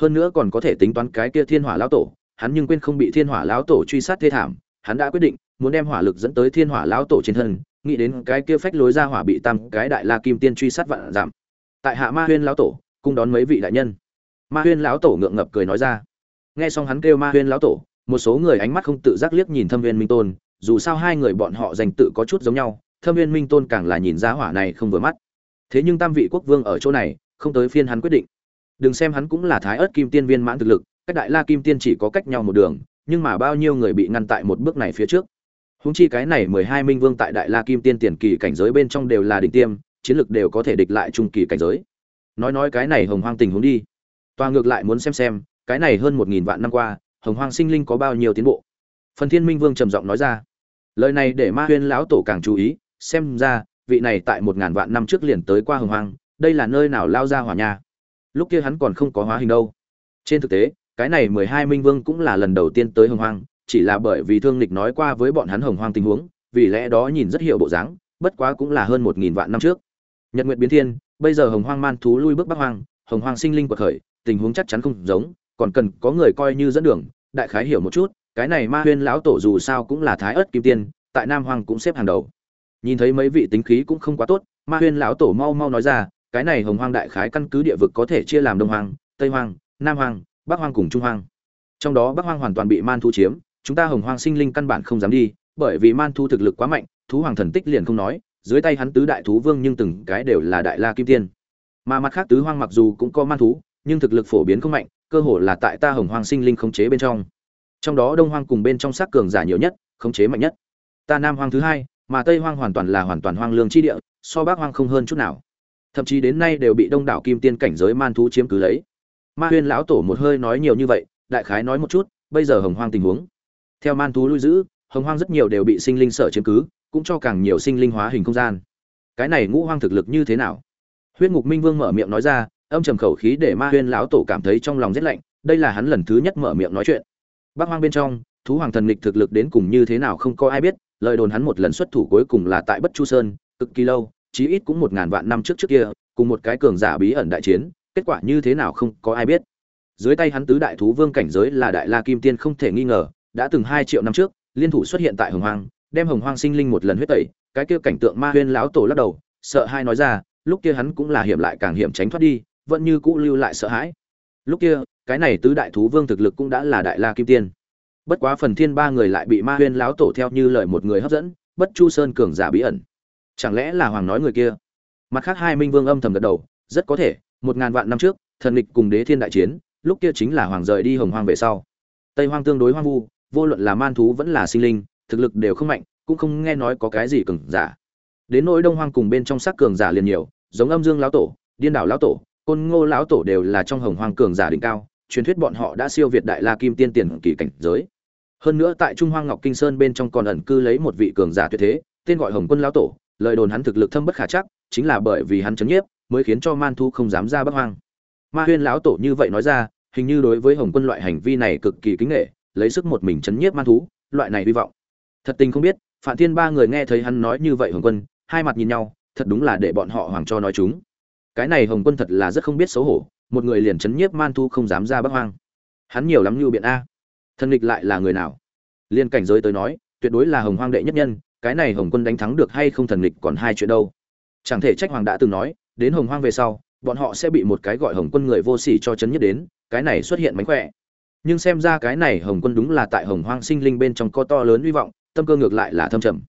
hơn nữa còn có thể tính toán cái kia thiên hỏa lão tổ, hắn nhưng quên không bị thiên hỏa lão tổ truy sát thê thảm, hắn đã quyết định, muốn đem hỏa lực dẫn tới thiên hỏa lão tổ trên thân, nghĩ đến cái kia phách lối ra hỏa bị tam cái đại la kim tiên truy sát vạn giảm tại hạ ma huyên lão tổ cung đón mấy vị đại nhân. Ma huyên lão tổ ngượng ngập cười nói ra. Nghe xong hắn kêu ma huyên lão tổ, một số người ánh mắt không tự giác liếc nhìn thâm viên minh tôn, dù sao hai người bọn họ danh tự có chút giống nhau, thâm viên minh tôn càng là nhìn ra hỏa này không vừa mắt. Thế nhưng tam vị quốc vương ở chỗ này, không tới phiên hắn quyết định đừng xem hắn cũng là thái ớt kim tiên viên mãn thực lực, cách đại la kim tiên chỉ có cách nhau một đường, nhưng mà bao nhiêu người bị ngăn tại một bước này phía trước. Húng chi cái này mười hai minh vương tại đại la kim tiên tiền kỳ cảnh giới bên trong đều là đỉnh tiêm, chiến lược đều có thể địch lại trung kỳ cảnh giới. Nói nói cái này hồng hoang tình huống đi. Toa ngược lại muốn xem xem, cái này hơn một nghìn vạn năm qua, hồng hoang sinh linh có bao nhiêu tiến bộ. Phần thiên minh vương trầm giọng nói ra. Lời này để ma huyên lão tổ càng chú ý, xem ra, vị này tại một ngàn vạn năm trước liền tới qua hồng hoang, đây là nơi nào lao ra hỏa nha? Lúc kia hắn còn không có hóa hình đâu. Trên thực tế, cái này mười hai minh vương cũng là lần đầu tiên tới hồng hoang, chỉ là bởi vì thương lịch nói qua với bọn hắn hồng hoang tình huống, vì lẽ đó nhìn rất hiệu bộ dáng, bất quá cũng là hơn một nghìn vạn năm trước. Nhật nguyệt biến thiên, bây giờ hồng hoang man thú lui bước bắc hoang, hồng hoang sinh linh quật khởi, tình huống chắc chắn không giống, còn cần có người coi như dẫn đường, đại khái hiểu một chút, cái này ma huyên lão tổ dù sao cũng là thái ớt kim tiên, tại nam hoang cũng xếp hàng đầu. Nhìn thấy mấy vị tính khí cũng không quá tốt, ma huyên lão tổ mau mau nói ra cái này hồng hoang đại khái căn cứ địa vực có thể chia làm đông hoang, tây hoang, nam hoang, bắc hoang cùng trung hoang. Trong đó bắc hoang hoàn toàn bị man thú chiếm, chúng ta hồng hoang sinh linh căn bản không dám đi, bởi vì man thú thực lực quá mạnh, thú hoàng thần tích liền không nói, dưới tay hắn tứ đại thú vương nhưng từng cái đều là đại la kim tiên. Mà mặt khác tứ hoang mặc dù cũng có man thú, nhưng thực lực phổ biến không mạnh, cơ hồ là tại ta hồng hoang sinh linh khống chế bên trong. Trong đó đông hoang cùng bên trong sắc cường giả nhiều nhất, khống chế mạnh nhất. Ta nam hoang thứ hai, mà tây hoang hoàn toàn là hoàn toàn hoang lương chi địa, so bắc hoang không hơn chút nào thậm chí đến nay đều bị đông đảo kim tiên cảnh giới man thú chiếm cứ lấy. Ma huyên lão tổ một hơi nói nhiều như vậy, đại khái nói một chút, bây giờ hồng hoang tình huống. Theo man thú lui giữ, hồng hoang rất nhiều đều bị sinh linh sở chiếm cứ, cũng cho càng nhiều sinh linh hóa hình không gian. Cái này ngũ hoang thực lực như thế nào? Huyết ngục minh vương mở miệng nói ra, âm trầm khẩu khí để ma huyên lão tổ cảm thấy trong lòng rét lạnh, đây là hắn lần thứ nhất mở miệng nói chuyện. Bắc hoang bên trong, thú hoàng thần lịch thực lực đến cùng như thế nào không có ai biết, lời đồn hắn một lần xuất thủ cuối cùng là tại bất chu sơn, cực kỳ lâu chí ít cũng một ngàn vạn năm trước trước kia, cùng một cái cường giả bí ẩn đại chiến, kết quả như thế nào không có ai biết. Dưới tay hắn tứ đại thú vương cảnh giới là đại la kim tiên không thể nghi ngờ, đã từng hai triệu năm trước, liên thủ xuất hiện tại hồng hoang, đem hồng hoang sinh linh một lần huyết tẩy, cái kia cảnh tượng ma huyên lão tổ lắc đầu, sợ hai nói ra, lúc kia hắn cũng là hiểm lại càng hiểm tránh thoát đi, vẫn như cũ lưu lại sợ hãi. Lúc kia, cái này tứ đại thú vương thực lực cũng đã là đại la kim tiên. Bất quá phần thiên ba người lại bị ma huyên lão tổ theo như lời một người hấp dẫn, bất chu sơn cường giả bí ẩn chẳng lẽ là hoàng nói người kia? Mặt khác hai minh vương âm thầm gật đầu, rất có thể, một ngàn vạn năm trước, thần lịch cùng đế thiên đại chiến, lúc kia chính là hoàng rời đi hồng hoang về sau. Tây hoang tương đối hoang vu, vô luận là man thú vẫn là sinh linh, thực lực đều không mạnh, cũng không nghe nói có cái gì cường giả. Đến nỗi đông hoang cùng bên trong sắc cường giả liền nhiều, giống âm dương lão tổ, điên đảo lão tổ, côn ngô lão tổ đều là trong hồng hoang cường giả đỉnh cao, truyền thuyết bọn họ đã siêu việt đại la kim tiên tiền kỳ cảnh giới. Hơn nữa tại trung hoang ngọc kinh sơn bên trong còn ẩn cư lấy một vị cường giả tuyệt thế, tên gọi hồng quân lão tổ lời đồn hắn thực lực thâm bất khả chắc, chính là bởi vì hắn chấn nhiếp, mới khiến cho man thu không dám ra bắc hoang. Ma huyên lão tổ như vậy nói ra, hình như đối với hồng quân loại hành vi này cực kỳ kính nghệ lấy sức một mình chấn nhiếp man thú loại này hy vọng. Thật tình không biết, phạm thiên ba người nghe thấy hắn nói như vậy hồng quân, hai mặt nhìn nhau, thật đúng là để bọn họ hoàng cho nói chúng. Cái này hồng quân thật là rất không biết xấu hổ, một người liền chấn nhiếp man thu không dám ra bắc hoang. Hắn nhiều lắm như biện a. Thân nghịch lại là người nào? Liên cảnh giới tới nói, tuyệt đối là hồng hoang đệ nhất nhân cái này hồng quân đánh thắng được hay không thần nghịch còn hai chuyện đâu. Chẳng thể trách hoàng đã từng nói, đến hồng hoang về sau, bọn họ sẽ bị một cái gọi hồng quân người vô sỉ cho chấn nhất đến, cái này xuất hiện mánh khỏe. Nhưng xem ra cái này hồng quân đúng là tại hồng hoang sinh linh bên trong có to lớn hy vọng, tâm cơ ngược lại là thâm trầm.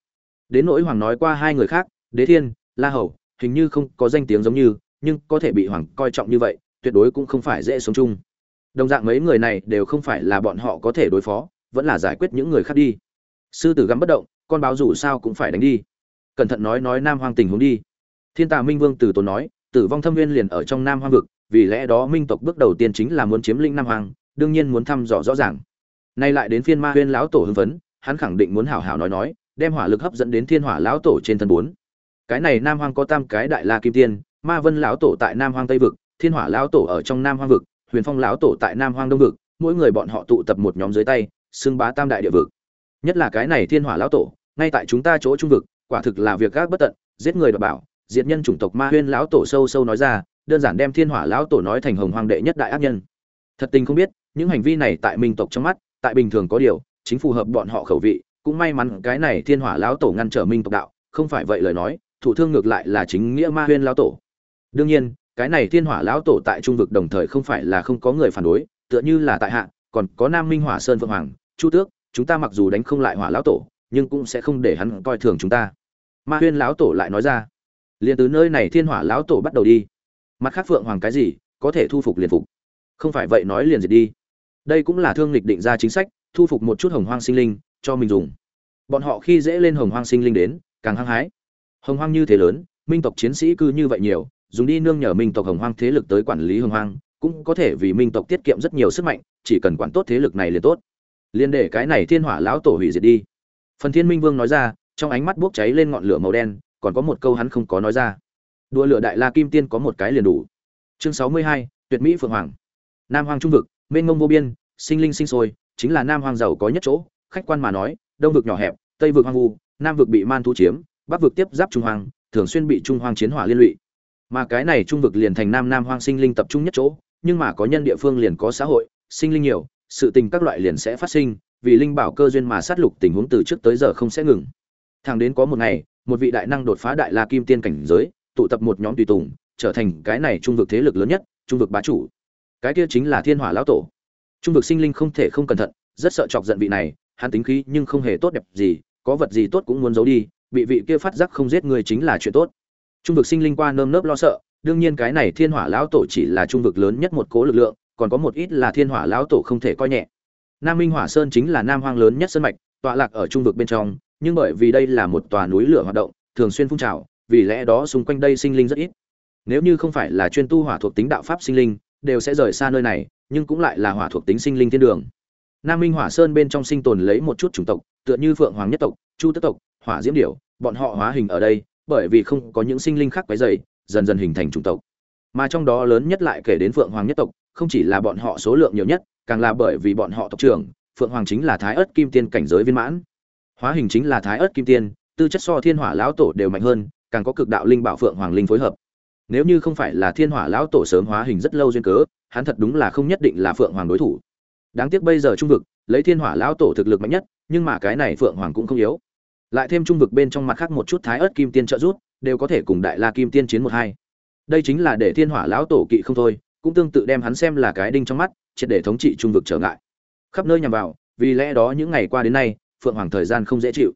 Đến nỗi hoàng nói qua hai người khác, đế thiên, la hầu, hình như không có danh tiếng giống như, nhưng có thể bị hoàng coi trọng như vậy, tuyệt đối cũng không phải dễ sống chung. Đồng dạng mấy người này đều không phải là bọn họ có thể đối phó, vẫn là giải quyết những người khác đi. Sư tử gắm bất động con báo dù sao cũng phải đánh đi. Cẩn thận nói nói nam hoang tình huống đi. Thiên tà minh vương từ tốn nói, tử vong thâm Viên liền ở trong nam hoang vực, vì lẽ đó minh tộc bước đầu tiên chính là muốn chiếm lĩnh nam hoang, đương nhiên muốn thăm dò rõ ràng. Nay lại đến phiên ma huyên lão tổ hưng phấn, hắn khẳng định muốn hảo hảo nói nói, đem hỏa lực hấp dẫn đến thiên hỏa lão tổ trên thân bốn. Cái này nam hoang có tam cái đại la kim tiên, ma vân lão tổ tại nam hoang tây vực, thiên hỏa lão tổ ở trong nam hoang vực, huyền phong lão tổ tại nam hoang đông vực, mỗi người bọn họ tụ tập một nhóm dưới tay, xưng bá tam đại địa vực. Nhất là cái này thiên hỏa lão tổ ngay tại chúng ta chỗ trung vực, quả thực là việc gác bất tận, giết người đọc bảo, diệt nhân chủng tộc ma huyên lão tổ sâu sâu nói ra, đơn giản đem thiên hỏa lão tổ nói thành hồng hoàng đệ nhất đại ác nhân. Thật tình không biết, những hành vi này tại minh tộc trong mắt, tại bình thường có điều, chính phù hợp bọn họ khẩu vị, cũng may mắn cái này thiên hỏa lão tổ ngăn trở minh tộc đạo, không phải vậy lời nói, thủ thương ngược lại là chính nghĩa ma huyên lão tổ. Đương nhiên, cái này thiên hỏa lão tổ tại trung vực đồng thời không phải là không có người phản đối, tựa như là tại hạ, còn có nam minh hỏa sơn vượng hoàng, chu tước, chúng ta mặc dù đánh không lại hỏa lão tổ nhưng cũng sẽ không để hắn coi thường chúng ta. Ma huyên lão tổ lại nói ra, liền từ nơi này thiên hỏa lão tổ bắt đầu đi. Mặt khác phượng hoàng cái gì, có thể thu phục liền phục. Không phải vậy nói liền diệt đi. Đây cũng là thương lịch định ra chính sách, thu phục một chút hồng hoang sinh linh, cho mình dùng. Bọn họ khi dễ lên hồng hoang sinh linh đến, càng hăng hái. Hồng hoang như thế lớn, minh tộc chiến sĩ cư như vậy nhiều, dùng đi nương nhờ minh tộc hồng hoang thế lực tới quản lý hồng hoang, cũng có thể vì minh tộc tiết kiệm rất nhiều sức mạnh, chỉ cần quản tốt thế lực này liền tốt. Liền để cái này thiên hỏa lão tổ hủy diệt đi phần thiên minh vương nói ra, trong ánh mắt bốc cháy lên ngọn lửa màu đen, còn có một câu hắn không có nói ra. Đua lửa đại la kim tiên có một cái liền đủ. Chương sáu mươi hai, tuyệt mỹ phượng hoàng. Nam hoàng trung vực, mênh ngông vô biên, sinh linh sinh sôi, chính là nam hoàng giàu có nhất chỗ, khách quan mà nói, đông vực nhỏ hẹp, tây vực hoang vu, nam vực bị man thu chiếm, bắc vực tiếp giáp trung hoàng thường xuyên bị trung hoàng chiến hỏa liên lụy. Mà cái này trung vực liền thành nam nam hoang sinh linh tập trung nhất chỗ, nhưng mà có nhân địa phương liền có xã hội, sinh linh nhiều, sự tình các loại liền sẽ phát sinh vì linh bảo cơ duyên mà sát lục tình huống từ trước tới giờ không sẽ ngừng. Thẳng đến có một ngày, một vị đại năng đột phá đại la kim tiên cảnh giới, tụ tập một nhóm tùy tùng, trở thành cái này trung vực thế lực lớn nhất, trung vực bá chủ. Cái kia chính là thiên hỏa lão tổ. Trung vực sinh linh không thể không cẩn thận, rất sợ chọc giận vị này, hắn tính khí nhưng không hề tốt đẹp gì, có vật gì tốt cũng muốn giấu đi, bị vị kia phát giác không giết người chính là chuyện tốt. Trung vực sinh linh qua nơm nớp lo sợ, đương nhiên cái này thiên hỏa lão tổ chỉ là trung vực lớn nhất một cố lực lượng, còn có một ít là thiên hỏa lão tổ không thể coi nhẹ nam minh hỏa sơn chính là nam hoang lớn nhất sơn mạch, tọa lạc ở trung vực bên trong, nhưng bởi vì đây là một tòa núi lửa hoạt động, thường xuyên phun trào, vì lẽ đó xung quanh đây sinh linh rất ít. Nếu như không phải là chuyên tu hỏa thuộc tính đạo pháp sinh linh, đều sẽ rời xa nơi này, nhưng cũng lại là hỏa thuộc tính sinh linh thiên đường. Nam minh hỏa sơn bên trong sinh tồn lấy một chút chủng tộc, tựa như phượng hoàng nhất tộc, chu tước tộc, hỏa diễm điểu, bọn họ hóa hình ở đây, bởi vì không có những sinh linh khác quấy dày dần dần hình thành chủng tộc. Mà trong đó lớn nhất lại kể đến phượng hoàng nhất tộc, không chỉ là bọn họ số lượng nhiều nhất càng là bởi vì bọn họ tộc trưởng, phượng hoàng chính là thái ớt kim tiên cảnh giới viên mãn. Hóa hình chính là thái ớt kim tiên, tư chất so thiên hỏa lão tổ đều mạnh hơn, càng có cực đạo linh bảo phượng hoàng linh phối hợp. Nếu như không phải là thiên hỏa lão tổ sớm hóa hình rất lâu duyên cớ, hắn thật đúng là không nhất định là phượng hoàng đối thủ. Đáng tiếc bây giờ trung vực, lấy thiên hỏa lão tổ thực lực mạnh nhất, nhưng mà cái này phượng hoàng cũng không yếu. Lại thêm trung vực bên trong mặt khác một chút thái ớt kim tiên trợ rút đều có thể cùng đại la kim tiên chiến một hai. Đây chính là để thiên hỏa lão tổ kỵ không thôi, cũng tương tự đem hắn xem là cái đinh trong mắt triệt để thống trị trung vực trở ngại. Khắp nơi nhằm vào, vì lẽ đó những ngày qua đến nay, phượng hoàng thời gian không dễ chịu.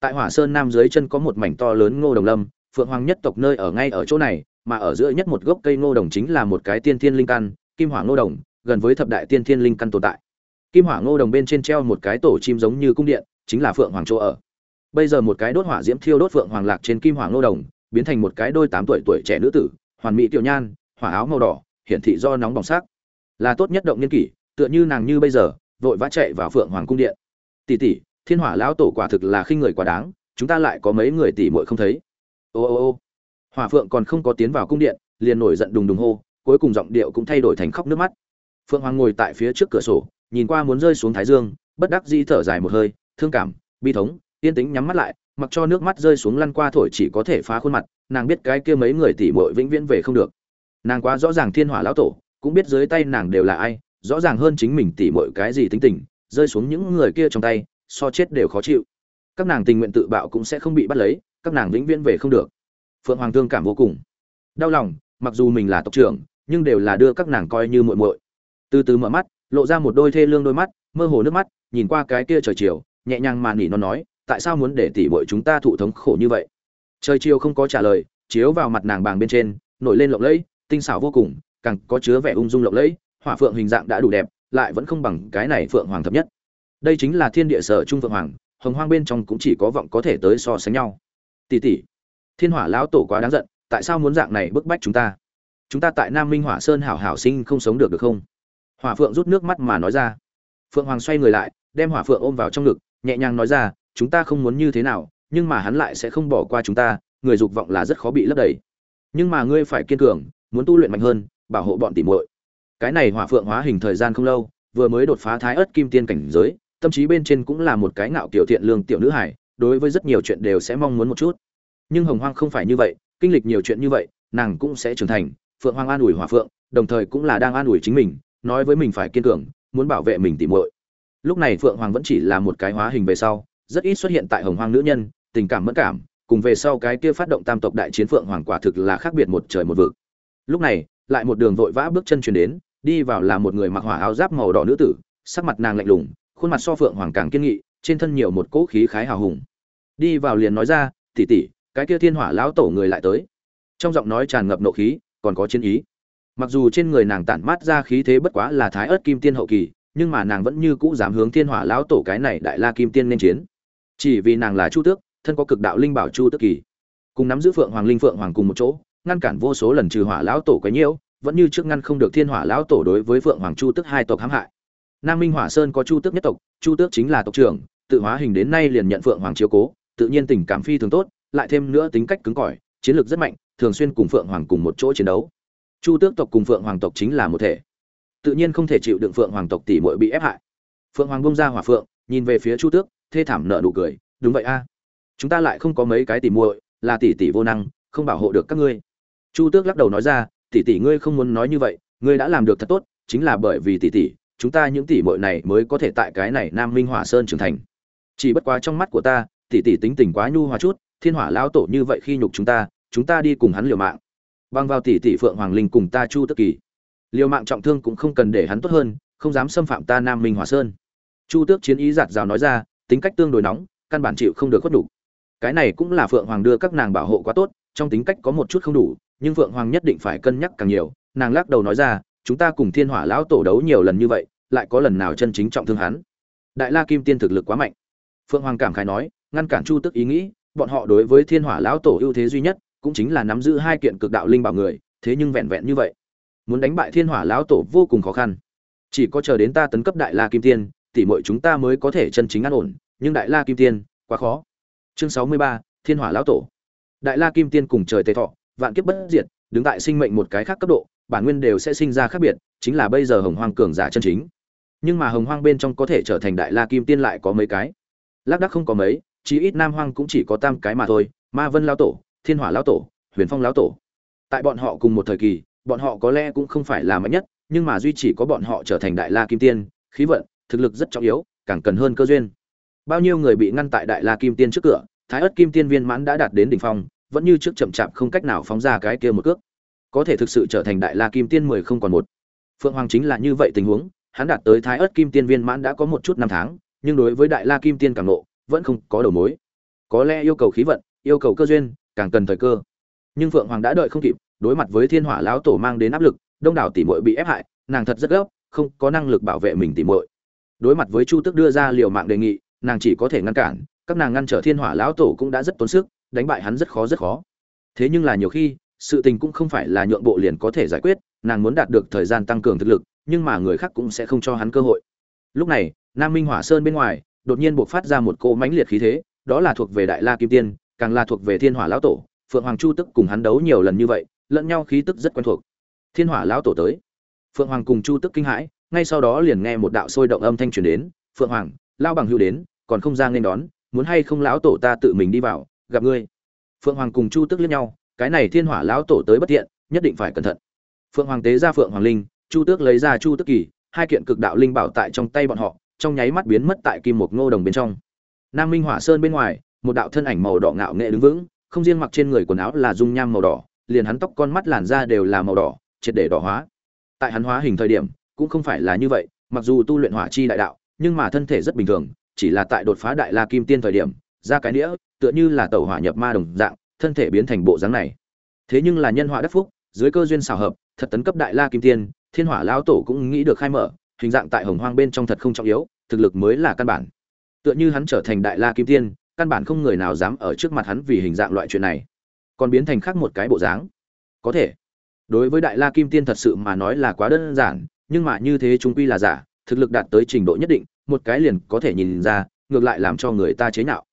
Tại hỏa sơn nam dưới chân có một mảnh to lớn ngô đồng lâm, phượng hoàng nhất tộc nơi ở ngay ở chỗ này, mà ở giữa nhất một gốc cây ngô đồng chính là một cái tiên thiên linh căn, kim hỏa ngô đồng, gần với thập đại tiên thiên linh căn tồn tại. Kim hỏa ngô đồng bên trên treo một cái tổ chim giống như cung điện, chính là phượng hoàng chỗ ở. Bây giờ một cái đốt hỏa diễm thiêu đốt phượng hoàng lạc trên kim hỏa ngô đồng, biến thành một cái đôi tám tuổi tuổi trẻ nữ tử, hoàn mỹ tiểu nhan, hỏa áo màu đỏ, hiển thị do nóng bỏng sắc là tốt nhất động niên kỷ, tựa như nàng như bây giờ, vội vã chạy vào phượng hoàng cung điện. Tỷ tỷ, thiên hỏa lão tổ quả thực là khinh người quá đáng, chúng ta lại có mấy người tỷ muội không thấy. Ô ô ô. Hỏa phượng còn không có tiến vào cung điện, liền nổi giận đùng đùng hô, cuối cùng giọng điệu cũng thay đổi thành khóc nước mắt. Phượng hoàng ngồi tại phía trước cửa sổ, nhìn qua muốn rơi xuống thái dương, bất đắc dĩ thở dài một hơi, thương cảm, bi thống, yên tĩnh nhắm mắt lại, mặc cho nước mắt rơi xuống lăn qua thổi chỉ có thể phá khuôn mặt, nàng biết cái kia mấy người tỷ muội vĩnh viễn về không được. Nàng quá rõ ràng thiên hỏa lão tổ cũng biết dưới tay nàng đều là ai, rõ ràng hơn chính mình tỷ muội cái gì tính tình, rơi xuống những người kia trong tay, so chết đều khó chịu. Các nàng tình nguyện tự bạo cũng sẽ không bị bắt lấy, các nàng vĩnh viễn về không được. Phượng hoàng thương cảm vô cùng. Đau lòng, mặc dù mình là tộc trưởng, nhưng đều là đưa các nàng coi như muội muội. Từ từ mở mắt, lộ ra một đôi thê lương đôi mắt, mơ hồ nước mắt, nhìn qua cái kia trời chiều, nhẹ nhàng mà nỉ nó nói, tại sao muốn để tỷ muội chúng ta thụ thống khổ như vậy? Trời chiều không có trả lời, chiếu vào mặt nàng bàng bên trên, nổi lên lộng lẫy, tinh xảo vô cùng càng có chứa vẻ ung dung lộng lẫy, hỏa phượng hình dạng đã đủ đẹp, lại vẫn không bằng cái này phượng hoàng thập nhất. Đây chính là thiên địa sở trung phượng hoàng, hồng hoang bên trong cũng chỉ có vọng có thể tới so sánh nhau. Tỷ tỷ, thiên hỏa lão tổ quá đáng giận, tại sao muốn dạng này bức bách chúng ta? Chúng ta tại nam minh hỏa sơn hảo hảo sinh không sống được được không? Hỏa phượng rút nước mắt mà nói ra. Phượng hoàng xoay người lại, đem hỏa phượng ôm vào trong ngực, nhẹ nhàng nói ra, chúng ta không muốn như thế nào, nhưng mà hắn lại sẽ không bỏ qua chúng ta, người dục vọng là rất khó bị lấp đầy. Nhưng mà ngươi phải kiên cường, muốn tu luyện mạnh hơn bảo hộ bọn tỉ muội. Cái này hỏa phượng hóa hình thời gian không lâu, vừa mới đột phá thái ớt kim tiên cảnh giới, tâm trí bên trên cũng là một cái ngạo kiểu thiện lương tiểu nữ hải đối với rất nhiều chuyện đều sẽ mong muốn một chút. Nhưng hồng hoang không phải như vậy, kinh lịch nhiều chuyện như vậy, nàng cũng sẽ trưởng thành, phượng Hoàng an ủi hỏa phượng, đồng thời cũng là đang an ủi chính mình, nói với mình phải kiên cường, muốn bảo vệ mình tỉ muội. Lúc này phượng hoàng vẫn chỉ là một cái hóa hình về sau, rất ít xuất hiện tại hồng hoang nữ nhân, tình cảm mẫn cảm, cùng về sau cái kia phát động tam tộc đại chiến phượng hoàng quả thực là khác biệt một trời một vực. Lúc này lại một đường vội vã bước chân truyền đến đi vào là một người mặc hỏa áo giáp màu đỏ nữ tử sắc mặt nàng lạnh lùng khuôn mặt so phượng hoàng càng kiên nghị trên thân nhiều một cỗ khí khái hào hùng. Đi vào liền nói ra tỷ tỷ, cái kia thiên hỏa lão tổ người lại tới. Trong giọng nói tràn ngập nộ khí còn có chiến ý. Mặc dù trên người nàng tản mát ra khí thế bất quá là thái ớt kim tiên hậu kỳ nhưng mà nàng vẫn như cũ dám hướng thiên hỏa lão tổ cái này đại la kim tiên nên chiến. Chỉ vì nàng là chu tước thân có cực đạo linh bảo chu tước kỳ. Cùng nắm giữ phượng hoàng linh phượng hoàng cùng một chỗ ngăn cản vô số lần trừ hỏa lão tổ quấy nhiễu, vẫn như trước ngăn không được thiên hỏa lão tổ đối với phượng hoàng chu tước hai tộc hãm hại. Nam minh hỏa sơn có chu tước nhất tộc, chu tước chính là tộc trưởng, tự hóa hình đến nay liền nhận phượng hoàng chiếu cố, tự nhiên tình cảm phi thường tốt, lại thêm nữa tính cách cứng cỏi, chiến lược rất mạnh, thường xuyên cùng phượng hoàng cùng một chỗ chiến đấu. Chu tước tộc cùng phượng hoàng tộc chính là một thể. Tự nhiên không thể chịu đựng phượng hoàng tộc tỷ muội bị ép hại. Phượng hoàng bông ra hỏa phượng, nhìn về phía chu tước, thê thảm nợ nụ cười, đúng vậy a. Chúng ta lại không có mấy cái tỷ muội, là tỷ tỷ vô năng, không bảo hộ được các ngươi chu tước lắc đầu nói ra, tỷ tỷ ngươi không muốn nói như vậy, ngươi đã làm được thật tốt, chính là bởi vì tỷ tỷ, chúng ta những tỷ muội này mới có thể tại cái này nam minh hỏa sơn trưởng thành. Chỉ bất quá trong mắt của ta, tỷ tỷ tính tình quá nhu hòa chút, thiên hỏa lão tổ như vậy khi nhục chúng ta chúng ta đi cùng hắn liều mạng. Băng vào tỷ tỷ phượng hoàng linh cùng ta chu Tước kỳ. Liều mạng trọng thương cũng không cần để hắn tốt hơn, không dám xâm phạm ta nam minh hỏa sơn. Chu tước chiến ý giạt rào nói ra, tính cách tương đối nóng, căn bản chịu không được khuất đủ cái này cũng là phượng hoàng đưa các nàng bảo hộ quá tốt trong tính cách có một chút không đủ, nhưng phượng hoàng nhất định phải cân nhắc càng nhiều. Nàng lắc đầu nói ra, chúng ta cùng thiên hỏa lão tổ đấu nhiều lần như vậy, lại có lần nào chân chính trọng thương hắn? Đại la kim tiên thực lực quá mạnh. Phượng hoàng cảm khái nói, ngăn cản chu tức ý nghĩ, bọn họ đối với thiên hỏa lão tổ ưu thế duy nhất cũng chính là nắm giữ hai kiện cực đạo linh bảo người, thế nhưng vẹn vẹn như vậy. Muốn đánh bại thiên hỏa lão tổ vô cùng khó khăn. Chỉ có chờ đến ta tấn cấp đại la kim tiên tỷ mọi chúng ta mới có thể chân chính an ổn, nhưng đại la kim tiên, quá khó. Chương sáu mươi ba, thiên hỏa lão tổ đại la kim tiên cùng trời tề thọ, vạn kiếp bất diệt, đứng tại sinh mệnh một cái khác cấp độ, bản nguyên đều sẽ sinh ra khác biệt, chính là bây giờ hồng hoang cường giả chân chính. Nhưng mà hồng hoang bên trong có thể trở thành đại la kim tiên lại có mấy cái? Lác đắc không có mấy, chí ít nam hoang cũng chỉ có tam cái mà thôi, ma vân lão tổ, thiên hỏa lão tổ, huyền phong lão tổ. Tại bọn họ cùng một thời kỳ, bọn họ có lẽ cũng không phải là mạnh nhất, nhưng mà duy chỉ có bọn họ trở thành đại la kim tiên, khí vận, thực lực rất trọng yếu, càng cần hơn cơ duyên. Bao nhiêu người bị ngăn tại đại la kim tiên trước cửa thái ớt kim tiên viên mãn đã đạt đến đỉnh phong, vẫn như trước chậm chạp không cách nào phóng ra cái kia một cước. Có thể thực sự trở thành đại la kim tiên mười không còn một. Phượng hoàng chính là như vậy tình huống, hắn đạt tới thái ớt kim tiên viên mãn đã có một chút năm tháng, nhưng đối với đại la kim tiên càng nộ, vẫn không có đầu mối. Có lẽ yêu cầu khí vận, yêu cầu cơ duyên, càng cần thời cơ. Nhưng phượng hoàng đã đợi không kịp, đối mặt với thiên hỏa lão tổ mang đến áp lực, đông đảo tỷ muội bị ép hại, nàng thật rất gấp, không có năng lực bảo vệ mình tỷ muội. Đối mặt với chu tức đưa ra liều mạng đề nghị, nàng chỉ có thể ngăn cản các nàng ngăn trở thiên hỏa lão tổ cũng đã rất tốn sức, đánh bại hắn rất khó rất khó. Thế nhưng là nhiều khi, sự tình cũng không phải là nhượng bộ liền có thể giải quyết, nàng muốn đạt được thời gian tăng cường thực lực, nhưng mà người khác cũng sẽ không cho hắn cơ hội. Lúc này, nam minh hỏa sơn bên ngoài, đột nhiên buộc phát ra một cỗ mãnh liệt khí thế, đó là thuộc về đại la kim tiên, càng là thuộc về thiên hỏa lão tổ, phượng hoàng chu tức cùng hắn đấu nhiều lần như vậy, lẫn nhau khí tức rất quen thuộc. Thiên hỏa lão tổ tới. Phượng hoàng cùng chu tức kinh hãi, ngay sau đó liền nghe một đạo sôi động âm thanh truyền đến, phượng hoàng lao bằng hưu đến, còn không ra nên đón muốn hay không lão tổ ta tự mình đi vào, gặp ngươi. Phượng hoàng cùng chu tức liếc nhau, cái này thiên hỏa lão tổ tới bất tiện, nhất định phải cẩn thận. Phượng hoàng tế ra phượng hoàng linh, chu tước lấy ra chu tức kỳ, hai kiện cực đạo linh bảo tại trong tay bọn họ, trong nháy mắt biến mất tại kim một ngô đồng bên trong. Nam minh hỏa sơn bên ngoài, một đạo thân ảnh màu đỏ ngạo nghệ đứng vững, không riêng mặc trên người quần áo là dung nham màu đỏ, liền hắn tóc con mắt làn da đều là màu đỏ, triệt để đỏ hóa. Tại hắn hóa hình thời điểm, cũng không phải là như vậy, mặc dù tu luyện hỏa chi đại đạo, nhưng mà thân thể rất bình thường chỉ là tại đột phá đại la kim tiên thời điểm, ra cái nĩa tựa như là tẩu hỏa nhập ma đồng dạng, thân thể biến thành bộ dáng này. Thế nhưng là nhân họa đắc phúc, dưới cơ duyên xảo hợp, thật tấn cấp đại la kim tiên, thiên hỏa lão tổ cũng nghĩ được khai mở, hình dạng tại hồng hoang bên trong thật không trọng yếu, thực lực mới là căn bản. Tựa như hắn trở thành đại la kim tiên, căn bản không người nào dám ở trước mặt hắn vì hình dạng loại chuyện này. Còn biến thành khác một cái bộ dáng. Có thể. Đối với đại la kim tiên thật sự mà nói là quá đơn giản, nhưng mà như thế chúng quy là giả, thực lực đạt tới trình độ nhất định một cái liền có thể nhìn ra, ngược lại làm cho người ta chế nhạo.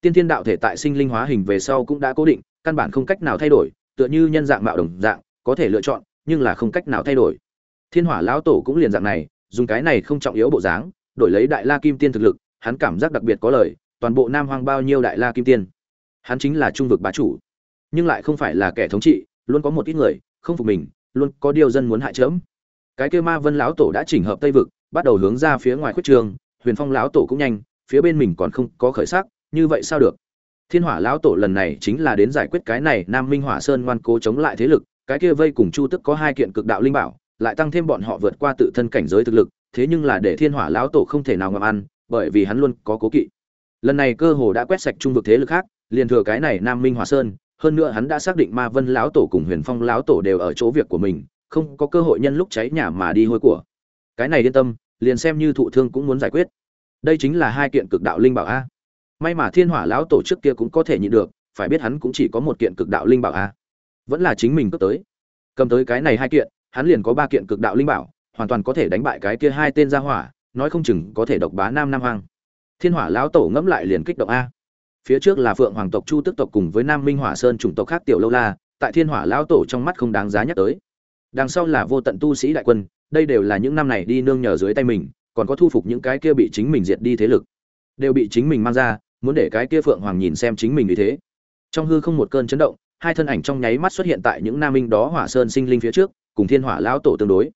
Tiên thiên đạo thể tại sinh linh hóa hình về sau cũng đã cố định, căn bản không cách nào thay đổi, tựa như nhân dạng mạo đồng dạng, có thể lựa chọn, nhưng là không cách nào thay đổi. Thiên hỏa lão tổ cũng liền dạng này, dùng cái này không trọng yếu bộ dáng, đổi lấy đại la kim tiên thực lực, hắn cảm giác đặc biệt có lời, toàn bộ nam hoang bao nhiêu đại la kim tiên. Hắn chính là trung vực bá chủ. Nhưng lại không phải là kẻ thống trị, luôn có một ít người, không phục mình, luôn có điều dân muốn hại chớm. Cái kia ma vân lão tổ đã chỉnh hợp tây vực bắt đầu hướng ra phía ngoài khuất trường, huyền phong lão tổ cũng nhanh, phía bên mình còn không có khởi sắc, như vậy sao được? Thiên hỏa lão tổ lần này chính là đến giải quyết cái này nam minh hỏa sơn ngoan cố chống lại thế lực, cái kia vây cùng chu tức có hai kiện cực đạo linh bảo, lại tăng thêm bọn họ vượt qua tự thân cảnh giới thực lực, thế nhưng là để thiên hỏa lão tổ không thể nào ngậm ăn, bởi vì hắn luôn có cố kỵ. Lần này cơ hồ đã quét sạch trung vực thế lực khác, liền thừa cái này nam minh hỏa sơn, hơn nữa hắn đã xác định ma vân lão tổ cùng huyền phong lão tổ đều ở chỗ việc của mình, không có cơ hội nhân lúc cháy nhà mà đi hôi của cái này yên tâm, liền xem như thụ thương cũng muốn giải quyết. Đây chính là hai kiện cực đạo linh bảo a. May mà thiên hỏa lão tổ trước kia cũng có thể nhịn được, phải biết hắn cũng chỉ có một kiện cực đạo linh bảo a. Vẫn là chính mình cướp tới. Cầm tới cái này hai kiện, hắn liền có ba kiện cực đạo linh bảo, hoàn toàn có thể đánh bại cái kia hai tên gia hỏa, nói không chừng có thể độc bá nam nam hoàng thiên hỏa lão tổ ngẫm lại liền kích động a. Phía trước là phượng hoàng tộc chu tức tộc cùng với nam minh hỏa sơn chủng tộc khác tiểu lâu la, tại thiên hỏa lão tổ trong mắt không đáng giá nhắc tới. Đằng sau là vô tận tu sĩ đại quân đây đều là những năm này đi nương nhờ dưới tay mình, còn có thu phục những cái kia bị chính mình diệt đi thế lực. Đều bị chính mình mang ra, muốn để cái kia phượng hoàng nhìn xem chính mình như thế. Trong hư không một cơn chấn động, hai thân ảnh trong nháy mắt xuất hiện tại những nam minh đó hỏa sơn sinh linh phía trước, cùng thiên hỏa lão tổ tương đối.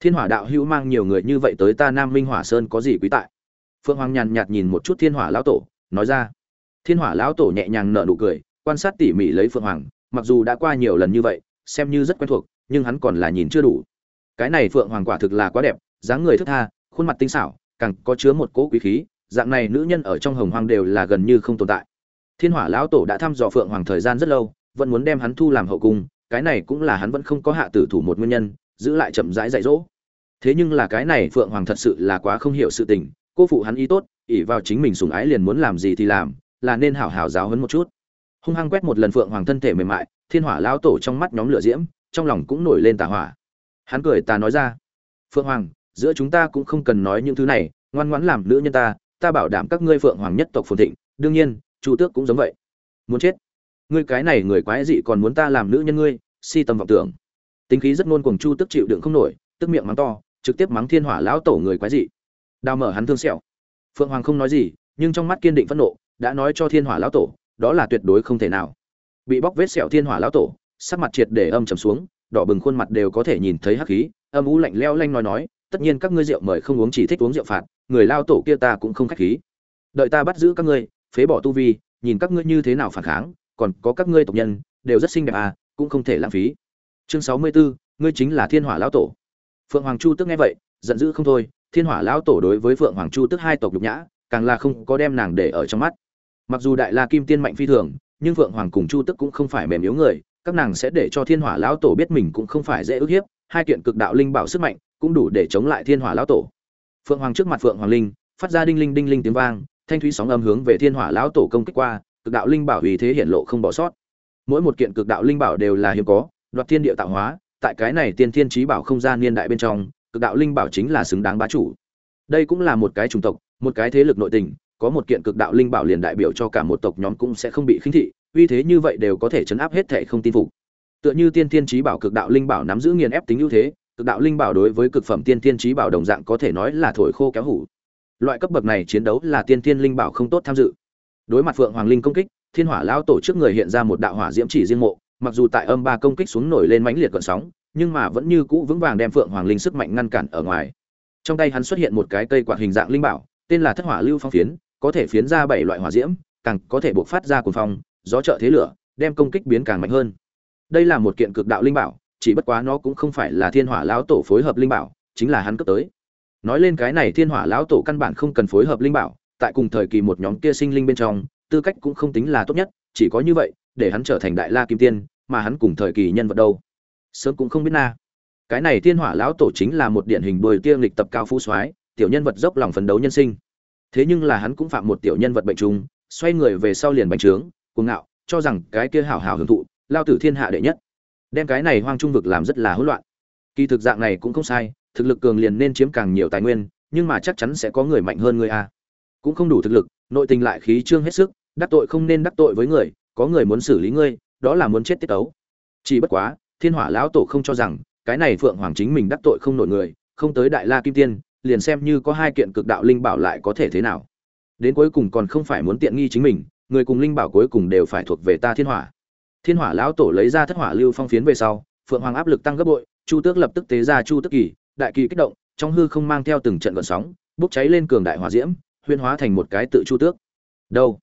Thiên hỏa đạo hữu mang nhiều người như vậy tới ta nam minh hỏa sơn có gì quý tại? Phượng hoàng nhàn nhạt nhìn một chút thiên hỏa lão tổ, nói ra. Thiên hỏa lão tổ nhẹ nhàng nở nụ cười, quan sát tỉ mỉ lấy phượng hoàng, mặc dù đã qua nhiều lần như vậy, xem như rất quen thuộc, nhưng hắn còn là nhìn chưa đủ cái này phượng hoàng quả thực là quá đẹp, dáng người thức tha, khuôn mặt tinh xảo, càng có chứa một cỗ quý khí, dạng này nữ nhân ở trong hồng hoang đều là gần như không tồn tại. Thiên hỏa lão tổ đã thăm dò phượng hoàng thời gian rất lâu, vẫn muốn đem hắn thu làm hậu cung, cái này cũng là hắn vẫn không có hạ tử thủ một nguyên nhân, giữ lại chậm rãi dạy dỗ. Thế nhưng là cái này phượng hoàng thật sự là quá không hiểu sự tình, cô phụ hắn ý tốt ỉ vào chính mình sùng ái liền muốn làm gì thì làm, là nên hảo hảo giáo hấn một chút. Hung hăng quét một lần phượng hoàng thân thể mềm mại, thiên hỏa lão tổ trong mắt nhóm lửa diễm, trong lòng cũng nổi lên tà hỏa hắn cười ta nói ra, phượng hoàng, giữa chúng ta cũng không cần nói những thứ này, ngoan ngoãn làm nữ nhân ta ta bảo đảm các ngươi phượng hoàng nhất tộc phồn thịnh, đương nhiên, chu tước cũng giống vậy. Muốn chết? Ngươi cái này người quái dị còn muốn ta làm nữ nhân ngươi, si tâm vọng tưởng. Tính khí rất ngôn cuồng chu tức chịu đựng không nổi, tức miệng mắng to, trực tiếp mắng thiên hỏa lão tổ người quái dị. Đào mở hắn thương sẹo. Phượng hoàng không nói gì, nhưng trong mắt kiên định phẫn nộ, đã nói cho thiên hỏa lão tổ, đó là tuyệt đối không thể nào. Bị bóc vết sẹo thiên hỏa lão tổ, sắc mặt triệt để âm trầm xuống đỏ bừng khuôn mặt đều có thể nhìn thấy hắc khí âm u lạnh leo lanh nói nói tất nhiên các ngươi rượu mời không uống chỉ thích uống rượu phạt người lao tổ kia ta cũng không khách khí. Đợi ta bắt giữ các ngươi phế bỏ tu vi nhìn các ngươi như thế nào phản kháng còn có các ngươi tộc nhân đều rất xinh đẹp à cũng không thể lãng phí. Chương sáu mươi 64, ngươi chính là thiên hỏa lão tổ. Phượng hoàng chu tức nghe vậy giận dữ không thôi thiên hỏa lão tổ đối với phượng hoàng chu tức hai tộc nhục nhã càng là không có đem nàng để ở trong mắt. Mặc dù đại la kim tiên mạnh phi thường nhưng phượng hoàng cùng chu tức cũng không phải mềm yếu người các nàng sẽ để cho thiên hỏa lão tổ biết mình cũng không phải dễ ức hiếp, hai kiện cực đạo linh bảo sức mạnh cũng đủ để chống lại thiên hỏa lão tổ. Phượng hoàng trước mặt phượng hoàng linh, phát ra đinh linh đinh linh tiếng vang, thanh thúy sóng âm hướng về thiên hỏa lão tổ công kích qua, cực đạo linh bảo uy thế hiện lộ không bỏ sót. Mỗi một kiện cực đạo linh bảo đều là hiếm có, đoạt thiên địa tạo hóa, tại cái này tiên thiên trí bảo không gian niên đại bên trong, cực đạo linh bảo chính là xứng đáng bá chủ. Đây cũng là một cái chủng tộc, một cái thế lực nội tình, có một kiện cực đạo linh bảo liền đại biểu cho cả một tộc nhóm cũng sẽ không bị khinh thị uy thế như vậy đều có thể chấn áp hết thể không tin phục. Tựa như tiên thiên trí bảo cực đạo linh bảo nắm giữ nghiền ép tính ưu thế, cực đạo linh bảo đối với cực phẩm tiên thiên trí bảo đồng dạng có thể nói là thổi khô kéo hủ. Loại cấp bậc này chiến đấu là tiên thiên linh bảo không tốt tham dự. Đối mặt phượng hoàng linh công kích, thiên hỏa lão tổ trước người hiện ra một đạo hỏa diễm chỉ riêng mộ, mặc dù tại âm ba công kích xuống nổi lên mãnh liệt gợn sóng, nhưng mà vẫn như cũ vững vàng đem phượng hoàng linh sức mạnh ngăn cản ở ngoài. Trong tay hắn xuất hiện một cái cây quạt hình dạng linh bảo, tên là thất hỏa lưu phong phiến, có thể phiến ra bảy loại hỏa diễm, càng có thể bộc phát ra cuồng phong gió trợ thế lửa, đem công kích biến càng mạnh hơn. Đây là một kiện cực đạo linh bảo, chỉ bất quá nó cũng không phải là thiên hỏa lão tổ phối hợp linh bảo, chính là hắn cấp tới. Nói lên cái này thiên hỏa lão tổ căn bản không cần phối hợp linh bảo, tại cùng thời kỳ một nhóm kia sinh linh bên trong, tư cách cũng không tính là tốt nhất, chỉ có như vậy, để hắn trở thành đại la kim tiên, mà hắn cùng thời kỳ nhân vật đâu. Sớm cũng không biết na. Cái này thiên hỏa lão tổ chính là một điển hình đuôi tiên lịch tập cao phú soái, tiểu nhân vật dốc lòng phấn đấu nhân sinh. Thế nhưng là hắn cũng phạm một tiểu nhân vật bệnh trùng, xoay người về sau liền bành trướng cuồng ngạo, cho rằng cái kia hảo hảo hưởng thụ, lao tử thiên hạ đệ nhất. Đem cái này hoang trung vực làm rất là hỗn loạn. Kỳ thực dạng này cũng không sai, thực lực cường liền nên chiếm càng nhiều tài nguyên, nhưng mà chắc chắn sẽ có người mạnh hơn người a. Cũng không đủ thực lực, nội tình lại khí trương hết sức, đắc tội không nên đắc tội với người, có người muốn xử lý ngươi, đó là muốn chết tiết tấu. Chỉ bất quá, thiên hỏa lão tổ không cho rằng, cái này phượng hoàng chính mình đắc tội không nổi người, không tới đại la kim tiên, liền xem như có hai kiện cực đạo linh bảo lại có thể thế nào. Đến cuối cùng còn không phải muốn tiện nghi chính mình người cùng linh bảo cuối cùng đều phải thuộc về ta thiên hỏa. Thiên hỏa lão tổ lấy ra thất hỏa lưu phong phiến về sau, phượng hoàng áp lực tăng gấp bội, chu tước lập tức tế ra chu tức kỳ, đại kỳ kích động, trong hư không mang theo từng trận gợn sóng, bốc cháy lên cường đại hỏa diễm huyên hóa thành một cái tự chu tước. Đâu?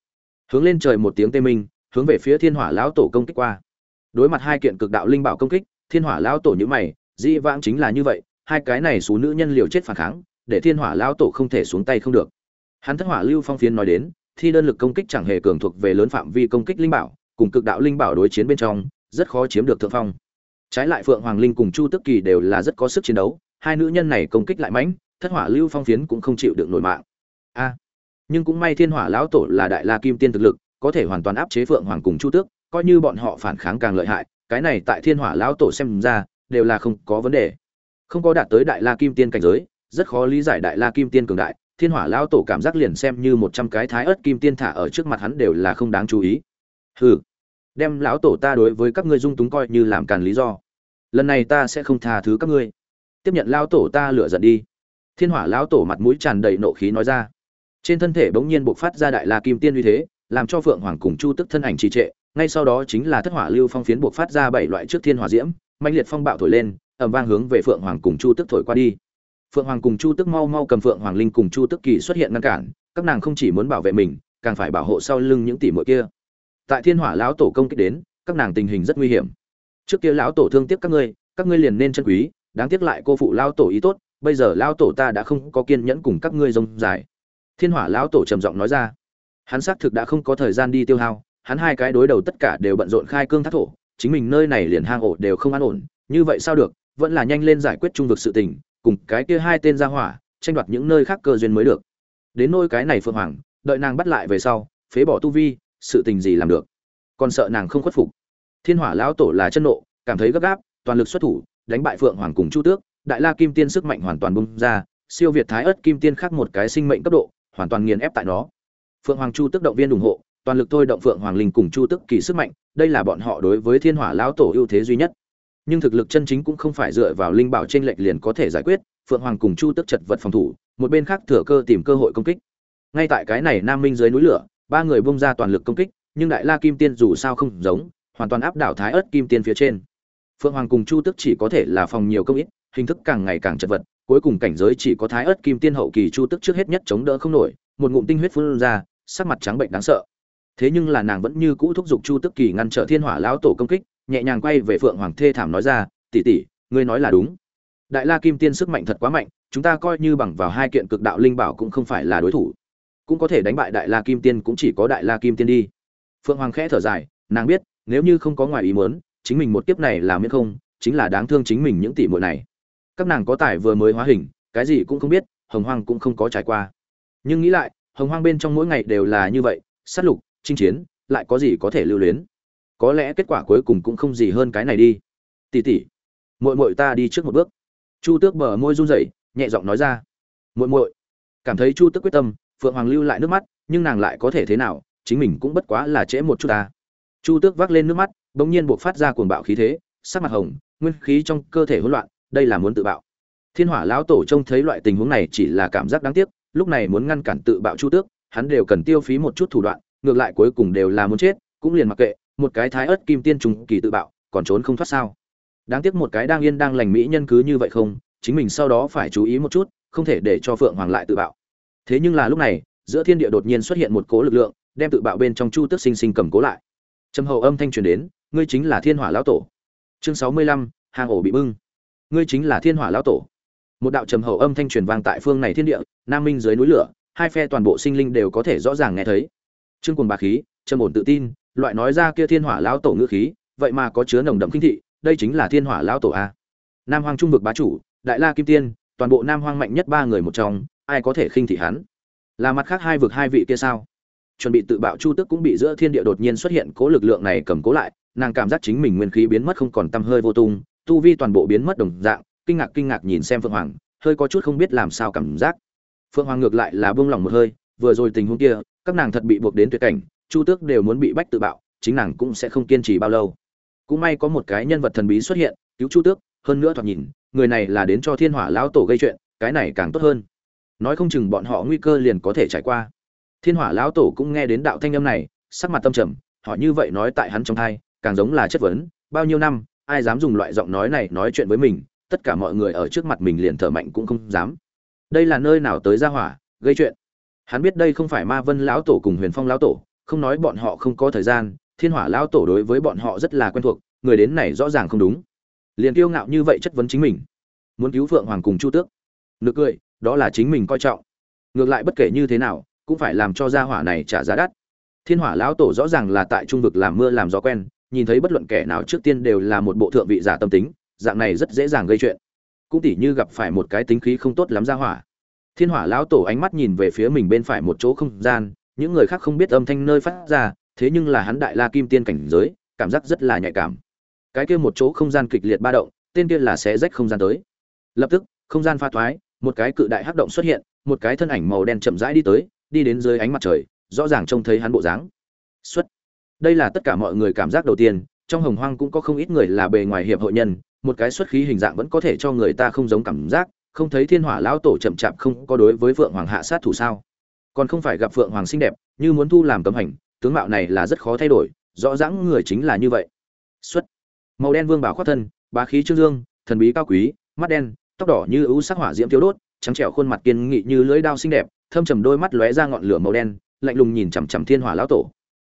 Hướng lên trời một tiếng tê minh, hướng về phía thiên hỏa lão tổ công kích qua. Đối mặt hai kiện cực đạo linh bảo công kích, thiên hỏa lão tổ nhữ mày, dĩ vãng chính là như vậy, hai cái này số nữ nhân liều chết phản kháng, để thiên hỏa lão tổ không thể xuống tay không được. Hắn thất hỏa lưu phong phiến nói đến thi đơn lực công kích chẳng hề cường thuộc về lớn phạm vi công kích linh bảo, cùng cực đạo linh bảo đối chiến bên trong, rất khó chiếm được thượng phong. Trái lại phượng hoàng linh cùng chu tức kỳ đều là rất có sức chiến đấu, hai nữ nhân này công kích lại mãnh, thất hỏa lưu phong phiến cũng không chịu được nổi mạng. A! Nhưng cũng may thiên hỏa lão tổ là đại la kim tiên thực lực, có thể hoàn toàn áp chế phượng hoàng cùng chu tước, coi như bọn họ phản kháng càng lợi hại, cái này tại thiên hỏa lão tổ xem ra, đều là không có vấn đề. Không có đạt tới đại la kim tiên cảnh giới, rất khó lý giải đại la kim tiên cường đại thiên hỏa lão tổ cảm giác liền xem như một trăm cái thái ớt kim tiên thả ở trước mặt hắn đều là không đáng chú ý. Hừ, đem lão tổ ta đối với các ngươi dung túng coi như làm càn lý do. Lần này ta sẽ không tha thứ các ngươi. Tiếp nhận lão tổ ta lựa giận đi. Thiên hỏa lão tổ mặt mũi tràn đầy nộ khí nói ra. Trên thân thể bỗng nhiên bộc phát ra đại la kim tiên uy thế, làm cho phượng hoàng cùng chu tức thân ảnh trì trệ. Ngay sau đó chính là thất hỏa lưu phong phiến bộc phát ra bảy loại trước thiên hỏa diễm mạnh liệt phong bạo thổi lên ẩm vang hướng về phượng hoàng cùng chu tức thổi qua đi phượng hoàng cùng chu tức mau mau cầm phượng hoàng linh cùng chu tức kỳ xuất hiện ngăn cản, các nàng không chỉ muốn bảo vệ mình, càng phải bảo hộ sau lưng những tỷ muội kia. Tại thiên hỏa lão tổ công kích đến, các nàng tình hình rất nguy hiểm. Trước kia lão tổ thương tiếc các ngươi các ngươi liền nên chân quý, đáng tiếc lại cô phụ lão tổ ý tốt, bây giờ lão tổ ta đã không có kiên nhẫn cùng các ngươi rông dài. Thiên hỏa lão tổ trầm giọng nói ra. Hắn xác thực đã không có thời gian đi tiêu hao, hắn hai cái đối đầu tất cả đều bận rộn khai cương thác thổ, chính mình nơi này liền hang ổ đều không an ổn, như vậy sao được, vẫn là nhanh lên giải quyết trung vực sự tình cùng cái kia hai tên ra hỏa, tranh đoạt những nơi khác cơ duyên mới được. Đến nôi cái này phượng hoàng, đợi nàng bắt lại về sau, phế bỏ tu vi, sự tình gì làm được? Còn sợ nàng không khuất phục. Thiên hỏa lão tổ là chân nộ, cảm thấy gấp gáp, toàn lực xuất thủ, đánh bại phượng hoàng cùng chu tước, đại la kim tiên sức mạnh hoàn toàn bung ra, siêu việt thái ớt kim tiên khác một cái sinh mệnh cấp độ, hoàn toàn nghiền ép tại nó. Phượng hoàng chu tước động viên ủng hộ, toàn lực thôi động phượng hoàng linh cùng chu tước kỳ sức mạnh, đây là bọn họ đối với thiên hỏa lão tổ ưu thế duy nhất nhưng thực lực chân chính cũng không phải dựa vào linh bảo trên lệch liền có thể giải quyết, phượng hoàng cùng chu tức chật vật phòng thủ, một bên khác thừa cơ tìm cơ hội công kích. Ngay tại cái này nam minh dưới núi lửa, ba người bung ra toàn lực công kích, nhưng đại la kim tiên dù sao không giống, hoàn toàn áp đảo thái ớt kim tiên phía trên. Phượng hoàng cùng chu tức chỉ có thể là phòng nhiều công ít, hình thức càng ngày càng chật vật, cuối cùng cảnh giới chỉ có thái ớt kim tiên hậu kỳ chu tức trước hết nhất chống đỡ không nổi, một ngụm tinh huyết phun ra, sắc mặt trắng bệnh đáng sợ. Thế nhưng là nàng vẫn như cũ thúc giục chu tức kỳ ngăn trở thiên hỏa lão tổ công kích nhẹ nhàng quay về phượng hoàng thê thảm nói ra, tỷ tỷ, ngươi nói là đúng. Đại la kim tiên sức mạnh thật quá mạnh, chúng ta coi như bằng vào hai kiện cực đạo linh bảo cũng không phải là đối thủ. Cũng có thể đánh bại đại la kim tiên cũng chỉ có đại la kim tiên đi. Phượng hoàng khẽ thở dài, nàng biết, nếu như không có ngoài ý muốn, chính mình một kiếp này là miễn không, chính là đáng thương chính mình những tỷ muội này. Các nàng có tài vừa mới hóa hình, cái gì cũng không biết, hồng hoang cũng không có trải qua. Nhưng nghĩ lại, hồng hoang bên trong mỗi ngày đều là như vậy, sát lục, chinh chiến, lại có gì có thể lưu luyến? Có lẽ kết quả cuối cùng cũng không gì hơn cái này đi. Tỉ tỉ, muội muội ta đi trước một bước. Chu tước bờ môi run rẩy, nhẹ giọng nói ra. Muội muội, cảm thấy chu tước quyết tâm, phượng hoàng lưu lại nước mắt, nhưng nàng lại có thể thế nào, chính mình cũng bất quá là trễ một chút ta. Chu tước vác lên nước mắt, bỗng nhiên buộc phát ra cuồng bạo khí thế, sắc mặt hồng, nguyên khí trong cơ thể hỗn loạn, đây là muốn tự bạo. Thiên hỏa lão tổ trông thấy loại tình huống này chỉ là cảm giác đáng tiếc, lúc này muốn ngăn cản tự bạo chu tước, hắn đều cần tiêu phí một chút thủ đoạn, ngược lại cuối cùng đều là muốn chết, cũng liền mặc kệ một cái thái ớt kim tiên trùng kỳ tự bạo, còn trốn không thoát sao? Đáng tiếc một cái đang yên đang lành mỹ nhân cứ như vậy không, chính mình sau đó phải chú ý một chút, không thể để cho phượng hoàng lại tự bạo. Thế nhưng là lúc này, giữa thiên địa đột nhiên xuất hiện một cố lực lượng, đem tự bạo bên trong chu tước sinh sinh cầm cố lại. Trầm hậu âm thanh truyền đến, ngươi chính là thiên hỏa lão tổ. Chương sáu mươi lăm hàng ổ bị bưng. Ngươi chính là thiên hỏa lão tổ. Một đạo trầm hậu âm thanh truyền vang tại phương này thiên địa, nam minh dưới núi lửa, hai phe toàn bộ sinh linh đều có thể rõ ràng nghe thấy. Trương cùng bà khí, trầm ổn tự tin loại nói ra kia thiên hỏa lão tổ ngữ khí, vậy mà có chứa nồng đậm kinh thị, đây chính là thiên hỏa lão tổ a. Nam hoang trung vực bá chủ, đại la kim tiên, toàn bộ nam hoang mạnh nhất ba người một trong, ai có thể khinh thị hắn? Là mặt khác hai vực hai vị kia sao? Chuẩn bị tự bạo chu tức cũng bị giữa thiên địa đột nhiên xuất hiện cố lực lượng này cầm cố lại, nàng cảm giác chính mình nguyên khí biến mất không còn tăm hơi vô tung, tu vi toàn bộ biến mất đồng dạng, kinh ngạc kinh ngạc nhìn xem phượng hoàng, hơi có chút không biết làm sao cảm giác. Phượng hoàng ngược lại là buông lỏng một hơi, vừa rồi tình huống kia, các nàng thật bị buộc đến tuyệt cảnh chu tước đều muốn bị bách tự bạo, chính nàng cũng sẽ không kiên trì bao lâu. Cũng may có một cái nhân vật thần bí xuất hiện, cứu chu tước, hơn nữa thoạt nhìn, người này là đến cho thiên hỏa lão tổ gây chuyện, cái này càng tốt hơn. Nói không chừng bọn họ nguy cơ liền có thể trải qua. Thiên hỏa lão tổ cũng nghe đến đạo thanh âm này, sắc mặt tâm trầm, họ như vậy nói tại hắn trong thai, càng giống là chất vấn, bao nhiêu năm, ai dám dùng loại giọng nói này nói chuyện với mình, tất cả mọi người ở trước mặt mình liền thở mạnh cũng không dám. Đây là nơi nào tới ra hỏa, gây chuyện? Hắn biết đây không phải ma vân lão tổ cùng huyền phong lão tổ không nói bọn họ không có thời gian, thiên hỏa lão tổ đối với bọn họ rất là quen thuộc, người đến này rõ ràng không đúng. Liền kiêu ngạo như vậy chất vấn chính mình. Muốn cứu phượng hoàng cùng chu tước. Nực cười, đó là chính mình coi trọng. Ngược lại bất kể như thế nào, cũng phải làm cho gia hỏa này trả giá đắt. Thiên hỏa lão tổ rõ ràng là tại trung vực làm mưa làm gió quen, nhìn thấy bất luận kẻ nào trước tiên đều là một bộ thượng vị giả tâm tính, dạng này rất dễ dàng gây chuyện. Cũng tỉ như gặp phải một cái tính khí không tốt lắm gia hỏa. Thiên hỏa lão tổ ánh mắt nhìn về phía mình bên phải một chỗ không gian những người khác không biết âm thanh nơi phát ra, thế nhưng là hắn đại la kim tiên cảnh giới, cảm giác rất là nhạy cảm. Cái kia một chỗ không gian kịch liệt ba động, tên kia là sẽ rách không gian tới. Lập tức, không gian pha thoái, một cái cự đại hắc động xuất hiện, một cái thân ảnh màu đen chậm rãi đi tới, đi đến dưới ánh mặt trời, rõ ràng trông thấy hắn bộ dáng. Xuất. Đây là tất cả mọi người cảm giác đầu tiên, trong hồng hoang cũng có không ít người là bề ngoài hiệp hội nhân, một cái xuất khí hình dạng vẫn có thể cho người ta không giống cảm giác, không thấy thiên hỏa lão tổ chậm chạp không có đối với vượng hoàng hạ sát thủ sao? Còn không phải gặp phượng hoàng xinh đẹp, như muốn thu làm cấm hành tướng mạo này là rất khó thay đổi, rõ ràng người chính là như vậy. Xuất. Màu đen vương bảo khoác thân, bá khí trương dương, thần bí cao quý, mắt đen, tóc đỏ như ưu sắc hỏa diễm thiếu đốt, trắng trẻo khuôn mặt kiên nghị như lưỡi đao xinh đẹp, thâm trầm đôi mắt lóe ra ngọn lửa màu đen, lạnh lùng nhìn chằm chằm thiên hỏa lão tổ.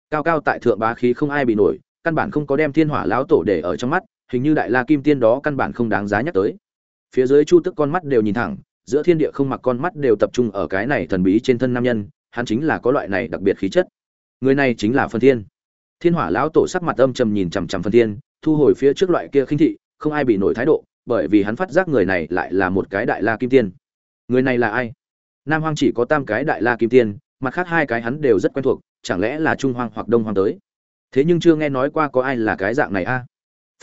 Cao cao tại thượng bá khí không ai bị nổi, căn bản không có đem thiên hỏa lão tổ để ở trong mắt, hình như đại la kim tiên đó căn bản không đáng giá nhắc tới. Phía dưới chu tức con mắt đều nhìn thẳng giữa thiên địa không mặc con mắt đều tập trung ở cái này thần bí trên thân nam nhân, hắn chính là có loại này đặc biệt khí chất. Người này chính là phân thiên. Thiên hỏa lão tổ sắc mặt âm trầm nhìn chằm chằm phân thiên, thu hồi phía trước loại kia khinh thị, không ai bị nổi thái độ, bởi vì hắn phát giác người này lại là một cái đại la kim tiên. Người này là ai? Nam hoang chỉ có tam cái đại la kim tiên, mặt khác hai cái hắn đều rất quen thuộc, chẳng lẽ là trung hoang hoặc đông hoang tới? Thế nhưng chưa nghe nói qua có ai là cái dạng này a.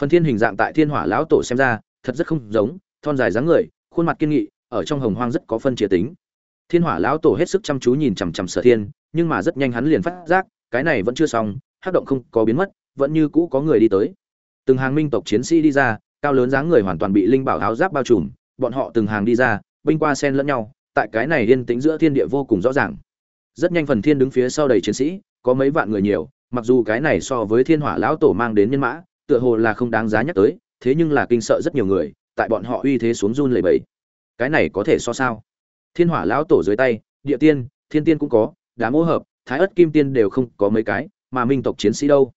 Phần thiên hình dạng tại thiên hỏa lão tổ xem ra, thật rất không giống, thon dài dáng người, khuôn mặt kiên nghị ở trong hồng hoang rất có phân chia tính. Thiên hỏa lão tổ hết sức chăm chú nhìn chằm chằm sở thiên, nhưng mà rất nhanh hắn liền phát giác, cái này vẫn chưa xong hát động không có biến mất, vẫn như cũ có người đi tới. Từng hàng minh tộc chiến sĩ đi ra, cao lớn dáng người hoàn toàn bị linh bảo áo giáp bao trùm, bọn họ từng hàng đi ra, binh qua sen lẫn nhau, tại cái này yên tĩnh giữa thiên địa vô cùng rõ ràng. Rất nhanh phần thiên đứng phía sau đầy chiến sĩ, có mấy vạn người nhiều, mặc dù cái này so với thiên hỏa lão tổ mang đến nhân mã, tựa hồ là không đáng giá nhắc tới, thế nhưng là kinh sợ rất nhiều người, tại bọn họ uy thế xuống run lẩy bẩy cái này có thể so sao? Thiên hỏa lão tổ dưới tay, địa tiên, thiên tiên cũng có đá mỗ hợp, thái ất kim tiên đều không có mấy cái, mà minh tộc chiến sĩ đâu?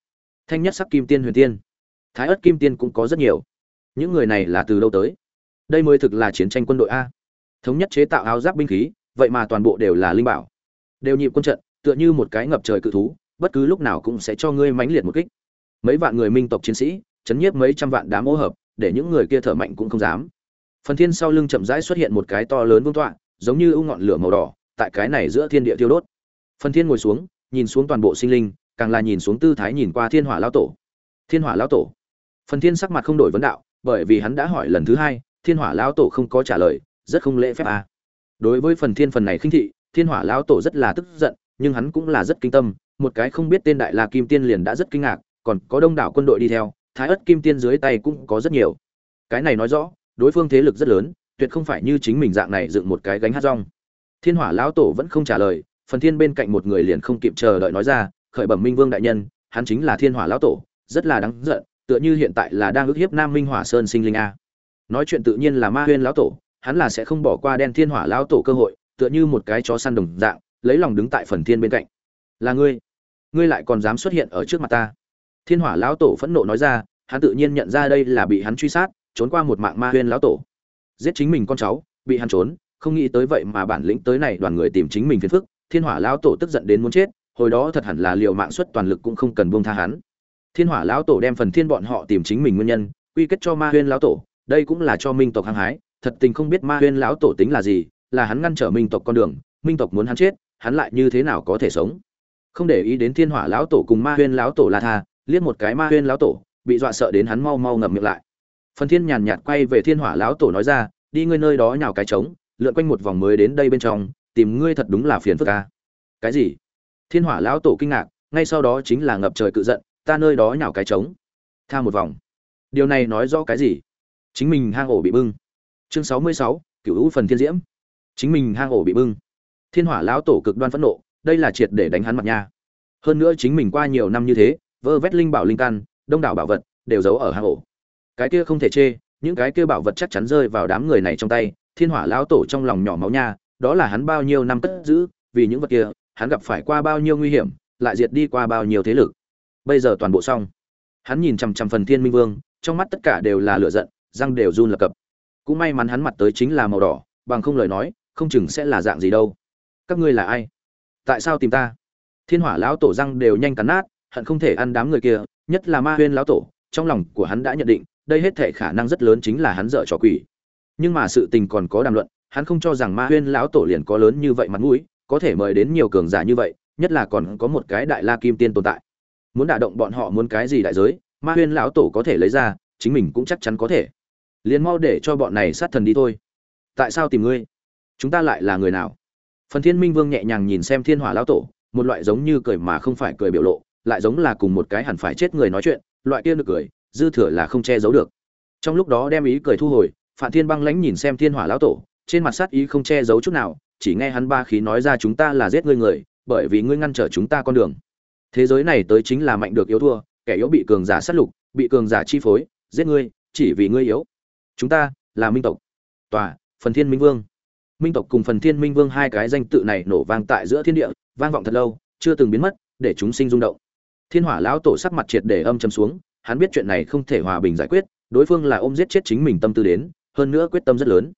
Thanh nhất sắc kim tiên, huyền tiên. Thái ất kim tiên cũng có rất nhiều. Những người này là từ đâu tới? Đây mới thực là chiến tranh quân đội a. Thống nhất chế tạo áo giáp binh khí, vậy mà toàn bộ đều là linh bảo. Đều nhịp quân trận, tựa như một cái ngập trời cự thú, bất cứ lúc nào cũng sẽ cho ngươi mãnh liệt một kích. Mấy vạn người minh tộc chiến sĩ, chấn nhiếp mấy trăm vạn đám ô hợp, để những người kia thở mạnh cũng không dám phần thiên sau lưng chậm rãi xuất hiện một cái to lớn vương tọa, giống như ưu ngọn lửa màu đỏ, tại cái này giữa thiên địa tiêu đốt. Phần thiên ngồi xuống, nhìn xuống toàn bộ sinh linh, càng là nhìn xuống tư thái nhìn qua thiên hỏa lão tổ. Thiên hỏa lão tổ. Phần thiên sắc mặt không đổi vấn đạo, bởi vì hắn đã hỏi lần thứ hai, thiên hỏa lão tổ không có trả lời, rất không lễ phép à. đối với phần thiên phần này khinh thị, thiên hỏa lão tổ rất là tức giận, nhưng hắn cũng là rất kinh tâm, một cái không biết tên đại la kim tiên liền đã rất kinh ngạc, còn có đông đảo quân đội đi theo, thái ất kim tiên dưới tay cũng có rất nhiều. Cái này nói rõ đối phương thế lực rất lớn, tuyệt không phải như chính mình dạng này dựng một cái gánh hát rong. Thiên hỏa lão tổ vẫn không trả lời, phần thiên bên cạnh một người liền không kịp chờ đợi nói ra, khởi bẩm minh vương đại nhân, hắn chính là thiên hỏa lão tổ, rất là đáng giận, tựa như hiện tại là đang ức hiếp nam minh hỏa sơn sinh linh a. Nói chuyện tự nhiên là ma huyên lão tổ, hắn là sẽ không bỏ qua đen thiên hỏa lão tổ cơ hội, tựa như một cái chó săn đồng dạng, lấy lòng đứng tại phần thiên bên cạnh. Là ngươi ngươi lại còn dám xuất hiện ở trước mặt ta? Thiên hỏa lão tổ phẫn nộ nói ra, hắn tự nhiên nhận ra đây là bị hắn truy sát trốn qua một mạng ma huyên lão tổ. Giết chính mình con cháu, bị hắn trốn, không nghĩ tới vậy mà bản lĩnh tới này đoàn người tìm chính mình phiền phức, thiên hỏa lão tổ tức giận đến muốn chết, hồi đó thật hẳn là liều mạng xuất toàn lực cũng không cần buông tha hắn. Thiên hỏa lão tổ đem phần thiên bọn họ tìm chính mình nguyên nhân, quy kết cho ma huyên lão tổ, đây cũng là cho minh tộc hăng hái, thật tình không biết ma huyên lão tổ tính là gì, là hắn ngăn trở minh tộc con đường, minh tộc muốn hắn chết, hắn lại như thế nào có thể sống? Không để ý đến thiên hỏa lão tổ cùng ma huyên lão tổ la tha, liếc một cái ma huyên lão tổ, bị dọa sợ đến hắn mau mau ngậm miệng lại phần thiên nhàn nhạt quay về thiên hỏa lão tổ nói ra, đi ngươi nơi đó nhào cái trống, lượn quanh một vòng mới đến đây bên trong, tìm ngươi thật đúng là phiền phức ca cái gì? Thiên hỏa lão tổ kinh ngạc, ngay sau đó chính là ngập trời cự giận, ta nơi đó nhào cái trống. Tha một vòng. Điều này nói rõ cái gì? Chính mình hang ổ bị bưng. Chương sáu mươi sáu cựu hữu phần thiên diễm. Chính mình hang ổ bị bưng. Thiên hỏa lão tổ cực đoan phẫn nộ, đây là triệt để đánh hắn mặt nha. Hơn nữa chính mình qua nhiều năm như thế, vơ vét linh bảo linh căn, đông đảo bảo vật, đều giấu ở hang ổ cái kia không thể chê, những cái kia bảo vật chắc chắn rơi vào đám người này trong tay, thiên hỏa lão tổ trong lòng nhỏ máu nha, đó là hắn bao nhiêu năm cất giữ, vì những vật kia, hắn gặp phải qua bao nhiêu nguy hiểm, lại diệt đi qua bao nhiêu thế lực. Bây giờ toàn bộ xong. Hắn nhìn chằm chằm phần thiên minh vương, trong mắt tất cả đều là lửa giận, răng đều run lập cập. Cũng may mắn hắn mặt tới chính là màu đỏ, bằng không lời nói, không chừng sẽ là dạng gì đâu. Các ngươi là ai? Tại sao tìm ta? Thiên hỏa lão tổ răng đều nhanh cắn nát, hận không thể ăn đám người kia, nhất là ma huyên lão tổ, trong lòng của hắn đã nhận định đây hết thể khả năng rất lớn chính là hắn dở trò quỷ. Nhưng mà sự tình còn có đàm luận, hắn không cho rằng ma huyên lão tổ liền có lớn như vậy mặt mũi, có thể mời đến nhiều cường giả như vậy, nhất là còn có một cái đại la kim tiên tồn tại. Muốn đả động bọn họ muốn cái gì đại giới, ma huyên lão tổ có thể lấy ra, chính mình cũng chắc chắn có thể. Liền mau để cho bọn này sát thần đi thôi. Tại sao tìm ngươi? Chúng ta lại là người nào? Phần thiên minh vương nhẹ nhàng nhìn xem thiên hỏa lão tổ, một loại giống như cười mà không phải cười biểu lộ, lại giống là cùng một cái hẳn phải chết người nói chuyện, loại kia được cười dư thừa là không che giấu được. Trong lúc đó đem ý cười thu hồi phạm thiên băng lãnh nhìn xem thiên hỏa lão tổ, trên mặt sát ý không che giấu chút nào, chỉ nghe hắn ba khí nói ra chúng ta là giết ngươi người, bởi vì ngươi ngăn trở chúng ta con đường. Thế giới này tới chính là mạnh được yếu thua, kẻ yếu bị cường giả sát lục, bị cường giả chi phối, giết ngươi, chỉ vì ngươi yếu. Chúng ta là minh tộc. Tòa, phần thiên minh vương. Minh tộc cùng phần thiên minh vương hai cái danh tự này nổ vang tại giữa thiên địa, vang vọng thật lâu, chưa từng biến mất, để chúng sinh rung động. Thiên hỏa lão tổ sắc mặt triệt để âm chầm xuống hắn biết chuyện này không thể hòa bình giải quyết đối phương là ôm giết chết chính mình tâm tư đến hơn nữa quyết tâm rất lớn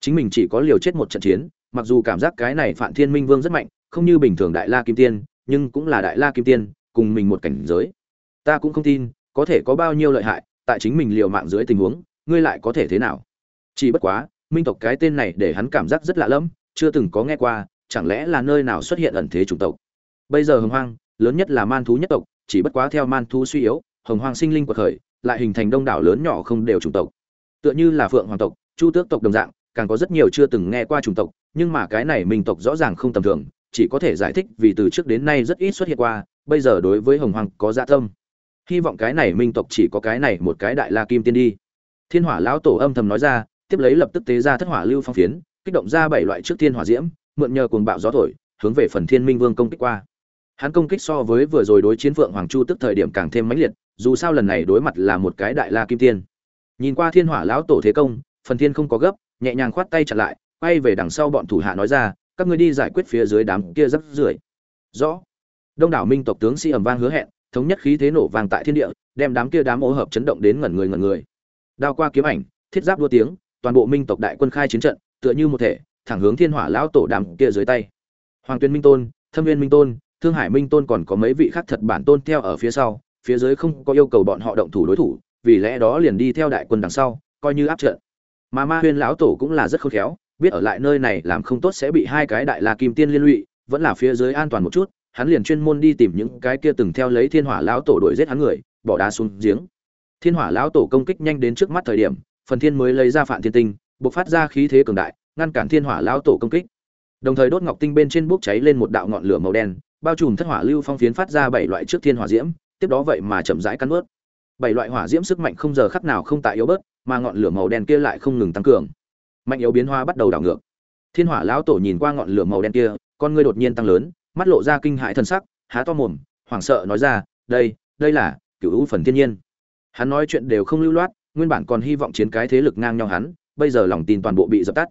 chính mình chỉ có liều chết một trận chiến mặc dù cảm giác cái này Phạn Thiên Minh Vương rất mạnh, không như bình thường Đại La Kim Tiên, nhưng cũng là Đại La Kim Tiên, cùng mình một cảnh giới. Ta cũng không tin, có thể có bao nhiêu lợi hại, tại chính mình liều mạng dưới tình huống, ngươi lại có thể thế nào? Chỉ bất quá, Minh tộc cái tên này để hắn cảm giác rất lạ lẫm, chưa từng có nghe qua, chẳng lẽ là nơi nào xuất hiện ẩn thế chủng tộc? Bây giờ Hồng Hoang, lớn nhất là Man thú nhất tộc, chỉ bất quá theo Man thú suy yếu, Hồng Hoang sinh linh quật khởi, lại hình thành đông đảo lớn nhỏ không đều chủng tộc. Tựa như là Phượng Hoàng tộc, Chu Tước tộc đồng dạng, càng có rất nhiều chưa từng nghe qua chủng tộc, nhưng mà cái này minh tộc rõ ràng không tầm thường chỉ có thể giải thích vì từ trước đến nay rất ít xuất hiện qua bây giờ đối với hồng hoàng có dạ tâm. Hy vọng cái này minh tộc chỉ có cái này một cái đại la kim tiên đi. Thiên hỏa lão tổ âm thầm nói ra tiếp lấy lập tức tế ra thất hỏa lưu phong phiến kích động ra bảy loại trước thiên hỏa diễm mượn nhờ cuồng bạo gió thổi hướng về phần thiên minh vương công kích qua. Hắn công kích so với vừa rồi đối chiến phượng hoàng chu tức thời điểm càng thêm mãnh liệt dù sao lần này đối mặt là một cái đại la kim tiên. Nhìn qua thiên hỏa lão tổ thế công, phần thiên không có gấp, nhẹ nhàng khoát tay chặn lại, quay về đằng sau bọn thủ hạ nói ra, các ngươi đi giải quyết phía dưới đám kia rất rưởi. Rõ. Đông đảo minh tộc tướng sĩ ầm vang hứa hẹn, thống nhất khí thế nổ vang tại thiên địa, đem đám kia đám ô hợp chấn động đến ngẩn người ngẩn người. Đao qua kiếm ảnh, thiết giáp đua tiếng, toàn bộ minh tộc đại quân khai chiến trận, tựa như một thể, thẳng hướng thiên hỏa lão tổ đám kia dưới tay. Hoàng tuyên minh tôn, thâm viên minh tôn, thương hải minh tôn còn có mấy vị khác thật bản tôn theo ở phía sau phía dưới không có yêu cầu bọn họ động thủ đối thủ, vì lẽ đó liền đi theo đại quân đằng sau, coi như áp trận. Mà ma huyên lão tổ cũng là rất khôn khéo, biết ở lại nơi này làm không tốt sẽ bị hai cái đại la kim tiên liên lụy, vẫn là phía dưới an toàn một chút, hắn liền chuyên môn đi tìm những cái kia từng theo lấy thiên hỏa lão tổ đuổi giết hắn người, bỏ đá xuống giếng. Thiên hỏa lão tổ công kích nhanh đến trước mắt thời điểm, phần thiên mới lấy ra phản thiên tinh, bộc phát ra khí thế cường đại, ngăn cản thiên hỏa lão tổ công kích. Đồng thời đốt ngọc tinh bên trên bốc cháy lên một đạo ngọn lửa màu đen, bao trùm thất hỏa lưu phong phiến phát ra bảy loại trước thiên hỏa diễm tiếp đó vậy mà chậm rãi cắn ướt bảy loại hỏa diễm sức mạnh không giờ khắc nào không tại yếu bớt, mà ngọn lửa màu đen kia lại không ngừng tăng cường. Mạnh yếu biến hóa bắt đầu đảo ngược. Thiên hỏa lão tổ nhìn qua ngọn lửa màu đen kia, con ngươi đột nhiên tăng lớn, mắt lộ ra kinh hãi thần sắc, há to mồm, hoảng sợ nói ra, đây đây là cựu u phần thiên nhiên. Hắn nói chuyện đều không lưu loát, nguyên bản còn hy vọng chiến cái thế lực ngang nhau hắn, bây giờ lòng tin toàn bộ bị dập tắt.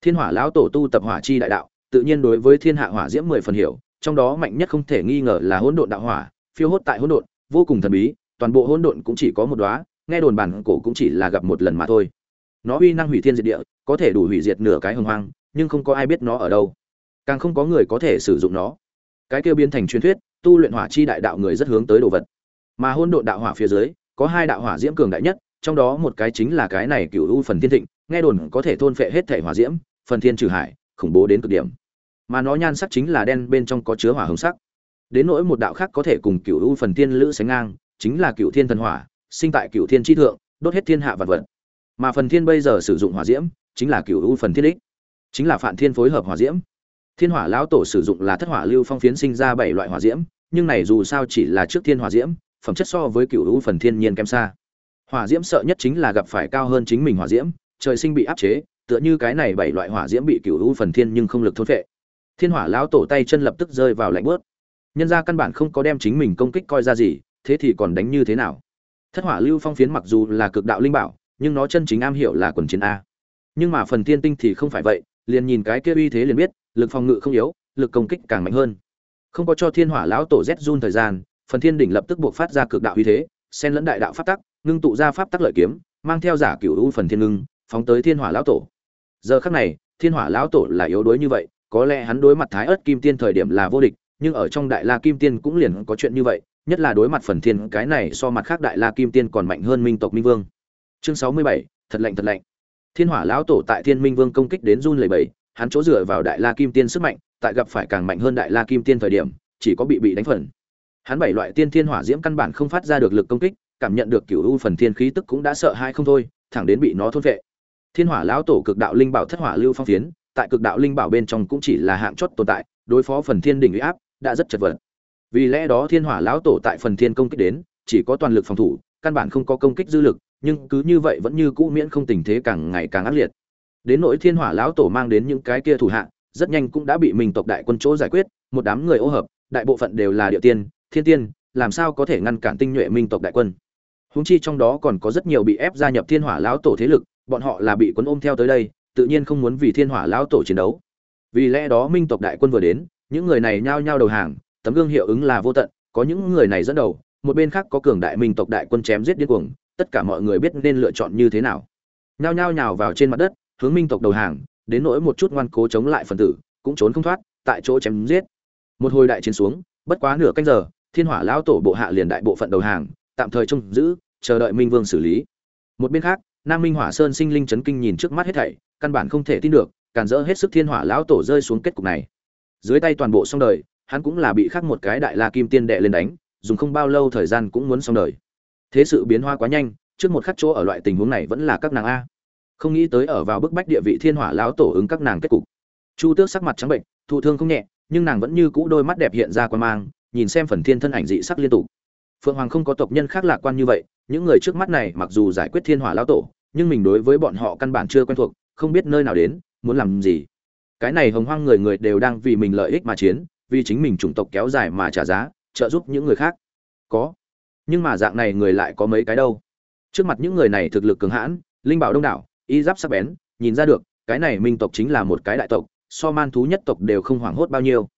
Thiên hỏa lão tổ tu tập hỏa chi đại đạo, tự nhiên đối với thiên hạ hỏa diễm mười phần hiểu, trong đó mạnh nhất không thể nghi ngờ là hỗn độn đạo hỏa phiêu hốt tại hỗn độn, vô cùng thần bí, toàn bộ hỗn độn cũng chỉ có một đóa, nghe đồn bản cổ cũng chỉ là gặp một lần mà thôi. Nó uy năng hủy thiên diệt địa, có thể đủ hủy diệt nửa cái hồng hoang, nhưng không có ai biết nó ở đâu. Càng không có người có thể sử dụng nó. Cái kia biến thành truyền thuyết, tu luyện hỏa chi đại đạo người rất hướng tới đồ vật. Mà hỗn độn đạo hỏa phía dưới, có hai đạo hỏa diễm cường đại nhất, trong đó một cái chính là cái này cửu u phần thiên thịnh, nghe đồn có thể thôn phệ hết thể hỏa diễm, phần thiên trừ hải, khủng bố đến cực điểm. Mà nó nhan sắc chính là đen, bên trong có chứa hỏa hồng sắc đến nỗi một đạo khác có thể cùng cựu u phần tiên lữ sánh ngang, chính là cựu thiên thần hỏa, sinh tại cựu thiên tri thượng, đốt hết thiên hạ vật vật. Mà phần thiên bây giờ sử dụng hỏa diễm, chính là cựu u phần thiên đích, chính là phản thiên phối hợp hỏa diễm. Thiên hỏa lão tổ sử dụng là thất hỏa lưu phong phiến sinh ra bảy loại hỏa diễm, nhưng này dù sao chỉ là trước thiên hỏa diễm, phẩm chất so với cựu u phần thiên nhiên kém xa. Hỏa diễm sợ nhất chính là gặp phải cao hơn chính mình hỏa diễm, trời sinh bị áp chế, tựa như cái này bảy loại hỏa diễm bị cựu u phần thiên nhưng không lực thôn phệ. thiên hỏa lão tổ tay chân lập tức rơi vào lạnh bớt nhân ra căn bản không có đem chính mình công kích coi ra gì, thế thì còn đánh như thế nào? Thất hỏa lưu phong phiến mặc dù là cực đạo linh bảo, nhưng nó chân chính am hiểu là quần chiến a. Nhưng mà phần thiên tinh thì không phải vậy, liền nhìn cái kia uy thế liền biết, lực phòng ngự không yếu, lực công kích càng mạnh hơn. Không có cho thiên hỏa lão tổ z run thời gian, phần thiên đỉnh lập tức buộc phát ra cực đạo uy thế, xen lẫn đại đạo pháp tắc, ngưng tụ ra pháp tắc lợi kiếm, mang theo giả cửu u phần thiên ngưng, phóng tới thiên hỏa lão tổ. Giờ khắc này, thiên hỏa lão tổ là yếu đuối như vậy, có lẽ hắn đối mặt thái ớt kim tiên thời điểm là vô địch nhưng ở trong đại la kim tiên cũng liền có chuyện như vậy, nhất là đối mặt phần thiên, cái này so mặt khác đại la kim tiên còn mạnh hơn minh tộc minh vương. Chương sáu mươi bảy, thật lạnh thật lạnh. Thiên hỏa lão tổ tại thiên minh vương công kích đến run lầy bầy hắn chỗ dựa vào đại la kim tiên sức mạnh, tại gặp phải càng mạnh hơn đại la kim tiên thời điểm, chỉ có bị bị đánh phần. Hắn bảy loại tiên thiên hỏa diễm căn bản không phát ra được lực công kích, cảm nhận được cửu u phần thiên khí tức cũng đã sợ hai không thôi, thẳng đến bị nó thôn vệ. Thiên hỏa lão tổ cực đạo linh bảo thất hỏa lưu phong phiến, tại cực đạo linh bảo bên trong cũng chỉ là hạng chót tồn tại, đối phó phần thiên đỉnh uy áp đã rất chật vật. Vì lẽ đó thiên hỏa lão tổ tại phần thiên công kích đến, chỉ có toàn lực phòng thủ, căn bản không có công kích dư lực, nhưng cứ như vậy vẫn như cũ miễn không tình thế càng ngày càng ác liệt. Đến nỗi thiên hỏa lão tổ mang đến những cái kia thủ hạ, rất nhanh cũng đã bị mình tộc đại quân chỗ giải quyết, một đám người ô hợp, đại bộ phận đều là địa tiên, thiên tiên, làm sao có thể ngăn cản tinh nhuệ minh tộc đại quân? Húng chi trong đó còn có rất nhiều bị ép gia nhập thiên hỏa lão tổ thế lực, bọn họ là bị quân ôm theo tới đây, tự nhiên không muốn vì thiên hỏa lão tổ chiến đấu. Vì lẽ đó minh tộc đại quân vừa đến những người này nhao nhao đầu hàng, tấm gương hiệu ứng là vô tận, có những người này dẫn đầu, một bên khác có cường đại minh tộc đại quân chém giết điên cuồng, tất cả mọi người biết nên lựa chọn như thế nào. Nhao nhao nhào vào trên mặt đất, hướng minh tộc đầu hàng, đến nỗi một chút ngoan cố chống lại phần tử, cũng trốn không thoát, tại chỗ chém giết. Một hồi đại chiến xuống, bất quá nửa canh giờ, thiên hỏa lão tổ bộ hạ liền đại bộ phận đầu hàng, tạm thời trông giữ, chờ đợi minh vương xử lý. Một bên khác, nam minh hỏa sơn sinh linh chấn kinh nhìn trước mắt hết thảy, căn bản không thể tin được, càn rỡ hết sức thiên hỏa lão tổ rơi xuống kết cục này dưới tay toàn bộ xong đời, hắn cũng là bị khắc một cái đại la kim tiên đệ lên đánh, dùng không bao lâu thời gian cũng muốn xong đời. Thế sự biến hóa quá nhanh, trước một khắc chỗ ở loại tình huống này vẫn là các nàng a. Không nghĩ tới ở vào bức bách địa vị thiên hỏa lão tổ ứng các nàng kết cục. Chu tước sắc mặt trắng bệnh, thụ thương không nhẹ, nhưng nàng vẫn như cũ đôi mắt đẹp hiện ra quan mang, nhìn xem phần thiên thân ảnh dị sắc liên tục. Phượng hoàng không có tộc nhân khác lạc quan như vậy, những người trước mắt này mặc dù giải quyết thiên hỏa lão tổ, nhưng mình đối với bọn họ căn bản chưa quen thuộc, không biết nơi nào đến, muốn làm gì cái này hồng hoang người người đều đang vì mình lợi ích mà chiến, vì chính mình chủng tộc kéo dài mà trả giá, trợ giúp những người khác. Có. Nhưng mà dạng này người lại có mấy cái đâu? Trước mặt những người này thực lực cường hãn, linh bảo đông đảo, y giáp sắc bén, nhìn ra được, cái này minh tộc chính là một cái đại tộc, so man thú nhất tộc đều không hoảng hốt bao nhiêu.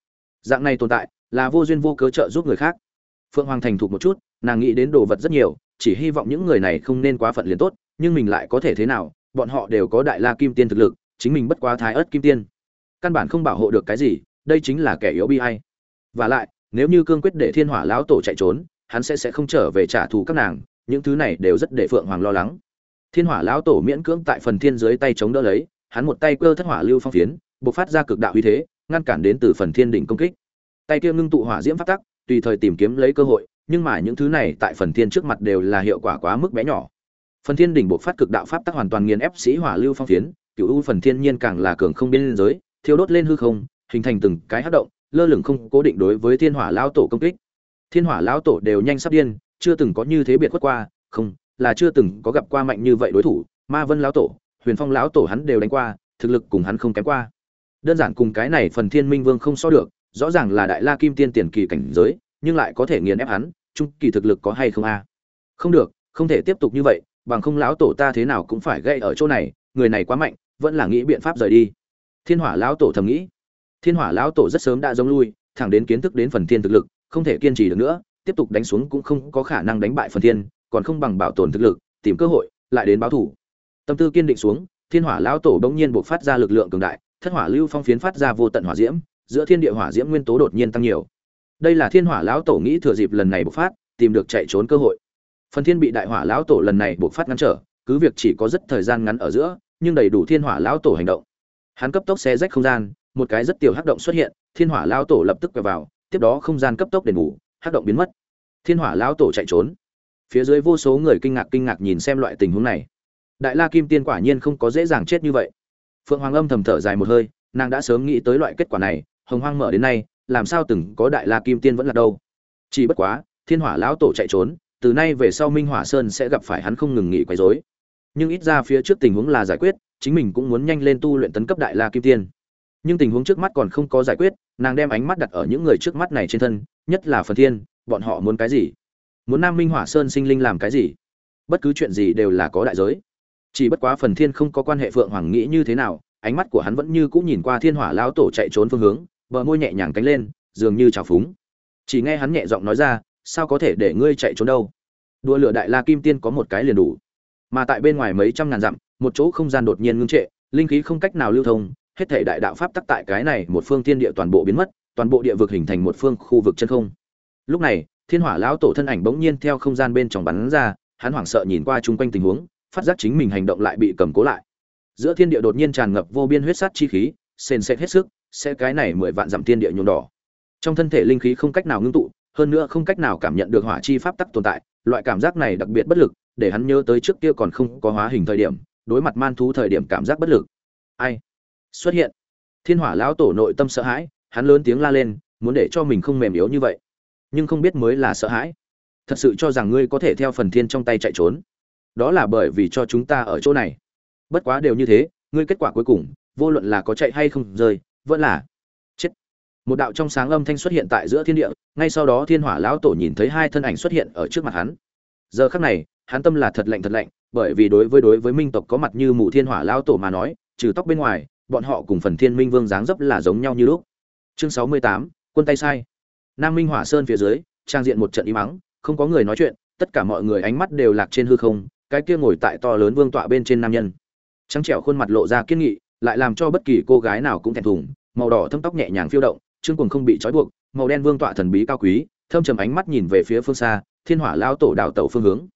Dạng này tồn tại, là vô duyên vô cớ trợ giúp người khác. Phượng hoàng thành thục một chút, nàng nghĩ đến đồ vật rất nhiều, chỉ hy vọng những người này không nên quá phận liền tốt, nhưng mình lại có thể thế nào? Bọn họ đều có đại la kim tiên thực lực, chính mình bất quá thái ớt kim tiên căn bản không bảo hộ được cái gì, đây chính là kẻ yếu bi hay và lại, nếu như cương quyết để thiên hỏa lão tổ chạy trốn, hắn sẽ sẽ không trở về trả thù các nàng, những thứ này đều rất để phượng hoàng lo lắng. Thiên hỏa lão tổ miễn cưỡng tại phần thiên dưới tay chống đỡ lấy, hắn một tay cơ thất hỏa lưu phong phiến, bộc phát ra cực đạo uy thế, ngăn cản đến từ phần thiên đỉnh công kích. Tay kia ngưng tụ hỏa diễm phát tắc, tùy thời tìm kiếm lấy cơ hội, nhưng mà những thứ này tại phần thiên trước mặt đều là hiệu quả quá mức bé nhỏ. Phần thiên đỉnh bộc phát cực đạo pháp tắc hoàn toàn nghiền ép sĩ hỏa lưu phong phiến cựu u phần thiên nhiên càng là cường không biên giới thiêu đốt lên hư không, hình thành từng cái hất động, lơ lửng không cố định đối với thiên hỏa lão tổ công kích. Thiên hỏa lão tổ đều nhanh sắp điên, chưa từng có như thế biệt khuất qua, không, là chưa từng có gặp qua mạnh như vậy đối thủ, ma vân lão tổ, huyền phong lão tổ hắn đều đánh qua, thực lực cùng hắn không kém qua. Đơn giản cùng cái này phần thiên minh vương không so được, rõ ràng là đại la kim tiên tiền kỳ cảnh giới, nhưng lại có thể nghiền ép hắn, trung kỳ thực lực có hay không a? Không được, không thể tiếp tục như vậy, bằng không lão tổ ta thế nào cũng phải gây ở chỗ này, người này quá mạnh, vẫn là nghĩ biện pháp rời đi thiên hỏa lão tổ thầm nghĩ. Thiên hỏa lão tổ rất sớm đã giống lui, thẳng đến kiến thức đến phần thiên thực lực, không thể kiên trì được nữa, tiếp tục đánh xuống cũng không có khả năng đánh bại phần thiên, còn không bằng bảo tồn thực lực, tìm cơ hội, lại đến báo thủ. Tâm tư kiên định xuống, thiên hỏa lão tổ bỗng nhiên buộc phát ra lực lượng cường đại, thất hỏa lưu phong phiến phát ra vô tận hỏa diễm, giữa thiên địa hỏa diễm nguyên tố đột nhiên tăng nhiều. Đây là thiên hỏa lão tổ nghĩ thừa dịp lần này bộc phát, tìm được chạy trốn cơ hội. Phần thiên bị đại hỏa lão tổ lần này bộc phát ngăn trở, cứ việc chỉ có rất thời gian ngắn ở giữa, nhưng đầy đủ thiên hỏa lão tổ hành động hắn cấp tốc xé rách không gian, một cái rất tiểu hắc động xuất hiện, thiên hỏa lão tổ lập tức quẹo vào, tiếp đó không gian cấp tốc đền bù, hắc động biến mất. Thiên hỏa lão tổ chạy trốn. Phía dưới vô số người kinh ngạc kinh ngạc nhìn xem loại tình huống này. Đại la kim tiên quả nhiên không có dễ dàng chết như vậy. Phượng hoàng âm thầm thở dài một hơi, nàng đã sớm nghĩ tới loại kết quả này, hồng hoang mở đến nay, làm sao từng có đại la kim tiên vẫn là đâu. Chỉ bất quá, thiên hỏa lão tổ chạy trốn, từ nay về sau minh hỏa sơn sẽ gặp phải hắn không ngừng nghỉ quấy rối nhưng ít ra phía trước tình huống là giải quyết, chính mình cũng muốn nhanh lên tu luyện tấn cấp đại la kim tiên. Nhưng tình huống trước mắt còn không có giải quyết, nàng đem ánh mắt đặt ở những người trước mắt này trên thân, nhất là phần thiên, bọn họ muốn cái gì? Muốn nam minh hỏa sơn sinh linh làm cái gì? Bất cứ chuyện gì đều là có đại giới. Chỉ bất quá phần thiên không có quan hệ phượng hoàng nghĩ như thế nào, ánh mắt của hắn vẫn như cũng nhìn qua thiên hỏa lão tổ chạy trốn phương hướng, bờ môi nhẹ nhàng cánh lên, dường như trào phúng. Chỉ nghe hắn nhẹ giọng nói ra, sao có thể để ngươi chạy trốn đâu? Đua lửa đại la kim tiên có một cái liền đủ mà tại bên ngoài mấy trăm ngàn dặm, một chỗ không gian đột nhiên ngưng trệ, linh khí không cách nào lưu thông, hết thể đại đạo pháp tắc tại cái này một phương thiên địa toàn bộ biến mất, toàn bộ địa vực hình thành một phương khu vực chân không. Lúc này, thiên hỏa lão tổ thân ảnh bỗng nhiên theo không gian bên trong bắn ra, hắn hoảng sợ nhìn qua chung quanh tình huống, phát giác chính mình hành động lại bị cầm cố lại. Giữa thiên địa đột nhiên tràn ngập vô biên huyết sát chi khí, sền sệt hết sức, sẽ cái này mười vạn dặm thiên địa nhuộm đỏ. Trong thân thể linh khí không cách nào ngưng tụ, hơn nữa không cách nào cảm nhận được hỏa chi pháp tắc tồn tại, loại cảm giác này đặc biệt bất lực để hắn nhớ tới trước kia còn không có hóa hình thời điểm, đối mặt man thú thời điểm cảm giác bất lực. Ai? Xuất hiện. Thiên hỏa lão tổ nội tâm sợ hãi, hắn lớn tiếng la lên, muốn để cho mình không mềm yếu như vậy. Nhưng không biết mới là sợ hãi. Thật sự cho rằng ngươi có thể theo phần thiên trong tay chạy trốn. Đó là bởi vì cho chúng ta ở chỗ này. Bất quá đều như thế, ngươi kết quả cuối cùng, vô luận là có chạy hay không rơi, vẫn là chết. Một đạo trong sáng âm thanh xuất hiện tại giữa thiên địa, ngay sau đó thiên hỏa lão tổ nhìn thấy hai thân ảnh xuất hiện ở trước mặt hắn. Giờ khắc này hắn tâm là thật lạnh thật lạnh, bởi vì đối với đối với minh tộc có mặt như mù thiên hỏa lão tổ mà nói, trừ tóc bên ngoài, bọn họ cùng phần thiên minh vương dáng dấp là giống nhau như lúc. Chương sáu mươi tám, quân tay sai. Nam minh hỏa sơn phía dưới, trang diện một trận im mắng không có người nói chuyện, tất cả mọi người ánh mắt đều lạc trên hư không, cái kia ngồi tại to lớn vương tọa bên trên nam nhân. Trắng trẻo khuôn mặt lộ ra kiên nghị, lại làm cho bất kỳ cô gái nào cũng thẹn thùng, màu đỏ thâm tóc nhẹ nhàng phiêu động, trương quần không bị trói buộc, màu đen vương tọa thần bí cao quý, thâm trầm ánh mắt nhìn về phía phương xa, thiên hỏa lao tổ đảo tàu phương hướng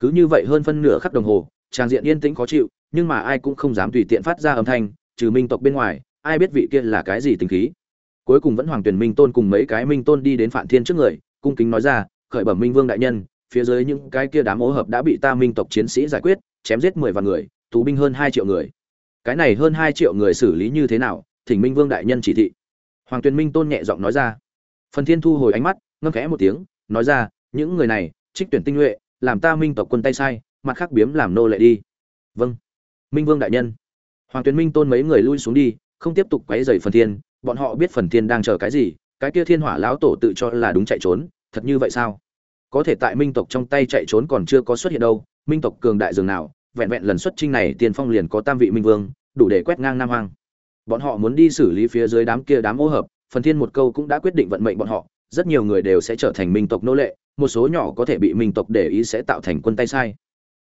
cứ như vậy hơn phân nửa khắc đồng hồ, trang diện yên tĩnh khó chịu, nhưng mà ai cũng không dám tùy tiện phát ra âm thanh, trừ minh tộc bên ngoài, ai biết vị kia là cái gì tình khí. Cuối cùng vẫn hoàng tuyển minh tôn cùng mấy cái minh tôn đi đến phản thiên trước người, cung kính nói ra, khởi bẩm minh vương đại nhân, phía dưới những cái kia đám ố hợp đã bị ta minh tộc chiến sĩ giải quyết, chém giết mười vạn người, tù binh hơn hai triệu người. Cái này hơn hai triệu người xử lý như thế nào, thỉnh minh vương đại nhân chỉ thị. Hoàng tuyển minh tôn nhẹ giọng nói ra. Phần thiên thu hồi ánh mắt, ngâm khẽ một tiếng, nói ra, những người này, trích tuyển tinh nhuệ làm ta minh tộc quân tay sai, mặt khác biếm làm nô lệ đi. Vâng. Minh vương đại nhân. Hoàng tuyến minh tôn mấy người lui xuống đi, không tiếp tục quấy dày phần thiên, bọn họ biết phần thiên đang chờ cái gì, cái kia thiên hỏa lão tổ tự cho là đúng chạy trốn, thật như vậy sao? Có thể tại minh tộc trong tay chạy trốn còn chưa có xuất hiện đâu, minh tộc cường đại dường nào, vẹn vẹn lần xuất trinh này tiền phong liền có tam vị minh vương, đủ để quét ngang nam hoang. Bọn họ muốn đi xử lý phía dưới đám kia đám ô hợp, phần thiên một câu cũng đã quyết định vận mệnh bọn họ, rất nhiều người đều sẽ trở thành minh tộc nô lệ một số nhỏ có thể bị minh tộc để ý sẽ tạo thành quân tay sai.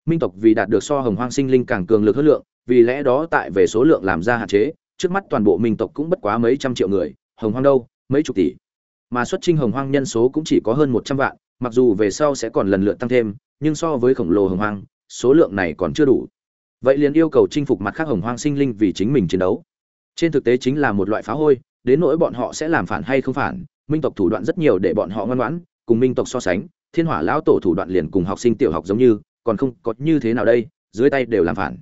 Minh tộc vì đạt được so hồng hoang sinh linh càng cường lực hơn lượng, vì lẽ đó tại về số lượng làm ra hạn chế, trước mắt toàn bộ minh tộc cũng bất quá mấy trăm triệu người, hồng hoang đâu, mấy chục tỷ. Mà xuất trinh hồng hoang nhân số cũng chỉ có hơn một trăm vạn, mặc dù về sau sẽ còn lần lượt tăng thêm, nhưng so với khổng lồ hồng hoang, số lượng này còn chưa đủ. Vậy liền yêu cầu chinh phục mặt khác hồng hoang sinh linh vì chính mình chiến đấu. Trên thực tế chính là một loại phá hôi, đến nỗi bọn họ sẽ làm phản hay không phản, minh tộc thủ đoạn rất nhiều để bọn họ ngoan ngoãn cùng minh tộc so sánh, thiên hỏa lão tổ thủ đoạn liền cùng học sinh tiểu học giống như, còn không có như thế nào đây, dưới tay đều làm phản.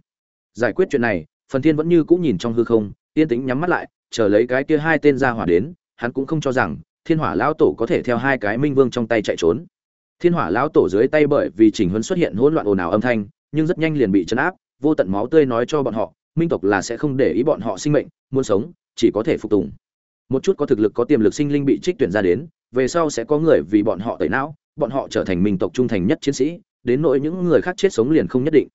Giải quyết chuyện này, phần thiên vẫn như cũng nhìn trong hư không, yên tĩnh nhắm mắt lại, chờ lấy cái kia hai tên ra hỏa đến, hắn cũng không cho rằng, thiên hỏa lão tổ có thể theo hai cái minh vương trong tay chạy trốn. Thiên hỏa lão tổ dưới tay bởi vì chỉnh huấn xuất hiện hỗn loạn ồn ào âm thanh, nhưng rất nhanh liền bị chấn áp, vô tận máu tươi nói cho bọn họ, minh tộc là sẽ không để ý bọn họ sinh mệnh, muốn sống, chỉ có thể phục tùng. Một chút có thực lực có tiềm lực sinh linh bị trích tuyển ra đến về sau sẽ có người vì bọn họ tẩy não, bọn họ trở thành minh tộc trung thành nhất chiến sĩ, đến nỗi những người khác chết sống liền không nhất định.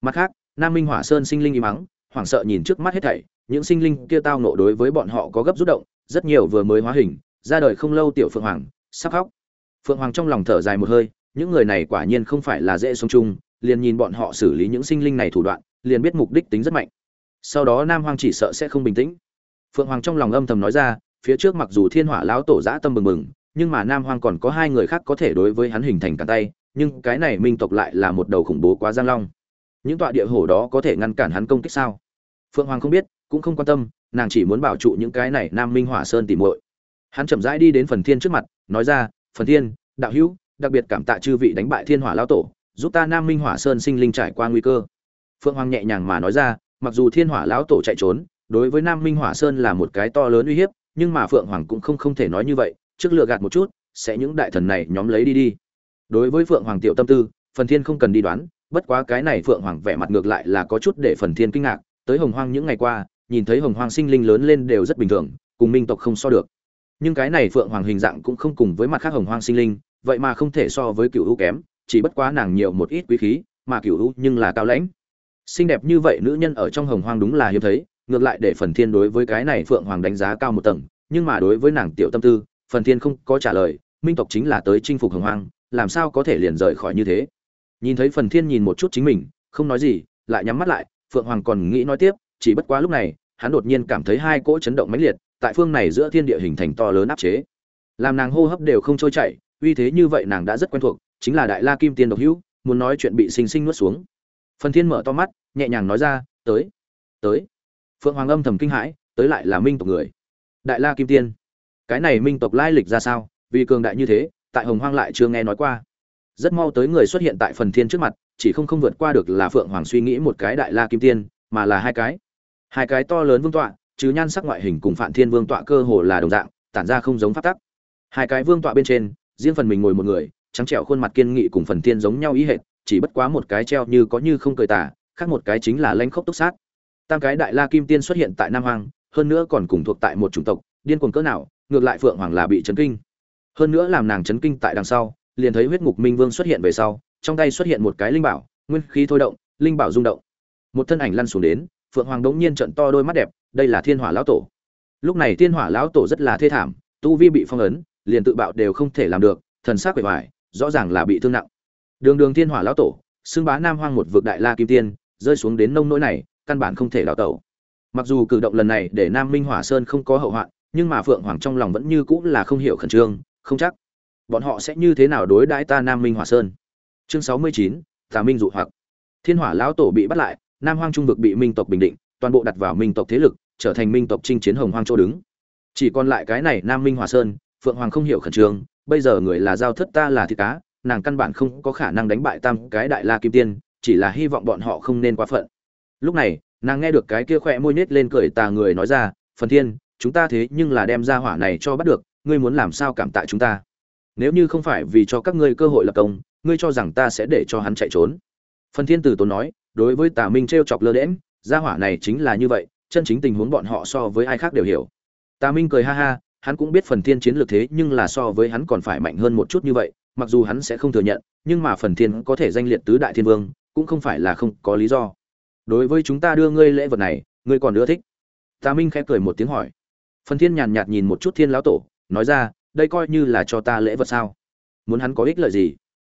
Mặt khác, nam minh hỏa sơn sinh linh im mắng hoảng sợ nhìn trước mắt hết thảy, những sinh linh kia tao nộ đối với bọn họ có gấp rút động, rất nhiều vừa mới hóa hình, ra đời không lâu tiểu phượng hoàng, sắp khóc. Phượng hoàng trong lòng thở dài một hơi, những người này quả nhiên không phải là dễ sống chung, liền nhìn bọn họ xử lý những sinh linh này thủ đoạn, liền biết mục đích tính rất mạnh. Sau đó nam hoàng chỉ sợ sẽ không bình tĩnh. Phượng hoàng trong lòng âm thầm nói ra, phía trước mặc dù thiên hỏa lão tổ giã tâm bừng bừng nhưng mà nam hoang còn có hai người khác có thể đối với hắn hình thành cản tay, nhưng cái này minh tộc lại là một đầu khủng bố quá giang long. Những tọa địa hổ đó có thể ngăn cản hắn công kích sao? Phượng hoàng không biết, cũng không quan tâm, nàng chỉ muốn bảo trụ những cái này nam minh hỏa sơn tìm muội. Hắn chậm rãi đi đến phần thiên trước mặt, nói ra, phần thiên, đạo hữu, đặc biệt cảm tạ chư vị đánh bại thiên hỏa lão tổ, giúp ta nam minh hỏa sơn sinh linh trải qua nguy cơ. Phượng hoàng nhẹ nhàng mà nói ra, mặc dù thiên hỏa lão tổ chạy trốn, đối với nam minh hỏa sơn là một cái to lớn uy hiếp, nhưng mà phượng hoàng cũng không không thể nói như vậy trước lựa gạt một chút, sẽ những đại thần này nhóm lấy đi đi. Đối với phượng hoàng tiểu tâm tư, phần thiên không cần đi đoán, bất quá cái này phượng hoàng vẻ mặt ngược lại là có chút để phần thiên kinh ngạc. Tới hồng hoang những ngày qua, nhìn thấy hồng hoang sinh linh lớn lên đều rất bình thường, cùng minh tộc không so được. Nhưng cái này phượng hoàng hình dạng cũng không cùng với mặt khác hồng hoang sinh linh, vậy mà không thể so với cựu hữu kém, chỉ bất quá nàng nhiều một ít quý khí, mà cựu hữu nhưng là cao lãnh. Xinh đẹp như vậy nữ nhân ở trong hồng hoang đúng là hiếm thấy, ngược lại để phần thiên đối với cái này phượng hoàng đánh giá cao một tầng, nhưng mà đối với nàng tiểu tâm tư phần thiên không có trả lời, minh tộc chính là tới chinh phục hồng hoang, làm sao có thể liền rời khỏi như thế? Nhìn thấy phần thiên nhìn một chút chính mình, không nói gì, lại nhắm mắt lại, phượng hoàng còn nghĩ nói tiếp, chỉ bất quá lúc này, hắn đột nhiên cảm thấy hai cỗ chấn động mãnh liệt, tại phương này giữa thiên địa hình thành to lớn áp chế. Làm nàng hô hấp đều không trôi chảy, uy thế như vậy nàng đã rất quen thuộc, chính là đại la kim tiên độc hữu, muốn nói chuyện bị sinh sinh nuốt xuống. Phần thiên mở to mắt, nhẹ nhàng nói ra, tới tới. Phượng hoàng âm thầm kinh hãi, tới lại là minh tộc người. Đại la kim tiên cái này minh tộc lai lịch ra sao? Vì cường đại như thế, tại hồng hoang lại chưa nghe nói qua. Rất mau tới người xuất hiện tại phần thiên trước mặt, chỉ không không vượt qua được là phượng hoàng suy nghĩ một cái đại la kim tiên, mà là hai cái. Hai cái to lớn vương tọa, chứ nhan sắc ngoại hình cùng phản thiên vương tọa cơ hồ là đồng dạng, tản ra không giống phát tắc. Hai cái vương tọa bên trên, riêng phần mình ngồi một người, trắng trẻo khuôn mặt kiên nghị cùng phần thiên giống nhau ý hệt, chỉ bất quá một cái treo như có như không cười tả khác một cái chính là lanh khốc túc sát. Tam cái đại la kim tiên xuất hiện tại nam hoàng hơn nữa còn cùng thuộc tại một chủng tộc, điên cuồng cỡ nào ngược lại phượng hoàng là bị chấn kinh. Hơn nữa làm nàng chấn kinh tại đằng sau, liền thấy huyết ngục minh vương xuất hiện về sau, trong tay xuất hiện một cái linh bảo, nguyên khí thôi động, linh bảo rung động. Một thân ảnh lăn xuống đến, phượng hoàng đống nhiên trận to đôi mắt đẹp, đây là thiên hỏa lão tổ. Lúc này thiên hỏa lão tổ rất là thê thảm, tu vi bị phong ấn, liền tự bạo đều không thể làm được, thần sắc quệ hoài, rõ ràng là bị thương nặng. Đường đường thiên hỏa lão tổ, xưng bá nam hoang một vực đại la kim tiên, rơi xuống đến nông nỗi này, căn bản không thể đào tẩu. Mặc dù cử động lần này để nam minh hỏa sơn không có hậu hoạn nhưng mà phượng hoàng trong lòng vẫn như cũng là không hiểu khẩn trương, không chắc. Bọn họ sẽ như thế nào đối đãi ta nam minh hòa sơn? Chương sáu mươi chín, tà minh dụ hoặc. Thiên hỏa lão tổ bị bắt lại, nam hoang trung vực bị minh tộc bình định, toàn bộ đặt vào minh tộc thế lực, trở thành minh tộc chinh chiến hồng hoang chỗ đứng. Chỉ còn lại cái này nam minh hòa sơn, phượng hoàng không hiểu khẩn trương, bây giờ người là giao thất ta là thịt cá, nàng căn bản không có khả năng đánh bại tam cái đại la kim tiên, chỉ là hy vọng bọn họ không nên quá phận. Lúc này, nàng nghe được cái kia khỏe môi nết lên cười tà người nói ra, phần thiên chúng ta thế nhưng là đem ra hỏa này cho bắt được, ngươi muốn làm sao cảm tạ chúng ta? Nếu như không phải vì cho các ngươi cơ hội lập công, ngươi cho rằng ta sẽ để cho hắn chạy trốn? Phần thiên tử tốn nói, đối với tà minh t r e o chọc lơ đễm gia hỏa này chính là như vậy, chân chính tình huống bọn họ so với ai khác đều hiểu. Tà minh cười ha ha, hắn cũng biết phần thiên chiến lược thế nhưng là so với hắn còn phải mạnh hơn một chút như vậy, mặc dù hắn sẽ không thừa nhận, nhưng mà phần thiên có thể danh liệt tứ đại thiên vương, cũng không phải là không có lý do. Đối với chúng ta đưa ngươi lễ vật này, ngươi còn ưa thích? Tà minh khẽ cười một tiếng hỏi phần thiên nhàn nhạt nhìn một chút thiên lão tổ, nói ra, đây coi như là cho ta lễ vật sao? Muốn hắn có ích lợi gì?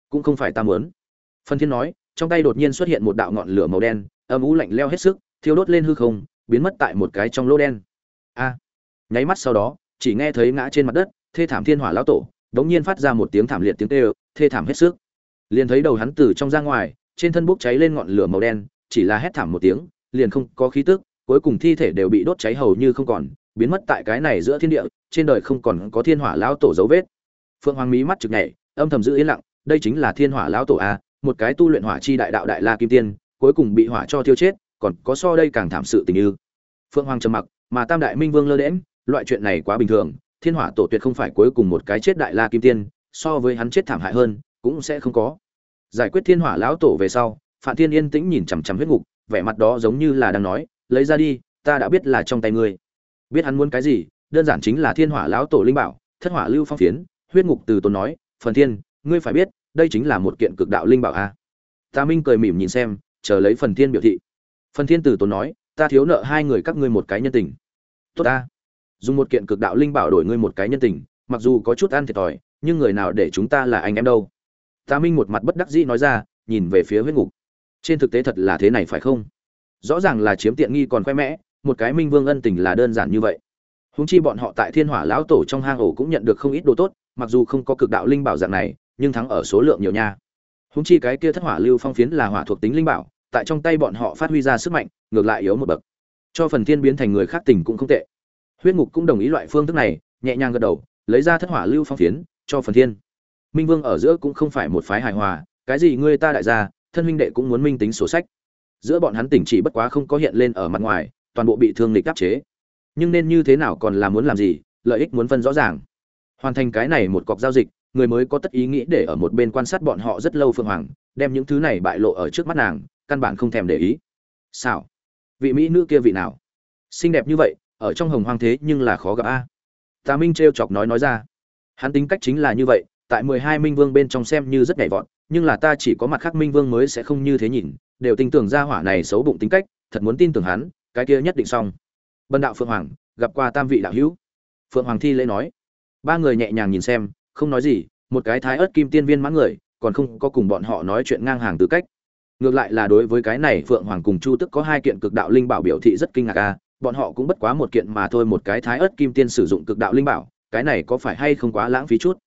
Cũng không phải ta muốn. Phần thiên nói, trong tay đột nhiên xuất hiện một đạo ngọn lửa màu đen, âm ú lạnh leo hết sức, thiêu đốt lên hư không, biến mất tại một cái trong lỗ đen. A! Nháy mắt sau đó, chỉ nghe thấy ngã trên mặt đất, thê thảm thiên hỏa lão tổ, đống nhiên phát ra một tiếng thảm liệt tiếng kêu, thê thảm hết sức. Liền thấy đầu hắn từ trong ra ngoài, trên thân bốc cháy lên ngọn lửa màu đen, chỉ là hét thảm một tiếng, liền không có khí tức, cuối cùng thi thể đều bị đốt cháy hầu như không còn biến mất tại cái này giữa thiên địa, trên đời không còn có thiên hỏa lão tổ dấu vết. Phượng hoàng mí mắt trực nhảy, âm thầm giữ yên lặng, đây chính là thiên hỏa lão tổ a, một cái tu luyện hỏa chi đại đạo đại la kim tiên, cuối cùng bị hỏa cho tiêu chết, còn có so đây càng thảm sự tình như. Phượng hoàng trầm mặc, mà tam đại minh vương lơ đễm loại chuyện này quá bình thường, thiên hỏa tổ tuyệt không phải cuối cùng một cái chết đại la kim tiên, so với hắn chết thảm hại hơn, cũng sẽ không có. Giải quyết thiên hỏa lão tổ về sau phạm thiên yên tĩnh nhìn chằm chằm huyết ngục, vẻ mặt đó giống như là đang nói, lấy ra đi, ta đã biết là trong tay ngươi biết hắn muốn cái gì, đơn giản chính là thiên hỏa lão tổ linh bảo, thất hỏa lưu phong phiến, huyết ngục từ tốn nói, phần thiên, ngươi phải biết, đây chính là một kiện cực đạo linh bảo a. Ta minh cười mỉm nhìn xem, chờ lấy phần thiên biểu thị. Phần thiên từ tốn nói, ta thiếu nợ hai người các ngươi một cái nhân tình. Tốt ta. Dùng một kiện cực đạo linh bảo đổi ngươi một cái nhân tình, mặc dù có chút ăn thiệt thòi, nhưng người nào để chúng ta là anh em đâu? Ta minh một mặt bất đắc dĩ nói ra, nhìn về phía huyết ngục. Trên thực tế thật là thế này phải không? Rõ ràng là chiếm tiện nghi còn khoe mẽ một cái minh vương ân tình là đơn giản như vậy. Húng chi bọn họ tại thiên hỏa lão tổ trong hang ổ cũng nhận được không ít đồ tốt, mặc dù không có cực đạo linh bảo dạng này, nhưng thắng ở số lượng nhiều nha. Húng chi cái kia thất hỏa lưu phong phiến là hỏa thuộc tính linh bảo, tại trong tay bọn họ phát huy ra sức mạnh, ngược lại yếu một bậc. Cho phần thiên biến thành người khác tình cũng không tệ. Huyết ngục cũng đồng ý loại phương thức này, nhẹ nhàng gật đầu, lấy ra thất hỏa lưu phong phiến, cho phần thiên. Minh vương ở giữa cũng không phải một phái hài hòa, cái gì ngươi ta đại gia, thân huynh đệ cũng muốn minh tính sổ sách. Giữa bọn hắn tỉnh chỉ bất quá không có hiện lên ở mặt ngoài toàn bộ bị thương lịch áp chế. Nhưng nên như thế nào còn là muốn làm gì, lợi ích muốn phân rõ ràng. Hoàn thành cái này một cọc giao dịch, người mới có tất ý nghĩ để ở một bên quan sát bọn họ rất lâu phương hoàng, đem những thứ này bại lộ ở trước mắt nàng, căn bản không thèm để ý. Sao vị mỹ nữ kia vị nào? Xinh đẹp như vậy, ở trong hồng hoang thế nhưng là khó gặp a. Tà minh t chọc nói nói ra. Hắn tính cách chính là như vậy, tại mười hai minh vương bên trong xem như rất nhảy vọt, nhưng là ta chỉ có mặt khác minh vương mới sẽ không như thế nhìn, đều tin tưởng ra hỏa này xấu bụng tính cách, thật muốn tin tưởng hắn cái kia nhất định xong. Bần đạo phượng hoàng, gặp qua tam vị đạo hữu. Phượng hoàng thi lễ nói. Ba người nhẹ nhàng nhìn xem, không nói gì, một cái thái ớt kim tiên viên mãn người, còn không có cùng bọn họ nói chuyện ngang hàng tư cách. Ngược lại là đối với cái này phượng hoàng cùng chu tức có hai kiện cực đạo linh bảo biểu thị rất kinh ngạc a bọn họ cũng bất quá một kiện mà thôi, một cái thái ớt kim tiên sử dụng cực đạo linh bảo, cái này có phải hay không quá lãng phí chút?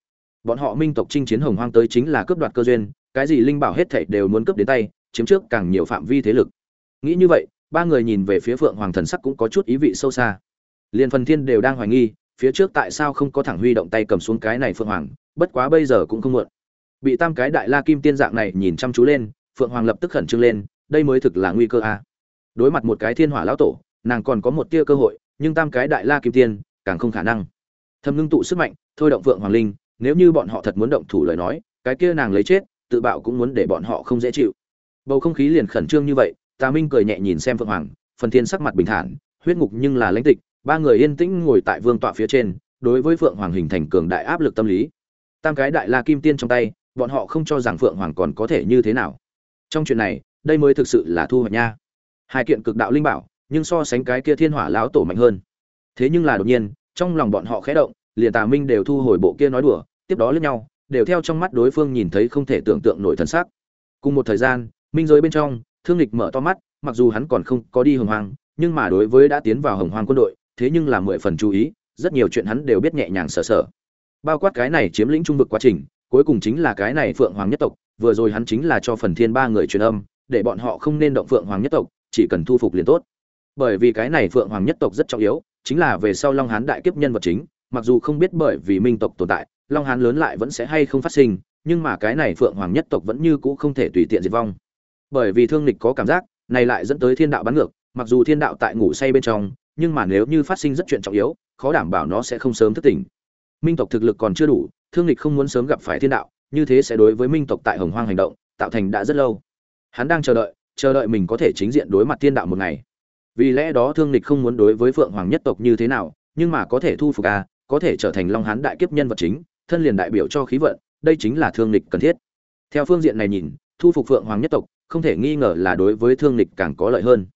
Bọn họ minh tộc chinh chiến hồng hoang tới chính là cướp đoạt cơ duyên, cái gì linh bảo hết thảy đều muốn cướp đến tay, chiếm trước càng nhiều phạm vi thế lực. Nghĩ như vậy ba người nhìn về phía phượng hoàng thần sắc cũng có chút ý vị sâu xa. Liền phần thiên đều đang hoài nghi, phía trước tại sao không có thẳng huy động tay cầm xuống cái này phượng hoàng, bất quá bây giờ cũng không muộn. Bị tam cái đại la kim tiên dạng này nhìn chăm chú lên, phượng hoàng lập tức khẩn trương lên, đây mới thực là nguy cơ a. Đối mặt một cái thiên hỏa lão tổ, nàng còn có một tia cơ hội, nhưng tam cái đại la kim tiên, càng không khả năng. Thâm ngưng tụ sức mạnh, thôi động phượng hoàng linh, nếu như bọn họ thật muốn động thủ lời nói, cái kia nàng lấy chết, tự bạo cũng muốn để bọn họ không dễ chịu. Bầu không khí liền khẩn trương như vậy tà minh cười nhẹ nhìn xem phượng hoàng, phần thiên sắc mặt bình thản, huyết ngục nhưng là lãnh tịch, ba người yên tĩnh ngồi tại vương tọa phía trên, đối với phượng hoàng hình thành cường đại áp lực tâm lý. Tam cái đại la kim tiên trong tay, bọn họ không cho rằng phượng hoàng còn có thể như thế nào. Trong chuyện này, đây mới thực sự là thu hoạch nha. Hai kiện cực đạo linh bảo, nhưng so sánh cái kia thiên hỏa lão tổ mạnh hơn. Thế nhưng là đột nhiên, trong lòng bọn họ khẽ động, liền tà minh đều thu hồi bộ kia nói đùa, tiếp đó lẫn nhau, đều theo trong mắt đối phương nhìn thấy không thể tưởng tượng nổi thần sắc. Cùng một thời gian, minh giới bên trong thương lịch mở to mắt, mặc dù hắn còn không có đi hồng hoang, nhưng mà đối với đã tiến vào hồng hoang quân đội, thế nhưng là mười phần chú ý, rất nhiều chuyện hắn đều biết nhẹ nhàng sờ sờ. Bao quát cái này chiếm lĩnh trung vực quá trình, cuối cùng chính là cái này phượng hoàng nhất tộc, vừa rồi hắn chính là cho phần thiên ba người truyền âm, để bọn họ không nên động phượng hoàng nhất tộc, chỉ cần thu phục liền tốt. Bởi vì cái này phượng hoàng nhất tộc rất trọng yếu, chính là về sau long hán đại kiếp nhân vật chính, mặc dù không biết bởi vì minh tộc tồn tại, long hán lớn lại vẫn sẽ hay không phát sinh, nhưng mà cái này phượng hoàng nhất tộc vẫn như cũ không thể tùy tiện diệt vong bởi vì thương lịch có cảm giác, này lại dẫn tới thiên đạo bắn ngược, mặc dù thiên đạo tại ngủ say bên trong, nhưng mà nếu như phát sinh rất chuyện trọng yếu, khó đảm bảo nó sẽ không sớm thức tỉnh. Minh tộc thực lực còn chưa đủ, thương lịch không muốn sớm gặp phải thiên đạo, như thế sẽ đối với minh tộc tại hồng hoang hành động, tạo thành đã rất lâu. Hắn đang chờ đợi chờ đợi mình có thể chính diện đối mặt thiên đạo một ngày. Vì lẽ đó thương lịch không muốn đối với phượng hoàng nhất tộc như thế nào, nhưng mà có thể thu phục a có thể trở thành long hán đại kiếp nhân vật chính, thân liền đại biểu cho khí vận, đây chính là thương lịch cần thiết. Theo phương diện này nhìn, thu phục phượng hoàng nhất tộc không thể nghi ngờ là đối với thương lịch càng có lợi hơn.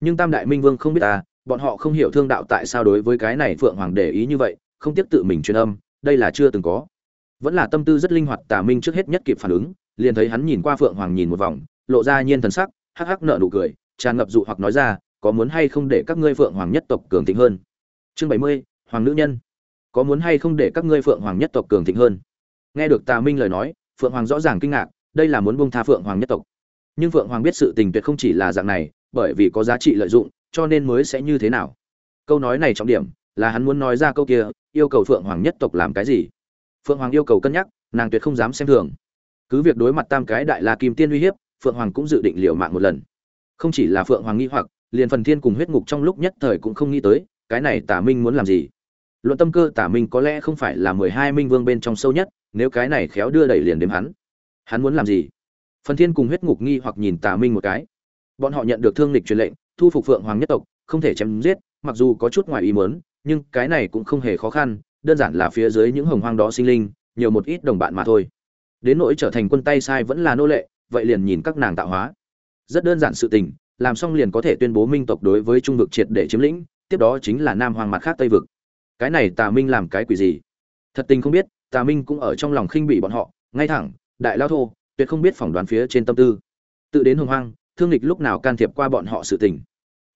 Nhưng tam đại minh vương không biết ta, bọn họ không hiểu thương đạo tại sao đối với cái này phượng hoàng để ý như vậy, không tiếp tự mình truyền âm, đây là chưa từng có. Vẫn là tâm tư rất linh hoạt, tà minh trước hết nhất kịp phản ứng, liền thấy hắn nhìn qua phượng hoàng nhìn một vòng, lộ ra nhiên thần sắc, hắc hắc nợ nụ cười, tràn ngập dụ hoặc nói ra, có muốn hay không để các ngươi phượng hoàng nhất tộc cường thịnh hơn? Chương bảy mươi, hoàng nữ nhân. Có muốn hay không để các ngươi phượng hoàng nhất tộc cường thịnh hơn? Nghe được tà minh lời nói, phượng hoàng rõ ràng kinh ngạc, đây là muốn buông tha phượng hoàng nhất tộc nhưng vượng hoàng biết sự tình tuyệt không chỉ là dạng này, bởi vì có giá trị lợi dụng, cho nên mới sẽ như thế nào? Câu nói này trọng điểm là hắn muốn nói ra câu kia, yêu cầu phượng hoàng nhất tộc làm cái gì? Phượng hoàng yêu cầu cân nhắc, nàng tuyệt không dám xem thường. Cứ việc đối mặt tam cái đại la kim tiên uy hiếp, phượng hoàng cũng dự định liều mạng một lần. Không chỉ là phượng hoàng nghi hoặc, liền phần thiên cùng huyết ngục trong lúc nhất thời cũng không nghĩ tới, cái này tả minh muốn làm gì? Luận tâm cơ tả minh có lẽ không phải là mười hai minh vương bên trong sâu nhất, nếu cái này khéo đưa đẩy liền đến hắn. Hắn muốn làm gì? Phần thiên cùng huyết ngục nghi hoặc nhìn tả minh một cái. Bọn họ nhận được thương lịch truyền lệnh, thu phục phượng hoàng nhất tộc, không thể chém giết, mặc dù có chút ngoài ý mớn nhưng cái này cũng không hề khó khăn, đơn giản là phía dưới những hồng hoang đó sinh linh, nhiều một ít đồng bạn mà thôi. Đến nỗi trở thành quân tay sai vẫn là nô lệ, vậy liền nhìn các nàng tạo hóa. Rất đơn giản sự tình, làm xong liền có thể tuyên bố minh tộc đối với trung vực triệt để chiếm lĩnh, tiếp đó chính là nam hoàng mặt khác tây vực. Cái này tà minh làm cái quỷ gì? Thật tình không biết, tà minh cũng ở trong lòng khinh bỉ bọn họ, ngay thẳng, đại lao thô tuyệt không biết phỏng đoán phía trên tâm tư. Tự đến hồng hoang, thương lịch lúc nào can thiệp qua bọn họ sự tình.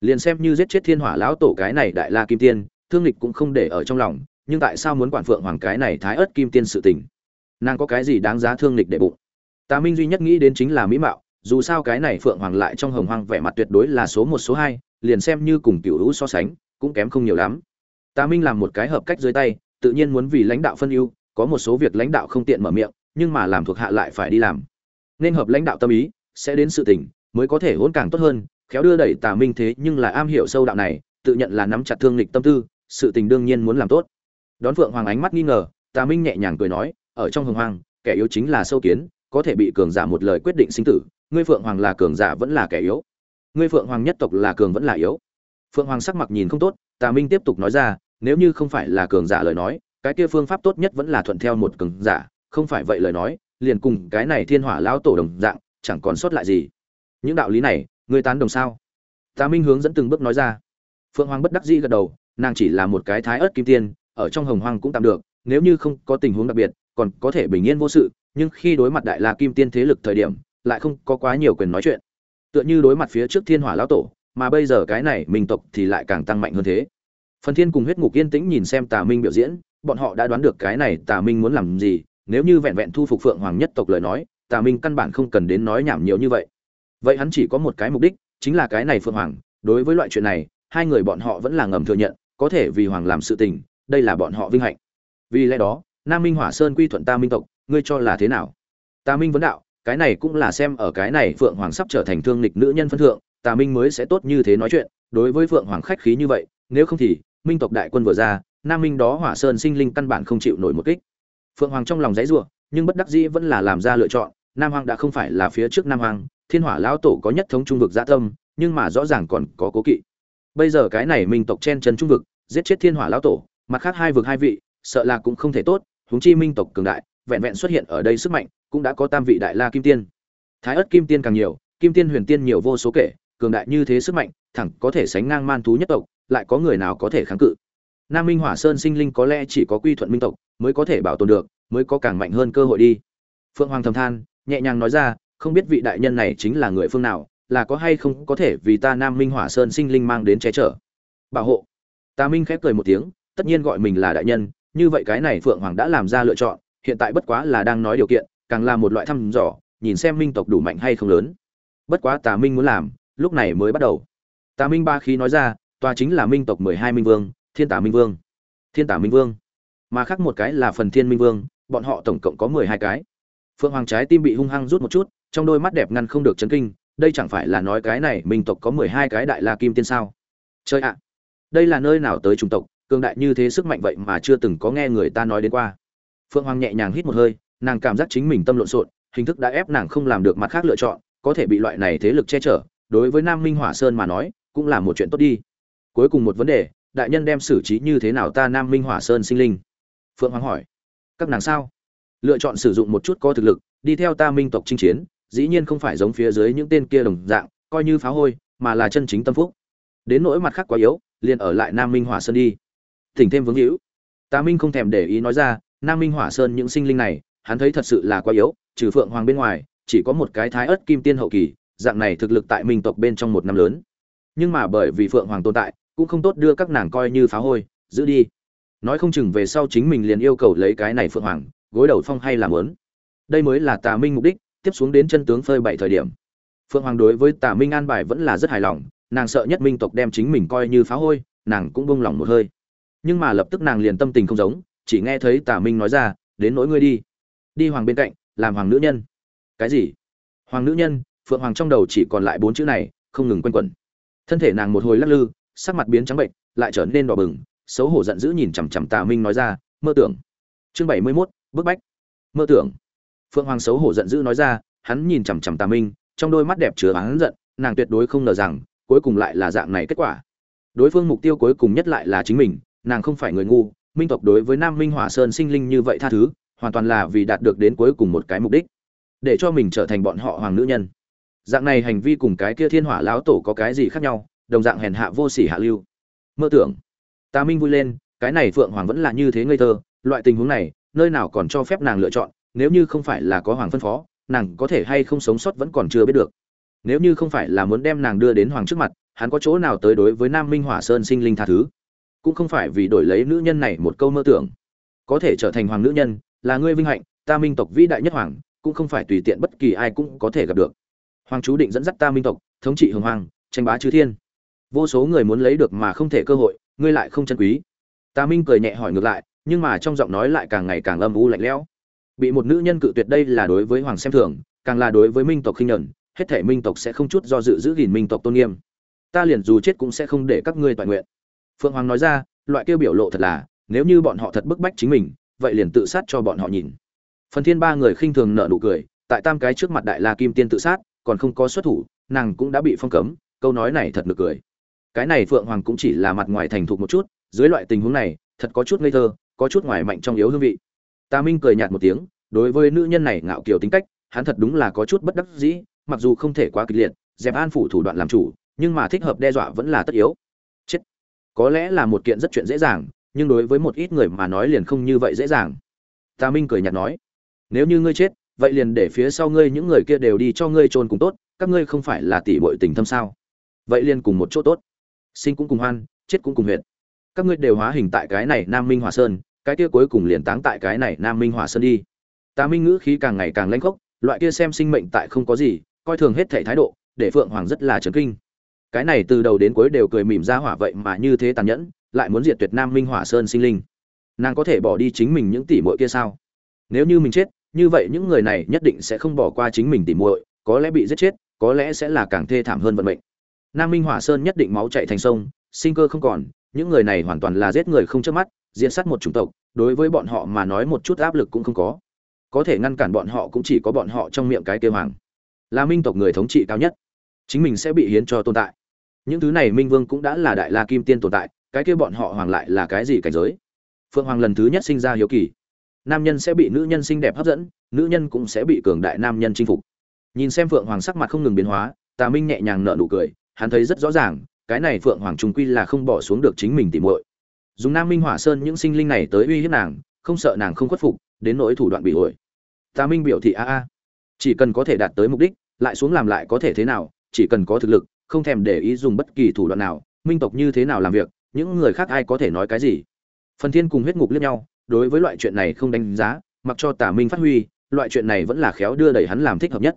Liền xem như giết chết thiên hỏa lão tổ cái này đại la kim tiên, thương lịch cũng không để ở trong lòng, nhưng tại sao muốn quản phượng hoàng cái này thái ớt kim tiên sự tình? Nàng có cái gì đáng giá thương lịch để bụng? Tà minh duy nhất nghĩ đến chính là mỹ mạo, dù sao cái này phượng hoàng lại trong hồng hoang vẻ mặt tuyệt đối là số một, số hai, liền xem như cùng cựu hữu so sánh, cũng kém không nhiều lắm. Tà minh làm một cái hợp cách dưới tay, tự nhiên muốn vì lãnh đạo phân ưu, có một số việc lãnh đạo không tiện mở miệng, nhưng mà làm thuộc hạ lại phải đi làm nên hợp lãnh đạo tâm ý, sẽ đến sự tình, mới có thể hỗn càng tốt hơn. Khéo đưa đẩy tà minh thế nhưng là am hiểu sâu đạo này, tự nhận là nắm chặt thương lịch tâm tư, sự tình đương nhiên muốn làm tốt. Đón phượng hoàng ánh mắt nghi ngờ, tà minh nhẹ nhàng cười nói, ở trong hồng hoàng kẻ yếu chính là sâu kiến, có thể bị cường giả một lời quyết định sinh tử, ngươi phượng hoàng là cường giả vẫn là kẻ yếu? Ngươi phượng hoàng nhất tộc là cường vẫn là yếu? Phượng hoàng sắc mặt nhìn không tốt, tà minh tiếp tục nói ra, nếu như không phải là cường giả lời nói, cái kia phương pháp tốt nhất vẫn là thuận theo một cường giả, không phải vậy lời nói liền cùng cái này thiên hỏa lão tổ đồng dạng, chẳng còn sót lại gì. Những đạo lý này, ngươi tán đồng sao? Tà minh hướng dẫn từng bước nói ra. Phượng hoàng bất đắc dĩ gật đầu, nàng chỉ là một cái thái ớt kim tiên, ở trong hồng hoang cũng tạm được, nếu như không có tình huống đặc biệt, còn có thể bình yên vô sự, nhưng khi đối mặt đại la kim tiên thế lực thời điểm, lại không có quá nhiều quyền nói chuyện. Tựa như đối mặt phía trước thiên hỏa lão tổ, mà bây giờ cái này minh tộc thì lại càng tăng mạnh hơn thế. Phần thiên cùng huyết ngục yên tĩnh nhìn xem tà minh biểu diễn, bọn họ đã đoán được cái này tà minh muốn làm gì nếu như vẹn vẹn thu phục phượng hoàng nhất tộc lời nói, tà minh căn bản không cần đến nói nhảm nhiều như vậy. Vậy hắn chỉ có một cái mục đích, chính là cái này phượng hoàng, đối với loại chuyện này, hai người bọn họ vẫn là ngầm thừa nhận, có thể vì hoàng làm sự tình, đây là bọn họ vinh hạnh. Vì lẽ đó, nam minh hỏa sơn quy thuận ta minh tộc, ngươi cho là thế nào? Ta minh vấn đạo, cái này cũng là xem ở cái này phượng hoàng sắp trở thành thương lịch nữ nhân phân thượng, tà minh mới sẽ tốt như thế nói chuyện, đối với phượng hoàng khách khí như vậy, nếu không thì, minh tộc đại quân vừa ra, nam minh đó hỏa sơn sinh linh căn bản không chịu nổi một kích phượng hoàng trong lòng dãy ruộng nhưng bất đắc dĩ vẫn là làm ra lựa chọn. Nam hoàng đã không phải là phía trước nam hoàng thiên hỏa lão tổ có nhất thống trung vực gia tâm, nhưng mà rõ ràng còn có cố kỵ. Bây giờ cái này minh tộc chen chân trung vực, giết chết thiên hỏa lão tổ, mặt khác hai vực hai vị, sợ là cũng không thể tốt, huống chi minh tộc cường đại, vẹn vẹn xuất hiện ở đây sức mạnh, cũng đã có tam vị đại la kim tiên. Thái ất kim tiên càng nhiều, kim tiên huyền tiên nhiều vô số kể, cường đại như thế sức mạnh, thẳng có thể sánh ngang man thú nhất tộc, lại có người nào có thể kháng cự? Nam minh hỏa sơn sinh linh có lẽ chỉ có quy thuận minh tộc mới có thể bảo tồn được, mới có càng mạnh hơn cơ hội đi. Phượng hoàng thầm than, nhẹ nhàng nói ra, không biết vị đại nhân này chính là người phương nào, là có hay không có thể vì ta nam minh hỏa sơn sinh linh mang đến che chở. Bảo hộ. Ta minh khép cười một tiếng, tất nhiên gọi mình là đại nhân, như vậy cái này phượng hoàng đã làm ra lựa chọn, hiện tại bất quá là đang nói điều kiện, càng là một loại thăm dò, nhìn xem minh tộc đủ mạnh hay không lớn. Bất quá tà minh muốn làm, lúc này mới bắt đầu. Tà minh ba khí nói ra, tòa chính là minh tộc mười hai minh vương thiên tả minh vương. Thiên tả minh vương. Mà khác một cái là phần thiên minh vương, bọn họ tổng cộng có mười hai cái. Phượng hoàng trái tim bị hung hăng rút một chút, trong đôi mắt đẹp ngăn không được chấn kinh, đây chẳng phải là nói cái này minh tộc có mười hai cái đại la kim tiên sao? Chơi ạ! Đây là nơi nào tới chủng tộc, cường đại như thế sức mạnh vậy mà chưa từng có nghe người ta nói đến qua. Phượng hoàng nhẹ nhàng hít một hơi, nàng cảm giác chính mình tâm lộn xộn, hình thức đã ép nàng không làm được mặt khác lựa chọn, có thể bị loại này thế lực che chở, đối với nam minh hỏa sơn mà nói, cũng là một chuyện tốt đi. Cuối cùng một vấn đề đại nhân đem xử trí như thế nào ta nam minh hỏa sơn sinh linh? Phượng hoàng hỏi. Các nàng sao? Lựa chọn sử dụng một chút có thực lực, đi theo ta minh tộc chinh chiến, dĩ nhiên không phải giống phía dưới những tên kia đồng dạng, coi như phá hôi, mà là chân chính tâm phúc. Đến nỗi mặt khác quá yếu, liền ở lại nam minh hỏa sơn đi. Thỉnh thêm vướng hữu. Ta minh không thèm để ý nói ra, nam minh hỏa sơn những sinh linh này, hắn thấy thật sự là quá yếu, trừ phượng hoàng bên ngoài, chỉ có một cái thái ớt kim tiên hậu kỳ, dạng này thực lực tại minh tộc bên trong một năm lớn. Nhưng mà bởi vì phượng hoàng tồn tại cũng không tốt đưa các nàng coi như phá hôi, giữ đi. Nói không chừng về sau chính mình liền yêu cầu lấy cái này phượng hoàng, gối đầu phong hay làm lớn đây mới là tà minh mục đích, tiếp xuống đến chân tướng phơi bảy thời điểm. Phượng hoàng đối với tà minh an bài vẫn là rất hài lòng, nàng sợ nhất minh tộc đem chính mình coi như phá hôi, nàng cũng bông lòng một hơi. Nhưng mà lập tức nàng liền tâm tình không giống, chỉ nghe thấy tà minh nói ra, đến nỗi ngươi đi. Đi hoàng bên cạnh, làm hoàng nữ nhân. Cái gì? Hoàng nữ nhân, phượng hoàng trong đầu chỉ còn lại bốn chữ này, không ngừng quanh quẩn. Thân thể nàng một hồi lắc lư sắc mặt biến trắng bệnh, lại trở nên đỏ bừng, xấu hổ giận dữ nhìn chằm chằm tà minh nói ra, mơ tưởng. Chương bảy mươi mốt, bức bách. Mơ tưởng. Phượng hoàng xấu hổ giận dữ nói ra, hắn nhìn chằm chằm tà minh, trong đôi mắt đẹp chứa hắn giận, nàng tuyệt đối không ngờ rằng, cuối cùng lại là dạng này kết quả. Đối phương mục tiêu cuối cùng nhất lại là chính mình, nàng không phải người ngu, minh tộc đối với nam minh hỏa sơn sinh linh như vậy tha thứ, hoàn toàn là vì đạt được đến cuối cùng một cái mục đích, để cho mình trở thành bọn họ hoàng nữ nhân. Dạng này hành vi cùng cái kia thiên hỏa lão tổ có cái gì khác nhau? Đồng dạng hèn hạ vô sỉ hạ lưu. Mơ tưởng. Tà minh vui lên, cái này phượng hoàng vẫn là như thế ngây thơ, loại tình huống này, nơi nào còn cho phép nàng lựa chọn, nếu như không phải là có hoàng phân phó, nàng có thể hay không sống sót vẫn còn chưa biết được. Nếu như không phải là muốn đem nàng đưa đến hoàng trước mặt, hắn có chỗ nào tới đối với nam minh hỏa sơn sinh linh tha thứ? Cũng không phải vì đổi lấy nữ nhân này một câu mơ tưởng. Có thể trở thành hoàng nữ nhân, là ngươi vinh hạnh ta minh tộc vĩ đại nhất hoàng, cũng không phải tùy tiện bất kỳ ai cũng có thể gặp được. Hoàng chú định dẫn dắt ta minh tộc, thống trị hồng hoàng tranh bá chư thiên vô số người muốn lấy được mà không thể cơ hội, ngươi lại không chân quý. Ta minh cười nhẹ hỏi ngược lại, nhưng mà trong giọng nói lại càng ngày càng âm u lạnh lẽo. Bị một nữ nhân cự tuyệt đây là đối với hoàng xem thường, càng là đối với minh tộc khinh nhẫn, hết thể minh tộc sẽ không chút do dự giữ gìn minh tộc tôn nghiêm. Ta liền dù chết cũng sẽ không để các ngươi toàn nguyện. Phượng hoàng nói ra, loại kêu biểu lộ thật là, nếu như bọn họ thật bức bách chính mình, vậy liền tự sát cho bọn họ nhìn. Phần thiên ba người khinh thường nợ nụ cười, tại tam cái trước mặt đại la kim tiên tự sát, còn không có xuất thủ, nàng cũng đã bị phong cấm, câu nói này thật nực cười cái này phượng hoàng cũng chỉ là mặt ngoài thành thục một chút, dưới loại tình huống này, thật có chút ngây thơ, có chút ngoài mạnh trong yếu hương vị. Ta minh cười nhạt một tiếng, đối với nữ nhân này ngạo kiều tính cách, hắn thật đúng là có chút bất đắc dĩ, mặc dù không thể quá kịch liệt, dẹp an phủ thủ đoạn làm chủ, nhưng mà thích hợp đe dọa vẫn là tất yếu. Chết. Có lẽ là một kiện rất chuyện dễ dàng, nhưng đối với một ít người mà nói liền không như vậy dễ dàng. Ta minh cười nhạt nói, nếu như ngươi chết, vậy liền để phía sau ngươi những người kia đều đi cho ngươi trôn cùng tốt, các ngươi không phải là tỷ bội tình thâm sao? Vậy liền cùng một chỗ tốt sinh cũng cùng hoan, chết cũng cùng huyện các ngươi đều hóa hình tại cái này nam minh hòa sơn, cái kia cuối cùng liền táng tại cái này nam minh hòa sơn đi. Tà minh ngữ khí càng ngày càng lanh khốc, loại kia xem sinh mệnh tại không có gì, coi thường hết thể thái độ, để phượng hoàng rất là trấn kinh. Cái này từ đầu đến cuối đều cười mỉm ra hỏa vậy mà như thế tàn nhẫn, lại muốn diệt tuyệt nam minh hỏa sơn sinh linh. Nàng có thể bỏ đi chính mình những tỷ muội kia sao? Nếu như mình chết, như vậy những người này nhất định sẽ không bỏ qua chính mình tỉ muội, có lẽ bị giết chết, có lẽ sẽ là càng thê thảm hơn vận mệnh nam minh hỏa sơn nhất định máu chảy thành sông, sinh cơ không còn, những người này hoàn toàn là giết người không chớp mắt diễn sát một chủng tộc, đối với bọn họ mà nói một chút áp lực cũng không có. Có thể ngăn cản bọn họ cũng chỉ có bọn họ trong miệng cái kêu hoàng. Là minh tộc người thống trị cao nhất, chính mình sẽ bị hiến cho tồn tại. Những thứ này minh vương cũng đã là đại la kim tiên tồn tại, cái kia bọn họ hoàng lại là cái gì cảnh giới? Phượng hoàng lần thứ nhất sinh ra hiếu kỳ. Nam nhân sẽ bị nữ nhân xinh đẹp hấp dẫn, nữ nhân cũng sẽ bị cường đại nam nhân chinh phục. Nhìn xem phượng hoàng sắc mặt không ngừng biến hóa, tà minh nhẹ nhàng nở nụ cười hắn thấy rất rõ ràng, cái này phượng hoàng trung quy là không bỏ xuống được chính mình tỉ muội. Dùng nam minh hỏa sơn những sinh linh này tới uy hiếp nàng, không sợ nàng không khuất phục, đến nỗi thủ đoạn bị uội. Ta minh biểu thị a a. Chỉ cần có thể đạt tới mục đích, lại xuống làm lại có thể thế nào, chỉ cần có thực lực, không thèm để ý dùng bất kỳ thủ đoạn nào, minh tộc như thế nào làm việc, những người khác ai có thể nói cái gì. Phần thiên cùng huyết ngục liếc nhau, đối với loại chuyện này không đánh giá, mặc cho Tả minh phát huy, loại chuyện này vẫn là khéo đưa đẩy hắn làm thích hợp nhất.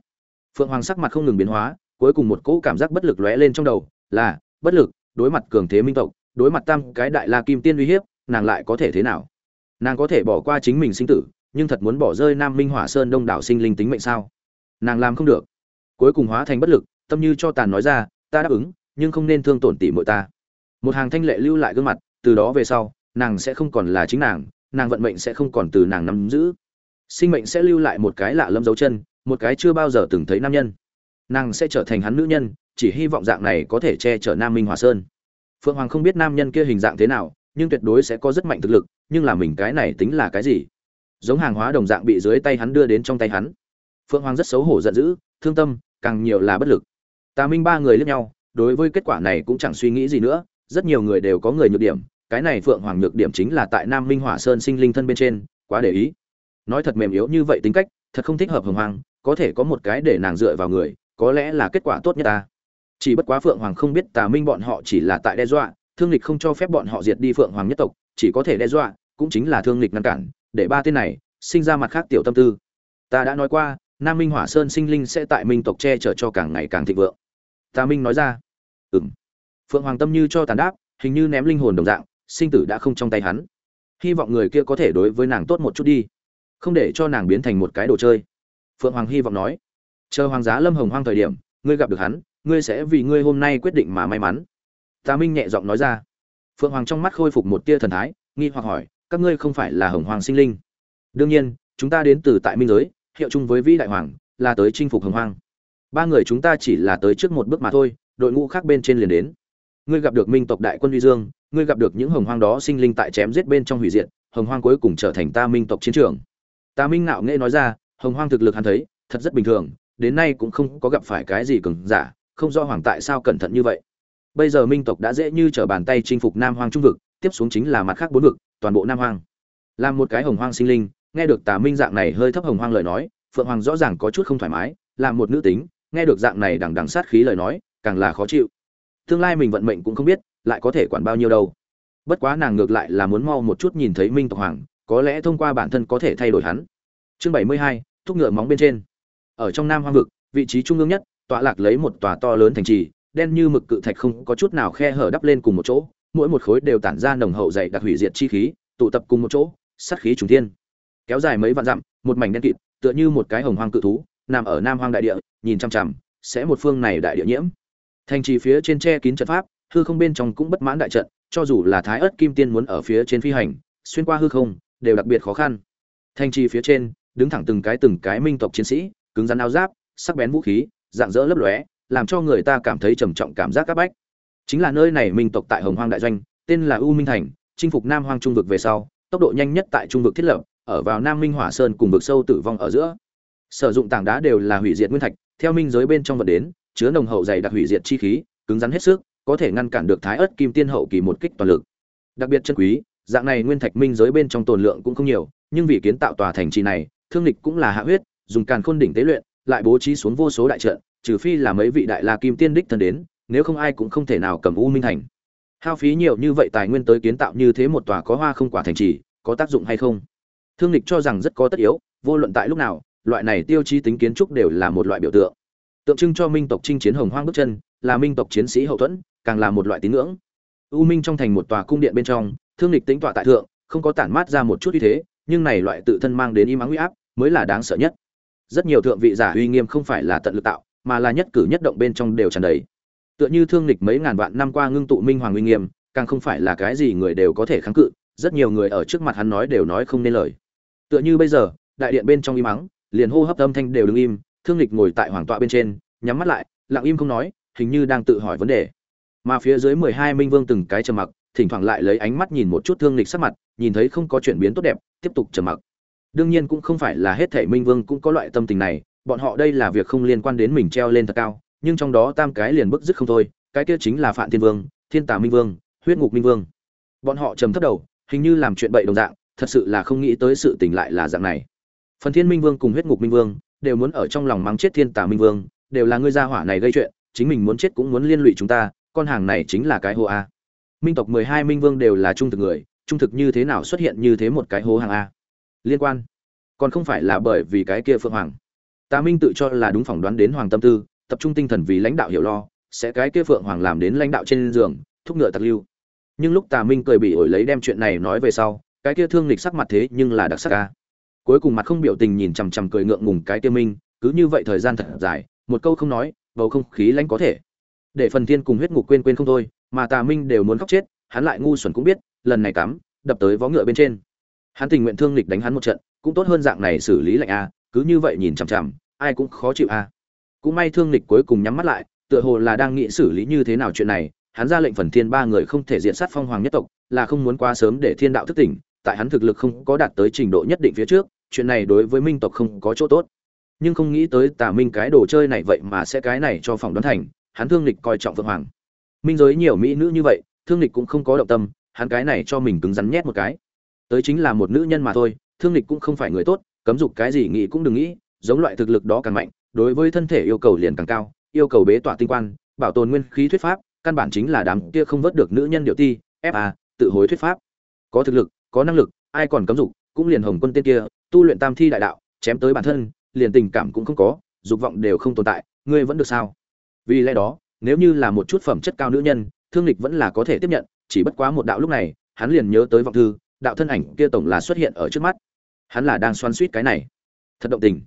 Phượng hoàng sắc mặt không ngừng biến hóa cuối cùng một cỗ cảm giác bất lực lóe lên trong đầu, là, bất lực, đối mặt cường thế minh tộc, đối mặt tam cái đại la kim tiên uy hiếp, nàng lại có thể thế nào? Nàng có thể bỏ qua chính mình sinh tử, nhưng thật muốn bỏ rơi nam minh hỏa sơn đông đảo sinh linh tính mệnh sao? Nàng làm không được. Cuối cùng hóa thành bất lực, tâm như cho tàn nói ra, ta đáp ứng, nhưng không nên thương tổn tỷ muội ta. Một hàng thanh lệ lưu lại gương mặt, từ đó về sau, nàng sẽ không còn là chính nàng nàng vận mệnh sẽ không còn từ nàng nắm giữ. Sinh mệnh sẽ lưu lại một cái lạ lâm dấu chân, một cái chưa bao giờ từng thấy nam nhân nàng sẽ trở thành hắn nữ nhân, chỉ hy vọng dạng này có thể che chở nam minh hòa sơn. Phượng hoàng không biết nam nhân kia hình dạng thế nào, nhưng tuyệt đối sẽ có rất mạnh thực lực, nhưng là mình cái này tính là cái gì? Giống hàng hóa đồng dạng bị dưới tay hắn đưa đến trong tay hắn. Phượng hoàng rất xấu hổ giận dữ, thương tâm, càng nhiều là bất lực. Tà minh ba người lướt nhau, đối với kết quả này cũng chẳng suy nghĩ gì nữa, rất nhiều người đều có người nhược điểm, cái này phượng hoàng nhược điểm chính là tại nam minh hỏa sơn sinh linh thân bên trên, quá để ý. Nói thật mềm yếu như vậy tính cách, thật không thích hợp hồng hoàng, có thể có một cái để nàng dựa vào người có lẽ là kết quả tốt nhất ta. Chỉ bất quá phượng hoàng không biết tà minh bọn họ chỉ là tại đe dọa, thương lịch không cho phép bọn họ diệt đi phượng hoàng nhất tộc, chỉ có thể đe dọa, cũng chính là thương lịch ngăn cản, để ba tên này sinh ra mặt khác tiểu tâm tư. Ta đã nói qua, nam minh hỏa sơn sinh linh sẽ tại minh tộc che chở cho càng ngày càng thịnh vượng. Tà minh nói ra. Ừng phượng hoàng tâm như cho tàn đáp, hình như ném linh hồn đồng dạng, sinh tử đã không trong tay hắn. Hy vọng người kia có thể đối với nàng tốt một chút đi, không để cho nàng biến thành một cái đồ chơi. Phượng hoàng hy vọng nói chờ hoàng giá lâm hồng hoang thời điểm, ngươi gặp được hắn, ngươi sẽ vì ngươi hôm nay quyết định mà may mắn. Tà minh nhẹ giọng nói ra. Phượng hoàng trong mắt khôi phục một tia thần thái, nghi hoặc hỏi, các ngươi không phải là hồng hoàng sinh linh? Đương nhiên, chúng ta đến từ tại minh giới, hiệu chung với vĩ đại hoàng, là tới chinh phục hồng hoang. Ba người chúng ta chỉ là tới trước một bước mà thôi, đội ngũ khác bên trên liền đến. Ngươi gặp được minh tộc đại quân uy dương, ngươi gặp được những hồng hoang đó sinh linh tại chém giết bên trong hủy diệt, hồng hoang cuối cùng trở thành ta minh tộc chiến trường. Ta minh ngạo nghệ nói ra, hồng hoang thực lực hắn thấy, thật rất bình thường đến nay cũng không có gặp phải cái gì cường giả, không do hoàng tại sao cẩn thận như vậy. Bây giờ minh tộc đã dễ như trở bàn tay chinh phục nam hoang trung vực, tiếp xuống chính là mặt khác bốn vực, toàn bộ nam hoang. Làm một cái hồng hoang sinh linh, nghe được tà minh dạng này hơi thấp hồng hoang lời nói, phượng hoàng rõ ràng có chút không thoải mái làm một nữ tính, nghe được dạng này đằng đằng sát khí lời nói, càng là khó chịu. Tương lai mình vận mệnh cũng không biết, lại có thể quản bao nhiêu đâu. Bất quá nàng ngược lại là muốn mau một chút nhìn thấy minh tộc hoàng, có lẽ thông qua bản thân có thể thay đổi hắn. Chương bảy mươi hai, thúc ngựa móng bên trên ở trong nam hoang vực, vị trí trung ương nhất, tọa lạc lấy một tòa to lớn thành trì, đen như mực cự thạch không có chút nào khe hở đắp lên cùng một chỗ, mỗi một khối đều tản ra nồng hậu dày đặc hủy diệt chi khí, tụ tập cùng một chỗ, sát khí trùng thiên. Kéo dài mấy vạn dặm, một mảnh đen kịt, tựa như một cái hồng hoang cự thú, nằm ở nam hoang đại địa, nhìn chằm chằm, sẽ một phương này đại địa nhiễm. Thành trì phía trên che kín trận pháp, hư không bên trong cũng bất mãn đại trận, cho dù là thái ớt kim tiên muốn ở phía trên phi hành, xuyên qua hư không, đều đặc biệt khó khăn. Thành trì phía trên, đứng thẳng từng cái từng cái minh tộc chiến sĩ cứng rắn áo giáp, sắc bén vũ khí, dạng dỡ lấp lóe, làm cho người ta cảm thấy trầm trọng cảm giác các bách. Chính là nơi này minh tộc tại hồng hoang đại doanh, tên là u minh thành, chinh phục nam hoang trung vực về sau, tốc độ nhanh nhất tại trung vực thiết lập, ở vào nam minh hỏa sơn cùng vực sâu tử vong ở giữa. Sử dụng tảng đá đều là hủy diệt nguyên thạch, theo minh giới bên trong vật đến, chứa nồng hậu dày đặc hủy diệt chi khí, cứng rắn hết sức, có thể ngăn cản được thái ớt kim tiên hậu kỳ một kích toàn lực. Đặc biệt chân quý, dạng này nguyên thạch minh giới bên trong tồn lượng cũng không nhiều, nhưng vì kiến tạo tòa thành trì này, thương lịch cũng là hạ huyết dùng càn khôn đỉnh tế luyện, lại bố trí xuống vô số đại trận, trừ phi là mấy vị đại la kim tiên đích thân đến, nếu không ai cũng không thể nào cầm u minh thành. Hao phí nhiều như vậy tài nguyên tới kiến tạo như thế một tòa có hoa không quả thành trì, có tác dụng hay không? Thương lịch cho rằng rất có tất yếu, vô luận tại lúc nào, loại này tiêu chí tính kiến trúc đều là một loại biểu tượng. Tượng trưng cho minh tộc chinh chiến hồng hoang bước chân, là minh tộc chiến sĩ hậu thuẫn, càng là một loại tín ngưỡng. U minh trong thành một tòa cung điện bên trong, thương lịch tính tọa tại thượng, không có tản mát ra một chút uy thế, nhưng này loại tự thân mang đến im ắng uy áp, mới là đáng sợ nhất rất nhiều thượng vị giả uy nghiêm không phải là tận lực tạo, mà là nhất cử nhất động bên trong đều tràn đầy. Tựa như thương lịch mấy ngàn vạn năm qua ngưng tụ minh hoàng uy nghiêm, càng không phải là cái gì người đều có thể kháng cự, rất nhiều người ở trước mặt hắn nói đều nói không nên lời. Tựa như bây giờ, đại điện bên trong im ắng, liền hô hấp âm thanh đều đứng im, thương lịch ngồi tại hoàng tọa bên trên, nhắm mắt lại, lặng im không nói, hình như đang tự hỏi vấn đề. Mà phía dưới mười hai minh vương từng cái trầm mặc, thỉnh thoảng lại lấy ánh mắt nhìn một chút thương lịch sắc mặt, nhìn thấy không có chuyển biến tốt đẹp, tiếp tục trầm mặc đương nhiên cũng không phải là hết thảy minh vương cũng có loại tâm tình này, bọn họ đây là việc không liên quan đến mình treo lên thật cao, nhưng trong đó tam cái liền bức dứt không thôi, cái kia chính là phạm thiên vương, thiên tà minh vương, huyết ngục minh vương. Bọn họ trầm thấp đầu, hình như làm chuyện bậy đồng dạng, thật sự là không nghĩ tới sự tình lại là dạng này. Phần thiên minh vương cùng huyết ngục minh vương đều muốn ở trong lòng mắng chết thiên tà minh vương, đều là ngươi gia hỏa này gây chuyện, chính mình muốn chết cũng muốn liên lụy chúng ta, con hàng này chính là cái hô a. Minh tộc mười hai minh vương đều là trung thực người, trung thực như thế nào xuất hiện như thế một cái hố hàng a? Liên quan. Còn không phải là bởi vì cái kia phượng hoàng. Tà minh tự cho là đúng phỏng đoán đến hoàng tâm tư, tập trung tinh thần vì lãnh đạo hiểu lo, sẽ cái kia phượng hoàng làm đến lãnh đạo trên giường, thúc ngựa tặc lưu. Nhưng lúc tà minh cười bị ổi lấy đem chuyện này nói về sau, cái kia thương lịch sắc mặt thế nhưng là đặc sắc ca. Cuối cùng mặt không biểu tình nhìn chằm chằm cười ngượng ngùng cái kia minh, cứ như vậy thời gian thật dài, một câu không nói, bầu không khí lãnh có thể. Để phần thiên cùng huyết ngục quên quên không thôi, mà tà minh đều muốn khóc chết, hắn lại ngu xuẩn cũng biết, lần này cắm, đập tới vó ngựa bên trên hắn tình nguyện thương lịch đánh hắn một trận, cũng tốt hơn dạng này xử lý lạnh a, cứ như vậy nhìn chằm chằm, ai cũng khó chịu a. Cũng may thương lịch cuối cùng nhắm mắt lại, tựa hồ là đang nghĩ xử lý như thế nào chuyện này, hắn ra lệnh phần thiên ba người không thể diện sát phong hoàng nhất tộc, là không muốn quá sớm để thiên đạo thức tỉnh, tại hắn thực lực không có đạt tới trình độ nhất định phía trước, chuyện này đối với minh tộc không có chỗ tốt. Nhưng không nghĩ tới tà minh cái đồ chơi này vậy mà sẽ cái này cho phòng đoán thành, hắn thương lịch coi trọng vượng hoàng. Minh giới nhiều mỹ nữ như vậy, thương lịch cũng không có động tâm, hắn cái này cho mình cứng rắn nhét một cái tới chính là một nữ nhân mà thôi, thương lịch cũng không phải người tốt, cấm dục cái gì nghĩ cũng đừng nghĩ, giống loại thực lực đó càng mạnh, đối với thân thể yêu cầu liền càng cao, yêu cầu bế tỏa tinh quan, bảo tồn nguyên khí thuyết pháp, căn bản chính là đám kia không vớt được nữ nhân điệu ti fa tự hối thuyết pháp. Có thực lực, có năng lực, ai còn cấm dục, cũng liền hồng quân tên kia, tu luyện tam thi đại đạo, chém tới bản thân, liền tình cảm cũng không có, dục vọng đều không tồn tại, ngươi vẫn được sao? Vì lẽ đó, nếu như là một chút phẩm chất cao nữ nhân, thương lịch vẫn là có thể tiếp nhận, chỉ bất quá một đạo lúc này, hắn liền nhớ tới vọng thư đạo thân ảnh kia tổng là xuất hiện ở trước mắt. Hắn là đang xoắn suýt cái này. Thật động tình.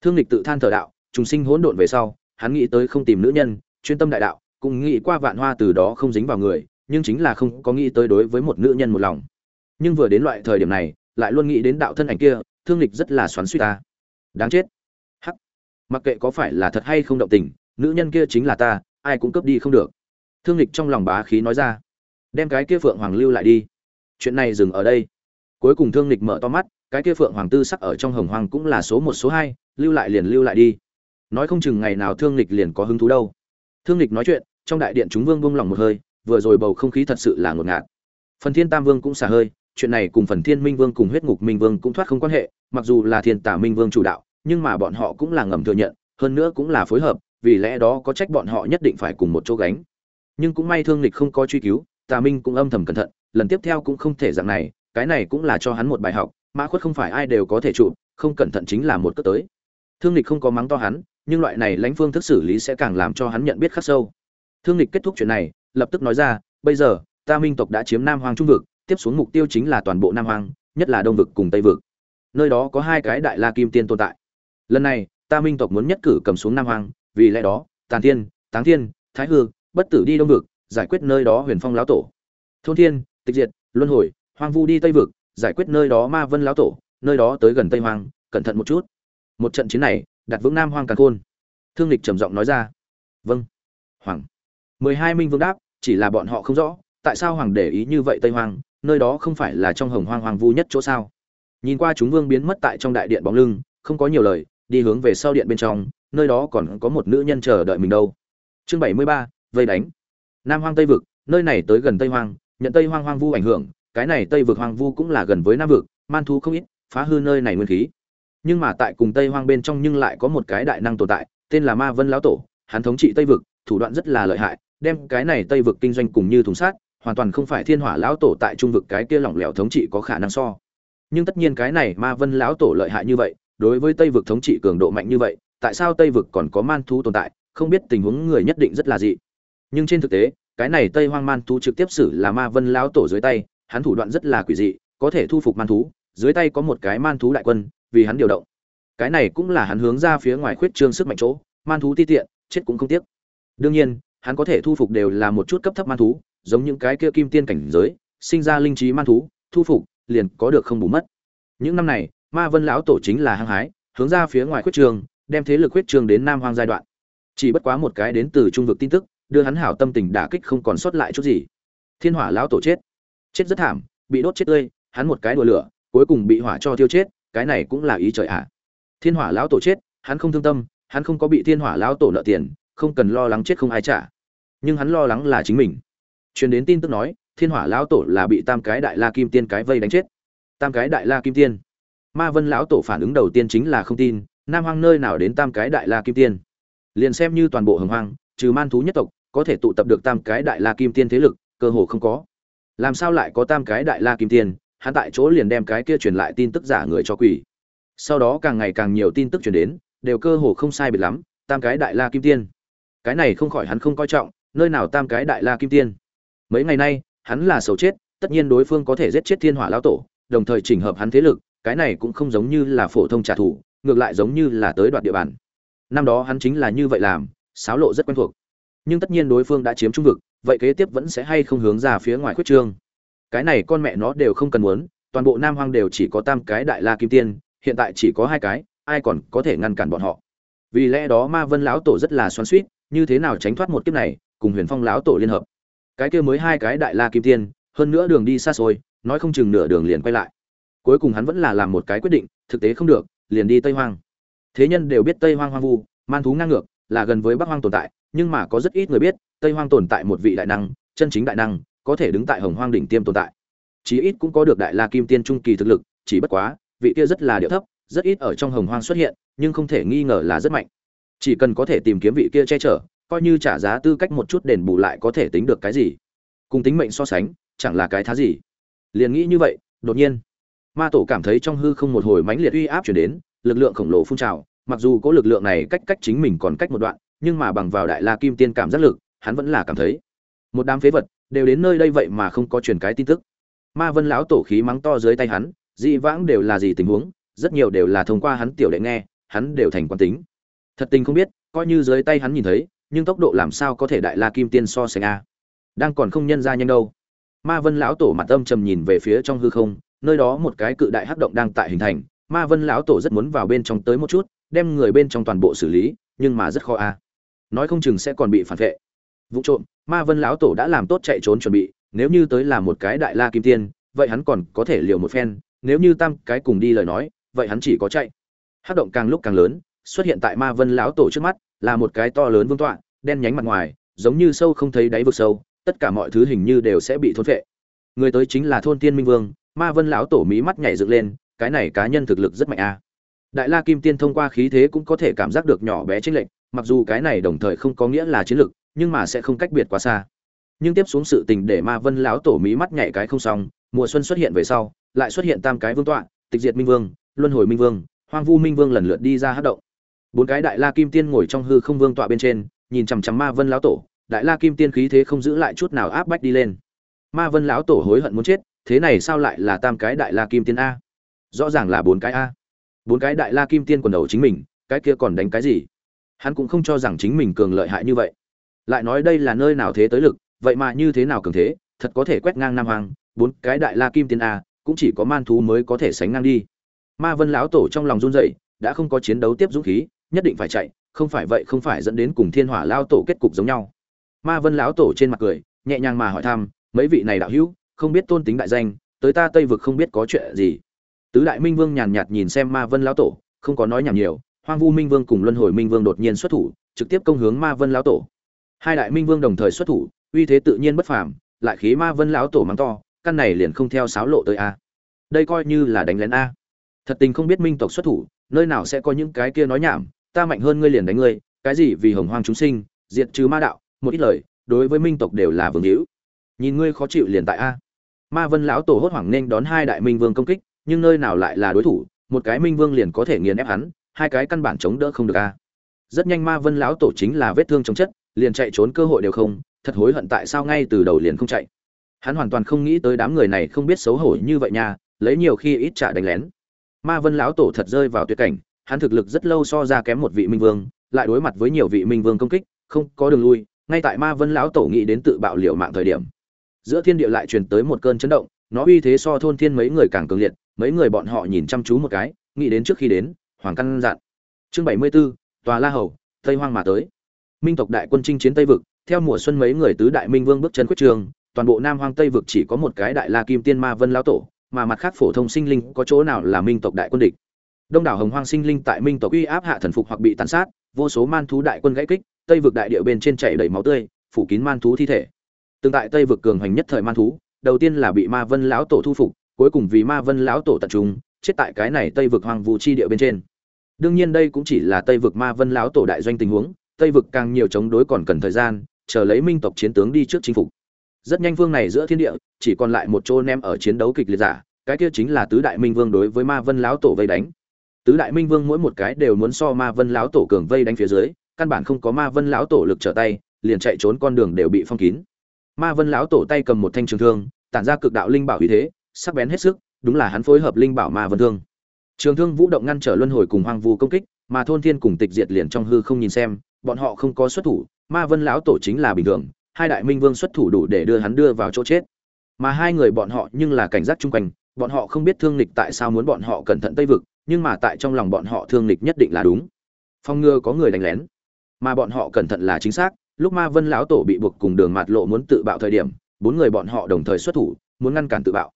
Thương lịch tự than thờ đạo, trùng sinh hỗn độn về sau, hắn nghĩ tới không tìm nữ nhân, chuyên tâm đại đạo, cũng nghĩ qua vạn hoa từ đó không dính vào người, nhưng chính là không có nghĩ tới đối với một nữ nhân một lòng. Nhưng vừa đến loại thời điểm này, lại luôn nghĩ đến đạo thân ảnh kia, thương lịch rất là xoắn suýt ta. Đáng chết. Hắc. Mặc kệ có phải là thật hay không động tình, nữ nhân kia chính là ta, ai cũng cướp đi không được. Thương lịch trong lòng bá khí nói ra. Đem cái kia phượng hoàng lưu lại đi chuyện này dừng ở đây. Cuối cùng thương lịch mở to mắt, cái kia phượng hoàng tư sắc ở trong hồng hoàng cũng là số một, số hai, lưu lại liền lưu lại đi. Nói không chừng ngày nào thương lịch liền có hứng thú đâu. Thương lịch nói chuyện, trong đại điện chúng vương bông lòng một hơi, vừa rồi bầu không khí thật sự là ngột ngạt. Phần thiên tam vương cũng xả hơi, chuyện này cùng phần thiên minh vương cùng huyết ngục minh vương cũng thoát không quan hệ, mặc dù là thiên tả minh vương chủ đạo, nhưng mà bọn họ cũng là ngầm thừa nhận, hơn nữa cũng là phối hợp, vì lẽ đó có trách bọn họ nhất định phải cùng một chỗ gánh. Nhưng cũng may thương lịch không có truy cứu tà minh cũng âm thầm cẩn thận lần tiếp theo cũng không thể dạng này, cái này cũng là cho hắn một bài học, mã khuất không phải ai đều có thể trụ không cẩn thận chính là một cất tới. Thương lịch không có mắng to hắn, nhưng loại này lãnh phương thức xử lý sẽ càng làm cho hắn nhận biết khắc sâu. Thương lịch kết thúc chuyện này, lập tức nói ra, bây giờ, ta minh tộc đã chiếm nam hoàng trung vực, tiếp xuống mục tiêu chính là toàn bộ nam hoàng nhất là đông vực cùng tây vực. Nơi đó có hai cái đại la kim tiên tồn tại. Lần này, ta minh tộc muốn nhất cử cầm xuống nam hoàng vì lẽ đó, tàn thiên, táng thiên, thái hư, bất tử đi đông vực, giải quyết nơi đó huyền phong lão tổ. Thôn thiên tịch diệt, luân hồi, hoang vu đi tây vực, giải quyết nơi đó ma vân lão tổ, nơi đó tới gần tây hoang, cẩn thận một chút. Một trận chiến này, đặt vững nam hoang càn khôn. Thương lịch trầm giọng nói ra. Vâng. Hoàng. Mười hai minh vương đáp, chỉ là bọn họ không rõ, tại sao hoàng để ý như vậy tây hoang, nơi đó không phải là trong hồng hoang hoàng vu nhất chỗ sao? Nhìn qua chúng vương biến mất tại trong đại điện bóng lưng, không có nhiều lời, đi hướng về sau điện bên trong, nơi đó còn có một nữ nhân chờ đợi mình đâu. Chương bảy mươi ba, vây đánh. Nam hoang tây vực, nơi này tới gần tây hoang nhận tây hoang hoang vu ảnh hưởng, cái này tây vực hoang vu cũng là gần với nam vực, man thú không ít, phá hư nơi này nguyên khí. Nhưng mà tại cùng tây hoang bên trong nhưng lại có một cái đại năng tồn tại, tên là ma vân lão tổ, hắn thống trị tây vực, thủ đoạn rất là lợi hại, đem cái này tây vực kinh doanh cùng như thùng sát hoàn toàn không phải thiên hỏa lão tổ tại trung vực cái kia lỏng lẻo thống trị có khả năng so. Nhưng tất nhiên cái này ma vân lão tổ lợi hại như vậy, đối với tây vực thống trị cường độ mạnh như vậy, tại sao tây vực còn có man thú tồn tại, không biết tình huống người nhất định rất là dị. Nhưng trên thực tế cái này tây hoang man thú trực tiếp xử là ma vân lão tổ dưới tay, hắn thủ đoạn rất là quỷ dị, có thể thu phục man thú, dưới tay có một cái man thú đại quân, vì hắn điều động. Cái này cũng là hắn hướng ra phía ngoài khuyết trương sức mạnh chỗ, man thú ti tiện, chết cũng không tiếc. Đương nhiên, hắn có thể thu phục đều là một chút cấp thấp man thú, giống những cái kia kim tiên cảnh giới, sinh ra linh trí man thú, thu phục, liền có được không bù mất. Những năm này, ma vân lão tổ chính là hăng hái, hướng ra phía ngoài khuyết trường đem thế lực khuyết trường đến nam hoang giai đoạn. Chỉ bất quá một cái đến từ trung vực tin tức đưa hắn hảo tâm tình đả kích không còn sót lại chút gì. Thiên hỏa lão tổ chết. Chết rất thảm, bị đốt chết tươi, hắn một cái đùa lửa, cuối cùng bị hỏa cho tiêu chết, cái này cũng là ý trời ạ. À. thiên hỏa lão tổ chết, hắn không thương tâm, hắn không có bị thiên hỏa lão tổ nợ tiền, không cần lo lắng chết không ai trả. Nhưng hắn lo lắng là chính mình. Truyền đến tin tức nói, thiên hỏa lão tổ là bị tam cái đại la kim tiên cái vây đánh chết. Tam cái đại la kim tiên. Ma vân lão tổ phản ứng đầu tiên chính là không tin, nam hoang nơi nào đến tam cái đại la kim tiên. Liền xem như toàn bộ hồng hoang, trừ man thú nhất tộc có thể tụ tập được tam cái đại la kim tiên thế lực, cơ hồ không có. Làm sao lại có tam cái đại la kim tiên? Hắn tại chỗ liền đem cái kia truyền lại tin tức giả người cho quỷ. Sau đó càng ngày càng nhiều tin tức truyền đến, đều cơ hồ không sai biệt lắm, tam cái đại la kim tiên. Cái này không khỏi hắn không coi trọng, nơi nào tam cái đại la kim tiên? Mấy ngày nay, hắn là xấu chết, tất nhiên đối phương có thể giết chết thiên hỏa lão tổ, đồng thời chỉnh hợp hắn thế lực, cái này cũng không giống như là phổ thông trả thù, ngược lại giống như là tới đoạt địa bàn. Năm đó hắn chính là như vậy làm, xáo lộ rất quen thuộc nhưng tất nhiên đối phương đã chiếm trung vực, vậy kế tiếp vẫn sẽ hay không hướng ra phía ngoài khuyết trương? Cái này con mẹ nó đều không cần muốn, toàn bộ nam hoang đều chỉ có tam cái đại la kim tiên, hiện tại chỉ có hai cái, ai còn có thể ngăn cản bọn họ? Vì lẽ đó ma vân lão tổ rất là xoắn suýt như thế nào tránh thoát một kiếp này, cùng huyền phong lão tổ liên hợp. Cái kia mới hai cái đại la kim tiên, hơn nữa đường đi xa xôi, nói không chừng nửa đường liền quay lại. Cuối cùng hắn vẫn là làm một cái quyết định, thực tế không được, liền đi tây hoang. Thế nhân đều biết tây hoang hoang vu, man thú ngang ngược, là gần với bắc hoang tồn tại nhưng mà có rất ít người biết, tây hoang tồn tại một vị đại năng, chân chính đại năng, có thể đứng tại hồng hoang đỉnh tiêm tồn tại. Chí ít cũng có được đại la kim tiên trung kỳ thực lực, chỉ bất quá, vị kia rất là điệu thấp, rất ít ở trong hồng hoang xuất hiện, nhưng không thể nghi ngờ là rất mạnh. Chỉ cần có thể tìm kiếm vị kia che chở, coi như trả giá tư cách một chút đền bù lại có thể tính được cái gì. Cùng tính mệnh so sánh, chẳng là cái thá gì. Liền nghĩ như vậy, đột nhiên, ma tổ cảm thấy trong hư không một hồi mãnh liệt uy áp chuyển đến, lực lượng khổng lồ phun trào, mặc dù có lực lượng này cách cách chính mình còn cách một đoạn nhưng mà bằng vào đại la kim tiên cảm giác lực, hắn vẫn là cảm thấy, một đám phế vật đều đến nơi đây vậy mà không có truyền cái tin tức. Ma vân lão tổ khí mắng to dưới tay hắn, dị vãng đều là gì tình huống, rất nhiều đều là thông qua hắn tiểu đệ nghe, hắn đều thành quan tính. Thật tình không biết, coi như dưới tay hắn nhìn thấy, nhưng tốc độ làm sao có thể đại la kim tiên so sánh a? Đang còn không nhân ra nhanh đâu. Ma vân lão tổ mặt âm trầm nhìn về phía trong hư không, nơi đó một cái cự đại hắc động đang tại hình thành. Ma vân lão tổ rất muốn vào bên trong tới một chút, đem người bên trong toàn bộ xử lý, nhưng mà rất khó a nói không chừng sẽ còn bị phản vệ. Vụ trộm, ma vân lão tổ đã làm tốt chạy trốn chuẩn bị, nếu như tới là một cái đại la kim tiên, vậy hắn còn có thể liều một phen, nếu như tam cái cùng đi lời nói, vậy hắn chỉ có chạy. Hắc động càng lúc càng lớn, xuất hiện tại ma vân lão tổ trước mắt, là một cái to lớn vương tọa, đen nhánh mặt ngoài, giống như sâu không thấy đáy vực sâu, tất cả mọi thứ hình như đều sẽ bị thôn phệ. Người tới chính là thôn tiên minh vương, ma vân lão tổ mí mắt nhảy dựng lên, cái này cá nhân thực lực rất mạnh a. Đại la kim tiên thông qua khí thế cũng có thể cảm giác được nhỏ bé chênh lệch mặc dù cái này đồng thời không có nghĩa là chiến lực nhưng mà sẽ không cách biệt quá xa. Nhưng tiếp xuống sự tình để ma vân lão tổ mí mắt nhảy cái không xong, mùa xuân xuất hiện về sau, lại xuất hiện tam cái vương tọa, tịch diệt minh vương, luân hồi minh vương, hoang vu minh vương lần lượt đi ra hát động. Bốn cái đại la kim tiên ngồi trong hư không vương tọa bên trên, nhìn chằm chằm ma vân lão tổ, đại la kim tiên khí thế không giữ lại chút nào áp bách đi lên. Ma vân lão tổ hối hận muốn chết, thế này sao lại là tam cái đại la kim tiên a? Rõ ràng là bốn cái a. Bốn cái đại la kim tiên quần đầu chính mình, cái kia còn đánh cái gì? Hắn cũng không cho rằng chính mình cường lợi hại như vậy. Lại nói đây là nơi nào thế tới lực, vậy mà như thế nào cường thế, thật có thể quét ngang nam hoàng bốn cái đại la kim tiên a, cũng chỉ có man thú mới có thể sánh ngang đi. Ma vân lão tổ trong lòng run rẩy, đã không có chiến đấu tiếp dũng khí, nhất định phải chạy, không phải vậy không phải dẫn đến cùng thiên hỏa lao tổ kết cục giống nhau. Ma vân lão tổ trên mặt cười, nhẹ nhàng mà hỏi thăm, mấy vị này đạo hữu, không biết tôn tính đại danh, tới ta tây vực không biết có chuyện gì? Tứ đại minh vương nhàn nhạt nhìn xem ma vân lão tổ, không có nói nhảm nhiều hoang vu minh vương cùng luân hồi minh vương đột nhiên xuất thủ, trực tiếp công hướng ma vân lão tổ. Hai đại minh vương đồng thời xuất thủ, uy thế tự nhiên bất phàm, lại khí ma vân lão tổ mắng to, căn này liền không theo sáo lộ tới a. Đây coi như là đánh lén a. Thật tình không biết minh tộc xuất thủ, nơi nào sẽ có những cái kia nói nhảm, ta mạnh hơn ngươi liền đánh ngươi, cái gì vì hồng hoang chúng sinh, diệt trừ ma đạo, một ít lời, đối với minh tộc đều là vương hữu. Nhìn ngươi khó chịu liền tại a. Ma vân lão tổ hốt hoảng nên đón hai đại minh vương công kích, nhưng nơi nào lại là đối thủ, một cái minh vương liền có thể nghiền ép hắn hai cái căn bản chống đỡ không được a. Rất nhanh ma vân lão tổ chính là vết thương chống chất, liền chạy trốn cơ hội đều không, thật hối hận tại sao ngay từ đầu liền không chạy. Hắn hoàn toàn không nghĩ tới đám người này không biết xấu hổ như vậy nha, lấy nhiều khi ít trả đánh lén. Ma vân lão tổ thật rơi vào tuyệt cảnh, hắn thực lực rất lâu so ra kém một vị minh vương, lại đối mặt với nhiều vị minh vương công kích, không có đường lui, ngay tại ma vân lão tổ nghĩ đến tự bạo liệu mạng thời điểm. Giữa thiên địa lại truyền tới một cơn chấn động, nó uy thế so thôn thiên mấy người càng cường liệt, mấy người bọn họ nhìn chăm chú một cái, nghĩ đến trước khi đến hoàng căn dặn. Chương bảy mươi 74, tòa la hầu tây hoang mà tới. Minh tộc đại quân chinh chiến tây vực theo mùa xuân mấy người tứ đại minh vương bước chân quyết trường toàn bộ nam hoang tây vực chỉ có một cái đại la kim tiên ma vân lão tổ mà mặt khác phổ thông sinh linh có chỗ nào là minh tộc đại quân địch. Đông đảo hồng hoang sinh linh tại minh tộc uy áp hạ thần phục hoặc bị tàn sát vô số man thú đại quân gãy kích tây vực đại địa bên trên chảy đầy máu tươi phủ kín man thú thi thể. Tương tại tây vực cường hành nhất thời man thú đầu tiên là bị ma vân lão tổ thu phục cuối cùng vì ma vân lão tổ tận trung chết tại cái này tây vực hoang vu chi địa bên trên. Đương nhiên đây cũng chỉ là tây vực ma vân lão tổ đại doanh tình huống, tây vực càng nhiều chống đối còn cần thời gian, chờ lấy minh tộc chiến tướng đi trước chinh phục. Rất nhanh vương này giữa thiên địa, chỉ còn lại một chỗ nem ở chiến đấu kịch liệt giả, cái kia chính là tứ đại minh vương đối với ma vân lão tổ vây đánh. Tứ đại minh vương mỗi một cái đều muốn so ma vân lão tổ cường vây đánh phía dưới, căn bản không có ma vân lão tổ lực trở tay, liền chạy trốn con đường đều bị phong kín. Ma vân lão tổ tay cầm một thanh trường thương, tản ra cực đạo linh bảo uy thế, sắc bén hết sức đúng là hắn phối hợp linh bảo ma vân thương. Trường thương vũ động ngăn trở luân hồi cùng hoang vu công kích, mà thôn thiên cùng tịch diệt liền trong hư không nhìn xem, bọn họ không có xuất thủ, ma vân lão tổ chính là bình thường, hai đại minh vương xuất thủ đủ để đưa hắn đưa vào chỗ chết. Mà hai người bọn họ nhưng là cảnh giác chung quanh, bọn họ không biết thương lịch tại sao muốn bọn họ cẩn thận tây vực, nhưng mà tại trong lòng bọn họ thương lịch nhất định là đúng. Phong ngừa có người đánh lén, mà bọn họ cẩn thận là chính xác, lúc ma vân lão tổ bị buộc cùng đường mạt lộ muốn tự bạo thời điểm, bốn người bọn họ đồng thời xuất thủ, muốn ngăn cản tự bạo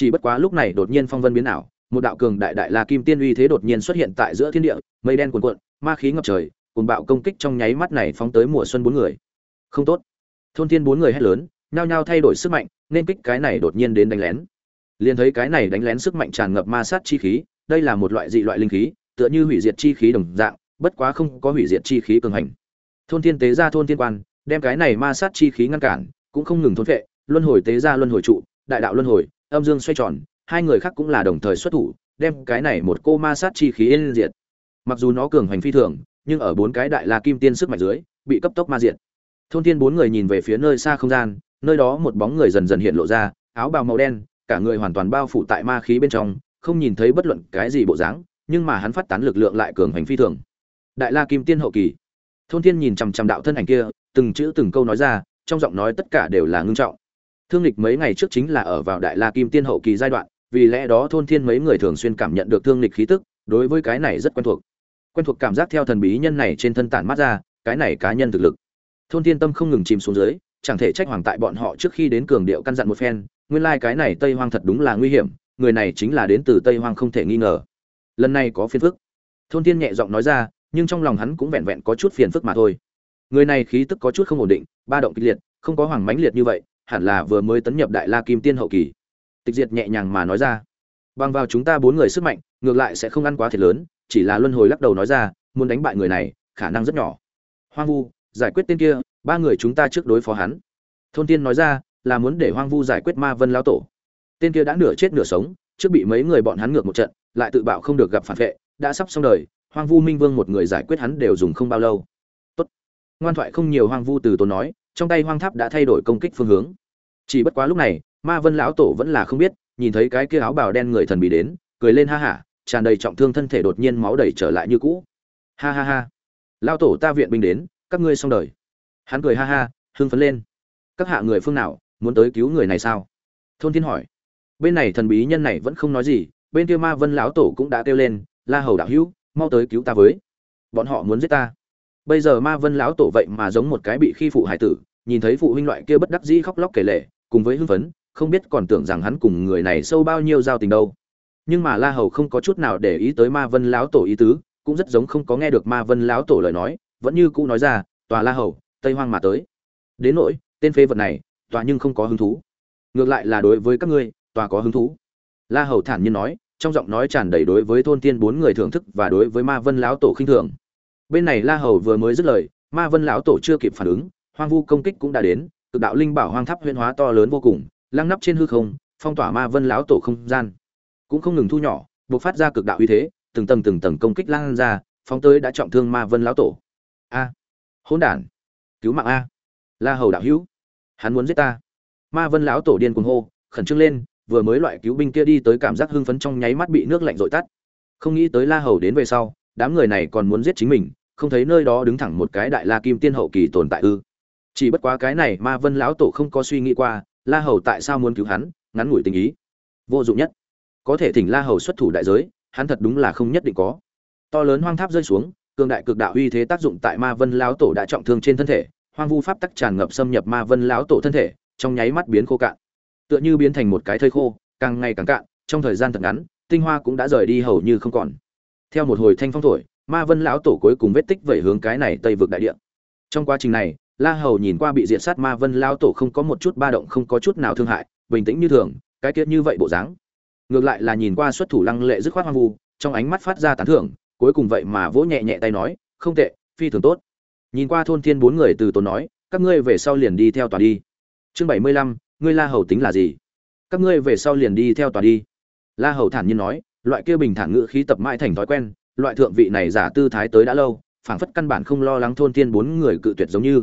chỉ bất quá lúc này đột nhiên phong vân biến ảo, một đạo cường đại đại la kim tiên uy thế đột nhiên xuất hiện tại giữa thiên địa, mây đen cuồn cuộn, ma khí ngập trời, cuồng bạo công kích trong nháy mắt này phóng tới mùa xuân bốn người. Không tốt. Thôn thiên bốn người hét lớn, nhao nhao thay đổi sức mạnh, nên kích cái này đột nhiên đến đánh lén. Liền thấy cái này đánh lén sức mạnh tràn ngập ma sát chi khí, đây là một loại dị loại linh khí, tựa như hủy diệt chi khí đồng dạng, bất quá không có hủy diệt chi khí cường hành. Thôn thiên tế ra thôn thiên quan, đem cái này ma sát chi khí ngăn cản, cũng không ngừng thôn vệ luân hồi tế ra luân hồi trụ, đại đạo luân hồi âm dương xoay tròn, hai người khác cũng là đồng thời xuất thủ, đem cái này một cô ma sát chi khí yên diệt. Mặc dù nó cường hành phi thường, nhưng ở bốn cái đại la kim tiên sức mạnh dưới, bị cấp tốc ma diệt. Thôn thiên bốn người nhìn về phía nơi xa không gian, nơi đó một bóng người dần dần hiện lộ ra, áo bào màu đen, cả người hoàn toàn bao phủ tại ma khí bên trong, không nhìn thấy bất luận cái gì bộ dáng, nhưng mà hắn phát tán lực lượng lại cường hành phi thường. Đại la kim tiên hậu kỳ. Thôn thiên nhìn chằm chằm đạo thân ảnh kia, từng chữ từng câu nói ra, trong giọng nói tất cả đều là ngưng trọng thương lịch mấy ngày trước chính là ở vào đại la kim tiên hậu kỳ giai đoạn, vì lẽ đó thôn thiên mấy người thường xuyên cảm nhận được thương lịch khí tức, đối với cái này rất quen thuộc. Quen thuộc cảm giác theo thần bí nhân này trên thân tản mát ra, cái này cá nhân thực lực. Thôn thiên tâm không ngừng chìm xuống dưới, chẳng thể trách hoàng tại bọn họ trước khi đến cường điệu căn dặn một phen, nguyên lai cái này tây hoang thật đúng là nguy hiểm, người này chính là đến từ tây hoang không thể nghi ngờ. Lần này có phiền phức. Thôn thiên nhẹ giọng nói ra, nhưng trong lòng hắn cũng vẹn vẹn có chút phiền phức mà thôi. Người này khí tức có chút không ổn định, ba động kịch liệt, không có hoàng mãnh liệt như vậy hẳn là vừa mới tấn nhập đại la kim tiên hậu kỳ. Tịch diệt nhẹ nhàng mà nói ra. Bằng vào chúng ta bốn người sức mạnh, ngược lại sẽ không ăn quá thiệt lớn, chỉ là luân hồi lắc đầu nói ra, muốn đánh bại người này, khả năng rất nhỏ. Hoang vu, giải quyết tên kia, ba người chúng ta trước đối phó hắn. Thôn tiên nói ra, là muốn để hoang vu giải quyết ma vân lao tổ. Tên kia đã nửa chết nửa sống, trước bị mấy người bọn hắn ngược một trận, lại tự bạo không được gặp phản vệ, đã sắp xong đời, hoang vu minh vương một người giải quyết hắn đều dùng không bao lâu. Tốt. Ngoan thoại không nhiều hoang vu từ tốn nói, trong tay hoang tháp đã thay đổi công kích phương hướng chỉ bất quá lúc này, ma vân lão tổ vẫn là không biết, nhìn thấy cái kia áo bào đen người thần bị đến, cười lên ha hả tràn đầy trọng thương thân thể đột nhiên máu đầy trở lại như cũ. Ha ha ha. Lao tổ ta viện binh đến, các ngươi xong đời. Hắn cười ha ha, hưng phấn lên. Các hạ người phương nào, muốn tới cứu người này sao? Thôn thiên hỏi. Bên này thần bí nhân này vẫn không nói gì, bên kia ma vân lão tổ cũng đã kêu lên, la hầu đạo hữu, mau tới cứu ta với. Bọn họ muốn giết ta. Bây giờ ma vân lão tổ vậy mà giống một cái bị khi phụ hải tử, nhìn thấy phụ huynh loại kia bất đắc dĩ khóc lóc kể lể cùng với hưng phấn, không biết còn tưởng rằng hắn cùng người này sâu bao nhiêu giao tình đâu. Nhưng mà la hầu không có chút nào để ý tới ma vân lão tổ ý tứ, cũng rất giống không có nghe được ma vân lão tổ lời nói, vẫn như cũ nói ra, tòa la hầu, tây hoang mà tới. Đến nỗi, tên phế vật này, tòa nhưng không có hứng thú. Ngược lại là đối với các ngươi, tòa có hứng thú. La hầu thản nhiên nói, trong giọng nói tràn đầy đối với thôn tiên bốn người thưởng thức và đối với ma vân lão tổ khinh thường. Bên này la hầu vừa mới dứt lời, ma vân lão tổ chưa kịp phản ứng, hoang vu công kích cũng đã đến cực đạo linh bảo hoang tháp huyễn hóa to lớn vô cùng, lăng nắp trên hư không, phong tỏa ma vân lão tổ không gian. Cũng không ngừng thu nhỏ, bộc phát ra cực đạo uy thế, từng tầng từng tầng công kích lan ra, phóng tới đã trọng thương ma vân lão tổ. A, hỗn đản, cứu mạng a. La hầu đạo hữu, hắn muốn giết ta. Ma vân lão tổ điên cuồng hô, khẩn trương lên, vừa mới loại cứu binh kia đi tới cảm giác hưng phấn trong nháy mắt bị nước lạnh dội tắt. Không nghĩ tới la hầu đến về sau, đám người này còn muốn giết chính mình, không thấy nơi đó đứng thẳng một cái đại la kim tiên hậu kỳ tồn tại ư chỉ bất quá cái này ma vân lão tổ không có suy nghĩ qua, la hầu tại sao muốn cứu hắn, ngắn ngủi tình ý. Vô dụng nhất. Có thể thỉnh la hầu xuất thủ đại giới, hắn thật đúng là không nhất định có. To lớn hoang tháp rơi xuống, cường đại cực đạo uy thế tác dụng tại ma vân lão tổ đã trọng thương trên thân thể, hoang vu pháp tắc tràn ngập xâm nhập ma vân lão tổ thân thể, trong nháy mắt biến khô cạn. Tựa như biến thành một cái thây khô, càng ngày càng cạn, trong thời gian thật ngắn, tinh hoa cũng đã rời đi hầu như không còn. Theo một hồi thanh phong thổi, ma vân lão tổ cuối cùng vết tích vẩy hướng cái này tây vực đại địa. Trong quá trình này la hầu nhìn qua bị diện sát ma vân lão tổ không có một chút ba động, không có chút nào thương hại, bình tĩnh như thường, cái kiết như vậy bộ dáng. Ngược lại là nhìn qua xuất thủ lăng lệ dứt khoát hoang vu, trong ánh mắt phát ra tán thưởng, cuối cùng vậy mà vỗ nhẹ nhẹ tay nói, không tệ, phi thường tốt. Nhìn qua thôn thiên bốn người từ tốn nói, các ngươi về sau liền đi theo tòa đi. Chương bảy mươi lăm, ngươi la hầu tính là gì? Các ngươi về sau liền đi theo tòa đi. La hầu thản nhiên nói, loại kia bình thản ngữ khí tập mãi thành thói quen, loại thượng vị này giả tư thái tới đã lâu, phảng phất căn bản không lo lắng thôn thiên bốn người cự tuyệt giống như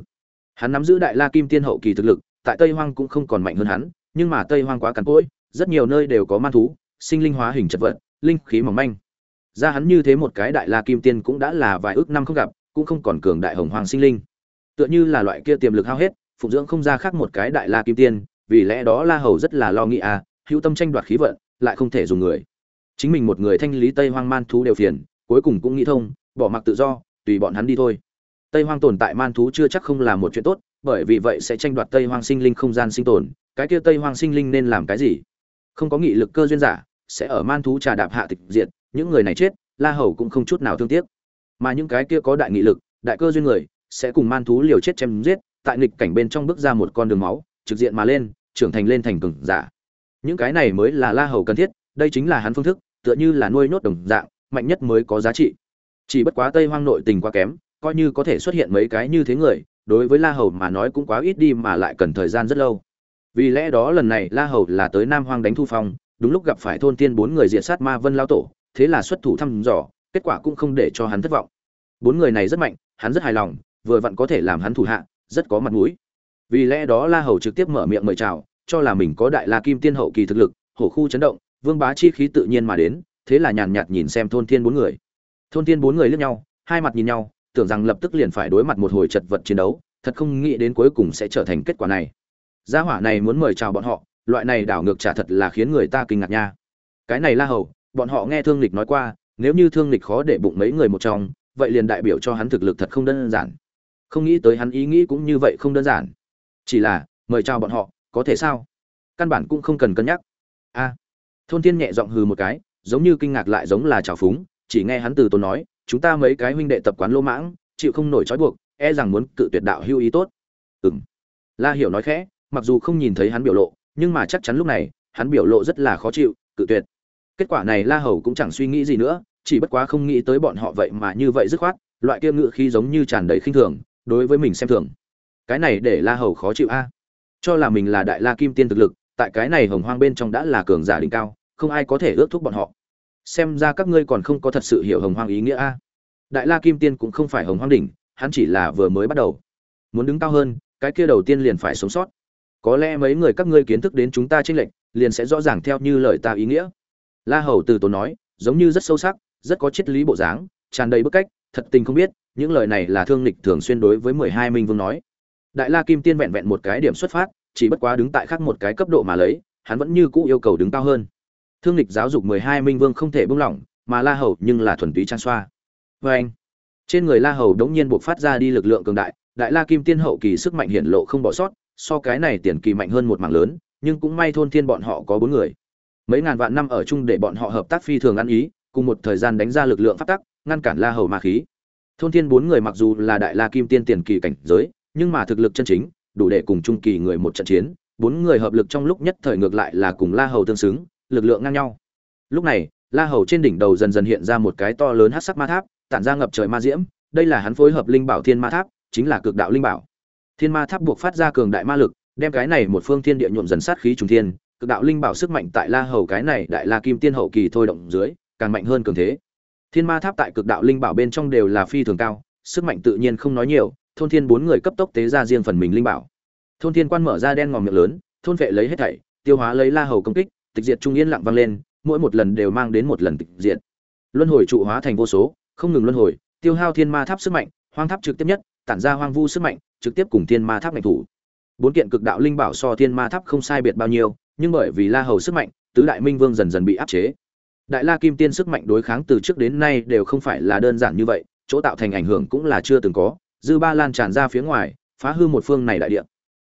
hắn nắm giữ đại la kim tiên hậu kỳ thực lực, tại tây hoang cũng không còn mạnh hơn hắn, nhưng mà tây hoang quá cằn cỗi, rất nhiều nơi đều có man thú, sinh linh hóa hình chật vật, linh khí mỏng manh. Ra hắn như thế một cái đại la kim tiên cũng đã là vài ước năm không gặp, cũng không còn cường đại hồng hoàng sinh linh. Tựa như là loại kia tiềm lực hao hết, phụng dưỡng không ra khác một cái đại la kim tiên, vì lẽ đó la hầu rất là lo nghĩ à hữu tâm tranh đoạt khí vận, lại không thể dùng người. Chính mình một người thanh lý tây hoang man thú đều phiền, cuối cùng cũng nghĩ thông, bỏ mặc tự do, tùy bọn hắn đi thôi tây hoang tồn tại man thú chưa chắc không là một chuyện tốt, bởi vì vậy sẽ tranh đoạt tây hoang sinh linh không gian sinh tồn. Cái kia tây hoang sinh linh nên làm cái gì? Không có nghị lực cơ duyên giả, sẽ ở man thú trà đạp hạ tịch diệt, những người này chết, la hầu cũng không chút nào thương tiếc. Mà những cái kia có đại nghị lực, đại cơ duyên người, sẽ cùng man thú liều chết chém giết, tại nghịch cảnh bên trong bước ra một con đường máu, trực diện mà lên, trưởng thành lên thành cường giả. Những cái này mới là la hầu cần thiết, đây chính là hắn phương thức, tựa như là nuôi nhốt đồng dạng, mạnh nhất mới có giá trị. Chỉ bất quá tây hoang nội tình quá kém coi như có thể xuất hiện mấy cái như thế người, đối với la hầu mà nói cũng quá ít đi mà lại cần thời gian rất lâu. Vì lẽ đó lần này la hầu là tới nam hoang đánh thu phong, đúng lúc gặp phải thôn tiên bốn người diện sát ma vân lao tổ, thế là xuất thủ thăm dò, kết quả cũng không để cho hắn thất vọng. Bốn người này rất mạnh, hắn rất hài lòng, vừa vặn có thể làm hắn thủ hạ, rất có mặt mũi. Vì lẽ đó la hầu trực tiếp mở miệng mời chào, cho là mình có đại la kim tiên hậu kỳ thực lực, hổ khu chấn động, vương bá chi khí tự nhiên mà đến, thế là nhàn nhạt nhìn xem thôn thiên bốn người. Thôn thiên bốn người liếc nhau, hai mặt nhìn nhau tưởng rằng lập tức liền phải đối mặt một hồi chật vật chiến đấu, thật không nghĩ đến cuối cùng sẽ trở thành kết quả này. Gia hỏa này muốn mời chào bọn họ, loại này đảo ngược trả thật là khiến người ta kinh ngạc nha. Cái này la hầu, bọn họ nghe thương lịch nói qua, nếu như thương lịch khó để bụng mấy người một trong, vậy liền đại biểu cho hắn thực lực thật không đơn giản. Không nghĩ tới hắn ý nghĩ cũng như vậy không đơn giản. Chỉ là, mời chào bọn họ, có thể sao? Căn bản cũng không cần cân nhắc. A. Thôn thiên nhẹ giọng hừ một cái, giống như kinh ngạc lại giống là trào phúng, chỉ nghe hắn từ tốn nói chúng ta mấy cái huynh đệ tập quán lô mãng, chịu không nổi trói buộc e rằng muốn cự tuyệt đạo hưu ý tốt. Ừ m la hiểu nói khẽ, mặc dù không nhìn thấy hắn biểu lộ, nhưng mà chắc chắn lúc này, hắn biểu lộ rất là khó chịu, cự tuyệt. Kết quả này la hầu cũng chẳng suy nghĩ gì nữa, chỉ bất quá không nghĩ tới bọn họ vậy mà như vậy dứt khoát, loại kia ngự khí giống như tràn đầy khinh thường, đối với mình xem thường. Cái này để la hầu khó chịu a. Cho là mình là đại la kim tiên thực lực, tại cái này hồng hoang bên trong đã là cường giả đỉnh cao, không ai có thể ước thúc bọn họ xem ra các ngươi còn không có thật sự hiểu hồng hoang ý nghĩa a. Đại la kim tiên cũng không phải hồng hoang đỉnh, hắn chỉ là vừa mới bắt đầu. Muốn đứng cao hơn, cái kia đầu tiên liền phải sống sót. Có lẽ mấy người các ngươi kiến thức đến chúng ta tranh lệch, liền sẽ rõ ràng theo như lời ta ý nghĩa. La hầu từ tốn nói, giống như rất sâu sắc, rất có triết lý bộ dáng, tràn đầy bức cách, thật tình không biết, những lời này là thương lịch thường xuyên đối với mười hai minh vương nói. Đại la kim tiên vẹn vẹn một cái điểm xuất phát, chỉ bất quá đứng tại khác một cái cấp độ mà lấy, hắn vẫn như cũ yêu cầu đứng cao hơn thương lịch giáo dục mười hai minh vương không thể buông lỏng, mà la hầu nhưng là thuần túy trang xoa. Vê anh, trên người la hầu đống nhiên buộc phát ra đi lực lượng cường đại đại la kim tiên hậu kỳ sức mạnh hiển lộ không bỏ sót, so cái này tiền kỳ mạnh hơn một mảng lớn, nhưng cũng may thôn thiên bọn họ có bốn người. Mấy ngàn vạn năm ở chung để bọn họ hợp tác phi thường ăn ý, cùng một thời gian đánh ra lực lượng phát tắc, ngăn cản la hầu ma khí. Thôn thiên bốn người mặc dù là đại la kim tiên tiền kỳ cảnh giới, nhưng mà thực lực chân chính, đủ để cùng trung kỳ người một trận chiến. Bốn người hợp lực trong lúc nhất thời ngược lại là cùng la hầu tương xứng lực lượng ngang nhau. Lúc này, la hầu trên đỉnh đầu dần dần hiện ra một cái to lớn hắc sắc ma tháp, tản ra ngập trời ma diễm, đây là hắn phối hợp linh bảo thiên ma tháp, chính là cực đạo linh bảo. Thiên ma tháp buộc phát ra cường đại ma lực, đem cái này một phương thiên địa nhuộm dần sát khí trùng thiên, cực đạo linh bảo sức mạnh tại la hầu cái này đại la kim tiên hậu kỳ thôi động dưới, càng mạnh hơn cường thế. Thiên ma tháp tại cực đạo linh bảo bên trong đều là phi thường cao, sức mạnh tự nhiên không nói nhiều, thôn thiên bốn người cấp tốc tế ra riêng phần mình linh bảo. Thôn thiên quan mở ra đen ngòm miệng lớn, thôn vệ lấy hết thảy, tiêu hóa lấy la hầu công kích tịch diệt trung yên lặng vang lên, mỗi một lần đều mang đến một lần tịch diệt. Luân hồi trụ hóa thành vô số, không ngừng luân hồi, tiêu hao thiên ma tháp sức mạnh, hoang tháp trực tiếp nhất, tản ra hoang vu sức mạnh, trực tiếp cùng thiên ma tháp mạnh thủ. Bốn kiện cực đạo linh bảo so thiên ma tháp không sai biệt bao nhiêu, nhưng bởi vì la hầu sức mạnh, tứ đại minh vương dần dần bị áp chế. Đại la kim tiên sức mạnh đối kháng từ trước đến nay đều không phải là đơn giản như vậy, chỗ tạo thành ảnh hưởng cũng là chưa từng có, dư ba lan tràn ra phía ngoài, phá hư một phương này đại địa.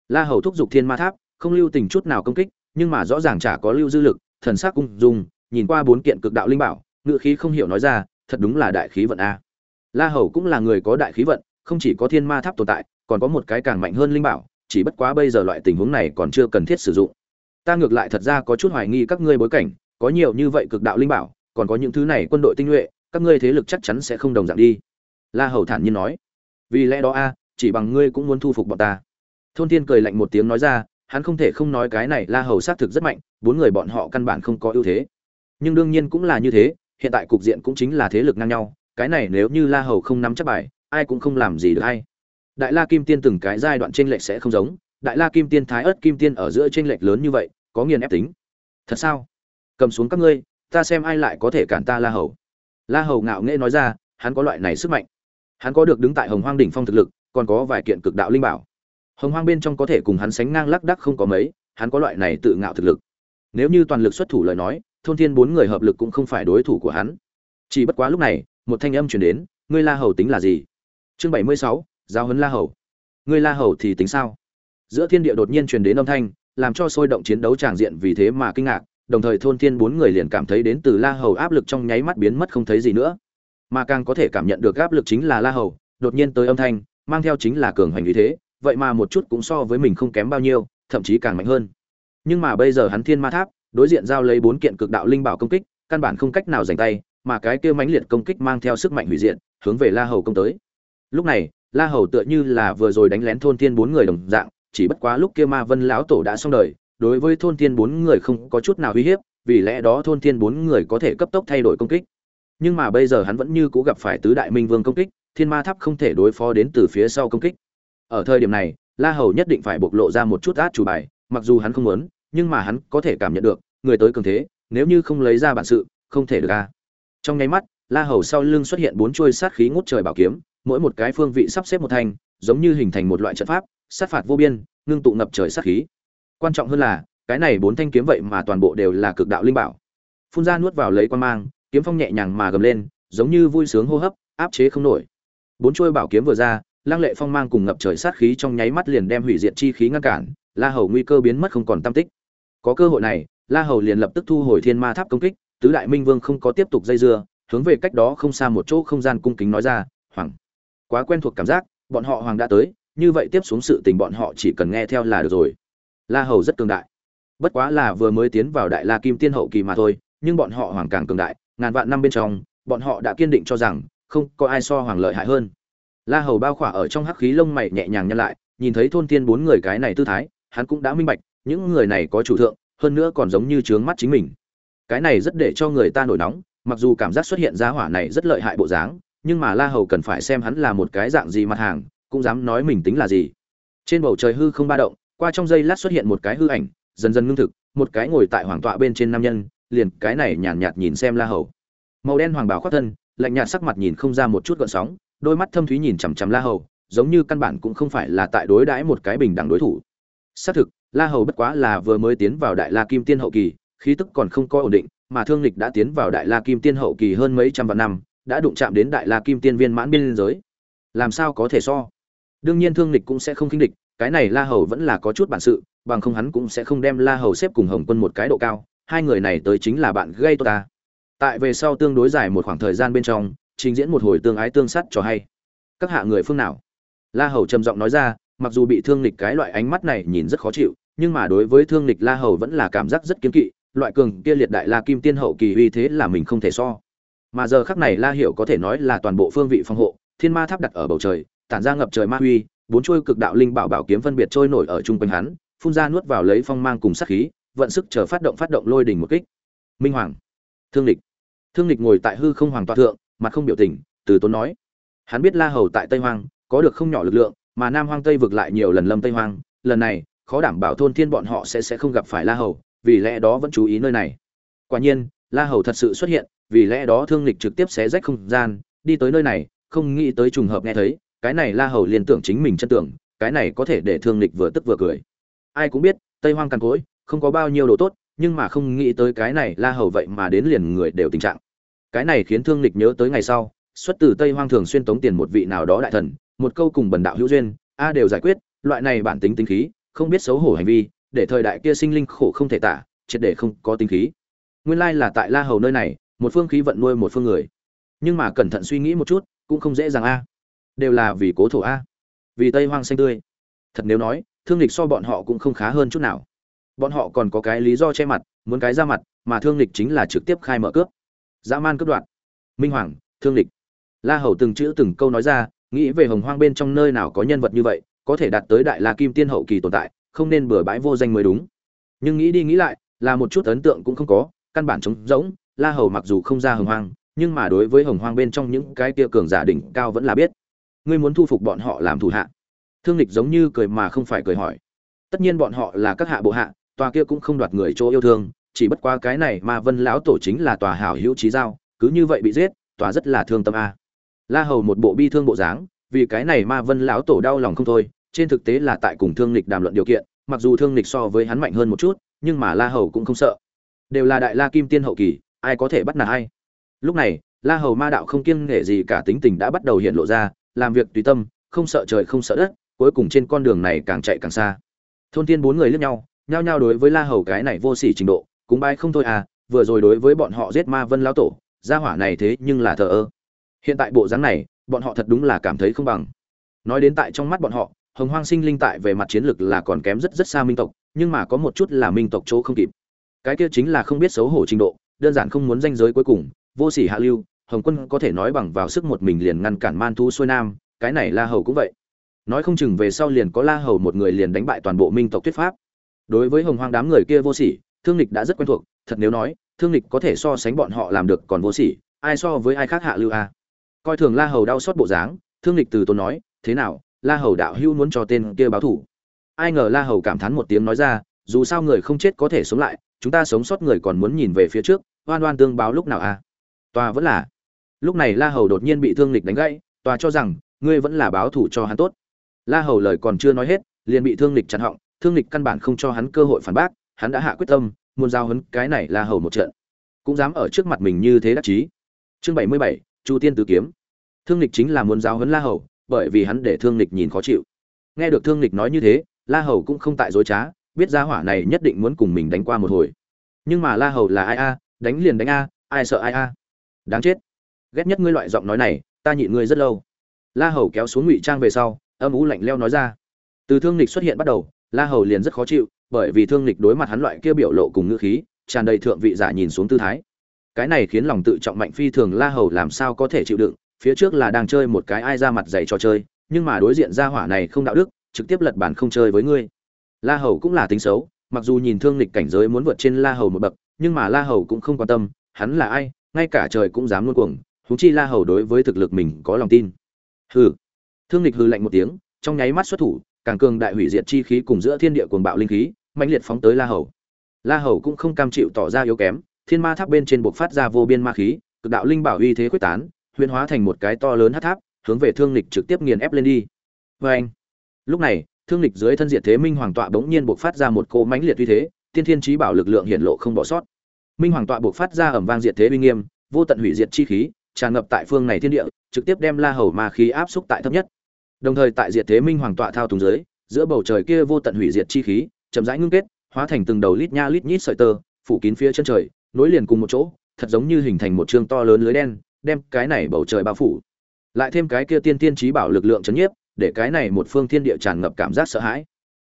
La hầu thúc giục thiên ma tháp, không lưu tình chút nào công kích nhưng mà rõ ràng chả có lưu dư lực, thần sắc cung dung, nhìn qua bốn kiện cực đạo linh bảo, ngự khí không hiểu nói ra, thật đúng là đại khí vận a. La hầu cũng là người có đại khí vận, không chỉ có thiên ma tháp tồn tại, còn có một cái càng mạnh hơn linh bảo, chỉ bất quá bây giờ loại tình huống này còn chưa cần thiết sử dụng. Ta ngược lại thật ra có chút hoài nghi các ngươi bối cảnh, có nhiều như vậy cực đạo linh bảo, còn có những thứ này quân đội tinh nhuệ, các ngươi thế lực chắc chắn sẽ không đồng dạng đi. La hầu thản nhiên nói. Vì lẽ đó a, chỉ bằng ngươi cũng muốn thu phục bọn ta. Thôn thiên cười lạnh một tiếng nói ra hắn không thể không nói cái này la hầu xác thực rất mạnh, bốn người bọn họ căn bản không có ưu thế. Nhưng đương nhiên cũng là như thế, hiện tại cục diện cũng chính là thế lực ngang nhau, cái này nếu như la hầu không nắm chắc bài, ai cũng không làm gì được hay. Đại la kim tiên từng cái giai đoạn tranh lệch sẽ không giống, đại la kim tiên, thái ớt kim tiên ở giữa tranh lệch lớn như vậy, có nghiền ép tính. Thật sao? Cầm xuống các ngươi, ta xem ai lại có thể cản ta la hầu. La hầu ngạo nghễ nói ra, hắn có loại này sức mạnh. Hắn có được đứng tại hồng hoang đỉnh phong thực lực, còn có vài kiện cực đạo linh bảo hồng hoang bên trong có thể cùng hắn sánh ngang lắc đắc không có mấy, hắn có loại này tự ngạo thực lực. Nếu như toàn lực xuất thủ lời nói, thôn thiên bốn người hợp lực cũng không phải đối thủ của hắn. Chỉ bất quá lúc này, một thanh âm chuyển đến, ngươi la hầu tính là gì? Chương bảy mươi sáu giao hấn la hầu. Ngươi la hầu thì tính sao? Giữa thiên địa đột nhiên truyền đến âm thanh, làm cho sôi động chiến đấu tràng diện vì thế mà kinh ngạc, đồng thời thôn thiên bốn người liền cảm thấy đến từ la hầu áp lực trong nháy mắt biến mất không thấy gì nữa. Mà càng có thể cảm nhận được áp lực chính là la hầu, đột nhiên tới âm thanh, mang theo chính là cường hành như thế vậy mà một chút cũng so với mình không kém bao nhiêu, thậm chí càng mạnh hơn. Nhưng mà bây giờ hắn thiên ma tháp, đối diện giao lấy bốn kiện cực đạo linh bảo công kích, căn bản không cách nào giành tay, mà cái kia mãnh liệt công kích mang theo sức mạnh hủy diệt, hướng về la hầu công tới. Lúc này, la hầu tựa như là vừa rồi đánh lén thôn thiên bốn người đồng dạng, chỉ bất quá lúc kia ma vân lão tổ đã xong đời, đối với thôn thiên bốn người không có chút nào uy hiếp, vì lẽ đó thôn thiên bốn người có thể cấp tốc thay đổi công kích. Nhưng mà bây giờ hắn vẫn như cũ gặp phải tứ đại minh vương công kích, thiên ma tháp không thể đối phó đến từ phía sau công kích ở thời điểm này, la hầu nhất định phải bộc lộ ra một chút át chủ bài, mặc dù hắn không muốn, nhưng mà hắn có thể cảm nhận được, người tới cường thế, nếu như không lấy ra bản sự, không thể được a. Trong nháy mắt, la hầu sau lưng xuất hiện bốn chuôi sát khí ngút trời bảo kiếm, mỗi một cái phương vị sắp xếp một thanh giống như hình thành một loại trận pháp, sát phạt vô biên, ngưng tụ ngập trời sát khí. Quan trọng hơn là, cái này bốn thanh kiếm vậy mà toàn bộ đều là cực đạo linh bảo. Phun ra nuốt vào lấy quan mang, kiếm phong nhẹ nhàng mà gầm lên, giống như vui sướng hô hấp, áp chế không nổi. Bốn chuôi bảo kiếm vừa ra lăng lệ phong mang cùng ngập trời sát khí trong nháy mắt liền đem hủy diệt chi khí ngăn cản, la hầu nguy cơ biến mất không còn tâm tích. Có cơ hội này, la hầu liền lập tức thu hồi thiên ma tháp công kích, tứ đại minh vương không có tiếp tục dây dưa, hướng về cách đó không xa một chỗ không gian cung kính nói ra, hoàng, quá quen thuộc cảm giác, bọn họ hoàng đã tới, như vậy tiếp xuống sự tình bọn họ chỉ cần nghe theo là được rồi. La hầu rất cường đại. Bất quá là vừa mới tiến vào đại la kim tiên hậu kỳ mà thôi, nhưng bọn họ hoàng càng cường đại, ngàn vạn năm bên trong, bọn họ đã kiên định cho rằng, không có ai so hoàng lợi hại hơn la hầu bao khỏa ở trong hắc khí lông mày nhẹ nhàng nhăn lại nhìn thấy thôn tiên bốn người cái này tư thái hắn cũng đã minh bạch những người này có chủ thượng hơn nữa còn giống như trướng mắt chính mình. Cái này rất để cho người ta nổi nóng mặc dù cảm giác xuất hiện ra hỏa này rất lợi hại bộ dáng nhưng mà la hầu cần phải xem hắn là một cái dạng gì mặt hàng cũng dám nói mình tính là gì. Trên bầu trời hư không ba động qua trong giây lát xuất hiện một cái hư ảnh dần dần ngưng thực một cái ngồi tại hoàng tọa bên trên nam nhân liền cái này nhàn nhạt, nhạt nhìn xem la hầu. Màu đen hoàng bào khoác thân lạnh nhạt sắc mặt nhìn không ra một chút gợn sóng đôi mắt thâm thúy nhìn chằm chằm la hầu, giống như căn bản cũng không phải là tại đối đãi một cái bình đẳng đối thủ. Xác thực, la hầu bất quá là vừa mới tiến vào đại la kim tiên hậu kỳ, khí tức còn không có ổn định, mà thương lịch đã tiến vào đại la kim tiên hậu kỳ hơn mấy trăm vạn năm, đã đụng chạm đến đại la kim tiên viên mãn biên giới. Làm sao có thể so? Đương nhiên thương lịch cũng sẽ không khinh địch, cái này la hầu vẫn là có chút bản sự, bằng không hắn cũng sẽ không đem la hầu xếp cùng hồng quân một cái độ cao, hai người này tới chính là bạn gây tốt ta. Tại về sau tương đối dài một khoảng thời gian bên trong trình diễn một hồi tương ái tương sát cho hay. Các hạ người phương nào? La hầu trầm giọng nói ra, mặc dù bị thương lịch cái loại ánh mắt này nhìn rất khó chịu, nhưng mà đối với thương lịch la hầu vẫn là cảm giác rất kiếm kỵ, loại cường kia liệt đại la kim tiên hậu kỳ uy thế là mình không thể so. Mà giờ khắc này la hiểu có thể nói là toàn bộ phương vị phòng hộ, thiên ma tháp đặt ở bầu trời, tản ra ngập trời ma uy bốn chuôi cực đạo linh bảo bảo kiếm phân biệt trôi nổi ở trung quanh hắn, phun ra nuốt vào lấy phong mang cùng sát khí, vận sức chờ phát động phát động lôi đỉnh một kích. Minh hoàng, thương lịch thương lịch ngồi tại hư không hoàng toa thượng mặt không biểu tình, từ tốn nói. Hắn biết la hầu tại tây hoang, có được không nhỏ lực lượng, mà nam hoang tây vực lại nhiều lần lâm tây hoang, lần này, khó đảm bảo thôn thiên bọn họ sẽ sẽ không gặp phải la hầu, vì lẽ đó vẫn chú ý nơi này. Quả nhiên, la hầu thật sự xuất hiện, vì lẽ đó thương lịch trực tiếp xé rách không gian, đi tới nơi này, không nghĩ tới trùng hợp nghe thấy, cái này la hầu liền tưởng chính mình chân tưởng, cái này có thể để thương lịch vừa tức vừa cười. Ai cũng biết, tây hoang càn cối, không có bao nhiêu đồ tốt, nhưng mà không nghĩ tới cái này la hầu vậy mà đến liền người đều tình trạng cái này khiến thương lịch nhớ tới ngày sau, xuất từ tây hoang thường xuyên tống tiền một vị nào đó đại thần, một câu cùng bần đạo hữu duyên, a đều giải quyết, loại này bản tính tính khí, không biết xấu hổ hành vi, để thời đại kia sinh linh khổ không thể tả, triệt để không có tính khí. Nguyên lai là tại la hầu nơi này, một phương khí vận nuôi một phương người. Nhưng mà cẩn thận suy nghĩ một chút, cũng không dễ dàng a. Đều là vì cố thổ a. Vì tây hoang xanh tươi. Thật nếu nói, thương lịch so bọn họ cũng không khá hơn chút nào. Bọn họ còn có cái lý do che mặt, muốn cái ra mặt, mà thương lịch chính là trực tiếp khai mở cướp dã man cướp đoạn minh hoàng, thương lịch. La hầu từng chữ từng câu nói ra, nghĩ về hồng hoang bên trong nơi nào có nhân vật như vậy, có thể đạt tới đại la kim tiên hậu kỳ tồn tại, không nên bừa bãi vô danh mới đúng. Nhưng nghĩ đi nghĩ lại, là một chút ấn tượng cũng không có, căn bản trống rỗng, la hầu mặc dù không ra hồng hoang, nhưng mà đối với hồng hoang bên trong những cái kia cường giả đỉnh cao vẫn là biết. Ngươi muốn thu phục bọn họ làm thủ hạ. Thương lịch giống như cười mà không phải cười hỏi. Tất nhiên bọn họ là các hạ bộ hạ, tòa kia cũng không đoạt người chỗ yêu thương chỉ bất qua cái này mà vân lão tổ chính là tòa hảo hữu trí giao, cứ như vậy bị giết, tòa rất là thương tâm a. La hầu một bộ bi thương bộ dáng, vì cái này ma vân lão tổ đau lòng không thôi, trên thực tế là tại cùng thương lịch đàm luận điều kiện, mặc dù thương lịch so với hắn mạnh hơn một chút, nhưng mà la hầu cũng không sợ. Đều là đại la kim tiên hậu kỳ, ai có thể bắt nạt ai? Lúc này, la hầu ma đạo không kiêng nghệ gì cả tính tình đã bắt đầu hiện lộ ra, làm việc tùy tâm, không sợ trời không sợ đất, cuối cùng trên con đường này càng chạy càng xa. Thôn tiên bốn người lướt nhau, nhao nhao đối với la hầu cái này vô sỉ trình độ cúng bái không thôi à vừa rồi đối với bọn họ giết ma vân lão tổ, gia hỏa này thế nhưng là thờ ơ. Hiện tại bộ dáng này, bọn họ thật đúng là cảm thấy không bằng. Nói đến tại trong mắt bọn họ, hồng hoang sinh linh tại về mặt chiến lược là còn kém rất rất xa minh tộc, nhưng mà có một chút là minh tộc chỗ không kịp. Cái kia chính là không biết xấu hổ trình độ, đơn giản không muốn danh giới cuối cùng, vô sỉ hạ lưu, hồng quân có thể nói bằng vào sức một mình liền ngăn cản man thu xuôi nam, cái này la hầu cũng vậy. Nói không chừng về sau liền có la hầu một người liền đánh bại toàn bộ minh tộc thuyết pháp. Đối với hồng hoang đám người kia vô sỉ thương lịch đã rất quen thuộc, thật nếu nói, thương lịch có thể so sánh bọn họ làm được còn vô sỉ, ai so với ai khác hạ lưu a. Coi thường la hầu đau xót bộ dáng, thương lịch từ tốn nói, thế nào, la hầu đạo hữu muốn cho tên kia báo thủ. Ai ngờ la hầu cảm thán một tiếng nói ra, dù sao người không chết có thể sống lại, chúng ta sống sót người còn muốn nhìn về phía trước, oan oan tương báo lúc nào a. Tòa vẫn là. Lúc này la hầu đột nhiên bị thương lịch đánh gãy, tòa cho rằng, ngươi vẫn là báo thủ cho hắn tốt. La hầu lời còn chưa nói hết, liền bị thương lịch chặn họng, thương lịch căn bản không cho hắn cơ hội phản bác hắn đã hạ quyết tâm, muốn giao hấn cái này la hầu một trận. Cũng dám ở trước mặt mình như thế đắc chí. Chương bảy mươi bảy, chu tiên tứ kiếm. Thương lịch chính là muốn giao hấn la hầu, bởi vì hắn để thương lịch nhìn khó chịu. Nghe được thương lịch nói như thế, la hầu cũng không tại dối trá, biết gia hỏa này nhất định muốn cùng mình đánh qua một hồi. Nhưng mà la hầu là ai a? À, đánh liền đánh a à, ai sợ ai a? À. Đáng chết. Ghét nhất ngươi loại giọng nói này, ta nhịn ngươi rất lâu. La hầu kéo xuống ngụy trang về sau, âm ú lạnh leo nói ra. Từ thương lịch xuất hiện bắt đầu, la hầu liền rất khó chịu bởi vì thương lịch đối mặt hắn loại kia biểu lộ cùng ngữ khí, tràn đầy thượng vị giả nhìn xuống tư thái. Cái này khiến lòng tự trọng mạnh phi thường la hầu làm sao có thể chịu đựng, phía trước là đang chơi một cái ai ra mặt dày trò chơi, nhưng mà đối diện ra hỏa này không đạo đức, trực tiếp lật bản không chơi với ngươi. La hầu cũng là tính xấu, mặc dù nhìn thương lịch cảnh giới muốn vượt trên la hầu một bậc, nhưng mà la hầu cũng không quan tâm, hắn là ai, ngay cả trời cũng dám luôn cuồng húng chi la hầu đối với thực lực mình có lòng tin. Hừ. Thương lịch hừ lạnh một tiếng, trong nháy mắt xuất thủ càng cường đại hủy diệt chi khí cùng giữa thiên địa cuồng bạo linh khí, mãnh liệt phóng tới la hầu. La hầu cũng không cam chịu tỏ ra yếu kém, thiên ma tháp bên trên buộc phát ra vô biên ma khí, cực đạo linh bảo uy thế quyết tán huyễn hóa thành một cái to lớn hắc tháp, hướng về thương lịch trực tiếp nghiền ép lên đi. Vê lúc này, thương lịch dưới thân diệt thế minh hoàng tọa bỗng nhiên buộc phát ra một cỗ mãnh liệt uy thế, tiên thiên chí bảo lực lượng hiển lộ không bỏ sót. Minh hoàng tọa buộc phát ra ầm vang diệt thế uy nghiêm, vô tận hủy diệt chi khí, tràn ngập tại phương này thiên địa, trực tiếp đem la hầu ma khí áp xúc tại thấp nhất đồng thời tại diệt thế minh hoàng tọa thao túng dưới, giữa bầu trời kia vô tận hủy diệt chi khí, chậm rãi ngưng kết, hóa thành từng đầu lít nha lít nhít sợi tơ, phủ kín phía chân trời, nối liền cùng một chỗ, thật giống như hình thành một chương to lớn lưới đen, đem cái này bầu trời bao phủ. Lại thêm cái kia tiên tiên trí bảo lực lượng chấn nhiếp, để cái này một phương thiên địa tràn ngập cảm giác sợ hãi.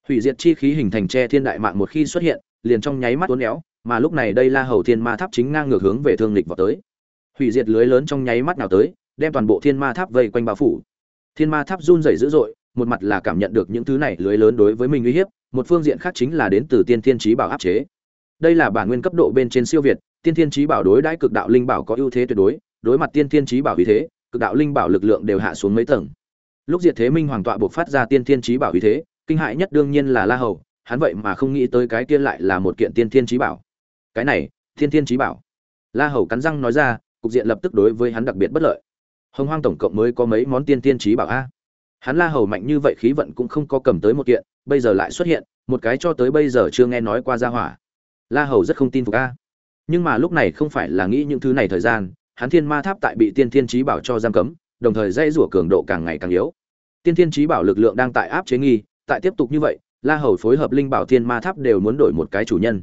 Hủy diệt chi khí hình thành che thiên đại mạng một khi xuất hiện, liền trong nháy mắt uốn éo, mà lúc này đây la hầu thiên ma tháp chính ngang ngược hướng về thương lịch vào tới. Hủy diệt lưới lớn trong nháy mắt nào tới, đem toàn bộ thiên ma tháp vây quanh bao phủ thiên ma tháp run rẩy dữ dội, một mặt là cảm nhận được những thứ này lưới lớn đối với mình uy hiếp, một phương diện khác chính là đến từ tiên thiên trí bảo áp chế. Đây là bản nguyên cấp độ bên trên siêu việt, tiên thiên trí bảo đối đãi cực đạo linh bảo có ưu thế tuyệt đối đối mặt tiên thiên trí bảo uy thế, cực đạo linh bảo lực lượng đều hạ xuống mấy tầng. Lúc diệt thế minh hoàng tọa buộc phát ra tiên thiên trí bảo uy thế, kinh hại nhất đương nhiên là la hầu, hắn vậy mà không nghĩ tới cái kia lại là một kiện tiên thiên trí bảo. Cái này thiên thiên trí bảo. La hầu cắn răng nói ra, cục diện lập tức đối với hắn đặc biệt bất lợi hồng hoang tổng cộng mới có mấy món tiên thiên trí bảo a? Hắn la hầu mạnh như vậy khí vận cũng không có cầm tới một kiện, bây giờ lại xuất hiện, một cái cho tới bây giờ chưa nghe nói qua gia hỏa. La hầu rất không tin phục a. Nhưng mà lúc này không phải là nghĩ những thứ này thời gian, hắn thiên ma tháp tại bị tiên thiên trí bảo cho giam cấm, đồng thời dây rủa cường độ càng ngày càng yếu. Tiên thiên trí bảo lực lượng đang tại áp chế nghi, tại tiếp tục như vậy, la hầu phối hợp linh bảo thiên ma tháp đều muốn đổi một cái chủ nhân.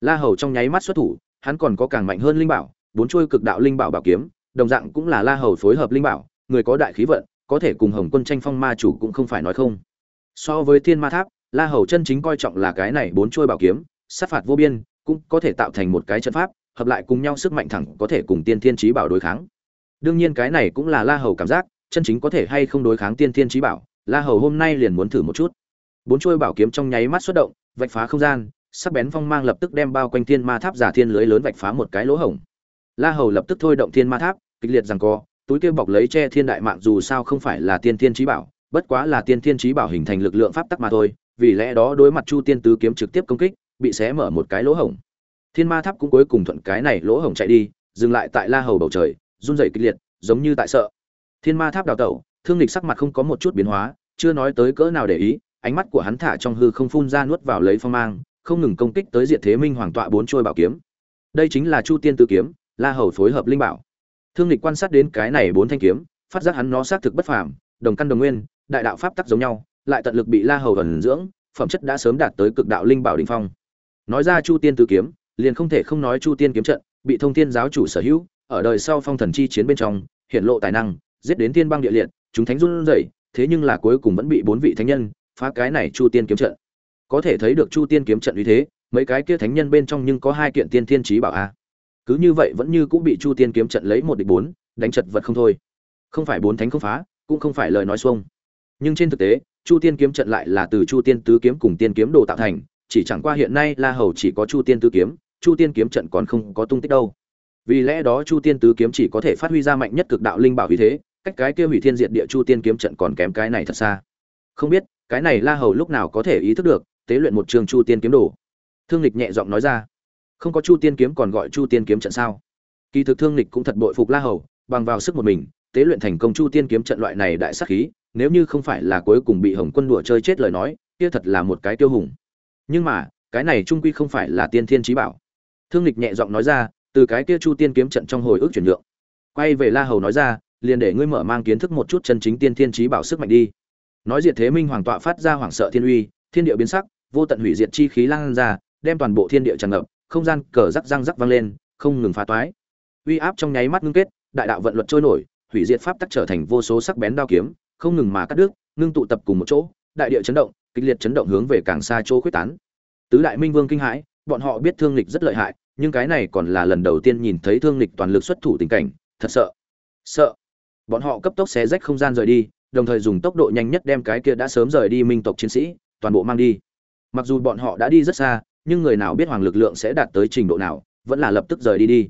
La hầu trong nháy mắt xuất thủ, hắn còn có càng mạnh hơn linh bảo, bốn chuôi cực đạo linh bảo bảo kiếm đồng dạng cũng là la hầu phối hợp linh bảo, người có đại khí vận, có thể cùng hồng quân tranh phong ma chủ cũng không phải nói không. So với thiên ma tháp, la hầu chân chính coi trọng là cái này bốn chuôi bảo kiếm, sát phạt vô biên, cũng có thể tạo thành một cái trận pháp, hợp lại cùng nhau sức mạnh thẳng có thể cùng tiên thiên Chí bảo đối kháng. Đương nhiên cái này cũng là la hầu cảm giác, chân chính có thể hay không đối kháng tiên thiên Chí bảo, la hầu hôm nay liền muốn thử một chút. Bốn chuôi bảo kiếm trong nháy mắt xuất động, vạch phá không gian, sắc bén phong mang lập tức đem bao quanh thiên ma tháp giả thiên lưới lớn vạch phá một cái lỗ hổng. La hầu lập tức thôi động thiên ma tháp kịch liệt rằng co, túi kia bọc lấy che thiên đại mạng dù sao không phải là tiên thiên trí bảo, bất quá là tiên thiên trí bảo hình thành lực lượng pháp tắc mà thôi, vì lẽ đó đối mặt chu tiên tứ kiếm trực tiếp công kích, bị xé mở một cái lỗ hổng. Thiên ma tháp cũng cuối cùng thuận cái này lỗ hổng chạy đi, dừng lại tại la hầu bầu trời, run rẩy kịch liệt, giống như tại sợ. Thiên ma tháp đào tẩu, thương lịch sắc mặt không có một chút biến hóa, chưa nói tới cỡ nào để ý, ánh mắt của hắn thả trong hư không phun ra nuốt vào lấy phong mang, không ngừng công kích tới diện thế minh hoàng tọa bốn trôi bảo kiếm. Đây chính là chu tiên tứ kiếm, la hầu phối hợp linh bảo thương lịch quan sát đến cái này bốn thanh kiếm, phát giác hắn nó xác thực bất phàm, đồng căn đồng nguyên, đại đạo pháp tắc giống nhau, lại tận lực bị la hầu ẩn dưỡng, phẩm chất đã sớm đạt tới cực đạo linh bảo đỉnh phong. Nói ra chu tiên tứ kiếm, liền không thể không nói chu tiên kiếm trận, bị thông thiên giáo chủ sở hữu, ở đời sau phong thần chi chiến bên trong, hiện lộ tài năng, giết đến thiên băng địa liệt, chúng thánh run rẩy, thế nhưng là cuối cùng vẫn bị bốn vị thánh nhân phá cái này chu tiên kiếm trận. Có thể thấy được chu tiên kiếm trận uy thế, mấy cái kia thánh nhân bên trong nhưng có hai kiện tiên thiên chí bảo a cứ như vậy vẫn như cũng bị chu tiên kiếm trận lấy một địch bốn, đánh chật vật không thôi. Không phải bốn thánh không phá, cũng không phải lời nói xuông. Nhưng trên thực tế, chu tiên kiếm trận lại là từ chu tiên tứ kiếm cùng tiên kiếm đồ tạo thành, chỉ chẳng qua hiện nay la hầu chỉ có chu tiên tứ kiếm, chu tiên kiếm trận còn không có tung tích đâu. Vì lẽ đó chu tiên tứ kiếm chỉ có thể phát huy ra mạnh nhất cực đạo linh bảo vì thế, cách cái kia hủy thiên Diện địa chu tiên kiếm trận còn kém cái này thật xa. Không biết, cái này la hầu lúc nào có thể ý thức được, tế luyện một trường chu tiên kiếm đồ. Thương lịch nhẹ giọng nói ra không có chu tiên kiếm còn gọi chu tiên kiếm trận sao? Kỳ thực thương lịch cũng thật bội phục la hầu, bằng vào sức một mình, tế luyện thành công chu tiên kiếm trận loại này đại sắc khí, nếu như không phải là cuối cùng bị hồng quân đùa chơi chết lời nói, kia thật là một cái tiêu hùng. Nhưng mà, cái này trung quy không phải là tiên thiên trí bảo. Thương lịch nhẹ giọng nói ra, từ cái kia chu tiên kiếm trận trong hồi ức chuyển nhượng. Quay về la hầu nói ra, liền để ngươi mở mang kiến thức một chút chân chính tiên thiên trí bảo sức mạnh đi. Nói diệt thế minh hoàng tọa phát ra hoảng sợ thiên uy, thiên địa biến sắc, vô tận hủy diệt chi khí lan ra, đem toàn bộ thiên địa tràn ngập không gian cờ rắc răng rắc vang lên, không ngừng phá toái. Uy áp trong nháy mắt ngưng kết, đại đạo vận luật trôi nổi, hủy diệt pháp tắc trở thành vô số sắc bén đao kiếm, không ngừng mà cắt đứt, ngưng tụ tập cùng một chỗ, đại địa chấn động, kịch liệt chấn động hướng về càng xa chỗ quyết tán. Tứ đại minh vương kinh hãi, bọn họ biết thương lịch rất lợi hại, nhưng cái này còn là lần đầu tiên nhìn thấy thương lịch toàn lực xuất thủ tình cảnh, thật sợ. Sợ. Bọn họ cấp tốc xé rách không gian rời đi, đồng thời dùng tốc độ nhanh nhất đem cái kia đã sớm rời đi minh tộc chiến sĩ, toàn bộ mang đi. Mặc dù bọn họ đã đi rất xa nhưng người nào biết hoàng lực lượng sẽ đạt tới trình độ nào, vẫn là lập tức rời đi đi.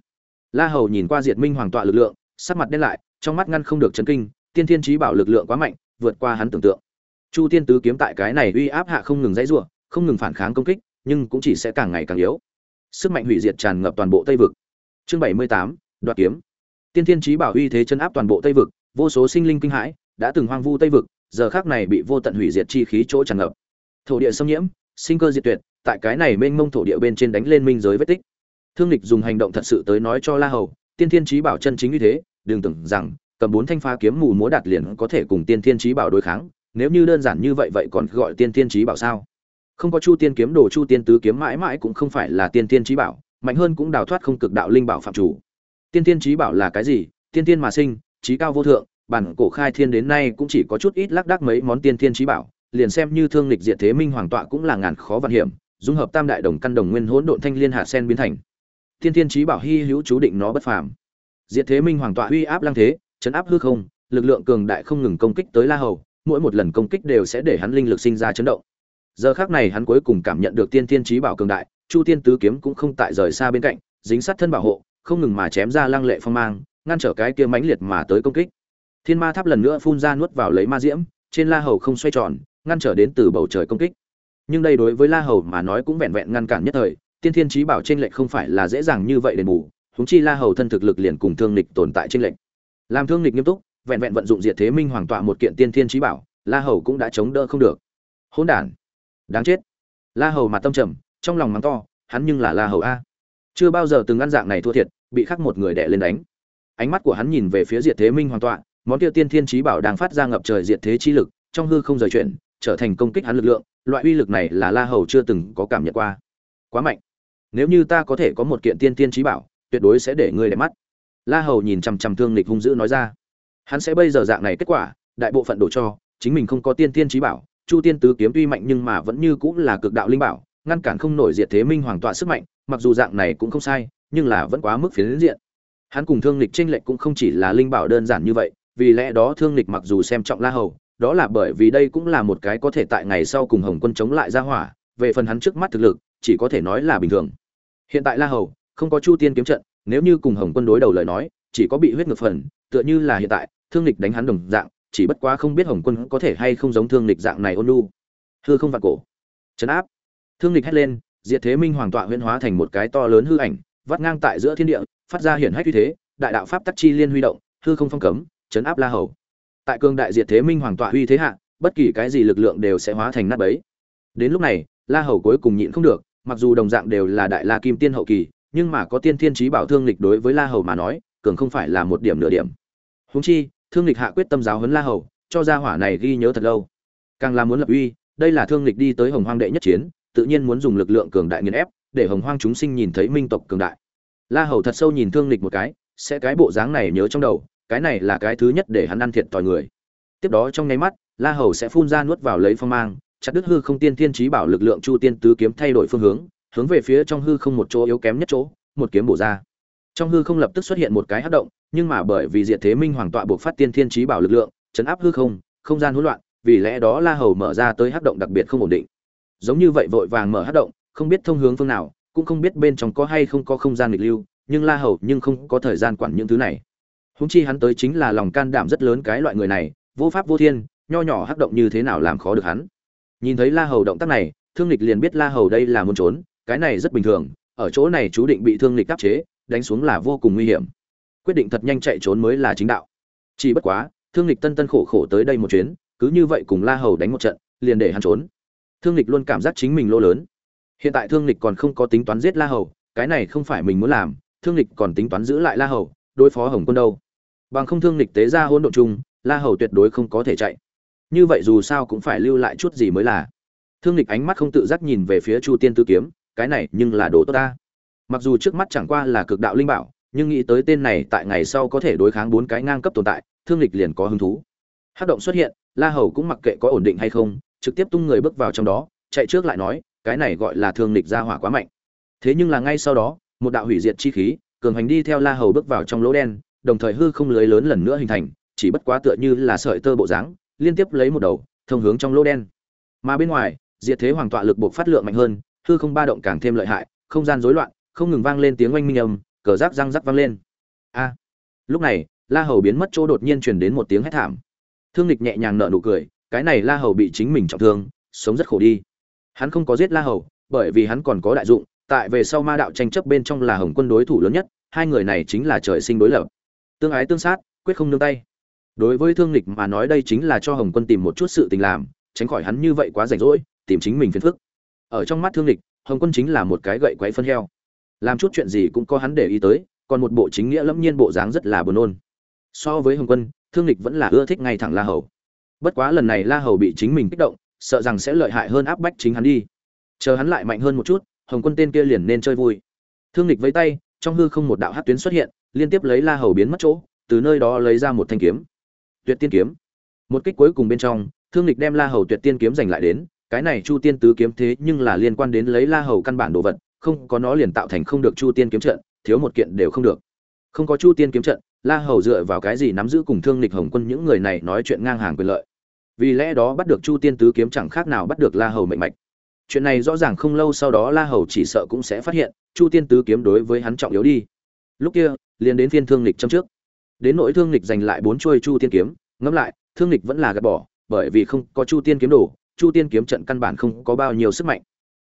La hầu nhìn qua diệt minh hoàng tọa lực lượng, sắc mặt đen lại, trong mắt ngăn không được chấn kinh, tiên thiên trí bảo lực lượng quá mạnh, vượt qua hắn tưởng tượng. Chu tiên tứ kiếm tại cái này uy áp hạ không ngừng dãy rủa, không ngừng phản kháng công kích, nhưng cũng chỉ sẽ càng ngày càng yếu. Sức mạnh hủy diệt tràn ngập toàn bộ tây vực. Chương bảy mươi tám, đoạt kiếm. Tiên thiên trí bảo uy thế chân áp toàn bộ tây vực, vô số sinh linh kinh hãi, đã từng hoang vu tây vực, giờ khác này bị vô tận hủy diệt chi khí chỗ tràn ngập. Thổ địa xâm nhiễm, sinh cơ diệt tuyệt tại cái này mênh mông thổ địa bên trên đánh lên minh giới vết tích. Thương lịch dùng hành động thật sự tới nói cho la hầu, tiên thiên trí bảo chân chính như thế, đừng tưởng rằng, cầm bốn thanh phá kiếm mù múa đạt liền có thể cùng tiên thiên trí bảo đối kháng, nếu như đơn giản như vậy vậy còn gọi tiên thiên trí bảo sao? Không có chu tiên kiếm đồ chu tiên tứ kiếm mãi mãi cũng không phải là tiên thiên trí bảo, mạnh hơn cũng đào thoát không cực đạo linh bảo phạm chủ. Tiên thiên trí bảo là cái gì? Tiên thiên mà sinh trí cao vô thượng, bản cổ khai thiên đến nay cũng chỉ có chút ít lác đác mấy món tiên thiên trí bảo, liền xem như thương lịch diệt thế minh hoàng tọa cũng là ngàn khó vạn hiểm dung hợp tam đại đồng căn đồng nguyên hỗn độn thanh liên hạ sen biến thành. Tiên thiên chí bảo hi hữu chú định nó bất phàm. Diệt thế minh hoàng tọa uy áp lăng thế, chấn áp hư không, lực lượng cường đại không ngừng công kích tới la hầu, mỗi một lần công kích đều sẽ để hắn linh lực sinh ra chấn động. Giờ khắc này hắn cuối cùng cảm nhận được tiên thiên chí bảo cường đại, chu tiên tứ kiếm cũng không tại rời xa bên cạnh, dính sát thân bảo hộ, không ngừng mà chém ra lăng lệ phong mang, ngăn trở cái kia mãnh liệt mà tới công kích. Thiên ma tháp lần nữa phun ra nuốt vào lấy ma diễm, trên la hầu không xoay tròn, ngăn trở đến từ bầu trời công kích nhưng đây đối với la hầu mà nói cũng vẹn vẹn ngăn cản nhất thời, tiên thiên trí bảo trên lệnh không phải là dễ dàng như vậy đền bù húng chi la hầu thân thực lực liền cùng thương lịch tồn tại trên lệnh làm thương lịch nghiêm túc, vẹn vẹn vận dụng diệt thế minh hoàng tọa một kiện tiên thiên trí bảo, la hầu cũng đã chống đỡ không được. Hỗn đản. Đáng chết. La hầu mặt tâm trầm, trong lòng mắng to, hắn nhưng là la hầu a. Chưa bao giờ từng ăn dạng này thua thiệt, bị khắc một người đè lên đánh. Ánh mắt của hắn nhìn về phía diệt thế minh hoàng tọa, món kia tiên thiên trí bảo đang phát ra ngập trời diệt thế chi lực, trong hư không rời chuyển, trở thành công kích hắn lực lượng loại uy lực này là la hầu chưa từng có cảm nhận qua. Quá mạnh. Nếu như ta có thể có một kiện tiên tiên trí bảo, tuyệt đối sẽ để ngươi để mắt. La hầu nhìn chằm chằm thương lịch hung dữ nói ra. Hắn sẽ bây giờ dạng này kết quả, đại bộ phận đổ cho, chính mình không có tiên tiên trí bảo, chu tiên tứ kiếm tuy mạnh nhưng mà vẫn như cũng là cực đạo linh bảo, ngăn cản không nổi diệt thế minh hoàng tọa sức mạnh, mặc dù dạng này cũng không sai, nhưng là vẫn quá mức phiến diện. Hắn cùng thương lịch tranh lệch cũng không chỉ là linh bảo đơn giản như vậy, vì lẽ đó thương lịch mặc dù xem trọng la hầu đó là bởi vì đây cũng là một cái có thể tại ngày sau cùng hồng quân chống lại ra hỏa, về phần hắn trước mắt thực lực, chỉ có thể nói là bình thường. Hiện tại la hầu, không có chu tiên kiếm trận, nếu như cùng hồng quân đối đầu lời nói, chỉ có bị huyết ngược phần, tựa như là hiện tại, thương lịch đánh hắn đồng dạng, chỉ bất quá không biết hồng quân có thể hay không giống thương lịch dạng này ôn nhu. hư không vạn cổ. Chấn áp. Thương lịch hét lên, diệt thế minh hoàng tọa huyễn hóa thành một cái to lớn hư ảnh, vắt ngang tại giữa thiên địa, phát ra hiển hách uy thế, đại đạo pháp tắc chi liên huy động, hư không phong cấm, chấn áp la hầu tại cương đại diệt thế minh hoàng tọa uy thế hạ, bất kỳ cái gì lực lượng đều sẽ hóa thành nát bấy. Đến lúc này, la hầu cuối cùng nhịn không được, mặc dù đồng dạng đều là đại la kim tiên hậu kỳ, nhưng mà có tiên thiên trí bảo thương lịch đối với la hầu mà nói, cường không phải là một điểm nửa điểm. Húng chi, thương lịch hạ quyết tâm giáo huấn la hầu, cho gia hỏa này ghi nhớ thật lâu. Càng là muốn lập uy, đây là thương lịch đi tới hồng hoang đệ nhất chiến, tự nhiên muốn dùng lực lượng cường đại nghiền ép, để hồng hoang chúng sinh nhìn thấy minh tộc cường đại. La hầu thật sâu nhìn thương lịch một cái, sẽ cái bộ dáng này nhớ trong đầu cái này là cái thứ nhất để hắn ăn thiệt tỏi người. Tiếp đó trong nháy mắt, la hầu sẽ phun ra nuốt vào lấy phong mang, chặt đứt hư không tiên thiên trí bảo lực lượng chu tiên tứ kiếm thay đổi phương hướng hướng về phía trong hư không một chỗ yếu kém nhất chỗ, một kiếm bổ ra. Trong hư không lập tức xuất hiện một cái hất động, nhưng mà bởi vì diệt thế minh hoàng tọa buộc phát tiên thiên trí bảo lực lượng, chấn áp hư không không gian hỗn loạn, vì lẽ đó la hầu mở ra tới hất động đặc biệt không ổn định. Giống như vậy vội vàng mở hất động, không biết thông hướng phương nào, cũng không biết bên trong có hay không có không gian nghịch lưu, nhưng la hầu nhưng không có thời gian quản những thứ này húng chi hắn tới chính là lòng can đảm rất lớn cái loại người này, vô pháp vô thiên, nho nhỏ hắc động như thế nào làm khó được hắn. Nhìn thấy la hầu động tác này, thương lịch liền biết la hầu đây là muốn trốn, cái này rất bình thường, ở chỗ này chú định bị thương lịch áp chế, đánh xuống là vô cùng nguy hiểm. Quyết định thật nhanh chạy trốn mới là chính đạo. Chỉ bất quá, thương lịch tân tân khổ khổ tới đây một chuyến, cứ như vậy cùng la hầu đánh một trận, liền để hắn trốn. Thương lịch luôn cảm giác chính mình lỗ lớn. Hiện tại thương lịch còn không có tính toán giết la hầu, cái này không phải mình muốn làm, thương lịch còn tính toán giữ lại la hầu, đối phó hồng quân đâu bằng không thương lịch tế ra hỗn độn chung, la hầu tuyệt đối không có thể chạy. Như vậy dù sao cũng phải lưu lại chút gì mới là. Thương lịch ánh mắt không tự giác nhìn về phía chu tiên tư kiếm, cái này nhưng là đồ tốt ta. Mặc dù trước mắt chẳng qua là cực đạo linh bảo, nhưng nghĩ tới tên này tại ngày sau có thể đối kháng bốn cái ngang cấp tồn tại, thương lịch liền có hứng thú. Hát động xuất hiện, la hầu cũng mặc kệ có ổn định hay không, trực tiếp tung người bước vào trong đó, chạy trước lại nói, cái này gọi là thương lịch ra hỏa quá mạnh. Thế nhưng là ngay sau đó, một đạo hủy diệt chi khí, cường hành đi theo la hầu bước vào trong lỗ đen đồng thời hư không lưới lớn lần nữa hình thành, chỉ bất quá tựa như là sợi tơ bộ dáng, liên tiếp lấy một đầu, thông hướng trong lỗ đen. Mà bên ngoài, diệt thế hoàng tọa lực buộc phát lượng mạnh hơn, hư không ba động càng thêm lợi hại, không gian rối loạn, không ngừng vang lên tiếng oanh minh âm, cờ rác răng rắc vang lên. A! Lúc này, la hầu biến mất chỗ đột nhiên truyền đến một tiếng hét thảm. Thương lịch nhẹ nhàng nở nụ cười, cái này la hầu bị chính mình trọng thương, sống rất khổ đi. Hắn không có giết la hầu, bởi vì hắn còn có đại dụng, tại về sau ma đạo tranh chấp bên trong là hồng quân đối thủ lớn nhất, hai người này chính là trời sinh đối lập tương ái tương sát, quyết không nương tay. Đối với thương lịch mà nói đây chính là cho hồng quân tìm một chút sự tình làm, tránh khỏi hắn như vậy quá rảnh rỗi, tìm chính mình phiền phức. Ở trong mắt thương lịch hồng quân chính là một cái gậy quấy phân heo. Làm chút chuyện gì cũng có hắn để ý tới, còn một bộ chính nghĩa lẫm nhiên bộ dáng rất là buồn nôn. So với hồng quân, thương lịch vẫn là ưa thích ngay thẳng la hầu. Bất quá lần này la hầu bị chính mình kích động, sợ rằng sẽ lợi hại hơn áp bách chính hắn đi. Chờ hắn lại mạnh hơn một chút, hồng quân tên kia liền nên chơi vui. Thương lịch với tay, trong hư không một đạo hát tuyến xuất hiện liên tiếp lấy la hầu biến mất chỗ, từ nơi đó lấy ra một thanh kiếm. Tuyệt tiên kiếm. Một kích cuối cùng bên trong, thương lịch đem la hầu tuyệt tiên kiếm giành lại đến, cái này chu tiên tứ kiếm thế nhưng là liên quan đến lấy la hầu căn bản đồ vật, không có nó liền tạo thành không được chu tiên kiếm trận, thiếu một kiện đều không được. Không có chu tiên kiếm trận, la hầu dựa vào cái gì nắm giữ cùng thương lịch hồng quân những người này nói chuyện ngang hàng quyền lợi? Vì lẽ đó bắt được chu tiên tứ kiếm chẳng khác nào bắt được la hầu mệnh mạch. Chuyện này rõ ràng không lâu sau đó la hầu chỉ sợ cũng sẽ phát hiện, chu tiên tứ kiếm đối với hắn trọng yếu đi. Lúc kia liền đến phiên thương lịch châm trước. Đến nỗi thương lịch giành lại bốn chuôi chu tiên kiếm, ngẫm lại, thương lịch vẫn là gạt bỏ, bởi vì không có chu tiên kiếm đồ, chu tiên kiếm trận căn bản không có bao nhiêu sức mạnh.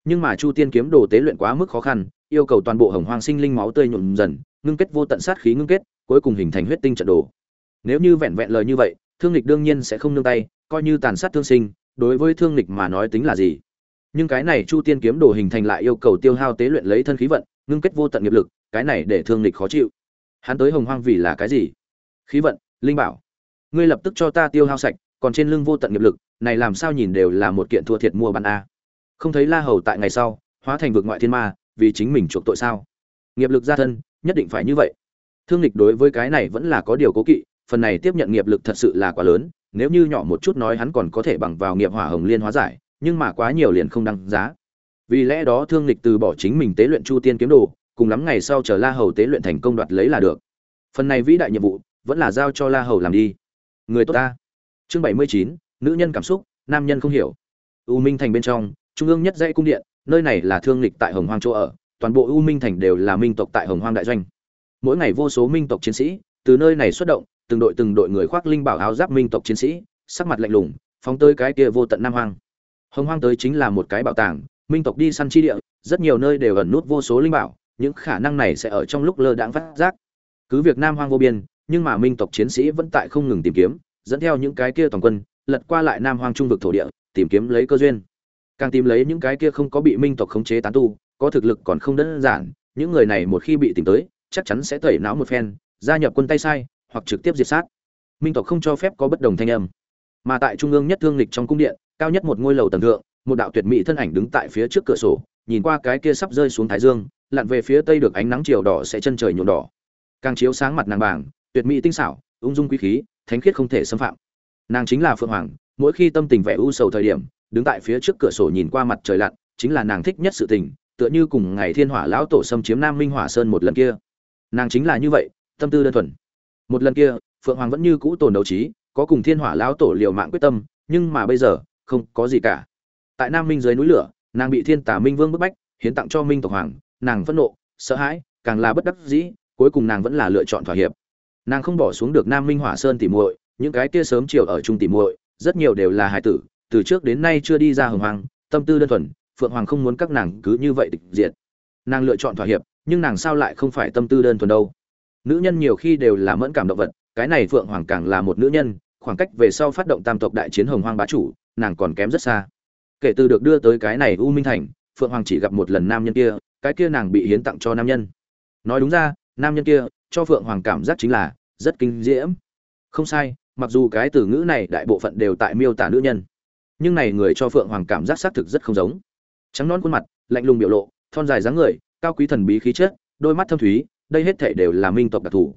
Nhưng mà chu tiên kiếm đồ tế luyện quá mức khó khăn, yêu cầu toàn bộ hồng hoang sinh linh máu tươi nhuộm dần, ngưng kết vô tận sát khí ngưng kết, cuối cùng hình thành huyết tinh trận đồ. Nếu như vẹn vẹn lời như vậy, thương lịch đương nhiên sẽ không nương tay, coi như tàn sát thương sinh, đối với thương lịch mà nói tính là gì? Nhưng cái này chu tiên kiếm đồ hình thành lại yêu cầu tiêu hao tế luyện lấy thân khí vận, ngưng kết vô tận nghiệp lực, cái này để thương lịch khó chịu hắn tới hồng hoang vì là cái gì? Khí vận, linh bảo. Ngươi lập tức cho ta tiêu hao sạch, còn trên lưng vô tận nghiệp lực, này làm sao nhìn đều là một kiện thua thiệt mua bán a. Không thấy la hầu tại ngày sau, hóa thành vực ngoại thiên ma, vì chính mình chuộc tội sao? Nghiệp lực gia thân, nhất định phải như vậy. Thương lịch đối với cái này vẫn là có điều cố kỵ, phần này tiếp nhận nghiệp lực thật sự là quá lớn, nếu như nhỏ một chút nói hắn còn có thể bằng vào nghiệp hỏa hồng liên hóa giải, nhưng mà quá nhiều liền không đăng giá. Vì lẽ đó thương lịch từ bỏ chính mình tế luyện chu tiên kiếm đồ cùng lắm ngày sau chờ la hầu tế luyện thành công đoạt lấy là được. Phần này vĩ đại nhiệm vụ, vẫn là giao cho la hầu làm đi. Người tốt ta. Chương bảy mươi chín, nữ nhân cảm xúc, nam nhân không hiểu. U minh thành bên trong, trung ương nhất dãy cung điện, nơi này là thương lịch tại hồng hoang chỗ ở, toàn bộ u minh thành đều là minh tộc tại hồng hoang đại doanh. Mỗi ngày vô số minh tộc chiến sĩ, từ nơi này xuất động, từng đội từng đội người khoác linh bảo áo giáp minh tộc chiến sĩ, sắc mặt lạnh lùng, phóng tới cái kia vô tận nam hoang. Hồng hoang tới chính là một cái bảo tàng, minh tộc đi săn chi địa, rất nhiều nơi đều ẩn nút vô số linh bảo những khả năng này sẽ ở trong lúc lơ đãng phát giác. Cứ việc nam hoang vô biên, nhưng mà minh tộc chiến sĩ vẫn tại không ngừng tìm kiếm, dẫn theo những cái kia toàn quân, lật qua lại nam hoang trung vực thổ địa, tìm kiếm lấy cơ duyên. Càng tìm lấy những cái kia không có bị minh tộc khống chế tán tu, có thực lực còn không đơn giản, những người này một khi bị tìm tới, chắc chắn sẽ tẩy não một phen, gia nhập quân tay sai, hoặc trực tiếp diệt sát. Minh tộc không cho phép có bất đồng thanh âm. Mà tại trung ương nhất thương lịch trong cung điện, cao nhất một ngôi lầu tầng thượng, một đạo tuyệt mỹ thân ảnh đứng tại phía trước cửa sổ, nhìn qua cái kia sắp rơi xuống thái dương lặn về phía tây được ánh nắng chiều đỏ sẽ chân trời nhuộm đỏ. Càng chiếu sáng mặt nàng bảng tuyệt mỹ tinh xảo, ung dung quý khí, thánh khiết không thể xâm phạm. Nàng chính là phượng hoàng, mỗi khi tâm tình vẻ u sầu thời điểm, đứng tại phía trước cửa sổ nhìn qua mặt trời lặn, chính là nàng thích nhất sự tình, tựa như cùng ngày thiên hỏa lão tổ xâm chiếm nam minh hỏa sơn một lần kia. Nàng chính là như vậy, tâm tư đơn thuần. Một lần kia, phượng hoàng vẫn như cũ tồn đấu trí, có cùng thiên hỏa lão tổ liều mạng quyết tâm, nhưng mà bây giờ, không có gì cả. Tại nam minh dưới núi lửa, nàng bị thiên tả minh vương bức bách, hiến tặng cho minh tộc hoàng nàng phẫn nộ, sợ hãi, càng là bất đắc dĩ, cuối cùng nàng vẫn là lựa chọn thỏa hiệp. Nàng không bỏ xuống được nam minh hỏa sơn tỉ muội, những cái kia sớm chiều ở trung tỉ muội, rất nhiều đều là hải tử, từ trước đến nay chưa đi ra hồng hoàng tâm tư đơn thuần, phượng hoàng không muốn các nàng cứ như vậy tịch diệt. Nàng lựa chọn thỏa hiệp, nhưng nàng sao lại không phải tâm tư đơn thuần đâu? Nữ nhân nhiều khi đều là mẫn cảm động vật, cái này phượng hoàng càng là một nữ nhân, khoảng cách về sau phát động tam tộc đại chiến hồng hoang bá chủ, nàng còn kém rất xa. Kể từ được đưa tới cái này u minh thành, phượng hoàng chỉ gặp một lần nam nhân kia cái kia nàng bị hiến tặng cho nam nhân. Nói đúng ra, nam nhân kia, cho phượng hoàng cảm giác chính là rất kinh diễm. Không sai, mặc dù cái từ ngữ này đại bộ phận đều tại miêu tả nữ nhân, nhưng này người cho phượng hoàng cảm giác xác thực rất không giống. Trắng non khuôn mặt, lạnh lùng biểu lộ, thon dài dáng người, cao quý thần bí khí chất, đôi mắt thâm thúy, đây hết thể đều là minh tộc đặc thù.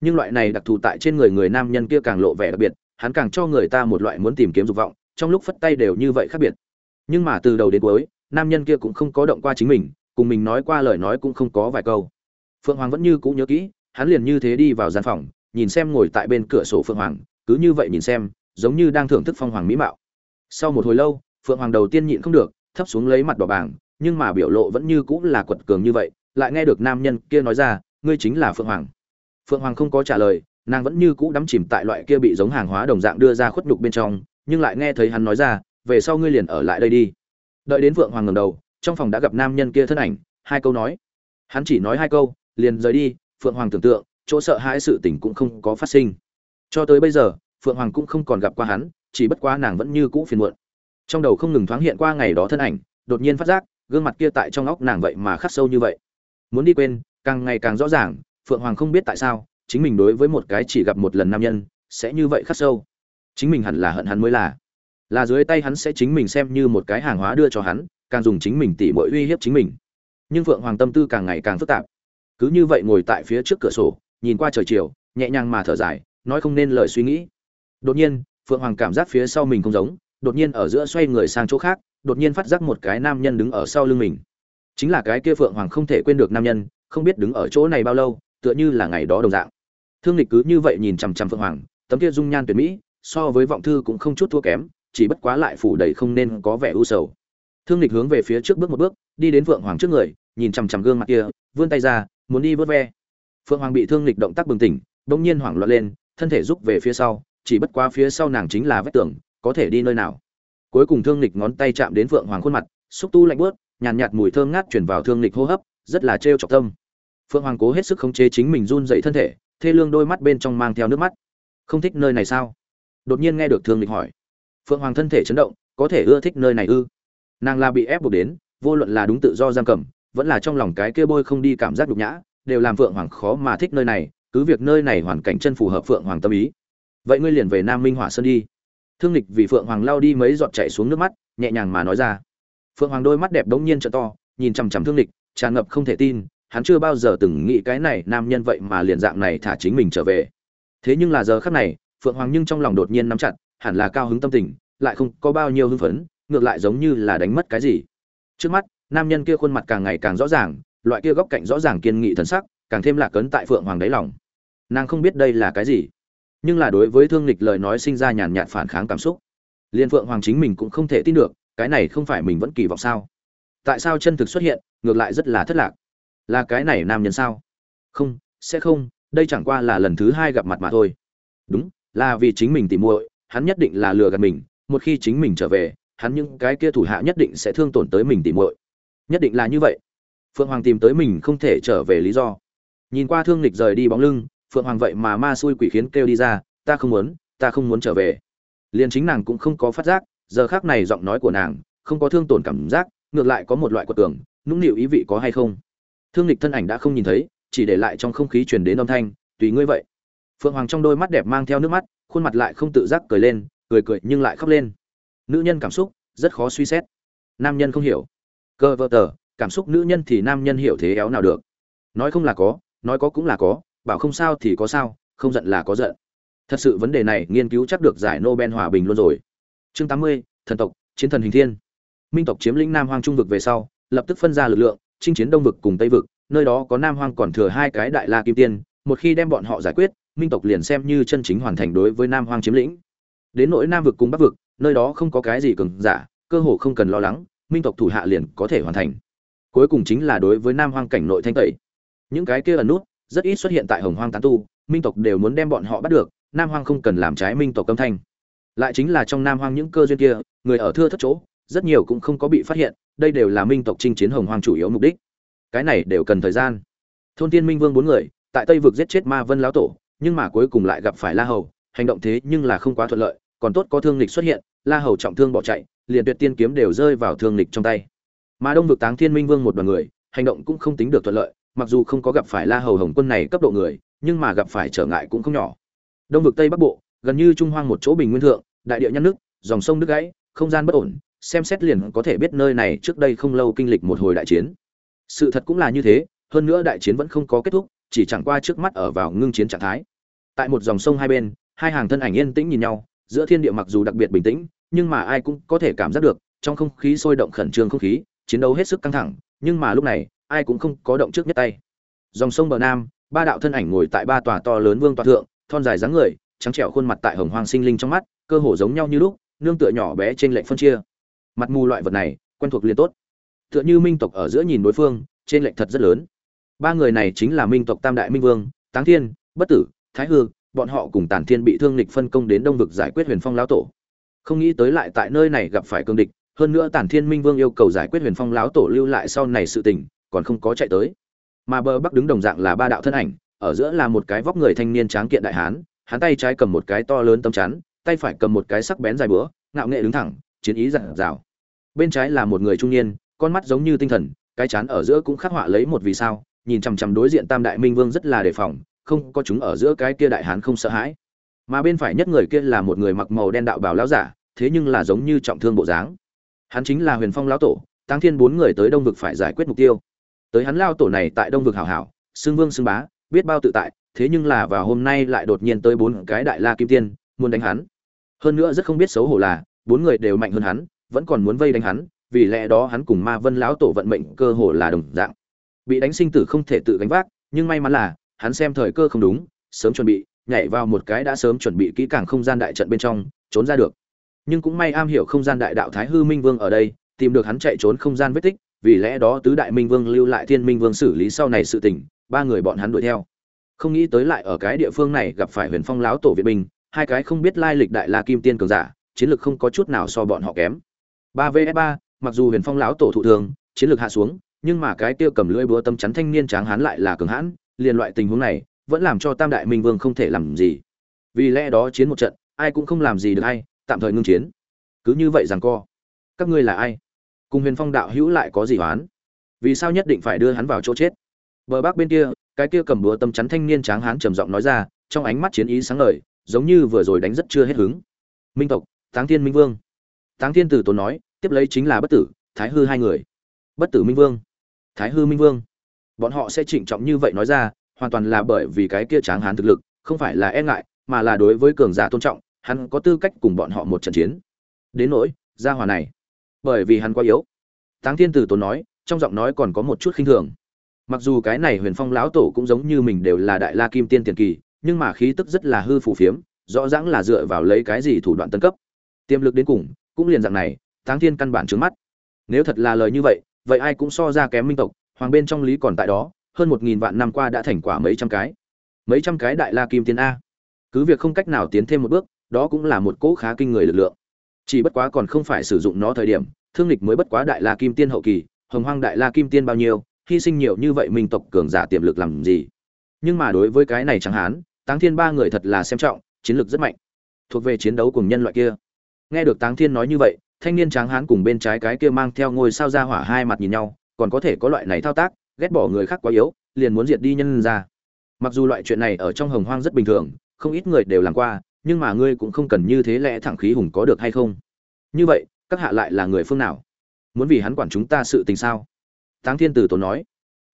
Nhưng loại này đặc thù tại trên người người nam nhân kia càng lộ vẻ đặc biệt, hắn càng cho người ta một loại muốn tìm kiếm dục vọng, trong lúc phất tay đều như vậy khác biệt. Nhưng mà từ đầu đến cuối, nam nhân kia cũng không có động qua chính mình cùng mình nói qua lời nói cũng không có vài câu. Phượng hoàng vẫn như cũ nhớ kỹ, hắn liền như thế đi vào gian phòng, nhìn xem ngồi tại bên cửa sổ phượng hoàng, cứ như vậy nhìn xem, giống như đang thưởng thức phong hoàng mỹ mạo. Sau một hồi lâu, phượng hoàng đầu tiên nhịn không được, thấp xuống lấy mặt đỏ bảng nhưng mà biểu lộ vẫn như cũ là quật cường như vậy, lại nghe được nam nhân kia nói ra, ngươi chính là phượng hoàng. Phượng hoàng không có trả lời, nàng vẫn như cũ đắm chìm tại loại kia bị giống hàng hóa đồng dạng đưa ra khuất nhục bên trong, nhưng lại nghe thấy hắn nói ra, về sau ngươi liền ở lại đây đi. Đợi đến phượng hoàng ngầm đầu trong phòng đã gặp nam nhân kia thân ảnh, hai câu nói. Hắn chỉ nói hai câu, liền rời đi, phượng hoàng tưởng tượng, chỗ sợ hãi sự tình cũng không có phát sinh. Cho tới bây giờ, phượng hoàng cũng không còn gặp qua hắn, chỉ bất quá nàng vẫn như cũ phiền muộn. Trong đầu không ngừng thoáng hiện qua ngày đó thân ảnh, đột nhiên phát giác, gương mặt kia tại trong óc nàng vậy mà khắc sâu như vậy. Muốn đi quên, càng ngày càng rõ ràng, phượng hoàng không biết tại sao, chính mình đối với một cái chỉ gặp một lần nam nhân, sẽ như vậy khắc sâu. Chính mình hẳn là hận hắn mới là. Là dưới tay hắn sẽ chính mình xem như một cái hàng hóa đưa cho hắn càng dùng chính mình tỉ mỗi uy hiếp chính mình. Nhưng phượng hoàng tâm tư càng ngày càng phức tạp. Cứ như vậy ngồi tại phía trước cửa sổ, nhìn qua trời chiều, nhẹ nhàng mà thở dài, nói không nên lời suy nghĩ. Đột nhiên, phượng hoàng cảm giác phía sau mình không giống, đột nhiên ở giữa xoay người sang chỗ khác, đột nhiên phát giác một cái nam nhân đứng ở sau lưng mình. Chính là cái kia phượng hoàng không thể quên được nam nhân, không biết đứng ở chỗ này bao lâu, tựa như là ngày đó đồng dạng. Thương lịch cứ như vậy nhìn chằm chằm phượng hoàng, tấm kia dung nhan tuyệt mỹ, so với vọng thư cũng không chút thua kém, chỉ bất quá lại phủ đầy không nên có vẻ u sầu thương lịch hướng về phía trước bước một bước đi đến phượng hoàng trước người nhìn chằm chằm gương mặt kia vươn tay ra muốn đi vớt ve. Phượng hoàng bị thương lịch động tác bừng tỉnh bỗng nhiên hoảng loạn lên thân thể rút về phía sau chỉ bất quá phía sau nàng chính là vách tường có thể đi nơi nào. Cuối cùng thương lịch ngón tay chạm đến phượng hoàng khuôn mặt xúc tu lạnh bớt nhàn nhạt, nhạt mùi thơm ngát chuyển vào thương lịch hô hấp rất là trêu chọc tâm. Phượng hoàng cố hết sức khống chế chính mình run dậy thân thể thê lương đôi mắt bên trong mang theo nước mắt. Không thích nơi này sao? Đột nhiên nghe được thương lịch hỏi. Phượng hoàng thân thể chấn động có thể ưa thích nơi này ư? Nàng là bị ép buộc đến, vô luận là đúng tự do giam cầm, vẫn là trong lòng cái kia bôi không đi cảm giác nhục nhã, đều làm phượng hoàng khó mà thích nơi này, cứ việc nơi này hoàn cảnh chân phù hợp phượng hoàng tâm ý. Vậy ngươi liền về nam minh hỏa sơn đi. Thương lịch vì phượng hoàng lao đi mấy giọt chảy xuống nước mắt, nhẹ nhàng mà nói ra. Phượng hoàng đôi mắt đẹp đống nhiên trợ to, nhìn chằm chằm thương lịch, tràn ngập không thể tin, hắn chưa bao giờ từng nghĩ cái này nam nhân vậy mà liền dạng này thả chính mình trở về. Thế nhưng là giờ khắc này, phượng hoàng nhưng trong lòng đột nhiên nắm chặt, hẳn là cao hứng tâm tình, lại không có bao nhiêu hưng phấn ngược lại giống như là đánh mất cái gì. Trước mắt, nam nhân kia khuôn mặt càng ngày càng rõ ràng, loại kia góc cạnh rõ ràng kiên nghị thần sắc, càng thêm lạc cấn tại phượng hoàng đáy lòng. Nàng không biết đây là cái gì, nhưng là đối với thương lịch lời nói sinh ra nhàn nhạt phản kháng cảm xúc. Liên phượng hoàng chính mình cũng không thể tin được, cái này không phải mình vẫn kỳ vọng sao? Tại sao chân thực xuất hiện, ngược lại rất là thất lạc? Là cái này nam nhân sao? Không, sẽ không, đây chẳng qua là lần thứ hai gặp mặt mà thôi. Đúng, là vì chính mình tìm muội, hắn nhất định là lừa gạt mình, một khi chính mình trở về hắn những cái kia thủ hạ nhất định sẽ thương tổn tới mình tỉ muội. Nhất định là như vậy. Phượng hoàng tìm tới mình không thể trở về lý do. Nhìn qua thương lịch rời đi bóng lưng, phượng hoàng vậy mà ma xui quỷ khiến kêu đi ra, ta không muốn, ta không muốn trở về. Liền chính nàng cũng không có phát giác, giờ khắc này giọng nói của nàng không có thương tổn cảm giác, ngược lại có một loại quật tưởng nũng nịu ý vị có hay không. Thương lịch thân ảnh đã không nhìn thấy, chỉ để lại trong không khí truyền đến âm thanh, tùy ngươi vậy. Phượng hoàng trong đôi mắt đẹp mang theo nước mắt, khuôn mặt lại không tự giác cười lên, cười cười nhưng lại khóc lên nữ nhân cảm xúc rất khó suy xét. Nam nhân không hiểu. Cơ vợ tờ, cảm xúc nữ nhân thì nam nhân hiểu thế éo nào được. Nói không là có, nói có cũng là có, bảo không sao thì có sao, không giận là có giận. Thật sự vấn đề này nghiên cứu chắc được giải nobel hòa bình luôn rồi. Chương tám mươi, thần tộc, chiến thần hình thiên. Minh tộc chiếm lĩnh nam hoang trung vực về sau, lập tức phân ra lực lượng, chinh chiến đông vực cùng tây vực, nơi đó có nam hoang còn thừa hai cái đại la kim tiên, một khi đem bọn họ giải quyết, minh tộc liền xem như chân chính hoàn thành đối với nam hoang chiếm lĩnh. Đến nỗi nam vực cùng bắc vực nơi đó không có cái gì cường giả, cơ hồ không cần lo lắng, minh tộc thủ hạ liền có thể hoàn thành. Cuối cùng chính là đối với nam hoang cảnh nội thanh tẩy. Những cái kia ẩn nút, rất ít xuất hiện tại hồng hoang tán tu, minh tộc đều muốn đem bọn họ bắt được, nam hoang không cần làm trái minh tộc âm thanh. Lại chính là trong nam hoang những cơ duyên kia, người ở thưa thất chỗ, rất nhiều cũng không có bị phát hiện, đây đều là minh tộc chinh chiến hồng hoang chủ yếu mục đích. Cái này đều cần thời gian. Thôn tiên minh vương bốn người, tại tây vực giết chết ma vân lão tổ, nhưng mà cuối cùng lại gặp phải la hầu, hành động thế nhưng là không quá thuận lợi còn tốt có thương lịch xuất hiện, la hầu trọng thương bỏ chạy, liền tuyệt tiên kiếm đều rơi vào thương lịch trong tay. Mà đông vực táng thiên minh vương một đoàn người, hành động cũng không tính được thuận lợi, mặc dù không có gặp phải la hầu hồng quân này cấp độ người, nhưng mà gặp phải trở ngại cũng không nhỏ. Đông vực tây bắc bộ, gần như trung hoang một chỗ bình nguyên thượng, đại địa nhăn nước, dòng sông nước gãy, không gian bất ổn, xem xét liền có thể biết nơi này trước đây không lâu kinh lịch một hồi đại chiến. Sự thật cũng là như thế, hơn nữa đại chiến vẫn không có kết thúc, chỉ chẳng qua trước mắt ở vào ngưng chiến trạng thái. Tại một dòng sông hai bên, hai hàng thân ảnh yên tĩnh nhìn nhau giữa thiên địa mặc dù đặc biệt bình tĩnh, nhưng mà ai cũng có thể cảm giác được, trong không khí sôi động khẩn trương không khí, chiến đấu hết sức căng thẳng, nhưng mà lúc này, ai cũng không có động trước nhất tay. Dòng sông bờ nam, ba đạo thân ảnh ngồi tại ba tòa to lớn vương tòa thượng, thon dài dáng người, trắng trẻo khuôn mặt tại hồng hoang sinh linh trong mắt, cơ hồ giống nhau như lúc, nương tựa nhỏ bé trên lệnh phân chia. Mặt mù loại vật này, quen thuộc liền tốt. Tựa như minh tộc ở giữa nhìn đối phương, trên lệnh thật rất lớn. Ba người này chính là minh tộc tam đại minh vương, táng thiên, bất tử, thái hư bọn họ cùng tản thiên bị thương lịch phân công đến đông vực giải quyết huyền phong lão tổ. Không nghĩ tới lại tại nơi này gặp phải cương địch, hơn nữa tản thiên minh vương yêu cầu giải quyết huyền phong lão tổ lưu lại sau này sự tình, còn không có chạy tới. Mà bờ bắc đứng đồng dạng là ba đạo thân ảnh, ở giữa là một cái vóc người thanh niên tráng kiện đại hán, hắn tay trái cầm một cái to lớn tấm chắn, tay phải cầm một cái sắc bén dài bữa ngạo nghệ đứng thẳng, chiến ý dặn dào. Bên trái là một người trung niên, con mắt giống như tinh thần, cái chán ở giữa cũng khắc họa lấy một vì sao, nhìn chằm chằm đối diện tam đại minh vương rất là đề phòng không có chúng ở giữa cái kia đại hán không sợ hãi. Mà bên phải nhất người kia là một người mặc màu đen đạo bào lão giả, thế nhưng là giống như trọng thương bộ dáng. Hắn chính là huyền phong lão tổ tăng thiên bốn người tới đông vực phải giải quyết mục tiêu. Tới hắn lao tổ này tại đông vực hảo hảo, xưng vương xưng bá, biết bao tự tại, thế nhưng là vào hôm nay lại đột nhiên tới bốn cái đại la kim tiên, muốn đánh hắn. Hơn nữa rất không biết xấu hổ là, bốn người đều mạnh hơn hắn, vẫn còn muốn vây đánh hắn, vì lẽ đó hắn cùng ma vân lão tổ vận mệnh cơ hồ là đồng dạng. Bị đánh sinh tử không thể tự gánh vác, nhưng may mắn là hắn xem thời cơ không đúng, sớm chuẩn bị, nhảy vào một cái đã sớm chuẩn bị kỹ càng không gian đại trận bên trong, trốn ra được. Nhưng cũng may am hiểu không gian đại đạo thái hư minh vương ở đây, tìm được hắn chạy trốn không gian vết tích, vì lẽ đó tứ đại minh vương lưu lại thiên minh vương xử lý sau này sự tình, ba người bọn hắn đuổi theo. Không nghĩ tới lại ở cái địa phương này gặp phải huyền phong lão tổ viện binh, hai cái không biết lai lịch đại la kim tiên cường giả, chiến lược không có chút nào so bọn họ kém. Ba vs ba, mặc dù huyền phong lão tổ thụ thường, chiến lược hạ xuống, nhưng mà cái tiêu cầm lưỡi búa tâm chắn thanh niên tráng hán lại là cường hãn liền loại tình huống này vẫn làm cho tam đại minh vương không thể làm gì. Vì lẽ đó chiến một trận, ai cũng không làm gì được hay tạm thời ngưng chiến. Cứ như vậy rằng co. Các ngươi là ai? Cùng huyền phong đạo hữu lại có gì oán? Vì sao nhất định phải đưa hắn vào chỗ chết? Bờ bắc bên kia, cái kia cầm búa tâm chắn thanh niên tráng hán trầm giọng nói ra, trong ánh mắt chiến ý sáng ngời, giống như vừa rồi đánh rất chưa hết hứng. Minh tộc, táng thiên minh vương. Táng thiên tử tốn nói, tiếp lấy chính là bất tử, thái hư hai người. Bất tử minh vương. Thái hư minh vương bọn họ sẽ trịnh trọng như vậy nói ra, hoàn toàn là bởi vì cái kia tráng hán thực lực, không phải là e ngại, mà là đối với cường giả tôn trọng, hắn có tư cách cùng bọn họ một trận chiến. Đến nỗi, gia hòa này, bởi vì hắn quá yếu. Táng thiên tử tốn nói, trong giọng nói còn có một chút khinh thường. Mặc dù cái này huyền phong lão tổ cũng giống như mình đều là đại la kim tiên tiền kỳ, nhưng mà khí tức rất là hư phù phiếm, rõ ràng là dựa vào lấy cái gì thủ đoạn tân cấp. Tiềm lực đến cùng, cũng liền dạng này, táng thiên căn bản trướng mắt. Nếu thật là lời như vậy vậy ai cũng so ra kém minh tộc hoàng bên trong lý còn tại đó, hơn một nghìn vạn năm qua đã thành quả mấy trăm cái. Mấy trăm cái đại la kim tiên a. Cứ việc không cách nào tiến thêm một bước, đó cũng là một cỗ khá kinh người lực lượng. Chỉ bất quá còn không phải sử dụng nó thời điểm, thương lịch mới bất quá đại la kim tiên hậu kỳ, hồng hoang đại la kim tiên bao nhiêu, hy sinh nhiều như vậy minh tộc cường giả tiềm lực làm gì? Nhưng mà đối với cái này chẳng hán, táng thiên ba người thật là xem trọng, chiến lược rất mạnh. Thuộc về chiến đấu cùng nhân loại kia. Nghe được táng thiên nói như vậy, thanh niên tráng hán cùng bên trái cái kia mang theo ngôi sao ra hỏa hai mặt nhìn nhau còn có thể có loại này thao tác, ghét bỏ người khác quá yếu, liền muốn diệt đi nhân ra. Mặc dù loại chuyện này ở trong hồng hoang rất bình thường, không ít người đều làm qua, nhưng mà ngươi cũng không cần như thế lẽ thẳng khí hùng có được hay không? Như vậy, các hạ lại là người phương nào? Muốn vì hắn quản chúng ta sự tình sao? Táng thiên tử tổ nói.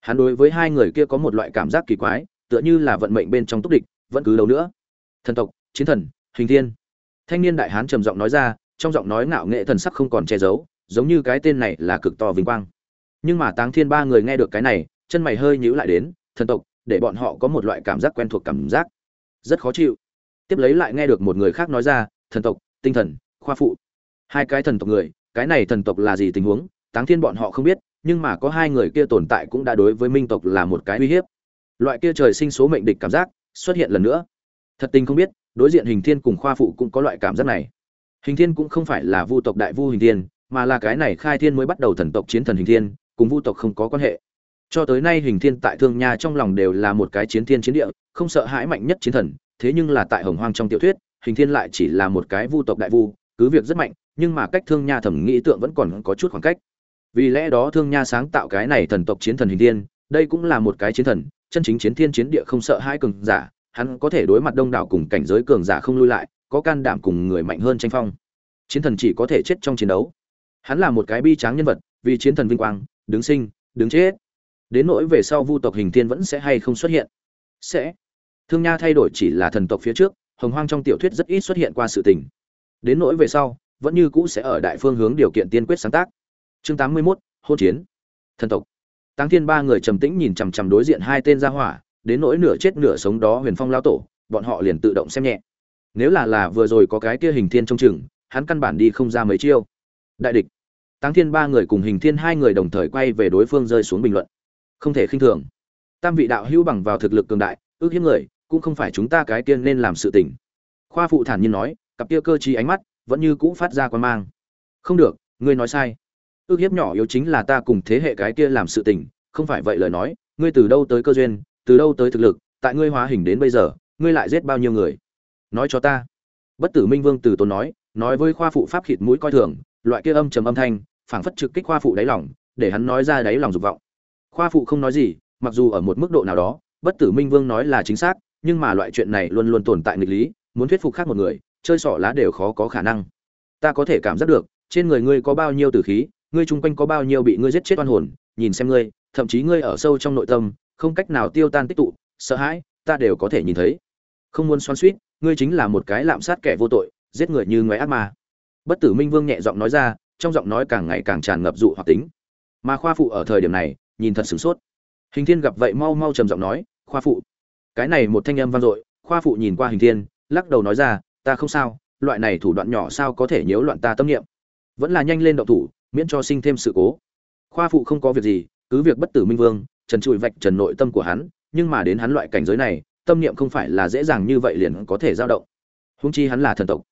Hắn đối với hai người kia có một loại cảm giác kỳ quái, tựa như là vận mệnh bên trong túc địch, vẫn cứ đâu nữa. Thần tộc, chiến thần, hình thiên. Thanh niên đại hán trầm giọng nói ra, trong giọng nói ngạo nghệ thần sắc không còn che giấu, giống như cái tên này là cực to vinh quang nhưng mà táng thiên ba người nghe được cái này, chân mày hơi nhíu lại đến, thần tộc, để bọn họ có một loại cảm giác quen thuộc cảm giác. Rất khó chịu. Tiếp lấy lại nghe được một người khác nói ra, thần tộc, tinh thần, khoa phụ. Hai cái thần tộc người, cái này thần tộc là gì tình huống, táng thiên bọn họ không biết, nhưng mà có hai người kia tồn tại cũng đã đối với minh tộc là một cái uy hiếp. Loại kia trời sinh số mệnh địch cảm giác xuất hiện lần nữa. Thật tình không biết, đối diện hình thiên cùng khoa phụ cũng có loại cảm giác này. Hình thiên cũng không phải là vu tộc đại vu hình thiên, mà là cái này khai thiên mới bắt đầu thần tộc chiến thần hình thiên cùng vu tộc không có quan hệ. Cho tới nay hình thiên tại thương nha trong lòng đều là một cái chiến thiên chiến địa, không sợ hãi mạnh nhất chiến thần, thế nhưng là tại hồng hoang trong tiểu thuyết, hình thiên lại chỉ là một cái vu tộc đại vu, cứ việc rất mạnh, nhưng mà cách thương nha thẩm nghĩ tượng vẫn còn có chút khoảng cách. Vì lẽ đó thương nha sáng tạo cái này thần tộc chiến thần hình thiên, đây cũng là một cái chiến thần, chân chính chiến thiên chiến địa không sợ hai cường giả, hắn có thể đối mặt đông đảo cùng cảnh giới cường giả không lui lại, có can đảm cùng người mạnh hơn tranh phong. Chiến thần chỉ có thể chết trong chiến đấu. Hắn là một cái bi tráng nhân vật, vì chiến thần vinh quang đứng sinh đứng chết. Đến nỗi về sau vu tộc hình thiên vẫn sẽ hay không xuất hiện? Sẽ. Thương nha thay đổi chỉ là thần tộc phía trước hồng hoang trong tiểu thuyết rất ít xuất hiện qua sự tình. Đến nỗi về sau vẫn như cũ sẽ ở đại phương hướng điều kiện tiên quyết sáng tác. Chương tám mươi 81, hôn chiến. Thần tộc. Tăng thiên ba người trầm tĩnh nhìn chằm chằm đối diện hai tên gia hỏa đến nỗi nửa chết nửa sống đó huyền phong lao tổ bọn họ liền tự động xem nhẹ. Nếu là là vừa rồi có cái kia hình thiên trong chừng hắn căn bản đi không ra mấy chiêu. Đại địch tăng thiên ba người cùng hình thiên hai người đồng thời quay về đối phương rơi xuống bình luận. Không thể khinh thường. Tam vị đạo hữu bằng vào thực lực cường đại, ước hiếp người, cũng không phải chúng ta cái tiên nên làm sự tình. Khoa phụ thản nhiên nói, cặp kia cơ trí ánh mắt vẫn như cũ phát ra quan mang. Không được, ngươi nói sai. Ước hiếp nhỏ yếu chính là ta cùng thế hệ cái kia làm sự tình, không phải vậy lời nói, ngươi từ đâu tới cơ duyên, từ đâu tới thực lực, tại ngươi hóa hình đến bây giờ, ngươi lại giết bao nhiêu người? Nói cho ta. Bất tử minh vương từ tốn nói nói với khoa phụ pháp khịt mũi coi thường, loại kia âm trầm âm thanh phảng phất trực kích khoa phụ đáy lòng, để hắn nói ra đáy lòng dục vọng. Khoa phụ không nói gì, mặc dù ở một mức độ nào đó, bất tử minh vương nói là chính xác, nhưng mà loại chuyện này luôn luôn tồn tại nghịch lý, muốn thuyết phục khác một người, chơi sỏ lá đều khó có khả năng. Ta có thể cảm giác được, trên người ngươi có bao nhiêu tử khí, ngươi chung quanh có bao nhiêu bị ngươi giết chết oan hồn, nhìn xem ngươi, thậm chí ngươi ở sâu trong nội tâm, không cách nào tiêu tan tích tụ, sợ hãi, ta đều có thể nhìn thấy. Không muốn xoắn suýt ngươi chính là một cái lạm sát kẻ vô tội, giết người như ngoé ác ma. Bất tử minh vương nhẹ giọng nói ra trong giọng nói càng ngày càng tràn ngập dụ hoặc tính. Mà khoa phụ ở thời điểm này, nhìn thật sửng sốt. Hình thiên gặp vậy mau mau trầm giọng nói, khoa phụ. Cái này một thanh âm vang dội, khoa phụ nhìn qua hình thiên, lắc đầu nói ra, ta không sao, loại này thủ đoạn nhỏ sao có thể nhiễu loạn ta tâm niệm? Vẫn là nhanh lên động thủ, miễn cho sinh thêm sự cố. Khoa phụ không có việc gì, cứ việc bất tử minh vương, trần trụi vạch trần nội tâm của hắn, nhưng mà đến hắn loại cảnh giới này, tâm niệm không phải là dễ dàng như vậy liền có thể dao động. Huống chi hắn là thần tộc.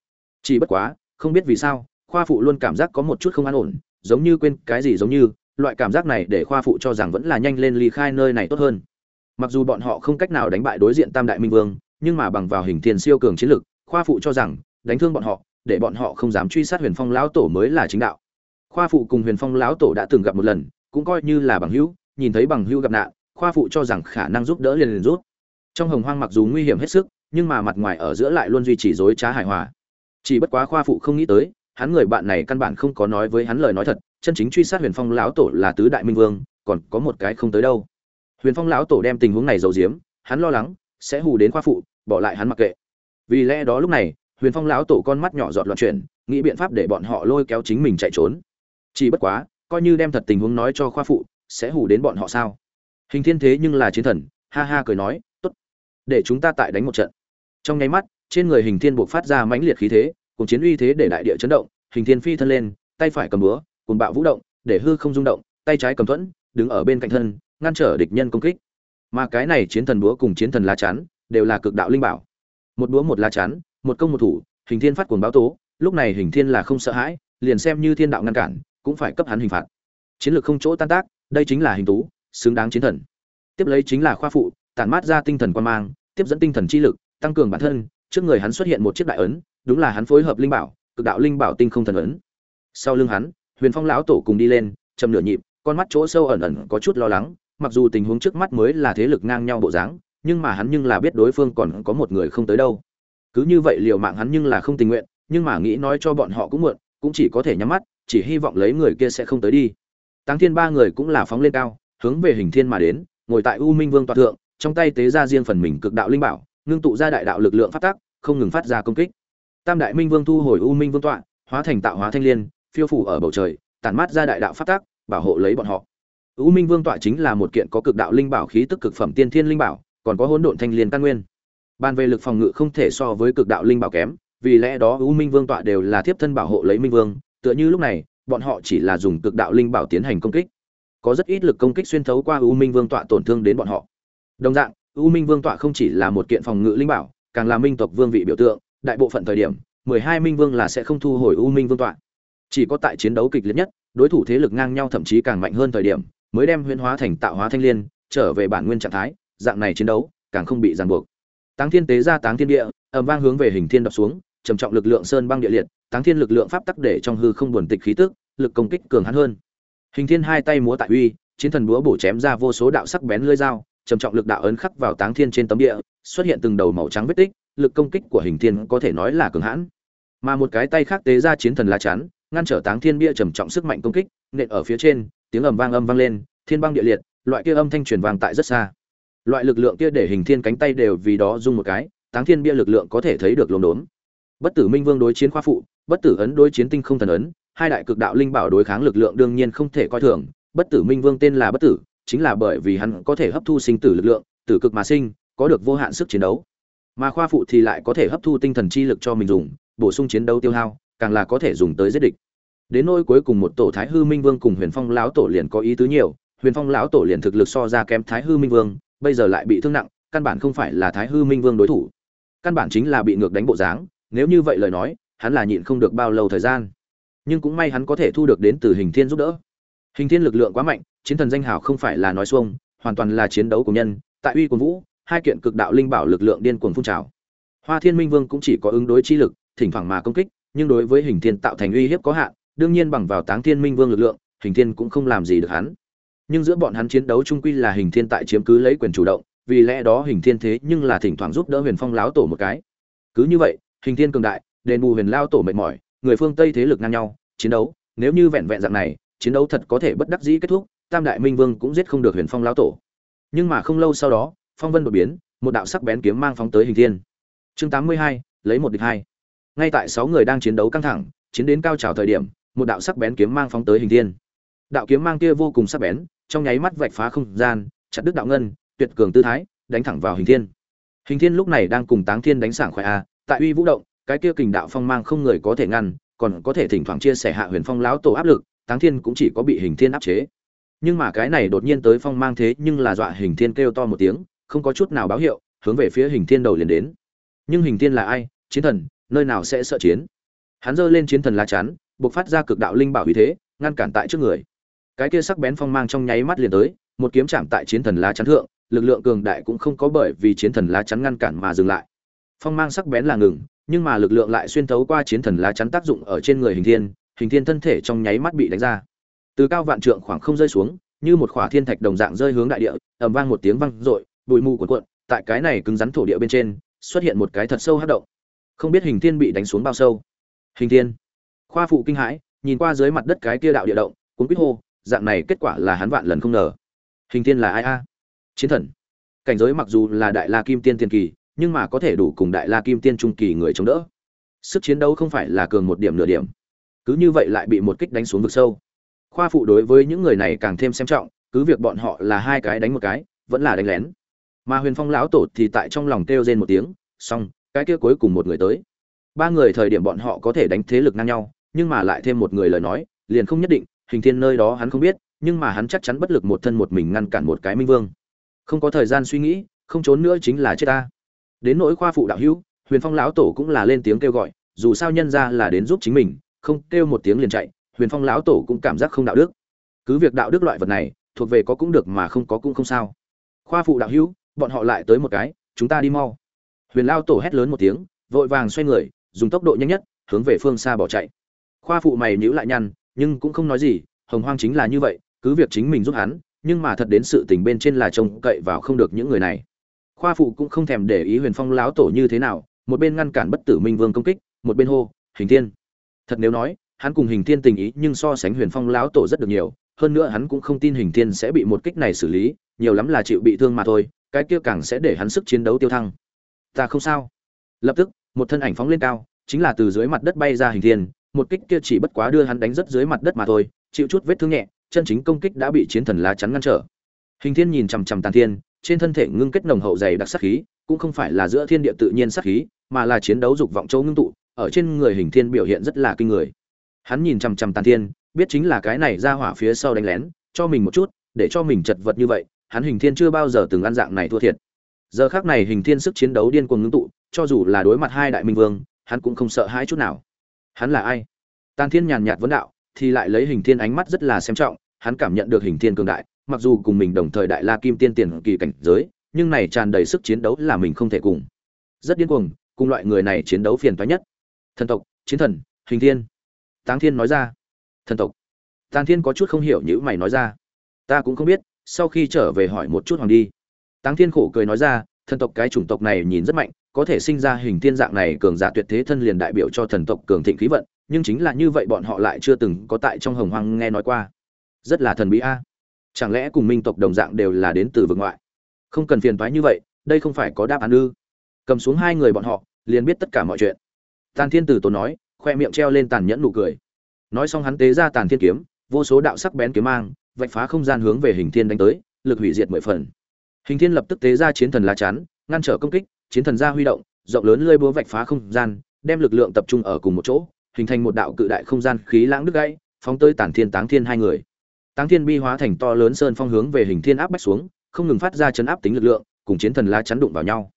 Chỉ bất quá, không biết vì sao khoa phụ luôn cảm giác có một chút không an ổn, giống như quên cái gì giống như, loại cảm giác này để khoa phụ cho rằng vẫn là nhanh lên ly khai nơi này tốt hơn. Mặc dù bọn họ không cách nào đánh bại đối diện tam đại minh vương, nhưng mà bằng vào hình thiên siêu cường chiến lực, khoa phụ cho rằng, đánh thương bọn họ, để bọn họ không dám truy sát huyền phong lão tổ mới là chính đạo. Khoa phụ cùng huyền phong lão tổ đã từng gặp một lần, cũng coi như là bằng hữu, nhìn thấy bằng hữu gặp nạn, khoa phụ cho rằng khả năng giúp đỡ liền liền rút trong hồng hoang mặc dù nguy hiểm hết sức, nhưng mà mặt ngoài ở giữa lại luôn duy trì dối trá hài hòa. Chỉ bất quá khoa phụ không nghĩ tới hắn người bạn này căn bản không có nói với hắn lời nói thật, chân chính truy sát huyền phong lão tổ là tứ đại minh vương, còn có một cái không tới đâu. Huyền phong lão tổ đem tình huống này giấu giếm, hắn lo lắng, sẽ hù đến khoa phụ, bỏ lại hắn mặc kệ. Vì lẽ đó lúc này, huyền phong lão tổ con mắt nhỏ giọt loạn chuyển, nghĩ biện pháp để bọn họ lôi kéo chính mình chạy trốn. Chỉ bất quá, coi như đem thật tình huống nói cho khoa phụ, sẽ hù đến bọn họ sao? Hình thiên thế nhưng là chiến thần, ha ha cười nói, tốt, để chúng ta tại đánh một trận. Trong nháy mắt, trên người hình thiên buộc phát ra mãnh liệt khí thế cùng chiến uy thế để đại địa chấn động, hình thiên phi thân lên, tay phải cầm búa cùng bạo vũ động, để hư không rung động, tay trái cầm thuẫn, đứng ở bên cạnh thân, ngăn trở địch nhân công kích. Mà cái này chiến thần búa cùng chiến thần lá chắn đều là cực đạo linh bảo. Một búa một lá chắn, một công một thủ, hình thiên phát cuồng báo tố, lúc này hình thiên là không sợ hãi, liền xem như thiên đạo ngăn cản, cũng phải cấp hắn hình phạt. Chiến lược không chỗ tan tác, đây chính là hình tú, xứng đáng chiến thần. Tiếp lấy chính là khoa phụ, tản mát ra tinh thần quan mang, tiếp dẫn tinh thần chi lực, tăng cường bản thân, trước người hắn xuất hiện một chiếc đại ấn đúng là hắn phối hợp linh bảo, cực đạo linh bảo tinh không thần ấn. Sau lưng hắn, huyền phong lão tổ cùng đi lên chầm nửa nhịp, con mắt chỗ sâu ẩn ẩn có chút lo lắng, mặc dù tình huống trước mắt mới là thế lực ngang nhau bộ dáng, nhưng mà hắn nhưng là biết đối phương còn có một người không tới đâu. Cứ như vậy liều mạng hắn nhưng là không tình nguyện, nhưng mà nghĩ nói cho bọn họ cũng muộn, cũng chỉ có thể nhắm mắt, chỉ hy vọng lấy người kia sẽ không tới đi. Táng thiên ba người cũng là phóng lên cao, hướng về hình thiên mà đến, ngồi tại u minh vương tọa thượng, trong tay tế ra riêng phần mình cực đạo linh bảo, ngưng tụ ra đại đạo lực lượng phát tác không ngừng phát ra công kích tam đại minh vương thu hồi u minh vương tọa, hóa thành tạo hóa thanh liên, phiêu phủ ở bầu trời, tản mát ra đại đạo phát tác bảo hộ lấy bọn họ. U minh vương tọa chính là một kiện có cực đạo linh bảo khí tức cực phẩm tiên thiên linh bảo, còn có hỗn độn thanh liên căn nguyên. Ban về lực phòng ngự không thể so với cực đạo linh bảo kém, vì lẽ đó u minh vương tọa đều là thiếp thân bảo hộ lấy minh vương, tựa như lúc này, bọn họ chỉ là dùng cực đạo linh bảo tiến hành công kích. Có rất ít lực công kích xuyên thấu qua u minh vương tọa tổn thương đến bọn họ. Đồng dạng, u minh vương tọa không chỉ là một kiện phòng ngự linh bảo, càng là minh tộc vương vị biểu tượng đại bộ phận thời điểm, mười hai minh vương là sẽ không thu hồi u minh vương tọa. Chỉ có tại chiến đấu kịch liệt nhất, đối thủ thế lực ngang nhau thậm chí càng mạnh hơn thời điểm, mới đem huyễn hóa thành tạo hóa thanh liên, trở về bản nguyên trạng thái, dạng này chiến đấu, càng không bị ràng buộc. Táng thiên tế ra táng thiên địa, ầm vang hướng về hình thiên đập xuống, trầm trọng lực lượng sơn băng địa liệt, táng thiên lực lượng pháp tắc để trong hư không buồn tịch khí tức, lực công kích cường hãn hơn. Hình thiên hai tay múa tại uy, chiến thần búa bổ chém ra vô số đạo sắc bén lưỡi dao, trầm trọng lực đạo ấn khắc vào táng thiên trên tấm địa, xuất hiện từng đầu màu trắng vết tích lực công kích của hình thiên có thể nói là cường hãn. Mà một cái tay khác tế ra chiến thần lá chắn, ngăn trở táng thiên bia trầm trọng sức mạnh công kích, nện ở phía trên, tiếng ầm vang âm vang lên, thiên băng địa liệt, loại kia âm thanh truyền vang tại rất xa. Loại lực lượng kia để hình thiên cánh tay đều vì đó dung một cái, táng thiên bia lực lượng có thể thấy được lồn đốn bất tử minh vương đối chiến khoa phụ, bất tử ấn đối chiến tinh không thần ấn, hai đại cực đạo linh bảo đối kháng lực lượng đương nhiên không thể coi thường, bất tử minh vương tên là bất tử, chính là bởi vì hắn có thể hấp thu sinh tử lực lượng, tử cực mà sinh, có được vô hạn sức chiến đấu mà khoa phụ thì lại có thể hấp thu tinh thần chi lực cho mình dùng, bổ sung chiến đấu tiêu hao, càng là có thể dùng tới giết địch. Đến nỗi cuối cùng một tổ thái hư minh vương cùng huyền phong lão tổ liền có ý tứ nhiều, huyền phong lão tổ liền thực lực so ra kém thái hư minh vương, bây giờ lại bị thương nặng, căn bản không phải là thái hư minh vương đối thủ. Căn bản chính là bị ngược đánh bộ dáng, nếu như vậy lời nói, hắn là nhịn không được bao lâu thời gian. Nhưng cũng may hắn có thể thu được đến từ hình thiên giúp đỡ. Hình thiên lực lượng quá mạnh, chiến thần danh hào không phải là nói xuông, hoàn toàn là chiến đấu của nhân, tại uy quân vũ hai kiện cực đạo linh bảo lực lượng điên cuồng phun trào. Hoa thiên minh vương cũng chỉ có ứng đối chi lực, thỉnh thoảng mà công kích, nhưng đối với hình thiên tạo thành uy hiếp có hạn, đương nhiên bằng vào táng thiên minh vương lực lượng, hình thiên cũng không làm gì được hắn. Nhưng giữa bọn hắn chiến đấu trung quy là hình thiên tại chiếm cứ lấy quyền chủ động, vì lẽ đó hình thiên thế nhưng là thỉnh thoảng giúp đỡ huyền phong lão tổ một cái. Cứ như vậy, hình thiên cường đại, đền bù huyền lao tổ mệt mỏi, người phương tây thế lực ngang nhau, chiến đấu, nếu như vẹn vẹn dạng này, chiến đấu thật có thể bất đắc dĩ kết thúc, tam đại minh vương cũng giết không được huyền phong lão tổ. Nhưng mà không lâu sau đó phong vân đột biến, một đạo sắc bén kiếm mang phóng tới hình thiên. Chương tám mươi hai, lấy một địch hai. Ngay tại sáu người đang chiến đấu căng thẳng, chiến đến cao trào thời điểm, một đạo sắc bén kiếm mang phóng tới hình thiên. Đạo kiếm mang kia vô cùng sắc bén, trong nháy mắt vạch phá không gian, chặt đứt đạo ngân, tuyệt cường tư thái, đánh thẳng vào hình thiên. Hình thiên lúc này đang cùng táng thiên đánh sảng khoái a, tại uy vũ động, cái kia kình đạo phong mang không người có thể ngăn, còn có thể thỉnh thoảng chia sẻ hạ huyền phong lão tổ áp lực, táng thiên cũng chỉ có bị hình thiên áp chế. Nhưng mà cái này đột nhiên tới phong mang thế nhưng là dọa hình thiên kêu to một tiếng không có chút nào báo hiệu, hướng về phía hình thiên đầu liền đến. Nhưng hình thiên là ai? Chiến thần, nơi nào sẽ sợ chiến? Hắn giơ lên chiến thần lá chắn, buộc phát ra cực đạo linh bảo uy thế, ngăn cản tại trước người. Cái kia sắc bén phong mang trong nháy mắt liền tới, một kiếm chạm tại chiến thần lá chắn thượng, lực lượng cường đại cũng không có bởi vì chiến thần lá chắn ngăn cản mà dừng lại. Phong mang sắc bén là ngừng, nhưng mà lực lượng lại xuyên thấu qua chiến thần lá chắn tác dụng ở trên người hình thiên hình thiên thân thể trong nháy mắt bị đánh ra. Từ cao vạn trượng khoảng không rơi xuống, như một khỏa thiên thạch đồng dạng rơi hướng đại địa, ầm vang một tiếng vang rội bụi mù cuộn cuộn, tại cái này cứng rắn thổ địa bên trên, xuất hiện một cái thật sâu hắc động. Không biết hình thiên bị đánh xuống bao sâu. Hình thiên. Khoa phụ kinh hãi, nhìn qua dưới mặt đất cái kia đạo địa động, cuốn quýt hô, dạng này kết quả là hắn vạn lần không ngờ. Hình thiên là ai a? Chiến thần. Cảnh giới mặc dù là đại la kim tiên tiên kỳ, nhưng mà có thể đủ cùng đại la kim tiên trung kỳ người chống đỡ. Sức chiến đấu không phải là cường một điểm nửa điểm. Cứ như vậy lại bị một kích đánh xuống vực sâu. Khoa phụ đối với những người này càng thêm xem trọng, cứ việc bọn họ là hai cái đánh một cái, vẫn là đánh lén mà huyền phong lão tổ thì tại trong lòng kêu rên một tiếng, xong, cái kia cuối cùng một người tới. Ba người thời điểm bọn họ có thể đánh thế lực ngang nhau, nhưng mà lại thêm một người lời nói, liền không nhất định, hình thiên nơi đó hắn không biết, nhưng mà hắn chắc chắn bất lực một thân một mình ngăn cản một cái minh vương. Không có thời gian suy nghĩ, không trốn nữa chính là chết ta. Đến nỗi khoa phụ đạo hữu, huyền phong lão tổ cũng là lên tiếng kêu gọi, dù sao nhân ra là đến giúp chính mình, không kêu một tiếng liền chạy, huyền phong lão tổ cũng cảm giác không đạo đức. Cứ việc đạo đức loại vật này, thuộc về có cũng được mà không có cũng không sao. Khoa phụ đạo hữu bọn họ lại tới một cái, chúng ta đi mau. Huyền lao tổ hét lớn một tiếng, vội vàng xoay người, dùng tốc độ nhanh nhất, hướng về phương xa bỏ chạy. Khoa phụ mày nhữ lại nhăn, nhưng cũng không nói gì, hồng hoang chính là như vậy, cứ việc chính mình giúp hắn, nhưng mà thật đến sự tình bên trên là trông cậy vào không được những người này. Khoa phụ cũng không thèm để ý huyền phong láo tổ như thế nào, một bên ngăn cản bất tử minh vương công kích, một bên hô, hình thiên. Thật nếu nói, hắn cùng hình thiên tình ý nhưng so sánh huyền phong láo tổ rất được nhiều, hơn nữa hắn cũng không tin hình thiên sẽ bị một kích này xử lý, nhiều lắm là chịu bị thương mà thôi cái kia càng sẽ để hắn sức chiến đấu tiêu thăng. Ta không sao. Lập tức, một thân ảnh phóng lên cao, chính là từ dưới mặt đất bay ra hình thiên, một kích kia chỉ bất quá đưa hắn đánh rất dưới mặt đất mà thôi, chịu chút vết thương nhẹ, chân chính công kích đã bị chiến thần lá chắn ngăn trở. Hình thiên nhìn chằm chằm tàn thiên, trên thân thể ngưng kết nồng hậu dày đặc sát khí, cũng không phải là giữa thiên địa tự nhiên sát khí, mà là chiến đấu dục vọng châu ngưng tụ, ở trên người hình thiên biểu hiện rất là kinh người. Hắn nhìn chằm chằm tàn thiên, biết chính là cái này ra hỏa phía sau đánh lén, cho mình một chút, để cho mình chật vật như vậy hắn hình thiên chưa bao giờ từng ăn dạng này thua thiệt. Giờ khác này hình thiên sức chiến đấu điên cuồng ngưng tụ, cho dù là đối mặt hai đại minh vương, hắn cũng không sợ hãi chút nào. Hắn là ai? Tàn thiên nhàn nhạt vấn đạo, thì lại lấy hình thiên ánh mắt rất là xem trọng, hắn cảm nhận được hình thiên cường đại, mặc dù cùng mình đồng thời đại la kim tiên tiền kỳ cảnh giới, nhưng này tràn đầy sức chiến đấu là mình không thể cùng. Rất điên cuồng, cùng loại người này chiến đấu phiền toái nhất. Thần tộc, chiến thần, hình thiên. Táng thiên nói ra. Thần tộc. Tàn thiên có chút không hiểu những mày nói ra. Ta cũng không biết sau khi trở về hỏi một chút hoàng đi. Táng thiên khổ cười nói ra, thần tộc cái chủng tộc này nhìn rất mạnh, có thể sinh ra hình thiên dạng này cường giả tuyệt thế thân liền đại biểu cho thần tộc cường thịnh khí vận, nhưng chính là như vậy bọn họ lại chưa từng có tại trong hồng hoang nghe nói qua. Rất là thần bí a. À. Chẳng lẽ cùng minh tộc đồng dạng đều là đến từ vực ngoại? Không cần phiền toái như vậy, đây không phải có đáp án ư? Cầm xuống hai người bọn họ, liền biết tất cả mọi chuyện. Tàn thiên tử tốn nói, khoe miệng treo lên tàn nhẫn nụ cười. Nói xong hắn tế ra tàn thiên kiếm, vô số đạo sắc bén kiếm mang vạch phá không gian hướng về hình thiên đánh tới, lực hủy diệt mười phần. Hình thiên lập tức tế ra chiến thần lá chắn, ngăn trở công kích, chiến thần ra huy động, rộng lớn lơi búa vạch phá không gian, đem lực lượng tập trung ở cùng một chỗ, hình thành một đạo cự đại không gian khí lãng đứt gãy, phóng tới tản thiên táng thiên hai người. Táng thiên bi hóa thành to lớn sơn phong hướng về hình thiên áp bách xuống, không ngừng phát ra chấn áp tính lực lượng, cùng chiến thần lá chắn đụng vào nhau.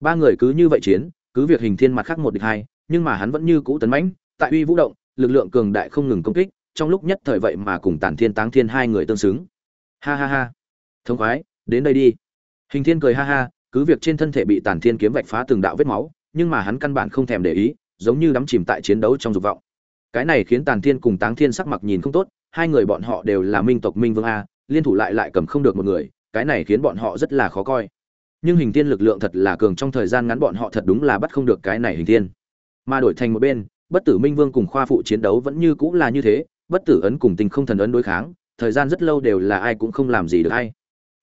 Ba người cứ như vậy chiến, cứ việc hình thiên mặt khác một địch hai, nhưng mà hắn vẫn như cũ tấn mãnh, tại uy vũ động, lực lượng cường đại không ngừng công kích trong lúc nhất thời vậy mà cùng tản thiên táng thiên hai người tương xứng. Ha ha ha. Thống khoái, đến đây đi. Hình thiên cười ha ha, cứ việc trên thân thể bị tản thiên kiếm vạch phá từng đạo vết máu, nhưng mà hắn căn bản không thèm để ý, giống như đắm chìm tại chiến đấu trong dục vọng. Cái này khiến tàn thiên cùng táng thiên sắc mặt nhìn không tốt, hai người bọn họ đều là minh tộc minh vương a, liên thủ lại lại cầm không được một người, cái này khiến bọn họ rất là khó coi. Nhưng hình thiên lực lượng thật là cường trong thời gian ngắn bọn họ thật đúng là bắt không được cái này hình thiên. Mà đổi thành một bên, bất tử minh vương cùng khoa phụ chiến đấu vẫn như cũng là như thế bất tử ấn cùng tình không thần ấn đối kháng, thời gian rất lâu đều là ai cũng không làm gì được hay.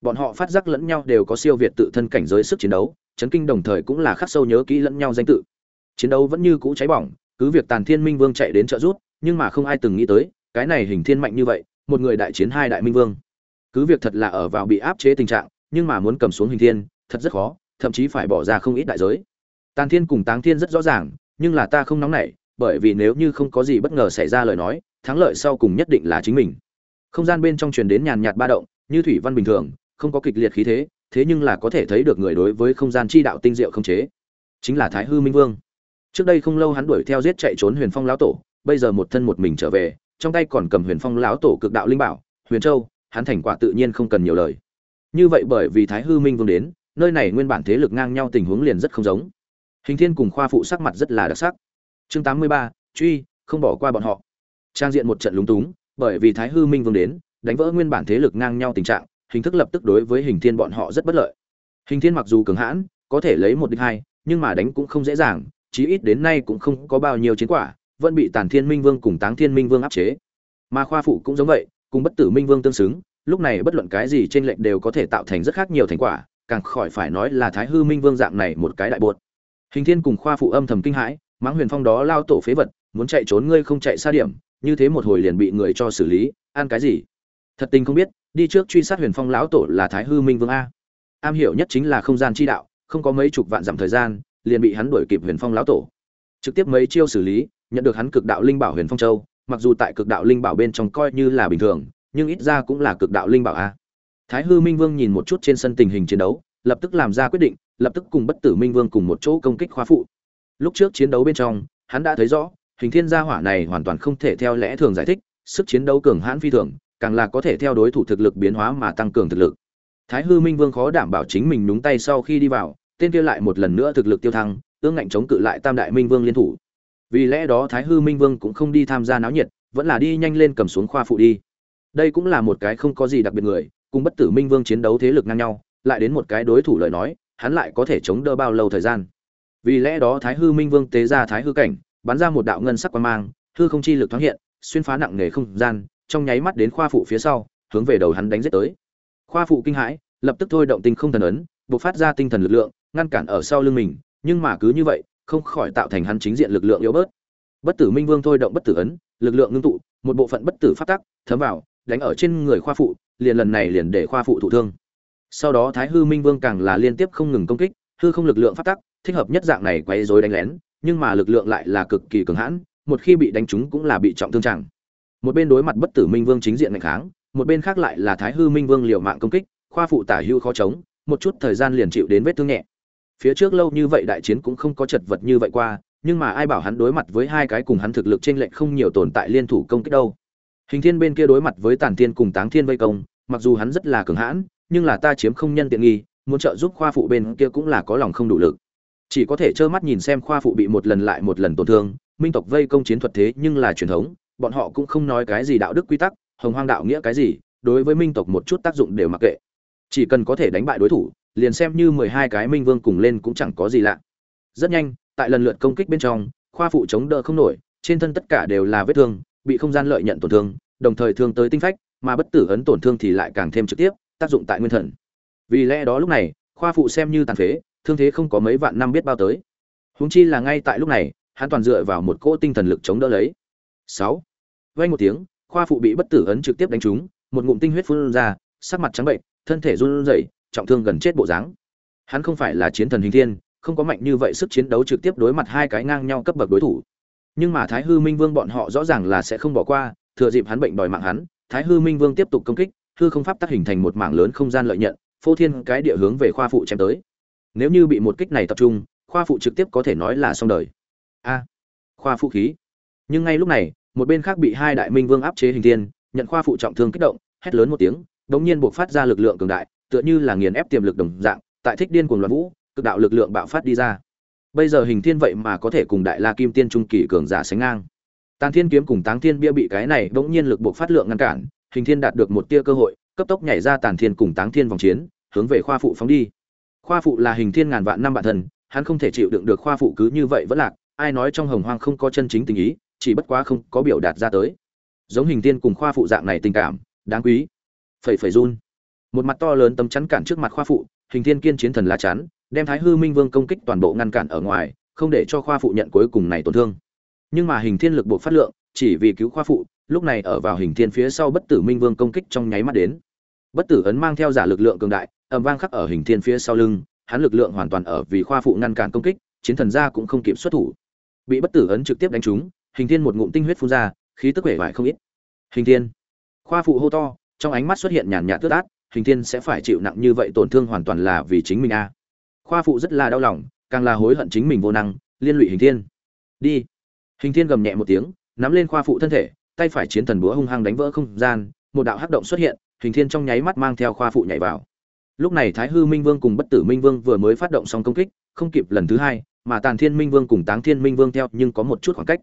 Bọn họ phát giác lẫn nhau đều có siêu việt tự thân cảnh giới sức chiến đấu, chấn kinh đồng thời cũng là khắc sâu nhớ kỹ lẫn nhau danh tự. Chiến đấu vẫn như cũ cháy bỏng, cứ việc tàn thiên minh vương chạy đến trợ rút nhưng mà không ai từng nghĩ tới, cái này hình thiên mạnh như vậy, một người đại chiến hai đại minh vương. Cứ việc thật là ở vào bị áp chế tình trạng, nhưng mà muốn cầm xuống hình thiên, thật rất khó, thậm chí phải bỏ ra không ít đại giới. Tàn thiên cùng táng thiên rất rõ ràng, nhưng là ta không nóng nảy, bởi vì nếu như không có gì bất ngờ xảy ra lời nói thắng lợi sau cùng nhất định là chính mình. Không gian bên trong truyền đến nhàn nhạt ba động, như thủy văn bình thường, không có kịch liệt khí thế thế nhưng là có thể thấy được người đối với không gian chi đạo tinh diệu không chế. Chính là thái hư minh vương. Trước đây không lâu hắn đuổi theo giết chạy trốn huyền phong lão tổ, bây giờ một thân một mình trở về, trong tay còn cầm huyền phong lão tổ cực đạo linh bảo, huyền châu, hắn thành quả tự nhiên không cần nhiều lời. Như vậy bởi vì thái hư minh vương đến, nơi này nguyên bản thế lực ngang nhau tình huống liền rất không giống. Hình thiên cùng khoa phụ sắc mặt rất là đặc sắc. Chương tám mươi ba, truy, không bỏ qua bọn họ trang diện một trận lúng túng, bởi vì thái hư minh vương đến, đánh vỡ nguyên bản thế lực ngang nhau tình trạng, hình thức lập tức đối với hình thiên bọn họ rất bất lợi. Hình thiên mặc dù cường hãn, có thể lấy một địch hai, nhưng mà đánh cũng không dễ dàng, chí ít đến nay cũng không có bao nhiêu chiến quả, vẫn bị tàn thiên minh vương cùng táng thiên minh vương áp chế. Mà khoa phụ cũng giống vậy, cùng bất tử minh vương tương xứng, lúc này bất luận cái gì trên lệnh đều có thể tạo thành rất khác nhiều thành quả, càng khỏi phải nói là thái hư minh vương dạng này một cái đại bột hình thiên cùng khoa phụ âm thầm kinh hãi, mãng huyền phong đó lao tổ phế vật, muốn chạy trốn ngươi không chạy xa điểm như thế một hồi liền bị người cho xử lý, ăn cái gì? Thật tình không biết, đi trước truy sát huyền phong lão tổ là thái hư minh vương a. Am hiểu nhất chính là không gian chi đạo, không có mấy chục vạn dặm thời gian, liền bị hắn đuổi kịp huyền phong lão tổ. Trực tiếp mấy chiêu xử lý, nhận được hắn cực đạo linh bảo huyền phong châu, mặc dù tại cực đạo linh bảo bên trong coi như là bình thường, nhưng ít ra cũng là cực đạo linh bảo a. Thái hư minh vương nhìn một chút trên sân tình hình chiến đấu, lập tức làm ra quyết định, lập tức cùng bất tử minh vương cùng một chỗ công kích khóa phụ. Lúc trước chiến đấu bên trong, hắn đã thấy rõ hình thiên gia hỏa này hoàn toàn không thể theo lẽ thường giải thích, sức chiến đấu cường hãn phi thường, càng là có thể theo đối thủ thực lực biến hóa mà tăng cường thực lực. Thái hư minh vương khó đảm bảo chính mình nhúng tay sau khi đi vào, tên kia lại một lần nữa thực lực tiêu thăng, ương ngạnh chống cự lại tam đại minh vương liên thủ. Vì lẽ đó thái hư minh vương cũng không đi tham gia náo nhiệt, vẫn là đi nhanh lên cầm xuống khoa phụ đi. Đây cũng là một cái không có gì đặc biệt người, cùng bất tử minh vương chiến đấu thế lực ngang nhau, lại đến một cái đối thủ lời nói, hắn lại có thể chống đỡ bao lâu thời gian. Vì lẽ đó thái hư minh vương tế ra thái hư cảnh bắn ra một đạo ngân sắc quang mang, hư không chi lực thoáng hiện, xuyên phá nặng nề không gian, trong nháy mắt đến khoa phụ phía sau, hướng về đầu hắn đánh giết tới. Khoa phụ kinh hãi, lập tức thôi động tinh không thần ấn, bộc phát ra tinh thần lực lượng, ngăn cản ở sau lưng mình, nhưng mà cứ như vậy, không khỏi tạo thành hắn chính diện lực lượng yếu bớt. Bất tử minh vương thôi động bất tử ấn, lực lượng ngưng tụ, một bộ phận bất tử pháp tắc, thấm vào, đánh ở trên người khoa phụ, liền lần này liền để khoa phụ thụ thương. Sau đó thái hư minh vương càng là liên tiếp không ngừng công kích, hư không lực lượng pháp tắc, thích hợp nhất dạng này quấy rối đánh lén nhưng mà lực lượng lại là cực kỳ cường hãn, một khi bị đánh trúng cũng là bị trọng thương chẳng. Một bên đối mặt bất tử minh vương chính diện mạnh kháng, một bên khác lại là thái hư minh vương liều mạng công kích, khoa phụ tả hưu khó chống, một chút thời gian liền chịu đến vết thương nhẹ. Phía trước lâu như vậy đại chiến cũng không có chật vật như vậy qua, nhưng mà ai bảo hắn đối mặt với hai cái cùng hắn thực lực trên lệnh không nhiều tồn tại liên thủ công kích đâu. Hình thiên bên kia đối mặt với tản thiên cùng táng thiên vây công, mặc dù hắn rất là cường hãn, nhưng là ta chiếm không nhân tiện nghi, muốn trợ giúp khoa phụ bên kia cũng là có lòng không đủ lực chỉ có thể trơ mắt nhìn xem khoa phụ bị một lần lại một lần tổn thương, minh tộc vây công chiến thuật thế nhưng là truyền thống, bọn họ cũng không nói cái gì đạo đức quy tắc, hồng hoang đạo nghĩa cái gì, đối với minh tộc một chút tác dụng đều mặc kệ. Chỉ cần có thể đánh bại đối thủ, liền xem như mười hai cái minh vương cùng lên cũng chẳng có gì lạ. Rất nhanh, tại lần lượt công kích bên trong, khoa phụ chống đỡ không nổi, trên thân tất cả đều là vết thương, bị không gian lợi nhận tổn thương, đồng thời thương tới tinh phách, mà bất tử ấn tổn thương thì lại càng thêm trực tiếp, tác dụng tại nguyên thần. Vì lẽ đó lúc này, khoa phụ xem như tàn phế thương thế không có mấy vạn năm biết bao tới. Huống chi là ngay tại lúc này, hắn toàn dựa vào một cỗ tinh thần lực chống đỡ lấy. Sáu. Vay một tiếng, khoa phụ bị bất tử ấn trực tiếp đánh trúng, một ngụm tinh huyết phun ra, sắc mặt trắng bệnh, thân thể run rẩy, trọng thương gần chết bộ dáng. Hắn không phải là chiến thần hình thiên, không có mạnh như vậy sức chiến đấu trực tiếp đối mặt hai cái ngang nhau cấp bậc đối thủ. Nhưng mà thái hư minh vương bọn họ rõ ràng là sẽ không bỏ qua, thừa dịp hắn bệnh đòi mạng hắn, thái hư minh vương tiếp tục công kích, hư không pháp tác hình thành một mảng lớn không gian lợi nhận, phô thiên cái địa hướng về khoa phụ chém tới nếu như bị một kích này tập trung, khoa phụ trực tiếp có thể nói là xong đời. A, khoa phụ khí. Nhưng ngay lúc này, một bên khác bị hai đại minh vương áp chế hình thiên, nhận khoa phụ trọng thương kích động, hét lớn một tiếng, đống nhiên buộc phát ra lực lượng cường đại, tựa như là nghiền ép tiềm lực đồng dạng, tại thích điên cuồng loạn vũ, cực đạo lực lượng bạo phát đi ra. Bây giờ hình thiên vậy mà có thể cùng đại la kim tiên trung kỳ cường giả sánh ngang. Tàng thiên kiếm cùng táng thiên bia bị cái này đống nhiên lực buộc phát lượng ngăn cản, hình thiên đạt được một tia cơ hội, cấp tốc nhảy ra tàn thiên cùng táng thiên vòng chiến, hướng về khoa phụ phóng đi khoa phụ là hình thiên ngàn vạn năm bản thân, hắn không thể chịu đựng được khoa phụ cứ như vậy vẫn lạc ai nói trong hồng hoang không có chân chính tình ý chỉ bất quá không có biểu đạt ra tới. Giống hình thiên cùng khoa phụ dạng này tình cảm đáng quý. Phẩy phẩy run. Một mặt to lớn tấm chắn cản trước mặt khoa phụ hình thiên kiên chiến thần lá chắn đem thái hư minh vương công kích toàn bộ ngăn cản ở ngoài không để cho khoa phụ nhận cuối cùng này tổn thương. Nhưng mà hình thiên lực buộc phát lượng chỉ vì cứu khoa phụ lúc này ở vào hình thiên phía sau bất tử minh vương công kích trong nháy mắt đến. Bất tử ấn mang theo giả lực lượng cường đại ầm vang khắc ở hình thiên phía sau lưng, hắn lực lượng hoàn toàn ở vì khoa phụ ngăn cản công kích, chiến thần gia cũng không kịp xuất thủ. Bị bất tử ấn trực tiếp đánh trúng, hình thiên một ngụm tinh huyết phun ra, khí tức vẻ vải không ít. Hình thiên, khoa phụ hô to, trong ánh mắt xuất hiện nhàn nhạt tước át hình thiên sẽ phải chịu nặng như vậy tổn thương hoàn toàn là vì chính mình a. Khoa phụ rất là đau lòng, càng là hối hận chính mình vô năng, liên lụy hình thiên. Đi. Hình thiên gầm nhẹ một tiếng, nắm lên khoa phụ thân thể, tay phải chiến thần búa hung hăng đánh vỡ không gian, một đạo hắc động xuất hiện, hình thiên trong nháy mắt mang theo khoa phụ nhảy vào lúc này thái hư minh vương cùng bất tử minh vương vừa mới phát động xong công kích, không kịp lần thứ hai, mà tàn thiên minh vương cùng táng thiên minh vương theo nhưng có một chút khoảng cách.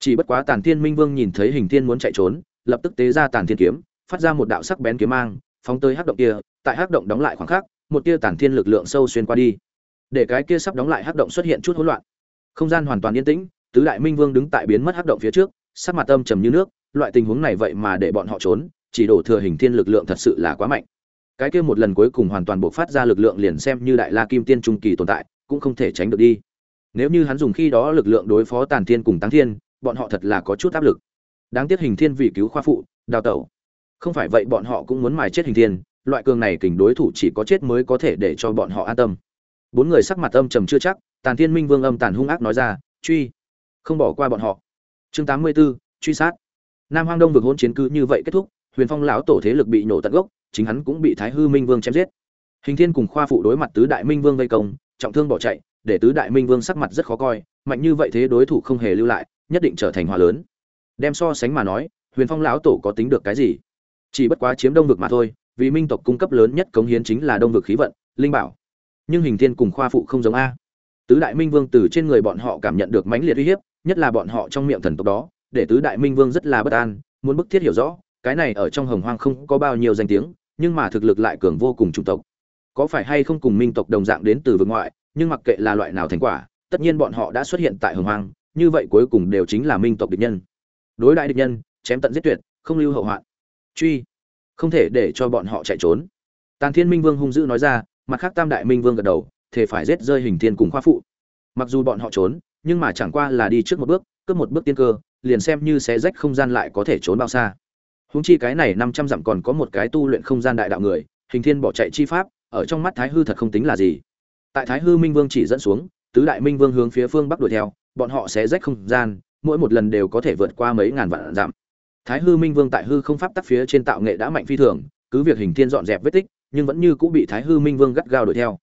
Chỉ bất quá tàn thiên minh vương nhìn thấy hình thiên muốn chạy trốn, lập tức tế ra tàn thiên kiếm, phát ra một đạo sắc bén kiếm mang, phóng tới hắc động kia, tại hắc động đóng lại khoảng khắc, một tia tàn thiên lực lượng sâu xuyên qua đi. Để cái kia sắp đóng lại hắc động xuất hiện chút hỗn loạn. Không gian hoàn toàn yên tĩnh, tứ đại minh vương đứng tại biến mất hắc động phía trước, sắc mặt âm trầm như nước, loại tình huống này vậy mà để bọn họ trốn, chỉ đổ thừa hình thiên lực lượng thật sự là quá mạnh cái kia một lần cuối cùng hoàn toàn bộc phát ra lực lượng liền xem như đại la kim tiên trung kỳ tồn tại cũng không thể tránh được đi. Nếu như hắn dùng khi đó lực lượng đối phó tàn thiên cùng táng thiên bọn họ thật là có chút áp lực. Đáng tiếc hình thiên vì cứu khoa phụ đào tẩu. Không phải vậy bọn họ cũng muốn mài chết hình thiên loại cường này kình đối thủ chỉ có chết mới có thể để cho bọn họ an tâm. Bốn người sắc mặt âm trầm chưa chắc tàn thiên minh vương âm tàn hung ác nói ra truy không bỏ qua bọn họ. Chương tám mươi 84, truy sát. Nam hoang đông vực hỗn chiến cứ như vậy kết thúc huyền phong lão tổ thế lực bị nổ tận gốc chính hắn cũng bị thái hư minh vương chém giết. Hình thiên cùng khoa phụ đối mặt tứ đại minh vương vây công, trọng thương bỏ chạy, để tứ đại minh vương sắc mặt rất khó coi, mạnh như vậy thế đối thủ không hề lưu lại, nhất định trở thành hòa lớn. Đem so sánh mà nói, huyền phong lão tổ có tính được cái gì? Chỉ bất quá chiếm đông vực mà thôi, vì minh tộc cung cấp lớn nhất cống hiến chính là đông vực khí vận, linh bảo. Nhưng hình thiên cùng khoa phụ không giống a. Tứ đại minh vương từ trên người bọn họ cảm nhận được mãnh liệt uy hiếp, nhất là bọn họ trong miệng thần tộc đó, để tứ đại minh vương rất là bất an, muốn bức thiết hiểu rõ, cái này ở trong hồng hoang không có bao nhiêu danh tiếng nhưng mà thực lực lại cường vô cùng trung tộc. Có phải hay không cùng minh tộc đồng dạng đến từ vực ngoại, nhưng mặc kệ là loại nào thành quả, tất nhiên bọn họ đã xuất hiện tại hồng hoang, như vậy cuối cùng đều chính là minh tộc địch nhân. Đối đại địch nhân, chém tận giết tuyệt, không lưu hậu hoạn. Truy, không thể để cho bọn họ chạy trốn. Tàn thiên minh vương hung dữ nói ra, mặt khác tam đại minh vương gật đầu thể phải giết rơi hình thiên cùng khoa phụ. Mặc dù bọn họ trốn, nhưng mà chẳng qua là đi trước một bước, cướp một bước tiên cơ, liền xem như xé rách không gian lại có thể trốn bao xa. Huống chi cái này năm trăm dặm còn có một cái tu luyện không gian đại đạo người, hình thiên bỏ chạy chi pháp, ở trong mắt thái hư thật không tính là gì. Tại thái hư minh vương chỉ dẫn xuống, tứ đại minh vương hướng phía phương bắc đuổi theo, bọn họ sẽ rách không gian, mỗi một lần đều có thể vượt qua mấy ngàn vạn dặm. Thái hư minh vương tại hư không pháp tắc phía trên tạo nghệ đã mạnh phi thường, cứ việc hình thiên dọn dẹp vết tích, nhưng vẫn như cũng bị thái hư minh vương gắt gao đuổi theo.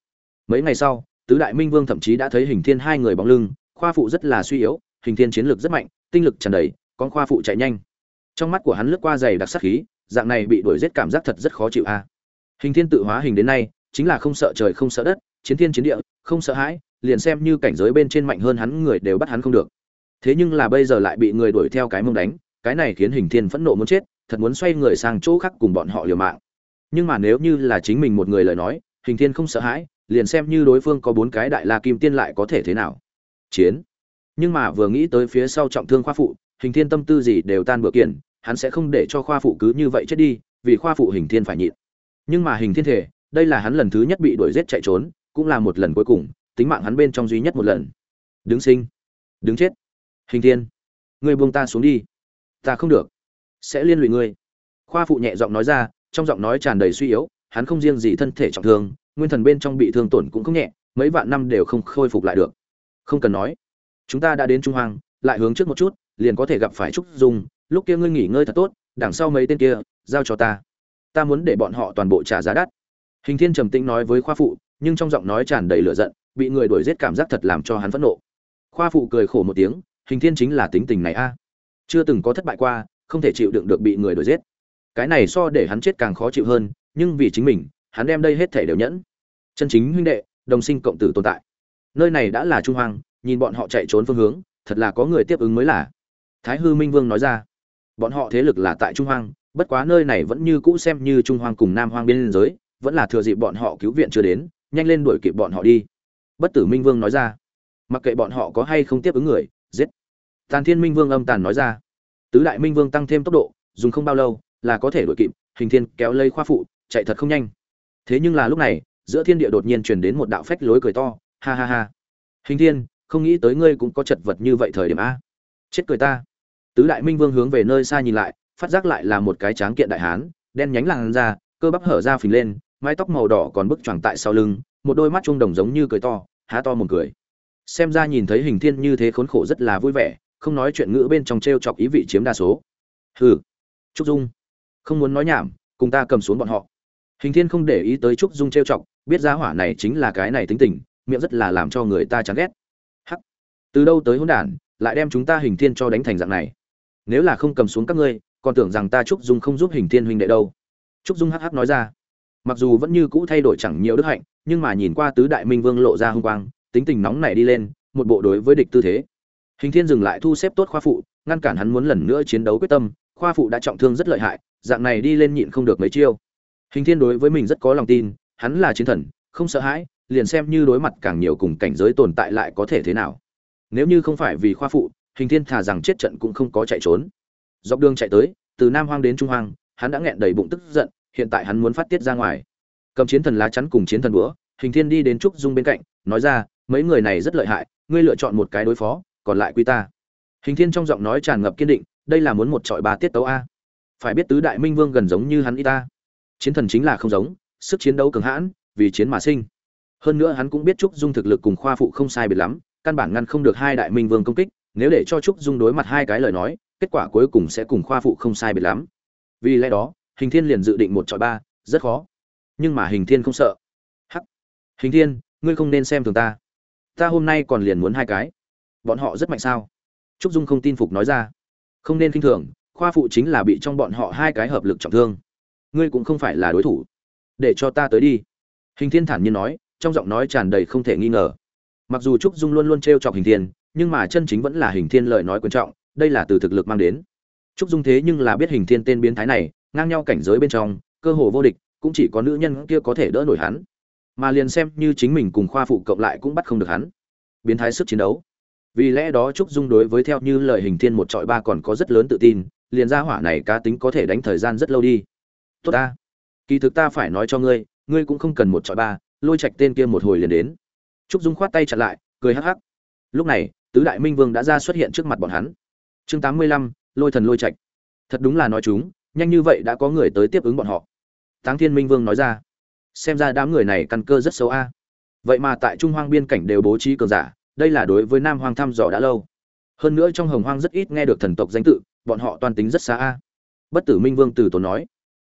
Mấy ngày sau, tứ đại minh vương thậm chí đã thấy hình thiên hai người bóng lưng, khoa phụ rất là suy yếu, hình thiên chiến lược rất mạnh, tinh lực tràn đầy, con khoa phụ chạy nhanh trong mắt của hắn lướt qua dày đặc sắc khí, dạng này bị đuổi giết cảm giác thật rất khó chịu a. Hình thiên tự hóa hình đến nay, chính là không sợ trời không sợ đất, chiến thiên chiến địa, không sợ hãi, liền xem như cảnh giới bên trên mạnh hơn hắn người đều bắt hắn không được. Thế nhưng là bây giờ lại bị người đuổi theo cái mông đánh, cái này khiến hình thiên phẫn nộ muốn chết, thật muốn xoay người sang chỗ khác cùng bọn họ liều mạng. Nhưng mà nếu như là chính mình một người lời nói, hình thiên không sợ hãi, liền xem như đối phương có bốn cái đại la kim tiên lại có thể thế nào. Chiến. Nhưng mà vừa nghĩ tới phía sau trọng thương khoa phụ hình thiên tâm tư gì đều tan bữa kiện, hắn sẽ không để cho khoa phụ cứ như vậy chết đi, vì khoa phụ hình thiên phải nhịn. Nhưng mà hình thiên thể, đây là hắn lần thứ nhất bị đuổi giết chạy trốn, cũng là một lần cuối cùng, tính mạng hắn bên trong duy nhất một lần. Đứng sinh. Đứng chết. Hình thiên. Ngươi buông ta xuống đi. Ta không được. Sẽ liên lụy ngươi. Khoa phụ nhẹ giọng nói ra, trong giọng nói tràn đầy suy yếu, hắn không riêng gì thân thể trọng thương, nguyên thần bên trong bị thương tổn cũng không nhẹ, mấy vạn năm đều không khôi phục lại được. Không cần nói. Chúng ta đã đến trung hoàng lại hướng trước một chút liền có thể gặp phải trúc dung, lúc kia ngươi nghỉ ngơi thật tốt, đằng sau mấy tên kia, giao cho ta. Ta muốn để bọn họ toàn bộ trả giá đắt. Hình thiên trầm tĩnh nói với khoa phụ, nhưng trong giọng nói tràn đầy lửa giận, bị người đuổi giết cảm giác thật làm cho hắn phẫn nộ. Khoa phụ cười khổ một tiếng, hình thiên chính là tính tình này a. Chưa từng có thất bại qua, không thể chịu đựng được bị người đuổi giết. Cái này so để hắn chết càng khó chịu hơn, nhưng vì chính mình, hắn đem đây hết thể đều nhẫn. Chân chính huynh đệ, đồng sinh cộng tử tồn tại. Nơi này đã là trung hoang, nhìn bọn họ chạy trốn phương hướng, thật là có người tiếp ứng mới là thái hư minh vương nói ra, bọn họ thế lực là tại trung hoang, bất quá nơi này vẫn như cũ xem như trung hoang cùng nam hoang biên giới, vẫn là thừa dịp bọn họ cứu viện chưa đến, nhanh lên đuổi kịp bọn họ đi. Bất tử minh vương nói ra, mặc kệ bọn họ có hay không tiếp ứng người, giết. Tàn thiên minh vương âm tàn nói ra, tứ đại minh vương tăng thêm tốc độ, dùng không bao lâu là có thể đuổi kịp, hình thiên kéo lây khoa phụ, chạy thật không nhanh. Thế nhưng là lúc này, giữa thiên địa đột nhiên truyền đến một đạo phách lối cười to, ha ha ha! Hình thiên, không nghĩ tới ngươi cũng có chật vật như vậy thời điểm a chết cười ta. Tứ đại minh vương hướng về nơi xa nhìn lại, phát giác lại là một cái tráng kiện đại hán, đen nhánh làn da, cơ bắp hở ra phình lên, mái tóc màu đỏ còn bức choàng tại sau lưng, một đôi mắt trung đồng giống như cười to, há to mồm cười. Xem ra nhìn thấy hình thiên như thế khốn khổ rất là vui vẻ, không nói chuyện ngữ bên trong t r e o chọc ý vị chiếm đa số. Hừ. Trúc dung. Không muốn nói nhảm, cùng ta cầm xuống bọn họ. Hình thiên không để ý tới trúc dung t r e o chọc, biết giá hỏa này chính là cái này tính tình, miệng rất là làm cho người ta chán ghét. Hắc. Từ đâu tới hôn đản lại đem chúng ta hình thiên cho đánh thành dạng này. Nếu là không cầm xuống các ngươi, còn tưởng rằng ta trúc dung không giúp hình thiên huynh đệ đâu. Trúc dung hắc hắc nói ra. Mặc dù vẫn như cũ thay đổi chẳng nhiều đức hạnh, nhưng mà nhìn qua tứ đại minh vương lộ ra hung quang, tính tình nóng này đi lên, một bộ đối với địch tư thế. Hình thiên dừng lại thu xếp tốt khoa phụ, ngăn cản hắn muốn lần nữa chiến đấu quyết tâm, khoa phụ đã trọng thương rất lợi hại, dạng này đi lên nhịn không được mấy chiêu. Hình thiên đối với mình rất có lòng tin, hắn là chiến thần, không sợ hãi, liền xem như đối mặt càng nhiều cùng cảnh giới tồn tại lại có thể thế nào nếu như không phải vì khoa phụ, hình thiên thà rằng chết trận cũng không có chạy trốn. Dọc đường chạy tới, từ nam hoang đến trung hoang, hắn đã nghẹn đầy bụng tức giận, hiện tại hắn muốn phát tiết ra ngoài. Cầm chiến thần lá chắn cùng chiến thần búa, hình thiên đi đến trúc dung bên cạnh, nói ra, mấy người này rất lợi hại, ngươi lựa chọn một cái đối phó, còn lại quy ta. Hình thiên trong giọng nói tràn ngập kiên định, đây là muốn một trọi ba tiết tấu a. Phải biết tứ đại minh vương gần giống như hắn y ta. Chiến thần chính là không giống, sức chiến đấu cường hãn, vì chiến mà sinh. Hơn nữa hắn cũng biết trúc dung thực lực cùng khoa phụ không sai biệt lắm căn bản ngăn không được hai đại minh vương công kích, nếu để cho trúc dung đối mặt hai cái lời nói, kết quả cuối cùng sẽ cùng khoa phụ không sai biệt lắm. Vì lẽ đó, hình thiên liền dự định một trọi ba, rất khó. Nhưng mà hình thiên không sợ. Hắc! Hình thiên, ngươi không nên xem thường ta. Ta hôm nay còn liền muốn hai cái. Bọn họ rất mạnh sao? Trúc dung không tin phục nói ra. Không nên k i n h thường, khoa phụ chính là bị trong bọn họ hai cái hợp lực trọng thương. Ngươi cũng không phải là đối thủ. Để cho ta tới đi. Hình thiên thản nhiên nói, trong giọng nói tràn đầy không thể nghi ngờ mặc dù trúc dung luôn luôn t r e o chọc hình thiên, nhưng mà chân chính vẫn là hình thiên lời nói quan trọng, đây là từ thực lực mang đến. Trúc dung thế nhưng là biết hình thiên tên biến thái này, ngang nhau cảnh giới bên trong, cơ hồ vô địch, cũng chỉ có nữ nhân kia có thể đỡ nổi hắn. Mà liền xem như chính mình cùng khoa phụ cộng lại cũng bắt không được hắn. Biến thái sức chiến đấu. Vì lẽ đó trúc dung đối với theo như lời hình thiên một trọi ba còn có rất lớn tự tin, liền ra hỏa này cá tính có thể đánh thời gian rất lâu đi. Tốt ta. Kỳ thực ta phải nói cho ngươi ngươi cũng không cần một trọi ba, lôi chạch tên kia một hồi liền đến trúc dung khoát tay chặt lại, cười hắc hắc. Lúc này, tứ đại minh vương đã ra xuất hiện trước mặt bọn hắn. Chương tám mươi lăm, lôi thần lôi trạch. Thật đúng là nói chúng, nhanh như vậy đã có người tới tiếp ứng bọn họ. Táng thiên minh vương nói ra. Xem ra đám người này căn cơ rất xấu a. Vậy mà tại trung hoang biên cảnh đều bố trí cường giả, đây là đối với nam hoang thăm dò đã lâu. Hơn nữa trong hồng hoang rất ít nghe được thần tộc danh tự, bọn họ toàn tính rất xa a. Bất tử minh vương từ tốn nói.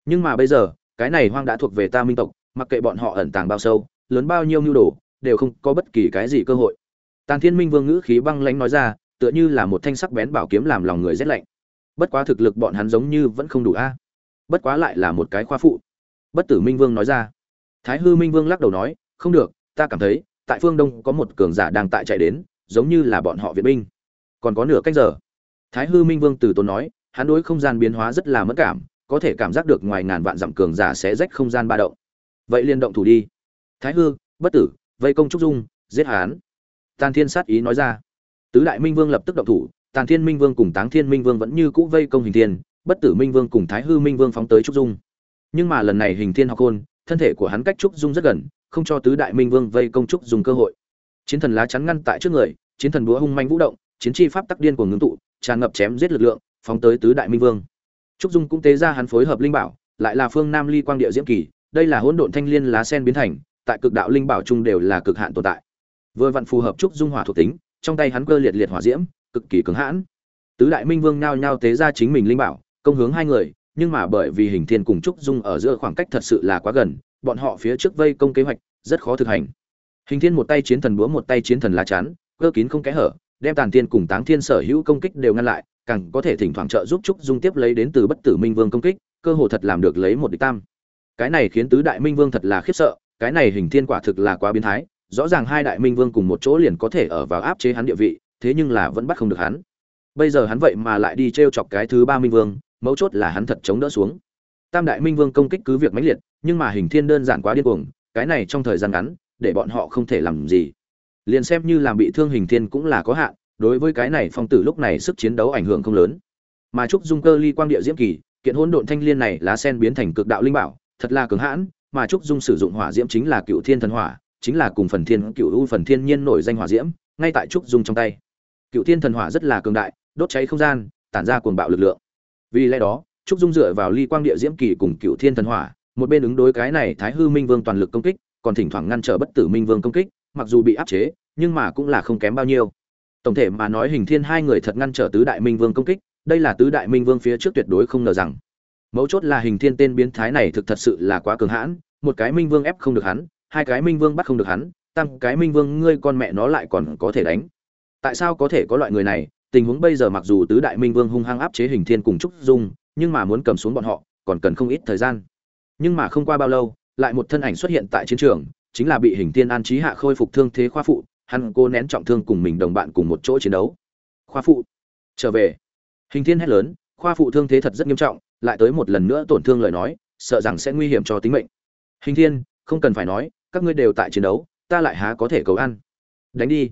Nhưng mà bây giờ, cái này hoang đã thuộc về ta minh tộc, mặc kệ bọn họ ẩn tàng bao sâu, lớn bao nhiêu mưu đồ đều không có bất kỳ cái gì cơ hội. Tàn thiên minh vương ngữ khí băng lãnh nói ra, tựa như là một thanh sắc bén bảo kiếm làm lòng người rét lạnh. Bất quá thực lực bọn hắn giống như vẫn không đủ a. Bất quá lại là một cái khoa phụ. Bất tử minh vương nói ra. Thái hư minh vương lắc đầu nói, không được, ta cảm thấy, tại phương đông có một cường giả đang tại chạy đến, giống như là bọn họ viện binh. Còn có nửa cách giờ. Thái hư minh vương từ tốn nói, hắn đối không gian biến hóa rất là mất cảm, có thể cảm giác được ngoài ngàn vạn dặm cường giả sẽ rách không gian ba động. Vậy liên động thủ đi. Thái hư, bất tử vây công trúc dung, giết hán tàn thiên sát ý nói ra. Tứ đại minh vương lập tức động thủ, tàn thiên minh vương cùng táng thiên minh vương vẫn như cũ vây công hình thiên, bất tử minh vương cùng thái hư minh vương phóng tới trúc dung. Nhưng mà lần này hình thiên học khôn thân thể của hắn cách trúc dung rất gần, không cho tứ đại minh vương vây công trúc dùng cơ hội. Chiến thần lá chắn ngăn tại trước người, chiến thần búa hung manh vũ động, chiến chi pháp tắc điên của ngưng tụ, tràn ngập chém giết lực lượng, phóng tới tứ đại minh vương. Trúc dung cũng tế ra hắn phối hợp linh bảo, lại là phương nam ly quang địa diễm kỳ, đây là hỗn độn thanh liên lá sen biến thành tại cực đạo linh bảo chung đều là cực hạn tồn tại. Vừa vặn phù hợp trúc dung hỏa thuộc tính, trong tay hắn cơ liệt liệt hỏa diễm, cực kỳ cứng hãn. Tứ đại minh vương nhao nhao tế ra chính mình linh bảo, công hướng hai người, nhưng mà bởi vì hình thiên cùng trúc dung ở giữa khoảng cách thật sự là quá gần, bọn họ phía trước vây công kế hoạch, rất khó thực hành. Hình thiên một tay chiến thần búa, một tay chiến thần lá chắn, cơ kín không kẽ hở, đem tàn thiên cùng táng thiên sở hữu công kích đều ngăn lại, càng có thể thỉnh thoảng trợ giúp trúc dung tiếp lấy đến từ bất tử minh vương công kích, cơ hồ thật làm được lấy một địch tam. Cái này khiến tứ đại minh vương thật là khiếp sợ cái này hình thiên quả thực là quá biến thái, rõ ràng hai đại minh vương cùng một chỗ liền có thể ở vào áp chế hắn địa vị, thế nhưng là vẫn bắt không được hắn. Bây giờ hắn vậy mà lại đi t chọc cái thứ ba minh vương, mấu chốt là hắn thật chống đỡ xuống. Tam đại minh vương công kích cứ việc mãnh liệt, nhưng mà hình thiên đơn giản quá điên cuồng, cái này trong thời gian ngắn, để bọn họ không thể làm gì. Liền xem như làm bị thương hình thiên cũng là có hạn, đối với cái này phong tử lúc này sức chiến đấu ảnh hưởng không lớn. Mà trúc dung cơ ly quang địa diễm kỳ, kiện hỗn độn thanh liên này lá sen biến thành cực đạo linh bảo, thật là cường hãn mà trúc dung sử dụng hỏa diễm chính là cựu thiên thần hỏa, chính là cùng phần thiên, cựu u phần thiên nhiên nổi danh hỏa diễm, ngay tại trúc dung trong tay. Cựu thiên thần hỏa rất là cường đại, đốt cháy không gian, tản ra cuồng bạo lực lượng. Vì lẽ đó, trúc dung dựa vào ly quang địa diễm kỳ cùng cựu thiên thần hỏa, một bên ứng đối cái này thái hư minh vương toàn lực công kích, còn thỉnh thoảng ngăn trở bất tử minh vương công kích, mặc dù bị áp chế, nhưng mà cũng là không kém bao nhiêu. Tổng thể mà nói hình thiên hai người thật ngăn trở tứ đại minh vương công kích, đây là tứ đại minh vương phía trước tuyệt đối không ngờ rằng. Mấu chốt là hình thiên tên biến thái này thực thật sự là quá cường hãn một cái minh vương ép không được hắn, hai cái minh vương bắt không được hắn tăng cái minh vương ngươi con mẹ nó lại còn có thể đánh. Tại sao có thể có loại người này? Tình huống bây giờ mặc dù tứ đại minh vương hung hăng áp chế hình thiên cùng trúc dung, nhưng mà muốn cầm xuống bọn họ, còn cần không ít thời gian. Nhưng mà không qua bao lâu, lại một thân ảnh xuất hiện tại chiến trường, chính là bị hình thiên an trí hạ khôi phục thương thế khoa phụ, hắn cô nén trọng thương cùng mình đồng bạn cùng một chỗ chiến đấu. Khoa phụ, trở về. Hình thiên hét lớn, khoa phụ thương thế thật rất nghiêm trọng, lại tới một lần nữa tổn thương lời nói, sợ rằng sẽ nguy hiểm cho tính mệnh hình thiên, không cần phải nói, các ngươi đều tại chiến đấu, ta lại há có thể cầu ăn. Đánh đi.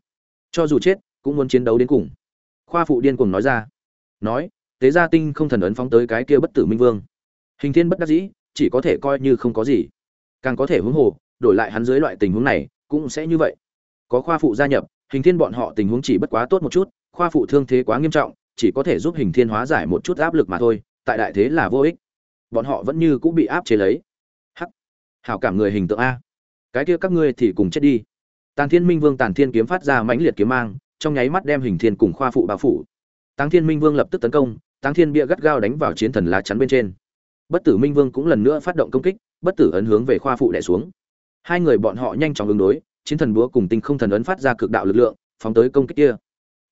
Cho dù chết, cũng muốn chiến đấu đến cùng. Khoa phụ điên cuồng nói ra. Nói, tế gia tinh không thần ấn phóng tới cái kia bất tử minh vương. Hình thiên bất đắc dĩ, chỉ có thể coi như không có gì. Càng có thể huống hồ, đổi lại hắn dưới loại tình huống này, cũng sẽ như vậy. Có khoa phụ gia nhập, hình thiên bọn họ tình huống chỉ bất quá tốt một chút, khoa phụ thương thế quá nghiêm trọng, chỉ có thể giúp hình thiên hóa giải một chút áp lực mà thôi, tại đại thế là vô ích. Bọn họ vẫn như cũng bị áp chế lấy hảo cảm người hình tượng a. Cái kia các ngươi thì cùng chết đi. Tàn thiên minh vương tàn thiên kiếm phát ra mãnh liệt kiếm mang, trong nháy mắt đem hình thiên cùng khoa phụ bao phủ. Táng thiên minh vương lập tức tấn công táng thiên bia gắt gao đánh vào chiến thần lá chắn bên trên. Bất tử minh vương cũng lần nữa phát động công kích, bất tử ấn hướng về khoa phụ đẻ xuống. Hai người bọn họ nhanh chóng ứng đối, chiến thần búa cùng tinh không thần ấn phát ra cực đạo lực lượng, phóng tới công kích kia.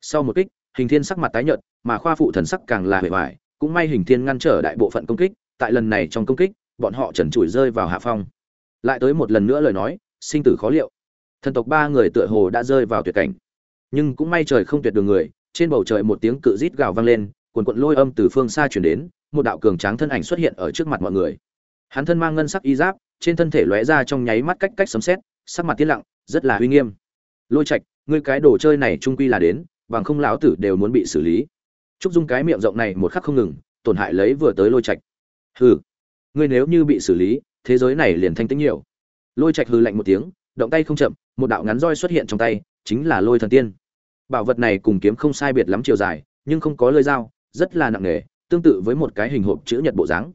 Sau một kích, hình thiên sắc mặt tái nhợt, mà khoa phụ thần sắc càng là hề hoài, cũng may hình thiên ngăn trở đại bộ phận công kích, tại lần này trong công kích, bọn họ trần trụi rơi vào hạ phong lại tới một lần nữa lời nói, sinh tử khó liệu. Thần tộc ba người tựa hồ đã rơi vào tuyệt cảnh. Nhưng cũng may trời không tuyệt đường người, trên bầu trời một tiếng cự rít gào vang lên quần quận lôi âm từ phương xa chuyển đến, một đạo cường tráng thân ảnh xuất hiện ở trước mặt mọi người. Hắn thân mang ngân sắc y giáp, trên thân thể lóe ra trong nháy mắt cách cách sấm sét, sắc mặt tiết lặng, rất là uy nghiêm. Lôi trạch, ngươi cái đồ chơi này trung quy là đến, bằng không lão tử đều muốn bị xử lý. Trúc dung cái miệng rộng này một khắc không ngừng, tổn hại lấy vừa tới lôi trạch. Hừ, ngươi nếu như bị xử lý thế giới này liền thanh tĩnh nhiều. Lôi trạch hừ lạnh một tiếng, động tay không chậm, một đạo ngắn roi xuất hiện trong tay, chính là lôi thần tiên. Bảo vật này cùng kiếm không sai biệt lắm chiều dài, nhưng không có lơi dao, rất là nặng nề, tương tự với một cái hình hộp chữ nhật bộ dáng.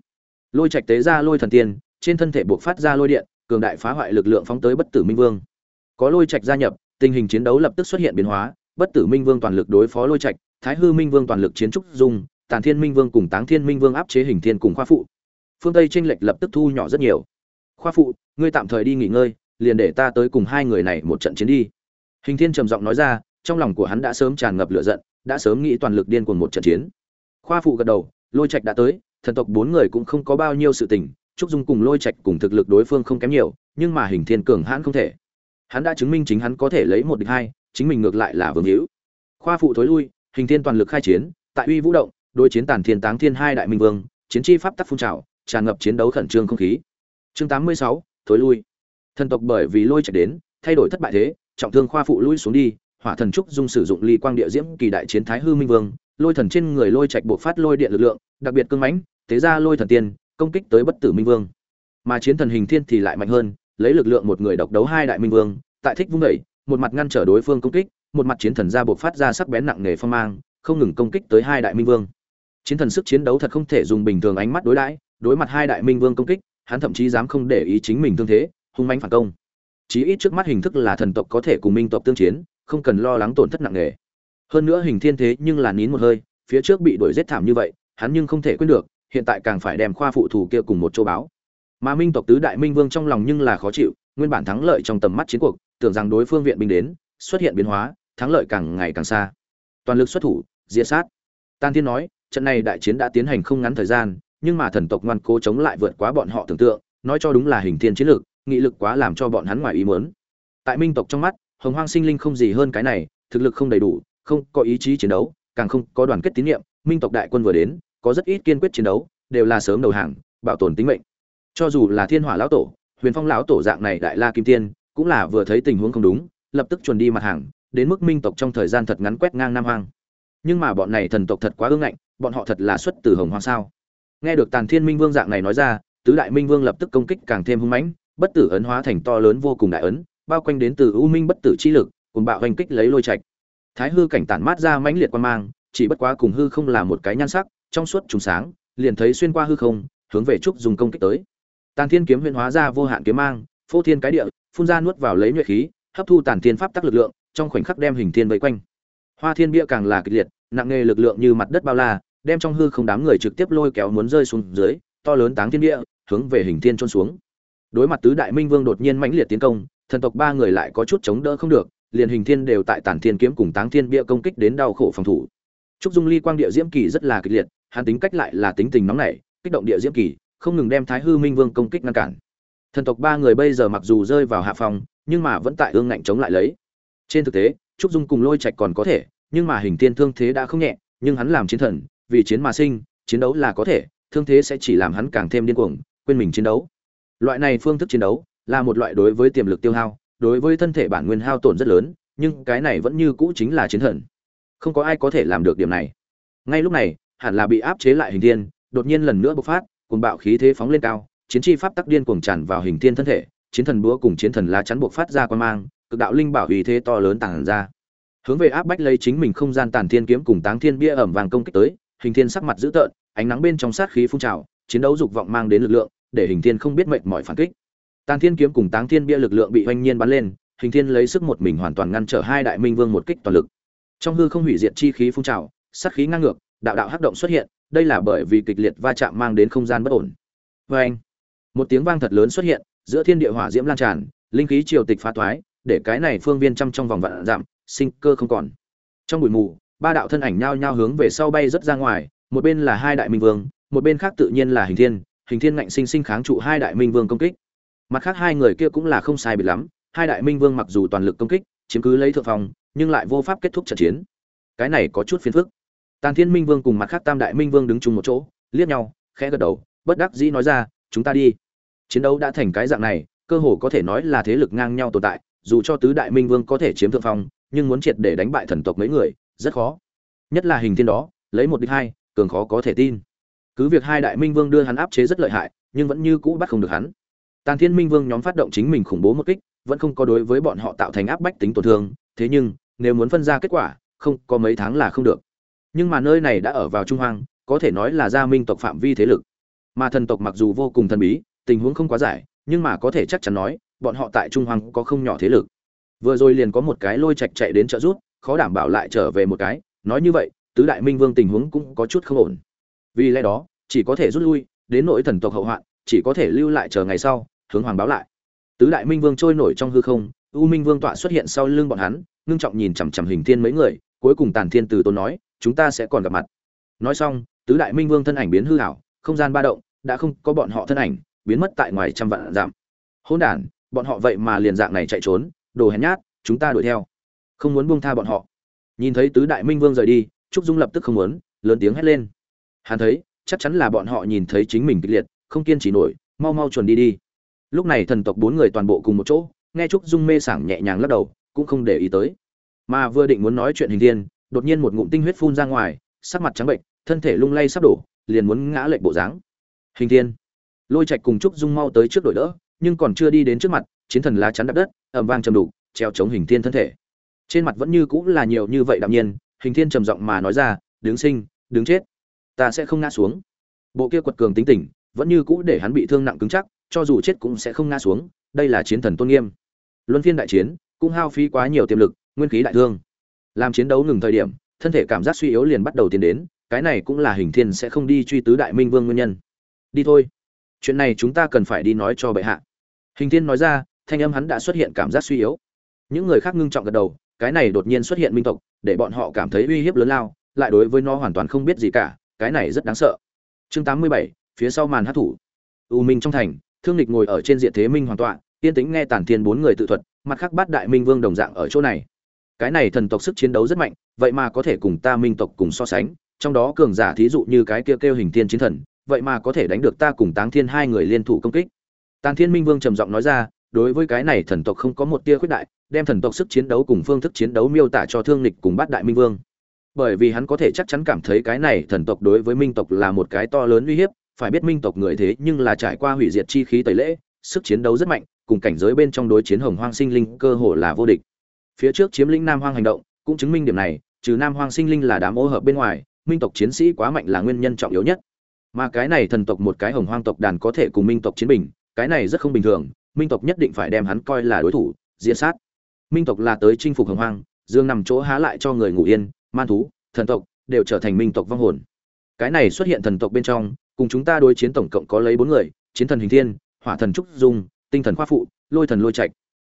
Lôi trạch tế ra lôi thần tiên, trên thân thể buộc phát ra lôi điện, cường đại phá hoại lực lượng phóng tới bất tử minh vương. Có lôi trạch gia nhập, tình hình chiến đấu lập tức xuất hiện biến hóa, bất tử minh vương toàn lực đối phó lôi trạch, thái hư minh vương toàn lực chiến trúc dung, tàn thiên minh vương cùng táng thiên minh vương áp chế hình thiên cùng khoa phụ phương tây tranh lệch lập tức thu nhỏ rất nhiều. Khoa phụ, ngươi tạm thời đi nghỉ ngơi, liền để ta tới cùng hai người này một trận chiến đi. Hình thiên trầm giọng nói ra, trong lòng của hắn đã sớm tràn ngập lửa giận, đã sớm nghĩ toàn lực điên cuồng một trận chiến. Khoa phụ gật đầu, lôi trạch đã tới, thần tộc bốn người cũng không có bao nhiêu sự tình, trúc dung cùng lôi trạch cùng thực lực đối phương không kém nhiều, nhưng mà hình thiên cường hãn không thể. Hắn đã chứng minh chính hắn có thể lấy một địch hai, chính mình ngược lại là vương hữu. Khoa phụ thối lui, hình thiên toàn lực khai chiến, tại uy vũ động, đối chiến tàn thiên táng thiên hai đại minh vương, chiến chi pháp tắc phun trào tràn ngập chiến đấu khẩn trương không khí. Chương tám mươi sáu, thối lui. Thần tộc bởi vì lôi chạy đến, thay đổi thất bại thế, trọng thương khoa phụ lui xuống đi, hỏa thần trúc dung sử dụng ly quang địa diễm kỳ đại chiến thái hư minh vương, lôi thần trên người lôi trạch buộc phát lôi điện lực lượng, đặc biệt cương mãnh, thế ra lôi thần tiên, công kích tới bất tử minh vương. Mà chiến thần hình thiên thì lại mạnh hơn, lấy lực lượng một người độc đấu hai đại minh vương, tại thích vung đẩy, một mặt ngăn trở đối phương công kích, một mặt chiến thần ra buộc phát ra sắc bén nặng nề phong mang, không ngừng công kích tới hai đại minh vương. Chiến thần sức chiến đấu thật không thể dùng bình thường ánh mắt đối đãi đối mặt hai đại minh vương công kích, hắn thậm chí dám không để ý chính mình thương thế, hung manh phản công. Chí ít trước mắt hình thức là thần tộc có thể cùng minh tộc tương chiến, không cần lo lắng tổn thất nặng nề. Hơn nữa hình thiên thế nhưng là nín một hơi, phía trước bị đuổi giết thảm như vậy, hắn nhưng không thể quên được, hiện tại càng phải đem khoa phụ thủ kia cùng một châu báo. Mà minh tộc tứ đại minh vương trong lòng nhưng là khó chịu, nguyên bản thắng lợi trong tầm mắt chiến cuộc, tưởng rằng đối phương viện binh đến, xuất hiện biến hóa, thắng lợi càng ngày càng xa. Toàn lực xuất thủ, diệt sát. Tan thiên nói, trận này đại chiến đã tiến hành không ngắn thời gian nhưng mà thần tộc ngoan cố chống lại vượt quá bọn họ tưởng tượng, nói cho đúng là hình thiên chiến lược, nghị lực quá làm cho bọn hắn ngoài ý muốn. Tại minh tộc trong mắt, hồng hoang sinh linh không gì hơn cái này, thực lực không đầy đủ, không có ý chí chiến đấu, càng không có đoàn kết tín nhiệm, minh tộc đại quân vừa đến, có rất ít kiên quyết chiến đấu, đều là sớm đầu hàng, bảo tồn tính mệnh. Cho dù là thiên hỏa lão tổ, huyền phong lão tổ dạng này đại la kim tiên, cũng là vừa thấy tình huống không đúng, lập tức chuẩn đi mặt hàng, đến mức minh tộc trong thời gian thật ngắn quét ngang nam hoang. Nhưng mà bọn này thần tộc thật quá ương ngạnh, bọn họ thật là xuất từ hồng hoang sao? Nghe được tàn thiên minh vương dạng này nói ra, tứ đại minh vương lập tức công kích càng thêm hung mãnh, bất tử ấn hóa thành to lớn vô cùng đại ấn, bao quanh đến từ u minh bất tử chi lực, cùng bạo hành kích lấy lôi trạch. Thái hư cảnh tản mát ra mãnh liệt quan mang, chỉ bất quá cùng hư không là một cái nhan sắc, trong suốt trùng sáng, liền thấy xuyên qua hư không, hướng về trúc dùng công kích tới. Tàn thiên kiếm huyền hóa ra vô hạn kiếm mang, phô thiên cái địa, phun ra nuốt vào lấy nhuệ khí, hấp thu tàn thiên pháp tắc lực lượng, trong khoảnh khắc đem hình thiên vây quanh. Hoa thiên bia càng là kịch liệt, nặng nề lực lượng như mặt đất bao la đem trong hư không đám người trực tiếp lôi kéo muốn rơi xuống dưới, to lớn táng thiên địa, hướng về hình thiên trôn xuống. Đối mặt tứ đại minh vương đột nhiên mãnh liệt tiến công, thần tộc ba người lại có chút chống đỡ không được, liền hình thiên đều tại tản thiên kiếm cùng táng thiên bia công kích đến đau khổ phòng thủ. Trúc dung ly quang địa diễm kỳ rất là kịch liệt, hắn tính cách lại là tính tình nóng nảy, kích động địa diễm kỳ, không ngừng đem thái hư minh vương công kích ngăn cản. Thần tộc ba người bây giờ mặc dù rơi vào hạ phòng, nhưng mà vẫn tại ương ngạnh chống lại lấy. Trên thực tế, trúc dung cùng lôi trạch còn có thể, nhưng mà hình thiên thương thế đã không nhẹ, nhưng hắn làm chiến thần vì chiến mà sinh, chiến đấu là có thể, thương thế sẽ chỉ làm hắn càng thêm điên cuồng, quên mình chiến đấu. Loại này phương thức chiến đấu là một loại đối với tiềm lực tiêu hao, đối với thân thể bản nguyên hao tổn rất lớn, nhưng cái này vẫn như cũ chính là chiến thần. Không có ai có thể làm được điểm này. Ngay lúc này, hẳn là bị áp chế lại hình thiên, đột nhiên lần nữa bộc phát cùng bạo khí thế phóng lên cao, chiến chi pháp tắc điên cuồng tràn vào hình thiên thân thể, chiến thần búa cùng chiến thần lá chắn bộc phát ra quan mang, cực đạo linh bảo uy thế to lớn tàng ra. Hướng về áp bách lấy chính mình không gian tàn thiên kiếm cùng táng thiên bia ẩm vàng công kích tới hình thiên sắc mặt dữ tợn ánh nắng bên trong sát khí phun trào chiến đấu dục vọng mang đến lực lượng để hình thiên không biết mệnh mọi phản kích. Tàn thiên kiếm cùng táng thiên bia lực lượng bị oanh nhiên bắn lên hình thiên lấy sức một mình hoàn toàn ngăn trở hai đại minh vương một kích toàn lực. Trong hư không hủy diệt chi khí phun trào sát khí ngang ngược đạo đạo hắc động xuất hiện đây là bởi vì kịch liệt va chạm mang đến không gian bất ổn. Vê anh một tiếng vang thật lớn xuất hiện giữa thiên địa hỏa diễm lan tràn linh khí triều tịch phá thoái để cái này phương viên trăm trong vòng vạn giảm, sinh cơ không còn. Trong bụi mù ba đạo thân ảnh nhao nhao hướng về sau bay rất ra ngoài, một bên là hai đại minh vương, một bên khác tự nhiên là hình thiên hình thiên ngạnh sinh sinh kháng trụ hai đại minh vương công kích. Mặt khác hai người kia cũng là không sai biệt lắm, hai đại minh vương mặc dù toàn lực công kích, chiếm cứ lấy thượng phòng, nhưng lại vô pháp kết thúc trận chiến. Cái này có chút phiền phức. Tàn thiên minh vương cùng mặt khác tam đại minh vương đứng chung một chỗ, liếc nhau, khẽ gật đầu, bất đắc dĩ nói ra, chúng ta đi. Chiến đấu đã thành cái dạng này, cơ hồ có thể nói là thế lực ngang nhau tồn tại, dù cho tứ đại minh vương có thể chiếm thượng phong nhưng muốn triệt để đánh bại thần tộc mấy người rất khó. Nhất là hình thiên đó, lấy một địch hai, cường khó có thể tin. Cứ việc hai đại minh vương đưa hắn áp chế rất lợi hại, nhưng vẫn như cũ bắt không được hắn. Tàn thiên minh vương nhóm phát động chính mình khủng bố một kích, vẫn không có đối với bọn họ tạo thành áp bách tính tổn thương, thế nhưng, nếu muốn phân ra kết quả, không, có mấy tháng là không được. Nhưng mà nơi này đã ở vào trung hoang, có thể nói là gia minh tộc phạm vi thế lực. Mà thần tộc mặc dù vô cùng thần bí, tình huống không quá giải, nhưng mà có thể chắc chắn nói, bọn họ tại trung hoang có không nhỏ thế lực. Vừa rồi liền có một cái lôi chạch chạy đến trợ rút khó đảm bảo lại trở về một cái, nói như vậy, tứ đại minh vương tình huống cũng có chút không ổn. Vì lẽ đó, chỉ có thể rút lui, đến nỗi thần tộc hậu hoạn, chỉ có thể lưu lại chờ ngày sau, hướng hoàng báo lại. Tứ đại minh vương trôi nổi trong hư không, u minh vương tọa xuất hiện sau lưng bọn hắn, ngưng trọng nhìn chằm chằm hình thiên mấy người, cuối cùng tàn thiên từ tôn nói, chúng ta sẽ còn gặp mặt. Nói xong, tứ đại minh vương thân ảnh biến hư hảo không gian ba động, đã không có bọn họ thân ảnh, biến mất tại ngoài trăm vạn giảm hỗn đản, bọn họ vậy mà liền dạng này chạy trốn, đồ hèn nhát, chúng ta đuổi theo không muốn buông tha bọn họ. Nhìn thấy tứ đại minh vương rời đi, trúc dung lập tức không muốn, lớn tiếng hét lên. Hắn thấy, chắc chắn là bọn họ nhìn thấy chính mình kịch liệt, không kiên trì nổi, mau mau chuẩn đi đi. Lúc này thần tộc bốn người toàn bộ cùng một chỗ, nghe trúc dung mê sảng nhẹ nhàng lắc đầu, cũng không để ý tới. Mà vừa định muốn nói chuyện hình thiên, đột nhiên một ngụm tinh huyết phun ra ngoài, sắc mặt trắng bệnh, thân thể lung lay sắp đổ, liền muốn ngã lệch bộ dáng. Hình thiên, lôi trạch cùng trúc dung mau tới trước đội đỡ, nhưng còn chưa đi đến trước mặt, chiến thần lá chắn đập đất ẩm vang trầm đủ treo chống hình thiên thân thể trên mặt vẫn như cũng là nhiều như vậy đạm nhiên, hình thiên trầm giọng mà nói ra, đứng sinh, đứng chết, ta sẽ không ngã xuống. Bộ kia quật cường tính tình vẫn như cũ để hắn bị thương nặng cứng chắc, cho dù chết cũng sẽ không ngã xuống, đây là chiến thần tôn nghiêm. Luân phiên đại chiến, cũng hao phí quá nhiều tiềm lực, nguyên khí đại thương. Làm chiến đấu ngừng thời điểm, thân thể cảm giác suy yếu liền bắt đầu tiến đến, cái này cũng là hình thiên sẽ không đi truy tứ đại minh vương nguyên nhân. Đi thôi, chuyện này chúng ta cần phải đi nói cho bệ hạ. Hình thiên nói ra, thanh âm hắn đã xuất hiện cảm giác suy yếu. Những người khác ngưng trọng gật đầu cái này đột nhiên xuất hiện minh tộc để bọn họ cảm thấy uy hiếp lớn lao lại đối với nó hoàn toàn không biết gì cả cái này rất đáng sợ. Chương 87, phía sau màn hát thủ. U minh trong thành thương lịch ngồi ở trên diện thế minh hoàn toàn yên tĩnh nghe tản thiên bốn người tự thuật mặt khác bát đại minh vương đồng dạng ở chỗ này. Cái này thần tộc sức chiến đấu rất mạnh vậy mà có thể cùng ta minh tộc cùng so sánh trong đó cường giả thí dụ như cái kêu kêu hình thiên chiến thần vậy mà có thể đánh được ta cùng táng thiên hai người liên thủ công kích. Tàn thiên minh vương trầm giọng nói ra đối với cái này thần tộc không có một tia khuyết đại, đem thần tộc sức chiến đấu cùng phương thức chiến đấu miêu tả cho thương lịch cùng bát đại minh vương. Bởi vì hắn có thể chắc chắn cảm thấy cái này thần tộc đối với minh tộc là một cái to lớn uy hiếp, phải biết minh tộc người thế nhưng là trải qua hủy diệt chi khí tẩy lễ, sức chiến đấu rất mạnh, cùng cảnh giới bên trong đối chiến hồng hoang sinh linh cơ hồ là vô địch. Phía trước chiếm lĩnh nam hoang hành động, cũng chứng minh điểm này, trừ nam hoang sinh linh là đám ô hợp bên ngoài, minh tộc chiến sĩ quá mạnh là nguyên nhân trọng yếu nhất. Mà cái này thần tộc một cái hồng hoang tộc đàn có thể cùng minh tộc chiến bình, cái này rất không bình thường minh tộc nhất định phải đem hắn coi là đối thủ diễn sát. Minh tộc là tới chinh phục hồng hoang, dương nằm chỗ há lại cho người ngủ yên, man thú, thần tộc đều trở thành minh tộc vong hồn. Cái này xuất hiện thần tộc bên trong, cùng chúng ta đối chiến tổng cộng có lấy bốn người, chiến thần hình thiên, hỏa thần trúc dung, tinh thần khoa phụ, lôi thần lôi trạch.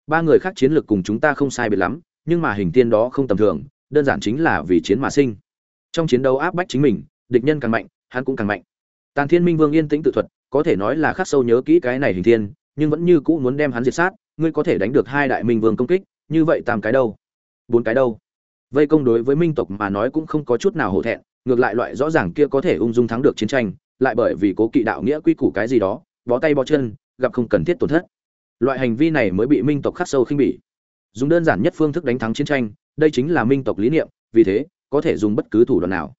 Ba người khác chiến lược cùng chúng ta không sai biệt lắm, nhưng mà hình thiên đó không tầm thường, đơn giản chính là vì chiến mà sinh. Trong chiến đấu áp bách chính mình, địch nhân càng mạnh, hắn cũng càng mạnh. Tàn thiên minh vương yên tĩnh tự thuật, có thể nói là khắc sâu nhớ kỹ cái này hình thiên nhưng vẫn như cũ muốn đem hắn diệt sát, ngươi có thể đánh được hai đại minh vương công kích, như vậy tam cái đâu? Bốn cái đâu? Vây công đối với minh tộc mà nói cũng không có chút nào hổ thẹn, ngược lại loại rõ ràng kia có thể ung dung thắng được chiến tranh, lại bởi vì cố kỵ đạo nghĩa quy củ cái gì đó, bó tay bó chân, gặp không cần thiết tổn thất. Loại hành vi này mới bị minh tộc khắc sâu khinh bỉ. Dùng đơn giản nhất phương thức đánh thắng chiến tranh, đây chính là minh tộc lý niệm, vì thế, có thể dùng bất cứ thủ đoạn nào.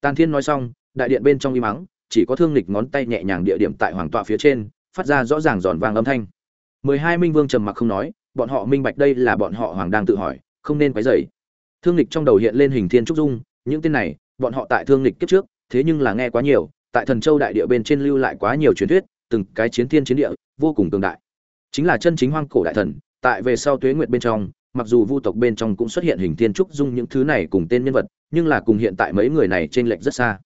Tàn thiên nói xong, đại điện bên trong im mắng chỉ có thương lịch ngón tay nhẹ nhàng địa điểm tại hoàng tọa phía trên phát ra rõ ràng giòn vàng âm thanh. Mười hai minh vương trầm mặc không nói, bọn họ minh bạch đây là bọn họ hoàng đang tự hỏi, không nên quấy rầy. Thương lịch trong đầu hiện lên hình thiên trúc dung, những tên này, bọn họ tại thương lịch kiếp trước, thế nhưng là nghe quá nhiều, tại thần châu đại địa bên trên lưu lại quá nhiều truyền thuyết, từng cái chiến thiên chiến địa, vô cùng cường đại. Chính là chân chính hoang cổ đại thần, tại về sau tuế nguyệt bên trong, mặc dù vu tộc bên trong cũng xuất hiện hình thiên trúc dung những thứ này cùng tên nhân vật, nhưng là cùng hiện tại mấy người này trên lệch rất xa.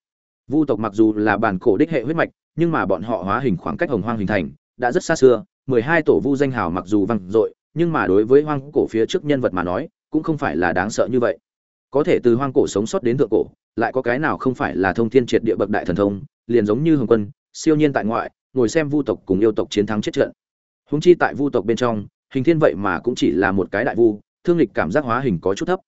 Vu tộc mặc dù là bản cổ đích hệ huyết mạch nhưng mà bọn họ hóa hình khoảng cách hồng hoang hình thành, đã rất xa xưa, mười hai tổ vu danh hào mặc dù vang dội, nhưng mà đối với hoang cổ phía trước nhân vật mà nói, cũng không phải là đáng sợ như vậy. Có thể từ hoang cổ sống sót đến thượng cổ, lại có cái nào không phải là thông thiên triệt địa bậc đại thần thông, liền giống như hồng quân, siêu nhiên tại ngoại, ngồi xem vu tộc cùng yêu tộc chiến thắng chết trận. Húng chi tại vu tộc bên trong, hình thiên vậy mà cũng chỉ là một cái đại vu, thương lịch cảm giác hóa hình có chút thấp.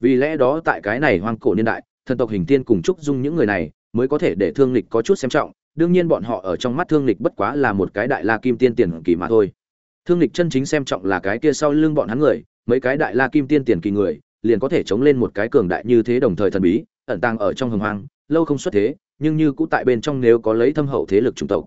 Vì lẽ đó tại cái này hoang cổ niên đại, thần tộc hình thiên cùng trúc dung những người này, mới có thể để thương lịch có chút xem trọng đương nhiên bọn họ ở trong mắt thương lịch bất quá là một cái đại la kim tiên tiền kỳ mà thôi. Thương lịch chân chính xem trọng là cái kia sau lưng bọn hắn người, mấy cái đại la kim tiên tiền kỳ người, liền có thể chống lên một cái cường đại như thế đồng thời thần bí, ẩn tàng ở trong hồng hoang, lâu không xuất thế, nhưng như cũ tại bên trong nếu có lấy thâm hậu thế lực chủng tộc.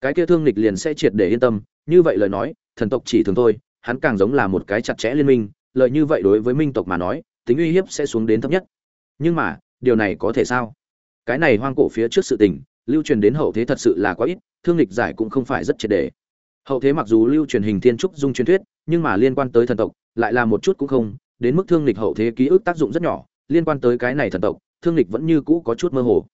Cái kia thương lịch liền sẽ triệt để yên tâm, như vậy lời nói, thần tộc chỉ thường thôi, hắn càng giống là một cái chặt chẽ liên minh, lợi như vậy đối với minh tộc mà nói, tính uy hiếp sẽ xuống đến thấp nhất. Nhưng mà, điều này có thể sao? Cái này hoang cổ phía trước sự tình lưu truyền đến hậu thế thật sự là quá ít, thương lịch giải cũng không phải rất triệt đề. Hậu thế mặc dù lưu truyền hình thiên trúc dung truyền thuyết, nhưng mà liên quan tới thần tộc, lại là một chút cũng không, đến mức thương lịch hậu thế ký ức tác dụng rất nhỏ, liên quan tới cái này thần tộc, thương lịch vẫn như cũ có chút mơ hồ.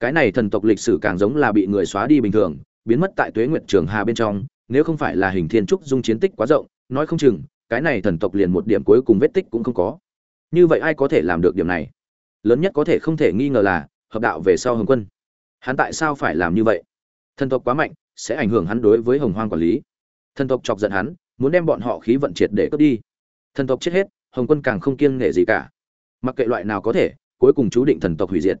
Cái này thần tộc lịch sử càng giống là bị người xóa đi bình thường, biến mất tại tuế nguyệt trường hà bên trong, nếu không phải là hình thiên trúc dung chiến tích quá rộng, nói không chừng, cái này thần tộc liền một điểm cuối cùng vết tích cũng không có. Như vậy ai có thể làm được điểm này? Lớn nhất có thể không thể nghi ngờ là, hợp đạo về sau hồng quân hắn tại sao phải làm như vậy? Thần tộc quá mạnh, sẽ ảnh hưởng hắn đối với hồng hoang quản lý. Thần tộc chọc giận hắn, muốn đem bọn họ khí vận triệt để cướp đi. Thần tộc chết hết, hồng quân càng không kiêng nghệ gì cả. Mặc kệ loại nào có thể, cuối cùng chú định thần tộc hủy diệt.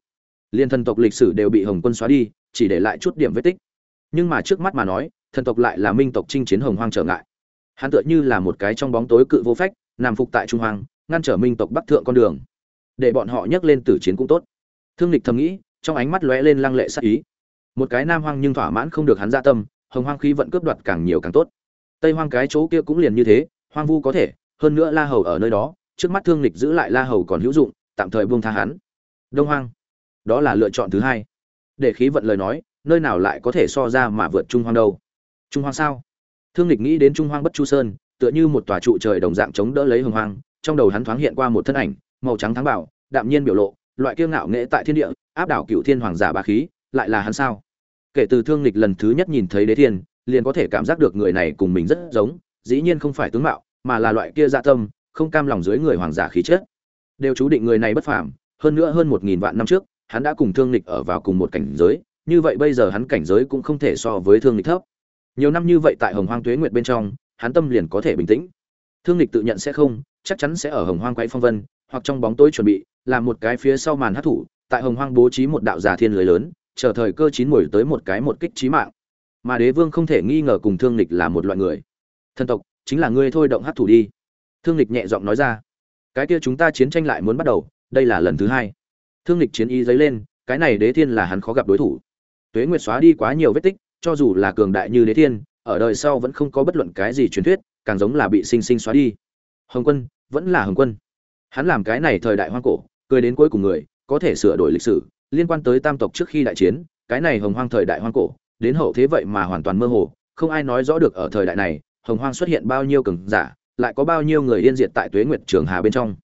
Liên thần tộc lịch sử đều bị hồng quân xóa đi, chỉ để lại chút điểm vết tích. Nhưng mà trước mắt mà nói, thần tộc lại là minh tộc chinh chiến hồng hoang trở ngại. Hắn tựa như là một cái trong bóng tối cự vô phách, nằm phục tại trung hoàng ngăn trở minh tộc bắc thượng con đường. Để bọn họ nhấc lên tử chiến cũng tốt. Thương lịch thầm nghĩ trong ánh mắt lóe lên lăng lệ sắc ý. Một cái nam hoang nhưng thỏa mãn không được hắn ra tâm, hồng hoang khí vận cướp đoạt càng nhiều càng tốt. Tây hoang cái chỗ kia cũng liền như thế, hoang vu có thể, hơn nữa la hầu ở nơi đó, trước mắt thương lịch giữ lại la hầu còn hữu dụng, tạm thời buông tha hắn. Đông hoang, đó là lựa chọn thứ hai. Để khí vận lời nói, nơi nào lại có thể so ra mà vượt trung hoang đâu. Trung hoang sao? Thương lịch nghĩ đến trung hoang bất chu sơn, tựa như một tòa trụ trời đồng dạng chống đỡ lấy hồng hoang, trong đầu hắn thoáng hiện qua một thân ảnh, màu trắng thắng bảo đạm nhiên biểu lộ, loại kiêu ngạo nghệ tại thiên địa áp đảo cựu thiên hoàng giả bá khí lại là hắn sao? Kể từ thương lịch lần thứ nhất nhìn thấy đế thiên liền có thể cảm giác được người này cùng mình rất giống dĩ nhiên không phải tướng mạo mà là loại kia dạ tâm không cam lòng dưới người hoàng giả khí chết, đều chú định người này bất phàm hơn nữa hơn một nghìn vạn năm trước hắn đã cùng thương lịch ở vào cùng một cảnh giới như vậy bây giờ hắn cảnh giới cũng không thể so với thương lịch thấp. Nhiều năm như vậy tại hồng hoang tuế nguyệt bên trong hắn tâm liền có thể bình tĩnh. Thương lịch tự nhận sẽ không chắc chắn sẽ ở hồng hoang quay phong vân hoặc trong bóng tối chuẩn bị làm một cái phía sau màn hát thủ tại hồng hoang bố trí một đạo giả thiên lưới lớn, chờ thời cơ chín mồi tới một cái một kích trí mạng. Mà đế vương không thể nghi ngờ cùng thương lịch là một loại người. Thần tộc, chính là ngươi thôi động hát thủ đi. Thương lịch nhẹ giọng nói ra. Cái kia chúng ta chiến tranh lại muốn bắt đầu, đây là lần thứ hai. Thương lịch chiến ý dấy lên, cái này đế thiên là hắn khó gặp đối thủ. Tuế nguyệt xóa đi quá nhiều vết tích, cho dù là cường đại như đế thiên, ở đời sau vẫn không có bất luận cái gì truyền thuyết, càng giống là bị sinh sinh xóa đi. Hồng quân, vẫn là hồng quân. Hắn làm cái này thời đại hoang cổ, cười đến cuối cùng người có thể sửa đổi lịch sử, liên quan tới tam tộc trước khi đại chiến, cái này hồng hoang thời đại hoang cổ, đến hậu thế vậy mà hoàn toàn mơ hồ, không ai nói rõ được ở thời đại này, hồng hoang xuất hiện bao nhiêu cường giả, lại có bao nhiêu người yên diệt tại tuế nguyệt trường hà bên trong.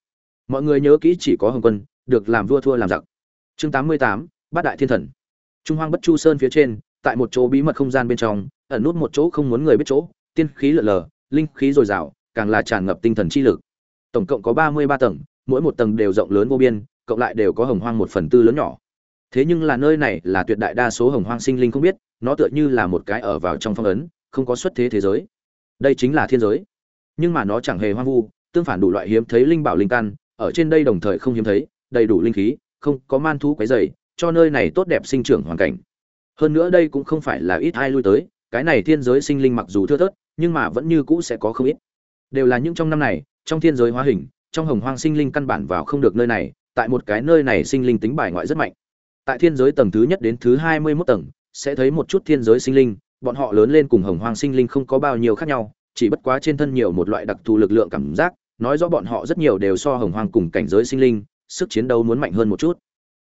Mọi người nhớ kỹ chỉ có hồng quân, được làm vua thua làm giặc. Chương tám mươi tám, bát đại thiên thần. Trung hoang bất chu sơn phía trên, tại một chỗ bí mật không gian bên trong, ẩn nút một chỗ không muốn người biết chỗ, tiên khí lợn lờ, linh khí dồi dào, càng là tràn ngập tinh thần chi lực. Tổng cộng có ba mươi ba tầng, mỗi một tầng đều rộng lớn vô biên cộng lại đều có hồng hoang một phần tư lớn nhỏ. Thế nhưng là nơi này là tuyệt đại đa số hồng hoang sinh linh không biết, nó tựa như là một cái ở vào trong phong ấn, không có xuất thế thế giới. Đây chính là thiên giới. Nhưng mà nó chẳng hề hoang vu, tương phản đủ loại hiếm thấy linh bảo linh căn, ở trên đây đồng thời không hiếm thấy, đầy đủ linh khí, không có man thú quấy dày cho nơi này tốt đẹp sinh trưởng hoàn cảnh. Hơn nữa đây cũng không phải là ít ai lui tới, cái này thiên giới sinh linh mặc dù thưa thớt, nhưng mà vẫn như cũ sẽ có không ít. Đều là những trong năm này, trong thiên giới hóa hình, trong hồng hoang sinh linh căn bản vào không được nơi này tại một cái nơi này sinh linh tính bài ngoại rất mạnh. Tại thiên giới tầng thứ nhất đến thứ hai mươi 21 tầng, sẽ thấy một chút thiên giới sinh linh, bọn họ lớn lên cùng hồng hoang sinh linh không có bao nhiêu khác nhau, chỉ bất quá trên thân nhiều một loại đặc thù lực lượng cảm giác, nói rõ bọn họ rất nhiều đều so hồng hoang cùng cảnh giới sinh linh, sức chiến đấu muốn mạnh hơn một chút.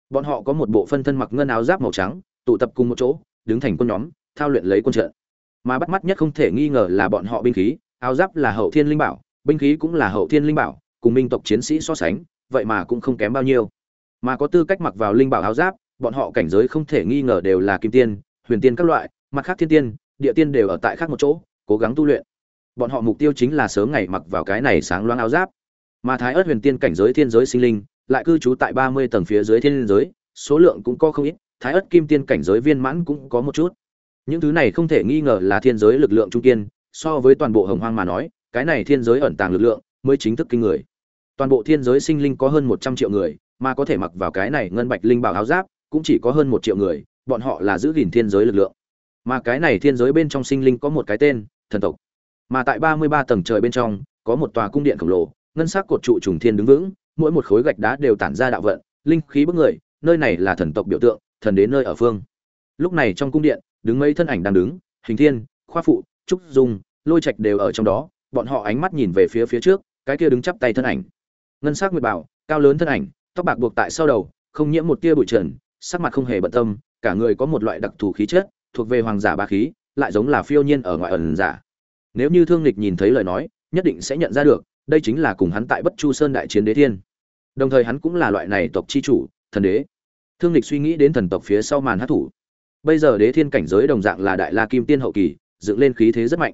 Bọn họ có một bộ phân thân mặc ngân áo giáp màu trắng, tụ tập cùng một chỗ, đứng thành quân nhóm, thao luyện lấy quân trận. Mà bắt mắt nhất không thể nghi ngờ là bọn họ binh khí, áo giáp là hậu thiên linh bảo, binh khí cũng là hậu thiên linh bảo, cùng minh tộc chiến sĩ so sánh vậy mà cũng không kém bao nhiêu. Mà có tư cách mặc vào linh bảo áo giáp, bọn họ cảnh giới không thể nghi ngờ đều là kim tiên, huyền tiên các loại, mặt khác thiên tiên, địa tiên đều ở tại khác một chỗ, cố gắng tu luyện. Bọn họ mục tiêu chính là sớm ngày mặc vào cái này sáng loáng áo giáp. Mà thái ớt huyền tiên cảnh giới thiên giới sinh linh, lại cư trú tại ba mươi tầng phía dưới thiên giới, số lượng cũng có không ít, thái ớt kim tiên cảnh giới viên mãn cũng có một chút. Những thứ này không thể nghi ngờ là thiên giới lực lượng trung kiên, so với toàn bộ hồng hoang mà nói, cái này thiên giới ẩn tàng lực lượng mới chính thức kinh người toàn bộ thiên giới sinh linh có hơn một trăm triệu người, mà có thể mặc vào cái này ngân bạch linh bảo áo giáp, cũng chỉ có hơn một triệu người, bọn họ là giữ gìn thiên giới lực lượng. Mà cái này thiên giới bên trong sinh linh có một cái tên, thần tộc. Mà tại ba mươi ba tầng trời bên trong, có một tòa cung điện khổng lồ, ngân sắc cột trụ trùng thiên đứng vững, mỗi một khối gạch đá đều tản ra đạo vận, linh khí bức người, nơi này là thần tộc biểu tượng, thần đến nơi ở phương. Lúc này trong cung điện, đứng mấy thân ảnh đang đứng, hình thiên, khoa phụ, trúc dung, lôi trạch đều ở trong đó, bọn họ ánh mắt nhìn về phía phía trước, cái kia đứng chắp tay thân ảnh ngân sắc nguyệt bảo, cao lớn thân ảnh, tóc bạc buộc tại sau đầu, không nhiễm một tia bụi trần, sắc mặt không hề bận tâm, cả người có một loại đặc thù khí chất, thuộc về hoàng giả ba khí, lại giống là phiêu nhiên ở ngoại ẩn giả. Nếu như thương lịch nhìn thấy lời nói, nhất định sẽ nhận ra được, đây chính là cùng hắn tại bất chu sơn đại chiến đế thiên. Đồng thời hắn cũng là loại này tộc chi chủ, thần đế. Thương lịch suy nghĩ đến thần tộc phía sau màn hát thủ. Bây giờ đế thiên cảnh giới đồng dạng là đại la kim tiên hậu kỳ, dựng lên khí thế rất mạnh.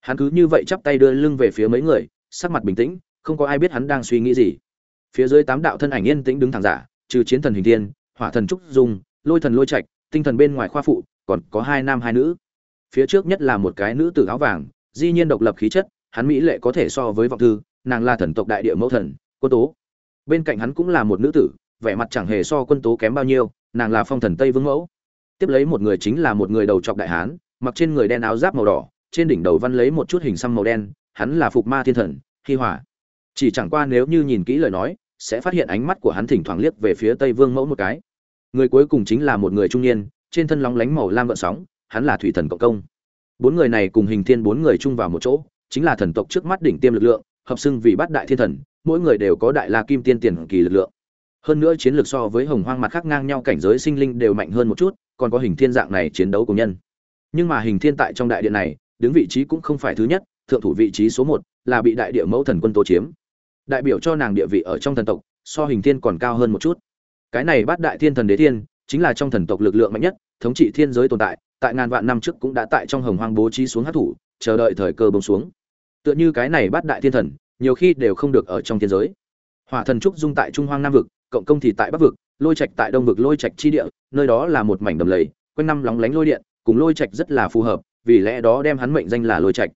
Hắn cứ như vậy chắp tay đưa lưng về phía mấy người, sắc mặt bình tĩnh không có ai biết hắn đang suy nghĩ gì. Phía dưới tám đạo thân ảnh yên tĩnh đứng thẳng giả, trừ chiến thần hình thiên, hỏa thần trúc dung, lôi thần lôi trạch, tinh thần bên ngoài khoa phụ, còn có hai nam hai nữ. Phía trước nhất là một cái nữ tử áo vàng, di nhiên độc lập khí chất, hắn mỹ lệ có thể so với vọng thư, nàng là thần tộc đại địa mẫu thần, quân tố. Bên cạnh hắn cũng là một nữ tử, vẻ mặt chẳng hề so quân tố kém bao nhiêu, nàng là phong thần tây vương mẫu. Tiếp lấy một người chính là một người đầu trọc đại hán, mặc trên người đen áo giáp màu đỏ, trên đỉnh đầu văn lấy một chút hình xăm màu đen, hắn là phục ma thiên thần, hi hỏa chỉ chẳng qua nếu như nhìn kỹ lời nói, sẽ phát hiện ánh mắt của hắn thỉnh thoảng liếc về phía tây vương mẫu một cái. Người cuối cùng chính là một người trung niên, trên thân lóng lánh màu lam gợn sóng, hắn là thủy thần cộng công. Bốn người này cùng hình thiên bốn người chung vào một chỗ, chính là thần tộc trước mắt đỉnh tiêm lực lượng, hợp xưng vì bát đại thiên thần, mỗi người đều có đại la kim tiên tiền kỳ lực lượng. Hơn nữa chiến lược so với hồng hoang mặt khác ngang nhau cảnh giới sinh linh đều mạnh hơn một chút, còn có hình thiên dạng này chiến đấu cùng nhân. Nhưng mà hình thiên tại trong đại điện này, đứng vị trí cũng không phải thứ nhất, thượng thủ vị trí số một là bị đại địa mẫu thần quân tố chiếm đại biểu cho nàng địa vị ở trong thần tộc, so hình thiên còn cao hơn một chút. Cái này bát đại thiên thần đế thiên, chính là trong thần tộc lực lượng mạnh nhất, thống trị thiên giới tồn tại tại ngàn vạn năm trước cũng đã tại trong hồng hoang bố trí xuống hát thủ, chờ đợi thời cơ bông xuống. Tựa như cái này bát đại thiên thần, nhiều khi đều không được ở trong thiên giới. Hỏa thần trúc dung tại trung hoang nam vực, cộng công thì tại bắc vực, lôi trạch tại đông vực lôi trạch chi địa, nơi đó là một mảnh đầm lầy, quanh năm lóng lánh lôi điện, cùng lôi trạch rất là phù hợp, vì lẽ đó đem hắn mệnh danh là lôi trạch.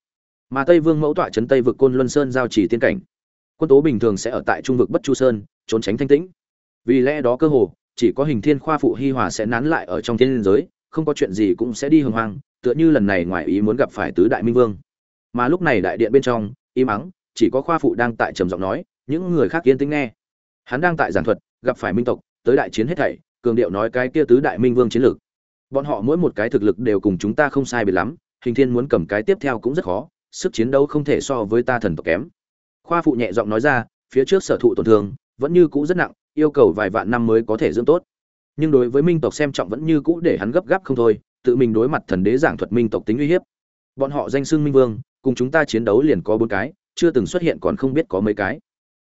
Mà tây vương mẫu tọa trấn tây vực côn luân sơn giao chỉ tiên cảnh quân tố bình thường sẽ ở tại trung vực bất chu sơn, trốn tránh thanh tĩnh. Vì lẽ đó cơ hồ, chỉ có hình thiên khoa phụ hi hòa sẽ nán lại ở trong thiên giới, không có chuyện gì cũng sẽ đi hồng hoang, tựa như lần này ngoài ý muốn gặp phải tứ đại minh vương. Mà lúc này đại điện bên trong, im ắng, chỉ có khoa phụ đang tại trầm giọng nói, những người khác yên tĩnh nghe. Hắn đang tại giảng thuật, gặp phải minh tộc, tới đại chiến hết thảy, cường điệu nói cái kia tứ đại minh vương chiến lược. Bọn họ mỗi một cái thực lực đều cùng chúng ta không sai biệt lắm, hình thiên muốn cầm cái tiếp theo cũng rất khó, sức chiến đấu không thể so với ta thần tộc kém khoa phụ nhẹ giọng nói ra, phía trước sở thụ tổn thương, vẫn như cũ rất nặng, yêu cầu vài vạn năm mới có thể dưỡng tốt. Nhưng đối với minh tộc xem trọng vẫn như cũ để hắn gấp gáp không thôi, tự mình đối mặt thần đế giảng thuật minh tộc tính uy hiếp. Bọn họ danh xưng minh vương, cùng chúng ta chiến đấu liền có bốn cái, chưa từng xuất hiện còn không biết có mấy cái.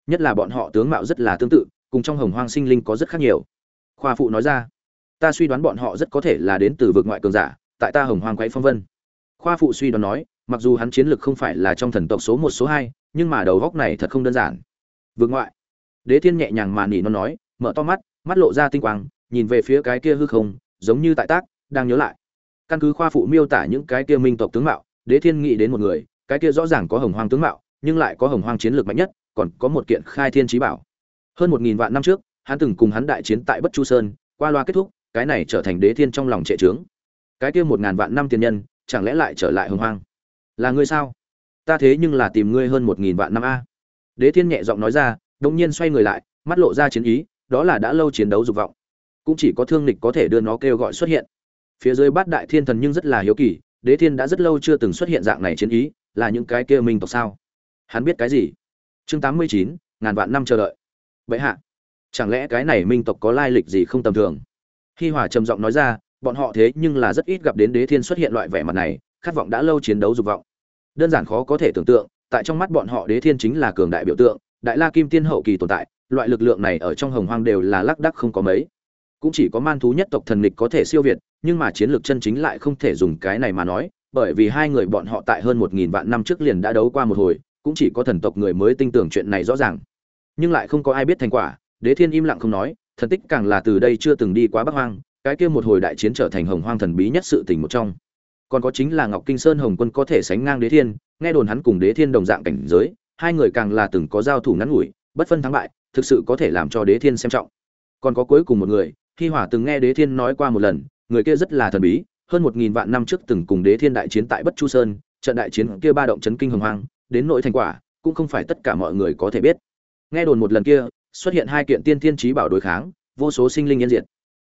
Nhất là bọn họ tướng mạo rất là tương tự, cùng trong hồng hoang sinh linh có rất khác nhiều. Khoa phụ nói ra, ta suy đoán bọn họ rất có thể là đến từ vực ngoại cường giả, tại ta hồng hoang quay phong vân. Khoa phụ suy đoán nói, mặc dù hắn chiến lực không phải là trong thần tộc số một, số hai nhưng mà đầu góc này thật không đơn giản. Vực ngoại. Đế thiên nhẹ nhàng mà nỉ nó nói, mở to mắt mắt lộ ra tinh quang, nhìn về phía cái kia hư không, giống như tại tác, đang nhớ lại. Căn cứ khoa phụ miêu tả những cái kia minh tộc tướng mạo, đế thiên nghĩ đến một người, cái kia rõ ràng có hồng hoang tướng mạo, nhưng lại có hồng hoang chiến lược mạnh nhất, còn có một kiện khai thiên trí bảo. Hơn một nghìn vạn năm trước, hắn từng cùng hắn đại chiến tại bất chu sơn, qua loa kết thúc, cái này trở thành đế thiên trong lòng trệ trướng. Cái kia một ngàn vạn năm tiền nhân, chẳng lẽ lại trở lại hồng hoang? Là ngươi sao? Ta thế nhưng là tìm ngươi hơn một nghìn vạn năm a. Đế thiên nhẹ giọng nói ra đông nhiên xoay người lại, mắt lộ ra chiến ý, đó là đã lâu chiến đấu dục vọng. Cũng chỉ có thương lịch có thể đưa nó kêu gọi xuất hiện. Phía dưới bát đại thiên thần nhưng rất là hiếu kỳ, đế thiên đã rất lâu chưa từng xuất hiện dạng này chiến ý, là những cái kia minh tộc sao? Hắn biết cái gì? Chương tám mươi chín, ngàn vạn năm chờ đợi. Vậy hạ, chẳng lẽ cái này minh tộc có lai lịch gì không tầm thường? Hi hòa trầm giọng nói ra, bọn họ thế nhưng là rất ít gặp đến đế thiên xuất hiện loại vẻ mặt này, khát vọng đã lâu chiến đấu dục vọng đơn giản khó có thể tưởng tượng, tại trong mắt bọn họ đế thiên chính là cường đại biểu tượng, đại la kim tiên hậu kỳ tồn tại, loại lực lượng này ở trong hồng hoang đều là lác đắc không có mấy. Cũng chỉ có man thú nhất tộc thần nghịch có thể siêu việt, nhưng mà chiến lược chân chính lại không thể dùng cái này mà nói, bởi vì hai người bọn họ tại hơn một nghìn vạn năm trước liền đã đấu qua một hồi, cũng chỉ có thần tộc người mới tin tưởng chuyện này rõ ràng. Nhưng lại không có ai biết thành quả, đế thiên im lặng không nói, thần tích càng là từ đây chưa từng đi quá bắc hoang, cái kia một hồi đại chiến trở thành hồng hoang thần bí nhất sự tình một trong còn có chính là ngọc kinh sơn hồng quân có thể sánh ngang đế thiên, nghe đồn hắn cùng đế thiên đồng dạng cảnh giới, hai người càng là từng có giao thủ ngắn ngủi, bất phân thắng bại, thực sự có thể làm cho đế thiên xem trọng. Còn có cuối cùng một người khi hỏa từng nghe đế thiên nói qua một lần, người kia rất là thần bí, hơn một nghìn vạn năm trước từng cùng đế thiên đại chiến tại bất chu sơn, trận đại chiến kia ba động chấn kinh hồng hoang, đến nội thành quả, cũng không phải tất cả mọi người có thể biết. Nghe đồn một lần kia, xuất hiện hai kiện tiên thiên trí bảo đối kháng, vô số sinh linh yên diệt.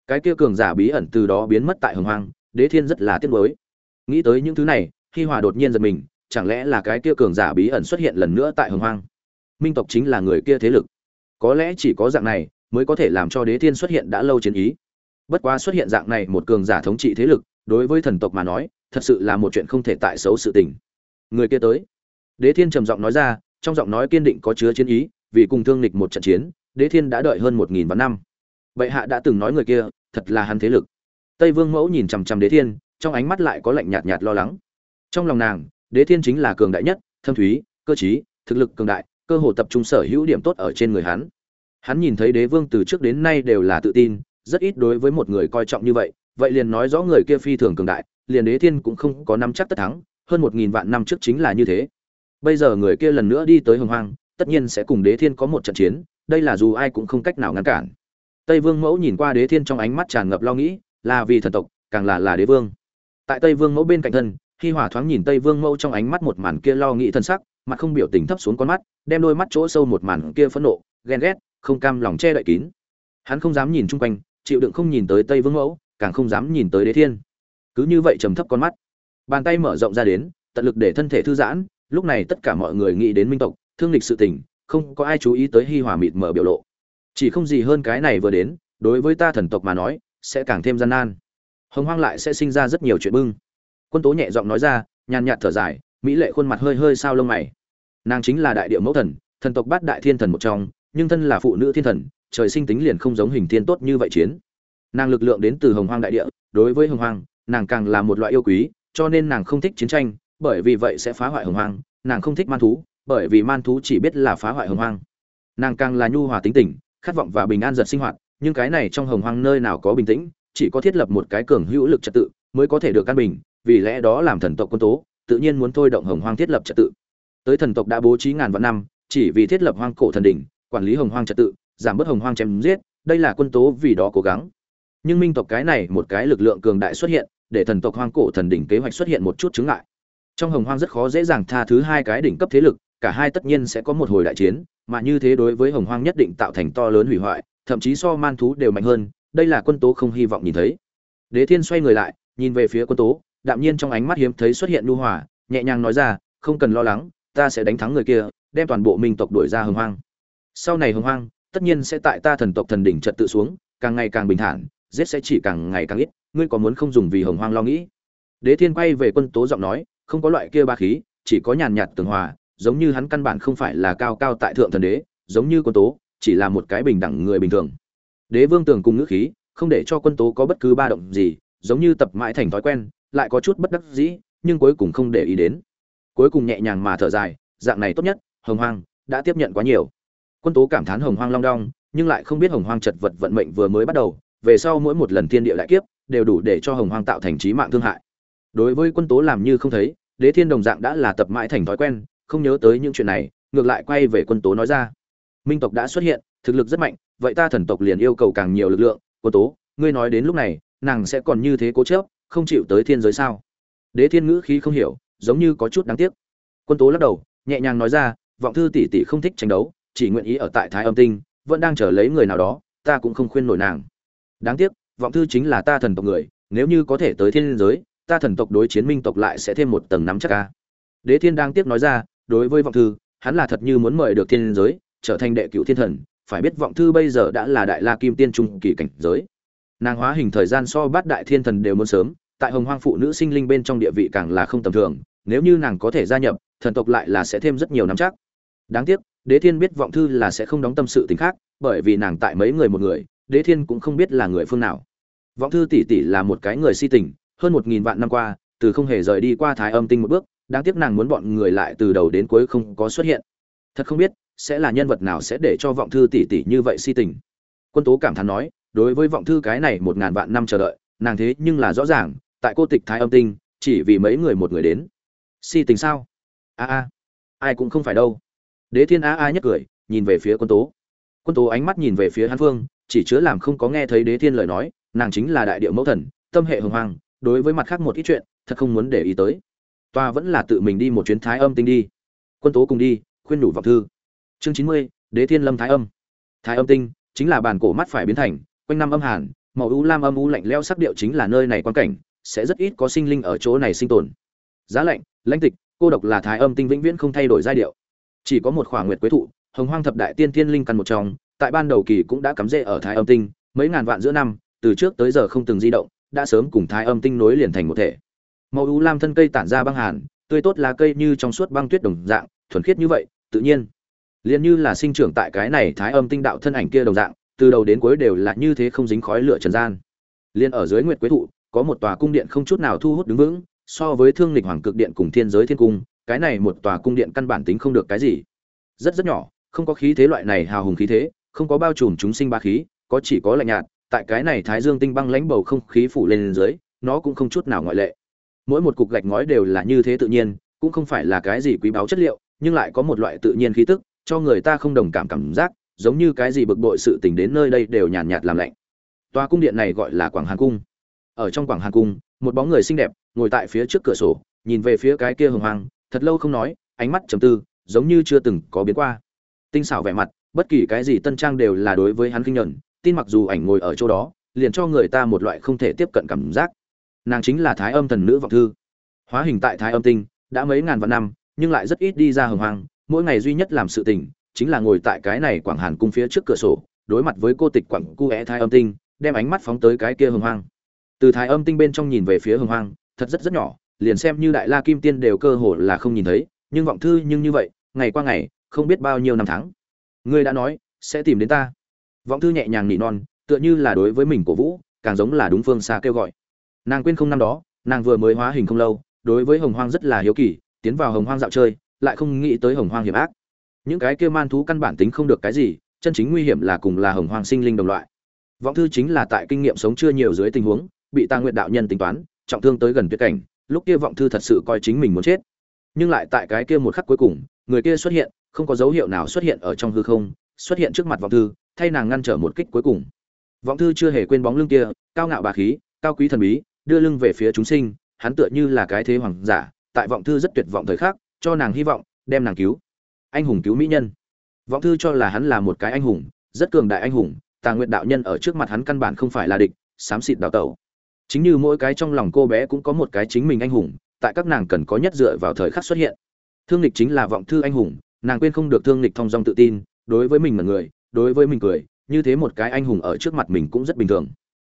Cái kia cường giả bí ẩn từ đó biến mất tại hồng hoang, đế thiên rất là tiếc nuối nghĩ tới những thứ này khi hòa đột nhiên giật mình, chẳng lẽ là cái kia cường giả bí ẩn xuất hiện lần nữa tại hồng hoang? Minh tộc chính là người kia thế lực. Có lẽ chỉ có dạng này mới có thể làm cho đế thiên xuất hiện đã lâu chiến ý. Bất quá xuất hiện dạng này một cường giả thống trị thế lực, đối với thần tộc mà nói, thật sự là một chuyện không thể tại xấu sự tình. Người kia tới. Đế thiên trầm giọng nói ra, trong giọng nói kiên định có chứa chiến ý, vì cùng thương lịch một trận chiến, đế thiên đã đợi hơn một nghìn vạn năm. Bệ hạ đã từng nói người kia, thật là hắn thế lực. Tây vương mẫu nhìn chằm chằm đế thiên trong ánh mắt lại có lạnh nhạt nhạt lo lắng. Trong lòng nàng, đế thiên chính là cường đại nhất, thâm thúy, cơ trí, thực lực cường đại, cơ hồ tập trung sở hữu điểm tốt ở trên người hắn. Hắn nhìn thấy đế vương từ trước đến nay đều là tự tin, rất ít đối với một người coi trọng như vậy vậy liền nói rõ người kia phi thường cường đại, liền đế thiên cũng không có nắm chắc tất thắng, hơn một nghìn vạn năm trước chính là như thế. Bây giờ người kia lần nữa đi tới hồng hoang, tất nhiên sẽ cùng đế thiên có một trận chiến, đây là dù ai cũng không cách nào ngăn cản. Tây vương mẫu nhìn qua đế thiên trong ánh mắt tràn ngập lo nghĩ, là vì thần tộc, càng là là đế vương tại tây vương mẫu bên cạnh thân khi hỏa thoáng nhìn tây vương mẫu trong ánh mắt một màn kia lo nghĩ thân sắc, mặt không biểu tình thấp xuống con mắt, đem đôi mắt chỗ sâu một màn kia phẫn nộ, ghen ghét, không cam lòng che đậy kín. Hắn không dám nhìn chung quanh, chịu đựng không nhìn tới tây vương mẫu, càng không dám nhìn tới đế thiên. Cứ như vậy trầm thấp con mắt, bàn tay mở rộng ra đến, tận lực để thân thể thư giãn, lúc này tất cả mọi người nghĩ đến minh tộc, thương lịch sự tình, không có ai chú ý tới hi hòa mịt mở biểu lộ. Chỉ không gì hơn cái này vừa đến, đối với ta thần tộc mà nói, sẽ càng thêm gian nan hồng hoang lại sẽ sinh ra rất nhiều chuyện bưng. Quân tố nhẹ giọng nói ra, nhàn nhạt thở dài, mỹ lệ khuôn mặt hơi hơi sao lông mày. Nàng chính là đại địa mẫu thần thần tộc bát đại thiên thần một trong, nhưng thân là phụ nữ thiên thần, trời sinh tính liền không giống hình thiên tốt như vậy chiến. Nàng lực lượng đến từ hồng hoang đại địa, đối với hồng hoang, nàng càng là một loại yêu quý, cho nên nàng không thích chiến tranh, bởi vì vậy sẽ phá hoại hồng hoang. Nàng không thích man thú, bởi vì man thú chỉ biết là phá hoại hồng hoang. Nàng càng là nhu hòa tính tình, khát vọng và bình an giật sinh hoạt, nhưng cái này trong hồng hoang nơi nào có bình tĩnh chỉ có thiết lập một cái cường hữu lực trật tự mới có thể được căn bình, vì lẽ đó làm thần tộc quân tố, tự nhiên muốn thôi động hồng hoang thiết lập trật tự. Tới thần tộc đã bố trí ngàn vạn năm, chỉ vì thiết lập hoang cổ thần đỉnh, quản lý hồng hoang trật tự, giảm bớt hồng hoang chém giết, đây là quân tố vì đó cố gắng. Nhưng minh tộc cái này một cái lực lượng cường đại xuất hiện, để thần tộc hoang cổ thần đỉnh kế hoạch xuất hiện một chút chứng ngại. Trong hồng hoang rất khó dễ dàng tha thứ hai cái đỉnh cấp thế lực, cả hai tất nhiên sẽ có một hồi đại chiến, mà như thế đối với hồng hoang nhất định tạo thành to lớn hủy hoại, thậm chí so man thú đều mạnh hơn đây là quân tố không hy vọng nhìn thấy. Đế thiên xoay người lại, nhìn về phía quân tố, đạm nhiên trong ánh mắt hiếm thấy xuất hiện nhu hòa, nhẹ nhàng nói ra, không cần lo lắng, ta sẽ đánh thắng người kia, đem toàn bộ minh tộc đuổi ra hồng hoang. Sau này hồng hoang, tất nhiên sẽ tại ta thần tộc thần đỉnh trật tự xuống, càng ngày càng bình thản, giết sẽ chỉ càng ngày càng ít, ngươi có muốn không dùng vì hồng hoang lo nghĩ? Đế thiên quay về quân tố giọng nói, không có loại kia ba khí, chỉ có nhàn nhạt tường hòa, giống như hắn căn bản không phải là cao cao tại thượng thần đế, giống như quân tố, chỉ là một cái bình đẳng người bình thường đế vương tường cùng ngữ khí, không để cho quân tố có bất cứ ba động gì, giống như tập mãi thành thói quen, lại có chút bất đắc dĩ, nhưng cuối cùng không để ý đến. Cuối cùng nhẹ nhàng mà thở dài, dạng này tốt nhất, hồng hoang, đã tiếp nhận quá nhiều. Quân tố cảm thán hồng hoang long đong, nhưng lại không biết hồng hoang chật vật vận mệnh vừa mới bắt đầu, về sau mỗi một lần thiên địa lại kiếp, đều đủ để cho hồng hoang tạo thành trí mạng thương hại. Đối với quân tố làm như không thấy, đế thiên đồng dạng đã là tập mãi thành thói quen, không nhớ tới những chuyện này, ngược lại quay về quân tố nói ra. Minh tộc đã xuất hiện, thực lực rất mạnh vậy ta thần tộc liền yêu cầu càng nhiều lực lượng quân tố, ngươi nói đến lúc này, nàng sẽ còn như thế cố chớp không chịu tới thiên giới sao? Đế thiên ngữ khí không hiểu, giống như có chút đáng tiếc. Quân tố lắc đầu, nhẹ nhàng nói ra, vọng thư tỷ tỷ không thích tranh đấu, chỉ nguyện ý ở tại thái âm tinh, vẫn đang chờ lấy người nào đó, ta cũng không khuyên nổi nàng. Đáng tiếc, vọng thư chính là ta thần tộc người, nếu như có thể tới thiên giới, ta thần tộc đối chiến minh tộc lại sẽ thêm một tầng nắm chắc ca. Đế thiên đang tiếp nói ra, đối với vọng thư, hắn là thật như muốn mời được thiên giới, trở thành đệ cựu thiên thần phải biết vọng thư bây giờ đã là đại la kim tiên trung kỳ cảnh giới. Nàng hóa hình thời gian so bát đại thiên thần đều muốn sớm, tại hồng hoang phụ nữ sinh linh bên trong địa vị càng là không tầm thường, nếu như nàng có thể gia nhập, thần tộc lại là sẽ thêm rất nhiều năm chắc. Đáng tiếc, đế thiên biết vọng thư là sẽ không đóng tâm sự t khác, bởi vì nàng tại mấy người một người, đế thiên cũng không biết là người phương nào. Vọng thư tỷ tỷ là một cái người si tình, hơn một nghìn vạn năm qua, từ không hề rời đi qua thái âm tinh một bước, đáng tiếc nàng muốn bọn người lại từ đầu đến cuối không có xuất hiện. Thật không biết sẽ là nhân vật nào sẽ để cho vọng thư tỷ tỷ như vậy si tình? Quân tố cảm thán nói, đối với vọng thư cái này một ngàn vạn năm chờ đợi, nàng thế nhưng là rõ ràng, tại cô tịch thái âm tinh, chỉ vì mấy người một người đến. Si tình sao? A a, ai cũng không phải đâu. Đế thiên a a nhất cười, nhìn về phía quân tố. Quân tố ánh mắt nhìn về phía hàn phương, chỉ chứa làm không có nghe thấy đế thiên lời nói, nàng chính là đại điệu mẫu thần, tâm hệ hồng hoàng đối với mặt khác một ít chuyện, thật không muốn để ý tới. Toa vẫn là tự mình đi một chuyến thái âm tinh đi. Quân tố cùng đi, khuyên đủ vọng thư chương chín mươi, đế thiên lâm thái âm. Thái âm tinh chính là bản cổ mắt phải biến thành, quanh năm âm hàn, màu u lam âm u lạnh leo sắc điệu chính là nơi này quan cảnh, sẽ rất ít có sinh linh ở chỗ này sinh tồn. Giá lạnh, lãnh tịch, cô độc là thái âm tinh vĩnh viễn không thay đổi giai điệu. Chỉ có một khoảng nguyệt quế thụ, hồng hoang thập đại tiên thiên linh căn một trong, tại ban đầu kỳ cũng đã cắm rễ ở thái âm tinh, mấy ngàn vạn giữa năm, từ trước tới giờ không từng di động, đã sớm cùng thái âm tinh nối liền thành một thể. Màu u lam thân cây tản ra băng hàn, tươi tốt lá cây như trong suốt băng tuyết đồng dạng, thuần khiết như vậy, tự nhiên liền như là sinh trưởng tại cái này thái âm tinh đạo thân ảnh kia đồng dạng, từ đầu đến cuối đều là như thế không dính khói lửa trần gian. Liền ở dưới nguyệt quế thụ, có một tòa cung điện không chút nào thu hút đứng vững, so với thương lịch hoàng cực điện cùng thiên giới thiên cung, cái này một tòa cung điện căn bản tính không được cái gì. Rất rất nhỏ, không có khí thế loại này hào hùng khí thế, không có bao trùm chúng sinh ba khí, có chỉ có lạnh nhạt, tại cái này thái dương tinh băng lãnh bầu không khí phủ lên dưới, nó cũng không chút nào ngoại lệ. Mỗi một cục gạch ngói đều là như thế tự nhiên, cũng không phải là cái gì quý báu chất liệu, nhưng lại có một loại tự nhiên khí tức cho người ta không đồng cảm cảm giác, giống như cái gì bực bội sự tình đến nơi đây đều nhàn nhạt làm lạnh. Tòa cung điện này gọi là quảng hàn cung. Ở trong quảng hàn cung, một bóng người xinh đẹp ngồi tại phía trước cửa sổ, nhìn về phía cái kia hồng hoàng thật lâu không nói, ánh mắt trầm tư, giống như chưa từng có biến qua. Tinh xảo vẻ mặt, bất kỳ cái gì tân trang đều là đối với hắn kinh nhận tin mặc dù ảnh ngồi ở chỗ đó, liền cho người ta một loại không thể tiếp cận cảm giác. Nàng chính là thái âm thần nữ vọng thư. Hóa hình tại thái âm tinh, đã mấy ngàn vạn năm, nhưng lại rất ít đi ra hồng hoàng mỗi ngày duy nhất làm sự tình, chính là ngồi tại cái này quảng hàn cung phía trước cửa sổ, đối mặt với cô tịch quảng cu é thái âm tinh, đem ánh mắt phóng tới cái kia hồng hoang. Từ thái âm tinh bên trong nhìn về phía hồng hoang, thật rất rất nhỏ, liền xem như đại la kim tiên đều cơ hồ là không nhìn thấy, nhưng vọng thư nhưng như vậy, ngày qua ngày, không biết bao nhiêu năm tháng. Ngươi đã nói, sẽ tìm đến ta. Vọng thư nhẹ nhàng nỉ non, tựa như là đối với mình cổ vũ, càng giống là đúng phương xa kêu gọi. Nàng quên không năm đó, nàng vừa mới hóa hình không lâu, đối với hồng hoang rất là hiếu kỳ, tiến vào hồng hoang dạo chơi lại không nghĩ tới hồng hoang hiểm ác. Những cái kia man thú căn bản tính không được cái gì, chân chính nguy hiểm là cùng là hồng hoang sinh linh đồng loại. Vọng thư chính là tại kinh nghiệm sống chưa nhiều dưới tình huống, bị ta nguyện đạo nhân tính toán, trọng thương tới gần tuyệt cảnh, lúc kia vọng thư thật sự coi chính mình muốn chết. Nhưng lại tại cái kia một khắc cuối cùng, người kia xuất hiện, không có dấu hiệu nào xuất hiện ở trong hư không, xuất hiện trước mặt vọng thư, thay nàng ngăn trở một kích cuối cùng. Vọng thư chưa hề quên bóng lưng kia, cao ngạo bà khí, cao quý thần bí, đưa lưng về phía chúng sinh, hắn tựa như là cái thế hoàng giả, tại vọng thư rất tuyệt vọng thời khắc cho nàng hy vọng, đem nàng cứu. Anh hùng cứu mỹ nhân. Vọng thư cho là hắn là một cái anh hùng, rất cường đại anh hùng, tà nguyện đạo nhân ở trước mặt hắn căn bản không phải là địch, xám xịt đào tẩu. Chính như mỗi cái trong lòng cô bé cũng có một cái chính mình anh hùng, tại các nàng cần có nhất dựa vào thời khắc xuất hiện. Thương lịch chính là vọng thư anh hùng, nàng quên không được thương lịch thong dong tự tin, đối với mình mà người, đối với mình cười, như thế một cái anh hùng ở trước mặt mình cũng rất bình thường.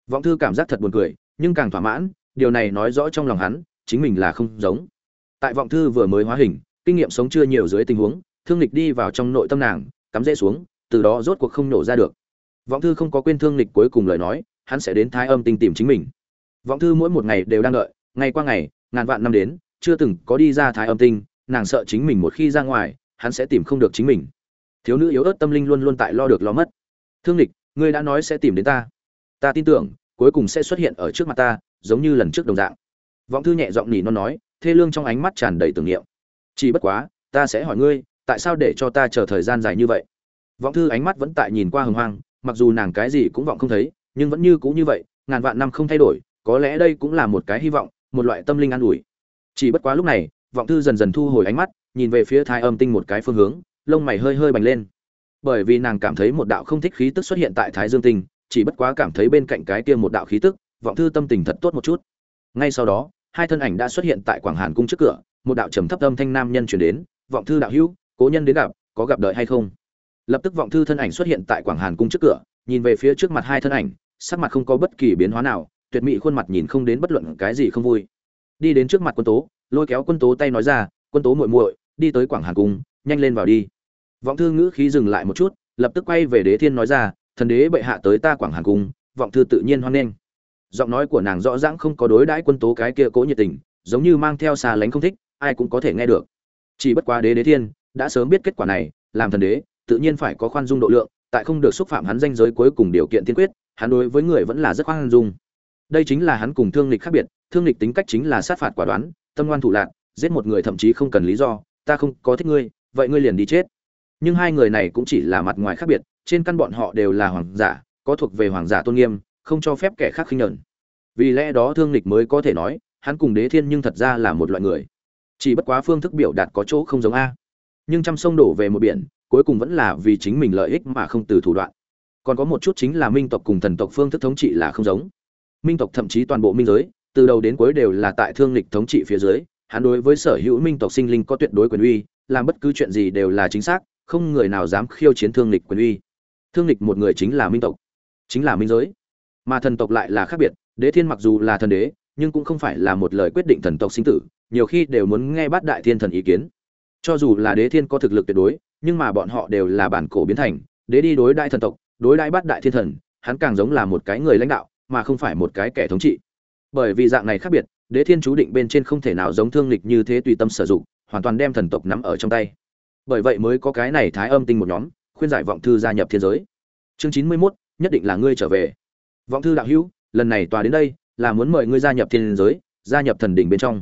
Vọng thư cảm giác thật buồn cười, nhưng càng thỏa mãn, điều này nói rõ trong lòng hắn, chính mình là không giống tại vọng thư vừa mới hóa hình, kinh nghiệm sống chưa nhiều dưới tình huống, thương lịch đi vào trong nội tâm nàng, cắm rễ xuống, từ đó rốt cuộc không nổ ra được. Vọng thư không có quên thương lịch cuối cùng lời nói, hắn sẽ đến thái âm tinh tìm chính mình. Vọng thư mỗi một ngày đều đang đợi, ngày qua ngày, ngàn vạn năm đến, chưa từng có đi ra thái âm tinh, nàng sợ chính mình một khi ra ngoài, hắn sẽ tìm không được chính mình. Thiếu nữ yếu ớt tâm linh luôn luôn tại lo được lo mất. Thương lịch ngươi đã nói sẽ tìm đến ta. Ta tin tưởng, cuối cùng sẽ xuất hiện ở trước mặt ta, giống như lần trước đồng dạng. Vọng thư nhẹ giọng nỉ non nói thê lương trong ánh mắt tràn đầy tưởng niệm. Chỉ bất quá, ta sẽ hỏi ngươi, tại sao để cho ta chờ thời gian dài như vậy? Vọng thư ánh mắt vẫn tại nhìn qua hồng hoang, mặc dù nàng cái gì cũng vọng không thấy, nhưng vẫn như cũ như vậy, ngàn vạn năm không thay đổi, có lẽ đây cũng là một cái hy vọng, một loại tâm linh an ủi. Chỉ bất quá lúc này, vọng thư dần dần thu hồi ánh mắt, nhìn về phía thái âm tinh một cái phương hướng, lông mày hơi hơi bành lên. Bởi vì nàng cảm thấy một đạo không thích khí tức xuất hiện tại thái dương tinh, chỉ bất quá cảm thấy bên cạnh cái kia một đạo khí tức, vọng thư tâm tình thật tốt một chút. Ngay sau đó hai thân ảnh đã xuất hiện tại quảng hàn cung trước cửa, một đạo trầm thấp âm thanh nam nhân chuyển đến, vọng thư đạo hữu, cố nhân đến gặp, có gặp đợi hay không? Lập tức vọng thư thân ảnh xuất hiện tại quảng hàn cung trước cửa, nhìn về phía trước mặt hai thân ảnh, sắc mặt không có bất kỳ biến hóa nào, tuyệt mỹ khuôn mặt nhìn không đến bất luận cái gì không vui. Đi đến trước mặt quân tố, lôi kéo quân tố tay nói ra, quân tố muội muội, đi tới quảng hàn cung, nhanh lên vào đi. Vọng thư ngữ khí dừng lại một chút, lập tức quay về đế thiên nói ra, thần đế bệ hạ tới ta quảng hàn cung, vọng thư tự nhiên hoan nghênh giọng nói của nàng rõ ràng không có đối đãi quân tố cái kia cố nhiệt tình, giống như mang theo xa lánh không thích, ai cũng có thể nghe được. Chỉ bất quá đế đế thiên, đã sớm biết kết quả này, làm thần đế, tự nhiên phải có khoan dung độ lượng, tại không được xúc phạm hắn danh giới cuối cùng điều kiện tiên quyết, hắn đối với người vẫn là rất khoan dung. Đây chính là hắn cùng thương lịch khác biệt, thương lịch tính cách chính là sát phạt quả đoán, tâm ngoan thủ lạc, giết một người thậm chí không cần lý do, ta không có thích ngươi, vậy ngươi liền đi chết. Nhưng hai người này cũng chỉ là mặt ngoài khác biệt, trên căn bọn họ đều là hoàng giả, có thuộc về hoàng giả tôn nghiêm không cho phép kẻ khác khinh nhẫn vì lẽ đó thương lịch mới có thể nói, hắn cùng đế thiên nhưng thật ra là một loại người. Chỉ bất quá phương thức biểu đạt có chỗ không giống a. Nhưng trăm sông đổ về một biển, cuối cùng vẫn là vì chính mình lợi ích mà không từ thủ đoạn. Còn có một chút chính là minh tộc cùng thần tộc phương thức thống trị là không giống. Minh tộc thậm chí toàn bộ minh giới, từ đầu đến cuối đều là tại thương lịch thống trị phía dưới, hắn đối với sở hữu minh tộc sinh linh có tuyệt đối quyền uy, làm bất cứ chuyện gì đều là chính xác, không người nào dám khiêu chiến thương lịch quyền uy. Thương lịch một người chính là minh tộc, chính là minh giới mà thần tộc lại là khác biệt đế thiên mặc dù là thần đế nhưng cũng không phải là một lời quyết định thần tộc sinh tử nhiều khi đều muốn nghe bát đại thiên thần ý kiến. Cho dù là đế thiên có thực lực tuyệt đối nhưng mà bọn họ đều là bản cổ biến thành đế đi đối đại thần tộc đối đại bát đại thiên thần hắn càng giống là một cái người lãnh đạo mà không phải một cái kẻ thống trị. Bởi vì dạng này khác biệt đế thiên chú định bên trên không thể nào giống thương lịch như thế tùy tâm sử dụng hoàn toàn đem thần tộc nắm ở trong tay. Bởi vậy mới có cái này thái âm tinh một nhóm khuyên giải vọng thư gia nhập thiên giới. Chương chín mươi 91, nhất định là ngươi trở về vọng thư đạo hữu, lần này tòa đến đây là muốn mời ngươi gia nhập thiên giới, gia nhập thần đỉnh bên trong.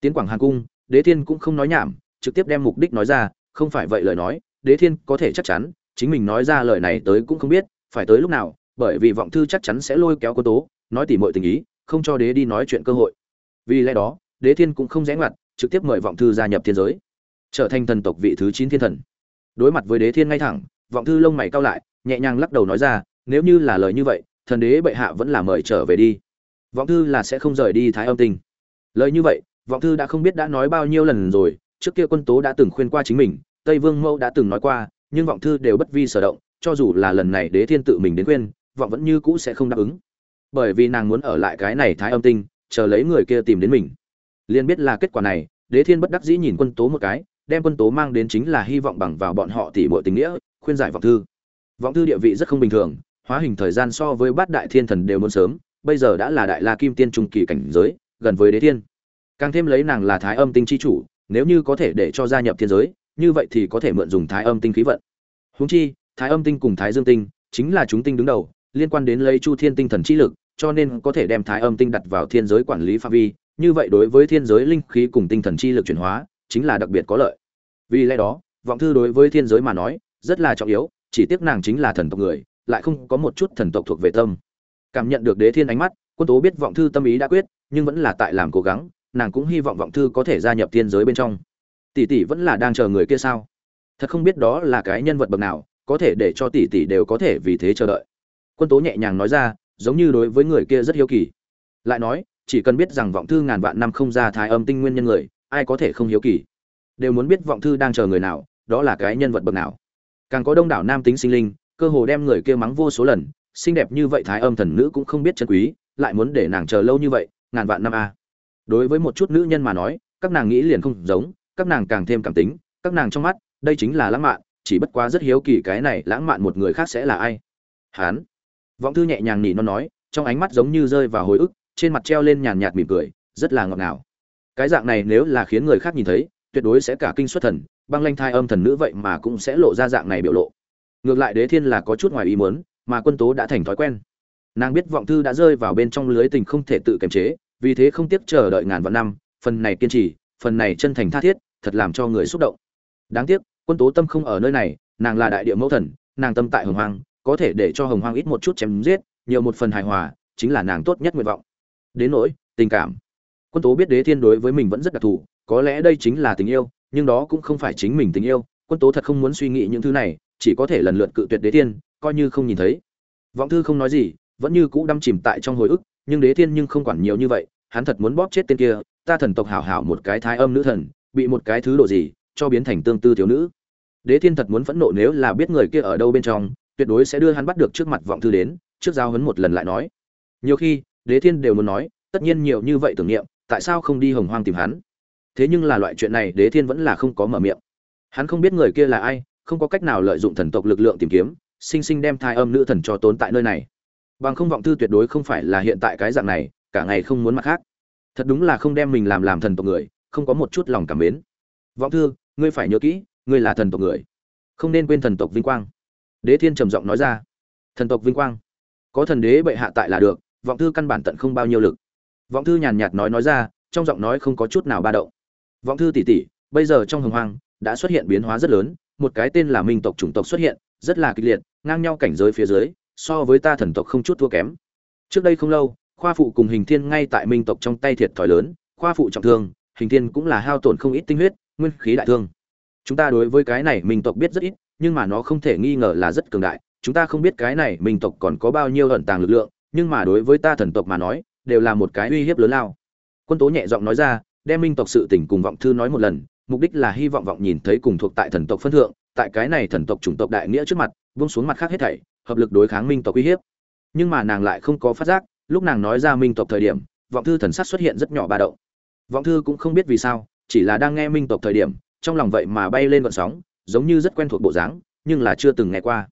Tiến quảng hàn cung, đế thiên cũng không nói nhảm, trực tiếp đem mục đích nói ra, không phải vậy lời nói, đế thiên có thể chắc chắn, chính mình nói ra lời này tới cũng không biết, phải tới lúc nào, bởi vì vọng thư chắc chắn sẽ lôi kéo cô tố, nói tỉ mọi tình ý, không cho đế đi nói chuyện cơ hội. Vì lẽ đó, đế thiên cũng không rẽ ngoặt, trực tiếp mời vọng thư gia nhập thiên giới. Trở thành thần tộc vị thứ chín thiên thần. Đối mặt với đế thiên ngay thẳng, vọng thư lông mày cao lại, nhẹ nhàng lắc đầu nói ra, nếu như là lời như vậy thần đế bệ hạ vẫn là mời trở về đi. Vọng thư là sẽ không rời đi thái âm tinh. Lời như vậy, vọng thư đã không biết đã nói bao nhiêu lần rồi, trước kia quân tố đã từng khuyên qua chính mình, tây vương mẫu đã từng nói qua, nhưng vọng thư đều bất vi sở động, cho dù là lần này đế thiên tự mình đến khuyên, vọng vẫn như cũ sẽ không đáp ứng. Bởi vì nàng muốn ở lại cái này thái âm tinh, chờ lấy người kia tìm đến mình. Liền biết là kết quả này, đế thiên bất đắc dĩ nhìn quân tố một cái, đem quân tố mang đến chính là hy vọng bằng vào bọn họ tỉ mọi tình nghĩa, khuyên giải vọng thư. Vọng thư địa vị rất không bình thường hóa hình thời gian so với bát đại thiên thần đều muốn sớm, bây giờ đã là đại la kim tiên trung kỳ cảnh giới, gần với đế thiên. Càng thêm lấy nàng là thái âm tinh chi chủ, nếu như có thể để cho gia nhập thiên giới, như vậy thì có thể mượn dùng thái âm tinh khí vận. Húng chi, thái âm tinh cùng thái dương tinh chính là chúng tinh đứng đầu, liên quan đến lấy chu thiên tinh thần chi lực, cho nên có thể đem thái âm tinh đặt vào thiên giới quản lý phạm vi, như vậy đối với thiên giới linh khí cùng tinh thần chi lực chuyển hóa, chính là đặc biệt có lợi. Vì lẽ đó, vọng thư đối với thiên giới mà nói, rất là trọng yếu, chỉ tiếc nàng chính là thần tộc người lại không có một chút thần tộc thuộc về tâm. Cảm nhận được đế thiên ánh mắt, quân tố biết vọng thư tâm ý đã quyết, nhưng vẫn là tại làm cố gắng, nàng cũng hy vọng vọng thư có thể gia nhập thiên giới bên trong. Tỷ tỷ vẫn là đang chờ người kia sao? Thật không biết đó là cái nhân vật bậc nào, có thể để cho tỷ tỷ đều có thể vì thế chờ đợi. Quân tố nhẹ nhàng nói ra, giống như đối với người kia rất hiếu kỳ. Lại nói, chỉ cần biết rằng vọng thư ngàn vạn năm không ra thái âm tinh nguyên nhân người, ai có thể không hiếu kỳ? Đều muốn biết vọng thư đang chờ người nào, đó là cái nhân vật bậc nào. Càng có đông đảo nam tính sinh linh cơ hồ đem người kia mắng vô số lần, xinh đẹp như vậy thái âm thần nữ cũng không biết chân quý, lại muốn để nàng chờ lâu như vậy, ngàn vạn năm a. Đối với một chút nữ nhân mà nói, các nàng nghĩ liền không giống, các nàng càng thêm cảm tính, các nàng trong mắt, đây chính là lãng mạn, chỉ bất quá rất hiếu kỳ cái này lãng mạn một người khác sẽ là ai. Hán. Vọng thư nhẹ nhàng nỉ non nói, trong ánh mắt giống như rơi vào hồi ức, trên mặt treo lên nhàn nhạt mỉm cười, rất là ngọt ngào. Cái dạng này nếu là khiến người khác nhìn thấy, tuyệt đối sẽ cả kinh xuất thần, băng lanh thai âm thần nữ vậy mà cũng sẽ lộ ra dạng này biểu lộ ngược lại đế thiên là có chút ngoài ý muốn, mà quân tố đã thành thói quen. Nàng biết vọng thư đã rơi vào bên trong lưới tình không thể tự kiềm chế, vì thế không tiếc chờ đợi ngàn vạn năm, phần này kiên trì, phần này chân thành tha thiết, thật làm cho người xúc động. Đáng tiếc, quân tố tâm không ở nơi này, nàng là đại địa mẫu thần, nàng tâm tại hồng hoang, có thể để cho hồng hoang ít một chút chém giết, nhiều một phần hài hòa, chính là nàng tốt nhất nguyện vọng. Đến nỗi, tình cảm. Quân tố biết đế thiên đối với mình vẫn rất đặc thù, có lẽ đây chính là tình yêu, nhưng đó cũng không phải chính mình tình yêu, quân tố thật không muốn suy nghĩ những thứ này chỉ có thể lần lượt cự tuyệt đế thiên, coi như không nhìn thấy. Vọng thư không nói gì, vẫn như cũ đâm chìm tại trong hồi ức, nhưng đế thiên nhưng không quản nhiều như vậy, hắn thật muốn bóp chết tên kia, ta thần tộc hảo hảo một cái thái âm nữ thần, bị một cái thứ độ gì, cho biến thành tương tư thiếu nữ. Đế thiên thật muốn phẫn nộ nếu là biết người kia ở đâu bên trong, tuyệt đối sẽ đưa hắn bắt được trước mặt vọng thư đến, trước giao hấn một lần lại nói. Nhiều khi, đế thiên đều muốn nói, tất nhiên nhiều như vậy tưởng niệm, tại sao không đi hồng hoang tìm hắn? Thế nhưng là loại chuyện này đế thiên vẫn là không có mở miệng. Hắn không biết người kia là ai không có cách nào lợi dụng thần tộc lực lượng tìm kiếm, sinh sinh đem thai âm nữ thần cho tốn tại nơi này. Bằng không vọng thư tuyệt đối không phải là hiện tại cái dạng này, cả ngày không muốn mặt khác. Thật đúng là không đem mình làm làm thần tộc người, không có một chút lòng cảm mến. Vọng thư, ngươi phải nhớ kỹ, ngươi là thần tộc người. Không nên quên thần tộc vinh quang. Đế thiên trầm giọng nói ra. Thần tộc vinh quang. Có thần đế bệ hạ tại là được, vọng thư căn bản tận không bao nhiêu lực. Vọng thư nhàn nhạt nói nói ra, trong giọng nói không có chút nào ba động. Vọng thư tỷ tỷ bây giờ trong hồng hoang, đã xuất hiện biến hóa rất lớn một cái tên là minh tộc chủng tộc xuất hiện, rất là kịch liệt, ngang nhau cảnh giới phía dưới, so với ta thần tộc không chút thua kém. Trước đây không lâu, khoa phụ cùng hình thiên ngay tại minh tộc trong tay thiệt thòi lớn, khoa phụ trọng thương, hình thiên cũng là hao tổn không ít tinh huyết, nguyên khí đại thương. Chúng ta đối với cái này minh tộc biết rất ít, nhưng mà nó không thể nghi ngờ là rất cường đại. Chúng ta không biết cái này minh tộc còn có bao nhiêu ẩn tàng lực lượng, nhưng mà đối với ta thần tộc mà nói, đều là một cái uy hiếp lớn lao. Quân tố nhẹ giọng nói ra, đem minh tộc sự tình cùng vọng thư nói một lần mục đích là hy vọng vọng nhìn thấy cùng thuộc tại thần tộc phân thượng, tại cái này thần tộc chủng tộc đại nghĩa trước mặt, buông xuống mặt khác hết thảy, hợp lực đối kháng minh tộc uy hiếp. Nhưng mà nàng lại không có phát giác, lúc nàng nói ra minh tộc thời điểm, vọng thư thần sắc xuất hiện rất nhỏ ba động. Vọng thư cũng không biết vì sao, chỉ là đang nghe minh tộc thời điểm, trong lòng vậy mà bay lên gợn sóng, giống như rất quen thuộc bộ dáng, nhưng là chưa từng nghe qua.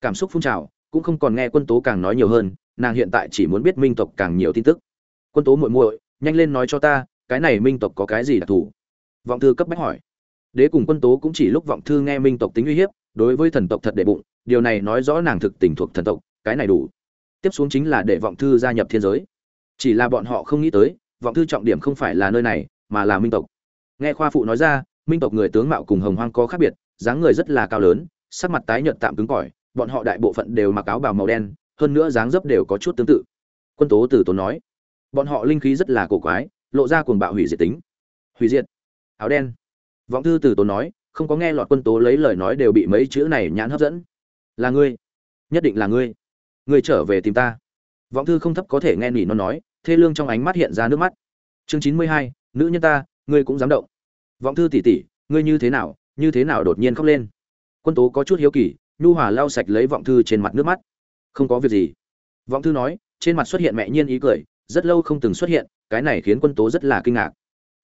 Cảm xúc phun trào, cũng không còn nghe quân tố càng nói nhiều hơn, nàng hiện tại chỉ muốn biết minh tộc càng nhiều tin tức. Quân tố muội muội, nhanh lên nói cho ta, cái này minh tộc có cái gì đặc thù? Vọng thư cấp bách hỏi. Đế cùng quân tố cũng chỉ lúc vọng thư nghe minh tộc tính uy hiếp, đối với thần tộc thật đệ bụng, điều này nói rõ nàng thực tình thuộc thần tộc, cái này đủ. Tiếp xuống chính là để vọng thư gia nhập thiên giới. Chỉ là bọn họ không nghĩ tới, vọng thư trọng điểm không phải là nơi này, mà là minh tộc. Nghe khoa phụ nói ra, minh tộc người tướng mạo cùng hồng hoang có khác biệt, dáng người rất là cao lớn, sắc mặt tái nhợt tạm cứng cỏi, bọn họ đại bộ phận đều mặc áo bào màu đen, hơn nữa dáng dấp đều có chút tương tự. Quân tố từ tốn nói, bọn họ linh khí rất là cổ quái, lộ ra cuồng bạo hủy diệt tính. Hủy diệt? Áo đen. Vọng thư từ tốn nói, không có nghe lọt quân tố lấy lời nói đều bị mấy chữ này nhãn hấp dẫn. Là ngươi. Nhất định là ngươi. Ngươi trở về tìm ta. Vọng thư không thấp có thể nghe nỉ nó nói, thê lương trong ánh mắt hiện ra nước mắt. Chương chín mươi hai, nữ nhân ta, ngươi cũng dám động. Vọng thư tỉ tỉ, ngươi như thế nào, như thế nào đột nhiên khóc lên? Quân tố có chút hiếu kỳ, nhu hòa lau sạch lấy vọng thư trên mặt nước mắt. Không có việc gì. Vọng thư nói, trên mặt xuất hiện mẹ nhiên ý cười, rất lâu không từng xuất hiện, cái này khiến quân tố rất là kinh ngạc.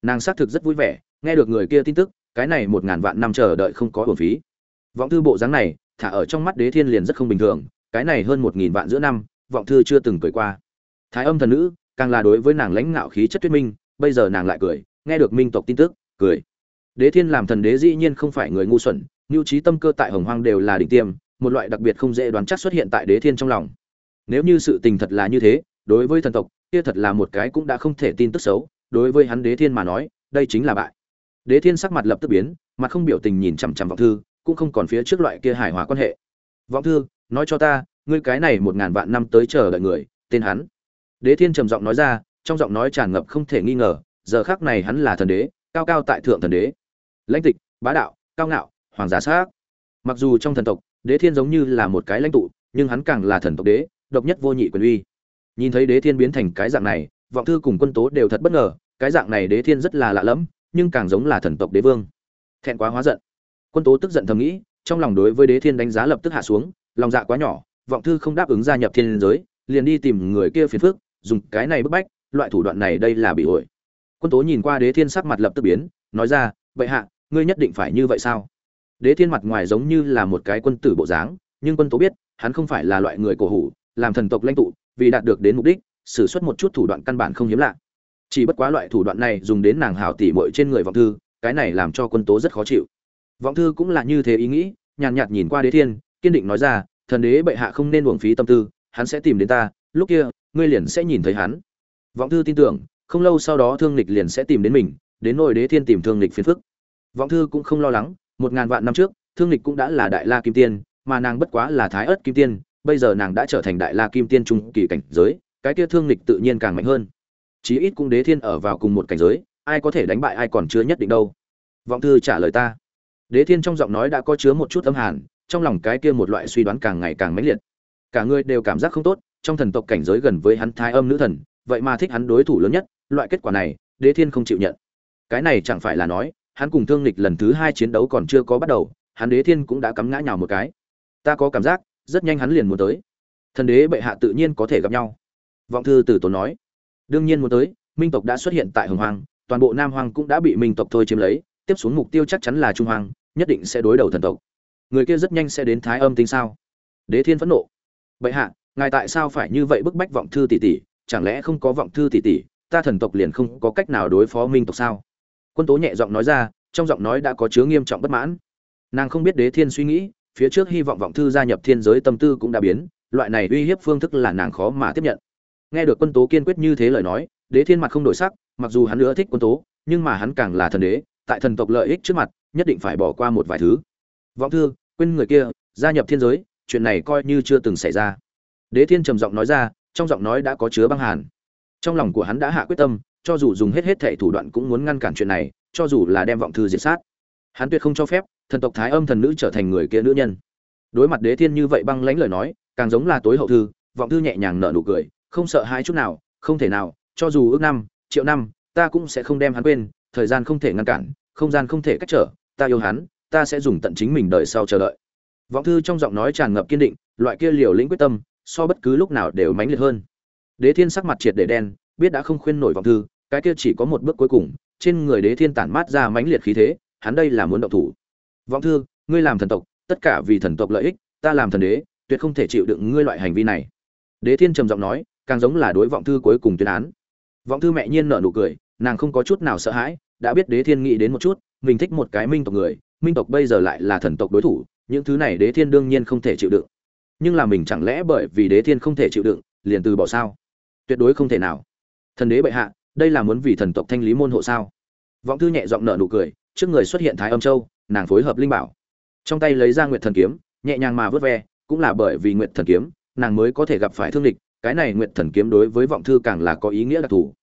Nàng xác thực rất vui vẻ nghe được người kia tin tức, cái này một ngàn vạn năm chờ đợi không có hồn phí. Vọng thư bộ dáng này, thả ở trong mắt đế thiên liền rất không bình thường, cái này hơn một nghìn vạn giữa năm, vọng thư chưa từng cười qua. Thái âm thần nữ, càng là đối với nàng lãnh ngạo khí chất tuyết minh, bây giờ nàng lại cười, nghe được minh tộc tin tức, cười. Đế thiên làm thần đế dĩ nhiên không phải người ngu xuẩn nhu trí tâm cơ tại hồng hoang đều là đỉnh tiêm, một loại đặc biệt không dễ đoán chắc xuất hiện tại đế thiên trong lòng. Nếu như sự tình thật là như thế, đối với thần tộc, kia thật là một cái cũng đã không thể tin tức xấu, đối với hắn đế thiên mà nói, đây chính là bại đế thiên sắc mặt lập tức biến, mặt không biểu tình nhìn chằm chằm vọng thư, cũng không còn phía trước loại kia hài hòa quan hệ. Vọng thư, nói cho ta, ngươi cái này một ngàn vạn năm tới chờ đợi người, tên hắn? Đế thiên trầm giọng nói ra, trong giọng nói tràn ngập không thể nghi ngờ, giờ khắc này hắn là thần đế, cao cao tại thượng thần đế. Lãnh tịch, bá đạo, cao ngạo, hoàng giả sắc. mặc dù trong thần tộc, đế thiên giống như là một cái lãnh tụ, nhưng hắn càng là thần tộc đế, độc nhất vô nhị quyền uy. Nhìn thấy đế thiên biến thành cái dạng này, vọng thư cùng quân tố đều thật bất ngờ, cái dạng này đế thiên rất là lạ lẫm nhưng càng giống là thần tộc đế vương. Thẹn quá hóa giận. Quân tố tức giận thầm nghĩ, trong lòng đối với đế thiên đánh giá lập tức hạ xuống, lòng dạ quá nhỏ, vọng thư không đáp ứng gia nhập thiên giới, liền đi tìm người kia phiền phức, dùng cái này bức bách, loại thủ đoạn này đây là bị ổi quân tố nhìn qua đế thiên sắc mặt lập tức biến, nói ra, vậy hạ, ngươi nhất định phải như vậy sao? Đế thiên mặt ngoài giống như là một cái quân tử bộ dáng, nhưng quân tố biết, hắn không phải là loại người cổ hủ, làm thần tộc lãnh tụ, vì đạt được đến mục đích, sử xuất một chút thủ đoạn căn bản không hiếm lạ chỉ bất quá loại thủ đoạn này dùng đến nàng hảo tỉ mội trên người vọng thư, cái này làm cho quân tố rất khó chịu. Vọng thư cũng là như thế ý nghĩ, nhàn nhạt nhìn qua đế thiên, kiên định nói ra, thần đế bệ hạ không nên uổng phí tâm tư, hắn sẽ tìm đến ta, lúc kia, ngươi liền sẽ nhìn thấy hắn. Vọng thư tin tưởng, không lâu sau đó thương lịch liền sẽ tìm đến mình, đến nỗi đế thiên tìm thương lịch phiền phức. Vọng thư cũng không lo lắng, một ngàn vạn năm trước, thương lịch cũng đã là đại la kim tiên, mà nàng bất quá là thái ớt kim tiên, bây giờ nàng đã trở thành đại la kim tiên trung kỳ cảnh giới, cái kia thương lịch tự nhiên càng mạnh hơn chí ít cũng đế thiên ở vào cùng một cảnh giới, ai có thể đánh bại ai còn chưa nhất định đâu. Vọng thư trả lời ta. Đế thiên trong giọng nói đã có chứa một chút âm hàn, trong lòng cái kia một loại suy đoán càng ngày càng mãnh liệt. Cả người đều cảm giác không tốt, trong thần tộc cảnh giới gần với hắn thái âm nữ thần, vậy mà thích hắn đối thủ lớn nhất, loại kết quả này, đế thiên không chịu nhận. Cái này chẳng phải là nói, hắn cùng thương lịch lần thứ hai chiến đấu còn chưa có bắt đầu, hắn đế thiên cũng đã cắm ngã nhào một cái. Ta có cảm giác, rất nhanh hắn liền muốn tới. Thần đế bệ hạ tự nhiên có thể gặp nhau. Vọng thư từ tốn nói đương nhiên muốn tới, minh tộc đã xuất hiện tại hồng hoàng toàn bộ nam hoàng cũng đã bị minh tộc thôi chiếm lấy, tiếp xuống mục tiêu chắc chắn là trung hoàng nhất định sẽ đối đầu thần tộc. Người kia rất nhanh sẽ đến thái âm tinh sao? Đế thiên phẫn nộ. Bệ hạ, ngài tại sao phải như vậy bức bách vọng thư tỷ tỷ? Chẳng lẽ không có vọng thư tỷ tỷ, ta thần tộc liền không có cách nào đối phó minh tộc sao? Quân tố nhẹ giọng nói ra, trong giọng nói đã có chứa nghiêm trọng bất mãn. Nàng không biết đế thiên suy nghĩ, phía trước hy vọng vọng thư gia nhập thiên giới tâm tư cũng đã biến, loại này uy hiếp phương thức là nàng khó mà tiếp nhận nghe được quân tố kiên quyết như thế lời nói, đế thiên mặt không đổi sắc, mặc dù hắn nữa thích quân tố, nhưng mà hắn càng là thần đế, tại thần tộc lợi ích trước mặt, nhất định phải bỏ qua một vài thứ. Vọng thư, quên người kia, gia nhập thiên giới, chuyện này coi như chưa từng xảy ra. Đế thiên trầm giọng nói ra, trong giọng nói đã có chứa băng hàn. Trong lòng của hắn đã hạ quyết tâm, cho dù dùng hết hết thảy thủ đoạn cũng muốn ngăn cản chuyện này, cho dù là đem vọng thư diệt sát. Hắn tuyệt không cho phép, thần tộc thái âm thần nữ trở thành người kia nữ nhân. Đối mặt đế thiên như vậy băng lãnh lời nói, càng giống là tối hậu thư, vọng thư nhẹ nhàng nở nụ cười không sợ hãi chút nào, không thể nào, cho dù ước năm, triệu năm, ta cũng sẽ không đem hắn quên, thời gian không thể ngăn cản, không gian không thể cách trở, ta yêu hắn, ta sẽ dùng tận chính mình đợi sau chờ đợi. Vọng thư trong giọng nói tràn ngập kiên định, loại kia liều lĩnh quyết tâm, so bất cứ lúc nào đều mãnh liệt hơn. Đế thiên sắc mặt triệt để đen, biết đã không khuyên nổi vọng thư, cái kia chỉ có một bước cuối cùng, trên người đế thiên tản mát ra mãnh liệt khí thế, hắn đây là muốn động thủ. Vọng thư, ngươi làm thần tộc, tất cả vì thần tộc lợi ích, ta làm thần đế, tuyệt không thể chịu đựng ngươi loại hành vi này. Đế thiên trầm giọng nói càng giống là đối vọng thư cuối cùng tuyên án. Vọng thư mẹ nhiên nở nụ cười, nàng không có chút nào sợ hãi, đã biết đế thiên nghĩ đến một chút, mình thích một cái minh tộc người, minh tộc bây giờ lại là thần tộc đối thủ, những thứ này đế thiên đương nhiên không thể chịu đựng. Nhưng là mình chẳng lẽ bởi vì đế thiên không thể chịu đựng, liền từ bỏ sao? Tuyệt đối không thể nào. Thần đế bệ hạ, đây là muốn vì thần tộc thanh lý môn hộ sao? Vọng thư nhẹ giọng nở nụ cười, trước người xuất hiện thái âm châu, nàng phối hợp linh bảo. Trong tay lấy ra nguyệt thần kiếm, nhẹ nhàng mà vớt ve, cũng là bởi vì nguyệt thần kiếm, nàng mới có thể gặp phải thương địch cái này nguyệt thần kiếm đối với vọng thư càng là có ý nghĩa đặc thù.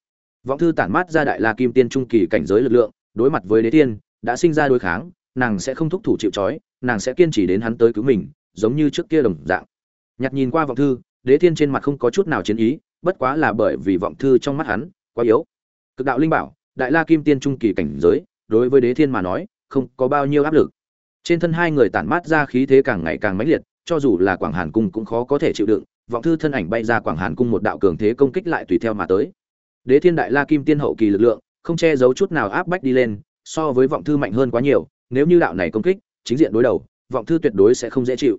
Vọng thư tản mát ra đại la kim tiên trung kỳ cảnh giới lực lượng, đối mặt với đế tiên, đã sinh ra đối kháng, nàng sẽ không thúc thủ chịu trói, nàng sẽ kiên trì đến hắn tới cứu mình, giống như trước kia đồng dạng. Nhặt nhìn qua vọng thư, đế thiên trên mặt không có chút nào chiến ý, bất quá là bởi vì vọng thư trong mắt hắn quá yếu. Cực đạo linh bảo, đại la kim tiên trung kỳ cảnh giới, đối với đế thiên mà nói, không có bao nhiêu áp lực. Trên thân hai người tản mát ra khí thế càng ngày càng mãnh liệt, cho dù là quảng hàn cung cũng khó có thể chịu đựng vọng thư thân ảnh bay ra quảng hàn cung một đạo cường thế công kích lại tùy theo mà tới. Đế thiên đại la kim tiên hậu kỳ lực lượng, không che giấu chút nào áp bách đi lên, so với vọng thư mạnh hơn quá nhiều, nếu như đạo này công kích, chính diện đối đầu, vọng thư tuyệt đối sẽ không dễ chịu.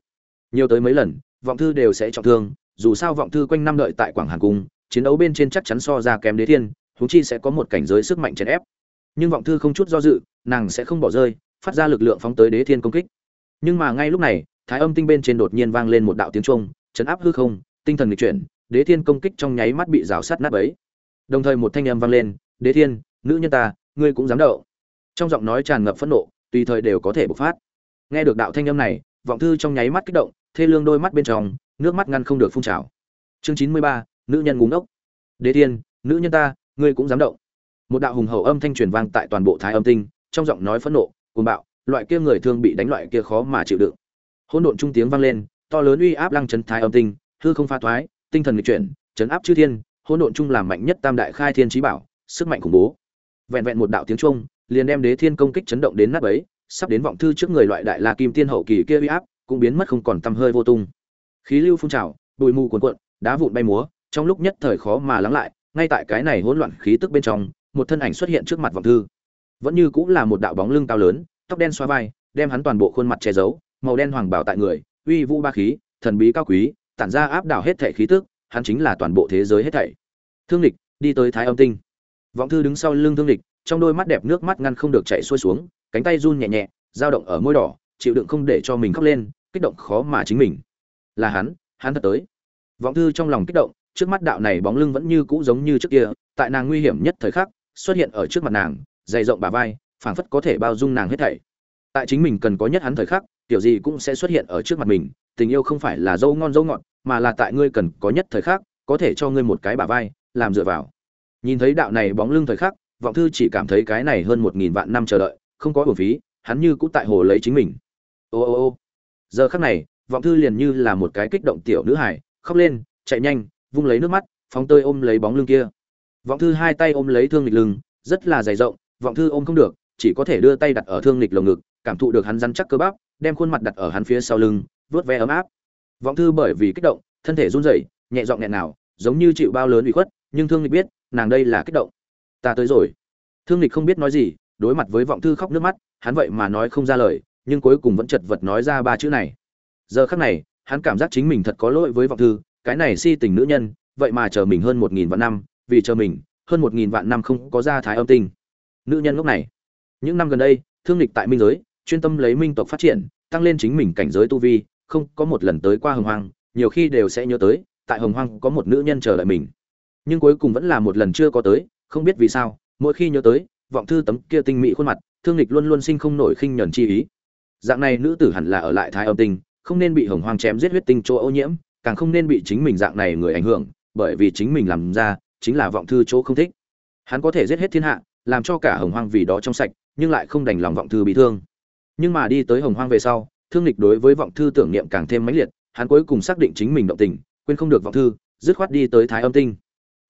Nhiều tới mấy lần, vọng thư đều sẽ trọng thương, dù sao vọng thư quanh năm đợi tại quảng hàn cung, chiến đấu bên trên chắc chắn so ra kém đế thiên, huống chi sẽ có một cảnh giới sức mạnh chèn ép. Nhưng vọng thư không chút do dự, nàng sẽ không bỏ rơi, phát ra lực lượng phóng tới đế thiên công kích. Nhưng mà ngay lúc này, thái âm tinh bên trên đột nhiên vang lên một đạo tiếng trung chấn áp hư không, tinh thần lịch chuyển, đế thiên công kích trong nháy mắt bị rào sát nát ấy đồng thời một thanh âm vang lên, đế thiên, nữ nhân ta, ngươi cũng dám đậu trong giọng nói tràn ngập phẫn nộ, tùy thời đều có thể bộc phát. Nghe được đạo thanh âm này, vọng thư trong nháy mắt kích động, thê lương đôi mắt bên trong, nước mắt ngăn không được phun trào. Chương chín mươi ba, nữ nhân ngúng ốc đế thiên, nữ nhân ta, ngươi cũng dám động. Một đạo hùng hậu âm thanh truyền vang tại toàn bộ thái âm tinh, trong giọng nói phẫn nộ, cuồng bạo, loại kia người thương bị đánh loại kia khó mà chịu đựng. Hỗn độn trung tiếng vang lên to lớn uy áp lăng chấn thái âm tinh, hư không pha thoái, tinh thần nghịch chuyển, chấn áp chư thiên, hỗn độn chung làm mạnh nhất tam đại khai thiên trí bảo, sức mạnh khủng bố. Vẹn vẹn một đạo tiếng trung liền đem đế thiên công kích chấn động đến nát ấy sắp đến vọng thư trước người loại đại la kim tiên hậu kỳ kia uy áp cũng biến mất không còn tăm hơi vô tung. Khí lưu phun trào, bụi mù cuồn cuộn, đá vụn bay múa, trong lúc nhất thời khó mà lắng lại, ngay tại cái này hỗn loạn khí tức bên trong, một thân ảnh xuất hiện trước mặt vọng thư. Vẫn như cũng là một đạo bóng lưng cao lớn, tóc đen xoa vai, đem hắn toàn bộ khuôn mặt che giấu, màu đen hoàng bảo tại người uy vũ ba khí, thần bí cao quý, tản ra áp đảo hết thể khí tức, hắn chính là toàn bộ thế giới hết thảy. Thương lịch, đi tới thái âm tinh. Vọng thư đứng sau lưng thương lịch, trong đôi mắt đẹp nước mắt ngăn không được chảy xuôi xuống, cánh tay run nhẹ nhẹ, dao động ở môi đỏ, chịu đựng không để cho mình khóc lên, kích động khó mà chính mình. Là hắn hắn thật tới. Vọng thư trong lòng kích động, trước mắt đạo này bóng lưng vẫn như cũ giống như trước kia, tại nàng nguy hiểm nhất thời khắc, xuất hiện ở trước mặt nàng, dày rộng bà vai, phảng phất có thể bao dung nàng hết thảy. Tại chính mình cần có nhất hắn thời khắc kiểu gì cũng sẽ xuất hiện ở trước mặt mình, tình yêu không phải là dâu ngon dâu ngọt, mà là tại ngươi cần có nhất thời khắc, có thể cho ngươi một cái bà vai, làm dựa vào. Nhìn thấy đạo này bóng lưng thời khắc, vọng thư chỉ cảm thấy cái này hơn một nghìn vạn năm chờ đợi, không có hưởng phí, hắn như cũ tại hồ lấy chính mình. Ô ô ô. Giờ khắc này, vọng thư liền như là một cái kích động tiểu nữ hải khóc lên, chạy nhanh, vung lấy nước mắt, phóng tơi ôm lấy bóng lưng kia. Vọng thư hai tay ôm lấy thương lịch lưng, rất là dày rộng, vọng thư ôm không được, chỉ có thể đưa tay đặt ở thương lịch lồng ngực, cảm thụ được hắn rắn chắc cơ bắp đem khuôn mặt đặt ở hắn phía sau lưng vớt ve ấm áp. Vọng thư bởi vì kích động, thân thể run rẩy, nhẹ giọng nghẹn nào giống như chịu bao lớn ủy khuất, nhưng thương lịch biết, nàng đây là kích động. Ta tới rồi. Thương lịch không biết nói gì, đối mặt với vọng thư khóc nước mắt, hắn vậy mà nói không ra lời, nhưng cuối cùng vẫn chật vật nói ra ba chữ này. Giờ khắc này, hắn cảm giác chính mình thật có lỗi với vọng thư, cái này si tình nữ nhân, vậy mà chờ mình hơn một nghìn vạn năm, vì chờ mình, hơn một nghìn vạn năm không có ra thái âm tinh. Nữ nhân lúc này. Những năm gần đây, thương lịch tại minh giới chuyên tâm lấy minh tộc phát triển, tăng lên chính mình cảnh giới tu vi, không có một lần tới qua hồng hoang, nhiều khi đều sẽ nhớ tới, tại hồng hoang có một nữ nhân chờ đợi mình. Nhưng cuối cùng vẫn là một lần chưa có tới, không biết vì sao, mỗi khi nhớ tới, vọng thư tấm kia tinh mỹ khuôn mặt, thương lịch luôn luôn sinh không nổi khinh nhẫn chi ý. Dạng này nữ tử hẳn là ở lại thái âm tinh, không nên bị hồng hoang chém giết huyết tinh chỗ ô nhiễm, càng không nên bị chính mình dạng này người ảnh hưởng, bởi vì chính mình làm ra, chính là vọng thư chỗ không thích. Hắn có thể giết hết thiên hạ, làm cho cả hồng hoang vì đó trong sạch, nhưng lại không đành lòng vọng thư bị thương nhưng mà đi tới hồng hoang về sau, thương lịch đối với vọng thư tưởng niệm càng thêm mãnh liệt, hắn cuối cùng xác định chính mình động tình, quên không được vọng thư, dứt khoát đi tới thái âm tinh.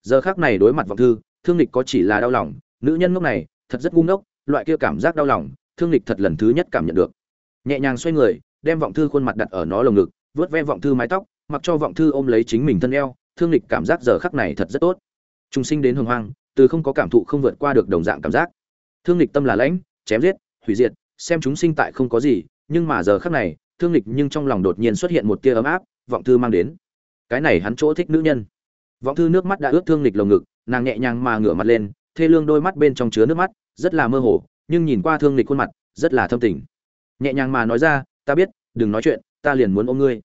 Giờ khác này đối mặt vọng thư, thương lịch có chỉ là đau lòng, nữ nhân ngốc này, thật rất ngu ngốc, loại kia cảm giác đau lòng, thương lịch thật lần thứ nhất cảm nhận được. Nhẹ nhàng xoay người, đem vọng thư khuôn mặt đặt ở nó lồng ngực vớt ve vọng thư mái tóc, mặc cho vọng thư ôm lấy chính mình thân eo, thương lịch cảm giác giờ khắc này thật rất tốt. Trung sinh đến hồng hoang, từ không có cảm thụ không vượt qua được đồng dạng cảm giác. Thương lịch tâm là lãnh, chém giết, hủy diệt xem chúng sinh tại không có gì, nhưng mà giờ khắc này, thương lịch nhưng trong lòng đột nhiên xuất hiện một tia ấm áp, vọng thư mang đến. Cái này hắn chỗ thích nữ nhân. Vọng thư nước mắt đã ướt thương lịch lồng ngực, nàng nhẹ nhàng mà ngửa mặt lên, thê lương đôi mắt bên trong chứa nước mắt, rất là mơ hồ, nhưng nhìn qua thương lịch khuôn mặt, rất là thâm tình. Nhẹ nhàng mà nói ra, ta biết, đừng nói chuyện, ta liền muốn ôm ngươi.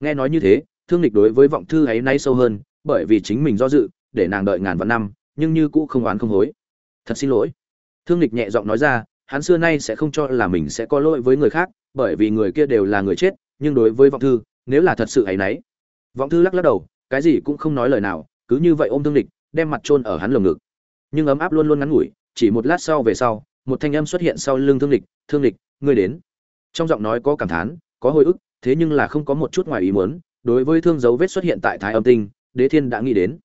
Nghe nói như thế, thương lịch đối với vọng thư ấy nay sâu hơn, bởi vì chính mình do dự, để nàng đợi ngàn vạn năm, nhưng như cũ không oán không hối. Thật xin lỗi. Thương lịch nhẹ giọng nói ra hắn xưa nay sẽ không cho là mình sẽ có lỗi với người khác, bởi vì người kia đều là người chết, nhưng đối với vọng thư, nếu là thật sự ấy nấy vọng thư lắc lắc đầu, cái gì cũng không nói lời nào, cứ như vậy ôm thương lịch đem mặt chôn ở hắn lồng ngực. Nhưng ấm áp luôn luôn ngắn ngủi, chỉ một lát sau về sau, một thanh âm xuất hiện sau lưng thương lịch thương lịch ngươi đến. Trong giọng nói có cảm thán, có hồi ức, thế nhưng là không có một chút ngoài ý muốn, đối với thương dấu vết xuất hiện tại thái âm tinh, đế thiên đã nghĩ đến.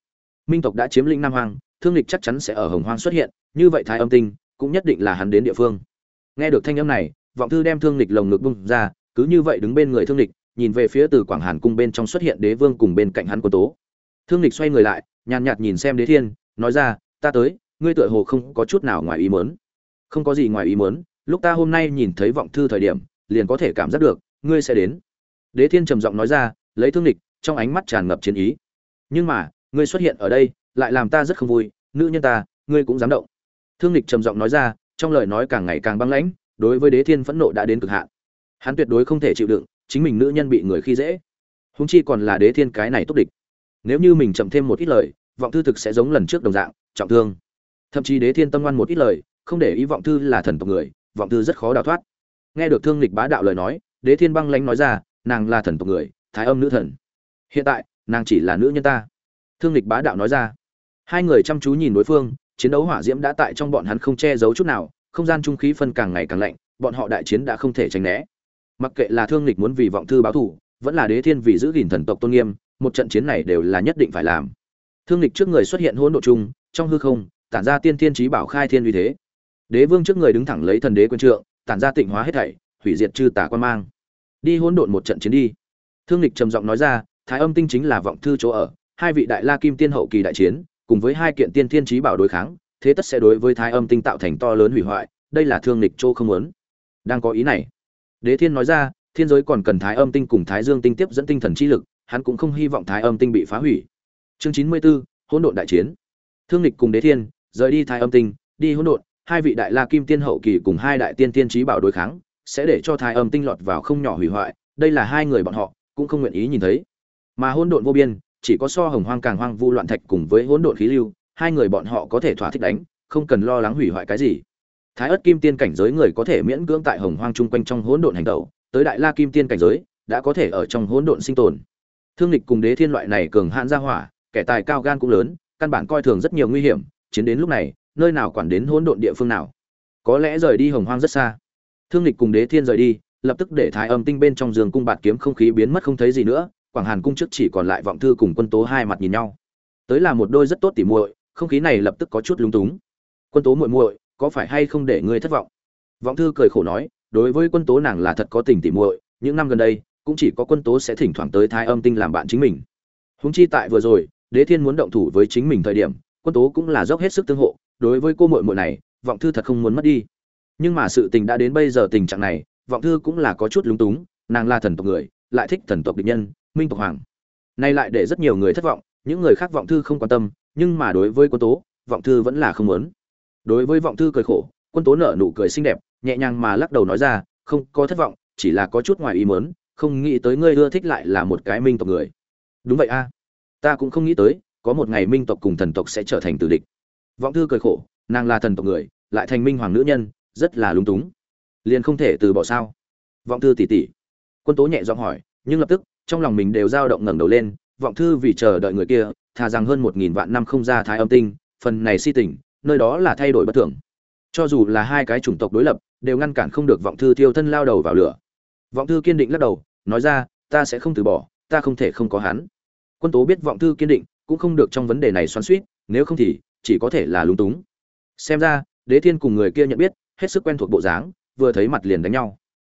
Minh tộc đã chiếm lĩnh nam hoàng thương lịch chắc chắn sẽ ở hồng hoang xuất hiện, như vậy thái âm tinh cũng nhất định là hắn đến địa phương. Nghe được thanh âm này, vọng thư đem thương lịch lồng ngực bung ra, cứ như vậy đứng bên người thương lịch nhìn về phía từ quảng hàn cung bên trong xuất hiện đế vương cùng bên cạnh hắn quân tố. Thương lịch xoay người lại, nhàn nhạt nhìn xem đế thiên, nói ra, ta tới, ngươi tựa hồ không có chút nào ngoài ý muốn. Không có gì ngoài ý muốn, lúc ta hôm nay nhìn thấy vọng thư thời điểm, liền có thể cảm giác được, ngươi sẽ đến. Đế thiên trầm giọng nói ra, lấy thương lịch trong ánh mắt tràn ngập chiến ý. Nhưng mà, ngươi xuất hiện ở đây, lại làm ta rất không vui, nữ nhân ta, ngươi cũng dám động thương lịch trầm giọng nói ra, trong lời nói càng ngày càng băng lãnh, đối với đế thiên phẫn nộ đã đến cực hạn. Hắn tuyệt đối không thể chịu đựng, chính mình nữ nhân bị người khi dễ. Húng chi còn là đế thiên cái này tốt địch. Nếu như mình chậm thêm một ít lời, vọng thư thực sẽ giống lần trước đồng dạng, trọng thương. Thậm chí đế thiên tâm ngoan một ít lời, không để ý vọng thư là thần tộc người, vọng thư rất khó đào thoát. Nghe được thương lịch bá đạo lời nói, đế thiên băng lãnh nói ra, nàng là thần tộc người, thái âm nữ thần. Hiện tại, nàng chỉ là nữ nhân ta. Thương lịch bá đạo nói ra. Hai người chăm chú nhìn đối phương chiến đấu hỏa diễm đã tại trong bọn hắn không che giấu chút nào, không gian trung khí phân càng ngày càng lạnh, bọn họ đại chiến đã không thể tránh né. Mặc kệ là thương lịch muốn vì vọng thư báo thù vẫn là đế thiên vì giữ gìn thần tộc tôn nghiêm, một trận chiến này đều là nhất định phải làm. Thương lịch trước người xuất hiện hỗn độ chung, trong hư không, tản ra tiên thiên trí bảo khai thiên uy thế. Đế vương trước người đứng thẳng lấy thần đế quân trượng, tản ra tịnh hóa hết thảy, hủy diệt chư tà quan mang. Đi hỗn độn một trận chiến đi. Thương lịch trầm giọng nói ra, thái âm tinh chính là vọng thư chỗ ở, hai vị đại la kim tiên hậu kỳ đại chiến cùng với hai kiện tiên thiên trí bảo đối kháng thế tất sẽ đối với thái âm tinh tạo thành to lớn hủy hoại đây là thương lịch chỗ không muốn. Đang có ý này. Đế thiên nói ra thiên giới còn cần thái âm tinh cùng thái dương tinh tiếp dẫn tinh thần chi lực hắn cũng không hy vọng thái âm tinh bị phá hủy. Chương chín mươi 94, hỗn độn đại chiến. Thương lịch cùng đế thiên rời đi thái âm tinh đi hỗn độn hai vị đại la kim tiên hậu kỳ cùng hai đại tiên tiên trí bảo đối kháng sẽ để cho thái âm tinh lọt vào không nhỏ hủy hoại đây là hai người bọn họ cũng không nguyện ý nhìn thấy. Mà hỗn độn vô biên chỉ có so hồng hoang càng hoang vu loạn thạch cùng với hỗn độn khí lưu, hai người bọn họ có thể thỏa thích đánh, không cần lo lắng hủy hoại cái gì. Thái ất kim tiên cảnh giới người có thể miễn cưỡng tại hồng hoang chung quanh trong hỗn độn hành động tới đại la kim tiên cảnh giới, đã có thể ở trong hỗn độn sinh tồn. Thương lịch cùng đế thiên loại này cường hãn ra hỏa, kẻ tài cao gan cũng lớn, căn bản coi thường rất nhiều nguy hiểm, chiến đến lúc này, nơi nào quản đến hỗn độn địa phương nào. Có lẽ rời đi hồng hoang rất xa. Thương lịch cùng đế thiên rời đi, lập tức để thái âm tinh bên trong giường cung bạt kiếm không khí biến mất không thấy gì nữa quảng hàn cung trước chỉ còn lại vọng thư cùng quân tố hai mặt nhìn nhau. Tới là một đôi rất tốt tỉ muội, không khí này lập tức có chút lúng túng. Quân tố muội muội, có phải hay không để ngươi thất vọng? Vọng thư cười khổ nói, đối với quân tố nàng là thật có tình tỉ muội, những năm gần đây, cũng chỉ có quân tố sẽ thỉnh thoảng tới thái âm tinh làm bạn chính mình. Húng chi tại vừa rồi, đế thiên muốn động thủ với chính mình thời điểm, quân tố cũng là dốc hết sức tương hộ, đối với cô muội muội này, vọng thư thật không muốn mất đi. Nhưng mà sự tình đã đến bây giờ tình trạng này, vọng thư cũng là có chút lúng túng, nàng là thần tộc người, lại thích thần tộc địch nhân minh tộc hoàng. Nay lại để rất nhiều người thất vọng, những người khác vọng thư không quan tâm, nhưng mà đối với quân tố, vọng thư vẫn là không muốn. Đối với vọng thư cười khổ, quân tố nở nụ cười xinh đẹp, nhẹ nhàng mà lắc đầu nói ra, không có thất vọng, chỉ là có chút ngoài ý mớn không nghĩ tới ngươi ưa thích lại là một cái minh tộc người. Đúng vậy a, ta cũng không nghĩ tới, có một ngày minh tộc cùng thần tộc sẽ trở thành tử địch. Vọng thư cười khổ, nàng là thần tộc người, lại thành minh hoàng nữ nhân, rất là lúng túng. Liền không thể từ bỏ sao? Vọng thư tỉ tỉ. Quân tố nhẹ giọng hỏi, nhưng lập tức trong lòng mình đều dao động ngẩng đầu lên vọng thư vì chờ đợi người kia thà rằng hơn một nghìn vạn năm không ra thái âm tinh phần này si tình nơi đó là thay đổi bất thường. Cho dù là hai cái chủng tộc đối lập đều ngăn cản không được vọng thư tiêu thân lao đầu vào lửa. Vọng thư kiên định lắc đầu nói ra ta sẽ không từ bỏ ta không thể không có hắn. Quân tố biết vọng thư kiên định cũng không được trong vấn đề này xoắn xuýt, nếu không thì chỉ có thể là lúng túng. Xem ra đế thiên cùng người kia nhận biết hết sức quen thuộc bộ dáng vừa thấy mặt liền đánh nhau.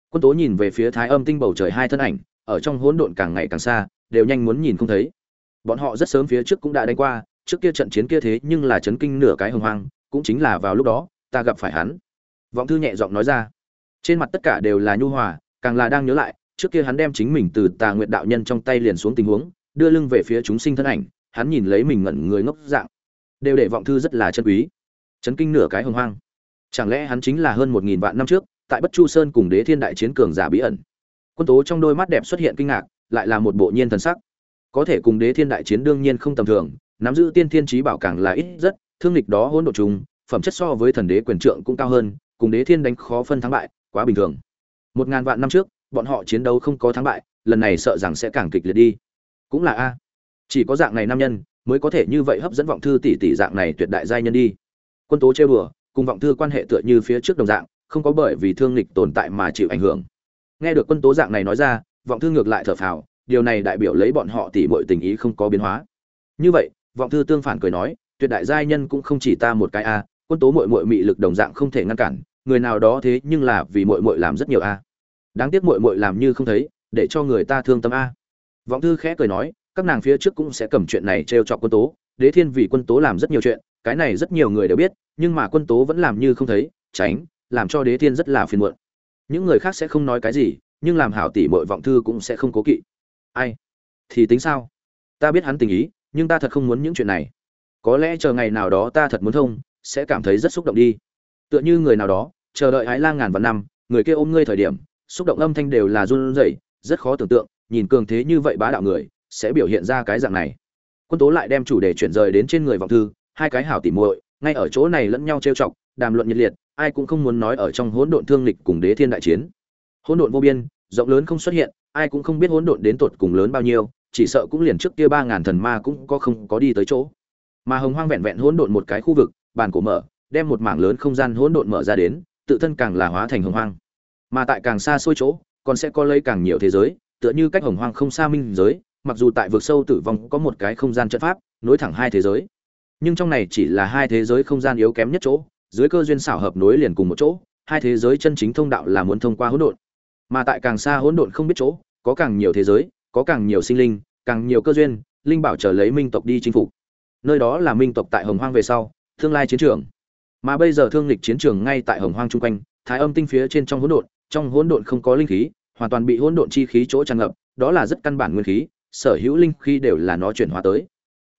Quân tố nhìn về phía thái âm tinh bầu trời hai thân ảnh ở trong hỗn độn càng ngày càng xa, đều nhanh muốn nhìn không thấy. Bọn họ rất sớm phía trước cũng đã đánh qua, trước kia trận chiến kia thế nhưng là chấn kinh nửa cái hồng hoang, cũng chính là vào lúc đó, ta gặp phải hắn. Vọng thư nhẹ giọng nói ra. Trên mặt tất cả đều là nhu hòa, càng là đang nhớ lại, trước kia hắn đem chính mình từ tà Nguyệt đạo nhân trong tay liền xuống tình huống, đưa lưng về phía chúng sinh thân ảnh, hắn nhìn lấy mình ngẩn người ngốc dạng. Đều để vọng thư rất là chân quý. Chấn kinh nửa cái hồng hoang. Chẳng lẽ hắn chính là hơn một nghìn vạn năm trước, tại bất chu sơn cùng đế thiên đại chiến cường giả bí ẩn? Quân tố trong đôi mắt đẹp xuất hiện kinh ngạc, lại là một bộ nhiên thần sắc. Có thể cùng đế thiên đại chiến đương nhiên không tầm thường, nắm giữ tiên thiên trí bảo càng là ít rất, thương lịch đó hỗn độ trùng, phẩm chất so với thần đế quyền trượng cũng cao hơn, cùng đế thiên đánh khó phân thắng bại, quá bình thường. Một ngàn vạn năm trước, bọn họ chiến đấu không có thắng bại, lần này sợ rằng sẽ càng kịch liệt đi. Cũng là a. Chỉ có dạng này nam nhân, mới có thể như vậy hấp dẫn vọng thư tỷ tỷ dạng này tuyệt đại giai nhân đi. Quân tố chơi bừa cùng vọng thư quan hệ tựa như phía trước đồng dạng, không có bởi vì thương lịch tồn tại mà chịu ảnh hưởng nghe được quân tố dạng này nói ra, vọng thư ngược lại thở phào, điều này đại biểu lấy bọn họ tỉ mọi tình ý không có biến hóa. Như vậy, vọng thư tương phản cười nói, tuyệt đại giai nhân cũng không chỉ ta một cái a, quân tố mội mội mị lực đồng dạng không thể ngăn cản, người nào đó thế nhưng là vì mội mội làm rất nhiều a. Đáng tiếc mội mội làm như không thấy, để cho người ta thương tâm a. Vọng thư khẽ cười nói, các nàng phía trước cũng sẽ cầm chuyện này trêu chọc quân tố, đế thiên vì quân tố làm rất nhiều chuyện, cái này rất nhiều người đều biết, nhưng mà quân tố vẫn làm như không thấy, tránh, làm cho đế thiên rất là phiền muộn những người khác sẽ không nói cái gì, nhưng làm hảo tỷ mội vọng thư cũng sẽ không cố kỵ. Ai? Thì tính sao? Ta biết hắn tình ý, nhưng ta thật không muốn những chuyện này. Có lẽ chờ ngày nào đó ta thật muốn thông, sẽ cảm thấy rất xúc động đi. Tựa như người nào đó, chờ đợi ái lang ngàn vạn năm, người kia ôm ngươi thời điểm, xúc động âm thanh đều là run rẩy, rất khó tưởng tượng, nhìn cường thế như vậy bá đạo người, sẽ biểu hiện ra cái dạng này. Quân tố lại đem chủ đề chuyển rời đến trên người vọng thư, hai cái hảo tỉ muội, ngay ở chỗ này lẫn nhau trêu chọc, đàm luận nhiệt liệt ai cũng không muốn nói ở trong hỗn độn thương lịch cùng đế thiên đại chiến. Hỗn độn vô biên, rộng lớn không xuất hiện, ai cũng không biết hỗn độn đến tột cùng lớn bao nhiêu, chỉ sợ cũng liền trước kia ba ngàn thần ma cũng có không có đi tới chỗ. Mà hồng hoang vẹn vẹn hỗn độn một cái khu vực, bàn cổ mở, đem một mảng lớn không gian hỗn độn mở ra đến, tự thân càng là hóa thành hồng hoang. Mà tại càng xa xôi chỗ, còn sẽ có lấy càng nhiều thế giới, tựa như cách hồng hoang không xa minh giới, mặc dù tại vực sâu tử vong có một cái không gian trận pháp, nối thẳng hai thế giới. Nhưng trong này chỉ là hai thế giới không gian yếu kém nhất chỗ dưới cơ duyên xảo hợp nối liền cùng một chỗ, hai thế giới chân chính thông đạo là muốn thông qua hỗn độn. Mà tại càng xa hỗn độn không biết chỗ, có càng nhiều thế giới, có càng nhiều sinh linh, càng nhiều cơ duyên, linh bảo chờ lấy minh tộc đi chinh phục. Nơi đó là minh tộc tại hồng hoang về sau, tương lai chiến trường. Mà bây giờ thương lịch chiến trường ngay tại hồng hoang chung quanh, thái âm tinh phía trên trong hỗn độn, trong hỗn độn không có linh khí, hoàn toàn bị hỗn độn chi khí chỗ tràn ngập, đó là rất căn bản nguyên khí, sở hữu linh khí đều là nó chuyển hóa tới.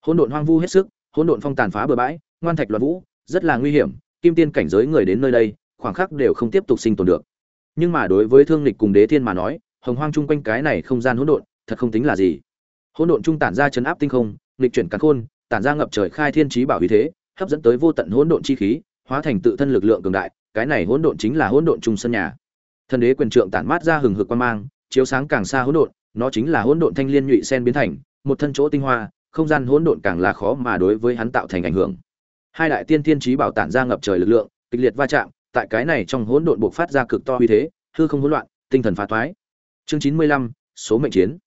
Hỗn độn hoang vu hết sức, hỗn độn phong tàn phá bừa bãi, ngoan thạch loạn vũ, rất là nguy hiểm kim tiên cảnh giới người đến nơi đây, khoảng khắc đều không tiếp tục sinh tồn được. Nhưng mà đối với thương lịch cùng đế thiên mà nói, hồng hoang chung quanh cái này không gian hỗn độn, thật không tính là gì. Hỗn độn trung tản ra chấn áp tinh không lịch chuyển cắn khôn, tản ra ngập trời khai thiên trí bảo uy thế, hấp dẫn tới vô tận hỗn độn chi khí, hóa thành tự thân lực lượng cường đại, cái này hỗn độn chính là hỗn độn trung sân nhà. Thần đế quyền trượng tản mát ra hừng hực quan mang, chiếu sáng càng xa hỗn độn, nó chính là hỗn độn thanh liên nhụy sen biến thành, một thân chỗ tinh hoa, không gian hỗn độn càng là khó mà đối với hắn tạo thành ảnh hưởng hai đại tiên thiên trí bảo tản ra ngập trời lực lượng, kịch liệt va chạm, tại cái này trong hỗn độn buộc phát ra cực to uy thế, hư không hỗn loạn, tinh thần phá thoái. Chương chín mươi lăm, số mệnh chiến.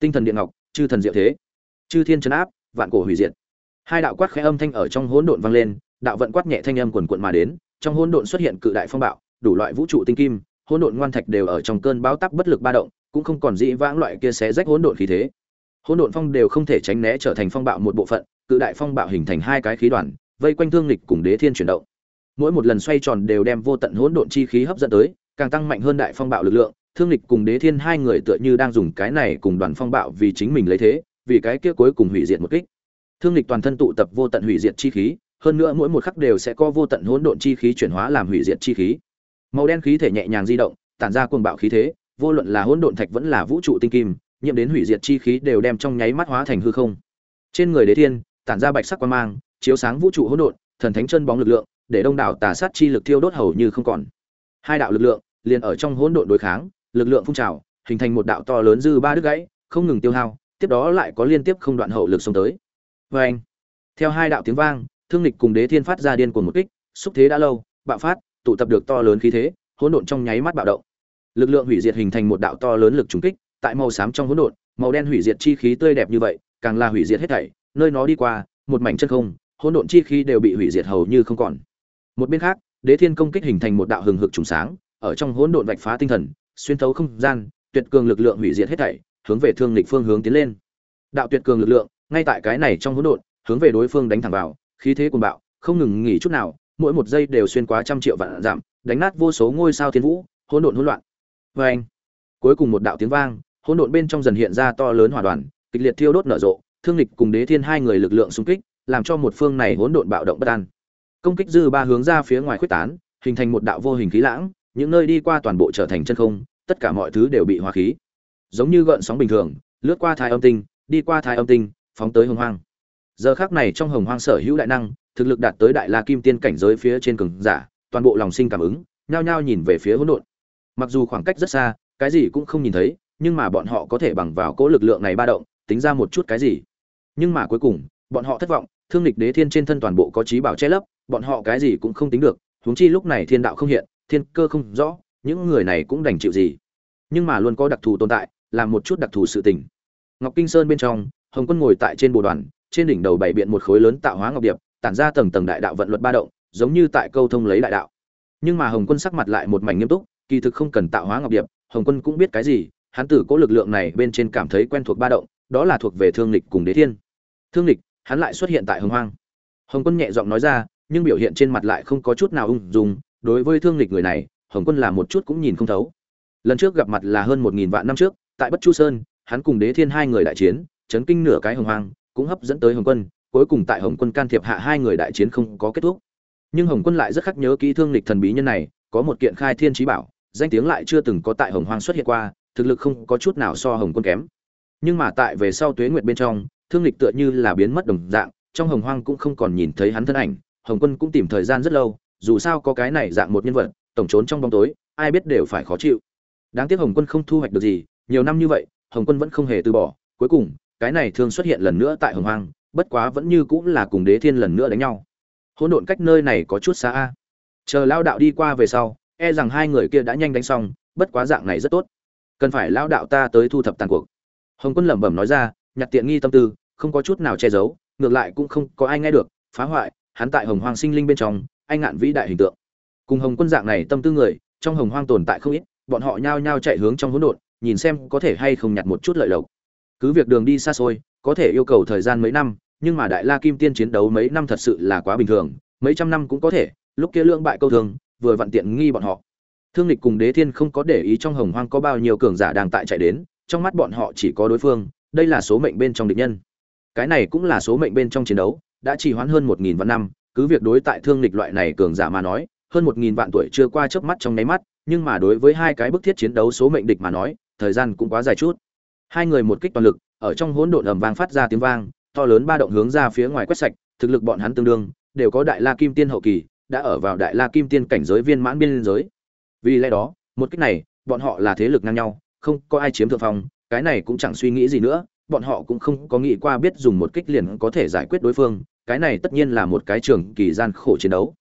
Tinh thần điện ngọc, chư thần diệu thế. Chư thiên chấn áp, vạn cổ hủy diệt. Hai đạo quát khẽ âm thanh ở trong hỗn độn vang lên, đạo vận quát nhẹ thanh âm quần quận mà đến, trong hỗn độn xuất hiện cự đại phong bạo, đủ loại vũ trụ tinh kim, hỗn độn ngoan thạch đều ở trong cơn bão tắc bất lực ba động, cũng không còn dĩ vãng loại kia xé rách hỗn độn khí thế. Hỗn độn phong đều không thể tránh né trở thành phong bạo một bộ phận, cự đại phong bạo hình thành hai cái khí đoàn vây quanh thương lịch cùng đế thiên chuyển động. Mỗi một lần xoay tròn đều đem vô tận hỗn độn chi khí hấp dẫn tới, càng tăng mạnh hơn đại phong bạo lực lượng. Thương lịch cùng đế thiên hai người tựa như đang dùng cái này cùng đoàn phong bạo vì chính mình lấy thế, vì cái kia cuối cùng hủy diệt một kích. Thương lịch toàn thân tụ tập vô tận hủy diệt chi khí, hơn nữa mỗi một khắc đều sẽ có vô tận hỗn độn chi khí chuyển hóa làm hủy diệt chi khí. Màu đen khí thể nhẹ nhàng di động, tản ra cuồng bạo khí thế, vô luận là hỗn độn thạch vẫn là vũ trụ tinh kim, nhiễm đến hủy diệt chi khí đều đem trong nháy mắt hóa thành hư không. Trên người đế thiên, tản ra bạch sắc quang mang chiếu sáng vũ trụ hỗn độn, thần thánh chân bóng lực lượng, để đông đảo tà sát chi lực thiêu đốt hầu như không còn. Hai đạo lực lượng liền ở trong hỗn độn đối kháng, lực lượng phun trào, hình thành một đạo to lớn dư ba đứt gãy, không ngừng tiêu hao, tiếp đó lại có liên tiếp không đoạn hậu lực xông tới. Oeng! anh theo hai đạo tiếng vang, thương lịch cùng đế thiên phát ra điên cuồng một kích, xúc thế đã lâu, bạo phát, tụ tập được to lớn khí thế, hỗn độn trong nháy mắt bạo động. Lực lượng hủy diệt hình thành một đạo to lớn lực trùng kích, tại màu xám trong hỗn độn, màu đen hủy diệt chi khí tươi đẹp như vậy, càng là hủy diệt hết thảy, nơi nó đi qua, một mảnh chân không hỗn độn chi khí đều bị hủy diệt hầu như không còn. Một bên khác, đế thiên công kích hình thành một đạo hừng hực trùng sáng, ở trong hỗn độn vạch phá tinh thần, xuyên thấu không gian, tuyệt cường lực lượng hủy diệt hết thảy, hướng về thương lịch phương hướng tiến lên. Đạo tuyệt cường lực lượng, ngay tại cái này trong hỗn độn, hướng về đối phương đánh thẳng vào, khí thế cuồng bạo, không ngừng nghỉ chút nào, mỗi một giây đều xuyên quá trăm triệu vạn giảm đánh nát vô số ngôi sao thiên vũ, hỗn độn hỗn loạn. Và anh, cuối cùng một đạo tiếng vang, hỗn độn bên trong dần hiện ra to lớn hỏa đoàn, kịch liệt thiêu đốt nở rộ, thương lịch cùng đế thiên hai người lực lượng xung kích làm cho một phương này hỗn độn bạo động bất an. Công kích dư ba hướng ra phía ngoài khuếch tán, hình thành một đạo vô hình khí lãng, những nơi đi qua toàn bộ trở thành chân không, tất cả mọi thứ đều bị hóa khí. Giống như gợn sóng bình thường, lướt qua thái âm tinh, đi qua thái âm tinh, phóng tới hồng hoang. Giờ khắc này trong hồng hoang sở hữu đại năng, thực lực đạt tới đại la kim tiên cảnh giới phía trên cường giả, toàn bộ lòng sinh cảm ứng, nhao nhao nhìn về phía hỗn độn. Mặc dù khoảng cách rất xa, cái gì cũng không nhìn thấy, nhưng mà bọn họ có thể bằng vào cỗ lực lượng này ba động, tính ra một chút cái gì. Nhưng mà cuối cùng bọn họ thất vọng, thương lịch đế thiên trên thân toàn bộ có trí bảo che lấp, bọn họ cái gì cũng không tính được, huống chi lúc này thiên đạo không hiện, thiên cơ không rõ, những người này cũng đành chịu gì. Nhưng mà luôn có đặc thù tồn tại, làm một chút đặc thù sự tình. Ngọc kinh sơn bên trong, hồng quân ngồi tại trên bồ đoàn, trên đỉnh đầu bày biện một khối lớn tạo hóa ngọc điệp, tản ra tầng tầng đại đạo vận luật ba động, giống như tại câu thông lấy đại đạo. Nhưng mà hồng quân sắc mặt lại một mảnh nghiêm túc, kỳ thực không cần tạo hóa ngọc điệp, hồng quân cũng biết cái gì, hắn tử cố lực lượng này bên trên cảm thấy quen thuộc ba động, đó là thuộc về thương lịch cùng đế thiên. Thương lịch hắn lại xuất hiện tại hồng hoang. Hồng quân nhẹ giọng nói ra, nhưng biểu hiện trên mặt lại không có chút nào ung dung. Đối với thương lịch người này, hồng quân là một chút cũng nhìn không thấu. Lần trước gặp mặt là hơn một nghìn vạn năm trước, tại bất chu sơn, hắn cùng đế thiên hai người đại chiến, chấn kinh nửa cái hồng hoang, cũng hấp dẫn tới hồng quân, cuối cùng tại hồng quân can thiệp hạ hai người đại chiến không có kết thúc. Nhưng hồng quân lại rất khắc nhớ kỹ thương lịch thần bí nhân này, có một kiện khai thiên trí bảo, danh tiếng lại chưa từng có tại hồng hoang xuất hiện qua, thực lực không có chút nào so hồng quân kém. Nhưng mà tại về sau tuế nguyệt bên trong thương lịch tựa như là biến mất đồng dạng, trong hồng hoang cũng không còn nhìn thấy hắn thân ảnh, hồng quân cũng tìm thời gian rất lâu, dù sao có cái này dạng một nhân vật, tổng trốn trong bóng tối, ai biết đều phải khó chịu. Đáng tiếc hồng quân không thu hoạch được gì, nhiều năm như vậy, hồng quân vẫn không hề từ bỏ, cuối cùng, cái này thường xuất hiện lần nữa tại hồng hoang, bất quá vẫn như cũng là cùng đế thiên lần nữa đánh nhau. Hỗn độn cách nơi này có chút xa a. Chờ lao đạo đi qua về sau e rằng hai người kia đã nhanh đánh xong, bất quá dạng này rất tốt. Cần phải lao đạo ta tới thu thập tàn cuộc. Hồng quân lẩm bẩm nói ra, nhặt tiện nghi tâm tư không có chút nào che giấu, ngược lại cũng không có ai nghe được, phá hoại, hắn tại hồng hoang sinh linh bên trong, anh ngạn vĩ đại hình tượng. Cùng hồng quân dạng này tâm tư người, trong hồng hoang tồn tại không ít, bọn họ nhao nhao chạy hướng trong hỗn độn, nhìn xem có thể hay không nhặt một chút lợi lộc. Cứ việc đường đi xa xôi, có thể yêu cầu thời gian mấy năm, nhưng mà đại la kim tiên chiến đấu mấy năm thật sự là quá bình thường, mấy trăm năm cũng có thể, lúc kia lưỡng bại câu thường vừa vặn tiện nghi bọn họ. Thương lịch cùng đế thiên không có để ý trong hồng hoang có bao nhiêu cường giả đang tại chạy đến, trong mắt bọn họ chỉ có đối phương, đây là số mệnh bên trong địch nhân cái này cũng là số mệnh bên trong chiến đấu, đã trì hoãn hơn một nghìn vạn năm, cứ việc đối tại thương lịch loại này cường giả mà nói, hơn một nghìn vạn tuổi chưa qua chớp mắt trong nháy mắt, nhưng mà đối với hai cái bức thiết chiến đấu số mệnh địch mà nói, thời gian cũng quá dài chút. Hai người một kích toàn lực, ở trong hỗn độn ầm vang phát ra tiếng vang, to lớn ba động hướng ra phía ngoài quét sạch, thực lực bọn hắn tương đương, đều có đại la kim tiên hậu kỳ, đã ở vào đại la kim tiên cảnh giới viên mãn biên giới. Vì lẽ đó, một kích này, bọn họ là thế lực ngang nhau, không có ai chiếm thượng phong, cái này cũng chẳng suy nghĩ gì nữa bọn họ cũng không có nghĩ qua biết dùng một kích liền có thể giải quyết đối phương, cái này tất nhiên là một cái trường kỳ gian khổ chiến đấu.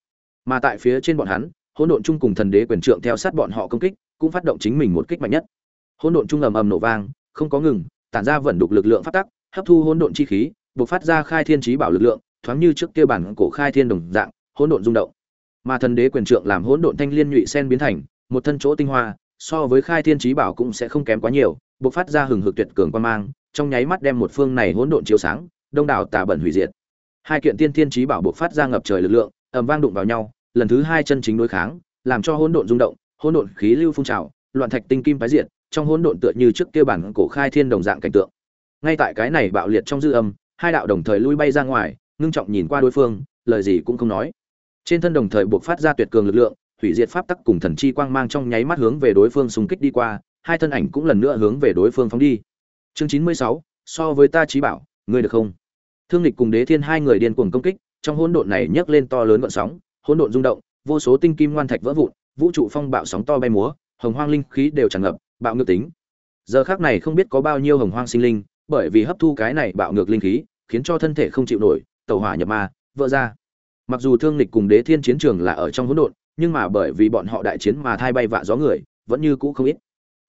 Mà tại phía trên bọn hắn, hỗn độn chung cùng thần đế quyền trượng theo sát bọn họ công kích, cũng phát động chính mình một kích mạnh nhất. Hỗn độn chung ầm ầm nổ vang, không có ngừng, tản ra vận đục lực lượng phát tắc, hấp thu hỗn độn chi khí, bộc phát ra khai thiên chí bảo lực lượng, thoáng như trước kia bản cổ khai thiên đồng dạng, hỗn độn rung động. Mà thần đế quyền trượng làm hỗn độn thanh liên nhụy sen biến thành, một thân chỗ tinh hoa, so với khai thiên chí bảo cũng sẽ không kém quá nhiều bộc phát ra hừng hực tuyệt cường quan mang, trong nháy mắt đem một phương này hỗn độn chiếu sáng, đông đảo tà bẩn hủy diệt. Hai kiện tiên thiên trí bảo bộc phát ra ngập trời lực lượng, ầm vang đụng vào nhau, lần thứ hai chân chính đối kháng, làm cho hỗn độn rung động, hỗn độn khí lưu phun trào, loạn thạch tinh kim phá diệt, trong hỗn độn tựa như trước kia bản cổ khai thiên đồng dạng cảnh tượng. Ngay tại cái này bạo liệt trong dư âm, hai đạo đồng thời lui bay ra ngoài, ngưng trọng nhìn qua đối phương, lời gì cũng không nói. Trên thân đồng thời buộc phát ra tuyệt cường lực lượng, hủy diệt pháp tắc cùng thần chi quang mang trong nháy mắt hướng về đối phương xung kích đi qua hai thân ảnh cũng lần nữa hướng về đối phương phóng đi. Chương chín mươi sáu, so với ta trí bảo, ngươi được không? Thương lịch cùng đế thiên hai người điên cuồng công kích, trong hỗn độn này nhấc lên to lớn gợn sóng, hỗn độn rung động, vô số tinh kim ngoan thạch vỡ vụn, vũ trụ phong bạo sóng to bay múa, hồng hoang linh khí đều tràn ngập, bạo ngược tính. Giờ khắc này không biết có bao nhiêu hồng hoang sinh linh, bởi vì hấp thu cái này bạo ngược linh khí, khiến cho thân thể không chịu nổi, tẩu hỏa nhập ma, vỡ ra. Mặc dù thương lịch cùng đế thiên chiến trường là ở trong hỗn độn, nhưng mà bởi vì bọn họ đại chiến mà thay bay vạ gió người, vẫn như cũ không ít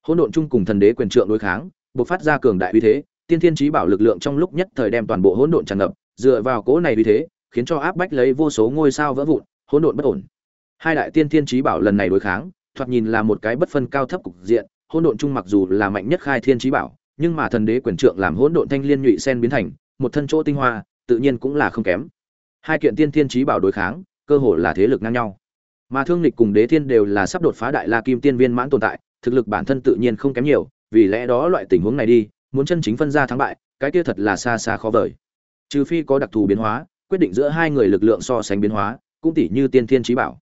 hỗn độn chung cùng thần đế quyền trượng đối kháng buộc phát ra cường đại uy thế, tiên thiên trí bảo lực lượng trong lúc nhất thời đem toàn bộ hỗn độn tràn ngập, dựa vào cố này uy thế, khiến cho áp bách lấy vô số ngôi sao vỡ vụn, hỗn độn bất ổn. Hai đại tiên thiên trí bảo lần này đối kháng, thoạt nhìn là một cái bất phân cao thấp cục diện, hỗn độn chung mặc dù là mạnh nhất khai thiên trí bảo, nhưng mà thần đế quyền trượng làm hỗn độn thanh liên nhụy sen biến thành, một thân chỗ tinh hoa, tự nhiên cũng là không kém. Hai kiện tiên thiên trí bảo đối kháng, cơ hồ là thế lực ngang nhau. Mà thương lịch cùng đế thiên đều là sắp đột phá đại la kim tiên viên mãn tồn tại thực lực bản thân tự nhiên không kém nhiều, vì lẽ đó loại tình huống này đi, muốn chân chính phân ra thắng bại, cái kia thật là xa xa khó vời. Trừ phi có đặc thù biến hóa, quyết định giữa hai người lực lượng so sánh biến hóa, cũng tỷ như tiên thiên trí bảo.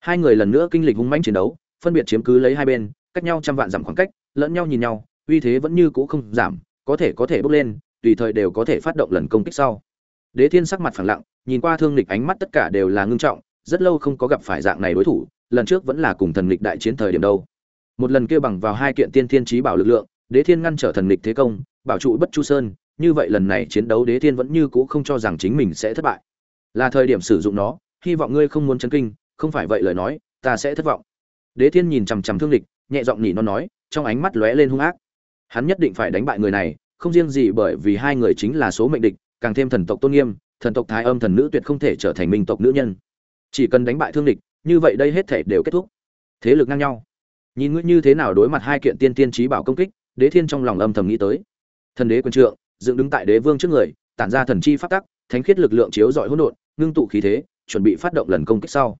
Hai người lần nữa kinh lịch hung mãnh chiến đấu, phân biệt chiếm cứ lấy hai bên, cách nhau trăm vạn dặm khoảng cách, lẫn nhau nhìn nhau, uy thế vẫn như cũ không giảm, có thể có thể bốc lên, tùy thời đều có thể phát động lần công kích sau. Đế thiên sắc mặt phẳng lặng, nhìn qua thương lịch ánh mắt tất cả đều là ngưng trọng, rất lâu không có gặp phải dạng này đối thủ, lần trước vẫn là cùng thần lịch đại chiến thời điểm đâu một lần kia bằng vào hai kiện tiên thiên trí bảo lực lượng, đế thiên ngăn trở thần lịch thế công, bảo trụ bất chu sơn, như vậy lần này chiến đấu đế thiên vẫn như cũ không cho rằng chính mình sẽ thất bại. Là thời điểm sử dụng nó, hy vọng ngươi không muốn chấn kinh, không phải vậy lời nói, ta sẽ thất vọng. Đế thiên nhìn chằm chằm thương lịch nhẹ giọng nhỉ nó nói, trong ánh mắt lóe lên hung ác. Hắn nhất định phải đánh bại người này, không riêng gì bởi vì hai người chính là số mệnh địch, càng thêm thần tộc tôn nghiêm, thần tộc thái âm thần nữ tuyệt không thể trở thành minh tộc nữ nhân. Chỉ cần đánh bại thương địch, như vậy đây hết thể đều kết thúc. Thế lực ngang nhau nhìn ngươi như thế nào đối mặt hai kiện tiên tiên trí bảo công kích, đế thiên trong lòng âm thầm nghĩ tới. Thần đế quân trượng, dựng đứng tại đế vương trước người, tản ra thần chi phát tắc, thánh khiết lực lượng chiếu dọi hỗn độn, ngưng tụ khí thế, chuẩn bị phát động lần công kích sau.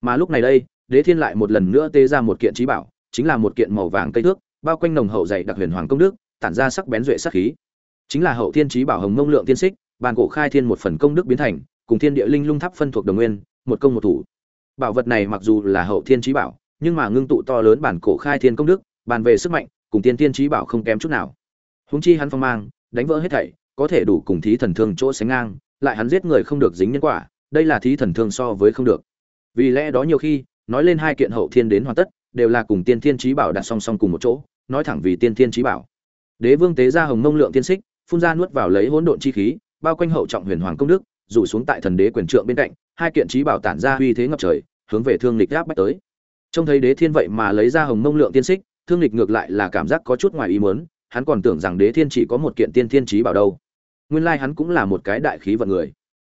Mà lúc này đây, đế thiên lại một lần nữa tê ra một kiện trí bảo, chính là một kiện màu vàng cây thước, bao quanh nồng hậu dày đặc huyền hoàng công đức, tản ra sắc bén duệ sắc khí. Chính là hậu thiên trí bảo hồng mông lượng tiên xích, bàn cổ khai thiên một phần công đức biến thành, cùng thiên địa linh lung tháp phân thuộc đồng nguyên, một công một thủ. Bảo vật này mặc dù là hậu thiên trí bảo nhưng mà ngưng tụ to lớn bản cổ khai thiên công đức, bàn về sức mạnh, cùng tiên thiên trí bảo không kém chút nào. Húng chi hắn phong mang, đánh vỡ hết thảy, có thể đủ cùng thí thần thương chỗ sánh ngang, lại hắn giết người không được dính nhân quả, đây là thí thần thương so với không được. Vì lẽ đó nhiều khi, nói lên hai kiện hậu thiên đến hoàn tất, đều là cùng tiên thiên trí bảo đặt song song cùng một chỗ, nói thẳng vì tiên thiên trí bảo. Đế vương tế ra hồng mông lượng tiên xích, phun ra nuốt vào lấy hỗn độn chi khí, bao quanh hậu trọng huyền hoàng công đức, rủ xuống tại thần đế quyền trượng bên cạnh, hai kiện trí bảo tản ra uy thế ngập trời, hướng về thương lịch áp bách tới trông thấy đế thiên vậy mà lấy ra hồng mông lượng tiên xích, thương lịch ngược lại là cảm giác có chút ngoài ý muốn, hắn còn tưởng rằng đế thiên chỉ có một kiện tiên thiên trí bảo đâu. Nguyên lai hắn cũng là một cái đại khí vận người.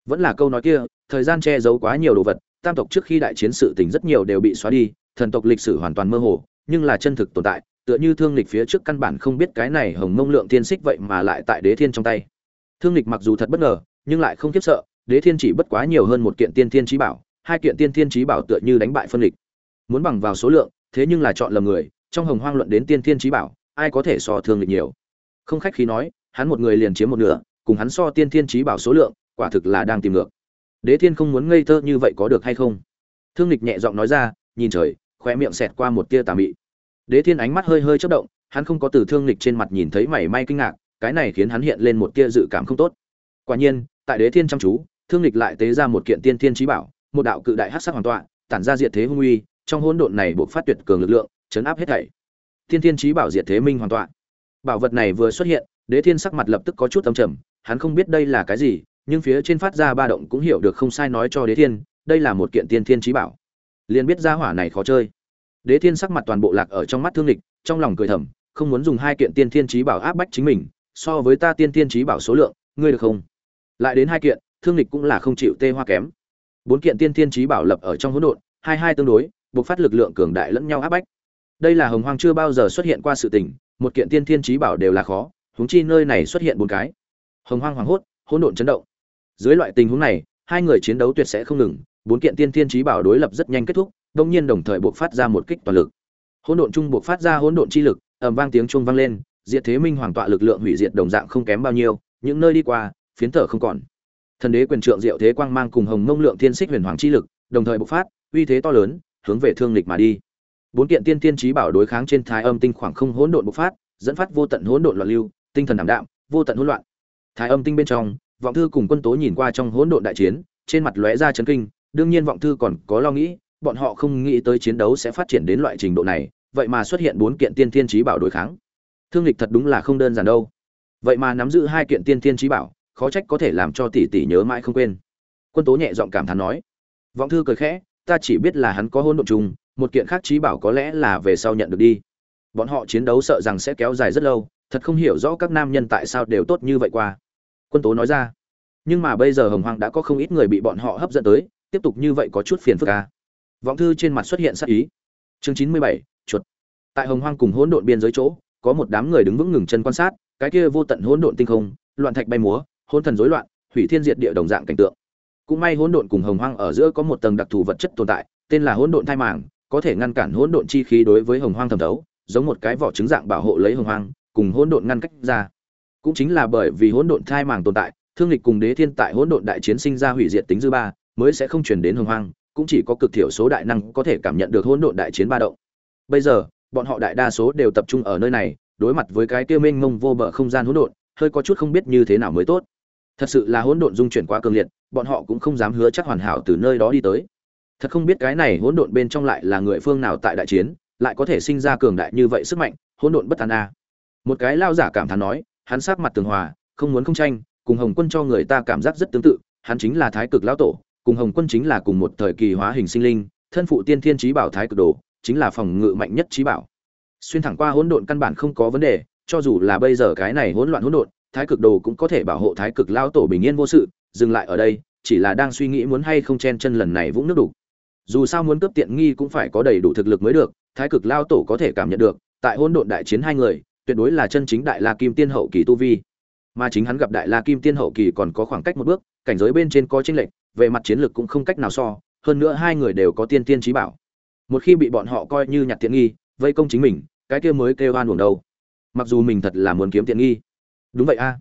Vẫn là câu nói kia, thời gian che giấu quá nhiều đồ vật, tam tộc trước khi đại chiến sự tình rất nhiều đều bị xóa đi, thần tộc lịch sử hoàn toàn mơ hồ, nhưng là chân thực tồn tại, tựa như thương lịch phía trước căn bản không biết cái này hồng mông lượng tiên xích vậy mà lại tại đế thiên trong tay. Thương lịch mặc dù thật bất ngờ, nhưng lại không khiếp sợ, đế thiên chỉ bất quá nhiều hơn một kiện tiên thiên trí bảo, hai kiện tiên thiên trí bảo tựa như đánh bại phân lịch muốn bằng vào số lượng, thế nhưng là chọn lầm người, trong hồng hoang luận đến tiên thiên trí bảo, ai có thể so thương lịch nhiều? Không khách khí nói, hắn một người liền chiếm một nửa, cùng hắn so tiên thiên trí bảo số lượng, quả thực là đang tìm ngược. Đế thiên không muốn ngây thơ như vậy có được hay không? Thương lịch nhẹ giọng nói ra, nhìn trời khoe miệng xẹt qua một tia tà mị. Đế thiên ánh mắt hơi hơi chớp động, hắn không có từ thương lịch trên mặt nhìn thấy mảy may kinh ngạc, cái này khiến hắn hiện lên một tia dự cảm không tốt. Quả nhiên, tại đế thiên chăm chú, thương lịch lại tế ra một kiện tiên thiên trí bảo, một đạo cự đại hắc sắc hoàn tọa, tản ra diệt thế hung uy trong hỗn độn này buộc phát tuyệt cường lực lượng, chấn áp hết thảy. Thiên thiên trí bảo diệt thế minh hoàn toàn. Bảo vật này vừa xuất hiện, đế thiên sắc mặt lập tức có chút âm trầm, hắn không biết đây là cái gì, nhưng phía trên phát ra ba động cũng hiểu được không sai nói cho đế thiên, đây là một kiện tiên thiên trí bảo. Liền biết ra hỏa này khó chơi. Đế thiên sắc mặt toàn bộ lạc ở trong mắt thương lịch trong lòng cười thầm, không muốn dùng hai kiện tiên thiên trí bảo áp bách chính mình, so với ta tiên thiên trí bảo số lượng, ngươi được không? Lại đến hai kiện, thương lịch cũng là không chịu tê hoa kém. Bốn kiện tiên thiên trí bảo lập ở trong hỗn độn, hai hai tương đối buộc phát lực lượng cường đại lẫn nhau áp bách. Đây là hồng hoang chưa bao giờ xuất hiện qua sự tình, một kiện tiên thiên trí bảo đều là khó, huống chi nơi này xuất hiện bốn cái. Hồng hoang hoảng hốt, hỗn độn chấn động. Dưới loại tình huống này, hai người chiến đấu tuyệt sẽ không ngừng, bốn kiện tiên thiên trí bảo đối lập rất nhanh kết thúc, đông nhiên đồng thời buộc phát ra một kích toàn lực. Hỗn độn chung buộc phát ra hỗn độn chi lực, ầm vang tiếng chuông vang lên, diệt thế minh hoàng tọa lực lượng hủy diệt đồng dạng không kém bao nhiêu, những nơi đi qua, phiến thở không còn. Thần đế quyền trượng diệu thế quang mang cùng hồng mông lượng thiên xích huyền hoàng chi lực, đồng thời bộc phát, uy thế to lớn hướng về thương lịch mà đi. Bốn kiện tiên tiên trí bảo đối kháng trên thái âm tinh khoảng không hỗn độn bộc phát, dẫn phát vô tận hỗn độn loạn lưu, tinh thần ảm đạm, vô tận hỗn loạn. Thái âm tinh bên trong, vọng thư cùng quân tố nhìn qua trong hỗn độn đại chiến, trên mặt lóe ra chấn kinh, đương nhiên vọng thư còn có lo nghĩ, bọn họ không nghĩ tới chiến đấu sẽ phát triển đến loại trình độ này, vậy mà xuất hiện bốn kiện tiên tiên trí bảo đối kháng. Thương lịch thật đúng là không đơn giản đâu. Vậy mà nắm giữ hai kiện tiên tiên trí bảo, khó trách có thể làm cho tỷ tỷ nhớ mãi không quên. Quân tố nhẹ giọng cảm thán nói. Vọng thư cười khẽ ta chỉ biết là hắn có hôn độn trùng, một kiện khác trí bảo có lẽ là về sau nhận được đi. Bọn họ chiến đấu sợ rằng sẽ kéo dài rất lâu thật không hiểu rõ các nam nhân tại sao đều tốt như vậy qua. Quân tố nói ra. Nhưng mà bây giờ hồng hoàng đã có không ít người bị bọn họ hấp dẫn tới tiếp tục như vậy có chút phiền phức à. vọng thư trên mặt xuất hiện sắc ý. Chương chín mươi bảy chuột. Tại hồng hoang cùng hỗn độn biên giới chỗ có một đám người đứng vững ngừng chân quan sát cái kia vô tận hỗn độn tinh không loạn thạch bay múa hỗn thần rối loạn hủy thiên diệt địa đồng dạng cảnh tượng cũng may hỗn độn cùng hồng hoang ở giữa có một tầng đặc thù vật chất tồn tại, tên là hỗn độn thai màng, có thể ngăn cản hỗn độn chi khí đối với hồng hoang thẩm thấu, giống một cái vỏ trứng dạng bảo hộ lấy hồng hoang, cùng hỗn độn ngăn cách ra. Cũng chính là bởi vì hỗn độn thai màng tồn tại, thương lịch cùng đế thiên tại hỗn độn đại chiến sinh ra hủy diệt tính dư ba, mới sẽ không chuyển đến hồng hoang, cũng chỉ có cực thiểu số đại năng có thể cảm nhận được hỗn độn đại chiến ba động. Bây giờ, bọn họ đại đa số đều tập trung ở nơi này, đối mặt với cái tiêu mênh mông vô bờ không gian hỗn độn, hơi có chút không biết như thế nào mới tốt thật sự là hỗn độn dung chuyển quá cường liệt, bọn họ cũng không dám hứa chắc hoàn hảo từ nơi đó đi tới. Thật không biết cái này hỗn độn bên trong lại là người phương nào tại đại chiến, lại có thể sinh ra cường đại như vậy sức mạnh, hỗn độn bất thàn a à. một cái lao giả cảm thán nói, hắn sát mặt tường hòa, không muốn không tranh, cùng hồng quân cho người ta cảm giác rất tương tự, hắn chính là thái cực lão tổ, cùng hồng quân chính là cùng một thời kỳ hóa hình sinh linh, thân phụ tiên thiên trí bảo thái cực đồ, chính là phòng ngự mạnh nhất trí bảo. Xuyên thẳng qua hỗn độn căn bản không có vấn đề, cho dù là bây giờ cái này hỗn loạn hỗn độn thái cực đồ cũng có thể bảo hộ thái cực lao tổ bình yên vô sự, dừng lại ở đây, chỉ là đang suy nghĩ muốn hay không chen chân lần này vũng nước đủ dù sao muốn cướp tiện nghi cũng phải có đầy đủ thực lực mới được, thái cực lao tổ có thể cảm nhận được, tại hôn độn đại chiến hai người, tuyệt đối là chân chính đại la kim tiên hậu kỳ tu vi. Mà chính hắn gặp đại la kim tiên hậu kỳ còn có khoảng cách một bước, cảnh giới bên trên có tranh lệch, về mặt chiến lược cũng không cách nào so, hơn nữa hai người đều có tiên tiên trí bảo. Một khi bị bọn họ coi như nhặt tiện nghi, vây công chính mình, cái kia mới kêu oan uổng đâu. Mặc dù mình thật là muốn kiếm tiện nghi đúng vậy a.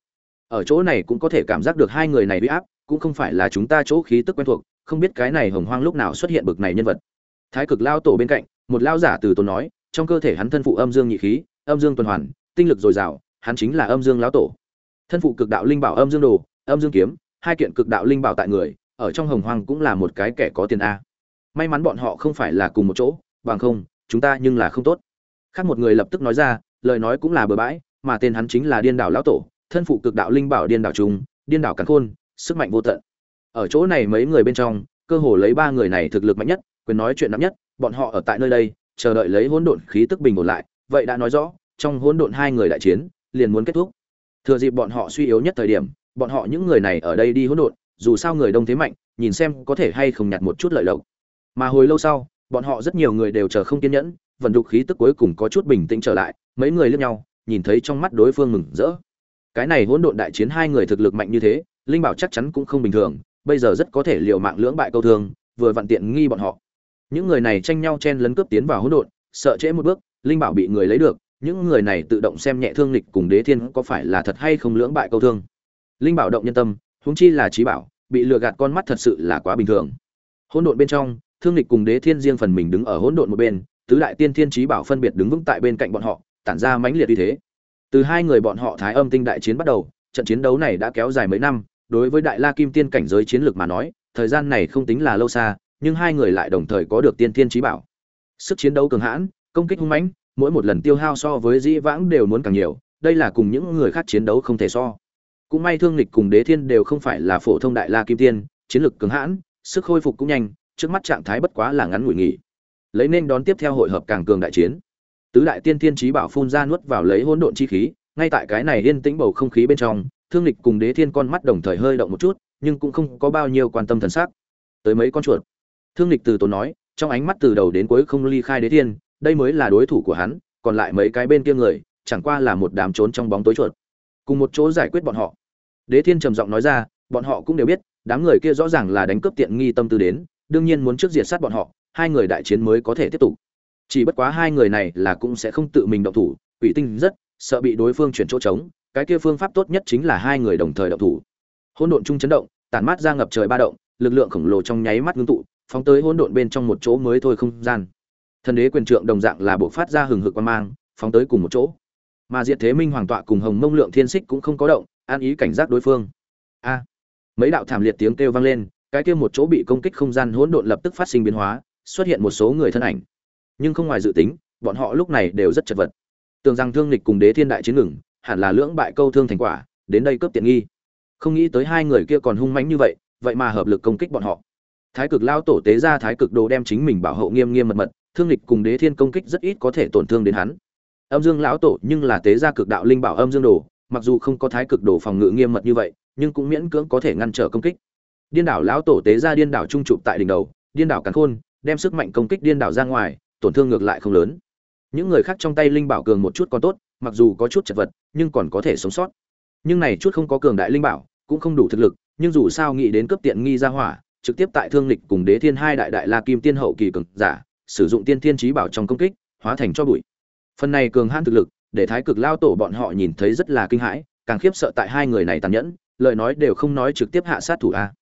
Ở chỗ này cũng có thể cảm giác được hai người này bị áp, cũng không phải là chúng ta chỗ khí tức quen thuộc, không biết cái này hồng hoang lúc nào xuất hiện bực này nhân vật. Thái cực lao tổ bên cạnh, một lao giả từ tốn nói, trong cơ thể hắn thân phụ âm dương nhị khí, âm dương tuần hoàn, tinh lực dồi dào, hắn chính là âm dương lão tổ. Thân phụ cực đạo linh bảo âm dương đồ, âm dương kiếm, hai kiện cực đạo linh bảo tại người, ở trong hồng hoang cũng là một cái kẻ có tiền a. May mắn bọn họ không phải là cùng một chỗ, bằng không, chúng ta nhưng là không tốt. Khác một người lập tức nói ra, lời nói cũng là bừa bãi mà tên hắn chính là điên đảo lão tổ, thân phụ cực đạo linh bảo điên đảo trùng điên đảo cắn khôn, sức mạnh vô tận. Ở chỗ này mấy người bên trong, cơ hồ lấy ba người này thực lực mạnh nhất, quyền nói chuyện nắm nhất, bọn họ ở tại nơi đây, chờ đợi lấy hỗn độn khí tức bình ổn lại, vậy đã nói rõ, trong hỗn độn hai người đại chiến, liền muốn kết thúc. Thừa dịp bọn họ suy yếu nhất thời điểm, bọn họ những người này ở đây đi hỗn độn, dù sao người đông thế mạnh, nhìn xem có thể hay không nhặt một chút lợi lộc. Mà hồi lâu sau, bọn họ rất nhiều người đều chờ không kiên nhẫn, vận đục khí tức cuối cùng có chút bình tĩnh trở lại, mấy người lướt nhau nhìn thấy trong mắt đối phương mừng rỡ. Cái này hỗn độn đại chiến hai người thực lực mạnh như thế, linh bảo chắc chắn cũng không bình thường, bây giờ rất có thể liều mạng lưỡng bại câu thương, vừa vặn tiện nghi bọn họ. Những người này tranh nhau chen lấn cướp tiến vào hỗn độn, sợ trễ một bước, linh bảo bị người lấy được. Những người này tự động xem nhẹ thương lịch cùng đế thiên có phải là thật hay không lưỡng bại câu thương. Linh bảo động nhân tâm, huống chi là trí bảo, bị lừa gạt con mắt thật sự là quá bình thường. Hỗn độn bên trong, thương lịch cùng đế thiên riêng phần mình đứng ở hỗn độn một bên, tứ đại tiên thiên trí bảo phân biệt đứng vững tại bên cạnh bọn họ tản ra mãnh liệt uy thế. Từ hai người bọn họ thái âm tinh đại chiến bắt đầu, trận chiến đấu này đã kéo dài mấy năm, đối với đại la kim tiên cảnh giới chiến lược mà nói, thời gian này không tính là lâu xa, nhưng hai người lại đồng thời có được tiên thiên trí bảo. Sức chiến đấu cường hãn, công kích hung mãnh, mỗi một lần tiêu hao so với dĩ vãng đều muốn càng nhiều, đây là cùng những người khác chiến đấu không thể so. Cũng may thương lịch cùng đế thiên đều không phải là phổ thông đại la kim tiên, chiến lược cường hãn, sức khôi phục cũng nhanh, trước mắt trạng thái bất quá là ngắn ngủi nghỉ. Lấy nên đón tiếp theo hội hợp càng cường đại chiến tứ đại tiên thiên trí bảo phun ra nuốt vào lấy hỗn độn chi khí, ngay tại cái này yên tĩnh bầu không khí bên trong, thương lịch cùng đế thiên con mắt đồng thời hơi động một chút, nhưng cũng không có bao nhiêu quan tâm thần sắc. Tới mấy con chuột? Thương lịch từ tốn nói, trong ánh mắt từ đầu đến cuối không ly khai đế thiên, đây mới là đối thủ của hắn, còn lại mấy cái bên kia người, chẳng qua là một đám trốn trong bóng tối chuột. Cùng một chỗ giải quyết bọn họ. Đế thiên trầm giọng nói ra, bọn họ cũng đều biết, đám người kia rõ ràng là đánh cướp tiện nghi tâm tư đến, đương nhiên muốn trước diệt sát bọn họ, hai người đại chiến mới có thể tiếp tục chỉ bất quá hai người này là cũng sẽ không tự mình động thủ, quỷ tinh rất, sợ bị đối phương chuyển chỗ trống, cái kia phương pháp tốt nhất chính là hai người đồng thời động thủ. Hỗn độn chung chấn động, tản mát ra ngập trời ba động, lực lượng khổng lồ trong nháy mắt ngưng tụ, phóng tới hỗn độn bên trong một chỗ mới thôi không gian. Thần đế quyền trượng đồng dạng là bộ phát ra hừng hực quan mang, phóng tới cùng một chỗ. Mà diệt thế minh hoàng tọa cùng hồng mông lượng thiên xích cũng không có động, an ý cảnh giác đối phương. A! Mấy đạo thảm liệt tiếng kêu vang lên, cái kia một chỗ bị công kích không gian hỗn độn lập tức phát sinh biến hóa, xuất hiện một số người thân ảnh nhưng không ngoài dự tính, bọn họ lúc này đều rất chật vật. Tưởng rằng thương lịch cùng đế thiên đại chiến ngừng hẳn là lưỡng bại câu thương thành quả, đến đây cướp tiện nghi. Không nghĩ tới hai người kia còn hung mãnh như vậy vậy mà hợp lực công kích bọn họ. Thái cực lao tổ tế ra thái cực đồ đem chính mình bảo hộ nghiêm nghiêm mật mật, thương lịch cùng đế thiên công kích rất ít có thể tổn thương đến hắn. Âm dương lão tổ nhưng là tế gia cực đạo linh bảo âm dương đồ, mặc dù không có thái cực đồ phòng ngự nghiêm mật như vậy, nhưng cũng miễn cưỡng có thể ngăn trở công kích. Điên đảo lão tổ tế ra điên đảo trung trụ tại đỉnh đầu, điên đảo cắn khôn, đem sức mạnh công kích điên đảo ra ngoài tổn thương ngược lại không lớn. Những người khác trong tay linh bảo cường một chút còn tốt, mặc dù có chút chật vật, nhưng còn có thể sống sót. Nhưng này chút không có cường đại linh bảo, cũng không đủ thực lực, nhưng dù sao nghĩ đến cấp tiện nghi ra hỏa, trực tiếp tại thương lịch cùng đế thiên hai đại đại la kim tiên hậu kỳ cường giả, sử dụng tiên thiên trí bảo trong công kích, hóa thành cho bụi. Phần này cường hãn thực lực, để thái cực lao tổ bọn họ nhìn thấy rất là kinh hãi, càng khiếp sợ tại hai người này tàn nhẫn, lời nói đều không nói trực tiếp hạ sát thủ a.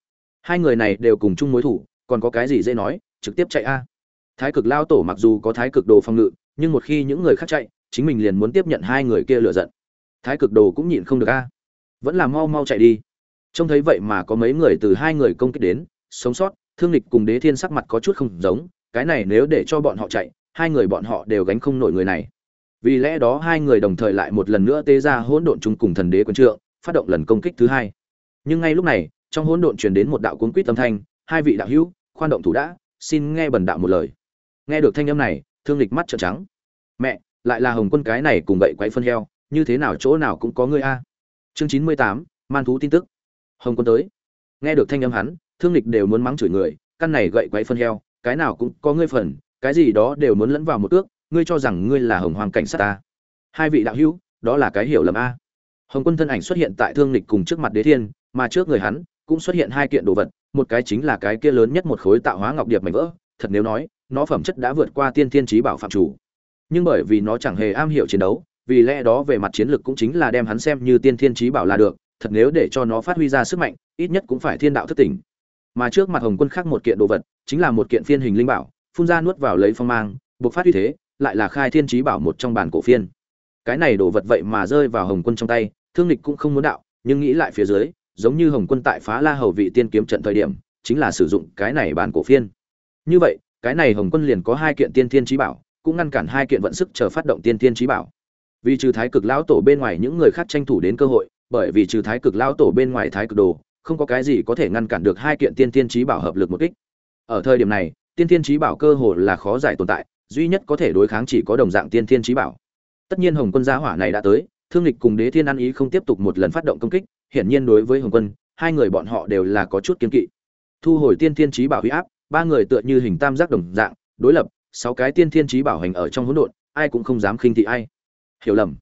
Hai người này đều cùng chung mối thủ, còn có cái gì dễ nói, trực tiếp chạy a thái cực lao tổ mặc dù có thái cực đồ phòng ngự, nhưng một khi những người khác chạy, chính mình liền muốn tiếp nhận hai người kia lựa giận. Thái cực đồ cũng nhịn không được a. Vẫn là mau mau chạy đi. Trông thấy vậy mà có mấy người từ hai người công kích đến, sống sót, thương lịch cùng đế thiên sắc mặt có chút không giống, cái này nếu để cho bọn họ chạy, hai người bọn họ đều gánh không nổi người này. Vì lẽ đó hai người đồng thời lại một lần nữa tê ra hỗn độn chung cùng thần đế quân trượng, phát động lần công kích thứ hai. Nhưng ngay lúc này, trong hỗn độn truyền đến một đạo cuốn quýt âm thanh, hai vị đạo hữu, khoan động thủ đã, xin nghe bần đạo một lời nghe được thanh âm này, thương lịch mắt trợn trắng. Mẹ, lại là hồng quân cái này cùng gậy quay phân heo, như thế nào chỗ nào cũng có ngươi a. Chương chín mươi tám, man thú tin tức. Hồng quân tới. Nghe được thanh âm hắn, thương lịch đều muốn mắng chửi người, căn này gậy quay phân heo, cái nào cũng có ngươi phần, cái gì đó đều muốn lẫn vào một ước, ngươi cho rằng ngươi là hồng hoàng cảnh sát ta. Hai vị đạo hữu, đó là cái hiểu lầm a. Hồng quân thân ảnh xuất hiện tại thương lịch cùng trước mặt đế thiên, mà trước người hắn cũng xuất hiện hai kiện đồ vật, một cái chính là cái kia lớn nhất một khối tạo hóa ngọc điệp mảnh vỡ, thật nếu nói nó phẩm chất đã vượt qua tiên thiên trí bảo phạm chủ. Nhưng bởi vì nó chẳng hề am hiểu chiến đấu, vì lẽ đó về mặt chiến lược cũng chính là đem hắn xem như tiên thiên trí bảo là được, thật nếu để cho nó phát huy ra sức mạnh, ít nhất cũng phải thiên đạo thất tỉnh. Mà trước mặt hồng quân khác một kiện đồ vật, chính là một kiện phiên hình linh bảo, phun ra nuốt vào lấy phong mang, buộc phát uy thế, lại là khai thiên trí bảo một trong bản cổ phiên. Cái này đồ vật vậy mà rơi vào hồng quân trong tay, thương lịch cũng không muốn đạo, nhưng nghĩ lại phía dưới, giống như hồng quân tại phá la hầu vị tiên kiếm trận thời điểm, chính là sử dụng cái này bản cổ phiên. Như vậy cái này hồng quân liền có hai kiện tiên thiên trí bảo, cũng ngăn cản hai kiện vận sức chờ phát động tiên thiên trí bảo. Vì trừ thái cực lão tổ bên ngoài những người khác tranh thủ đến cơ hội, bởi vì trừ thái cực lão tổ bên ngoài thái cực đồ, không có cái gì có thể ngăn cản được hai kiện tiên thiên trí bảo hợp lực một kích. Ở thời điểm này, tiên thiên trí bảo cơ hồ là khó giải tồn tại, duy nhất có thể đối kháng chỉ có đồng dạng tiên thiên trí bảo. Tất nhiên hồng quân gia hỏa này đã tới, thương lịch cùng đế thiên ăn ý không tiếp tục một lần phát động công kích, hiển nhiên đối với hồng quân, hai người bọn họ đều là có chút kiên kỵ. Thu hồi tiên thiên trí bảo huy áp ba người tựa như hình tam giác đồng dạng, đối lập, sáu cái tiên thiên trí bảo hành ở trong hỗn độn, ai cũng không dám khinh thị ai. Hiểu lầm.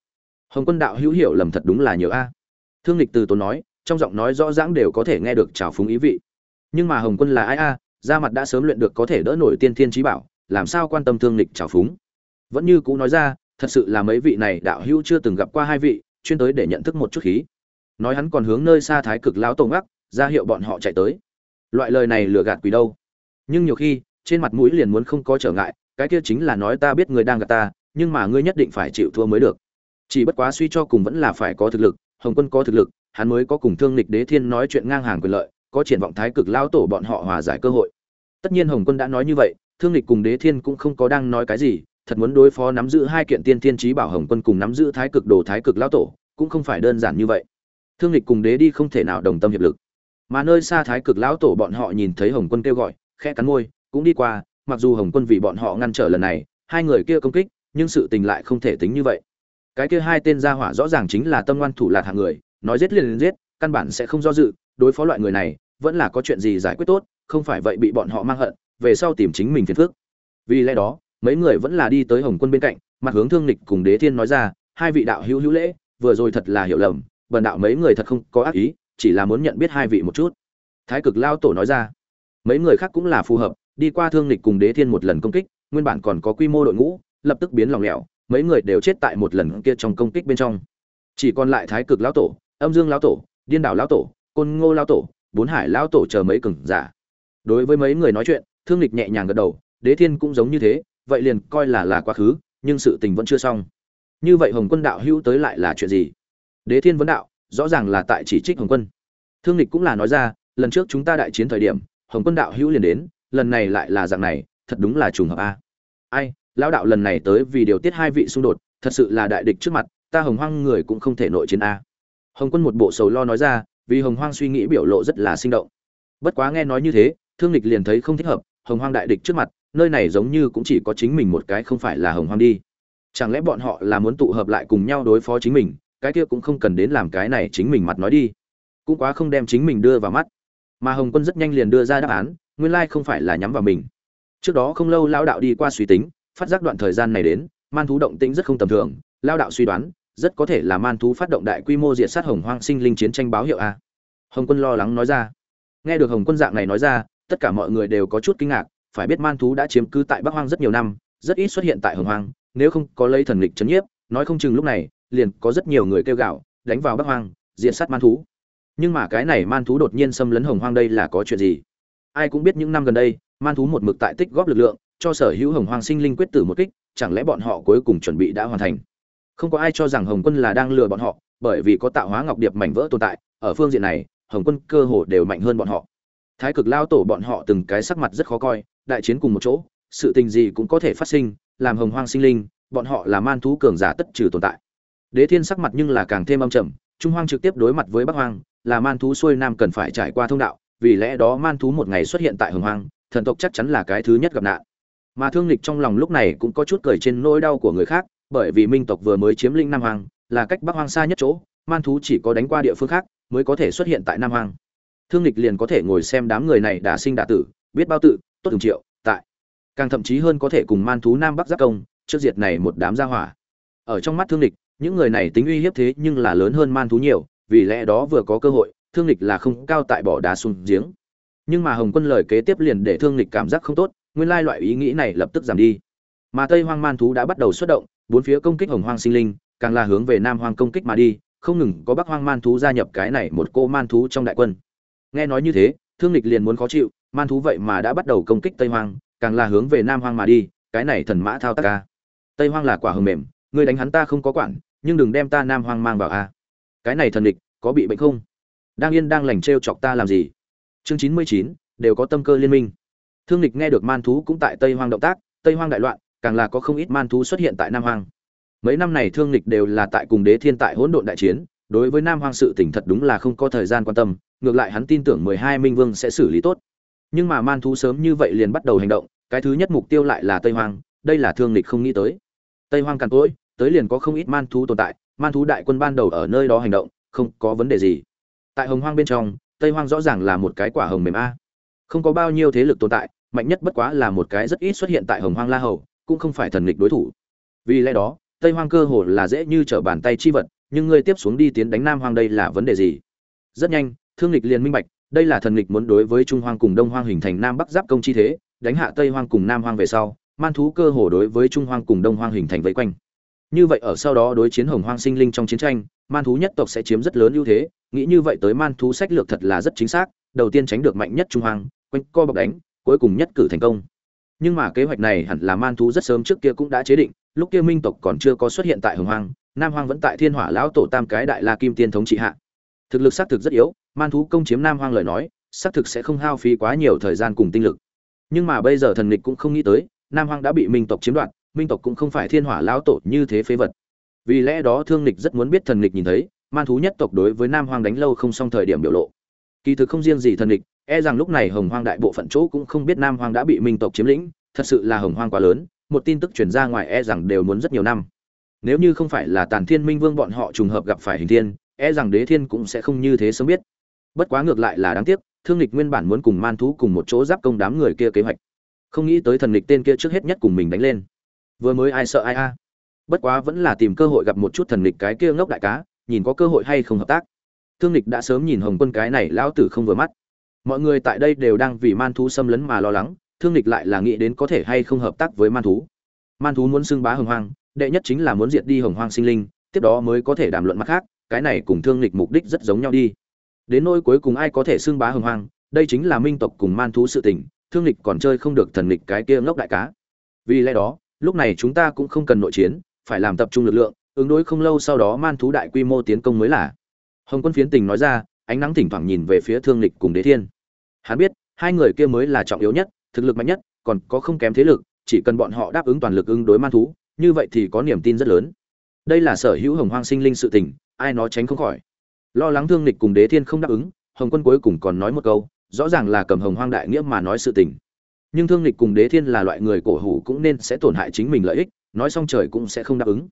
Hồng quân đạo hữu hiểu lầm thật đúng là nhiều a. Thương lịch từ tốn nói, trong giọng nói rõ ràng đều có thể nghe được trào phúng ý vị. Nhưng mà hồng quân là ai a? Ra mặt đã sớm luyện được có thể đỡ nổi tiên thiên trí bảo, làm sao quan tâm thương lịch trào phúng? Vẫn như cũ nói ra, thật sự là mấy vị này đạo hữu chưa từng gặp qua hai vị, chuyên tới để nhận thức một chút khí. Nói hắn còn hướng nơi xa thái cực lão tổ ngắc, ra hiệu bọn họ chạy tới. Loại lời này lừa gạt quỷ đâu? Nhưng nhiều khi, trên mặt mũi liền muốn không có trở ngại, cái kia chính là nói ta biết người đang gạt ta, nhưng mà ngươi nhất định phải chịu thua mới được. Chỉ bất quá suy cho cùng vẫn là phải có thực lực, hồng quân có thực lực, hắn mới có cùng thương lịch đế thiên nói chuyện ngang hàng quyền lợi, có triển vọng thái cực lao tổ bọn họ hòa giải cơ hội. Tất nhiên hồng quân đã nói như vậy, thương lịch cùng đế thiên cũng không có đang nói cái gì, thật muốn đối phó nắm giữ hai kiện tiên thiên trí bảo hồng quân cùng nắm giữ thái cực đồ thái cực lao tổ, cũng không phải đơn giản như vậy. Thương lịch cùng đế đi không thể nào đồng tâm hiệp lực. Mà nơi xa thái cực lão tổ bọn họ nhìn thấy hồng quân kêu gọi khẽ cắn môi, cũng đi qua, mặc dù hồng quân vì bọn họ ngăn trở lần này, hai người kia công kích, nhưng sự tình lại không thể tính như vậy. Cái kia hai tên gia hỏa rõ ràng chính là tâm ngoan thủ lạt hạng người, nói giết liền giết, căn bản sẽ không do dự, đối phó loại người này, vẫn là có chuyện gì giải quyết tốt, không phải vậy bị bọn họ mang hận, về sau tìm chính mình phiền phức. Vì lẽ đó, mấy người vẫn là đi tới hồng quân bên cạnh, mặt hướng thương lịch cùng đế thiên nói ra, hai vị đạo hữu hữu lễ, vừa rồi thật là hiểu lầm, bần đạo mấy người thật không có ác ý, chỉ là muốn nhận biết hai vị một chút. Thái cực lao tổ nói ra mấy người khác cũng là phù hợp, đi qua thương lịch cùng đế thiên một lần công kích, nguyên bản còn có quy mô đội ngũ, lập tức biến lòng lẻo, mấy người đều chết tại một lần kia trong công kích bên trong. Chỉ còn lại thái cực lão tổ, âm dương lão tổ, điên đảo lão tổ, côn ngô lão tổ, bốn hải lão tổ chờ mấy cường giả. Đối với mấy người nói chuyện, thương lịch nhẹ nhàng gật đầu, đế thiên cũng giống như thế, vậy liền coi là là quá khứ, nhưng sự tình vẫn chưa xong. Như vậy hồng quân đạo hữu tới lại là chuyện gì? Đế thiên vấn đạo, rõ ràng là tại chỉ trích hồng quân. Thương lịch cũng là nói ra, lần trước chúng ta đại chiến thời điểm hồng quân đạo hữu liền đến, lần này lại là dạng này, thật đúng là trùng hợp a. Ai, lão đạo lần này tới vì điều tiết hai vị xung đột, thật sự là đại địch trước mặt, ta hồng hoang người cũng không thể nội chiến a. Hồng quân một bộ sầu lo nói ra, vì hồng hoang suy nghĩ biểu lộ rất là sinh động. Bất quá nghe nói như thế, thương lịch liền thấy không thích hợp, hồng hoang đại địch trước mặt, nơi này giống như cũng chỉ có chính mình một cái không phải là hồng hoang đi. Chẳng lẽ bọn họ là muốn tụ hợp lại cùng nhau đối phó chính mình, cái kia cũng không cần đến làm cái này chính mình mặt nói đi. Cũng quá không đem chính mình đưa vào mắt mà hồng quân rất nhanh liền đưa ra đáp án, nguyên lai không phải là nhắm vào mình. Trước đó không lâu lao đạo đi qua suy tính, phát giác đoạn thời gian này đến, man thú động tĩnh rất không tầm thường lao đạo suy đoán, rất có thể là man thú phát động đại quy mô diệt sát hồng hoang sinh linh chiến tranh báo hiệu a. Hồng quân lo lắng nói ra. Nghe được hồng quân dạng này nói ra, tất cả mọi người đều có chút kinh ngạc, phải biết man thú đã chiếm cứ tại bắc hoang rất nhiều năm, rất ít xuất hiện tại hồng hoang, nếu không có lấy thần lịch chấn nhiếp, nói không chừng lúc này, liền có rất nhiều người kêu gạo đánh vào bắc hoang, diệt sát man thú nhưng mà cái này man thú đột nhiên xâm lấn hồng hoang đây là có chuyện gì? Ai cũng biết những năm gần đây, man thú một mực tại tích góp lực lượng, cho sở hữu hồng hoang sinh linh quyết tử một kích, chẳng lẽ bọn họ cuối cùng chuẩn bị đã hoàn thành? Không có ai cho rằng hồng quân là đang lừa bọn họ, bởi vì có tạo hóa ngọc điệp mảnh vỡ tồn tại, ở phương diện này, hồng quân cơ hồ đều mạnh hơn bọn họ. Thái cực lao tổ bọn họ từng cái sắc mặt rất khó coi, đại chiến cùng một chỗ, sự tình gì cũng có thể phát sinh, làm hồng hoang sinh linh, bọn họ là man thú cường giả tất trừ tồn tại. Đế thiên sắc mặt nhưng là càng thêm âm trầm, trung hoang trực tiếp đối mặt với bắc hoang là man thú xuôi nam cần phải trải qua thông đạo, vì lẽ đó man thú một ngày xuất hiện tại hồng hoang, thần tộc chắc chắn là cái thứ nhất gặp nạn. Mà thương lịch trong lòng lúc này cũng có chút cười trên nỗi đau của người khác, bởi vì minh tộc vừa mới chiếm lĩnh nam hoàng là cách bắc hoang xa nhất chỗ, man thú chỉ có đánh qua địa phương khác mới có thể xuất hiện tại nam hoàng thương lịch liền có thể ngồi xem đám người này đã sinh đạ tử, biết bao tự, tốt từng triệu, tại. Càng thậm chí hơn có thể cùng man thú nam bắc giác công, trước diệt này một đám gia hỏa. Ở trong mắt thương lịch, những người này tính uy hiếp thế nhưng là lớn hơn man thú nhiều vì lẽ đó vừa có cơ hội, thương lịch là không cao tại bỏ đá xuống giếng. Nhưng mà hồng quân lời kế tiếp liền để thương lịch cảm giác không tốt, nguyên lai loại ý nghĩ này lập tức giảm đi. Mà tây hoang man thú đã bắt đầu xuất động, bốn phía công kích hồng hoang sinh linh, càng là hướng về nam hoang công kích mà đi, không ngừng có bắc hoang man thú gia nhập cái này một cô man thú trong đại quân. Nghe nói như thế, thương lịch liền muốn khó chịu, man thú vậy mà đã bắt đầu công kích tây hoang, càng là hướng về nam hoang mà đi, cái này thần mã thao tác ca. Tây hoang là quả hồng mềm ngươi đánh hắn ta không có quản, nhưng đừng đem ta nam hoang mang vào a cái này thần địch, có bị bệnh không? Đang yên đang lành t chọc ta làm gì? Chương chín mươi chín, đều có tâm cơ liên minh. Thương lịch nghe được man thú cũng tại tây hoang động tác, tây hoang đại loạn, càng là có không ít man thú xuất hiện tại nam hoang. Mấy năm này thương lịch đều là tại cùng đế thiên tại hỗn độn đại chiến, đối với nam hoang sự tỉnh thật đúng là không có thời gian quan tâm, ngược lại hắn tin tưởng mười hai minh vương sẽ xử lý tốt. Nhưng mà man thú sớm như vậy liền bắt đầu hành động, cái thứ nhất mục tiêu lại là tây hoang, đây là thương lịch không nghĩ tới. Tây hoang càn cỗi, tới liền có không ít man thú tồn tại man thú đại quân ban đầu ở nơi đó hành động, không có vấn đề gì. Tại hồng hoang bên trong, tây hoang rõ ràng là một cái quả hồng mềm a. Không có bao nhiêu thế lực tồn tại, mạnh nhất bất quá là một cái rất ít xuất hiện tại hồng hoang la hầu, cũng không phải thần nghịch đối thủ. Vì lẽ đó, tây hoang cơ hồ là dễ như trở bàn tay chi vật, nhưng ngươi tiếp xuống đi tiến đánh nam hoang đây là vấn đề gì? Rất nhanh, thương lịch liền minh bạch, đây là thần nghịch muốn đối với trung hoang cùng đông hoang hình thành nam bắc giáp công chi thế, đánh hạ tây hoang cùng nam hoang về sau, man thú cơ hồ đối với trung hoang cùng đông hoang hình thành vây quanh như vậy ở sau đó đối chiến hồng hoang sinh linh trong chiến tranh, man thú nhất tộc sẽ chiếm rất lớn ưu thế. Nghĩ như vậy tới man thú sách lược thật là rất chính xác, đầu tiên tránh được mạnh nhất trung hoang, quanh co bọc đánh, cuối cùng nhất cử thành công. Nhưng mà kế hoạch này hẳn là man thú rất sớm trước kia cũng đã chế định, lúc kia minh tộc còn chưa có xuất hiện tại hồng hoang, nam hoang vẫn tại thiên hỏa lão tổ tam cái đại la kim tiên thống trị hạ. Thực lực xác thực rất yếu, man thú công chiếm nam hoang lời nói, xác thực sẽ không hao phí quá nhiều thời gian cùng tinh lực. Nhưng mà bây giờ thần nghịch cũng không nghĩ tới, nam hoang đã bị minh tộc chiếm đoạt minh tộc cũng không phải thiên hỏa lão tổ như thế phế vật. Vì lẽ đó thương lịch rất muốn biết thần lịch nhìn thấy man thú nhất tộc đối với nam hoang đánh lâu không xong thời điểm biểu lộ. Kỳ thực không riêng gì thần lịch, e rằng lúc này hồng hoang đại bộ phận chỗ cũng không biết nam hoang đã bị minh tộc chiếm lĩnh thật sự là hồng hoang quá lớn một tin tức truyền ra ngoài e rằng đều muốn rất nhiều năm. Nếu như không phải là tàn thiên minh vương bọn họ trùng hợp gặp phải hình thiên e rằng đế thiên cũng sẽ không như thế sớm biết. Bất quá ngược lại là đáng tiếc thương lịch nguyên bản muốn cùng man thú cùng một chỗ giáp công đám người kia kế hoạch. Không nghĩ tới thần lịch tên kia trước hết nhất cùng mình đánh lên vừa mới ai sợ ai a. Bất quá vẫn là tìm cơ hội gặp một chút thần lịch cái kia ngốc đại cá, nhìn có cơ hội hay không hợp tác. Thương lịch đã sớm nhìn hồng quân cái này lão tử không vừa mắt. Mọi người tại đây đều đang vì man thú xâm lấn mà lo lắng, thương lịch lại là nghĩ đến có thể hay không hợp tác với man thú. Man thú muốn xưng bá hồng hoang, đệ nhất chính là muốn diệt đi hồng hoang sinh linh, tiếp đó mới có thể đàm luận mặt khác, cái này cùng thương lịch mục đích rất giống nhau đi. Đến nỗi cuối cùng ai có thể xưng bá hồng hoang, đây chính là minh tộc cùng man thú sự tình, thương lịch còn chơi không được thần lịch cái kia ngốc đại cá. Vì lẽ đó lúc này chúng ta cũng không cần nội chiến, phải làm tập trung lực lượng, ứng đối không lâu sau đó man thú đại quy mô tiến công mới là. Hồng quân phiến tình nói ra, ánh nắng thỉnh thoảng nhìn về phía thương lịch cùng đế thiên. Hắn biết, hai người kia mới là trọng yếu nhất, thực lực mạnh nhất, còn có không kém thế lực, chỉ cần bọn họ đáp ứng toàn lực ứng đối man thú, như vậy thì có niềm tin rất lớn. Đây là sở hữu hồng hoang sinh linh sự tình, ai nó tránh không khỏi. Lo lắng thương lịch cùng đế thiên không đáp ứng, hồng quân cuối cùng còn nói một câu, rõ ràng là cầm hồng hoang đại nghĩa mà nói sự tình nhưng thương lịch cùng đế thiên là loại người cổ hủ cũng nên sẽ tổn hại chính mình lợi ích, nói xong trời cũng sẽ không đáp ứng.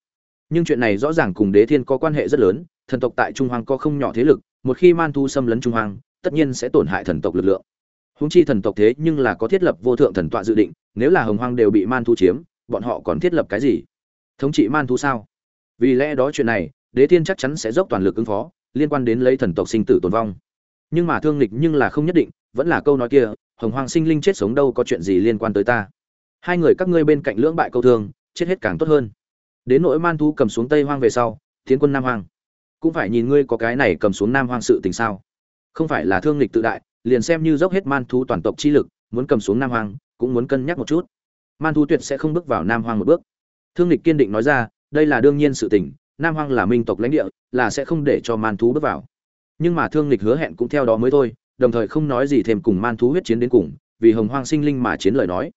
Nhưng chuyện này rõ ràng cùng đế thiên có quan hệ rất lớn, thần tộc tại trung hoàng có không nhỏ thế lực, một khi man thu xâm lấn trung hoàng tất nhiên sẽ tổn hại thần tộc lực lượng. Húng chi thần tộc thế nhưng là có thiết lập vô thượng thần tọa dự định, nếu là hồng hoang đều bị man thu chiếm, bọn họ còn thiết lập cái gì? Thống trị man thu sao? Vì lẽ đó chuyện này, đế thiên chắc chắn sẽ dốc toàn lực ứng phó, liên quan đến lấy thần tộc sinh tử tồn vong. Nhưng mà thương lịch nhưng là không nhất định vẫn là câu nói kia, hồng hoang sinh linh chết sống đâu có chuyện gì liên quan tới ta. Hai người các ngươi bên cạnh lưỡng bại câu thương, chết hết càng tốt hơn. Đến nỗi man thú cầm xuống tây hoang về sau, tiến quân nam hoang. Cũng phải nhìn ngươi có cái này cầm xuống nam hoang sự tình sao. Không phải là thương lịch tự đại, liền xem như dốc hết man thú toàn tộc chi lực, muốn cầm xuống nam hoang, cũng muốn cân nhắc một chút. Man thú tuyệt sẽ không bước vào nam hoang một bước. Thương lịch kiên định nói ra, đây là đương nhiên sự tình, nam hoang là minh tộc lãnh địa, là sẽ không để cho man thú bước vào. Nhưng mà thương lịch hứa hẹn cũng theo đó mới thôi đồng thời không nói gì thêm cùng man thú huyết chiến đến cùng, vì hồng hoang sinh linh mà chiến lời nói.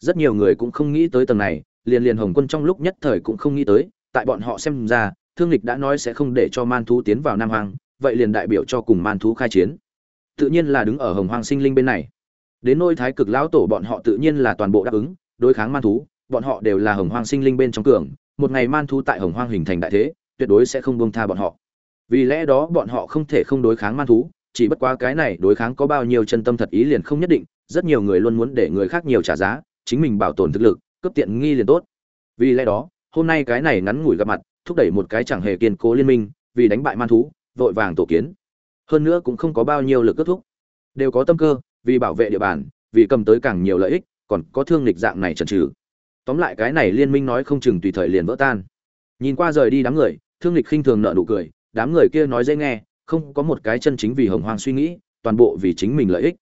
Rất nhiều người cũng không nghĩ tới tầng này, liền liền hồng quân trong lúc nhất thời cũng không nghĩ tới, tại bọn họ xem ra, thương lịch đã nói sẽ không để cho man thú tiến vào nam hoang, vậy liền đại biểu cho cùng man thú khai chiến. Tự nhiên là đứng ở hồng hoang sinh linh bên này. Đến nôi thái cực lão tổ bọn họ tự nhiên là toàn bộ đáp ứng, đối kháng man thú, bọn họ đều là hồng hoang sinh linh bên trong cường, một ngày man thú tại hồng hoang hình thành đại thế, tuyệt đối sẽ không buông tha bọn họ. Vì lẽ đó bọn họ không thể không đối kháng man thú chỉ bất quá cái này đối kháng có bao nhiêu chân tâm thật ý liền không nhất định, rất nhiều người luôn muốn để người khác nhiều trả giá, chính mình bảo tồn thực lực cướp tiện nghi liền tốt. Vì lẽ đó, hôm nay cái này ngắn ngủi gặp mặt, thúc đẩy một cái chẳng hề kiên cố liên minh, vì đánh bại man thú, vội vàng tổ kiến. Hơn nữa cũng không có bao nhiêu lực kết thúc. Đều có tâm cơ, vì bảo vệ địa bàn, vì cầm tới càng nhiều lợi ích, còn có thương lịch dạng này trần trừ tóm lại cái này liên minh nói không chừng tùy thời liền vỡ tan. Nhìn qua rời đi đám người, thương lịch khinh thường nợ nụ cười, đám người kia nói dễ nghe không có một cái chân chính vì hồng hoang suy nghĩ, toàn bộ vì chính mình lợi ích.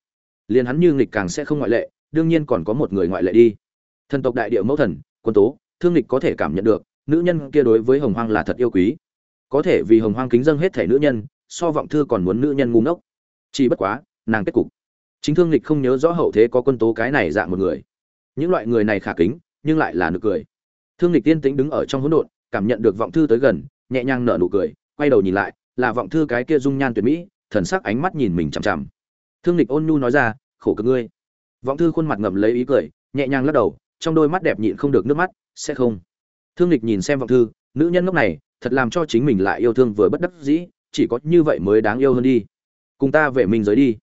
Liền hắn như nghịch càng sẽ không ngoại lệ, đương nhiên còn có một người ngoại lệ đi. Thần tộc đại địa mẫu thần, quân tố, thương lịch có thể cảm nhận được, nữ nhân kia đối với hồng hoang là thật yêu quý. Có thể vì hồng hoang kính dâng hết thể nữ nhân, so vọng thư còn muốn nữ nhân ngu ngốc. Chỉ bất quá, nàng kết cục. Chính thương lịch không nhớ rõ hậu thế có quân tố cái này dạng một người. Những loại người này khả kính, nhưng lại là nực cười. Thương lịch tiên tính đứng ở trong hỗn độn, cảm nhận được vọng thư tới gần, nhẹ nhàng nở nụ cười, quay đầu nhìn lại là vọng thư cái kia dung nhan tuyệt mỹ, thần sắc ánh mắt nhìn mình chằm chằm. Thương lịch ôn nhu nói ra, khổ cực ngươi. Vọng thư khuôn mặt ngậm lấy ý cười, nhẹ nhàng lắc đầu, trong đôi mắt đẹp nhịn không được nước mắt, sẽ không. Thương lịch nhìn xem vọng thư, nữ nhân ngốc này, thật làm cho chính mình lại yêu thương vừa bất đắc dĩ, chỉ có như vậy mới đáng yêu hơn đi. Cùng ta về minh giới đi.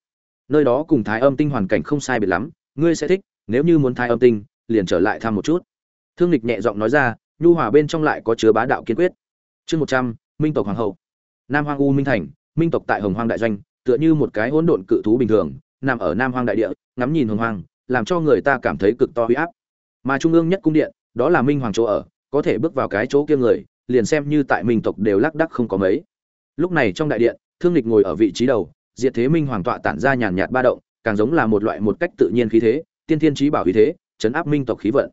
Nơi đó cùng thái âm tinh hoàn cảnh không sai biệt lắm, ngươi sẽ thích, nếu như muốn thái âm tinh, liền trở lại thăm một chút. Thương lịch nhẹ giọng nói ra, nhu hòa bên trong lại có chứa bá đạo kiên quyết. Chương một trăm, minh tộc hoàng hậu nam hoang u minh thành, minh tộc tại hồng hoang đại doanh, tựa như một cái hỗn độn cự thú bình thường, nằm ở nam hoang đại địa, ngắm nhìn hồng hoang, làm cho người ta cảm thấy cực to huy áp. Mà trung ương nhất cung điện, đó là minh hoàng chỗ ở, có thể bước vào cái chỗ kia người, liền xem như tại minh tộc đều lác đắc không có mấy. Lúc này trong đại điện, thương lịch ngồi ở vị trí đầu, diệt thế minh hoàng tọa tản ra nhàn nhạt ba động, càng giống là một loại một cách tự nhiên khí thế, tiên thiên trí bảo khí thế, chấn áp minh tộc khí vận.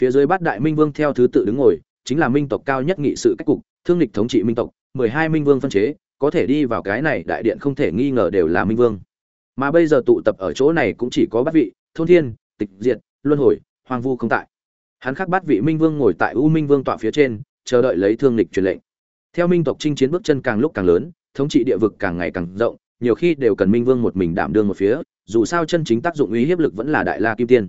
Phía dưới bát đại minh vương theo thứ tự đứng ngồi, chính là minh tộc cao nhất nghị sự cách cục, thương lịch thống trị minh tộc mười hai minh vương phân chế, có thể đi vào cái này đại điện không thể nghi ngờ đều là minh vương. Mà bây giờ tụ tập ở chỗ này cũng chỉ có bát vị, thôn thiên, tịch diệt, luân hồi, hoang vu không tại. Hắn khắc bát vị minh vương ngồi tại u minh vương tọa phía trên, chờ đợi lấy thương lịch truyền lệnh. Theo minh tộc chinh chiến bước chân càng lúc càng lớn, thống trị địa vực càng ngày càng rộng, nhiều khi đều cần minh vương một mình đảm đương một phía, dù sao chân chính tác dụng uy hiếp lực vẫn là đại la kim tiên.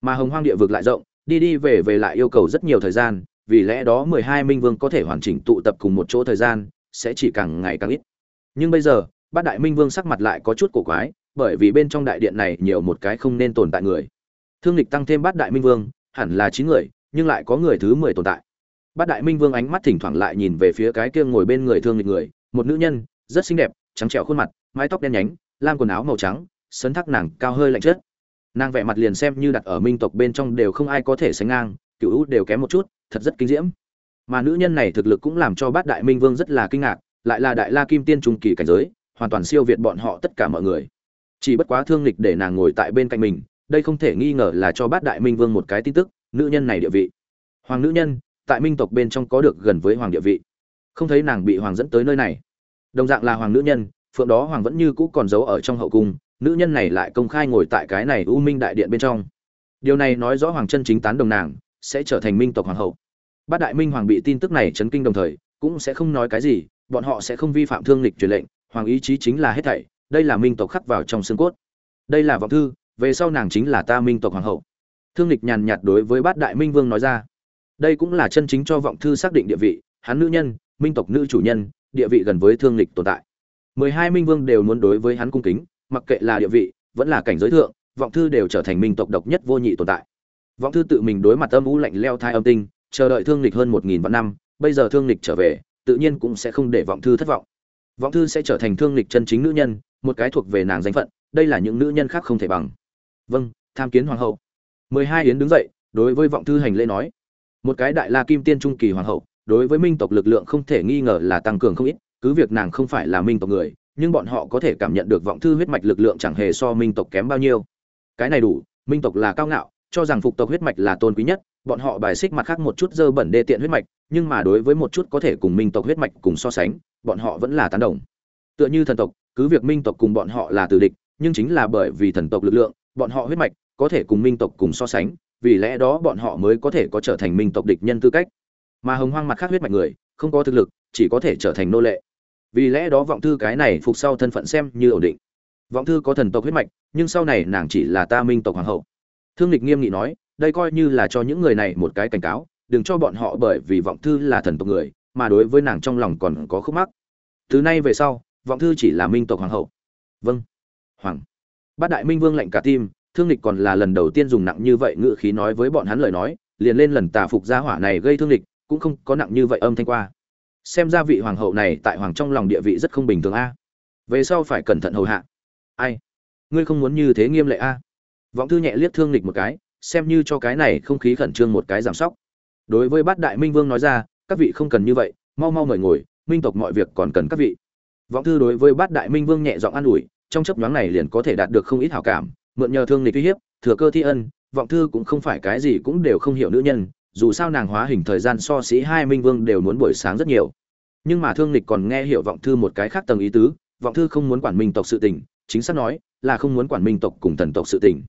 Mà hồng hoang địa vực lại rộng, đi đi về về lại yêu cầu rất nhiều thời gian vì lẽ đó mười hai minh vương có thể hoàn chỉnh tụ tập cùng một chỗ thời gian, sẽ chỉ càng ngày càng ít. Nhưng bây giờ, bát đại minh vương sắc mặt lại có chút cổ quái, bởi vì bên trong đại điện này nhiều một cái không nên tồn tại người. Thương lịch tăng thêm bát đại minh vương, hẳn là chín người, nhưng lại có người thứ mười tồn tại. Bát đại minh vương ánh mắt thỉnh thoảng lại nhìn về phía cái kia ngồi bên người thương lịch người, một nữ nhân, rất xinh đẹp, trắng trẻo khuôn mặt, mái tóc đen nhánh, lam quần áo màu trắng, sấn thác nàng cao hơi lạnh chết nàng vẻ mặt liền xem như đặt ở minh tộc bên trong đều không ai có thể sánh ngang cựu U đều kém một chút, thật rất kinh diễm. Mà nữ nhân này thực lực cũng làm cho bát đại minh vương rất là kinh ngạc, lại là đại la kim tiên trung kỳ cảnh giới, hoàn toàn siêu việt bọn họ tất cả mọi người. Chỉ bất quá thương lịch để nàng ngồi tại bên cạnh mình, đây không thể nghi ngờ là cho bát đại minh vương một cái tin tức, nữ nhân này địa vị. Hoàng nữ nhân, tại minh tộc bên trong có được gần với hoàng địa vị. Không thấy nàng bị hoàng dẫn tới nơi này. Đồng dạng là hoàng nữ nhân, phượng đó hoàng vẫn như cũ còn giấu ở trong hậu cung, nữ nhân này lại công khai ngồi tại cái này u minh đại điện bên trong. Điều này nói rõ hoàng chân chính tán đồng nàng sẽ trở thành minh tộc hoàng hậu. Bát đại minh hoàng bị tin tức này chấn kinh đồng thời, cũng sẽ không nói cái gì, bọn họ sẽ không vi phạm thương lịch truyền lệnh, hoàng ý chí chính là hết thảy, đây là minh tộc khắc vào trong xương cốt. Đây là vọng thư, về sau nàng chính là ta minh tộc hoàng hậu. Thương lịch nhàn nhạt đối với bát đại minh vương nói ra. Đây cũng là chân chính cho vọng thư xác định địa vị, hắn nữ nhân, minh tộc nữ chủ nhân, địa vị gần với thương lịch tồn tại. Mười hai minh vương đều muốn đối với hắn cung kính, mặc kệ là địa vị, vẫn là cảnh giới thượng, vọng thư đều trở thành minh tộc độc nhất vô nhị tồn tại vọng thư tự mình đối mặt âm u lạnh leo thai âm tinh, chờ đợi thương lịch hơn một nghìn vạn năm, bây giờ thương lịch trở về, tự nhiên cũng sẽ không để vọng thư thất vọng. Vọng thư sẽ trở thành thương lịch chân chính nữ nhân, một cái thuộc về nàng danh phận, đây là những nữ nhân khác không thể bằng. Vâng tham kiến hoàng hậu. Mười hai yến đứng dậy, đối với vọng thư hành lễ nói. Một cái đại la kim tiên trung kỳ hoàng hậu, đối với minh tộc lực lượng không thể nghi ngờ là tăng cường không ít, cứ việc nàng không phải là minh tộc người, nhưng bọn họ có thể cảm nhận được vọng thư huyết mạch lực lượng chẳng hề so minh tộc kém bao nhiêu. Cái này đủ, minh tộc là cao ngạo cho rằng phục tộc huyết mạch là tôn quý nhất, bọn họ bài xích mặt khác một chút dơ bẩn đê tiện huyết mạch, nhưng mà đối với một chút có thể cùng minh tộc huyết mạch cùng so sánh, bọn họ vẫn là tán đồng. Tựa như thần tộc, cứ việc minh tộc cùng bọn họ là tử địch, nhưng chính là bởi vì thần tộc lực lượng, bọn họ huyết mạch có thể cùng minh tộc cùng so sánh, vì lẽ đó bọn họ mới có thể có trở thành minh tộc địch nhân tư cách. Mà hồng hoang mặt khác huyết mạch người, không có thực lực, chỉ có thể trở thành nô lệ. Vì lẽ đó vọng thư cái này phục sau thân phận xem như ổn định. Vọng thư có thần tộc huyết mạch, nhưng sau này nàng chỉ là ta minh tộc hoàng hậu thương lịch nghiêm nghị nói, đây coi như là cho những người này một cái cảnh cáo, đừng cho bọn họ bởi vì vọng thư là thần tộc người, mà đối với nàng trong lòng còn có khúc mắc. Từ nay về sau, vọng thư chỉ là minh tộc hoàng hậu. Vâng. Hoàng. Bát đại minh vương lệnh cả tim, thương lịch còn là lần đầu tiên dùng nặng như vậy ngự khí nói với bọn hắn lời nói, liền lên lần tà phục gia hỏa này gây thương lịch, cũng không có nặng như vậy âm thanh qua. Xem ra vị hoàng hậu này tại hoàng trong lòng địa vị rất không bình thường a. Về sau phải cẩn thận hầu hạ. Ai? Ngươi không muốn như thế nghiêm lệ a? Vọng thư nhẹ liếc thương lịch một cái, xem như cho cái này không khí khẩn trương một cái giảm sóc. Đối với bát đại minh vương nói ra, các vị không cần như vậy, mau mau mời ngồi, minh tộc mọi việc còn cần các vị. Vọng thư đối với bát đại minh vương nhẹ giọng an ủi, trong chấp nhoáng này liền có thể đạt được không ít hảo cảm, mượn nhờ thương lịch uy hiếp, thừa cơ thi ân vọng thư cũng không phải cái gì cũng đều không hiểu nữ nhân, dù sao nàng hóa hình thời gian so sĩ hai minh vương đều muốn buổi sáng rất nhiều. Nhưng mà thương lịch còn nghe hiểu vọng thư một cái khác tầng ý tứ vọng thư không muốn quản minh tộc sự tình, chính xác nói là không muốn quản minh tộc cùng thần tộc sự tình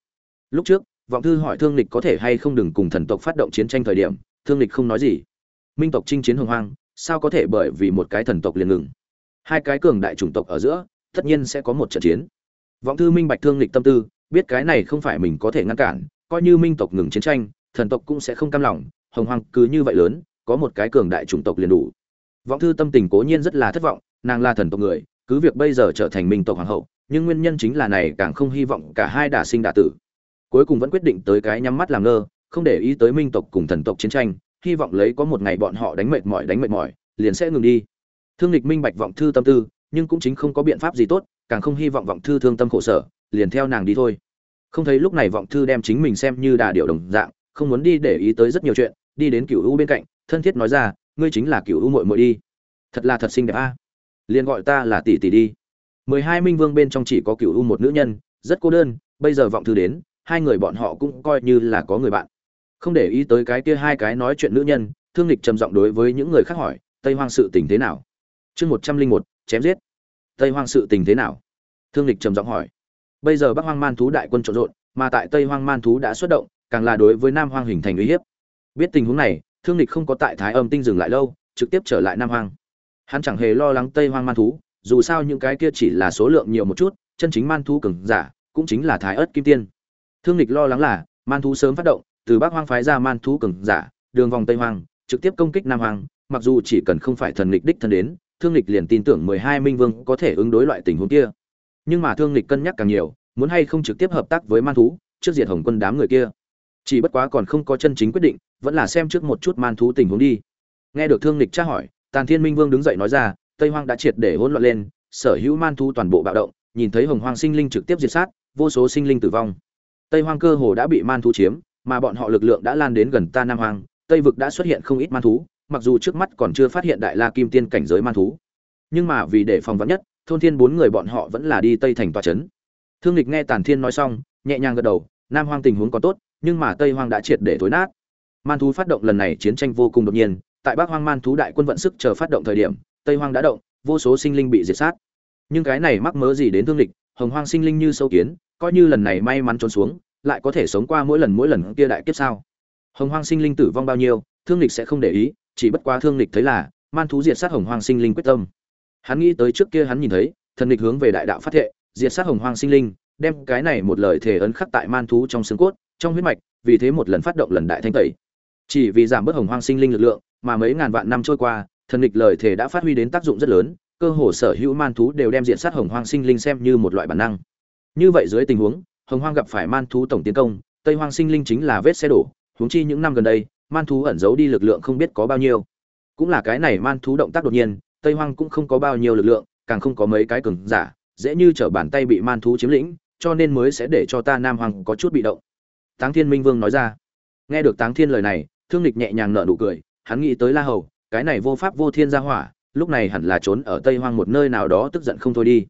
lúc trước, vọng thư hỏi thương lịch có thể hay không đừng cùng thần tộc phát động chiến tranh thời điểm, thương lịch không nói gì. Minh tộc chinh chiến hồng hoang, sao có thể bởi vì một cái thần tộc liền ngừng? Hai cái cường đại chủng tộc ở giữa, tất nhiên sẽ có một trận chiến. Vọng thư minh bạch thương lịch tâm tư, biết cái này không phải mình có thể ngăn cản, coi như minh tộc ngừng chiến tranh, thần tộc cũng sẽ không cam lòng, hồng hoang cứ như vậy lớn, có một cái cường đại chủng tộc liền đủ. Vọng thư tâm tình cố nhiên rất là thất vọng, nàng là thần tộc người, cứ việc bây giờ trở thành minh tộc hoàng hậu, nhưng nguyên nhân chính là này càng không hy vọng cả hai đả sinh đả tử cuối cùng vẫn quyết định tới cái nhắm mắt làm ngơ, không để ý tới minh tộc cùng thần tộc chiến tranh, hy vọng lấy có một ngày bọn họ đánh mệt mỏi đánh mệt mỏi, liền sẽ ngừng đi. Thương lịch minh bạch vọng thư tâm tư, nhưng cũng chính không có biện pháp gì tốt, càng không hy vọng vọng thư thương tâm khổ sở, liền theo nàng đi thôi. Không thấy lúc này vọng thư đem chính mình xem như đà điệu đồng dạng, không muốn đi để ý tới rất nhiều chuyện, đi đến cựu u bên cạnh, thân thiết nói ra, ngươi chính là cựu u muội muội đi. Thật là thật xinh đẹp a. Liền gọi ta là tỷ tỷ đi. Mười hai minh vương bên trong chỉ có cựu u một nữ nhân, rất cô đơn, bây giờ vọng thư đến hai người bọn họ cũng coi như là có người bạn. Không để ý tới cái kia hai cái nói chuyện nữ nhân, thương lịch trầm giọng đối với những người khác hỏi, tây hoang sự tình thế nào? Chương một trăm linh một, chém giết. Tây hoang sự tình thế nào? Thương lịch trầm giọng hỏi. Bây giờ bắc hoang man thú đại quân trộn rộn, mà tại tây hoang man thú đã xuất động, càng là đối với nam hoang hình thành uy hiếp. Biết tình huống này, thương lịch không có tại thái âm tinh dừng lại lâu, trực tiếp trở lại nam hoang. Hắn chẳng hề lo lắng tây hoang man thú, dù sao những cái kia chỉ là số lượng nhiều một chút, chân chính man thú cường giả, cũng chính là thái ớt kim tiên thương lịch lo lắng là, man thú sớm phát động, từ bắc hoang phái ra man thú cường giả, đường vòng tây hoang, trực tiếp công kích nam hoang, mặc dù chỉ cần không phải thần lịch đích thân đến, thương lịch liền tin tưởng mười hai minh vương có thể ứng đối loại tình huống kia. Nhưng mà thương lịch cân nhắc càng nhiều, muốn hay không trực tiếp hợp tác với man thú, trước diệt hồng quân đám người kia. Chỉ bất quá còn không có chân chính quyết định, vẫn là xem trước một chút man thú tình huống đi. Nghe được thương lịch tra hỏi, tàn thiên minh vương đứng dậy nói ra, tây hoang đã triệt để hỗn loạn lên, sở hữu man thú toàn bộ bạo động, nhìn thấy hồng hoang sinh linh trực tiếp diệt sát, vô số sinh linh tử vong tây hoang cơ hồ đã bị man thú chiếm, mà bọn họ lực lượng đã lan đến gần ta nam hoang, tây vực đã xuất hiện không ít man thú, mặc dù trước mắt còn chưa phát hiện đại la kim tiên cảnh giới man thú. Nhưng mà vì để phòng vắn nhất, thôn thiên bốn người bọn họ vẫn là đi tây thành tòa trấn thương lịch nghe tàn thiên nói xong, nhẹ nhàng gật đầu, nam hoang tình huống có tốt, nhưng mà tây hoang đã triệt để thối nát. Man thú phát động lần này chiến tranh vô cùng đột nhiên, tại bắc hoang man thú đại quân vận sức chờ phát động thời điểm, tây hoang đã động, vô số sinh linh bị diệt sát. Nhưng cái này mắc mớ gì đến thương lịch, hồng hoang sinh linh như sâu kiến coi như lần này may mắn trốn xuống, lại có thể sống qua mỗi lần mỗi lần kia đại kiếp sao? Hồng hoang sinh linh tử vong bao nhiêu, thương lịch sẽ không để ý, chỉ bất quá thương lịch thấy là, man thú diệt sát hồng hoang sinh linh quyết tâm. Hắn nghĩ tới trước kia hắn nhìn thấy, thần lịch hướng về đại đạo phát thệ, diệt sát hồng hoang sinh linh, đem cái này một lời thể ấn khắc tại man thú trong xương cốt, trong huyết mạch, vì thế một lần phát động lần đại thanh tẩy. Chỉ vì giảm bớt hồng hoang sinh linh lực lượng, mà mấy ngàn vạn năm trôi qua, thần lịch lời thể đã phát huy đến tác dụng rất lớn, cơ hồ sở hữu man thú đều đem diện sát hồng hoang sinh linh xem như một loại bản năng như vậy dưới tình huống, hồng hoang gặp phải man thú tổng tiến công, tây hoang sinh linh chính là vết xe đổ. Huống chi những năm gần đây, man thú ẩn giấu đi lực lượng không biết có bao nhiêu. Cũng là cái này man thú động tác đột nhiên, tây hoang cũng không có bao nhiêu lực lượng, càng không có mấy cái cường giả, dễ như trở bàn tay bị man thú chiếm lĩnh, cho nên mới sẽ để cho ta nam hoàng có chút bị động. Táng thiên minh vương nói ra. Nghe được táng thiên lời này, thương lịch nhẹ nhàng nở nụ cười, hắn nghĩ tới la hầu, cái này vô pháp vô thiên gia hỏa, lúc này hẳn là trốn ở tây hoang một nơi nào đó tức giận không thôi đi.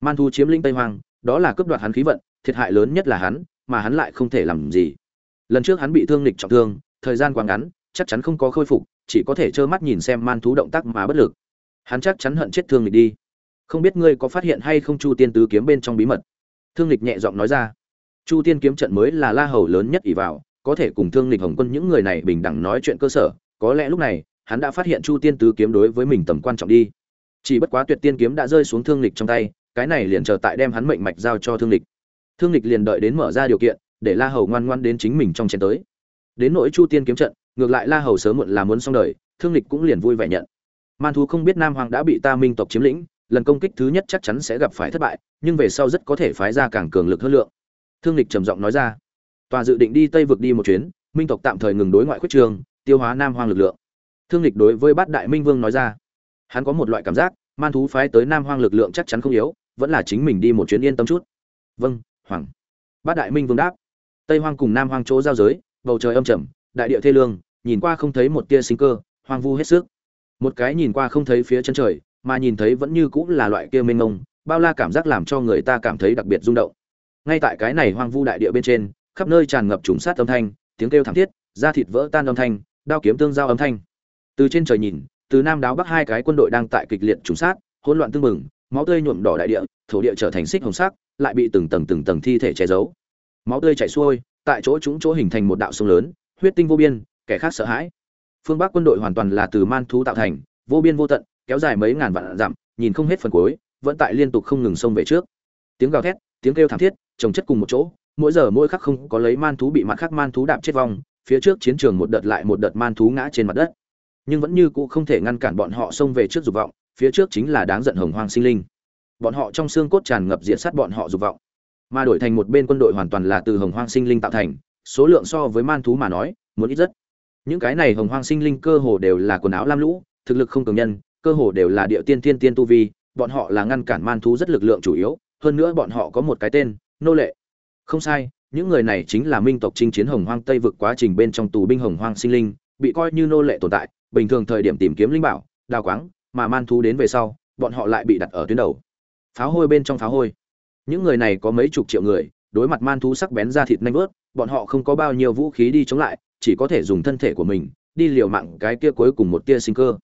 Man thú chiếm lĩnh tây hoang đó là cướp đoạt hắn khí vận, thiệt hại lớn nhất là hắn, mà hắn lại không thể làm gì. Lần trước hắn bị thương lịch trọng thương, thời gian quá ngắn, chắc chắn không có khôi phục, chỉ có thể trơ mắt nhìn xem man thú động tác mà bất lực. Hắn chắc chắn hận chết thương lịch đi. Không biết ngươi có phát hiện hay không chu tiên tứ kiếm bên trong bí mật? Thương lịch nhẹ giọng nói ra. Chu tiên kiếm trận mới là la hầu lớn nhất ỷ vào, có thể cùng thương lịch hồng quân những người này bình đẳng nói chuyện cơ sở, có lẽ lúc này, hắn đã phát hiện chu tiên tứ kiếm đối với mình tầm quan trọng đi. Chỉ bất quá tuyệt tiên kiếm đã rơi xuống thương lịch trong tay cái này liền chờ tại đem hắn mệnh mạch giao cho thương lịch. Thương lịch liền đợi đến mở ra điều kiện, để la hầu ngoan ngoan đến chính mình trong chiến tới. Đến nỗi chu tiên kiếm trận, ngược lại la hầu sớm muộn là muốn xong đời, thương lịch cũng liền vui vẻ nhận. Man thú không biết nam hoàng đã bị ta minh tộc chiếm lĩnh, lần công kích thứ nhất chắc chắn sẽ gặp phải thất bại, nhưng về sau rất có thể phái ra càng cường lực hơn lượng. Thương lịch trầm giọng nói ra. Tòa dự định đi tây vực đi một chuyến, minh tộc tạm thời ngừng đối ngoại khuyết trường, tiêu hóa nam hoàng lực lượng. Thương lịch đối với bát đại minh vương nói ra. Hắn có một loại cảm giác man thú phái tới nam hoang lực lượng chắc chắn không yếu, vẫn là chính mình đi một chuyến yên tâm chút. Vâng hoàng. Bát đại minh vương đáp. Tây hoang cùng nam hoang chỗ giao giới, bầu trời âm trầm, đại địa thê lương, nhìn qua không thấy một tia sinh cơ, hoang vu hết sức. Một cái nhìn qua không thấy phía chân trời, mà nhìn thấy vẫn như cũng là loại kia mênh mông, bao la cảm giác làm cho người ta cảm thấy đặc biệt rung động. Ngay tại cái này hoang vu đại địa bên trên, khắp nơi tràn ngập trùng sát âm thanh, tiếng kêu thảm thiết, da thịt vỡ tan âm thanh, đao kiếm tương giao âm thanh. Từ trên trời nhìn từ nam đáo bắc hai cái quân đội đang tại kịch liệt trùng sát, hỗn loạn tương mừng máu tươi nhuộm đỏ đại địa, thổ địa trở thành xích hồng sắc, lại bị từng tầng từng tầng thi thể che giấu. Máu tươi chảy xuôi, tại chỗ chúng chỗ hình thành một đạo sông lớn, huyết tinh vô biên, kẻ khác sợ hãi. Phương bắc quân đội hoàn toàn là từ man thú tạo thành, vô biên vô tận, kéo dài mấy ngàn vạn dặm, nhìn không hết phần cuối, vẫn tại liên tục không ngừng xông về trước. Tiếng gào thét, tiếng kêu thảm thiết, chồng chất cùng một chỗ, mỗi giờ mỗi khắc không có lấy man thú bị mặt khác man thú đạp chết vong, phía trước chiến trường một đợt lại một đợt man thú ngã trên mặt đất nhưng vẫn như cũ không thể ngăn cản bọn họ xông về trước dục vọng, phía trước chính là đáng giận hồng hoang sinh linh. Bọn họ trong xương cốt tràn ngập diện sát bọn họ dục vọng, mà đổi thành một bên quân đội hoàn toàn là từ hồng hoang sinh linh tạo thành, số lượng so với man thú mà nói, muốn ít rất. Những cái này hồng hoang sinh linh cơ hồ đều là quần áo lam lũ, thực lực không cường nhân, cơ hồ đều là địa tiên tiên tiên tu vi, bọn họ là ngăn cản man thú rất lực lượng chủ yếu, hơn nữa bọn họ có một cái tên, nô lệ. Không sai, những người này chính là minh tộc chinh chiến hồng hoang tây vực quá trình bên trong tù binh hồng hoang sinh linh, bị coi như nô lệ tồn tại bình thường thời điểm tìm kiếm linh bảo, đào quáng, mà man thú đến về sau, bọn họ lại bị đặt ở tuyến đầu. Pháo hôi bên trong pháo hôi. Những người này có mấy chục triệu người, đối mặt man thú sắc bén ra thịt nanh vớt, bọn họ không có bao nhiêu vũ khí đi chống lại, chỉ có thể dùng thân thể của mình, đi liều mạng cái kia cuối cùng một tia sinh cơ.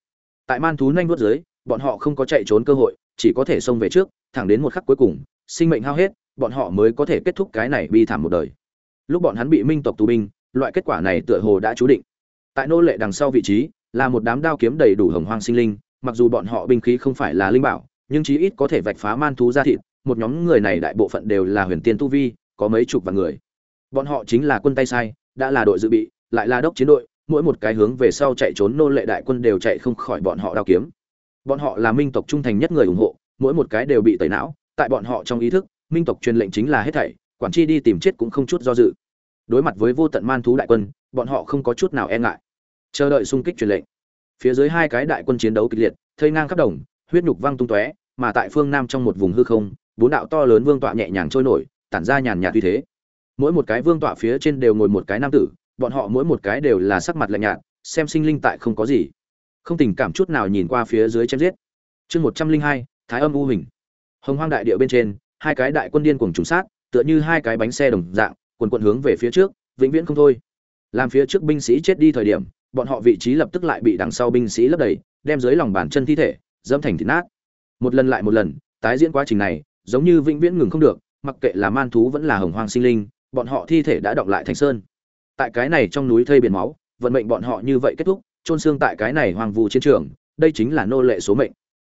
Tại man thú nanh vớt dưới, bọn họ không có chạy trốn cơ hội, chỉ có thể xông về trước, thẳng đến một khắc cuối cùng, sinh mệnh hao hết, bọn họ mới có thể kết thúc cái này bi thảm một đời. Lúc bọn hắn bị minh tộc tù binh, loại kết quả này tựa hồ đã chú định. Tại nô lệ đằng sau vị trí là một đám đao kiếm đầy đủ hồng hoang sinh linh, mặc dù bọn họ binh khí không phải là linh bảo, nhưng chí ít có thể vạch phá man thú ra thịt, một nhóm người này đại bộ phận đều là huyền tiên tu vi, có mấy chục vạn người. Bọn họ chính là quân tay sai, đã là đội dự bị, lại là đốc chiến đội, mỗi một cái hướng về sau chạy trốn nô lệ đại quân đều chạy không khỏi bọn họ đao kiếm. Bọn họ là minh tộc trung thành nhất người ủng hộ, mỗi một cái đều bị tẩy não, tại bọn họ trong ý thức, minh tộc truyền lệnh chính là hết thảy, quản chi đi tìm chết cũng không chút do dự. Đối mặt với vô tận man thú đại quân, bọn họ không có chút nào e ngại chờ đợi xung kích truyền lệnh. Phía dưới hai cái đại quân chiến đấu kịch liệt, thây ngang khắp đồng, huyết nhục văng tung tóe, mà tại phương nam trong một vùng hư không, bốn đạo to lớn vương tọa nhẹ nhàng trôi nổi, tản ra nhàn nhạt uy thế. Mỗi một cái vương tọa phía trên đều ngồi một cái nam tử, bọn họ mỗi một cái đều là sắc mặt lạnh nhạt, xem sinh linh tại không có gì. Không tình cảm chút nào nhìn qua phía dưới chém giết. Chương một trăm linh hai, thái âm u hình hồng hoang đại địa bên trên, hai cái đại quân điên cuồng trùng sát, tựa như hai cái bánh xe đồng dạng, quần quần hướng về phía trước, vĩnh viễn không thôi. Làm phía trước binh sĩ chết đi thời điểm bọn họ vị trí lập tức lại bị đằng sau binh sĩ lấp đầy, đem dưới lòng bàn chân thi thể, dẫm thành thịt nát. Một lần lại một lần, tái diễn quá trình này, giống như vĩnh viễn ngừng không được, mặc kệ là man thú vẫn là hồng hoang sinh linh, bọn họ thi thể đã động lại thành sơn. Tại cái này trong núi thây biển máu, vận mệnh bọn họ như vậy kết thúc trôn xương tại cái này hoang vu chiến trường, đây chính là nô lệ số mệnh.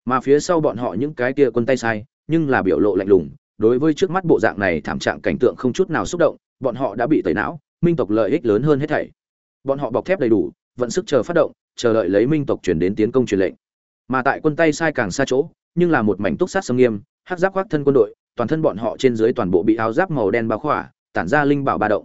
Mà phía sau bọn họ những cái kia quân tay sai, nhưng là biểu lộ lạnh lùng, đối với trước mắt bộ dạng này thảm trạng cảnh tượng không chút nào xúc động, bọn họ đã bị tẩy não, minh tộc lợi ích lớn hơn hết thảy. Bọn họ bọc thép đầy đủ vận sức chờ phát động, chờ đợi lấy minh tộc chuyển đến tiến công truyền lệnh. Mà tại quân tay sai càng xa chỗ, nhưng là một mảnh túc sát sâm nghiêm, hắc giáp khoác thân quân đội, toàn thân bọn họ trên dưới toàn bộ bị áo giáp màu đen bao khỏa, tản ra linh bảo ba động.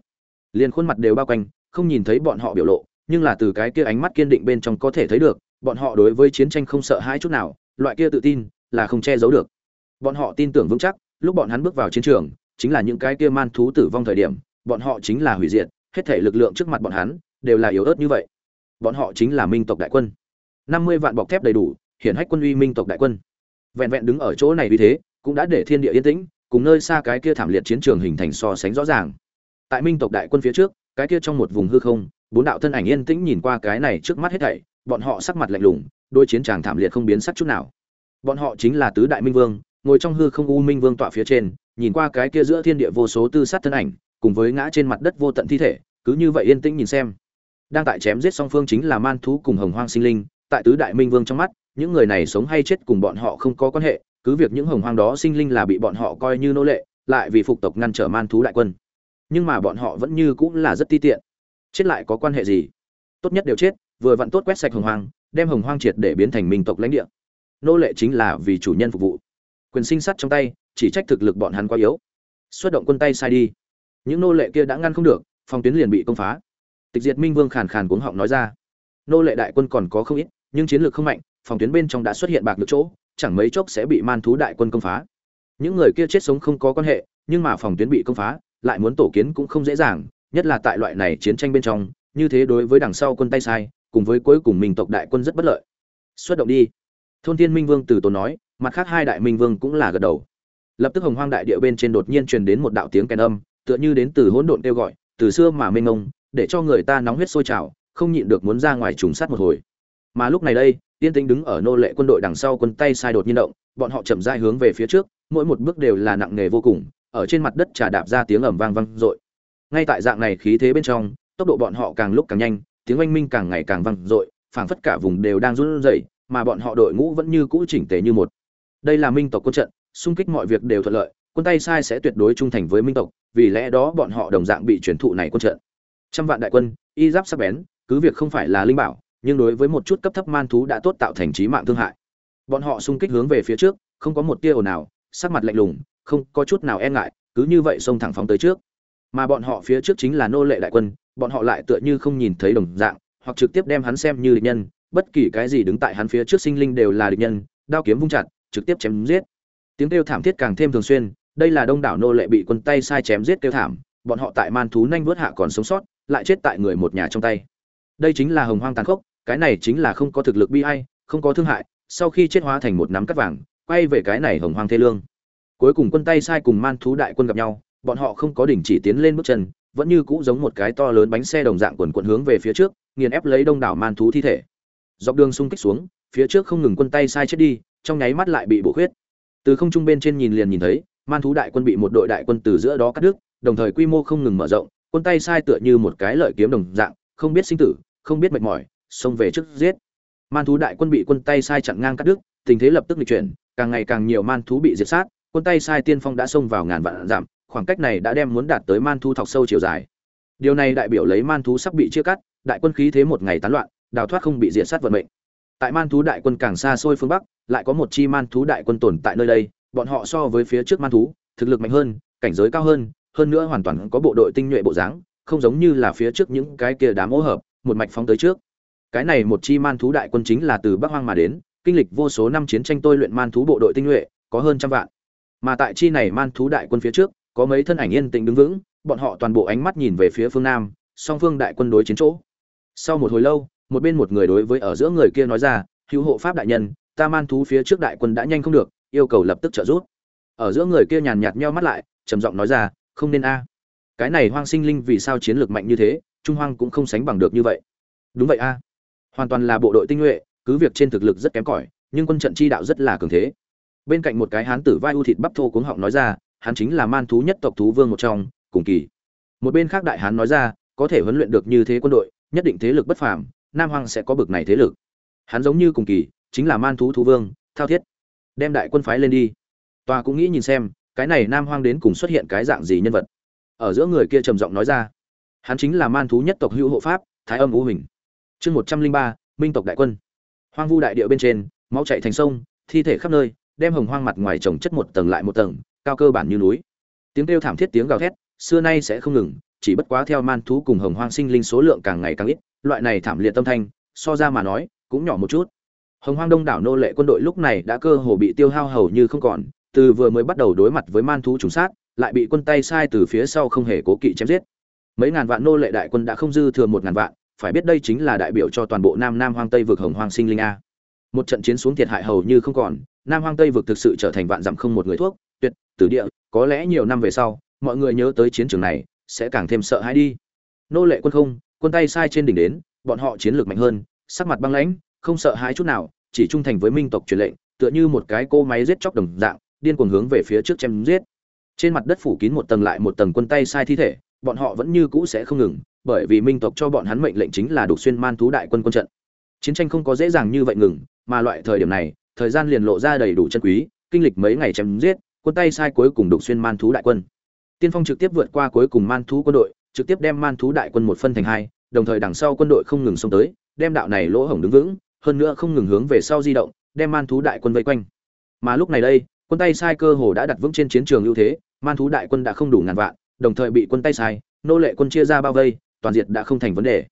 Liền khuôn mặt đều bao quanh, không nhìn thấy bọn họ biểu lộ, nhưng là từ cái kia ánh mắt kiên định bên trong có thể thấy được, bọn họ đối với chiến tranh không sợ hãi chút nào, loại kia tự tin là không che giấu được. Bọn họ tin tưởng vững chắc, lúc bọn hắn bước vào chiến trường, chính là những cái kia man thú tử vong thời điểm, bọn họ chính là hủy diệt, hết thể lực lượng trước mặt bọn hắn đều là yếu ớt như vậy bọn họ chính là minh tộc đại quân. Năm mươi vạn bọc thép đầy đủ, hiển hách quân uy minh tộc đại quân. Vẹn vẹn đứng ở chỗ này vì thế, cũng đã để thiên địa yên tĩnh, cùng nơi xa cái kia thảm liệt chiến trường hình thành so sánh rõ ràng. Tại minh tộc đại quân phía trước, cái kia trong một vùng hư không, bốn đạo thân ảnh yên tĩnh nhìn qua cái này trước mắt hết thảy, bọn họ sắc mặt lạnh lùng đôi chiến tràng thảm liệt không biến sắc chút nào. Bọn họ chính là tứ đại minh vương, ngồi trong hư không u minh vương tọa phía trên, nhìn qua cái kia giữa thiên địa vô số tư sát thân ảnh, cùng với ngã trên mặt đất vô tận thi thể, cứ như vậy yên tĩnh nhìn xem đang tại chém giết song phương chính là man thú cùng hồng hoang sinh linh. Tại tứ đại minh vương trong mắt, những người này sống hay chết cùng bọn họ không có quan hệ, cứ việc những hồng hoang đó sinh linh là bị bọn họ coi như nô lệ, lại vì phục tộc ngăn trở man thú đại quân. Nhưng mà bọn họ vẫn như cũng là rất ti tiện. Chết lại có quan hệ gì? Tốt nhất đều chết, vừa vặn tốt quét sạch hồng hoang, đem hồng hoang triệt để biến thành minh tộc lãnh địa. Nô lệ chính là vì chủ nhân phục vụ. Quyền sinh sắt trong tay, chỉ trách thực lực bọn hắn quá yếu. Xuất động quân tay sai đi. Những nô lệ kia đã ngăn không được, phòng tuyến liền bị công phá tịch diệt minh vương khàn khàn cuống họng nói ra. Nô lệ đại quân còn có không ít, nhưng chiến lược không mạnh, phòng tuyến bên trong đã xuất hiện bạc được chỗ, chẳng mấy chốc sẽ bị man thú đại quân công phá. Những người kia chết sống không có quan hệ, nhưng mà phòng tuyến bị công phá, lại muốn tổ kiến cũng không dễ dàng, nhất là tại loại này chiến tranh bên trong, như thế đối với đằng sau quân tay sai, cùng với cuối cùng mình tộc đại quân rất bất lợi. Xuất động đi. Thôn thiên minh vương từ tốn nói, mặt khác hai đại minh vương cũng là gật đầu. Lập tức hồng hoang đại địa bên trên đột nhiên truyền đến một đạo tiếng kèn âm, tựa như đến từ hỗn độn kêu gọi, từ xưa mà mênh ngông để cho người ta nóng huyết sôi trào, không nhịn được muốn ra ngoài trùng sát một hồi. Mà lúc này đây tiên tĩnh đứng ở nô lệ quân đội đằng sau quân tay sai đột nhiên động, bọn họ chậm rãi hướng về phía trước, mỗi một bước đều là nặng nề vô cùng, ở trên mặt đất trà đạp ra tiếng ầm vang vang dội. Ngay tại dạng này khí thế bên trong, tốc độ bọn họ càng lúc càng nhanh, tiếng oanh minh càng ngày càng vang dội, phảng phất cả vùng đều đang run rẩy, mà bọn họ đội ngũ vẫn như cũ chỉnh tề như một. Đây là minh tộc quân trận, xung kích mọi việc đều thuận lợi, quân tay sai sẽ tuyệt đối trung thành với minh tộc, vì lẽ đó bọn họ đồng dạng bị truyền thụ này quân trận trăm vạn đại quân, y giáp sắc bén, cứ việc không phải là linh bảo, nhưng đối với một chút cấp thấp man thú đã tốt tạo thành trí mạng thương hại. Bọn họ xung kích hướng về phía trước, không có một tia ồn nào sắc mặt lạnh lùng, không có chút nào e ngại, cứ như vậy xông thẳng phóng tới trước. Mà bọn họ phía trước chính là nô lệ đại quân, bọn họ lại tựa như không nhìn thấy đồng dạng, hoặc trực tiếp đem hắn xem như địch nhân, bất kỳ cái gì đứng tại hắn phía trước sinh linh đều là địch nhân, đao kiếm vung chặt, trực tiếp chém giết. Tiếng kêu thảm thiết càng thêm thường xuyên, đây là đông đảo nô lệ bị quân tay sai chém giết kêu thảm, bọn họ tại man thú nhanh vớt hạ còn sống sót lại chết tại người một nhà trong tay. Đây chính là hồng hoang tàn khốc, cái này chính là không có thực lực bi ai, không có thương hại, sau khi chết hóa thành một nắm cắt vàng, quay về cái này hồng hoang thê lương. Cuối cùng quân tay sai cùng man thú đại quân gặp nhau, bọn họ không có đỉnh chỉ tiến lên bước chân, vẫn như cũ giống một cái to lớn bánh xe đồng dạng quần quần hướng về phía trước, nghiền ép lấy đông đảo man thú thi thể. Dọc đường xung kích xuống, phía trước không ngừng quân tay sai chết đi, trong nháy mắt lại bị bổ khuyết. Từ không trung bên trên nhìn liền nhìn thấy, man thú đại quân bị một đội đại quân từ giữa đó cắt đứt, đồng thời quy mô không ngừng mở rộng quân tay sai tựa như một cái lợi kiếm đồng dạng, không biết sinh tử, không biết mệt mỏi, xông về trước giết. Man thú đại quân bị quân tay sai chặn ngang cắt đứt, tình thế lập tức lịch chuyển, càng ngày càng nhiều man thú bị diệt sát, quân tay sai tiên phong đã xông vào ngàn vạn giảm khoảng cách này đã đem muốn đạt tới man thú thọc sâu chiều dài. Điều này đại biểu lấy man thú sắp bị chia cắt, đại quân khí thế một ngày tán loạn, đào thoát không bị diệt sát vận mệnh. Tại man thú đại quân càng xa xôi phương bắc, lại có một chi man thú đại quân tồn tại nơi đây, bọn họ so với phía trước man thú, thực lực mạnh hơn, cảnh giới cao hơn hơn nữa hoàn toàn có bộ đội tinh nhuệ bộ dáng, không giống như là phía trước những cái kia đám hỗ hợp, một mạch phóng tới trước. Cái này một chi man thú đại quân chính là từ bắc hoang mà đến, kinh lịch vô số năm chiến tranh tôi luyện man thú bộ đội tinh nhuệ, có hơn trăm vạn. Mà tại chi này man thú đại quân phía trước, có mấy thân ảnh yên tĩnh đứng vững, bọn họ toàn bộ ánh mắt nhìn về phía phương nam, song phương đại quân đối chiến chỗ. Sau một hồi lâu, một bên một người đối với ở giữa người kia nói ra, hữu hộ pháp đại nhân, ta man thú phía trước đại quân đã nhanh không được, yêu cầu lập tức trợ giúp. Ở giữa người kia nhàn nhạt nheo mắt lại, trầm giọng nói ra không nên a. Cái này hoang sinh linh vì sao chiến lược mạnh như thế, trung hoang cũng không sánh bằng được như vậy. Đúng vậy a. Hoàn toàn là bộ đội tinh nhuệ, cứ việc trên thực lực rất kém cỏi, nhưng quân trận chi đạo rất là cường thế. Bên cạnh một cái hán tử vai ưu thịt bắp thô cuống họng nói ra, hắn chính là man thú nhất tộc thú vương một trong, cùng kỳ. Một bên khác đại hán nói ra, có thể huấn luyện được như thế quân đội, nhất định thế lực bất phàm, nam hoàng sẽ có bực này thế lực. Hắn giống như cùng kỳ, chính là man thú thú vương, thao thiết. Đem đại quân phái lên đi. Tòa cũng nghĩ nhìn xem cái này nam hoang đến cùng xuất hiện cái dạng gì nhân vật? Ở giữa người kia trầm giọng nói ra. Hắn chính là man thú nhất tộc hữu hộ pháp, thái âm ngũ hình chương một trăm linh ba, minh tộc đại quân. Hoang vu đại địa bên trên, máu chạy thành sông, thi thể khắp nơi, đem hồng hoang mặt ngoài trồng chất một tầng lại một tầng, cao cơ bản như núi. Tiếng kêu thảm thiết tiếng gào thét, xưa nay sẽ không ngừng, chỉ bất quá theo man thú cùng hồng hoang sinh linh số lượng càng ngày càng ít, loại này thảm liệt tâm thanh, so ra mà nói, cũng nhỏ một chút. Hồng hoang đông đảo nô lệ quân đội lúc này đã cơ hồ bị tiêu hao hầu như không còn từ vừa mới bắt đầu đối mặt với man thú trùng sát, lại bị quân tay sai từ phía sau không hề cố kỵ chém giết. Mấy ngàn vạn nô lệ đại quân đã không dư thừa một ngàn vạn, phải biết đây chính là đại biểu cho toàn bộ nam nam hoang tây vực hồng hoang sinh linh a. Một trận chiến xuống thiệt hại hầu như không còn, nam hoang tây vực thực sự trở thành vạn dặm không một người thuốc, tuyệt, tử địa, có lẽ nhiều năm về sau, mọi người nhớ tới chiến trường này, sẽ càng thêm sợ hãi đi. Nô lệ quân không, quân tay sai trên đỉnh đến, bọn họ chiến lược mạnh hơn, sắc mặt băng lãnh, không sợ hãi chút nào, chỉ trung thành với minh tộc truyền lệnh, tựa như một cái cô máy giết chóc đồng dạng điên cuồng hướng về phía trước chém giết. Trên mặt đất phủ kín một tầng lại một tầng quân tay sai thi thể, bọn họ vẫn như cũ sẽ không ngừng, bởi vì minh tộc cho bọn hắn mệnh lệnh chính là đục xuyên man thú đại quân quân trận. Chiến tranh không có dễ dàng như vậy ngừng, mà loại thời điểm này, thời gian liền lộ ra đầy đủ chân quý, kinh lịch mấy ngày chém giết, quân tay sai cuối cùng đục xuyên man thú đại quân. Tiên phong trực tiếp vượt qua cuối cùng man thú quân đội, trực tiếp đem man thú đại quân một phân thành hai, đồng thời đằng sau quân đội không ngừng xông tới, đem đạo này lỗ hổng đứng vững, hơn nữa không ngừng hướng về sau di động, đem man thú đại quân vây quanh. Mà lúc này đây quân tay sai cơ hồ đã đặt vững trên chiến trường ưu thế, man thú đại quân đã không đủ ngàn vạn, đồng thời bị quân tay sai, nô lệ quân chia ra bao vây, toàn diện đã không thành vấn đề.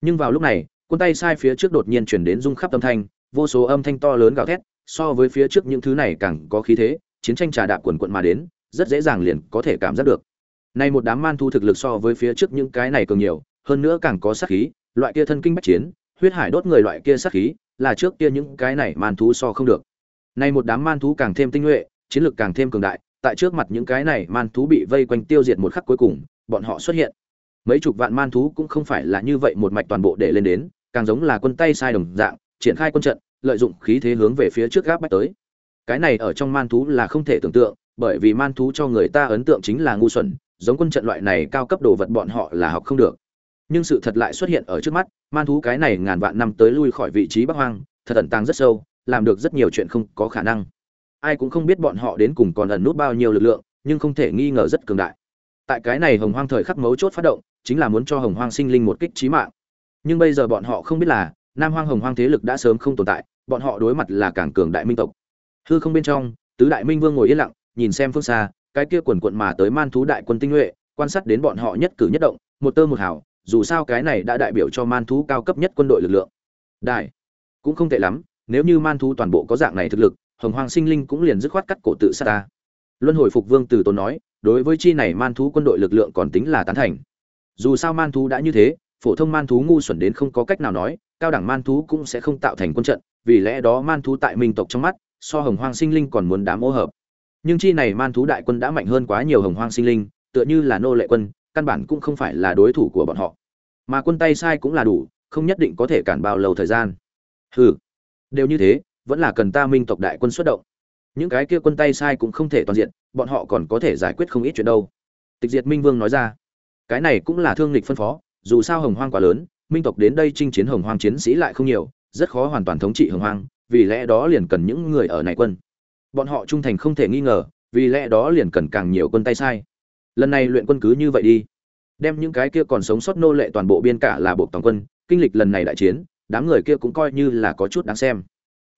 Nhưng vào lúc này, quân tay sai phía trước đột nhiên chuyển đến rung khắp âm thanh, vô số âm thanh to lớn gào thét, so với phía trước những thứ này càng có khí thế, chiến tranh trà đạp quần quận mà đến, rất dễ dàng liền có thể cảm giác được. Nay một đám man thu thực lực so với phía trước những cái này cường nhiều, hơn nữa càng có sát khí, loại kia thân kinh bách chiến, huyết hải đốt người loại kia sát khí, là trước kia những cái này man thú so không được nay một đám man thú càng thêm tinh nhuệ, chiến lược càng thêm cường đại, tại trước mặt những cái này man thú bị vây quanh tiêu diệt một khắc cuối cùng, bọn họ xuất hiện. Mấy chục vạn man thú cũng không phải là như vậy một mạch toàn bộ để lên đến, càng giống là quân tay sai đồng dạng, triển khai quân trận, lợi dụng khí thế hướng về phía trước gáp bách tới. Cái này ở trong man thú là không thể tưởng tượng, bởi vì man thú cho người ta ấn tượng chính là ngu xuẩn, giống quân trận loại này cao cấp đồ vật bọn họ là học không được. Nhưng sự thật lại xuất hiện ở trước mắt, man thú cái này ngàn vạn năm tới lui khỏi vị trí bắc hoang, thật ẩn tàng rất sâu làm được rất nhiều chuyện không có khả năng. Ai cũng không biết bọn họ đến cùng còn ẩn nút bao nhiêu lực lượng, nhưng không thể nghi ngờ rất cường đại. Tại cái này hồng hoang thời khắc mấu chốt phát động, chính là muốn cho hồng hoang sinh linh một kích trí mạng. Nhưng bây giờ bọn họ không biết là, nam hoang hồng hoang thế lực đã sớm không tồn tại, bọn họ đối mặt là càng cường đại minh tộc. Hư không bên trong, tứ đại minh vương ngồi yên lặng, nhìn xem phương xa, cái kia quần quận mà tới man thú đại quân tinh nhuệ, quan sát đến bọn họ nhất cử nhất động, một tơ một hảo dù sao cái này đã đại biểu cho man thú cao cấp nhất quân đội lực lượng. Đại, cũng không tệ lắm nếu như man thú toàn bộ có dạng này thực lực, hồng hoang sinh linh cũng liền dứt khoát cắt cổ tự sát ta. Luân hồi phục vương từ tốn nói, đối với chi này man thú quân đội lực lượng còn tính là tán thành. Dù sao man thú đã như thế, phổ thông man thú ngu xuẩn đến không có cách nào nói, cao đẳng man thú cũng sẽ không tạo thành quân trận, vì lẽ đó man thú tại minh tộc trong mắt, so hồng hoang sinh linh còn muốn đám ô hợp. Nhưng chi này man thú đại quân đã mạnh hơn quá nhiều hồng hoang sinh linh, tựa như là nô lệ quân, căn bản cũng không phải là đối thủ của bọn họ. Mà quân tay sai cũng là đủ, không nhất định có thể cản bao lâu thời gian. Hừ đều như thế, vẫn là cần ta minh tộc đại quân xuất động. Những cái kia quân tay sai cũng không thể toàn diện, bọn họ còn có thể giải quyết không ít chuyện đâu. Tịch diệt minh vương nói ra. Cái này cũng là thương lịch phân phó, dù sao hồng hoang quá lớn, minh tộc đến đây chinh chiến hồng hoang chiến sĩ lại không nhiều, rất khó hoàn toàn thống trị hồng hoang, vì lẽ đó liền cần những người ở này quân. Bọn họ trung thành không thể nghi ngờ, vì lẽ đó liền cần càng nhiều quân tay sai. Lần này luyện quân cứ như vậy đi, đem những cái kia còn sống sót nô lệ toàn bộ biên cả là bộ toàn quân, kinh lịch lần này đại chiến đám người kia cũng coi như là có chút đáng xem.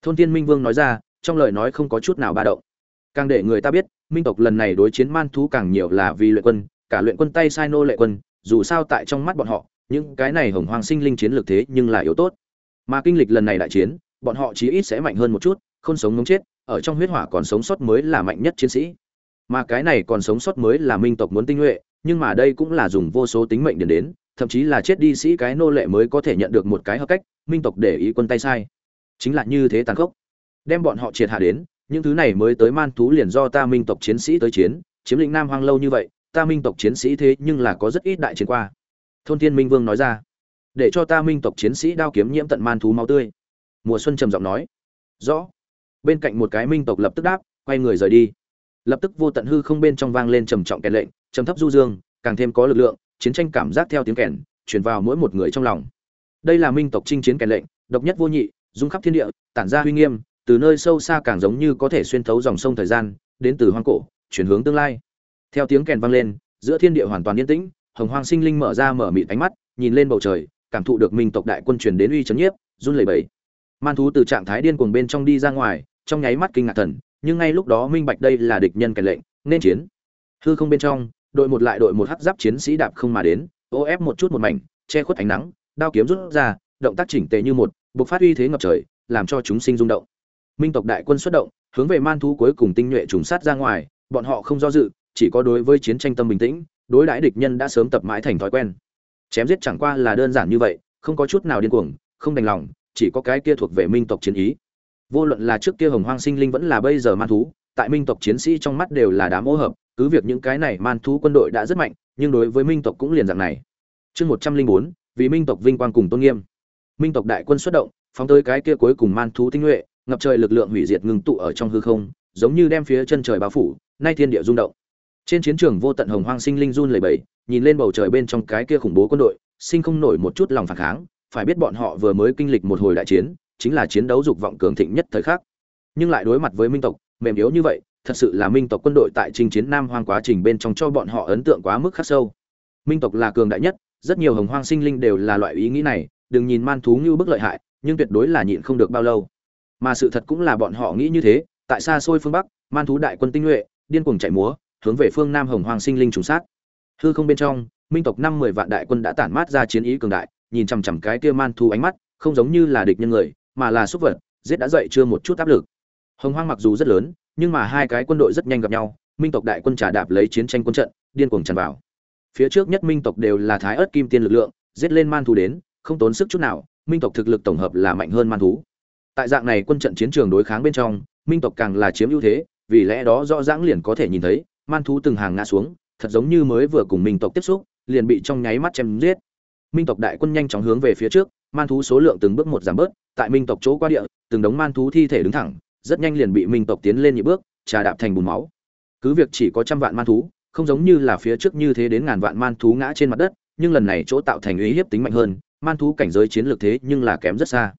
Thôn tiên minh vương nói ra, trong lời nói không có chút nào ba động. Càng để người ta biết, minh tộc lần này đối chiến man thú càng nhiều là vì luyện quân, cả luyện quân tay sai nô lệ quân, dù sao tại trong mắt bọn họ, những cái này hồng hoàng sinh linh chiến lược thế nhưng là yếu tốt. Mà kinh lịch lần này đại chiến, bọn họ chí ít sẽ mạnh hơn một chút, không sống ngống chết, ở trong huyết hỏa còn sống sót mới là mạnh nhất chiến sĩ. Mà cái này còn sống sót mới là minh tộc muốn tinh nhuệ, nhưng mà đây cũng là dùng vô số tính mệnh điền đến thậm chí là chết đi sĩ cái nô lệ mới có thể nhận được một cái hợp cách, minh tộc để ý quân tay sai. Chính là như thế tàn khốc. Đem bọn họ triệt hạ đến, những thứ này mới tới man thú liền do ta minh tộc chiến sĩ tới chiến, chiếm lĩnh nam hoang lâu như vậy, ta minh tộc chiến sĩ thế nhưng là có rất ít đại chiến qua. Thôn thiên minh vương nói ra, để cho ta minh tộc chiến sĩ đao kiếm nhiễm tận man thú máu tươi. Mùa xuân trầm giọng nói, rõ. Bên cạnh một cái minh tộc lập tức đáp, quay người rời đi. Lập tức vô tận hư không bên trong vang lên trầm trọng kèn lệnh, trầm thấp du dương, càng thêm có lực lượng chiến tranh cảm giác theo tiếng kèn, truyền vào mỗi một người trong lòng. Đây là minh tộc chinh chiến kèn lệnh, độc nhất vô nhị, dung khắp thiên địa, tản ra uy nghiêm, từ nơi sâu xa càng giống như có thể xuyên thấu dòng sông thời gian, đến từ hoang cổ, chuyển hướng tương lai. Theo tiếng kèn vang lên, giữa thiên địa hoàn toàn yên tĩnh, hồng hoang sinh linh mở ra mở mịt ánh mắt, nhìn lên bầu trời, cảm thụ được minh tộc đại quân truyền đến uy chấn nhiếp, run lẩy bẩy. Man thú từ trạng thái điên cuồng bên trong đi ra ngoài, trong nháy mắt kinh ngạc thần, nhưng ngay lúc đó minh bạch đây là địch nhân kèn lệnh, nên chiến. Hư không bên trong đội một lại đội một hắc giáp chiến sĩ đạp không mà đến, ô ép một chút một mảnh, che khuất ánh nắng, đao kiếm rút ra, động tác chỉnh tề như một, bộc phát uy thế ngập trời, làm cho chúng sinh rung động. Minh tộc đại quân xuất động, hướng về man thú cuối cùng tinh nhuệ trùng sát ra ngoài, bọn họ không do dự, chỉ có đối với chiến tranh tâm bình tĩnh, đối đãi địch nhân đã sớm tập mãi thành thói quen. Chém giết chẳng qua là đơn giản như vậy, không có chút nào điên cuồng, không đành lòng, chỉ có cái kia thuộc về minh tộc chiến ý. Vô luận là trước kia hồng hoang sinh linh vẫn là bây giờ man thú, tại minh tộc chiến sĩ trong mắt đều là đám ô hợp cứ việc những cái này man thú quân đội đã rất mạnh, nhưng đối với minh tộc cũng liền dạng này. Chương một trăm linh bốn, vì minh tộc vinh quang cùng tôn nghiêm. Minh tộc đại quân xuất động, phóng tới cái kia cuối cùng man thú tinh nhuệ, ngập trời lực lượng hủy diệt ngừng tụ ở trong hư không, giống như đem phía chân trời bao phủ, nay thiên địa rung động. Trên chiến trường vô tận hồng hoang sinh linh run lẩy bẩy, nhìn lên bầu trời bên trong cái kia khủng bố quân đội, sinh không nổi một chút lòng phản kháng, phải biết bọn họ vừa mới kinh lịch một hồi đại chiến, chính là chiến đấu dục vọng cường thịnh nhất thời khắc. Nhưng lại đối mặt với minh tộc, mềm yếu như vậy thật sự là minh tộc quân đội tại chinh chiến nam hoang quá trình bên trong cho bọn họ ấn tượng quá mức khắc sâu. Minh tộc là cường đại nhất, rất nhiều hồng hoang sinh linh đều là loại ý nghĩ này, đừng nhìn man thú như bức lợi hại, nhưng tuyệt đối là nhịn không được bao lâu. Mà sự thật cũng là bọn họ nghĩ như thế, tại xa xôi phương bắc, man thú đại quân tinh nhuệ, điên cuồng chạy múa, hướng về phương nam hồng hoang sinh linh trùng sát. Hư không bên trong, minh tộc năm mười vạn đại quân đã tản mát ra chiến ý cường đại, nhìn chằm chằm cái kia man thú ánh mắt, không giống như là địch nhân người, mà là súc vật, giết đã dậy chưa một chút áp lực. Hồng hoang mặc dù rất lớn nhưng mà hai cái quân đội rất nhanh gặp nhau, minh tộc đại quân trà đạp lấy chiến tranh quân trận, điên cuồng tràn vào. Phía trước nhất minh tộc đều là thái ớt kim tiên lực lượng, giết lên man thú đến, không tốn sức chút nào, minh tộc thực lực tổng hợp là mạnh hơn man thú. Tại dạng này quân trận chiến trường đối kháng bên trong, minh tộc càng là chiếm ưu thế, vì lẽ đó rõ ràng liền có thể nhìn thấy, man thú từng hàng ngã xuống, thật giống như mới vừa cùng minh tộc tiếp xúc, liền bị trong nháy mắt chém giết. Minh tộc đại quân nhanh chóng hướng về phía trước, man thú số lượng từng bước một giảm bớt, tại minh tộc chỗ qua địa, từng đống man thú thi thể đứng thẳng rất nhanh liền bị minh tộc tiến lên nhị bước, trà đạp thành bùn máu. Cứ việc chỉ có trăm vạn man thú, không giống như là phía trước như thế đến ngàn vạn man thú ngã trên mặt đất, nhưng lần này chỗ tạo thành uy hiếp tính mạnh hơn, man thú cảnh giới chiến lược thế nhưng là kém rất xa.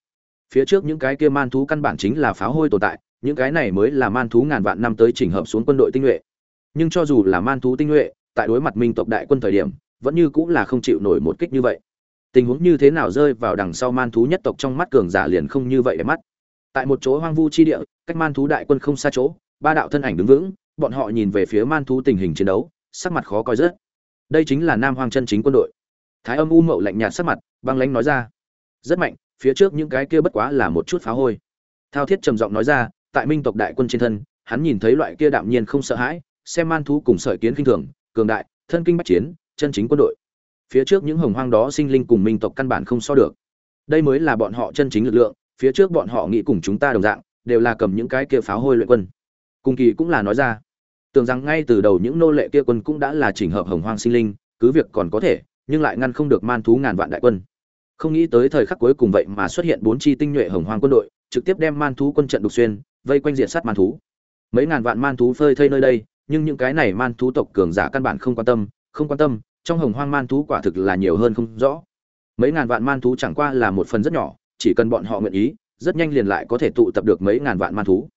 Phía trước những cái kia man thú căn bản chính là pháo hôi tồn tại, những cái này mới là man thú ngàn vạn năm tới chỉnh hợp xuống quân đội tinh nhuệ. Nhưng cho dù là man thú tinh nhuệ, tại đối mặt minh tộc đại quân thời điểm, vẫn như cũng là không chịu nổi một kích như vậy. Tình huống như thế nào rơi vào đằng sau man thú nhất tộc trong mắt cường giả liền không như vậy để mắt tại một chỗ hoang vu chi địa, cách man thú đại quân không xa chỗ, ba đạo thân ảnh đứng vững, bọn họ nhìn về phía man thú tình hình chiến đấu, sắc mặt khó coi rất đây chính là nam hoang chân chính quân đội. Thái âm u mậu lạnh nhạt sắc mặt, băng lãnh nói ra. Rất mạnh, phía trước những cái kia bất quá là một chút phá hôi. Thao thiết trầm giọng nói ra, tại minh tộc đại quân trên thân, hắn nhìn thấy loại kia đạm nhiên không sợ hãi, xem man thú cùng sợi kiến kinh thường, cường đại, thân kinh bách chiến, chân chính quân đội. Phía trước những hồng hoang đó sinh linh cùng minh tộc căn bản không so được. Đây mới là bọn họ chân chính lực lượng phía trước bọn họ nghĩ cùng chúng ta đồng dạng, đều là cầm những cái kia pháo hôi luyện quân. Cùng kỳ cũng là nói ra, tưởng rằng ngay từ đầu những nô lệ kia quân cũng đã là chỉnh hợp hồng hoang sinh linh, cứ việc còn có thể, nhưng lại ngăn không được man thú ngàn vạn đại quân. Không nghĩ tới thời khắc cuối cùng vậy mà xuất hiện bốn chi tinh nhuệ hồng hoang quân đội, trực tiếp đem man thú quân trận đục xuyên, vây quanh diện sát man thú. Mấy ngàn vạn man thú phơi thây nơi đây, nhưng những cái này man thú tộc cường giả căn bản không quan tâm, không quan tâm, trong hồng hoang man thú quả thực là nhiều hơn không rõ. Mấy ngàn vạn man thú chẳng qua là một phần rất nhỏ chỉ cần bọn họ nguyện ý, rất nhanh liền lại có thể tụ tập được mấy ngàn vạn man thú.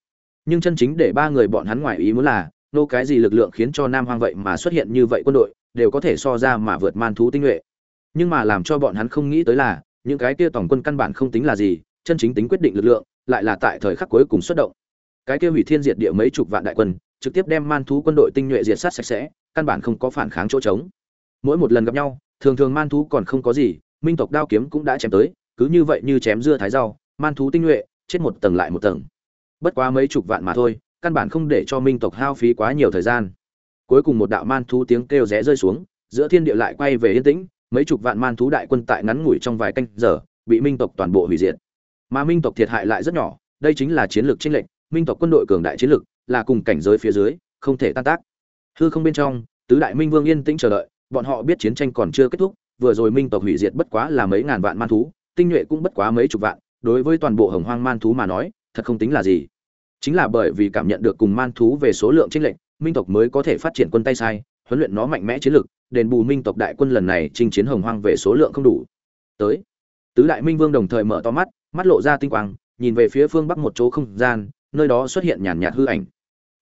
Nhưng chân chính để ba người bọn hắn ngoài ý muốn là, nô cái gì lực lượng khiến cho nam hoang vậy mà xuất hiện như vậy quân đội, đều có thể so ra mà vượt man thú tinh nhuệ. Nhưng mà làm cho bọn hắn không nghĩ tới là, những cái kia tổng quân căn bản không tính là gì, chân chính tính quyết định lực lượng, lại là tại thời khắc cuối cùng xuất động. Cái kia hủy thiên diệt địa mấy chục vạn đại quân, trực tiếp đem man thú quân đội tinh nhuệ diệt sát sạch sẽ, căn bản không có phản kháng chỗ trống. Mỗi một lần gặp nhau, thường thường man thú còn không có gì, minh tộc đao kiếm cũng đã chém tới cứ như vậy như chém dưa thái rau, man thú tinh nhuệ, chết một tầng lại một tầng. Bất quá mấy chục vạn mà thôi, căn bản không để cho minh tộc hao phí quá nhiều thời gian. Cuối cùng một đạo man thú tiếng kêu rẽ rơi xuống, giữa thiên địa lại quay về yên tĩnh, mấy chục vạn man thú đại quân tại ngắn ngủi trong vài canh giờ, bị minh tộc toàn bộ hủy diệt. Mà minh tộc thiệt hại lại rất nhỏ, đây chính là chiến lược chênh lệnh minh tộc quân đội cường đại chiến lược, là cùng cảnh giới phía dưới, không thể tan tác. Hư không bên trong, tứ đại minh vương yên tĩnh chờ đợi, bọn họ biết chiến tranh còn chưa kết thúc, vừa rồi minh tộc hủy diệt bất quá là mấy ngàn vạn man thú tinh nhuệ cũng bất quá mấy chục vạn, đối với toàn bộ hồng hoang man thú mà nói, thật không tính là gì. Chính là bởi vì cảm nhận được cùng man thú về số lượng chiến lệnh minh tộc mới có thể phát triển quân tay sai, huấn luyện nó mạnh mẽ chiến lược đền bù minh tộc đại quân lần này chinh chiến hồng hoang về số lượng không đủ. Tới, tứ đại minh vương đồng thời mở to mắt mắt lộ ra tinh quang, nhìn về phía phương bắc một chỗ không gian, nơi đó xuất hiện nhàn nhạt hư ảnh.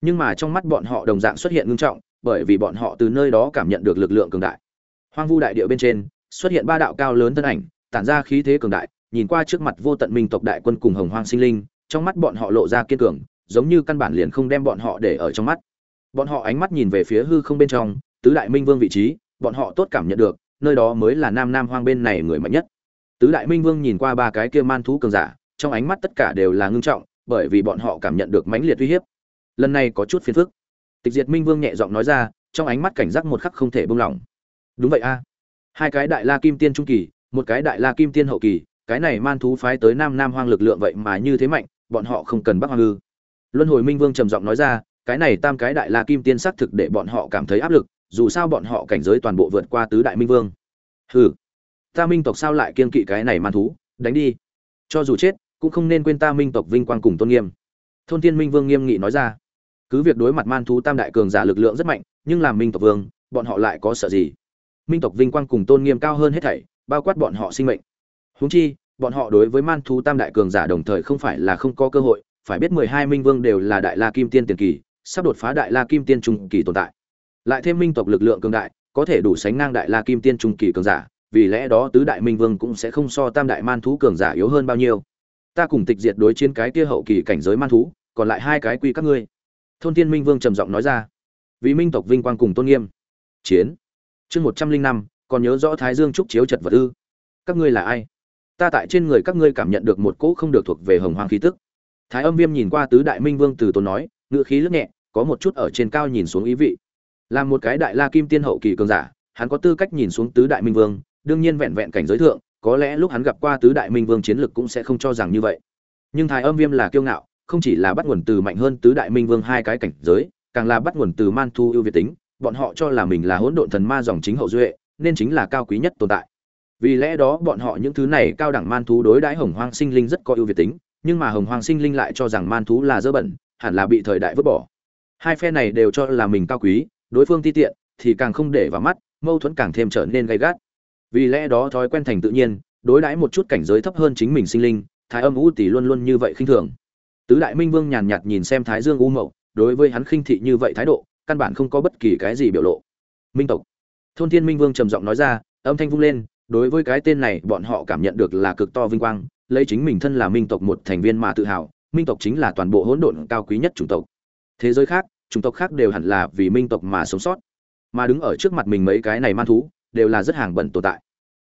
Nhưng mà trong mắt bọn họ đồng dạng xuất hiện ngưng trọng, bởi vì bọn họ từ nơi đó cảm nhận được lực lượng cường đại. Hoang vu đại địa bên trên, xuất hiện ba đạo cao lớn thân ảnh tản ra khí thế cường đại, nhìn qua trước mặt vô tận minh tộc đại quân cùng hồng hoang sinh linh, trong mắt bọn họ lộ ra kiên cường, giống như căn bản liền không đem bọn họ để ở trong mắt. Bọn họ ánh mắt nhìn về phía hư không bên trong, tứ đại minh vương vị trí, bọn họ tốt cảm nhận được, nơi đó mới là nam nam hoang bên này người mạnh nhất. Tứ đại minh vương nhìn qua ba cái kia man thú cường giả, trong ánh mắt tất cả đều là ngưng trọng, bởi vì bọn họ cảm nhận được mãnh liệt uy hiếp. Lần này có chút phiền phức. Tịch diệt minh vương nhẹ giọng nói ra, trong ánh mắt cảnh giác một khắc không thể buông lỏng. Đúng vậy a. Hai cái đại la kim tiên trung kỳ một cái đại la kim tiên hậu kỳ, cái này man thú phái tới nam nam hoang lực lượng vậy mà như thế mạnh, bọn họ không cần bắc hoang ư. Luân hồi minh vương trầm giọng nói ra, cái này tam cái đại la kim tiên xác thực để bọn họ cảm thấy áp lực, dù sao bọn họ cảnh giới toàn bộ vượt qua tứ đại minh vương. Hừ, ta minh tộc sao lại kiên kỵ cái này man thú, đánh đi. Cho dù chết, cũng không nên quên ta minh tộc vinh quang cùng tôn nghiêm. Thôn thiên minh vương nghiêm nghị nói ra, cứ việc đối mặt man thú tam đại cường giả lực lượng rất mạnh, nhưng làm minh tộc vương, bọn họ lại có sợ gì? Minh tộc vinh quang cùng tôn nghiêm cao hơn hết thảy bao quát bọn họ sinh mệnh. Huống chi, bọn họ đối với man thú tam đại cường giả đồng thời không phải là không có cơ hội, phải biết mười hai minh vương đều là đại la kim tiên tiền kỳ, sắp đột phá đại la kim tiên trung kỳ tồn tại. Lại thêm minh tộc lực lượng cường đại, có thể đủ sánh ngang đại la kim tiên trung kỳ cường giả, vì lẽ đó tứ đại minh vương cũng sẽ không so tam đại man thú cường giả yếu hơn bao nhiêu. Ta cùng tịch diệt đối chiến cái kia hậu kỳ cảnh giới man thú, còn lại hai cái quy các ngươi. Thôn thiên minh vương trầm giọng nói ra. Vì minh tộc vinh quang cùng tôn nghiêm. Chiến. Chương một trăm linh năm còn nhớ rõ thái dương trúc chiếu chật vật ư? Các ngươi là ai? Ta tại trên người các ngươi cảm nhận được một cỗ không được thuộc về hồng hoàng khí tức. Thái âm viêm nhìn qua tứ đại minh vương từ tốn nói ngự khí lướt nhẹ, có một chút ở trên cao nhìn xuống ý vị. Là một cái đại la kim tiên hậu kỳ cường giả, hắn có tư cách nhìn xuống tứ đại minh vương, đương nhiên vẹn vẹn cảnh giới thượng, có lẽ lúc hắn gặp qua tứ đại minh vương chiến lực cũng sẽ không cho rằng như vậy. Nhưng thái âm viêm là kiêu ngạo, không chỉ là bắt nguồn từ mạnh hơn tứ đại minh vương hai cái cảnh giới, càng là bắt nguồn từ man thu ưu việt tính, bọn họ cho là mình là hỗn độn thần ma dòng chính hậu duệ nên chính là cao quý nhất tồn tại. Vì lẽ đó bọn họ những thứ này cao đẳng man thú đối đãi hồng hoang sinh linh rất có ưu việt tính, nhưng mà hồng hoang sinh linh lại cho rằng man thú là dơ bẩn, hẳn là bị thời đại vứt bỏ. Hai phe này đều cho là mình cao quý, đối phương ti tiện thì càng không để vào mắt, mâu thuẫn càng thêm trở nên gay gắt. Vì lẽ đó thói quen thành tự nhiên, đối đãi một chút cảnh giới thấp hơn chính mình sinh linh, thái âm u tỷ luôn luôn như vậy khinh thường. Tứ đại minh vương nhàn nhạt nhìn xem thái dương u mậu, đối với hắn khinh thị như vậy thái độ, căn bản không có bất kỳ cái gì biểu lộ. Minh tộc thôn thiên minh vương trầm giọng nói ra, âm thanh vung lên, đối với cái tên này, bọn họ cảm nhận được là cực to vinh quang, lấy chính mình thân là minh tộc một thành viên mà tự hào, minh tộc chính là toàn bộ hỗn độn cao quý nhất chủng tộc. Thế giới khác, chủng tộc khác đều hẳn là vì minh tộc mà sống sót. Mà đứng ở trước mặt mình mấy cái này man thú, đều là rất hàng bẩn tồn tại.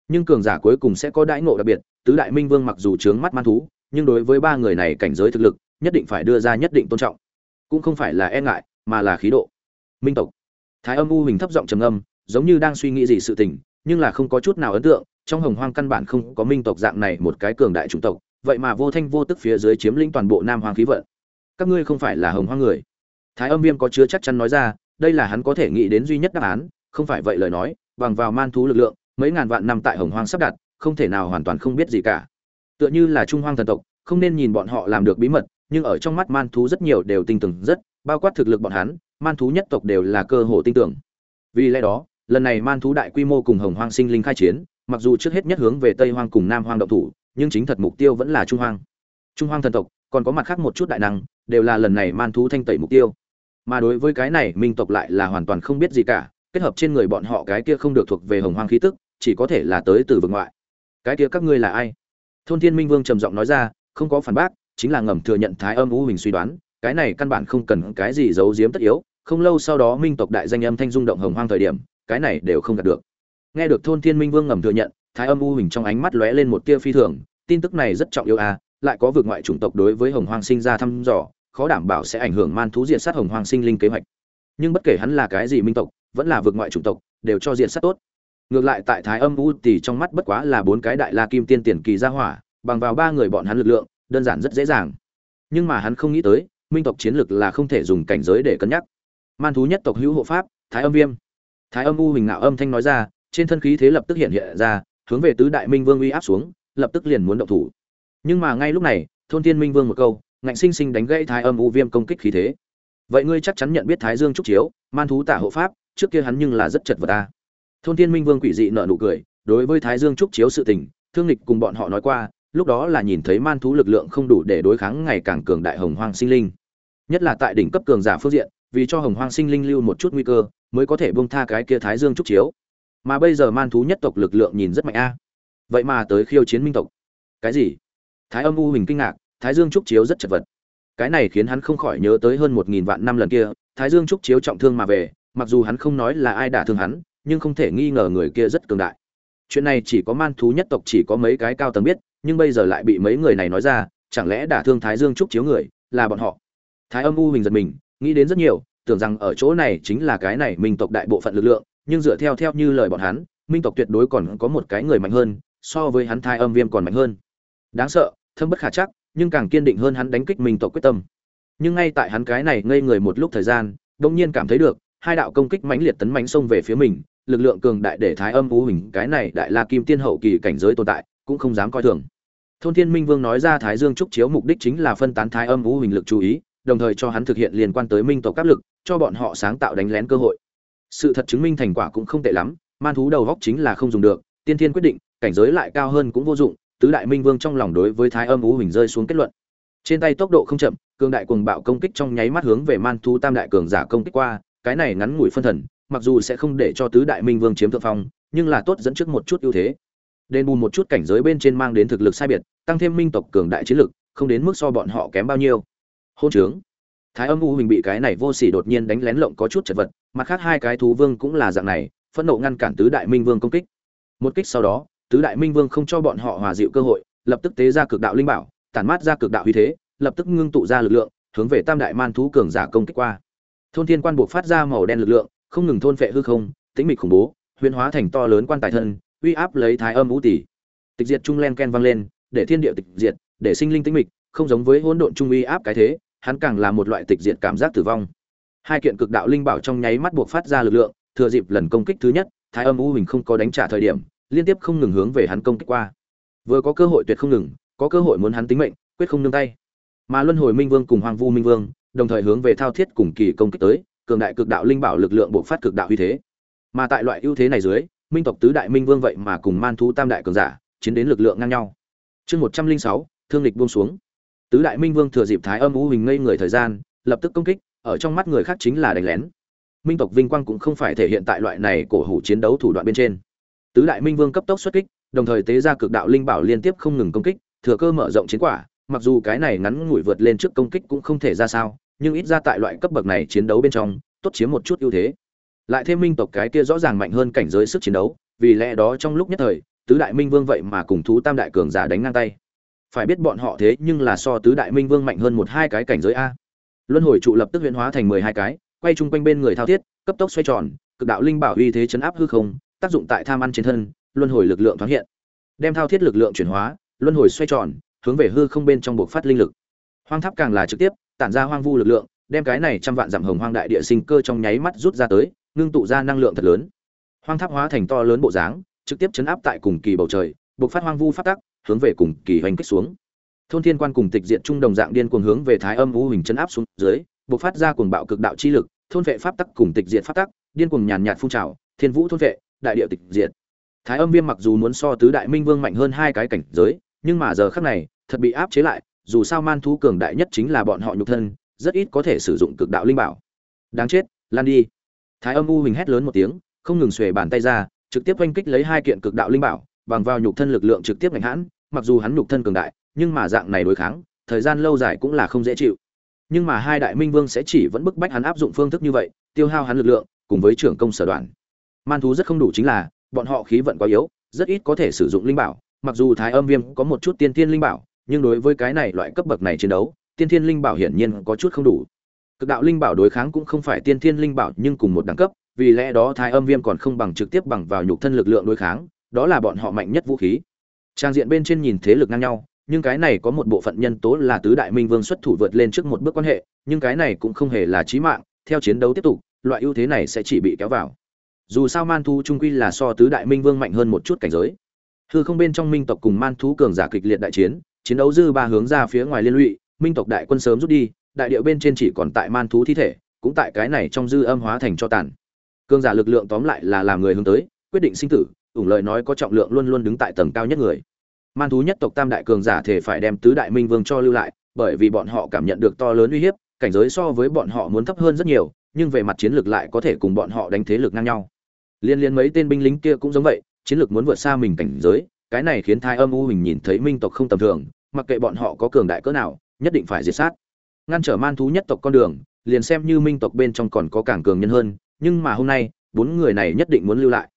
Nhưng cường giả cuối cùng sẽ có đãi ngộ đặc biệt, tứ đại minh vương mặc dù trướng mắt man thú, nhưng đối với ba người này cảnh giới thực lực, nhất định phải đưa ra nhất định tôn trọng. Cũng không phải là e ngại, mà là khí độ. Minh tộc. Thái âm u hình thấp giọng trầm âm giống như đang suy nghĩ gì sự tình, nhưng là không có chút nào ấn tượng, trong hồng hoang căn bản không có minh tộc dạng này một cái cường đại chủng tộc, vậy mà vô thanh vô tức phía dưới chiếm lĩnh toàn bộ nam Hoang khí vận. Các ngươi không phải là hồng hoang người. Thái âm viêm có chứa chắc chắn nói ra, đây là hắn có thể nghĩ đến duy nhất đáp án, không phải vậy lời nói, bằng vào man thú lực lượng, mấy ngàn vạn năm tại hồng hoang sắp đặt, không thể nào hoàn toàn không biết gì cả. Tựa như là trung hoang thần tộc, không nên nhìn bọn họ làm được bí mật, nhưng ở trong mắt man thú rất nhiều đều tinh tưởng rất, bao quát thực lực bọn hắn, man thú nhất tộc đều là cơ hồ tinh tưởng vì lẽ đó lần này man thú đại quy mô cùng hồng hoang sinh linh khai chiến, mặc dù trước hết nhất hướng về tây hoang cùng nam hoang động thủ, nhưng chính thật mục tiêu vẫn là trung hoang. Trung hoang thần tộc, còn có mặt khác một chút đại năng, đều là lần này man thú thanh tẩy mục tiêu. Mà đối với cái này, minh tộc lại là hoàn toàn không biết gì cả, kết hợp trên người bọn họ cái kia không được thuộc về hồng hoang khí tức, chỉ có thể là tới từ vực ngoại. Cái kia các ngươi là ai? Thôn thiên minh vương trầm giọng nói ra, không có phản bác, chính là ngầm thừa nhận thái âm u hình suy đoán, cái này căn bản không cần cái gì giấu giếm tất yếu. Không lâu sau đó minh tộc đại danh âm thanh dung động hồng hoang thời điểm cái này đều không đạt được. Nghe được thôn thiên minh vương ngầm thừa nhận, thái âm u hình trong ánh mắt lóe lên một tia phi thường, tin tức này rất trọng yếu à lại có vượt ngoại chủng tộc đối với hồng hoang sinh ra thăm dò, khó đảm bảo sẽ ảnh hưởng man thú diệt sát hồng hoang sinh linh kế hoạch. Nhưng bất kể hắn là cái gì minh tộc, vẫn là vượt ngoại chủng tộc, đều cho diệt sát tốt. Ngược lại tại thái âm u thì trong mắt bất quá là bốn cái đại la kim tiên tiền kỳ gia hỏa, bằng vào ba người bọn hắn lực lượng, đơn giản rất dễ dàng. Nhưng mà hắn không nghĩ tới, minh tộc chiến lực là không thể dùng cảnh giới để cân nhắc. Man thú nhất tộc hữu hộ pháp, thái âm viêm thái âm u hình ngạo âm thanh nói ra, trên thân khí thế lập tức hiện hiện ra, hướng về tứ đại minh vương uy áp xuống, lập tức liền muốn động thủ. Nhưng mà ngay lúc này, thôn Thiên minh vương một câu, ngạnh sinh sinh đánh gãy thái âm u viêm công kích khí thế. Vậy ngươi chắc chắn nhận biết thái dương trúc chiếu, man thú tả hộ pháp, trước kia hắn nhưng là rất chật vật ta thôn Thiên minh vương quỷ dị nợ nụ cười, đối với thái dương trúc chiếu sự tình, thương lịch cùng bọn họ nói qua, lúc đó là nhìn thấy man thú lực lượng không đủ để đối kháng ngày càng cường đại hồng hoang sinh linh. Nhất là tại đỉnh cấp cường giả phương diện vì cho hồng hoang sinh linh lưu một chút nguy cơ, mới có thể buông tha cái kia thái dương trúc chiếu. Mà bây giờ man thú nhất tộc lực lượng nhìn rất mạnh a. Vậy mà tới khiêu chiến minh tộc. Cái gì? Thái âm u hình kinh ngạc, thái dương trúc chiếu rất chật vật. Cái này khiến hắn không khỏi nhớ tới hơn một nghìn vạn năm lần kia, thái dương trúc chiếu trọng thương mà về, mặc dù hắn không nói là ai đả thương hắn, nhưng không thể nghi ngờ người kia rất cường đại. Chuyện này chỉ có man thú nhất tộc chỉ có mấy cái cao tầng biết, nhưng bây giờ lại bị mấy người này nói ra, chẳng lẽ đả thương thái dương trúc chiếu người là bọn họ? Thái âm u hình giật mình nghĩ đến rất nhiều, tưởng rằng ở chỗ này chính là cái này minh tộc đại bộ phận lực lượng, nhưng dựa theo theo như lời bọn hắn, minh tộc tuyệt đối còn có một cái người mạnh hơn, so với hắn thái âm viêm còn mạnh hơn. Đáng sợ, thâm bất khả chắc, nhưng càng kiên định hơn hắn đánh kích minh tộc quyết tâm. Nhưng ngay tại hắn cái này ngây người một lúc thời gian đông nhiên cảm thấy được, hai đạo công kích mãnh liệt tấn mãnh xông về phía mình, lực lượng cường đại để thái âm u hình, cái này đại la kim tiên hậu kỳ cảnh giới tồn tại, cũng không dám coi thường. Thôn thiên minh vương nói ra thái dương trúc chiếu mục đích chính là phân tán thái âm u hình lực chú ý đồng thời cho hắn thực hiện liên quan tới minh tộc áp lực, cho bọn họ sáng tạo đánh lén cơ hội. Sự thật chứng minh thành quả cũng không tệ lắm, man thú đầu góc chính là không dùng được, tiên thiên quyết định, cảnh giới lại cao hơn cũng vô dụng, tứ đại minh vương trong lòng đối với thái âm ú huỳnh rơi xuống kết luận. Trên tay tốc độ không chậm, cường đại cuồng bạo công kích trong nháy mắt hướng về man thú tam đại cường giả công kích qua, cái này ngắn ngủi phân thần, mặc dù sẽ không để cho tứ đại minh vương chiếm thượng phong, nhưng là tốt dẫn trước một chút ưu thế. Đền bù một chút cảnh giới bên trên mang đến thực lực sai biệt, tăng thêm minh tộc cường đại chiến lực, không đến mức so bọn họ kém bao nhiêu hôn trướng. Thái âm u huỳnh bị cái này vô sỉ đột nhiên đánh lén lộng có chút chật vật, mặt khác hai cái thú vương cũng là dạng này, phẫn nộ ngăn cản tứ đại minh vương công kích. Một kích sau đó, tứ đại minh vương không cho bọn họ hòa dịu cơ hội, lập tức tế ra cực đạo linh bảo, tản mát ra cực đạo uy thế, lập tức ngưng tụ ra lực lượng, hướng về tam đại man thú cường giả công kích qua. Thôn thiên quan buộc phát ra màu đen lực lượng, không ngừng thôn phệ hư không, tĩnh mịch khủng bố, huyền hóa thành to lớn quan tài thân, uy áp lấy thái âm vũ tỷ. Tịch diệt trung len ken vang lên, để thiên địa tịch diệt, để sinh linh tĩnh mịch, không giống với hỗn độn trung uy áp cái thế hắn càng là một loại tịch diệt cảm giác tử vong. Hai kiện cực đạo linh bảo trong nháy mắt buộc phát ra lực lượng, thừa dịp lần công kích thứ nhất, thái âm u hình không có đánh trả thời điểm, liên tiếp không ngừng hướng về hắn công kích qua. Vừa có cơ hội tuyệt không ngừng, có cơ hội muốn hắn tính mệnh, quyết không nương tay. Mà luân hồi minh vương cùng hoàng vu minh vương, đồng thời hướng về thao thiết cùng kỳ công kích tới, cường đại cực đạo linh bảo lực lượng buộc phát cực đạo uy thế. Mà tại loại ưu thế này dưới, minh tộc tứ đại minh vương vậy mà cùng man thú tam đại cường giả, chiến đến lực lượng ngang nhau. Chương một trăm linh sáu, thương lịch buông xuống tứ đại minh vương thừa dịp thái âm u hình ngây người thời gian, lập tức công kích, ở trong mắt người khác chính là đánh lén. Minh tộc vinh quang cũng không phải thể hiện tại loại này cổ hủ chiến đấu thủ đoạn bên trên. Tứ đại minh vương cấp tốc xuất kích, đồng thời tế ra cực đạo linh bảo liên tiếp không ngừng công kích, thừa cơ mở rộng chiến quả, mặc dù cái này ngắn ngủi vượt lên trước công kích cũng không thể ra sao, nhưng ít ra tại loại cấp bậc này chiến đấu bên trong, tốt chiếm một chút ưu thế. Lại thêm minh tộc cái kia rõ ràng mạnh hơn cảnh giới sức chiến đấu, vì lẽ đó trong lúc nhất thời, tứ đại minh vương vậy mà cùng thú tam đại cường giả đánh ngang tay phải biết bọn họ thế nhưng là so tứ đại minh vương mạnh hơn một hai cái cảnh giới a. Luân hồi trụ lập tức huyễn hóa thành mười hai cái, quay chung quanh bên người thao thiết, cấp tốc xoay tròn, cực đạo linh bảo uy thế chấn áp hư không, tác dụng tại tham ăn trên thân, luân hồi lực lượng thoáng hiện. Đem thao thiết lực lượng chuyển hóa, luân hồi xoay tròn, hướng về hư không bên trong buộc phát linh lực. Hoang tháp càng là trực tiếp, tản ra hoang vu lực lượng, đem cái này trăm vạn dặm hồng hoang đại địa sinh cơ trong nháy mắt rút ra tới, ngưng tụ ra năng lượng thật lớn. Hoang tháp hóa thành to lớn bộ dáng, trực tiếp chấn áp tại cùng kỳ bầu trời, buộc phát hoang vu phát tắc hướng về cùng kỳ hoành kích xuống. Thôn thiên quan cùng tịch diện trung đồng dạng điên cuồng hướng về thái âm u hình chấn áp xuống dưới, buộc phát ra cuồng bạo cực đạo chi lực, thôn vệ pháp tắc cùng tịch diệt pháp tắc, điên cuồng nhàn nhạt phun trào, thiên vũ thôn vệ, đại địa tịch diệt. Thái âm viêm mặc dù muốn so tứ đại minh vương mạnh hơn hai cái cảnh giới, nhưng mà giờ khắc này, thật bị áp chế lại, dù sao man thú cường đại nhất chính là bọn họ nhục thân, rất ít có thể sử dụng cực đạo linh bảo. Đáng chết, lan đi. Thái âm u hình hét lớn một tiếng, không ngừng xuề bàn tay ra, trực tiếp oanh kích lấy hai kiện cực đạo linh bảo bằng vào nhục thân lực lượng trực tiếp mạnh hãn mặc dù hắn nhục thân cường đại nhưng mà dạng này đối kháng thời gian lâu dài cũng là không dễ chịu. Nhưng mà hai đại minh vương sẽ chỉ vẫn bức bách hắn áp dụng phương thức như vậy tiêu hao hắn lực lượng cùng với trưởng công sở đoàn, man thú rất không đủ chính là bọn họ khí vận quá yếu rất ít có thể sử dụng linh bảo mặc dù thái âm viêm có một chút tiên tiên linh bảo nhưng đối với cái này loại cấp bậc này chiến đấu tiên thiên linh bảo hiển nhiên có chút không đủ. Cực đạo linh bảo đối kháng cũng không phải tiên thiên linh bảo nhưng cùng một đẳng cấp vì lẽ đó thái âm viêm còn không bằng trực tiếp bằng vào nhục thân lực lượng đối kháng đó là bọn họ mạnh nhất vũ khí. Trang diện bên trên nhìn thế lực ngang nhau, nhưng cái này có một bộ phận nhân tố là tứ đại minh vương xuất thủ vượt lên trước một bước quan hệ, nhưng cái này cũng không hề là chí mạng, theo chiến đấu tiếp tục, loại ưu thế này sẽ chỉ bị kéo vào. Dù sao man thú trung quy là so tứ đại minh vương mạnh hơn một chút cảnh giới. Hư không bên trong minh tộc cùng man thú cường giả kịch liệt đại chiến chiến đấu dư ba hướng ra phía ngoài liên lụy, minh tộc đại quân sớm rút đi, đại điệu bên trên chỉ còn tại man thú thi thể, cũng tại cái này trong dư âm hóa thành cho tàn. Cường giả lực lượng tóm lại là làm người hướng tới, quyết định sinh tử ủng lời nói có trọng lượng luôn luôn đứng tại tầng cao nhất người. Man thú nhất tộc tam đại cường giả thể phải đem tứ đại minh vương cho lưu lại, bởi vì bọn họ cảm nhận được to lớn uy hiếp, cảnh giới so với bọn họ muốn thấp hơn rất nhiều, nhưng về mặt chiến lược lại có thể cùng bọn họ đánh thế lực ngang nhau. Liên liên mấy tên binh lính kia cũng giống vậy, chiến lược muốn vượt xa mình cảnh giới, cái này khiến thai âm u mình nhìn thấy minh tộc không tầm thường, mặc kệ bọn họ có cường đại cỡ nào, nhất định phải diệt sát. Ngăn trở man thú nhất tộc con đường, liền xem như minh tộc bên trong còn có càng cường nhân hơn, nhưng mà hôm nay, bốn người này nhất định muốn lưu lại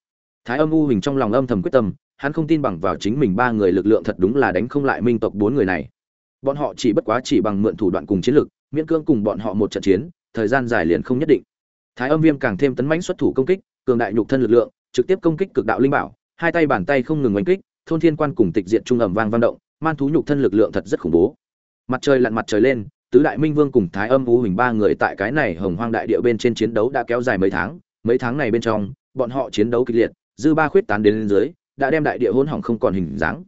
thái âm u hình trong lòng âm thầm quyết tâm, hắn không tin bằng vào chính mình ba người lực lượng thật đúng là đánh không lại minh tộc bốn người này. Bọn họ chỉ bất quá chỉ bằng mượn thủ đoạn cùng chiến lực, miễn cưỡng cùng bọn họ một trận chiến, thời gian dài liền không nhất định. Thái âm viêm càng thêm tấn mãnh xuất thủ công kích, cường đại nhục thân lực lượng, trực tiếp công kích cực đạo linh bảo, hai tay bàn tay không ngừng oanh kích, thôn thiên quan cùng tịch diện trung ẩm vang vang động, man thú nhục thân lực lượng thật rất khủng bố. Mặt trời lặn mặt trời lên, tứ đại minh vương cùng thái âm u hình ba người tại cái này hồng hoang đại địa bên trên chiến đấu đã kéo dài mấy tháng mấy tháng này bên trong, bọn họ chiến đấu kịch liệt dư ba khuyết tán đến dưới, đã đem đại địa hỗn hỏng không còn hình dáng.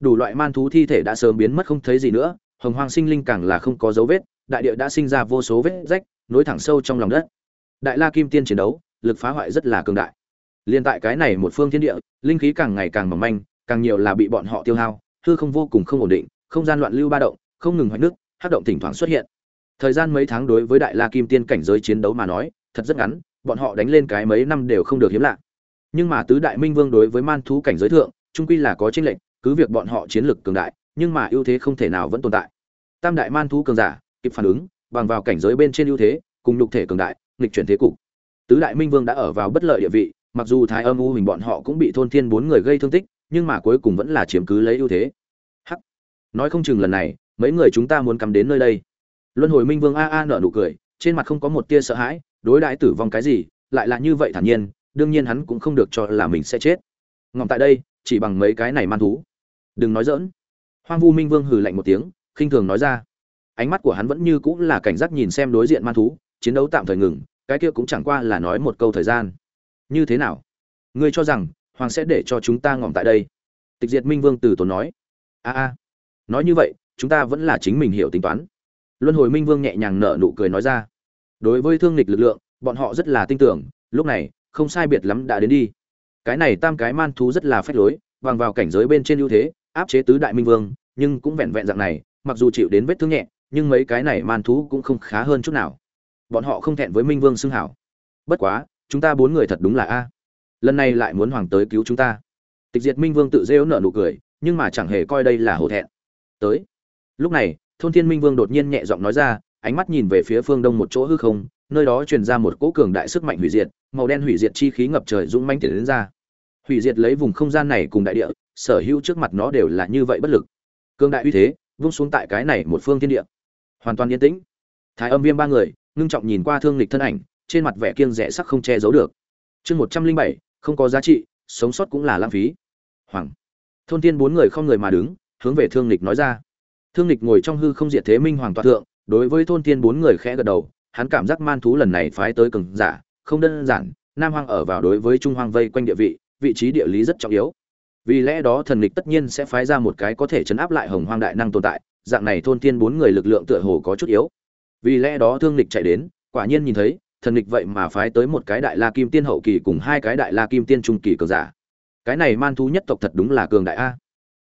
Đủ loại man thú thi thể đã sớm biến mất không thấy gì nữa, hồng hoang sinh linh càng là không có dấu vết, đại địa đã sinh ra vô số vết rách, nối thẳng sâu trong lòng đất. Đại la kim tiên chiến đấu, lực phá hoại rất là cường đại. Liên tại cái này một phương thiên địa, linh khí càng ngày càng mỏng manh, càng nhiều là bị bọn họ tiêu hao, hư không vô cùng không ổn định, không gian loạn lưu ba động, không ngừng hoạch nước, hắc động thỉnh thoảng xuất hiện. Thời gian mấy tháng đối với đại la kim tiên cảnh giới chiến đấu mà nói, thật rất ngắn, bọn họ đánh lên cái mấy năm đều không được hiếm lạ nhưng mà tứ đại minh vương đối với man thú cảnh giới thượng, trung quy là có tranh lệch, cứ việc bọn họ chiến lực cường đại, nhưng mà ưu thế không thể nào vẫn tồn tại. Tam đại man thú cường giả, kịp phản ứng, bằng vào cảnh giới bên trên ưu thế, cùng nhục thể cường đại, nghịch chuyển thế cục. Tứ đại minh vương đã ở vào bất lợi địa vị, mặc dù thái âm u hình bọn họ cũng bị thôn thiên bốn người gây thương tích, nhưng mà cuối cùng vẫn là chiếm cứ lấy ưu thế. Hắc. Nói không chừng lần này, mấy người chúng ta muốn cắm đến nơi đây. Luân hồi minh vương a a nở nụ cười, trên mặt không có một tia sợ hãi, đối đãi tử vong cái gì, lại là như vậy thản nhiên đương nhiên hắn cũng không được cho là mình sẽ chết. Ngỏm tại đây, chỉ bằng mấy cái này man thú. Đừng nói dỡn hoang vu minh vương hừ lạnh một tiếng, khinh thường nói ra. Ánh mắt của hắn vẫn như cũng là cảnh giác nhìn xem đối diện man thú, chiến đấu tạm thời ngừng, cái kia cũng chẳng qua là nói một câu thời gian. Như thế nào? Ngươi cho rằng, hoàng sẽ để cho chúng ta ngỏm tại đây? Tịch diệt minh vương từ tốn nói. A a. Nói như vậy, chúng ta vẫn là chính mình hiểu tính toán. Luân hồi minh vương nhẹ nhàng nở nụ cười nói ra. Đối với thương lịch lực lượng, bọn họ rất là tin tưởng, lúc này không sai biệt lắm đã đến đi. Cái này tam cái man thú rất là phách lối, bằng vào cảnh giới bên trên ưu thế, áp chế tứ đại minh vương, nhưng cũng vẹn vẹn dạng này, mặc dù chịu đến vết thương nhẹ, nhưng mấy cái này man thú cũng không khá hơn chút nào. Bọn họ không thẹn với minh vương xưng hảo. Bất quá, chúng ta bốn người thật đúng là a. Lần này lại muốn hoàng tới cứu chúng ta. Tịch diệt minh vương tự rêu nở nụ cười, nhưng mà chẳng hề coi đây là hổ thẹn. Tới. Lúc này, thôn thiên minh vương đột nhiên nhẹ giọng nói ra, ánh mắt nhìn về phía phương đông một chỗ hư không nơi đó truyền ra một cỗ cường đại sức mạnh hủy diệt, màu đen hủy diệt chi khí ngập trời dũng mãnh tiến đến ra. Hủy diệt lấy vùng không gian này cùng đại địa, sở hữu trước mặt nó đều là như vậy bất lực. Cường đại uy thế, vung xuống tại cái này một phương thiên địa. Hoàn toàn yên tĩnh. Thái âm viêm ba người, ngưng trọng nhìn qua thương lịch thân ảnh, trên mặt vẻ kiêng dè sắc không che giấu được. Chương một trăm linh bảy, không có giá trị, sống sót cũng là lãng phí. Hoàng. Thôn tiên bốn người không người mà đứng, hướng về thương lịch nói ra. Thương lịch ngồi trong hư không diệt thế minh hoàng tọa thượng, đối với thôn tiên bốn người khẽ gật đầu hắn cảm giác man thú lần này phái tới cường giả, không đơn giản, nam hoang ở vào đối với trung hoang vây quanh địa vị vị trí địa lý rất trọng yếu. Vì lẽ đó thần lịch tất nhiên sẽ phái ra một cái có thể chấn áp lại hồng hoang đại năng tồn tại, dạng này thôn tiên bốn người lực lượng tựa hồ có chút yếu. Vì lẽ đó thương lịch chạy đến, quả nhiên nhìn thấy, thần lịch vậy mà phái tới một cái đại la kim tiên hậu kỳ cùng hai cái đại la kim tiên trung kỳ cường giả. Cái này man thú nhất tộc thật đúng là cường đại a.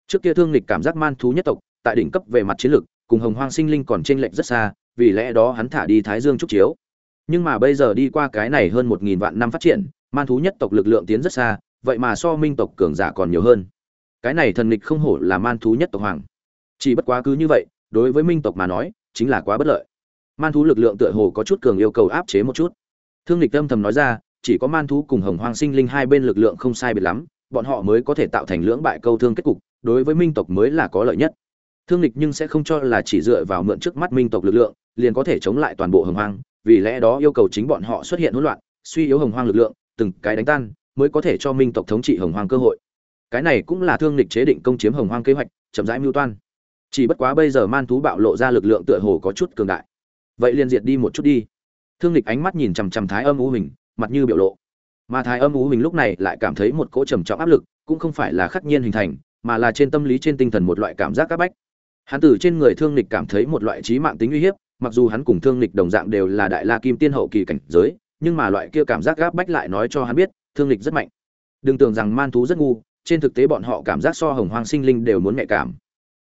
Trước kia thương lịch cảm giác man thú nhất tộc, tại đỉnh cấp về mặt chiến lược cùng hồng hoang sinh linh còn t r ê n lệch rất xa vì lẽ đó hắn thả đi thái dương trúc chiếu. Nhưng mà bây giờ đi qua cái này hơn một nghìn vạn năm phát triển, man thú nhất tộc lực lượng tiến rất xa, vậy mà so minh tộc cường giả còn nhiều hơn. Cái này thần Nịch không hổ là man thú nhất tộc hoàng. Chỉ bất quá cứ như vậy, đối với minh tộc mà nói, chính là quá bất lợi. Man thú lực lượng tựa hồ có chút cường yêu cầu áp chế một chút. Thương Nịch âm thầm nói ra, chỉ có man thú cùng hồng hoang sinh linh hai bên lực lượng không sai biệt lắm, bọn họ mới có thể tạo thành lưỡng bại câu thương kết cục, đối với minh tộc mới là có lợi nhất. Thương lịch nhưng sẽ không cho là chỉ dựa vào mượn trước mắt minh tộc lực lượng liền có thể chống lại toàn bộ hồng hoang, vì lẽ đó yêu cầu chính bọn họ xuất hiện hỗn loạn, suy yếu hồng hoang lực lượng, từng cái đánh tan, mới có thể cho minh tộc thống trị hồng hoang cơ hội. Cái này cũng là thương lịch chế định công chiếm hồng hoang kế hoạch, chậm rãi mưu toan. Chỉ bất quá bây giờ man thú bạo lộ ra lực lượng tựa hồ có chút cường đại. Vậy liền diệt đi một chút đi. Thương lịch ánh mắt nhìn chằm chằm thái âm u hình mặt như biểu lộ. Mà thái âm ú mình lúc này lại cảm thấy một cỗ trầm trọng áp lực, cũng không phải là khắc nhiên hình thành, mà là trên tâm lý trên tinh thần một loại cảm giác áp bách. Hắn từ trên người thương lịch cảm thấy một loại trí mạng tính uy hiếp mặc dù hắn cùng thương lịch đồng dạng đều là đại la kim tiên hậu kỳ cảnh giới nhưng mà loại kia cảm giác gáp bách lại nói cho hắn biết thương lịch rất mạnh đừng tưởng rằng man thú rất ngu trên thực tế bọn họ cảm giác so hồng hoang sinh linh đều muốn nhạy cảm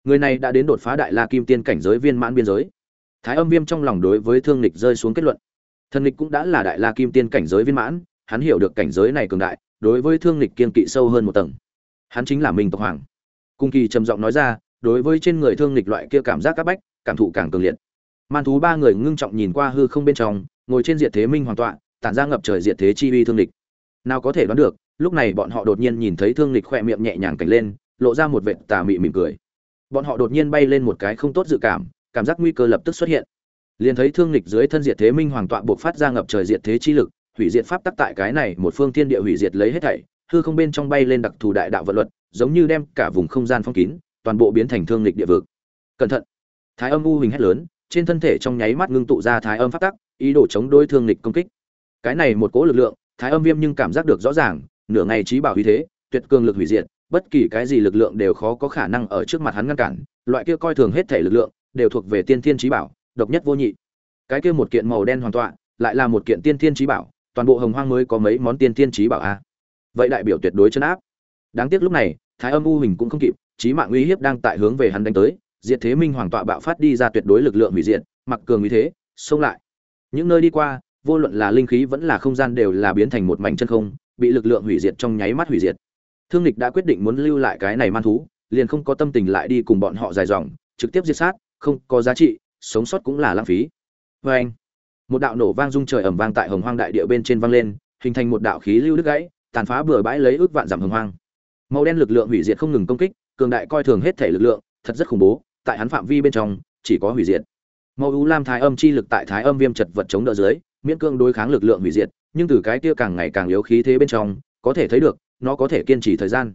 người này đã đến đột phá đại la kim tiên cảnh giới viên mãn biên giới thái âm viêm trong lòng đối với thương lịch rơi xuống kết luận thần lịch cũng đã là đại la kim tiên cảnh giới viên mãn hắn hiểu được cảnh giới này cường đại, đối với thương lịch kiên kỵ sâu hơn một tầng. Hắn chính là Minh tộc hoàng. Cung Kỳ trầm giọng nói ra, đối với trên người thương lịch loại kia cảm giác áp bách, cảm thụ càng cường liệt. Man thú ba người ngưng trọng nhìn qua hư không bên trong, ngồi trên diệt thế minh hoàng tọa, tản ra ngập trời diệt thế chi uy thương lịch. Nào có thể đoán được, lúc này bọn họ đột nhiên nhìn thấy thương lịch khỏe miệng nhẹ nhàng cảnh lên, lộ ra một vệt tà mị mỉm cười. Bọn họ đột nhiên bay lên một cái không tốt dự cảm, cảm giác nguy cơ lập tức xuất hiện. Liền thấy thương lịch dưới thân diệt thế minh hoàng tọa bộc phát ra ngập trời diệt thế chi lực, hủy diệt pháp tắc tại cái này một phương thiên địa hủy diệt lấy hết thảy hư không bên trong bay lên đặc thù đại đạo vận luật giống như đem cả vùng không gian phong kín toàn bộ biến thành thương lịch địa vực cẩn thận thái âm u hình hét lớn trên thân thể trong nháy mắt ngưng tụ ra thái âm pháp tắc, ý đồ chống đối thương lịch công kích. Cái này một cỗ lực lượng, thái âm viêm nhưng cảm giác được rõ ràng, nửa ngày trí bảo uy thế, tuyệt cường lực hủy diệt, bất kỳ cái gì lực lượng đều khó có khả năng ở trước mặt hắn ngăn cản, loại kia coi thường hết thể lực lượng, đều thuộc về tiên thiên trí bảo, độc nhất vô nhị. Cái kia một kiện màu đen hoàn toàn lại là một kiện tiên thiên trí bảo, toàn bộ hồng hoang mới có mấy món tiên thiên trí bảo a. Vậy đại biểu tuyệt đối chân áp. Đáng tiếc lúc này, thái âm u hình cũng không kịp trí mạng uy hiếp đang tại hướng về hắn đánh tới diệt thế minh hoàng tọa bạo phát đi ra tuyệt đối lực lượng hủy diệt, mặc cường như thế, xông lại. Những nơi đi qua, vô luận là linh khí vẫn là không gian đều là biến thành một mảnh chân không, bị lực lượng hủy diệt trong nháy mắt hủy diệt. Thương lịch đã quyết định muốn lưu lại cái này man thú, liền không có tâm tình lại đi cùng bọn họ dài dòng, trực tiếp diệt sát, không có giá trị, sống sót cũng là lãng phí. Vê anh, một đạo nổ vang rung trời ầm vang tại hồng hoang đại địa bên trên vang lên, hình thành một đạo khí lưu đứt gãy, tàn phá bừa bãi lấy ước vạn giảm hồng hoang. Màu đen lực lượng hủy diệt không ngừng công kích, cường đại coi thường hết thể lực lượng thật rất khủng bố, tại hắn phạm vi bên trong, chỉ có hủy diệt. Màu u lam thái âm chi lực tại thái âm viêm chật vật chống đỡ dưới, miễn cương đối kháng lực lượng hủy diệt, nhưng từ cái kia càng ngày càng yếu khí thế bên trong, có thể thấy được, nó có thể kiên trì thời gian.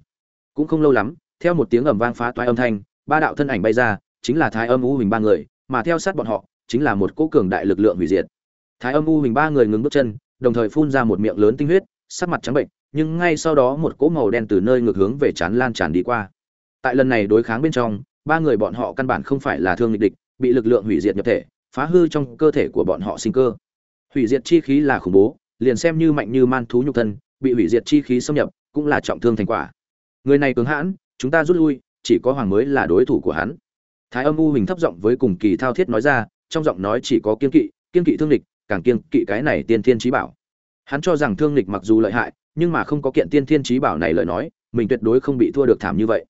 Cũng không lâu lắm, theo một tiếng ầm vang phá toái âm thanh, ba đạo thân ảnh bay ra, chính là thái âm u hình ba người, mà theo sát bọn họ, chính là một cỗ cường đại lực lượng hủy diệt. Thái âm u hình ba người ngừng bước chân, đồng thời phun ra một miệng lớn tinh huyết, sắc mặt trắng bệnh, nhưng ngay sau đó một cỗ màu đen từ nơi ngược hướng về chán lan tràn đi qua. Tại lần này đối kháng bên trong ba người bọn họ căn bản không phải là thương địch địch, bị lực lượng hủy diệt nhập thể, phá hư trong cơ thể của bọn họ sinh cơ. Hủy diệt chi khí là khủng bố, liền xem như mạnh như man thú nhục thân, bị hủy diệt chi khí xâm nhập, cũng là trọng thương thành quả. Người này cứng hãn, chúng ta rút lui, chỉ có hoàng mới là đối thủ của hắn. Thái âm u hình thấp giọng với cùng kỳ thao thiết nói ra, trong giọng nói chỉ có kiên kỵ kiên kỵ thương địch càng kiên kỵ cái này tiên thiên chí bảo. Hắn cho rằng thương địch mặc dù lợi hại, nhưng mà không có kiện tiên thiên chí bảo này lời nói, mình tuyệt đối không bị thua được thảm như vậy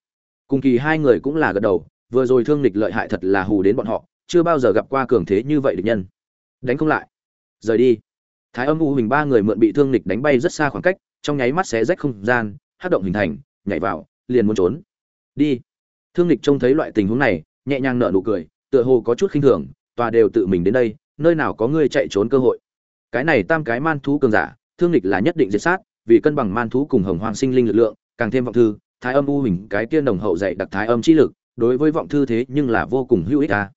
cùng kỳ hai người cũng là gật đầu, vừa rồi thương lịch lợi hại thật là hù đến bọn họ, chưa bao giờ gặp qua cường thế như vậy địch nhân. Đánh không lại. Rời đi. Thái âm u hình ba người mượn bị thương lịch đánh bay rất xa khoảng cách, trong nháy mắt xé rách không gian, hát động hình thành, nhảy vào, liền muốn trốn. Đi. Thương lịch trông thấy loại tình huống này, nhẹ nhàng nở nụ cười, tựa hồ có chút khinh thường, tòa đều tự mình đến đây, nơi nào có ngươi chạy trốn cơ hội. Cái này tam cái man thú cường giả, thương lịch là nhất định diệt sát, vì cân bằng man thú cùng hồng hoàng sinh linh lực lượng, càng thêm vọng thư thái âm u hình cái tiên đồng hậu dạy đặc thái âm chi lực, đối với vọng thư thế nhưng là vô cùng hữu ích ta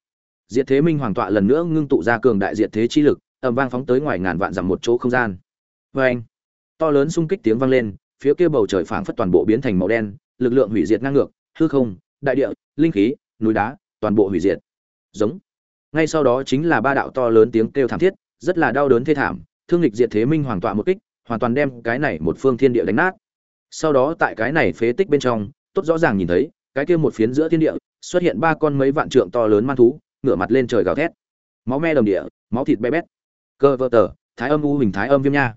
diệt thế minh hoàng tọa lần nữa ngưng tụ ra cường đại diệt thế chi lực ầm vang phóng tới ngoài ngàn vạn dặm một chỗ không gian. Vê anh, to lớn xung kích tiếng vang lên, phía kia bầu trời phảng phất toàn bộ biến thành màu đen, lực lượng hủy diệt ngang ngược, hư không, đại địa, linh khí, núi đá, toàn bộ hủy diệt. Giống. Ngay sau đó chính là ba đạo to lớn tiếng kêu thảm thiết, rất là đau đớn thê thảm, thương lịch diệt thế minh hoàng tọa một kích, hoàn toàn đem cái này một phương thiên địa đánh nát sau đó tại cái này phế tích bên trong, tốt rõ ràng nhìn thấy, cái kia một phiến giữa thiên địa, xuất hiện ba con mấy vạn trượng to lớn man thú, ngửa mặt lên trời gào thét. Máu me đồng địa, máu thịt bé bét. Cơ vơ tờ, thái âm u hình thái âm viêm nha.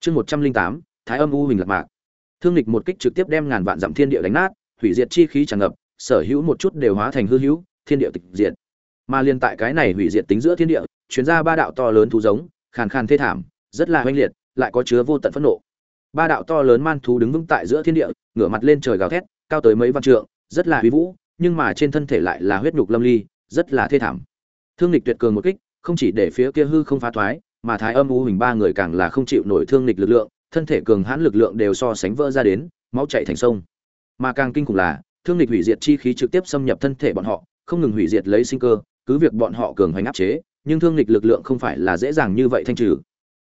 Chương một trăm linh tám, thái âm u hình lạc mạc. Thương lịch một kích trực tiếp đem ngàn vạn dặm thiên địa đánh nát, hủy diệt chi khí tràn ngập, sở hữu một chút đều hóa thành hư hữu, thiên địa tịch diệt. Mà liên tại cái này hủy diệt tính giữa thiên địa, chuyến ra ba đạo to lớn thú giống, khàn khàn thê thảm, rất là oanh liệt, lại có chứa vô tận phẫn nộ ba đạo to lớn man thú đứng vững tại giữa thiên địa, ngửa mặt lên trời gào thét, cao tới mấy văn trượng, rất là uy vũ, nhưng mà trên thân thể lại là huyết nhục lâm ly, rất là thê thảm. Thương lịch tuyệt cường một kích, không chỉ để phía kia hư không phá thoái, mà thái âm u hình ba người càng là không chịu nổi thương lịch lực lượng, thân thể cường hãn lực lượng đều so sánh vỡ ra đến, máu chảy thành sông. Mà càng kinh khủng là, thương lịch hủy diệt chi khí trực tiếp xâm nhập thân thể bọn họ, không ngừng hủy diệt lấy sinh cơ, cứ việc bọn họ cường hoành áp chế, nhưng thương lịch lực lượng không phải là dễ dàng như vậy thanh trừ.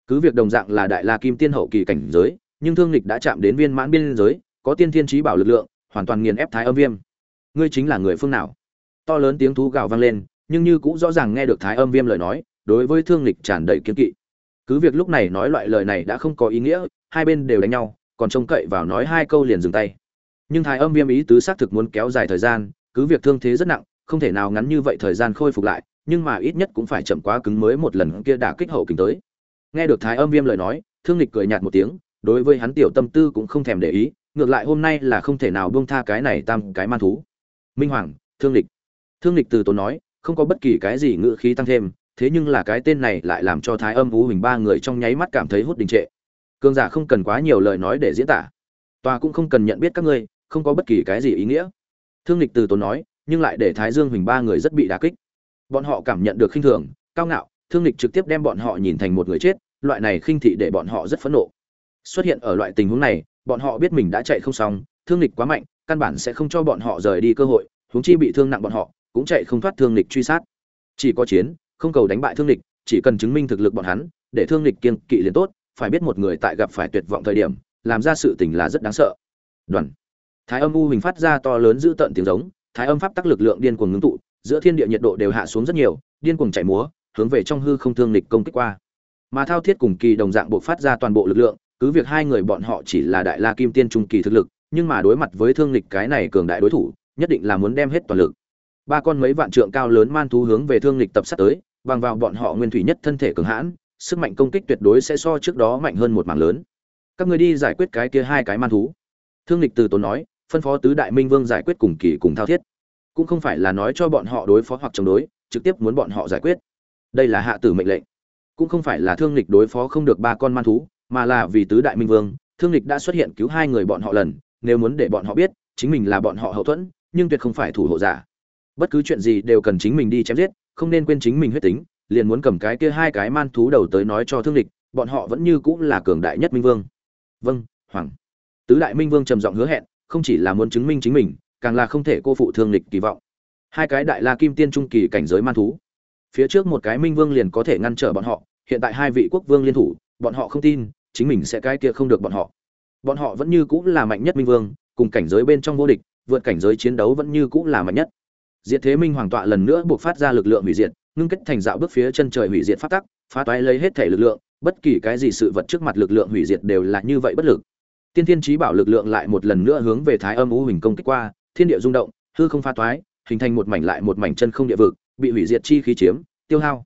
Cứ việc đồng dạng là đại la kim tiên hậu kỳ cảnh giới nhưng thương lịch đã chạm đến viên mãn biên giới, có tiên thiên trí bảo lực lượng, hoàn toàn nghiền ép thái âm viêm. Ngươi chính là người phương nào? To lớn tiếng thú gào vang lên, nhưng như cũng rõ ràng nghe được thái âm viêm lời nói, đối với thương lịch tràn đầy kiếm kỵ. Cứ việc lúc này nói loại lời này đã không có ý nghĩa, hai bên đều đánh nhau, còn trông cậy vào nói hai câu liền dừng tay. Nhưng thái âm viêm ý tứ xác thực muốn kéo dài thời gian, cứ việc thương thế rất nặng, không thể nào ngắn như vậy thời gian khôi phục lại, nhưng mà ít nhất cũng phải chậm quá cứng mới một lần kia đả kích hậu kính tới. Nghe được thái âm viêm lời nói, thương lịch cười nhạt một tiếng đối với hắn tiểu tâm tư cũng không thèm để ý, ngược lại hôm nay là không thể nào buông tha cái này tam cái man thú. Minh hoàng, thương lịch. Thương lịch từ tốn nói, không có bất kỳ cái gì ngữ khí tăng thêm, thế nhưng là cái tên này lại làm cho thái âm vũ hình ba người trong nháy mắt cảm thấy hút đình trệ. Cương giả không cần quá nhiều lời nói để diễn tả. Tòa cũng không cần nhận biết các ngươi, không có bất kỳ cái gì ý nghĩa. Thương lịch từ tốn nói, nhưng lại để thái dương huỳnh ba người rất bị đả kích. Bọn họ cảm nhận được khinh thường, cao ngạo, thương lịch trực tiếp đem bọn họ nhìn thành một người chết, loại này khinh thị để bọn họ rất phẫn nộ xuất hiện ở loại tình huống này, bọn họ biết mình đã chạy không xong, thương lịch quá mạnh, căn bản sẽ không cho bọn họ rời đi cơ hội, huống chi bị thương nặng bọn họ, cũng chạy không thoát thương lịch truy sát. Chỉ có chiến, không cầu đánh bại thương lịch chỉ cần chứng minh thực lực bọn hắn, để thương lịch kiên kỵ liền tốt, phải biết một người tại gặp phải tuyệt vọng thời điểm, làm ra sự tình là rất đáng sợ. Đoàn. Thái âm u hình phát ra to lớn giữ tận tiếng giống, thái âm pháp tắc lực lượng điên cuồng ngưng tụ, giữa thiên địa nhiệt độ đều hạ xuống rất nhiều, điên cuồng chạy múa, hướng về trong hư không thương lịch công kích qua. Mà thao thiết cùng kỳ đồng dạng buộc phát ra toàn bộ lực lượng cứ việc hai người bọn họ chỉ là đại la kim tiên trung kỳ thực lực, nhưng mà đối mặt với thương lịch cái này cường đại đối thủ, nhất định là muốn đem hết toàn lực. Ba con mấy vạn trượng cao lớn man thú hướng về thương lịch tập sát tới, bằng vào bọn họ nguyên thủy nhất thân thể cường hãn, sức mạnh công kích tuyệt đối sẽ so trước đó mạnh hơn một mảng lớn. Các người đi giải quyết cái kia hai cái man thú. Thương lịch từ tốn nói, phân phó tứ đại minh vương giải quyết cùng kỳ cùng thao thiết. Cũng không phải là nói cho bọn họ đối phó hoặc chống đối, trực tiếp muốn bọn họ giải quyết. Đây là hạ tử mệnh lệnh. Cũng không phải là thương lịch đối phó không được ba con man thú mà là vì tứ đại minh vương, thương lịch đã xuất hiện cứu hai người bọn họ lần, nếu muốn để bọn họ biết, chính mình là bọn họ hậu thuẫn, nhưng tuyệt không phải thủ hộ giả. Bất cứ chuyện gì đều cần chính mình đi chém giết, không nên quên chính mình huyết tính, liền muốn cầm cái kia hai cái man thú đầu tới nói cho thương lịch bọn họ vẫn như cũng là cường đại nhất minh vương. Vâng hoàng. Tứ đại minh vương trầm giọng hứa hẹn, không chỉ là muốn chứng minh chính mình, càng là không thể cô phụ thương lịch kỳ vọng. Hai cái đại la kim tiên trung kỳ cảnh giới man thú. Phía trước một cái minh vương liền có thể ngăn trở bọn họ, hiện tại hai vị quốc vương liên thủ, bọn họ không tin chính mình sẽ cái kia không được bọn họ. Bọn họ vẫn như cũng là mạnh nhất minh vương, cùng cảnh giới bên trong vô địch, vượt cảnh giới chiến đấu vẫn như cũng là mạnh nhất. Diệt thế minh hoàng tọa lần nữa buộc phát ra lực lượng hủy diệt, ngưng kết thành dạo bước phía chân trời hủy diệt phát tắc, phá toái lấy hết thể lực lượng, bất kỳ cái gì sự vật trước mặt lực lượng hủy diệt đều là như vậy bất lực. Tiên thiên trí bảo lực lượng lại một lần nữa hướng về thái âm u hình công kích qua, thiên địa rung động, hư không pha toái, hình thành một mảnh lại một mảnh chân không địa vực, bị hủy diệt chi khí chiếm, tiêu hao.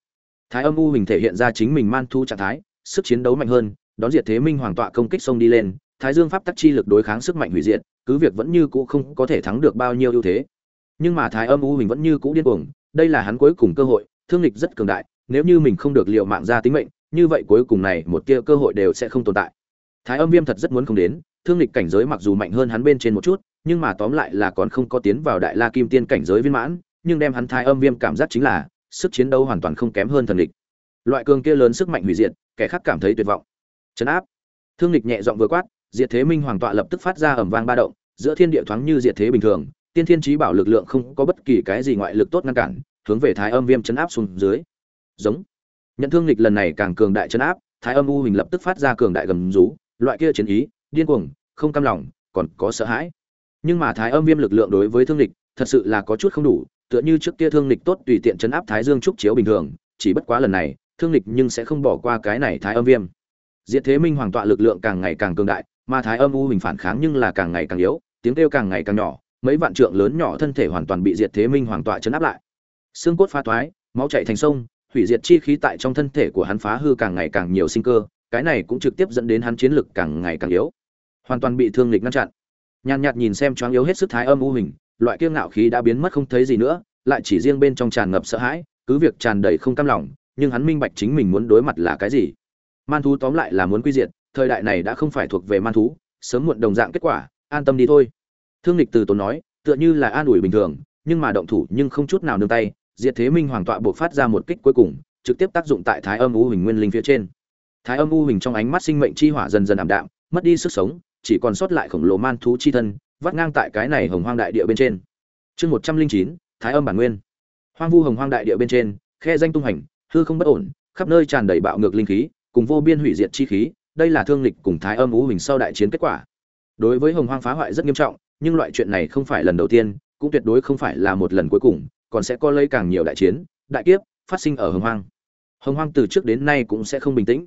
Thái âm u hình thể hiện ra chính mình man thu trạng thái, sức chiến đấu mạnh hơn đón diệt thế minh hoàng tọa công kích sông đi lên, thái dương pháp tắc chi lực đối kháng sức mạnh hủy diệt, cứ việc vẫn như cũ không có thể thắng được bao nhiêu ưu thế. Nhưng mà thái âm u mình vẫn như cũ điên cuồng, đây là hắn cuối cùng cơ hội, thương lịch rất cường đại, nếu như mình không được liệu mạng ra tính mệnh, như vậy cuối cùng này một tia cơ hội đều sẽ không tồn tại. Thái âm viêm thật rất muốn không đến, thương lịch cảnh giới mặc dù mạnh hơn hắn bên trên một chút, nhưng mà tóm lại là còn không có tiến vào đại la kim tiên cảnh giới viên mãn, nhưng đem hắn thái âm viêm cảm giác chính là, sức chiến đấu hoàn toàn không kém hơn thần địch loại cường kia lớn sức mạnh hủy diệt, kẻ khác cảm thấy tuyệt vọng chấn áp. Thương lịch nhẹ giọng vừa quát, diệt thế minh hoàng tọa lập tức phát ra ẩm vang ba động, giữa thiên địa thoáng như diệt thế bình thường, tiên thiên trí bảo lực lượng không có bất kỳ cái gì ngoại lực tốt ngăn cản, hướng về thái âm viêm chấn áp xuống dưới. Giống. Nhận thương lịch lần này càng cường đại chấn áp, thái âm u hình lập tức phát ra cường đại gầm rú, loại kia chiến ý, điên cuồng, không cam lòng, còn có sợ hãi. Nhưng mà thái âm viêm lực lượng đối với thương lịch thật sự là có chút không đủ, tựa như trước kia thương lịch tốt tùy tiện chấn áp thái dương trúc chiếu bình thường, chỉ bất quá lần này, thương lịch nhưng sẽ không bỏ qua cái này thái âm viêm diệt thế minh hoàng tọa lực lượng càng ngày càng cường đại mà thái âm u hình phản kháng nhưng là càng ngày càng yếu, tiếng kêu càng ngày càng nhỏ, mấy vạn trượng lớn nhỏ thân thể hoàn toàn bị diệt thế minh hoàng tọa chấn áp lại. Xương cốt phá toái máu chảy thành sông, hủy diệt chi khí tại trong thân thể của hắn phá hư càng ngày càng nhiều sinh cơ, cái này cũng trực tiếp dẫn đến hắn chiến lực càng ngày càng yếu. Hoàn toàn bị thương lịch ngăn chặn. Nhàn nhạt nhìn xem choáng yếu hết sức thái âm u hình, loại kiêu ngạo khí đã biến mất không thấy gì nữa, lại chỉ riêng bên trong tràn ngập sợ hãi, cứ việc tràn đầy không cam lòng, nhưng hắn minh bạch chính mình muốn đối mặt là cái gì man thú tóm lại là muốn quy diệt, thời đại này đã không phải thuộc về man thú, sớm muộn đồng dạng kết quả, an tâm đi thôi. Thương lịch từ tốn nói, tựa như là an ủi bình thường, nhưng mà động thủ nhưng không chút nào nương tay, diệt thế minh hoàng tọa buộc phát ra một kích cuối cùng, trực tiếp tác dụng tại thái âm u hình nguyên linh phía trên. Thái âm u hình trong ánh mắt sinh mệnh chi hỏa dần dần ảm đạm, mất đi sức sống, chỉ còn sót lại khổng lồ man thú chi thân, vắt ngang tại cái này hồng hoang đại địa bên trên. Chương một trăm linh chín, thái âm bản nguyên. Hoang vu hồng hoang đại địa bên trên, khe danh tung hành, hư không bất ổn, khắp nơi tràn đầy bạo ngược linh khí cùng vô biên hủy diệt chi khí, đây là thương lịch cùng thái âm Ú hình sau đại chiến kết quả. Đối với hồng hoang phá hoại rất nghiêm trọng, nhưng loại chuyện này không phải lần đầu tiên, cũng tuyệt đối không phải là một lần cuối cùng, còn sẽ có lấy càng nhiều đại chiến, đại kiếp phát sinh ở hồng hoang. Hồng hoang từ trước đến nay cũng sẽ không bình tĩnh.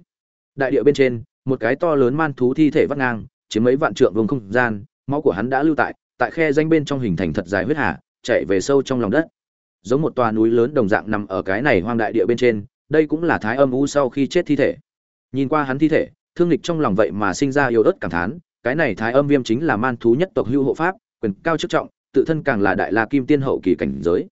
Đại địa bên trên, một cái to lớn man thú thi thể vắt ngang, chiếm mấy vạn trượng vùng không gian, máu của hắn đã lưu tại tại khe danh bên trong hình thành thật dài huyết hà chạy về sâu trong lòng đất. Giống một tòa núi lớn đồng dạng nằm ở cái này hoang đại địa bên trên, đây cũng là thái âm u sau khi chết thi thể nhìn qua hắn thi thể, thương lịch trong lòng vậy mà sinh ra yêu ớt cảm thán, cái này thái âm viêm chính là man thú nhất tộc hưu hộ pháp, quyền cao chức trọng, tự thân càng là đại la kim tiên hậu kỳ cảnh giới.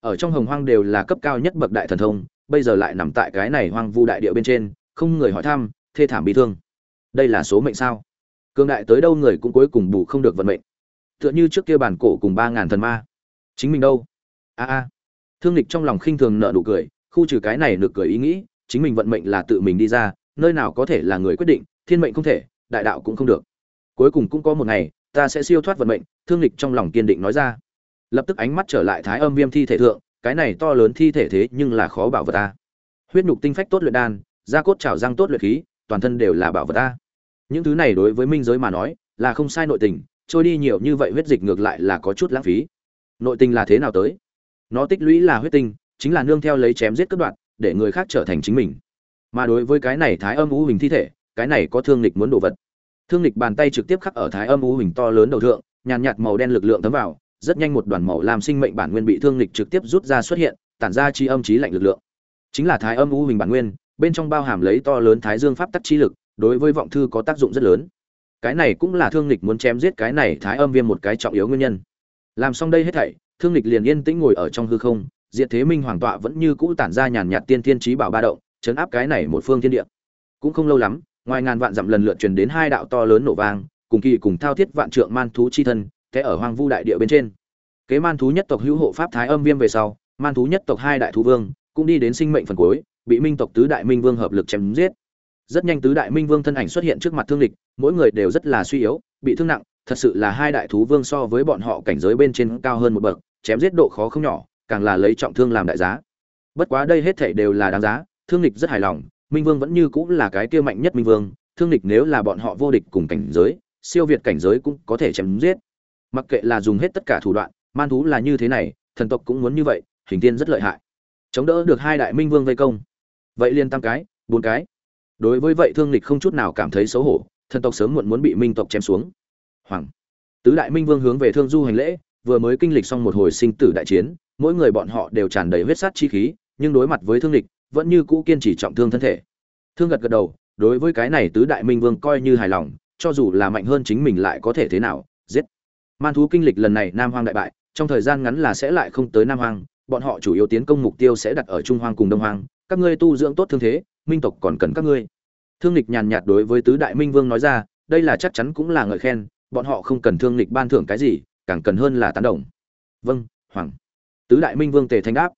Ở trong hồng hoang đều là cấp cao nhất bậc đại thần thông, bây giờ lại nằm tại cái này hoang vu đại địa bên trên, không người hỏi thăm, thê thảm bị thương. Đây là số mệnh sao? Cường đại tới đâu người cũng cuối cùng bù không được vận mệnh. Tựa như trước kia bản cổ cùng ba ngàn thần ma. Chính mình đâu? A a. Thương lịch trong lòng khinh thường nợ nụ cười, khu trừ cái này nực cười ý nghĩ, chính mình vận mệnh là tự mình đi ra nơi nào có thể là người quyết định, thiên mệnh không thể, đại đạo cũng không được. Cuối cùng cũng có một ngày, ta sẽ siêu thoát vận mệnh, thương lịch trong lòng kiên định nói ra. Lập tức ánh mắt trở lại thái âm viêm thi thể thượng, cái này to lớn thi thể thế nhưng là khó bảo vật ta. Huyết nhục tinh phách tốt luyện đan, da cốt trào răng tốt luyện khí, toàn thân đều là bảo vật ta. Những thứ này đối với minh giới mà nói, là không sai nội tình, trôi đi nhiều như vậy huyết dịch ngược lại là có chút lãng phí. Nội tình là thế nào tới? Nó tích lũy là huyết tinh, chính là nương theo lấy chém giết cất đoạn để người khác trở thành chính mình mà đối với cái này thái âm u hình thi thể, cái này có thương lịch muốn đồ vật. Thương lịch bàn tay trực tiếp khắc ở thái âm u hình to lớn đầu thượng, nhàn nhạt màu đen lực lượng thấm vào, rất nhanh một đoàn màu làm sinh mệnh bản nguyên bị thương lịch trực tiếp rút ra xuất hiện, tản ra chi âm trí lạnh lực lượng. Chính là thái âm u hình bản nguyên, bên trong bao hàm lấy to lớn thái dương pháp tắc chi lực, đối với vọng thư có tác dụng rất lớn. Cái này cũng là thương lịch muốn chém giết cái này thái âm viêm một cái trọng yếu nguyên nhân. Làm xong đây hết thảy, thương lịch liền yên tĩnh ngồi ở trong hư không, diệt thế minh hoàng tọa vẫn như cũ tản ra nhàn nhạt tiên thiên trí bảo ba động chấn áp cái này một phương thiên địa. Cũng không lâu lắm, ngoài ngàn vạn dặm lần lượt truyền đến hai đạo to lớn nổ vang, cùng kỳ cùng thao thiết vạn trượng man thú chi thân thế ở hoang vu đại địa bên trên. Kế man thú nhất tộc hữu hộ pháp thái âm viêm về sau, man thú nhất tộc hai đại thú vương cũng đi đến sinh mệnh phần cuối, bị minh tộc tứ đại minh vương hợp lực chém giết. Rất nhanh tứ đại minh vương thân ảnh xuất hiện trước mặt thương lịch mỗi người đều rất là suy yếu, bị thương nặng, thật sự là hai đại thú vương so với bọn họ cảnh giới bên trên cao hơn một bậc, chém giết độ khó không nhỏ, càng là lấy trọng thương làm đại giá. Bất quá đây hết thảy đều là đáng giá thương lịch rất hài lòng, minh vương vẫn như cũng là cái kia mạnh nhất minh vương, thương lịch nếu là bọn họ vô địch cùng cảnh giới, siêu việt cảnh giới cũng có thể chém giết. Mặc kệ là dùng hết tất cả thủ đoạn, man thú là như thế này, thần tộc cũng muốn như vậy, hình tiên rất lợi hại. Chống đỡ được hai đại minh vương vây công. Vậy liên tam cái, bốn cái. Đối với vậy thương lịch không chút nào cảm thấy xấu hổ, thần tộc sớm muộn muốn bị minh tộc chém xuống. Hoàng. Tứ đại minh vương hướng về thương du hành lễ, vừa mới kinh lịch xong một hồi sinh tử đại chiến, mỗi người bọn họ đều tràn đầy huyết sát chi khí, nhưng đối mặt với thương lịch vẫn như cũ kiên trì trọng thương thân thể. Thương gật gật đầu, đối với cái này tứ đại minh vương coi như hài lòng, cho dù là mạnh hơn chính mình lại có thể thế nào, giết. Man thú kinh lịch lần này nam hoang đại bại, trong thời gian ngắn là sẽ lại không tới nam hoang, bọn họ chủ yếu tiến công mục tiêu sẽ đặt ở trung hoang cùng đông hoang. Các ngươi tu dưỡng tốt thương thế, minh tộc còn cần các ngươi. Thương lịch nhàn nhạt đối với tứ đại minh vương nói ra, đây là chắc chắn cũng là ngợi khen, bọn họ không cần thương lịch ban thưởng cái gì, càng cần hơn là tán đồng. Vâng hoàng. Tứ đại minh vương tề thanh đáp.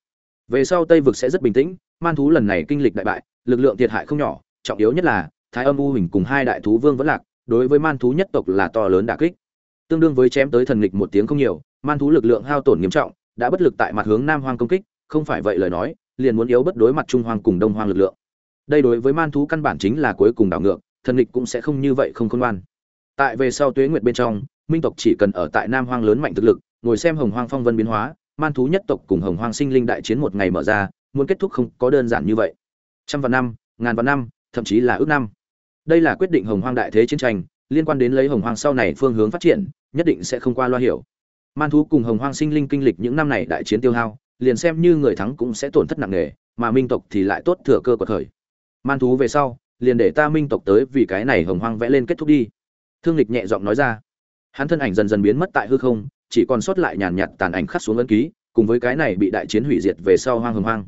Về sau tây vực sẽ rất bình tĩnh man thú lần này kinh lịch đại bại, lực lượng thiệt hại không nhỏ, trọng yếu nhất là, thái âm u hình cùng hai đại thú vương vẫn lạc, đối với man thú nhất tộc là to lớn đả kích. Tương đương với chém tới thần lịch một tiếng không nhiều, man thú lực lượng hao tổn nghiêm trọng, đã bất lực tại mặt hướng nam hoang công kích, không phải vậy lời nói, liền muốn yếu bất đối mặt trung hoang cùng đông hoang lực lượng. Đây đối với man thú căn bản chính là cuối cùng đảo ngược, thần lịch cũng sẽ không như vậy không khôn ngoan. Tại về sau tuế nguyệt bên trong, minh tộc chỉ cần ở tại nam hoang lớn mạnh thực lực, ngồi xem hồng hoang phong vân biến hóa, man thú nhất tộc cùng hồng hoang sinh linh đại chiến một ngày mở ra muốn kết thúc không có đơn giản như vậy. Trăm vạn năm, ngàn vạn năm, thậm chí là ước năm. Đây là quyết định hồng hoang đại thế chiến tranh, liên quan đến lấy hồng hoang sau này phương hướng phát triển, nhất định sẽ không qua loa hiểu. Man thú cùng hồng hoang sinh linh kinh lịch những năm này đại chiến tiêu hao, liền xem như người thắng cũng sẽ tổn thất nặng nề, mà minh tộc thì lại tốt thừa cơ của thời. Man thú về sau, liền để ta minh tộc tới vì cái này hồng hoang vẽ lên kết thúc đi. Thương lịch nhẹ giọng nói ra. Hắn thân ảnh dần dần biến mất tại hư không, chỉ còn sót lại nhàn nhạt tàn ảnh khắc xuống ấn ký, cùng với cái này bị đại chiến hủy diệt về sau hoang hồng hoang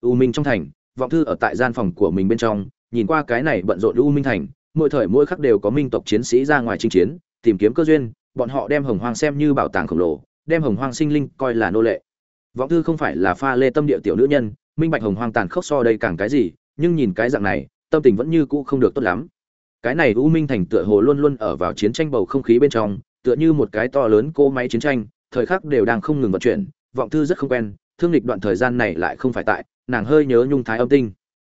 u minh trong thành, vọng thư ở tại gian phòng của mình bên trong, nhìn qua cái này bận rộn u minh thành, mỗi thời mỗi khắc đều có minh tộc chiến sĩ ra ngoài chinh chiến, tìm kiếm cơ duyên, bọn họ đem hồng hoang xem như bảo tàng khổng lồ, đem hồng hoang sinh linh coi là nô lệ. Vọng thư không phải là pha lê tâm địa tiểu nữ nhân, minh bạch hồng hoang tàn khốc so đây càng cái gì, nhưng nhìn cái dạng này, tâm tình vẫn như cũ không được tốt lắm. Cái này u minh thành tựa hồ luôn luôn ở vào chiến tranh bầu không khí bên trong, tựa như một cái to lớn cỗ máy chiến tranh, thời khắc đều đang không ngừng vận chuyển, vọng thư rất không quen thương lịch đoạn thời gian này lại không phải tại, nàng hơi nhớ nhung thái âm tinh.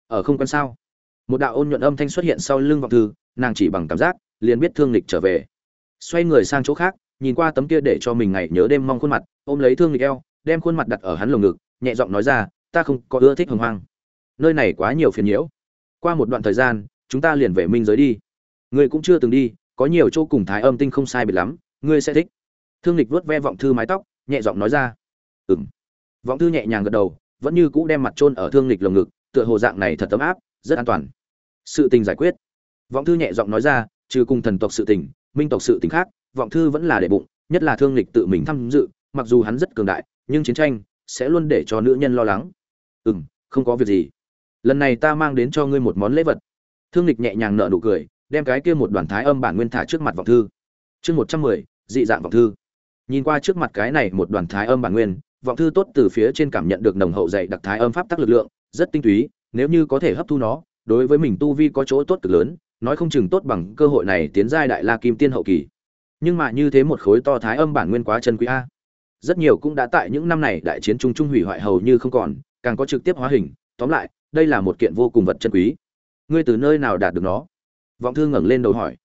Ở không quan sao? Một đạo ôn nhuận âm thanh xuất hiện sau lưng vọng thư, nàng chỉ bằng cảm giác, liền biết thương lịch trở về. Xoay người sang chỗ khác, nhìn qua tấm kia để cho mình ngày nhớ đêm mong khuôn mặt, ôm lấy thương lịch eo, đem khuôn mặt đặt ở hắn lồng ngực, nhẹ giọng nói ra, ta không có ưa thích hồng hoang. Nơi này quá nhiều phiền nhiễu. Qua một đoạn thời gian, chúng ta liền về minh giới đi. Ngươi cũng chưa từng đi, có nhiều chỗ cùng thái âm tinh không sai biệt lắm, ngươi sẽ thích. Thương lịch vuốt ve vọng thư mái tóc, nhẹ giọng nói ra ừng vọng thư nhẹ nhàng gật đầu, vẫn như cũ đem mặt trôn ở thương lịch lồng ngực, tựa hồ dạng này thật ấm áp, rất an toàn. Sự tình giải quyết. Vọng thư nhẹ giọng nói ra, trừ cùng thần tộc sự tình, minh tộc sự tình khác vọng thư vẫn là để bụng, nhất là thương lịch tự mình tham dự, mặc dù hắn rất cường đại, nhưng chiến tranh sẽ luôn để cho nữ nhân lo lắng. Ừ m không có việc gì. Lần này ta mang đến cho ngươi một món lễ vật. Thương lịch nhẹ nhàng nợ nụ cười, đem cái kia một đoàn thái âm bản nguyên thả trước mặt vọng thư. Chương một trăm mười, dị dạng vọng thư. Nhìn qua trước mặt cái này một đoàn thái âm bản nguyên vọng thư tốt từ phía trên cảm nhận được nồng hậu dày đặc thái âm pháp tắc lực lượng, rất tinh túy, nếu như có thể hấp thu nó, đối với mình tu vi có chỗ tốt cực lớn, nói không chừng tốt bằng cơ hội này tiến giai đại la kim tiên hậu kỳ. Nhưng mà như thế một khối to thái âm bản nguyên quá chân quý a. Rất nhiều cũng đã tại những năm này đại chiến trung trung hủy hoại hầu như không còn, càng có trực tiếp hóa hình, tóm lại, đây là một kiện vô cùng vật chân quý. Ngươi từ nơi nào đạt được nó? Vọng thư ngẩng lên đầu hỏi.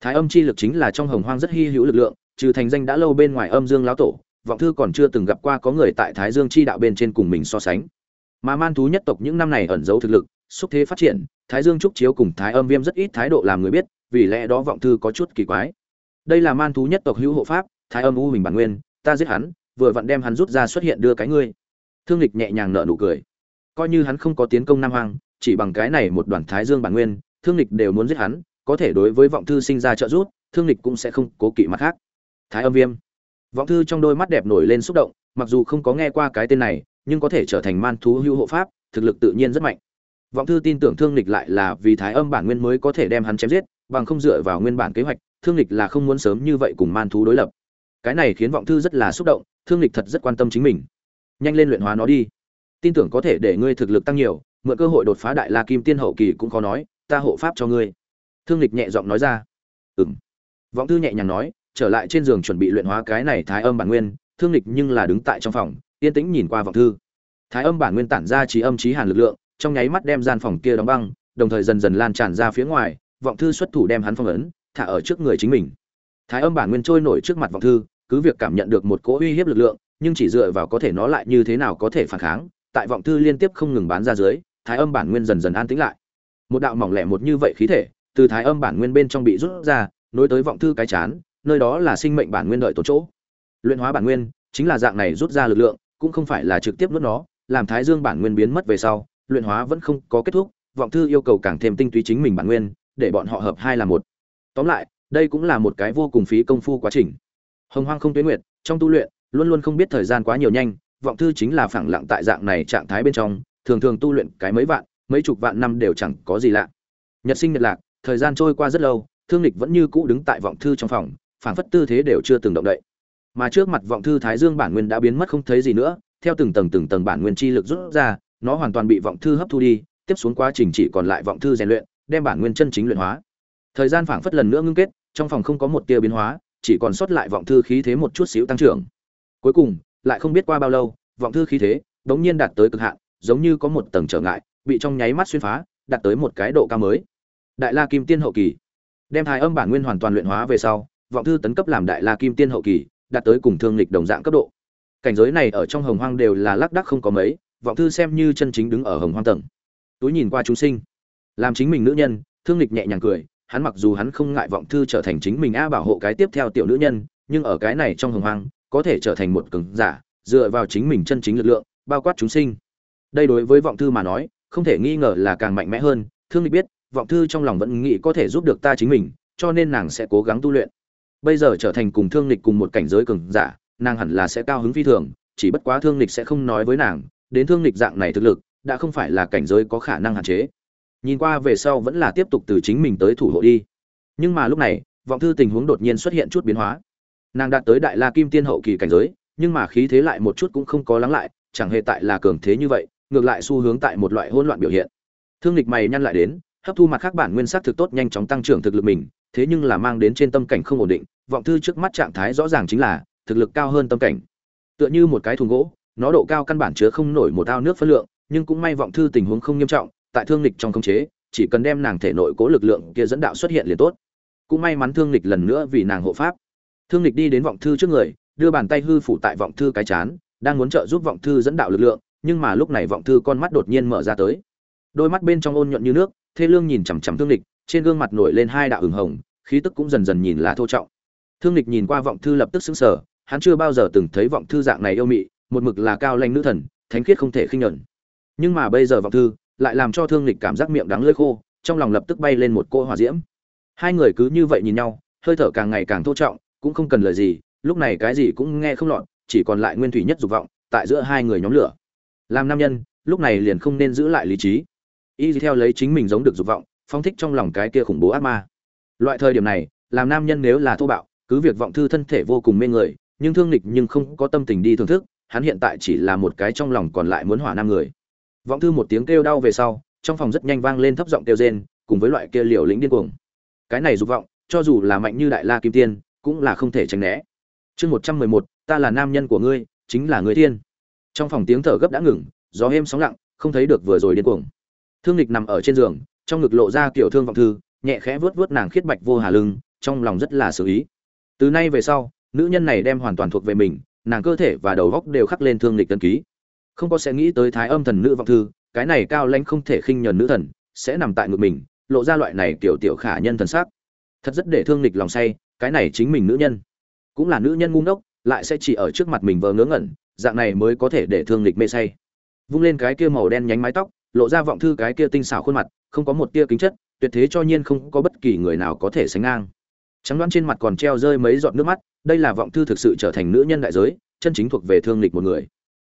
Thái âm chi lực chính là trong hồng hoang rất hy hữu lực lượng, trừ thành danh đã lâu bên ngoài âm dương lão tổ vọng thư còn chưa từng gặp qua có người tại thái dương chi đạo bên trên cùng mình so sánh. Mà man thú nhất tộc những năm này ẩn giấu thực lực, xúc thế phát triển, thái dương trúc chiếu cùng thái âm viêm rất ít thái độ làm người biết, vì lẽ đó vọng thư có chút kỳ quái. Đây là man thú nhất tộc hữu hộ pháp, thái âm u hình bản nguyên, ta giết hắn, vừa vặn đem hắn rút ra xuất hiện đưa cái ngươi. Thương lịch nhẹ nhàng nở nụ cười. Coi như hắn không có tiến công nam hoang, chỉ bằng cái này một đoàn thái dương bản nguyên, thương lịch đều muốn giết hắn, có thể đối với vọng thư sinh ra trợ giúp, thương lịch cũng sẽ không cố kỵ mặt khác. Thái âm viêm vọng thư trong đôi mắt đẹp nổi lên xúc động, mặc dù không có nghe qua cái tên này, nhưng có thể trở thành man thú hữu hộ pháp, thực lực tự nhiên rất mạnh. Vọng thư tin tưởng thương lịch lại là vì thái âm bản nguyên mới có thể đem hắn chém giết, bằng không dựa vào nguyên bản kế hoạch, thương lịch là không muốn sớm như vậy cùng man thú đối lập. Cái này khiến vọng thư rất là xúc động, thương lịch thật rất quan tâm chính mình. Nhanh lên luyện hóa nó đi. Tin tưởng có thể để ngươi thực lực tăng nhiều, mượn cơ hội đột phá đại la kim tiên hậu kỳ cũng khó nói, ta hộ pháp cho ngươi. Thương lịch nhẹ giọng nói ra. Ừm. vọng thư nhẹ nhàng nói trở lại trên giường chuẩn bị luyện hóa cái này thái âm bản nguyên, thương lịch nhưng là đứng tại trong phòng, yên tĩnh nhìn qua vọng thư. Thái âm bản nguyên tản ra trí âm trí hàn lực lượng, trong nháy mắt đem gian phòng kia đóng băng, đồng thời dần dần lan tràn ra phía ngoài, vọng thư xuất thủ đem hắn phong ấn, thả ở trước người chính mình. Thái âm bản nguyên trôi nổi trước mặt vọng thư, cứ việc cảm nhận được một cỗ uy hiếp lực lượng, nhưng chỉ dựa vào có thể nó lại như thế nào có thể phản kháng, tại vọng thư liên tiếp không ngừng bán ra dưới, thái âm bản nguyên dần dần an tĩnh lại. Một đạo mỏng lẻ một như vậy khí thể, từ thái âm bản nguyên bên trong bị rút ra, nối tới vọng thư cái chán nơi đó là sinh mệnh bản nguyên đợi tổ chỗ. Luyện hóa bản nguyên, chính là dạng này rút ra lực lượng, cũng không phải là trực tiếp nuốt nó, làm thái dương bản nguyên biến mất về sau, luyện hóa vẫn không có kết thúc, vọng thư yêu cầu càng thêm tinh túy chính mình bản nguyên, để bọn họ hợp hai là một. Tóm lại, đây cũng là một cái vô cùng phí công phu quá trình. Hồng hoang không tuyến nguyệt, trong tu luyện, luôn luôn không biết thời gian quá nhiều nhanh, vọng thư chính là phẳng lặng tại dạng này trạng thái bên trong, thường thường tu luyện cái mấy vạn, mấy chục vạn năm đều chẳng có gì lạ. Nhật sinh nhật lạc, thời gian trôi qua rất lâu, thương lịch vẫn như cũ đứng tại vọng thư trong phòng phảng phất tư thế đều chưa từng động đậy. Mà trước mặt vọng thư thái dương bản nguyên đã biến mất không thấy gì nữa, theo từng tầng từng tầng bản nguyên chi lực rút ra, nó hoàn toàn bị vọng thư hấp thu đi, tiếp xuống quá trình chỉ còn lại vọng thư rèn luyện, đem bản nguyên chân chính luyện hóa. Thời gian phảng phất lần nữa ngưng kết, trong phòng không có một tia biến hóa, chỉ còn sót lại vọng thư khí thế một chút xíu tăng trưởng. Cuối cùng, lại không biết qua bao lâu, vọng thư khí thế đống nhiên đạt tới cực hạn, giống như có một tầng trở ngại, bị trong nháy mắt xuyên phá, đạt tới một cái độ cao mới. Đại la kim tiên hậu kỳ. Đem thái âm bản nguyên hoàn toàn luyện hóa về sau vọng thư tấn cấp làm đại la kim tiên hậu kỳ, đạt tới cùng thương lịch đồng dạng cấp độ. Cảnh giới này ở trong hồng hoang đều là lác đắc không có mấy, vọng thư xem như chân chính đứng ở hồng hoang tầng. Túi nhìn qua chúng sinh. Làm chính mình nữ nhân, thương lịch nhẹ nhàng cười, hắn mặc dù hắn không ngại vọng thư trở thành chính mình a bảo hộ cái tiếp theo tiểu nữ nhân, nhưng ở cái này trong hồng hoang, có thể trở thành một cường giả, dựa vào chính mình chân chính lực lượng, bao quát chúng sinh. Đây đối với vọng thư mà nói, không thể nghi ngờ là càng mạnh mẽ hơn. Thương lịch biết, vọng thư trong lòng vẫn nghĩ có thể giúp được ta chính mình, cho nên nàng sẽ cố gắng tu luyện bây giờ trở thành cùng thương lịch cùng một cảnh giới cường giả, nàng hẳn là sẽ cao hứng phi thường, chỉ bất quá thương lịch sẽ không nói với nàng, đến thương lịch dạng này thực lực, đã không phải là cảnh giới có khả năng hạn chế. Nhìn qua về sau vẫn là tiếp tục từ chính mình tới thủ hộ đi. Nhưng mà lúc này, vọng thư tình huống đột nhiên xuất hiện chút biến hóa. Nàng đạt tới đại la kim tiên hậu kỳ cảnh giới, nhưng mà khí thế lại một chút cũng không có lắng lại, chẳng hề tại là cường thế như vậy, ngược lại xu hướng tại một loại hỗn loạn biểu hiện. Thương lịch mày nhăn lại đến, hấp thu mặt khác bản nguyên sắc thực tốt nhanh chóng tăng trưởng thực lực mình thế nhưng là mang đến trên tâm cảnh không ổn định, vọng thư trước mắt trạng thái rõ ràng chính là thực lực cao hơn tâm cảnh. Tựa như một cái thùng gỗ, nó độ cao căn bản chứa không nổi một ao nước phân lượng, nhưng cũng may vọng thư tình huống không nghiêm trọng, tại thương lịch trong khống chế, chỉ cần đem nàng thể nội cố lực lượng kia dẫn đạo xuất hiện liền tốt. Cũng may mắn thương lịch lần nữa vì nàng hộ pháp. Thương lịch đi đến vọng thư trước người, đưa bàn tay hư phủ tại vọng thư cái chán, đang muốn trợ giúp vọng thư dẫn đạo lực lượng, nhưng mà lúc này vọng thư con mắt đột nhiên mở ra tới. Đôi mắt bên trong ôn nhuận như nước, thê lương nhìn chằm chằm thương lịch trên gương mặt nổi lên hai đạo ửng hồng, khí tức cũng dần dần nhìn là thô trọng. Thương lịch nhìn qua vọng thư lập tức xứng sở hắn chưa bao giờ từng thấy vọng thư dạng này yêu mị, một mực là cao lanh nữ thần, thánh khiết không thể khinh nhẫn nhưng mà bây giờ vọng thư lại làm cho thương lịch cảm giác miệng đắng lưỡi khô, trong lòng lập tức bay lên một cô hỏa diễm. Hai người cứ như vậy nhìn nhau, hơi thở càng ngày càng thô trọng, cũng không cần lời gì, lúc này cái gì cũng nghe không lọt, chỉ còn lại nguyên thủy nhất dục vọng, tại giữa hai người nhóm lửa. Làm nam nhân, lúc này liền không nên giữ lại lý trí. Y theo lấy chính mình giống được dục vọng phong thích trong lòng cái kia khủng bố ác ma. Loại thời điểm này, làm nam nhân nếu là thô bạo, cứ việc vọng thư thân thể vô cùng mê người, nhưng thương lịch nhưng không có tâm tình đi thưởng thức, hắn hiện tại chỉ là một cái trong lòng còn lại muốn hỏa nam người. Vọng thư một tiếng kêu đau về sau, trong phòng rất nhanh vang lên thấp giọng kêu rên, cùng với loại kia liều lĩnh điên cuồng. Cái này dục vọng, cho dù là mạnh như đại la kim tiên, cũng là không thể tránh né. Chương một trăm mười một, ta là nam nhân của ngươi, chính là người thiên trong phòng tiếng thở gấp đã ngừng, gió êm sóng lặng, không thấy được vừa rồi điên cuồng. Thương lịch nằm ở trên giường trong ngực lộ ra kiểu thương vọng thư, nhẹ khẽ vớt vớt nàng khiết bạch vô hà lưng, trong lòng rất là xử ý. Từ nay về sau, nữ nhân này đem hoàn toàn thuộc về mình, nàng cơ thể và đầu góc đều khắc lên thương lịch tân ký. Không có sẽ nghĩ tới thái âm thần nữ vọng thư, cái này cao lãnh không thể khinh nhờn nữ thần, sẽ nằm tại ngực mình, lộ ra loại này tiểu tiểu khả nhân thần sắc. Thật rất để thương lịch lòng say, cái này chính mình nữ nhân. Cũng là nữ nhân ngu ngốc, lại sẽ chỉ ở trước mặt mình vờ ngớ ngẩn, dạng này mới có thể để thương lịch mê say. Vung lên cái kia màu đen nhánh mái tóc lộ ra vọng thư cái kia tinh xảo khuôn mặt, không có một tia kính chất, tuyệt thế cho nhiên không có bất kỳ người nào có thể sánh ngang. Trắng đoán trên mặt còn treo rơi mấy giọt nước mắt, đây là vọng thư thực sự trở thành nữ nhân đại giới, chân chính thuộc về thương lịch một người.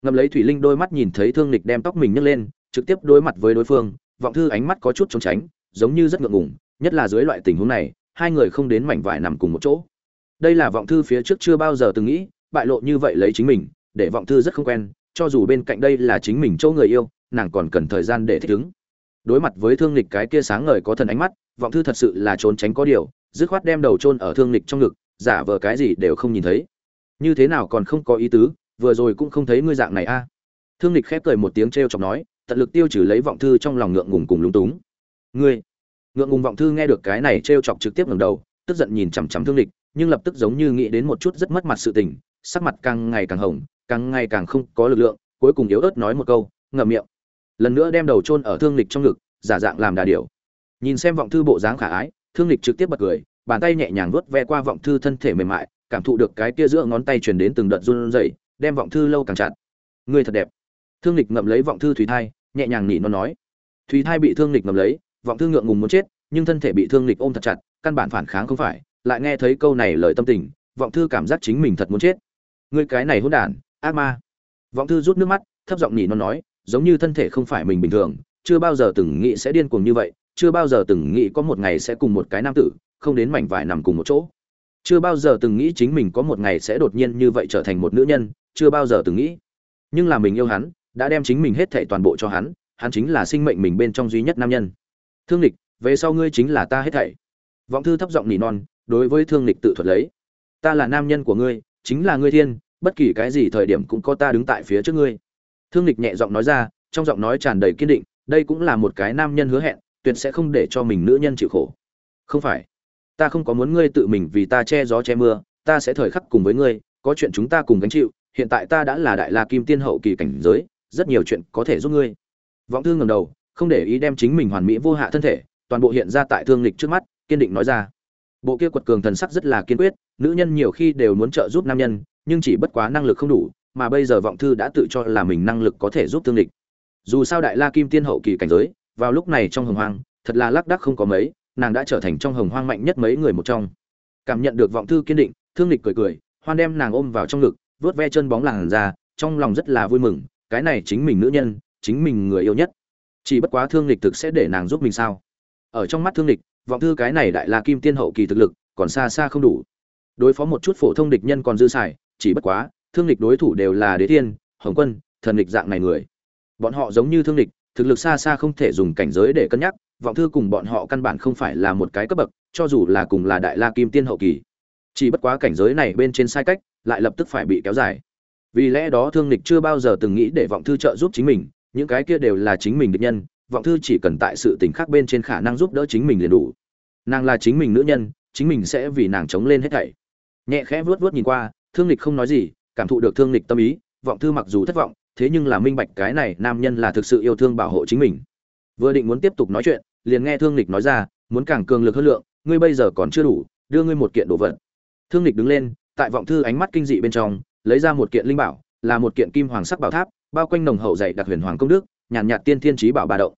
Ngâm lấy thủy linh đôi mắt nhìn thấy thương lịch đem tóc mình nhấc lên, trực tiếp đối mặt với đối phương, vọng thư ánh mắt có chút trốn tránh, giống như rất ngượng ngùng, nhất là dưới loại tình huống này, hai người không đến mảnh vải nằm cùng một chỗ. Đây là vọng thư phía trước chưa bao giờ từng nghĩ, bại lộ như vậy lấy chính mình, để vọng thư rất không quen cho dù bên cạnh đây là chính mình chỗ người yêu, nàng còn cần thời gian để thích ứng. Đối mặt với thương lịch cái kia sáng ngời có thần ánh mắt, vọng thư thật sự là trốn tránh có điều, dứt khoát đem đầu chôn ở thương lịch trong ngực, giả vờ cái gì đều không nhìn thấy. Như thế nào còn không có ý tứ, vừa rồi cũng không thấy ngươi dạng này a. Thương lịch khép cười một tiếng t r e o chọc nói, tận lực tiêu trừ lấy vọng thư trong lòng ngượng ngùng cùng lúng túng. Ngươi, ngượng ngùng vọng thư nghe được cái này t r e o chọc trực tiếp ngầm đầu, tức giận nhìn chằm chằm thương lịch nhưng lập tức giống như nghĩ đến một chút rất mất mặt sự tình, sắc mặt càng ngày càng hồng càng ngày càng không có lực lượng, cuối cùng yếu ớt nói một câu, ngậm miệng. Lần nữa đem đầu chôn ở thương lịch trong ngực, giả dạng làm đà điểu. Nhìn xem vọng thư bộ dáng khả ái, thương lịch trực tiếp bật cười, bàn tay nhẹ nhàng vuốt ve qua vọng thư thân thể mềm mại, cảm thụ được cái kia giữa ngón tay truyền đến từng đợt run rẩy, đem vọng thư lâu càng chặt. Người thật đẹp. Thương lịch ngậm lấy vọng thư thủy thai, nhẹ nhàng nỉ nó nói. Thủy thai bị thương lịch ngậm lấy, vọng thư ngượng ngùng muốn chết, nhưng thân thể bị thương lịch ôm thật chặt, căn bản phản kháng không phải, lại nghe thấy câu này lời tâm tình, vọng thư cảm giác chính mình thật muốn chết. Ngươi cái này hỗn đản ác ma. Vọng thư rút nước mắt, thấp giọng nhỉ nó nói, giống như thân thể không phải mình bình thường, chưa bao giờ từng nghĩ sẽ điên cuồng như vậy, chưa bao giờ từng nghĩ có một ngày sẽ cùng một cái nam tử, không đến mảnh vải nằm cùng một chỗ. Chưa bao giờ từng nghĩ chính mình có một ngày sẽ đột nhiên như vậy trở thành một nữ nhân, chưa bao giờ từng nghĩ. Nhưng là mình yêu hắn, đã đem chính mình hết thảy toàn bộ cho hắn hắn chính là sinh mệnh mình bên trong duy nhất nam nhân. Thương lịch, về sau ngươi chính là ta hết thảy. Vọng thư thấp giọng nỉ non, đối với thương lịch tự thuật lấy. Ta là nam nhân của ngươi, chính là ngươi thiên bất kỳ cái gì thời điểm cũng có ta đứng tại phía trước ngươi. Thương lịch nhẹ giọng nói ra, trong giọng nói tràn đầy kiên định, đây cũng là một cái nam nhân hứa hẹn, tuyệt sẽ không để cho mình nữ nhân chịu khổ. Không phải. Ta không có muốn ngươi tự mình vì ta che gió che mưa, ta sẽ thời khắc cùng với ngươi, có chuyện chúng ta cùng gánh chịu, hiện tại ta đã là đại la kim tiên hậu kỳ cảnh giới, rất nhiều chuyện có thể giúp ngươi. Vọng thương ngầm đầu, không để ý đem chính mình hoàn mỹ vô hạ thân thể, toàn bộ hiện ra tại thương lịch trước mắt, kiên định nói ra. Bộ kia quật cường thần sắc rất là kiên quyết, nữ nhân nhiều khi đều muốn trợ giúp nam nhân nhưng chỉ bất quá năng lực không đủ, mà bây giờ vọng thư đã tự cho là mình năng lực có thể giúp thương lịch dù sao đại la kim tiên hậu kỳ cảnh giới, vào lúc này trong hồng hoang, thật là lác đác không có mấy, nàng đã trở thành trong hồng hoang mạnh nhất mấy người một trong. Cảm nhận được vọng thư kiên định, thương lịch cười cười, hoan đem nàng ôm vào trong ngực, vớt ve chân bóng làn ra trong lòng rất là vui mừng, cái này chính mình nữ nhân, chính mình người yêu nhất. Chỉ bất quá thương lịch thực sẽ để nàng giúp mình sao? Ở trong mắt thương lịch vọng thư cái này đại la kim tiên hậu kỳ thực lực còn xa xa không đủ. Đối phó một chút phổ thông địch nhân còn dư xài chỉ bất quá, thương lịch đối thủ đều là đế thiên hồng quân, thần lịch dạng này người. Bọn họ giống như thương lịch thực lực xa xa không thể dùng cảnh giới để cân nhắc, vọng thư cùng bọn họ căn bản không phải là một cái cấp bậc, cho dù là cùng là đại la kim tiên hậu kỳ. Chỉ bất quá cảnh giới này bên trên sai cách, lại lập tức phải bị kéo dài. Vì lẽ đó thương lịch chưa bao giờ từng nghĩ để vọng thư trợ giúp chính mình, những cái kia đều là chính mình địch nhân, vọng thư chỉ cần tại sự tình khác bên trên khả năng giúp đỡ chính mình liền đủ. Nàng là chính mình nữ nhân, chính mình sẽ vì nàng chống lên hết thảy. Nhẹ khẽ vuốt vuốt nhìn qua thương lịch không nói gì cảm thụ được thương lịch tâm ý vọng thư mặc dù thất vọng thế nhưng là minh bạch cái này nam nhân là thực sự yêu thương bảo hộ chính mình. Vừa định muốn tiếp tục nói chuyện liền nghe thương lịch nói ra muốn càng cường lực hơn lượng ngươi bây giờ còn chưa đủ đưa ngươi một kiện đồ vật. Thương lịch đứng lên tại vọng thư ánh mắt kinh dị bên trong lấy ra một kiện linh bảo là một kiện kim hoàng sắc bảo tháp bao quanh nồng hậu dày đặc huyền hoàng công đức nhàn nhạt, nhạt tiên thiên trí bảo ba động.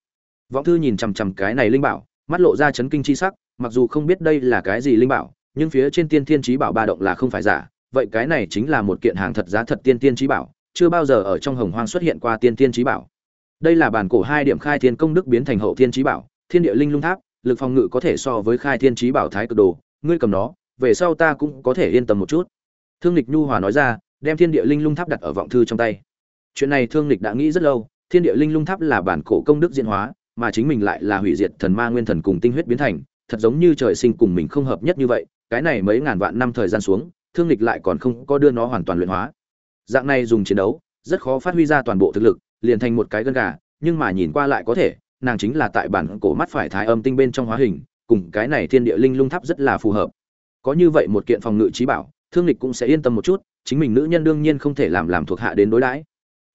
Vọng thư nhìn chằm chằm cái này linh bảo mắt lộ ra chấn kinh chi sắc mặc dù không biết đây là cái gì linh bảo nhưng phía trên tiên thiên trí bảo ba động là không phải giả vậy cái này chính là một kiện hàng thật giá thật tiên tiên trí bảo, chưa bao giờ ở trong hồng hoang xuất hiện qua tiên tiên trí bảo. Đây là bản cổ hai điểm khai thiên công đức biến thành hậu thiên trí bảo, thiên địa linh lung tháp, lực phòng ngự có thể so với khai thiên trí bảo thái cực đồ, ngươi cầm nó, về sau ta cũng có thể yên tâm một chút. Thương lịch nhu hòa nói ra, đem thiên địa linh lung tháp đặt ở vọng thư trong tay. Chuyện này thương lịch đã nghĩ rất lâu, thiên địa linh lung tháp là bản cổ công đức diễn hóa, mà chính mình lại là hủy diệt thần ma nguyên thần cùng tinh huyết biến thành, thật giống như trời sinh cùng mình không hợp nhất như vậy, cái này mấy ngàn vạn năm thời gian xuống thương lịch lại còn không có đưa nó hoàn toàn luyện hóa. Dạng này dùng chiến đấu, rất khó phát huy ra toàn bộ thực lực, liền thành một cái gân gà, nhưng mà nhìn qua lại có thể, nàng chính là tại bản cổ mắt phải thái âm tinh bên trong hóa hình, cùng cái này thiên địa linh lung tháp rất là phù hợp. Có như vậy một kiện phòng ngự trí bảo, thương lịch cũng sẽ yên tâm một chút, chính mình nữ nhân đương nhiên không thể làm làm thuộc hạ đến đối đãi.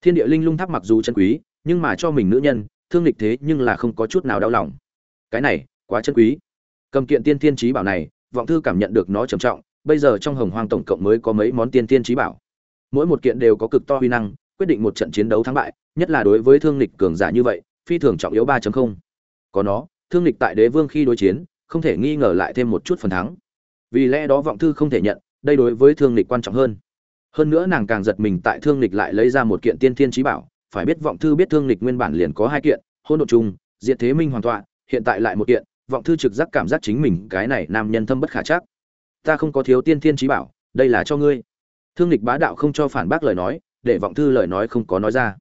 Thiên địa linh lung tháp mặc dù chân quý, nhưng mà cho mình nữ nhân, thương lịch thế nhưng là không có chút nào đau lòng. Cái này, quá chân quý. Cầm kiện tiên thiên trí bảo này, vọng thư cảm nhận được nó trầm trọng bây giờ trong hồng hoang tổng cộng mới có mấy món tiên thiên trí bảo. Mỗi một kiện đều có cực to huy năng, quyết định một trận chiến đấu thắng bại, nhất là đối với thương lịch cường giả như vậy, phi thường trọng yếu 3.0. có nó, thương lịch tại đế vương khi đối chiến, không thể nghi ngờ lại thêm một chút phần thắng. Vì lẽ đó vọng thư không thể nhận, đây đối với thương lịch quan trọng hơn. Hơn nữa nàng càng giật mình tại thương lịch lại lấy ra một kiện tiên thiên trí bảo, phải biết vọng thư biết thương lịch nguyên bản liền có hai kiện hôn đ ộ chung diện thế minh hoàn toàn hiện tại lại một kiện, vọng thư trực giác cảm giác chính mình cái này nam nhân thâm bất khả chắc ta không có thiếu tiên thiên trí bảo, đây là cho ngươi. Thương lịch bá đạo không cho phản bác lời nói, để vọng thư lời nói không có nói ra.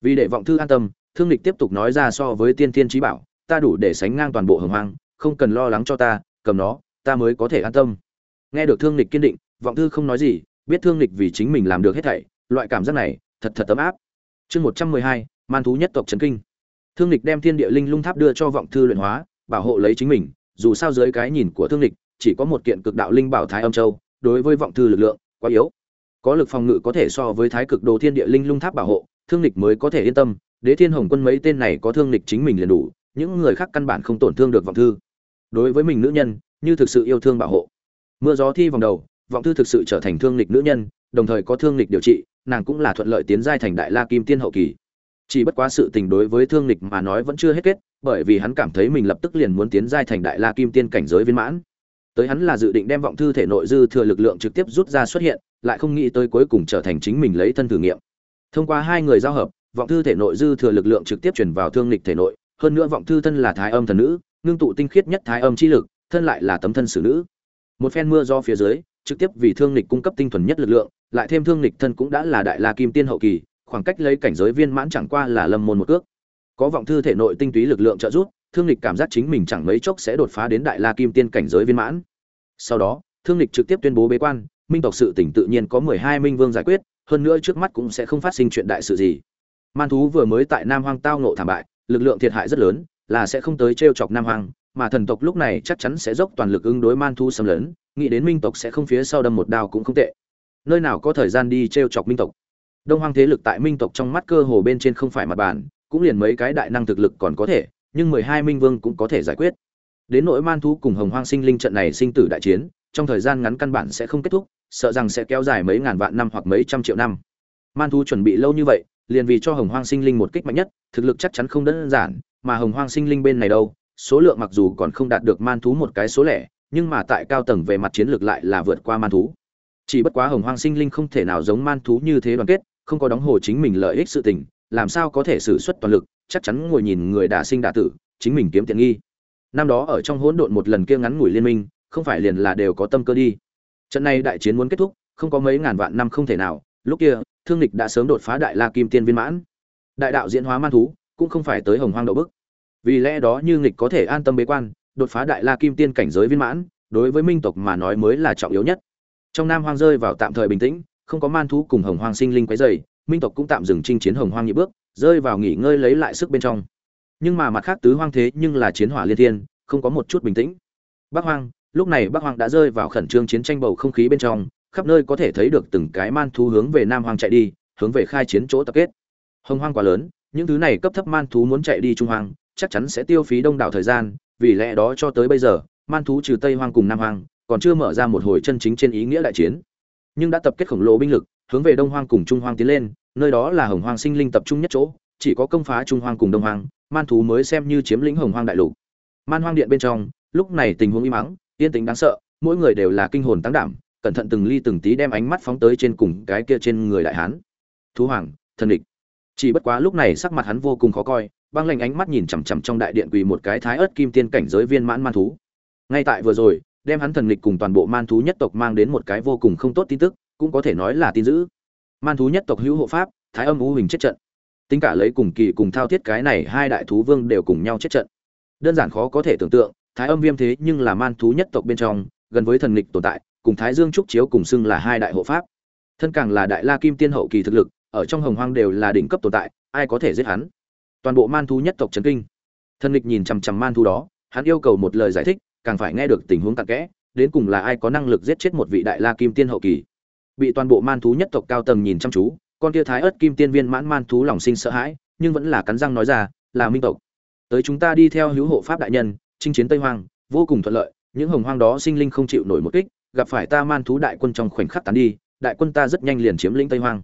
Vì để vọng thư an tâm, thương lịch tiếp tục nói ra so với tiên thiên trí bảo, ta đủ để sánh ngang toàn bộ hồng hoang, không cần lo lắng cho ta, cầm nó, ta mới có thể an tâm. Nghe được thương lịch kiên định, vọng thư không nói gì, biết thương lịch vì chính mình làm được hết thảy, loại cảm giác này, thật thật ấm áp. Chương một trăm mười hai, man thú nhất tộc trấn kinh. Thương lịch đem thiên địa linh lung tháp đưa cho vọng thư luyện hóa, bảo hộ lấy chính mình, dù sao dưới cái nhìn của thương lịch chỉ có một kiện cực đạo linh bảo thái âm châu, đối với vọng thư lực lượng, quá yếu. Có lực phòng ngự có thể so với thái cực đồ thiên địa linh lung tháp bảo hộ, thương lịch mới có thể yên tâm. Đế thiên hồng quân mấy tên này có thương lịch chính mình liền đủ, những người khác căn bản không tổn thương được vọng thư. Đối với mình nữ nhân, như thực sự yêu thương bảo hộ. Mưa gió thi vòng đầu, vọng thư thực sự trở thành thương lịch nữ nhân, đồng thời có thương lịch điều trị, nàng cũng là thuận lợi tiến giai thành đại la kim tiên hậu kỳ. Chỉ bất quá sự tình đối với thương lịch mà nói vẫn chưa hết kết, bởi vì hắn cảm thấy mình lập tức liền muốn tiến giai thành đại la kim tiên cảnh giới viên mãn tới hắn là dự định đem vọng thư thể nội dư thừa lực lượng trực tiếp rút ra xuất hiện, lại không nghĩ tới cuối cùng trở thành chính mình lấy thân thử nghiệm. Thông qua hai người giao hợp, vọng thư thể nội dư thừa lực lượng trực tiếp chuyển vào thương lịch thể nội, hơn nữa vọng thư thân là thái âm thần nữ, ngưng tụ tinh khiết nhất thái âm chi lực, thân lại là tấm thân xử nữ. Một phen mưa do phía dưới, trực tiếp vì thương lịch cung cấp tinh thuần nhất lực lượng, lại thêm thương lịch thân cũng đã là đại la kim tiên hậu kỳ, khoảng cách lấy cảnh giới viên mãn chẳng qua là lâm môn một cước. Có vọng thư thể nội tinh túy lực lượng trợ giúp thương lịch cảm giác chính mình chẳng mấy chốc sẽ đột phá đến đại la kim tiên cảnh giới viên mãn. Sau đó, thương lịch trực tiếp tuyên bố bế quan, minh tộc sự tỉnh tự nhiên có mười hai minh vương giải quyết, hơn nữa trước mắt cũng sẽ không phát sinh chuyện đại sự gì. Man thú vừa mới tại nam hoang tao nộ thảm bại, lực lượng thiệt hại rất lớn, là sẽ không tới t chọc nam hoang, mà thần tộc lúc này chắc chắn sẽ dốc toàn lực ứng đối man thú xâm lấn, nghĩ đến minh tộc sẽ không phía sau đâm một đao cũng không tệ. Nơi nào có thời gian đi t chọc minh tộc? Đông hoang thế lực tại minh tộc trong mắt cơ hồ bên trên không phải mặt bàn, cũng liền mấy cái đại năng thực lực còn có thể nhưng mười hai minh vương cũng có thể giải quyết. Đến nỗi man thú cùng hồng hoang sinh linh trận này sinh tử đại chiến, trong thời gian ngắn căn bản sẽ không kết thúc, sợ rằng sẽ kéo dài mấy ngàn vạn năm hoặc mấy trăm triệu năm. Man thú chuẩn bị lâu như vậy, liền vì cho hồng hoang sinh linh một kích mạnh nhất, thực lực chắc chắn không đơn giản, mà hồng hoang sinh linh bên này đâu, số lượng mặc dù còn không đạt được man thú một cái số lẻ, nhưng mà tại cao tầng về mặt chiến lược lại là vượt qua man thú. Chỉ bất quá hồng hoang sinh linh không thể nào giống man thú như thế đoàn kết, không có đóng hồ chính mình lợi ích sự tình, làm sao có thể xử suất toàn lực chắc chắn ngồi nhìn người đả sinh đả tử chính mình kiếm tiện nghi. Năm đó ở trong hỗn độn một lần kia ngắn ngủi liên minh không phải liền là đều có tâm cơ đi. Trận này đại chiến muốn kết thúc không có mấy ngàn vạn năm không thể nào lúc kia thương lịch đã sớm đột phá đại la kim tiên viên mãn. Đại đạo diễn hóa man thú cũng không phải tới hồng hoang đậu bức. Vì lẽ đó như nghịch có thể an tâm bế quan đột phá đại la kim tiên cảnh giới viên mãn đối với minh tộc mà nói mới là trọng yếu nhất. Trong nam hoang rơi vào tạm thời bình tĩnh không có man thú cùng hồng hoang sinh linh quấy rầy, minh tộc cũng tạm dừng chinh chiến hồng hoang nhị bước rơi vào nghỉ ngơi lấy lại sức bên trong. Nhưng mà mặt khác tứ hoang thế nhưng là chiến hỏa liên thiên, không có một chút bình tĩnh. Bắc hoang, lúc này bắc hoang đã rơi vào khẩn trương chiến tranh bầu không khí bên trong, khắp nơi có thể thấy được từng cái man thú hướng về nam hoang chạy đi, hướng về khai chiến chỗ tập kết. Hồng hoang quá lớn, những thứ này cấp thấp man thú muốn chạy đi trung hoang, chắc chắn sẽ tiêu phí đông đảo thời gian, vì lẽ đó cho tới bây giờ, man thú trừ tây hoang cùng nam hoang, còn chưa mở ra một hồi chân chính trên ý nghĩa đại chiến. Nhưng đã tập kết khổng lồ binh lực, hướng về đông hoang cùng trung hoang tiến lên nơi đó là hồng hoang sinh linh tập trung nhất chỗ chỉ có công phá trung hoang cùng đông hoang man thú mới xem như chiếm lĩnh hồng hoang đại lục. Man hoang điện bên trong lúc này tình huống im ắng, yên tĩnh đáng sợ mỗi người đều là kinh hồn tăng đảm cẩn thận từng ly từng tí đem ánh mắt phóng tới trên cùng cái kia trên người đại hán. Thú hoàng thần địch. Chỉ bất quá lúc này sắc mặt hắn vô cùng khó coi băng lệnh ánh mắt nhìn chằm chằm trong đại điện quỳ một cái thái ớt kim tiên cảnh giới viên mãn man thú. Ngay tại vừa rồi đem hắn thần địch cùng toàn bộ man thú nhất tộc mang đến một cái vô cùng không tốt tin tức cũng có thể nói là tin dữ man thú nhất tộc hữu hộ pháp, thái âm u hình chết trận. Tính cả lấy cùng kỳ cùng thao thiết cái này hai đại thú vương đều cùng nhau chết trận. Đơn giản khó có thể tưởng tượng, thái âm viêm thế nhưng là man thú nhất tộc bên trong, gần với thần lịch tồn tại, cùng thái dương trúc chiếu cùng xưng là hai đại hộ pháp. Thân càng là đại la kim tiên hậu kỳ thực lực, ở trong hồng hoang đều là đỉnh cấp tồn tại, ai có thể giết hắn? Toàn bộ man thú nhất tộc trấn kinh. Thần lịch nhìn chằm chằm man thú đó, hắn yêu cầu một lời giải thích, càng phải nghe được tình huống cặn kẽ, đến cùng là ai có năng lực giết chết một vị đại la kim tiên hậu kỳ? Bị toàn bộ man thú nhất tộc cao tầng nhìn chăm chú, con kia thái ớt kim tiên viên mãn man thú lòng sinh sợ hãi, nhưng vẫn là cắn răng nói ra, là minh tộc. Tới chúng ta đi theo hữu hộ pháp đại nhân, chinh chiến tây hoang, vô cùng thuận lợi, những hồng hoang đó sinh linh không chịu nổi một kích, gặp phải ta man thú đại quân trong khoảnh khắc tán đi, đại quân ta rất nhanh liền chiếm lĩnh tây hoang.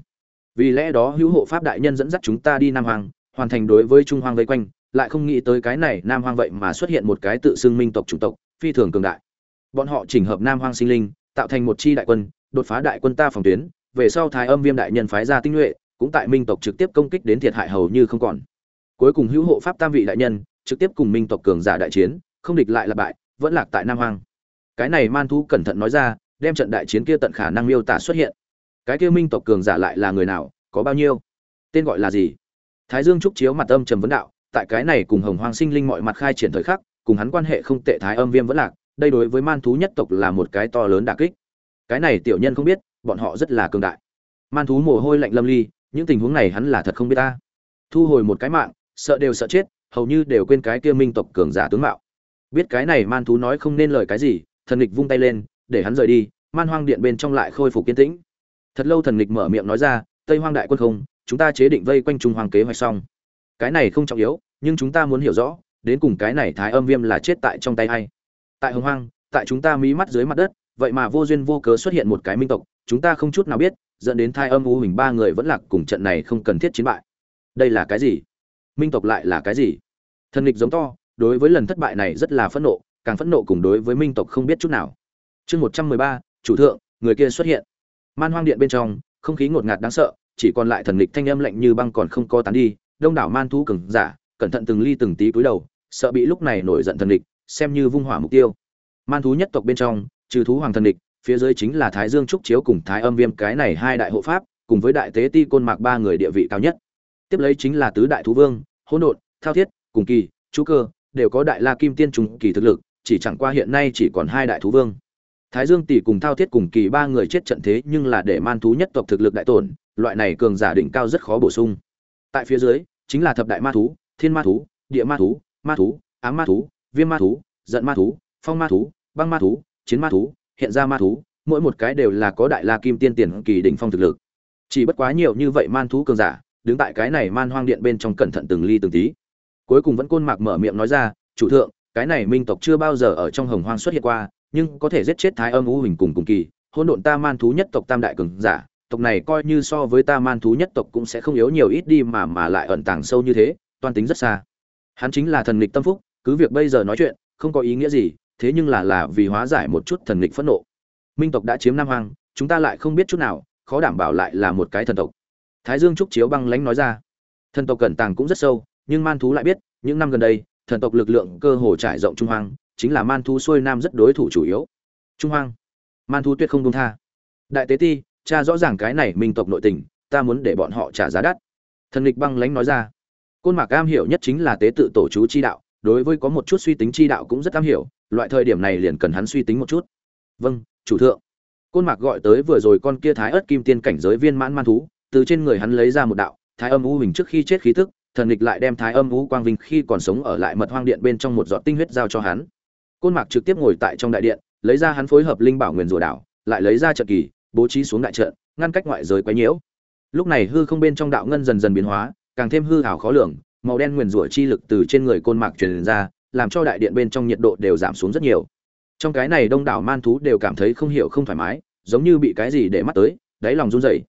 Vì lẽ đó hữu hộ pháp đại nhân dẫn dắt chúng ta đi nam hoàng hoàn thành đối với trung hoang vây quanh, lại không nghĩ tới cái này nam hoang vậy mà xuất hiện một cái tự xưng minh tộc chủng tộc, phi thường cường đại. Bọn họ chỉnh hợp nam hoang sinh linh, tạo thành một chi đại quân đột phá đại quân ta phòng tuyến, về sau thái âm viêm đại nhân phái ra tinh nhuệ, cũng tại minh tộc trực tiếp công kích đến thiệt hại hầu như không còn. Cuối cùng hữu hộ pháp tam vị đại nhân, trực tiếp cùng minh tộc cường giả đại chiến, không địch lại là bại, vẫn lạc tại nam hoang. Cái này man thú cẩn thận nói ra, đem trận đại chiến kia tận khả năng miêu tả xuất hiện. Cái kia minh tộc cường giả lại là người nào, có bao nhiêu? Tên gọi là gì? Thái dương trúc chiếu mặt âm trầm vấn đạo, tại cái này cùng hồng hoang sinh linh mọi mặt khai triển thời khắc, cùng hắn quan hệ không tệ thái âm viêm vẫn lạc, đây đối với man thú nhất tộc là một cái to lớn đả kích cái này tiểu nhân không biết, bọn họ rất là cường đại. Man thú mồ hôi lạnh lâm ly, những tình huống này hắn là thật không biết ta. Thu hồi một cái mạng, sợ đều sợ chết, hầu như đều quên cái kia minh tộc cường giả tướng mạo. Biết cái này man thú nói không nên lời cái gì, thần nghịch vung tay lên, để hắn rời đi, man hoang điện bên trong lại khôi phục kiên tĩnh. Thật lâu thần nghịch mở miệng nói ra, tây hoang đại quân không, chúng ta chế định vây quanh trung hoàng kế hoạch xong. Cái này không trọng yếu, nhưng chúng ta muốn hiểu rõ, đến cùng cái này thái âm viêm là chết tại trong tay hay tại hồng hoang, tại chúng ta mí mắt dưới mặt đất vậy mà vô duyên vô cớ xuất hiện một cái minh tộc, chúng ta không chút nào biết, dẫn đến thai âm u hình ba người vẫn lạc cùng trận này không cần thiết chiến bại. Đây là cái gì? Minh tộc lại là cái gì? Thần nghịch giống to, đối với lần thất bại này rất là phẫn nộ, càng phẫn nộ cùng đối với minh tộc không biết chút nào. Chương một trăm mười ba, chủ thượng, người kia xuất hiện. Man hoang điện bên trong, không khí ngột ngạt đáng sợ, chỉ còn lại thần lịch thanh âm lạnh như băng còn không co tán đi, đông đảo man thú cừng giả, cẩn thận từng ly từng tí cúi đầu, sợ bị lúc này nổi giận thần địch xem như vung hỏa mục tiêu. Man thú nhất tộc bên trong trừ thú hoàng thần địch, phía dưới chính là thái dương trúc chiếu cùng thái âm viêm, cái này hai đại hộ pháp, cùng với đại tế ti côn mạc ba người địa vị cao nhất. Tiếp lấy chính là tứ đại thú vương, hỗn độn, thao thiết, cùng kỳ chú cơ, đều có đại la kim tiên trùng kỳ thực lực, chỉ chẳng qua hiện nay chỉ còn hai đại thú vương. Thái dương tỷ cùng thao thiết cùng kỳ ba người chết trận thế nhưng là để man thú nhất tộc thực lực đại tổn, loại này cường giả đỉnh cao rất khó bổ sung. Tại phía dưới, chính là thập đại ma thú, thiên ma thú, địa ma thú ma thú, ám ma thú, viêm ma thú, giận ma thú, phong ma thú, băng ma thú chiến ma thú, hiện ra ma thú, mỗi một cái đều là có đại la kim tiên tiền kỳ đỉnh phong thực lực. Chỉ bất quá nhiều như vậy man thú cường giả, đứng tại cái này man hoang điện bên trong cẩn thận từng ly từng tí. Cuối cùng vẫn côn mạc mở miệng nói ra, chủ thượng, cái này minh tộc chưa bao giờ ở trong hồng hoang xuất hiện qua, nhưng có thể giết chết thái âm u hình cùng cùng kỳ, hỗn độn ta man thú nhất tộc tam đại cường giả, tộc này coi như so với ta man thú nhất tộc cũng sẽ không yếu nhiều ít đi mà mà lại ẩn tàng sâu như thế toan tính rất xa. Hắn chính là thần nghịch tâm phúc, cứ việc bây giờ nói chuyện, không có ý nghĩa gì thế nhưng là là vì hóa giải một chút thần nghịch phẫn nộ. Minh tộc đã chiếm nam hoang, chúng ta lại không biết chút nào, khó đảm bảo lại là một cái thần tộc. Thái dương trúc chiếu băng lãnh nói ra, thần tộc cẩn tàng cũng rất sâu, nhưng man thú lại biết, những năm gần đây, thần tộc lực lượng cơ hồ trải rộng trung hoang, chính là man thú xuôi nam rất đối thủ chủ yếu. Trung hoang, man thú tuyệt không đông tha. Đại tế ti, cha rõ ràng cái này minh tộc nội tình, ta muốn để bọn họ trả giá đắt. Thần lịch băng lãnh nói ra, côn mạc am hiểu nhất chính là tế tự tổ chú chi đạo, đối với có một chút suy tính chi đạo cũng rất am hiểu loại thời điểm này liền cần hắn suy tính một chút. Vâng chủ thượng. Côn mạc gọi tới vừa rồi con kia thái ớt kim tiên cảnh giới viên mãn man thú, từ trên người hắn lấy ra một đạo thái âm u hình trước khi chết khí tức, thần lịch lại đem thái âm u quang vinh khi còn sống ở lại mật hoang điện bên trong một giọt tinh huyết giao cho hắn. Côn mạc trực tiếp ngồi tại trong đại điện, lấy ra hắn phối hợp linh bảo nguyền rùa đảo lại lấy ra trận kỳ, bố trí xuống đại trận, ngăn cách ngoại giới quấy nhiễu. Lúc này hư không bên trong đạo ngân dần dần biến hóa, càng thêm hư ảo khó lường, màu đen nguyền rủa chi lực từ trên người côn mạc truyền ra làm cho đại điện bên trong nhiệt độ đều giảm xuống rất nhiều. Trong cái này đông đảo man thú đều cảm thấy không hiểu không thoải mái, giống như bị cái gì để mắt tới, đáy lòng run rẩy.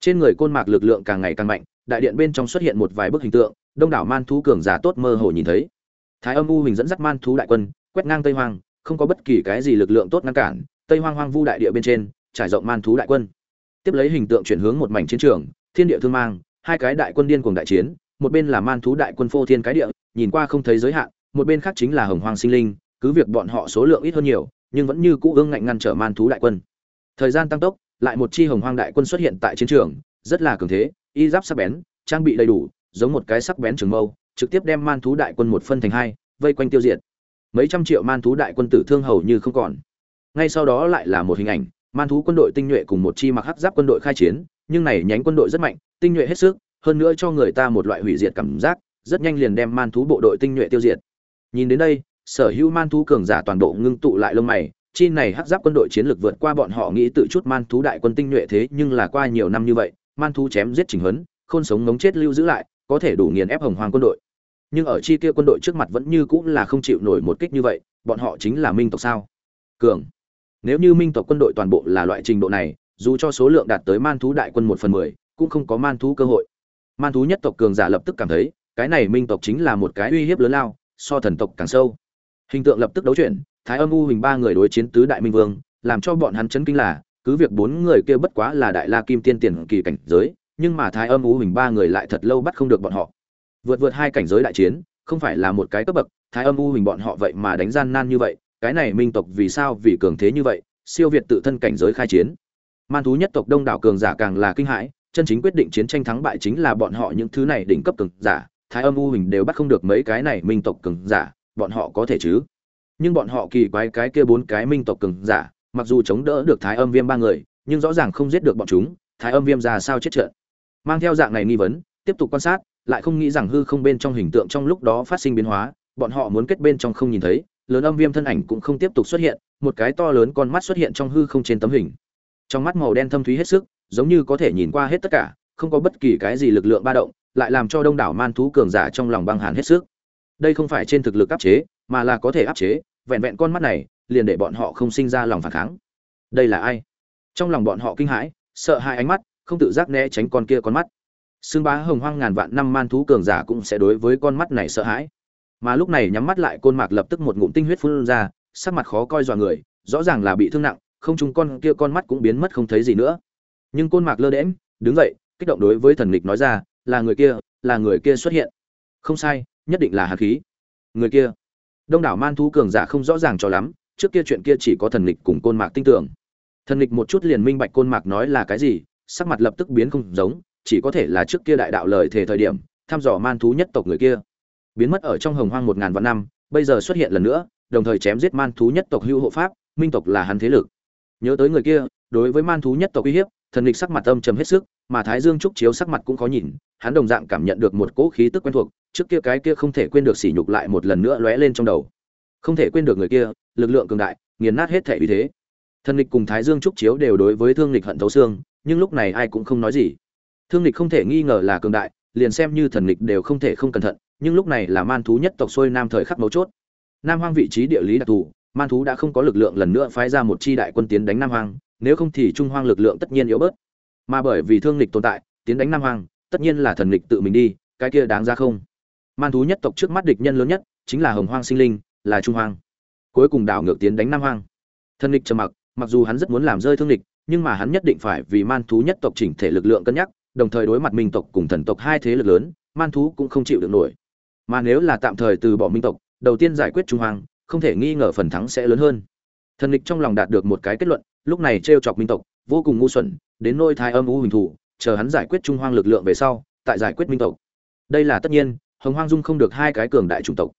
Trên người côn mạc lực lượng càng ngày càng mạnh, đại điện bên trong xuất hiện một vài bức hình tượng, đông đảo man thú cường giả tốt mơ hồ nhìn thấy. Thái âm u hình dẫn dắt man thú đại quân, quét ngang tây hoang, không có bất kỳ cái gì lực lượng tốt ngăn cản, tây hoang hoang vu đại địa bên trên, trải rộng man thú đại quân. Tiếp lấy hình tượng chuyển hướng một mảnh chiến trường, thiên địa thương mang, hai cái đại quân điên cuồng đại chiến, một bên là man thú đại quân phô thiên cái địa, nhìn qua không thấy giới hạn một bên khác chính là hồng hoang sinh linh, cứ việc bọn họ số lượng ít hơn nhiều, nhưng vẫn như cũ ương ngạnh ngăn trở man thú đại quân. Thời gian tăng tốc, lại một chi hồng hoang đại quân xuất hiện tại chiến trường, rất là cường thế, y giáp sắc bén, trang bị đầy đủ, giống một cái sắc bén trường mâu, trực tiếp đem man thú đại quân một phân thành hai, vây quanh tiêu diệt. Mấy trăm triệu man thú đại quân tử thương hầu như không còn. Ngay sau đó lại là một hình ảnh, man thú quân đội tinh nhuệ cùng một chi mặc hắc giáp quân đội khai chiến, nhưng này nhánh quân đội rất mạnh, tinh nhuệ hết sức, hơn nữa cho người ta một loại hủy diệt cảm giác, rất nhanh liền đem man thú bộ đội tinh nhuệ tiêu diệt nhìn đến đây, sở hữu man thú cường giả toàn bộ ngưng tụ lại lông mày, chi này hắc giáp quân đội chiến lược vượt qua bọn họ nghĩ tự chút man thú đại quân tinh nhuệ thế nhưng là qua nhiều năm như vậy, man thú chém giết trình huấn, khôn sống ngống chết lưu giữ lại, có thể đủ nghiền ép hồng hoàng quân đội. Nhưng ở chi kia quân đội trước mặt vẫn như cũng là không chịu nổi một kích như vậy, bọn họ chính là minh tộc sao? Cường. Nếu như minh tộc quân đội toàn bộ là loại trình độ này, dù cho số lượng đạt tới man thú đại quân một phần mười, cũng không có man thú cơ hội. Man thú nhất tộc cường giả lập tức cảm thấy, cái này minh tộc chính là một cái uy hiếp lớn lao so thần tộc càng sâu. Hình tượng lập tức đấu chuyển, thái âm u hình ba người đối chiến tứ đại minh vương, làm cho bọn hắn chấn kinh là, cứ việc bốn người kia bất quá là đại la kim tiên tiền kỳ cảnh giới, nhưng mà thái âm u hình ba người lại thật lâu bắt không được bọn họ. Vượt vượt hai cảnh giới đại chiến, không phải là một cái cấp bậc, thái âm u hình bọn họ vậy mà đánh gian nan như vậy, cái này minh tộc vì sao vì cường thế như vậy, siêu việt tự thân cảnh giới khai chiến. Man thú nhất tộc đông đảo cường giả càng là kinh hãi, chân chính quyết định chiến tranh thắng bại chính là bọn họ những thứ này đỉnh cấp cường giả thái âm u hình đều bắt không được mấy cái này minh tộc cường giả, bọn họ có thể chứ? Nhưng bọn họ kỳ quái cái kia bốn cái minh tộc cường giả, mặc dù chống đỡ được thái âm viêm ba người, nhưng rõ ràng không giết được bọn chúng, thái âm viêm ra sao chết trượt mang theo dạng này nghi vấn, tiếp tục quan sát, lại không nghĩ rằng hư không bên trong hình tượng trong lúc đó phát sinh biến hóa, bọn họ muốn kết bên trong không nhìn thấy, lớn âm viêm thân ảnh cũng không tiếp tục xuất hiện, một cái to lớn con mắt xuất hiện trong hư không trên tấm hình. Trong mắt màu đen thâm thúy hết sức, giống như có thể nhìn qua hết tất cả, không có bất kỳ cái gì lực lượng ba động lại làm cho đông đảo man thú cường giả trong lòng băng hàn hết sức. Đây không phải trên thực lực áp chế, mà là có thể áp chế, vẹn vẹn con mắt này, liền để bọn họ không sinh ra lòng phản kháng. Đây là ai? Trong lòng bọn họ kinh hãi, sợ hai ánh mắt, không tự giác né tránh con kia con mắt. Xương bá hồng hoang ngàn vạn năm man thú cường giả cũng sẽ đối với con mắt này sợ hãi. Mà lúc này nhắm mắt lại, côn mạc lập tức một ngụm tinh huyết phun ra, sắc mặt khó coi dọa người, rõ ràng là bị thương nặng, không chung con kia con mắt cũng biến mất không thấy gì nữa. Nhưng côn mạc lơ đễm đứng dậy, kích động đối với thần nghịch nói ra là người kia, là người kia xuất hiện. Không sai, nhất định là hạt khí. Người kia. Đông đảo man thú cường giả không rõ ràng cho lắm, trước kia chuyện kia chỉ có thần lịch cùng côn mạc tin tưởng. Thần lịch một chút liền minh bạch côn mạc nói là cái gì, sắc mặt lập tức biến không giống, chỉ có thể là trước kia đại đạo lời thể thời điểm, thăm dò man thú nhất tộc người kia. Biến mất ở trong hồng hoang một ngàn vạn năm, bây giờ xuất hiện lần nữa, đồng thời chém giết man thú nhất tộc hữu hộ pháp, minh tộc là hắn thế lực. Nhớ tới người kia, đối với man thú nhất tộc uy hiếp thần lịch sắc mặt âm trầm hết sức, mà thái dương trúc chiếu sắc mặt cũng khó nhìn, hắn đồng dạng cảm nhận được một cỗ khí tức quen thuộc, trước kia cái kia không thể quên được sỉ nhục lại một lần nữa lóe lên trong đầu. Không thể quên được người kia, lực lượng cường đại, nghiền nát hết thể uy thế. Thần lịch cùng thái dương trúc chiếu đều đối với thương lịch hận thấu xương, nhưng lúc này ai cũng không nói gì. Thương lịch không thể nghi ngờ là cường đại, liền xem như thần lịch đều không thể không cẩn thận, nhưng lúc này là man thú nhất tộc xuôi nam thời khắc mấu chốt. Nam hoang vị trí địa lý đặc thù, man thú đã không có lực lượng lần nữa phái ra một chi đại quân tiến đánh nam hoang nếu không thì trung hoang lực lượng tất nhiên yếu bớt. Mà bởi vì thương lịch tồn tại, tiến đánh nam hoang, tất nhiên là thần lịch tự mình đi, cái kia đáng ra không? Man thú nhất tộc trước mắt địch nhân lớn nhất chính là hồng hoang sinh linh, là trung hoang. Cuối cùng đảo ngược tiến đánh nam hoang. Thần lịch trầm mặc mặc dù hắn rất muốn làm rơi thương lịch nhưng mà hắn nhất định phải vì man thú nhất tộc chỉnh thể lực lượng cân nhắc, đồng thời đối mặt minh tộc cùng thần tộc hai thế lực lớn, man thú cũng không chịu được nổi. Mà nếu là tạm thời từ bỏ minh tộc, đầu tiên giải quyết trung hoàng không thể nghi ngờ phần thắng sẽ lớn hơn. Thần lịch trong lòng đạt được một cái kết luận lúc này trêu chọc minh tộc, vô cùng ngu xuẩn, đến nôi thai âm u hình thủ, chờ hắn giải quyết trung hoang lực lượng về sau, tại giải quyết minh tộc. Đây là tất nhiên, hồng hoang dung không được hai cái cường đại chủng tộc.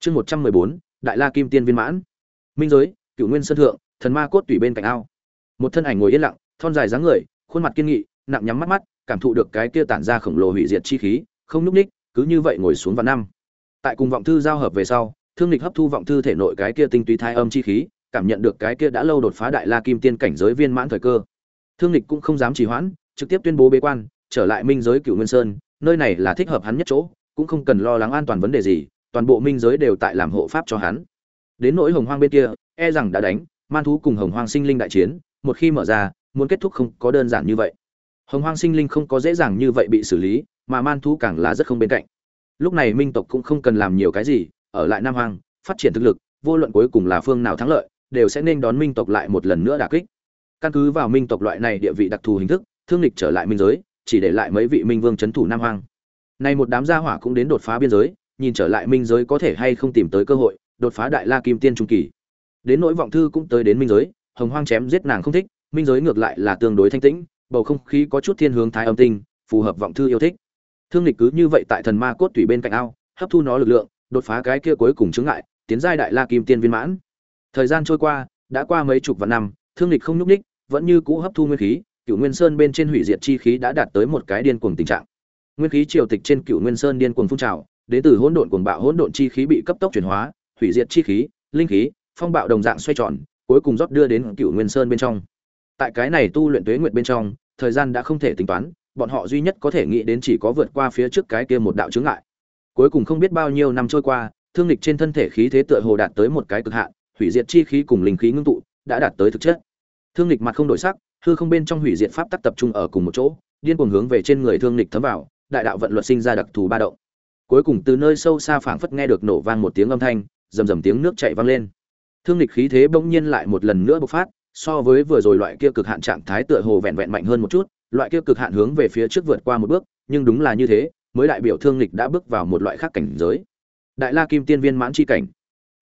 Chương một trăm mười bốn, đại la kim tiên viên mãn. Minh giới cựu nguyên sân thượng, thần ma cốt tủy bên cạnh ao. Một thân ảnh ngồi yên lặng, thon dài dáng người, khuôn mặt kiên nghị, nặng nhắm mắt mắt, cảm thụ được cái kia tản ra khổng lồ hủy diệt chi khí, không nhúc ních cứ như vậy ngồi xuống vào năm. Tại cùng vọng thư giao hợp về sau, thương lịch hấp thu vọng thư thể nội cái kia tinh túy thai âm chi khí cảm nhận được cái kia đã lâu đột phá đại la kim tiên cảnh giới viên mãn thời cơ. Thương lịch cũng không dám trì hoãn, trực tiếp tuyên bố bế quan, trở lại minh giới cựu nguyên sơn, nơi này là thích hợp hắn nhất chỗ, cũng không cần lo lắng an toàn vấn đề gì, toàn bộ minh giới đều tại làm hộ pháp cho hắn. Đến nỗi hồng hoang bên kia e rằng đã đánh, man thú cùng hồng hoang sinh linh đại chiến, một khi mở ra, muốn kết thúc không có đơn giản như vậy. Hồng hoang sinh linh không có dễ dàng như vậy bị xử lý, mà man thú càng là rất không bên cạnh. Lúc này minh tộc cũng không cần làm nhiều cái gì, ở lại nam hoang, phát triển thực lực, vô luận cuối cùng là phương nào thắng lợi đều sẽ nên đón minh tộc lại một lần nữa đả kích. Căn cứ vào minh tộc loại này địa vị đặc thù hình thức, thương lịch trở lại minh giới, chỉ để lại mấy vị minh vương c h ấ n thủ nam hoang. Nay một đám gia hỏa cũng đến đột phá biên giới, nhìn trở lại minh giới có thể hay không tìm tới cơ hội, đột phá đại la kim tiên trung kỳ. Đến nỗi vọng thư cũng tới đến minh giới, hồng hoang chém giết nàng không thích, minh giới ngược lại là tương đối thanh tĩnh, bầu không khí có chút thiên hướng thái âm tinh, phù hợp vọng thư yêu thích. Thương lịch cứ như vậy tại thần ma cốt tủy bên cạnh ao, hấp thu nó lực lượng, đột phá cái kia cuối cùng chứng ngại, tiến giai đại la kim tiên viên mãn thời gian trôi qua đã qua mấy chục vạn năm thương lịch không nhúc ních vẫn như cũ hấp thu nguyên khí cựu nguyên sơn bên trên hủy diệt chi khí đã đạt tới một cái điên cuồng tình trạng nguyên khí triều tịch trên cựu nguyên sơn điên cuồng phun trào đến từ hỗn độn cuồng bạo hỗn độn chi khí bị cấp tốc chuyển hóa hủy diệt chi khí linh khí phong bạo đồng dạng xoay tròn cuối cùng rót đưa đến cựu nguyên sơn bên trong tại cái này tu luyện tuế nguyệt bên trong thời gian đã không thể tính toán bọn họ duy nhất có thể nghĩ đến chỉ có vượt qua phía trước cái kia một đạo chướng ngại. Cuối cùng không biết bao nhiêu năm trôi qua, thương lịch trên thân thể khí thế tựa hồ đạt tới một cái cực hạn, hủy diệt chi khí cùng linh khí ngưng tụ, đã đạt tới thực chất. Thương lịch mặt không đổi sắc, hư không bên trong hủy diệt pháp tắc tập trung ở cùng một chỗ, điên cuồng hướng về trên người thương lịch thấm vào, đại đạo vận luật sinh ra đặc thù ba động. Cuối cùng từ nơi sâu xa phảng phất nghe được nổ vang một tiếng âm thanh, rầm rầm tiếng nước chảy vang lên. Thương lịch khí thế bỗng nhiên lại một lần nữa bộc phát, so với vừa rồi loại kia cực hạn trạng thái tựa hồ vẹn vẹn mạnh hơn một chút, loại kia cực hạn hướng về phía trước vượt qua một bước, nhưng đúng là như thế, mới đại biểu thương lịch đã bước vào một loại khác cảnh giới. Đại La Kim Tiên viên mãn chi cảnh.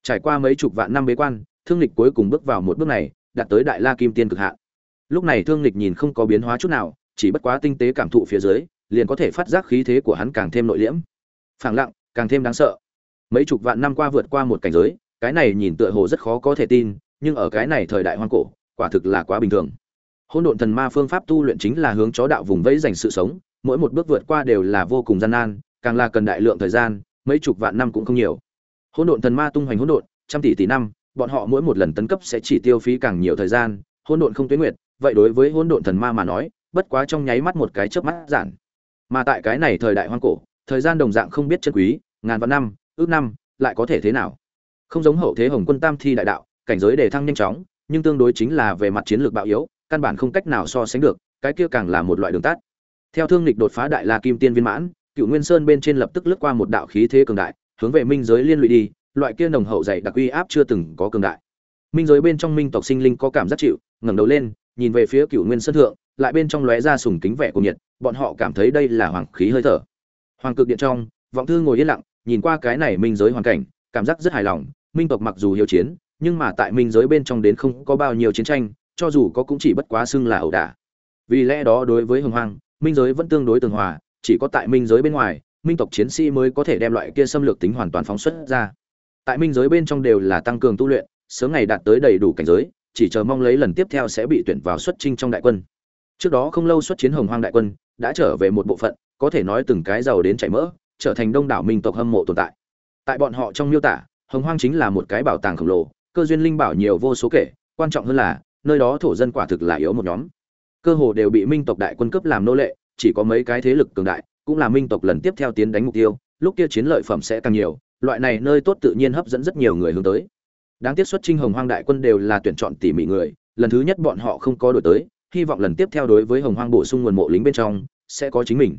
Trải qua mấy chục vạn năm bế quan, thương lịch cuối cùng bước vào một bước này, đạt tới Đại La Kim Tiên cực hạn. Lúc này thương lịch nhìn không có biến hóa chút nào, chỉ bất quá tinh tế cảm thụ phía dưới, liền có thể phát giác khí thế của hắn càng thêm nội liễm. Phảng lặng, càng thêm đáng sợ. Mấy chục vạn năm qua vượt qua một cảnh giới, cái này nhìn tựa hồ rất khó có thể tin, nhưng ở cái này thời đại hoang cổ, quả thực là quá bình thường hỗn độn thần ma phương pháp tu luyện chính là hướng chó đạo vùng vẫy dành sự sống mỗi một bước vượt qua đều là vô cùng gian nan càng là cần đại lượng thời gian mấy chục vạn năm cũng không nhiều hỗn độn thần ma tung hoành hỗn độn, trăm tỷ tỷ năm, bọn họ mỗi một lần tấn cấp sẽ chỉ tiêu phí càng nhiều thời gian, hỗn độn không tuyến nguyệt, vậy đối với hỗn độn thần ma mà nói, bất quá trong nháy mắt một cái chớp mắt giản. Mà tại cái này thời đại hoang cổ, thời gian đồng dạng không biết chân quý, ngàn vạn năm, ước năm, lại có thể thế nào? Không giống hậu thế hồng quân tam thi đại đạo, cảnh giới đề thăng nhanh chóng, nhưng tương đối chính là về mặt chiến lược bạo yếu, căn bản không cách nào so sánh được, cái kia càng là một loại đường tắt. Theo thương lịch đột phá đại la kim tiên viên mãn, cựu nguyên sơn bên trên lập tức lướt qua một đạo khí thế cường đại hướng về minh giới liên lụy đi, loại kia nồng hậu dày đặc uy áp chưa từng có cường đại. Minh giới bên trong minh tộc sinh linh có cảm giác chịu, ngẩng đầu lên, nhìn về phía cựu nguyên sân thượng, lại bên trong lóe ra sùng kính vẻ cùng nhiệt, bọn họ cảm thấy đây là hoàng khí hơi thở. Hoàng cực điện trong, vọng thư ngồi yên lặng, nhìn qua cái này minh giới hoàn cảnh, cảm giác rất hài lòng, minh tộc mặc dù hiếu chiến, nhưng mà tại minh giới bên trong đến không có bao nhiêu chiến tranh, cho dù có cũng chỉ bất quá xưng là ẩu đả. Vì lẽ đó đối với hồng hoang, minh giới vẫn tương đối tường hòa, chỉ có tại minh giới bên ngoài minh tộc chiến sĩ mới có thể đem loại kia xâm lược tính hoàn toàn phóng xuất ra. Tại minh giới bên trong đều là tăng cường tu luyện, sớm ngày đạt tới đầy đủ cảnh giới, chỉ chờ mong lấy lần tiếp theo sẽ bị tuyển vào xuất trinh trong đại quân. Trước đó không lâu xuất chiến hồng hoang đại quân, đã trở về một bộ phận, có thể nói từng cái giàu đến chảy mỡ, trở thành đông đảo minh tộc hâm mộ tồn tại. Tại bọn họ trong miêu tả, hồng hoang chính là một cái bảo tàng khổng lồ, cơ duyên linh bảo nhiều vô số kể, quan trọng hơn là, nơi đó thổ dân quả thực là yếu một nhóm. Cơ hồ đều bị minh tộc đại quân cấp làm nô lệ, chỉ có mấy cái thế lực cường đại cũng là minh tộc lần tiếp theo tiến đánh mục tiêu, lúc kia chiến lợi phẩm sẽ càng nhiều, loại này nơi tốt tự nhiên hấp dẫn rất nhiều người hướng tới. Đáng tiếc xuất trinh hồng hoang đại quân đều là tuyển chọn tỉ mỉ người, lần thứ nhất bọn họ không có đổi tới, hy vọng lần tiếp theo đối với hồng hoang bổ sung nguồn mộ lính bên trong, sẽ có chính mình.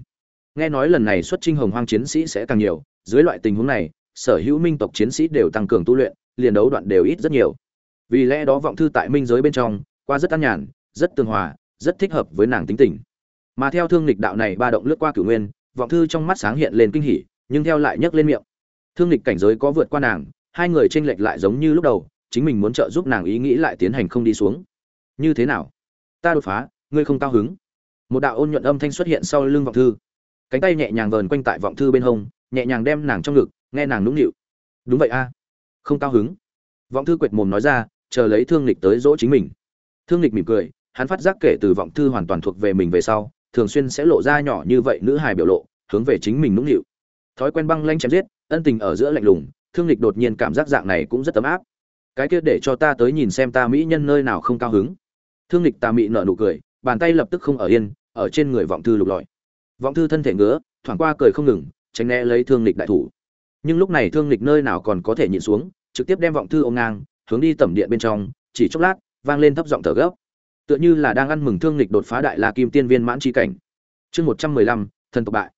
Nghe nói lần này xuất trinh hồng hoang chiến sĩ sẽ càng nhiều, dưới loại tình huống này, sở hữu minh tộc chiến sĩ đều tăng cường tu luyện, liền đấu đoạn đều ít rất nhiều. Vì lẽ đó vọng thư tại minh giới bên trong, qua rất an nhàn, rất tương hòa, rất thích hợp với nàng tính tình mà theo thương lịch đạo này ba động lướt qua cửu nguyên, vọng thư trong mắt sáng hiện lên kinh hỉ, nhưng theo lại nhấc lên miệng. Thương lịch cảnh giới có vượt qua nàng, hai người tranh lệch lại giống như lúc đầu, chính mình muốn trợ giúp nàng ý nghĩ lại tiến hành không đi xuống. Như thế nào? Ta đột phá, ngươi không cao hứng. Một đạo ôn nhuận âm thanh xuất hiện sau lưng vọng thư. Cánh tay nhẹ nhàng vờn quanh tại vọng thư bên hông, nhẹ nhàng đem nàng trong ngực, nghe nàng nũng nịu. Đúng vậy a. Không cao hứng. Vọng thư quệt mồm nói ra, chờ lấy thương lịch tới dỗ chính mình. Thương lịch mỉm cười, hắn phát giác kể từ vọng thư hoàn toàn thuộc về mình về sau thường xuyên sẽ lộ ra nhỏ như vậy nữ hài biểu lộ, hướng về chính mình nũng nịu. Thói quen băng lanh chém giết, ân tình ở giữa lạnh lùng, thương lịch đột nhiên cảm giác dạng này cũng rất ấm áp. Cái kia để cho ta tới nhìn xem ta mỹ nhân nơi nào không cao hứng. Thương lịch ta mị nở nụ cười, bàn tay lập tức không ở yên, ở trên người vọng thư lục lọi. Vọng thư thân thể ngứa, thoảng qua cười không ngừng, tránh né lấy thương lịch đại thủ. Nhưng lúc này thương lịch nơi nào còn có thể nhìn xuống, trực tiếp đem vọng thư ôm ngang, hướng đi tẩm điện bên trong, chỉ chốc lát, vang lên thấp giọng thở gấp tựa như là đang ăn mừng thương lịch đột phá đại la kim tiên viên mãn chi cảnh. Chương một trăm mười lăm, thần tộc bại.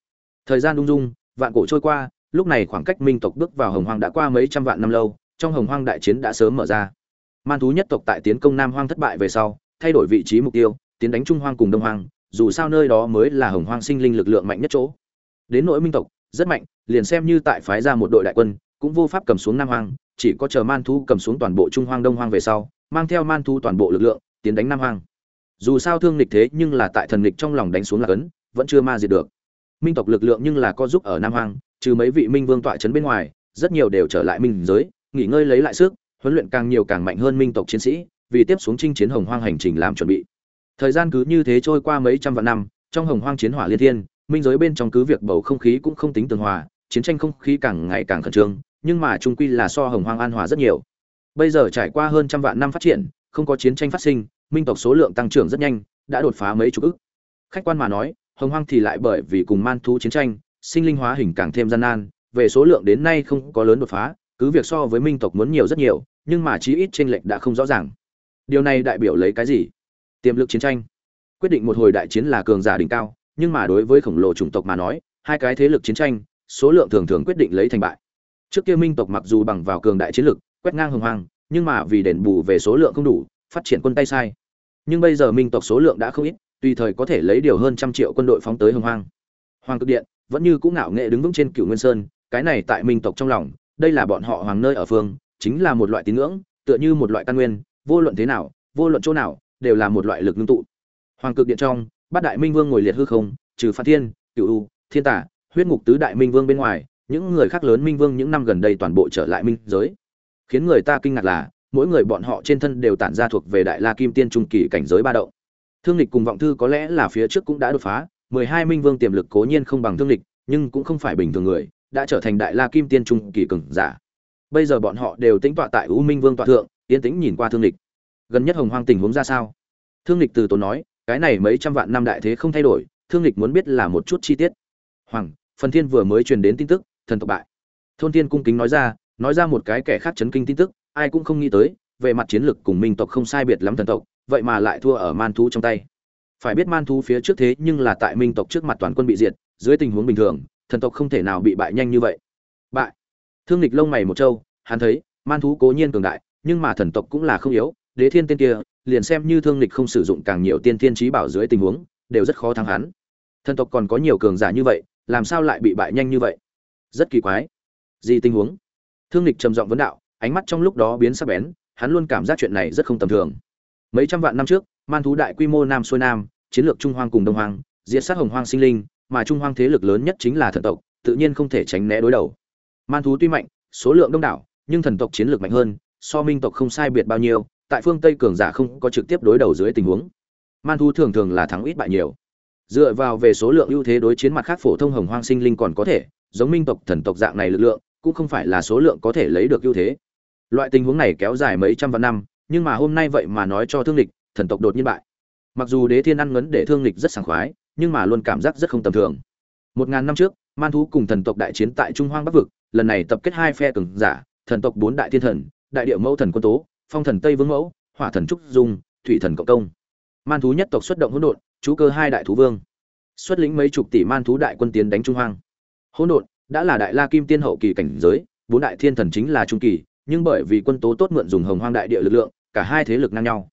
Thời gian ung dung, vạn cổ trôi qua, lúc này khoảng cách minh tộc bước vào hồng hoang đã qua mấy trăm vạn năm lâu, trong hồng hoang đại chiến đã sớm mở ra. Man thú nhất tộc tại tiến công nam hoang thất bại về sau, thay đổi vị trí mục tiêu, tiến đánh trung hoang cùng đông hoang, dù sao nơi đó mới là hồng hoang sinh linh lực lượng mạnh nhất chỗ. Đến nỗi minh tộc, rất mạnh, liền xem như tại phái ra một đội đại quân, cũng vô pháp cầm xuống nam hoang, chỉ có chờ man thú cầm xuống toàn bộ trung hoang đông hoang về sau, mang theo man thú toàn bộ lực lượng tiến đánh nam hoang. Dù sao thương nghịch thế nhưng là tại thần nghịch trong lòng đánh xuống là cấn, vẫn chưa ma diệt được. Minh tộc lực lượng nhưng là có giúp ở nam hoang, trừ mấy vị minh vương tọa trấn bên ngoài, rất nhiều đều trở lại minh giới, nghỉ ngơi lấy lại sức, huấn luyện càng nhiều càng mạnh hơn minh tộc chiến sĩ, vì tiếp xuống chinh chiến hồng hoang hành trình làm chuẩn bị. Thời gian cứ như thế trôi qua mấy trăm vạn năm, trong hồng hoang chiến hỏa liên thiên, minh giới bên trong cứ việc bầu không khí cũng không tính tường hòa, chiến tranh không khí càng ngày càng khẩn trương, nhưng mà trung quy là so hồng hoang an hòa rất nhiều. Bây giờ trải qua hơn trăm vạn năm phát triển, không có chiến tranh phát sinh minh tộc số lượng tăng trưởng rất nhanh, đã đột phá mấy chục ức. Khách quan mà nói, hồng hoang thì lại bởi vì cùng man thú chiến tranh, sinh linh hóa hình càng thêm gian nan, về số lượng đến nay không có lớn đột phá, cứ việc so với minh tộc muốn nhiều rất nhiều, nhưng mà chí ít tranh lệch đã không rõ ràng. Điều này đại biểu lấy cái gì? Tiềm lực chiến tranh. Quyết định một hồi đại chiến là cường giả đỉnh cao, nhưng mà đối với khổng lồ chủng tộc mà nói, hai cái thế lực chiến tranh, số lượng thường thường quyết định lấy thành bại. Trước kia minh tộc mặc dù bằng vào cường đại chiến lực, quét ngang hồng hoang, nhưng mà vì đền bù về số lượng không đủ phát triển quân tay sai. Nhưng bây giờ minh tộc số lượng đã không ít, tùy thời có thể lấy điều hơn trăm triệu quân đội phóng tới hồng hoang. Hoàng cực điện vẫn như cũng ngạo nghệ đứng vững trên cựu nguyên sơn, cái này tại minh tộc trong lòng, đây là bọn họ hoàng nơi ở phương, chính là một loại tín ngưỡng, tựa như một loại căn nguyên, vô luận thế nào, vô luận chỗ nào, đều là một loại lực ngưng tụ. Hoàng cực điện trong, bát đại minh vương ngồi liệt hư không, trừ phan thiên cựu u, thiên tả, huyết ngục tứ đại minh vương bên ngoài, những người khác lớn minh vương những năm gần đây toàn bộ trở lại minh giới. Khiến người ta kinh ngạc là mỗi người bọn họ trên thân đều tản ra thuộc về đại la kim tiên trung kỳ cảnh giới ba động. Thương lịch cùng vọng thư có lẽ là phía trước cũng đã đột phá, mười hai minh vương tiềm lực cố nhiên không bằng thương lịch, nhưng cũng không phải bình thường người, đã trở thành đại la kim tiên trung kỳ cường giả. Bây giờ bọn họ đều tính tọa tại u minh vương tọa thượng, yên tĩnh nhìn qua thương lịch. Gần nhất hồng hoang tình huống ra sao? Thương lịch từ tốn nói, cái này mấy trăm vạn năm đại thế không thay đổi, thương lịch muốn biết là một chút chi tiết. Hoàng, phần thiên vừa mới truyền đến tin tức, thần tộc bại. Thôn thiên cung kính nói ra nói ra một cái kẻ khác chấn kinh tin tức ai cũng không nghĩ tới về mặt chiến lược cùng minh tộc không sai biệt lắm thần tộc vậy mà lại thua ở man thú trong tay. Phải biết man thú phía trước thế nhưng là tại minh tộc trước mặt toàn quân bị diệt dưới tình huống bình thường thần tộc không thể nào bị bại nhanh như vậy. Bại. Thương lịch lông mày một trâu, hắn thấy man thú cố nhiên cường đại nhưng mà thần tộc cũng là không yếu đế thiên tên kia liền xem như thương lịch không sử dụng càng nhiều tiên thiên trí bảo dưới tình huống đều rất khó thắng hắn. Thần tộc còn có nhiều cường giả như vậy làm sao lại bị bại nhanh như vậy? Rất kỳ quái. Gì tình huống? Thương lịch trầm giọng vấn đạo ánh mắt trong lúc đó biến sắc bén, hắn luôn cảm giác chuyện này rất không tầm thường. Mấy trăm vạn năm trước, man thú đại quy mô nam xuôi nam, chiến lược trung hoang cùng đông hoang, diệt sát hồng hoang sinh linh, mà trung hoang thế lực lớn nhất chính là thần tộc, tự nhiên không thể tránh né đối đầu. Man thú tuy mạnh, số lượng đông đảo, nhưng thần tộc chiến lược mạnh hơn, so minh tộc không sai biệt bao nhiêu, tại phương tây cường giả không có trực tiếp đối đầu dưới tình huống. Man thú thường thường là thắng ít bại nhiều. Dựa vào về số lượng ưu thế đối chiến mặt khác phổ thông hồng hoang sinh linh còn có thể, giống minh tộc thần tộc dạng này lực lượng, cũng không phải là số lượng có thể lấy được ưu thế loại tình huống này kéo dài mấy trăm vạn năm, nhưng mà hôm nay vậy mà nói cho thương lịch, thần tộc đột nhiên bại. Mặc dù đế thiên ăn ngấn để thương lịch rất sảng khoái, nhưng mà luôn cảm giác rất không tầm thường. Một ngàn năm trước, man thú cùng thần tộc đại chiến tại trung hoang bắc vực, lần này tập kết hai phe cường giả, thần tộc bốn đại thiên thần, đại địa mẫu thần quân tố, phong thần tây vương mẫu, hỏa thần trúc dung, thủy thần cộng công. Man thú nhất tộc xuất động hỗn độn, chú cơ hai đại thú vương. Xuất lĩnh mấy chục tỷ man thú đại quân tiến đánh trung hoang. Hỗn độn, đã là đại la kim tiên hậu kỳ cảnh giới, bốn đại thiên thần chính là trung kỳ nhưng bởi vì quân tố tốt mượn dùng hồng hoang đại địa lực lượng, cả hai thế lực ngang nhau.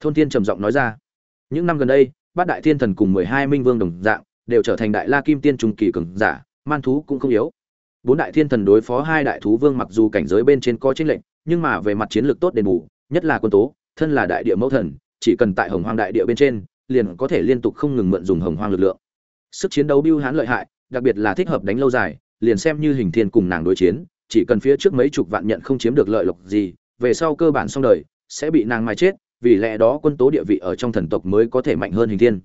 Thôn thiên trầm giọng nói ra, những năm gần đây, bát đại thiên thần cùng mười hai minh vương đồng dạng, đều trở thành đại la kim tiên trung kỳ cường giả, man thú cũng không yếu. Bốn đại thiên thần đối phó hai đại thú vương mặc dù cảnh giới bên trên có chênh lệnh nhưng mà về mặt chiến lược tốt đền bù, nhất là quân tố, thân là đại địa mẫu thần, chỉ cần tại hồng hoang đại địa bên trên, liền có thể liên tục không ngừng mượn dùng hồng hoang lực lượng. Sức chiến đấu biêu hán lợi hại, đặc biệt là thích hợp đánh lâu dài, liền xem như hình thiên cùng nàng đối chiến chỉ cần phía trước mấy chục vạn nhận không chiếm được lợi lộc gì, về sau cơ bản xong đời, sẽ bị nàng mai chết, vì lẽ đó quân tố địa vị ở trong thần tộc mới có thể mạnh hơn hình thiên.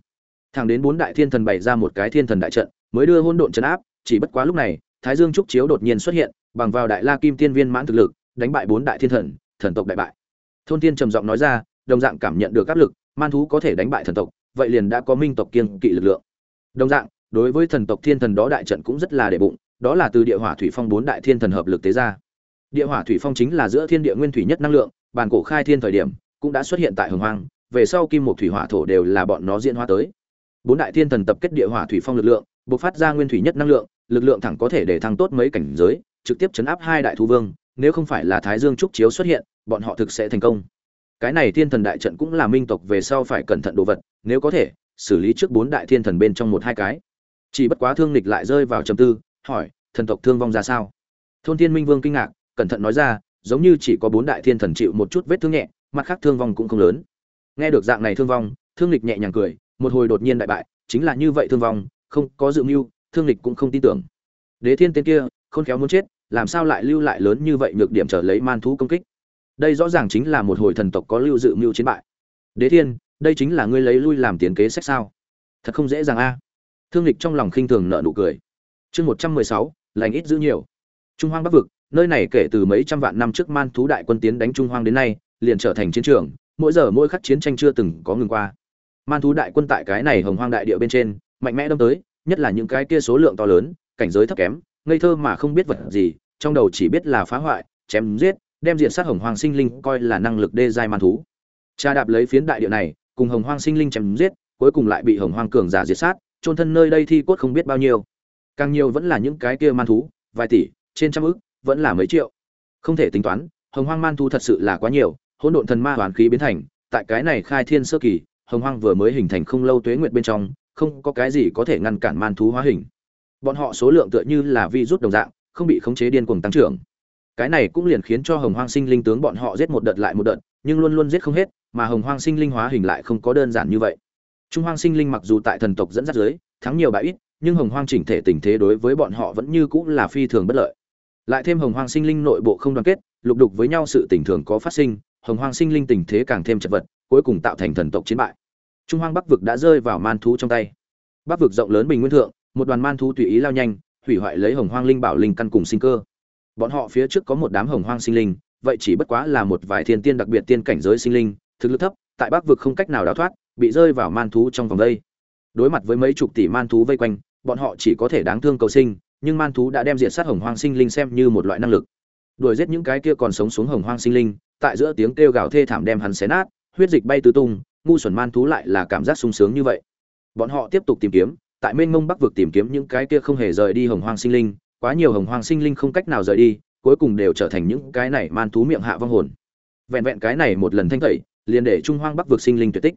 Thẳng đến bốn đại thiên thần bày ra một cái thiên thần đại trận, mới đưa hôn độn trấn áp, chỉ bất quá lúc này, thái dương trúc chiếu đột nhiên xuất hiện, bằng vào đại la kim tiên viên mãn thực lực, đánh bại bốn đại thiên thần thần tộc đại bại. Thôn tiên trầm giọng nói ra, đồng dạng cảm nhận được áp lực, man thú có thể đánh bại thần tộc, vậy liền đã có minh tộc kiên kỵ lực lượng. Đồng dạng, đối với thần tộc thiên thần đó đại trận cũng rất là để bụng đó là từ địa hỏa thủy phong bốn đại thiên thần hợp lực tế ra. Địa hỏa thủy phong chính là giữa thiên địa nguyên thủy nhất năng lượng, bàn cổ khai thiên thời điểm, cũng đã xuất hiện tại hồng hoang, về sau kim một thủy hỏa thổ đều là bọn nó diễn hóa tới. Bốn đại thiên thần tập kết địa hỏa thủy phong lực lượng, bộc phát ra nguyên thủy nhất năng lượng, lực lượng thẳng có thể để thăng tốt mấy cảnh giới, trực tiếp chấn áp hai đại thú vương, nếu không phải là thái dương trúc chiếu xuất hiện, bọn họ thực sẽ thành công. Cái này thiên thần đại trận cũng là minh tộc về sau phải cẩn thận đồ vật, nếu có thể, xử lý trước bốn đại thiên thần bên trong một hai cái. Chỉ bất quá thương lịch lại rơi vào trầm tư hỏi, thần tộc thương vong ra sao? Thôn thiên minh vương kinh ngạc, cẩn thận nói ra, giống như chỉ có bốn đại thiên thần chịu một chút vết thương nhẹ, mặt khác thương vong cũng không lớn. Nghe được dạng này thương vong, thương lịch nhẹ nhàng cười, một hồi đột nhiên đại bại, chính là như vậy thương vong, không có dự mưu, thương lịch cũng không tin tưởng. Đế thiên tên kia, khôn khéo muốn chết, làm sao lại lưu lại lớn như vậy nhược điểm trở lấy man thú công kích? Đây rõ ràng chính là một hồi thần tộc có lưu dự mưu chiến bại. Đế thiên, đây chính là ngươi lấy lui làm tiền kế sách sao? Thật không dễ dàng a. Thương lịch trong lòng khinh thường nợ nụ cười chương một trăm mười sáu, lành ít giữ nhiều. Trung hoang bắc vực, nơi này kể từ mấy trăm vạn năm trước man thú đại quân tiến đánh trung hoang đến nay, liền trở thành chiến trường, mỗi giờ mỗi khắc chiến tranh chưa từng có ngừng qua. Man thú đại quân tại cái này hồng hoang đại địa bên trên, mạnh mẽ đâm tới, nhất là những cái kia số lượng to lớn, cảnh giới thấp kém, ngây thơ mà không biết vật gì, trong đầu chỉ biết là phá hoại, chém giết, đem diện sát hồng hoang sinh linh coi là năng lực đê giai man thú. Cha đạp lấy phiến đại địa này, cùng hồng hoang sinh linh chém giết, cuối cùng lại bị hồng hoang cường giả diệt sát trôn thân nơi đây thi cốt không biết bao nhiêu càng nhiều vẫn là những cái kia man thú, vài tỷ, trên trăm ức, vẫn là mấy triệu. Không thể tính toán, hồng hoang man thú thật sự là quá nhiều, hỗn độn thần ma hoàn khí biến thành, tại cái này khai thiên sơ kỳ, hồng hoang vừa mới hình thành không lâu tuế nguyệt bên trong, không có cái gì có thể ngăn cản man thú hóa hình. Bọn họ số lượng tựa như là vi rút đồng dạng, không bị khống chế điên cuồng tăng trưởng. Cái này cũng liền khiến cho hồng hoang sinh linh tướng bọn họ giết một đợt lại một đợt, nhưng luôn luôn giết không hết, mà hồng hoang sinh linh hóa hình lại không có đơn giản như vậy. Trung hoang sinh linh mặc dù tại thần tộc dẫn dắt dưới, thắng nhiều bại ít nhưng hồng hoang chỉnh thể tình thế đối với bọn họ vẫn như cũng là phi thường bất lợi. Lại thêm hồng hoang sinh linh nội bộ không đoàn kết, lục đục với nhau sự tình thường có phát sinh, hồng hoang sinh linh tình thế càng thêm chật vật, cuối cùng tạo thành thần tộc chiến bại. Trung hoang bắc vực đã rơi vào man thú trong tay. Bắc vực rộng lớn bình nguyên thượng, một đoàn man thú tùy ý lao nhanh, hủy hoại lấy hồng hoang linh bảo linh căn cùng sinh cơ. Bọn họ phía trước có một đám hồng hoang sinh linh, vậy chỉ bất quá là một vài thiên tiên đặc biệt tiên cảnh giới sinh linh, thực lực thấp, tại bắc vực không cách nào đào thoát, bị rơi vào man thú trong vòng đây. Đối mặt với mấy chục tỷ man thú vây quanh bọn họ chỉ có thể đáng thương cầu sinh, nhưng man thú đã đem diệt sát hồng hoang sinh linh xem như một loại năng lực. Đuổi giết những cái kia còn sống xuống hồng hoang sinh linh, tại giữa tiếng kêu gào thê thảm đem hắn xé nát, huyết dịch bay tứ tung, ngu xuẩn man thú lại là cảm giác sung sướng như vậy. Bọn họ tiếp tục tìm kiếm, tại mênh mông bắc vực tìm kiếm những cái kia không hề rời đi hồng hoang sinh linh, quá nhiều hồng hoang sinh linh không cách nào rời đi, cuối cùng đều trở thành những cái này man thú miệng hạ vong hồn. Vẹn vẹn cái này một lần thanh tẩy, liền để trung hoang bắc vực sinh linh tuyệt tích.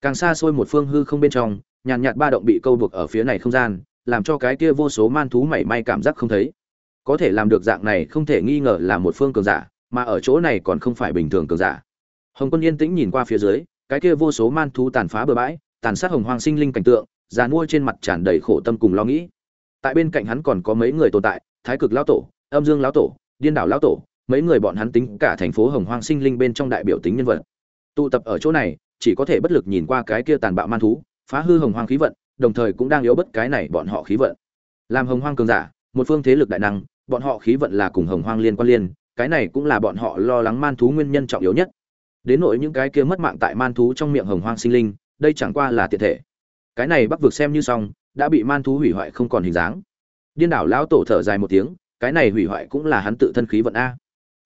Càng xa xôi một phương hư không bên trong nhàn nhạt ba động bị câu buộc ở phía này không gian, làm cho cái kia vô số man thú mảy may cảm giác không thấy. Có thể làm được dạng này không thể nghi ngờ là một phương cường giả, mà ở chỗ này còn không phải bình thường cường giả. Hồng quân yên tĩnh nhìn qua phía dưới, cái kia vô số man thú tàn phá bừa bãi, tàn sát hồng hoang sinh linh cảnh tượng, già nuôi trên mặt tràn đầy khổ tâm cùng lo nghĩ. Tại bên cạnh hắn còn có mấy người tồn tại, thái cực lão tổ, âm dương lão tổ, điên đảo lão tổ, mấy người bọn hắn tính cả thành phố hồng hoang sinh linh bên trong đại biểu tính nhân vật. Tụ tập ở chỗ này, chỉ có thể bất lực nhìn qua cái kia tàn bạo man thú phá hư hồng hoang khí vận, đồng thời cũng đang yếu bất cái này bọn họ khí vận. Làm hồng hoang cường giả, một phương thế lực đại năng, bọn họ khí vận là cùng hồng hoang liên quan liên, cái này cũng là bọn họ lo lắng man thú nguyên nhân trọng yếu nhất. Đến nỗi những cái kia mất mạng tại man thú trong miệng hồng hoang sinh linh, đây chẳng qua là tiện thể. Cái này bắc vực xem như xong, đã bị man thú hủy hoại không còn hình dáng. Điên đảo lão tổ thở dài một tiếng, cái này hủy hoại cũng là hắn tự thân khí vận a.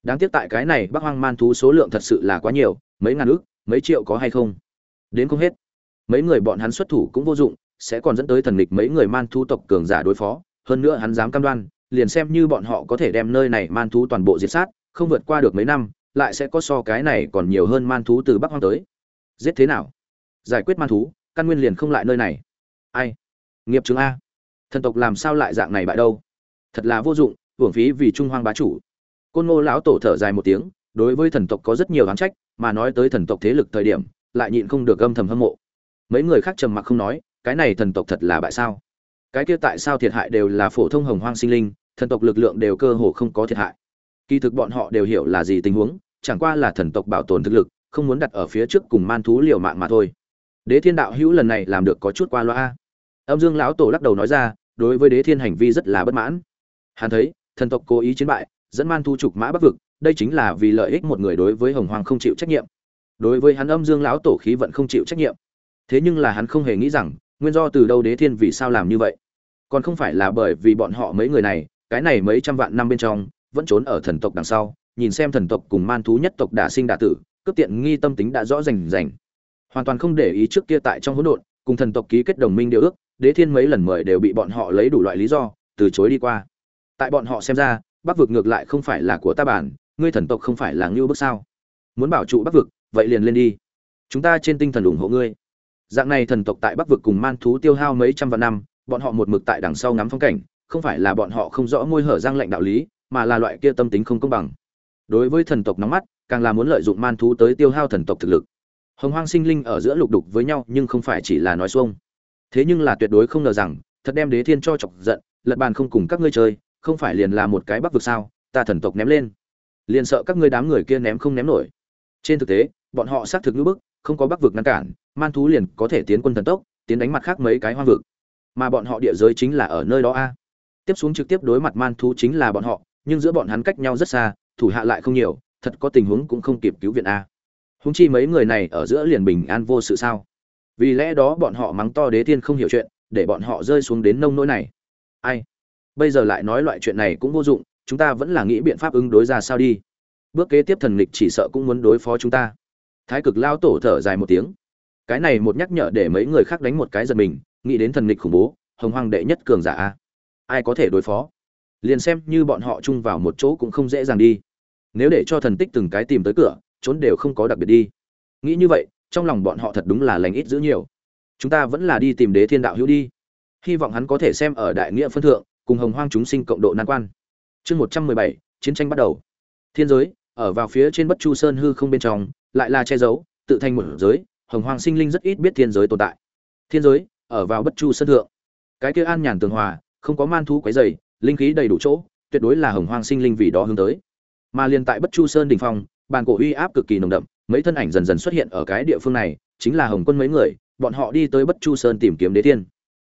Đáng tiếc tại cái này bắc hoang man thú số lượng thật sự là quá nhiều, mấy ngàn ước mấy triệu có hay không? Đến không hết mấy người bọn hắn xuất thủ cũng vô dụng, sẽ còn dẫn tới thần nghịch mấy người man thú tộc cường giả đối phó, hơn nữa hắn dám cam đoan, liền xem như bọn họ có thể đem nơi này man thú toàn bộ diệt sát, không vượt qua được mấy năm, lại sẽ có so cái này còn nhiều hơn man thú từ bắc hoang tới. Giết thế nào? Giải quyết man thú, căn nguyên liền không lại nơi này. Ai? Nghiệp chứng a. Thần tộc làm sao lại dạng này bại đâu? Thật là vô dụng, hưởng phí vì trung hoang bá chủ. Côn ngô lão tổ thở dài một tiếng, đối với thần tộc có rất nhiều oán trách, mà nói tới thần tộc thế lực thời điểm, lại nhịn không được âm thầm hâm mộ mấy người khác trầm mặc không nói, cái này thần tộc thật là bại sao? Cái kia tại sao thiệt hại đều là phổ thông hồng hoang sinh linh, thần tộc lực lượng đều cơ hồ không có thiệt hại. Kỳ thực bọn họ đều hiểu là gì tình huống, chẳng qua là thần tộc bảo tồn thực lực, không muốn đặt ở phía trước cùng man thú liều mạng mà thôi. Đế thiên đạo hữu lần này làm được có chút qua loa. Âm dương lão tổ lắc đầu nói ra, đối với đế thiên hành vi rất là bất mãn. Hắn thấy, thần tộc cố ý chiến bại, dẫn man thu trục mã bắc vực, đây chính là vì lợi ích một người đối với hồng hoàng không chịu trách nhiệm. Đối với hắn âm dương lão tổ khí vận không chịu trách nhiệm thế nhưng là hắn không hề nghĩ rằng, nguyên do từ đâu đế thiên vì sao làm như vậy? Còn không phải là bởi vì bọn họ mấy người này, cái này mấy trăm vạn năm bên trong, vẫn trốn ở thần tộc đằng sau, nhìn xem thần tộc cùng man thú nhất tộc đả sinh đả tử, cướp tiện nghi tâm tính đã rõ rành rành. Hoàn toàn không để ý trước kia tại trong hỗn độn, cùng thần tộc ký kết đồng minh điều ước, đế thiên mấy lần mời đều bị bọn họ lấy đủ loại lý do, từ chối đi qua. Tại bọn họ xem ra, bắc vực ngược lại không phải là của ta bản, ngươi thần tộc không phải là ngưu bức sao? Muốn bảo trụ bắc vực, vậy liền lên đi. Chúng ta trên tinh thần ủng hộ ngươi dạng này thần tộc tại bắc vực cùng man thú tiêu hao mấy trăm vạn năm, bọn họ một mực tại đằng sau ngắm phong cảnh, không phải là bọn họ không rõ môi hở giang lệnh đạo lý, mà là loại kia tâm tính không công bằng. Đối với thần tộc nóng mắt, càng là muốn lợi dụng man thú tới tiêu hao thần tộc thực lực. Hồng hoang sinh linh ở giữa lục đục với nhau, nhưng không phải chỉ là nói xuông. Thế nhưng là tuyệt đối không ngờ rằng, thật đem đế thiên cho chọc giận, lật bàn không cùng các ngươi chơi, không phải liền là một cái bắc vực sao, ta thần tộc ném lên. Liền sợ các ngươi đám người kia ném không ném nổi. Trên thực tế, bọn họ xác thực ngữ bức, không có bắc vực ngăn cản man thú liền có thể tiến quân thần tốc, tiến đánh mặt khác mấy cái hoang vực. Mà bọn họ địa giới chính là ở nơi đó a. Tiếp xuống trực tiếp đối mặt man thú chính là bọn họ, nhưng giữa bọn hắn cách nhau rất xa, thủ hạ lại không nhiều, thật có tình huống cũng không kịp cứu viện a. Húng chi mấy người này ở giữa liền bình an vô sự sao? Vì lẽ đó bọn họ mắng to đế thiên không hiểu chuyện, để bọn họ rơi xuống đến nông nỗi này. Ai? Bây giờ lại nói loại chuyện này cũng vô dụng, chúng ta vẫn là nghĩ biện pháp ứng đối ra sao đi. Bước kế tiếp thần lịch chỉ sợ cũng muốn đối phó chúng ta. Thái cực lao tổ thở dài một tiếng cái này một nhắc nhở để mấy người khác đánh một cái giật mình, nghĩ đến thần nghịch khủng bố, hồng hoàng đệ nhất cường giả a. Ai có thể đối phó? Liền xem như bọn họ chung vào một chỗ cũng không dễ dàng đi. Nếu để cho thần tích từng cái tìm tới cửa, trốn đều không có đặc biệt đi. Nghĩ như vậy, trong lòng bọn họ thật đúng là lành ít giữ nhiều. Chúng ta vẫn là đi tìm đế thiên đạo hữu đi. Hy vọng hắn có thể xem ở đại nghĩa phân thượng, cùng hồng hoang chúng sinh cộng độ nan quan. Chương một trăm mười bảy, chiến tranh bắt đầu. Thiên giới, ở vào phía trên bất chu sơn hư không bên trong, lại là che giấu, tự thành một giới hồng hoang sinh linh rất ít biết thiên giới tồn tại. Thiên giới, ở vào bất chu sơn thượng. Cái kia an nhàn tường hòa, không có man thú quấy dày linh khí đầy đủ chỗ, tuyệt đối là hồng hoang sinh linh vì đó hướng tới. Mà liền tại bất chu sơn đình phong, bàn cổ uy áp cực kỳ nồng đậm, mấy thân ảnh dần dần xuất hiện ở cái địa phương này, chính là hồng quân mấy người, bọn họ đi tới bất chu sơn tìm kiếm đế tiên.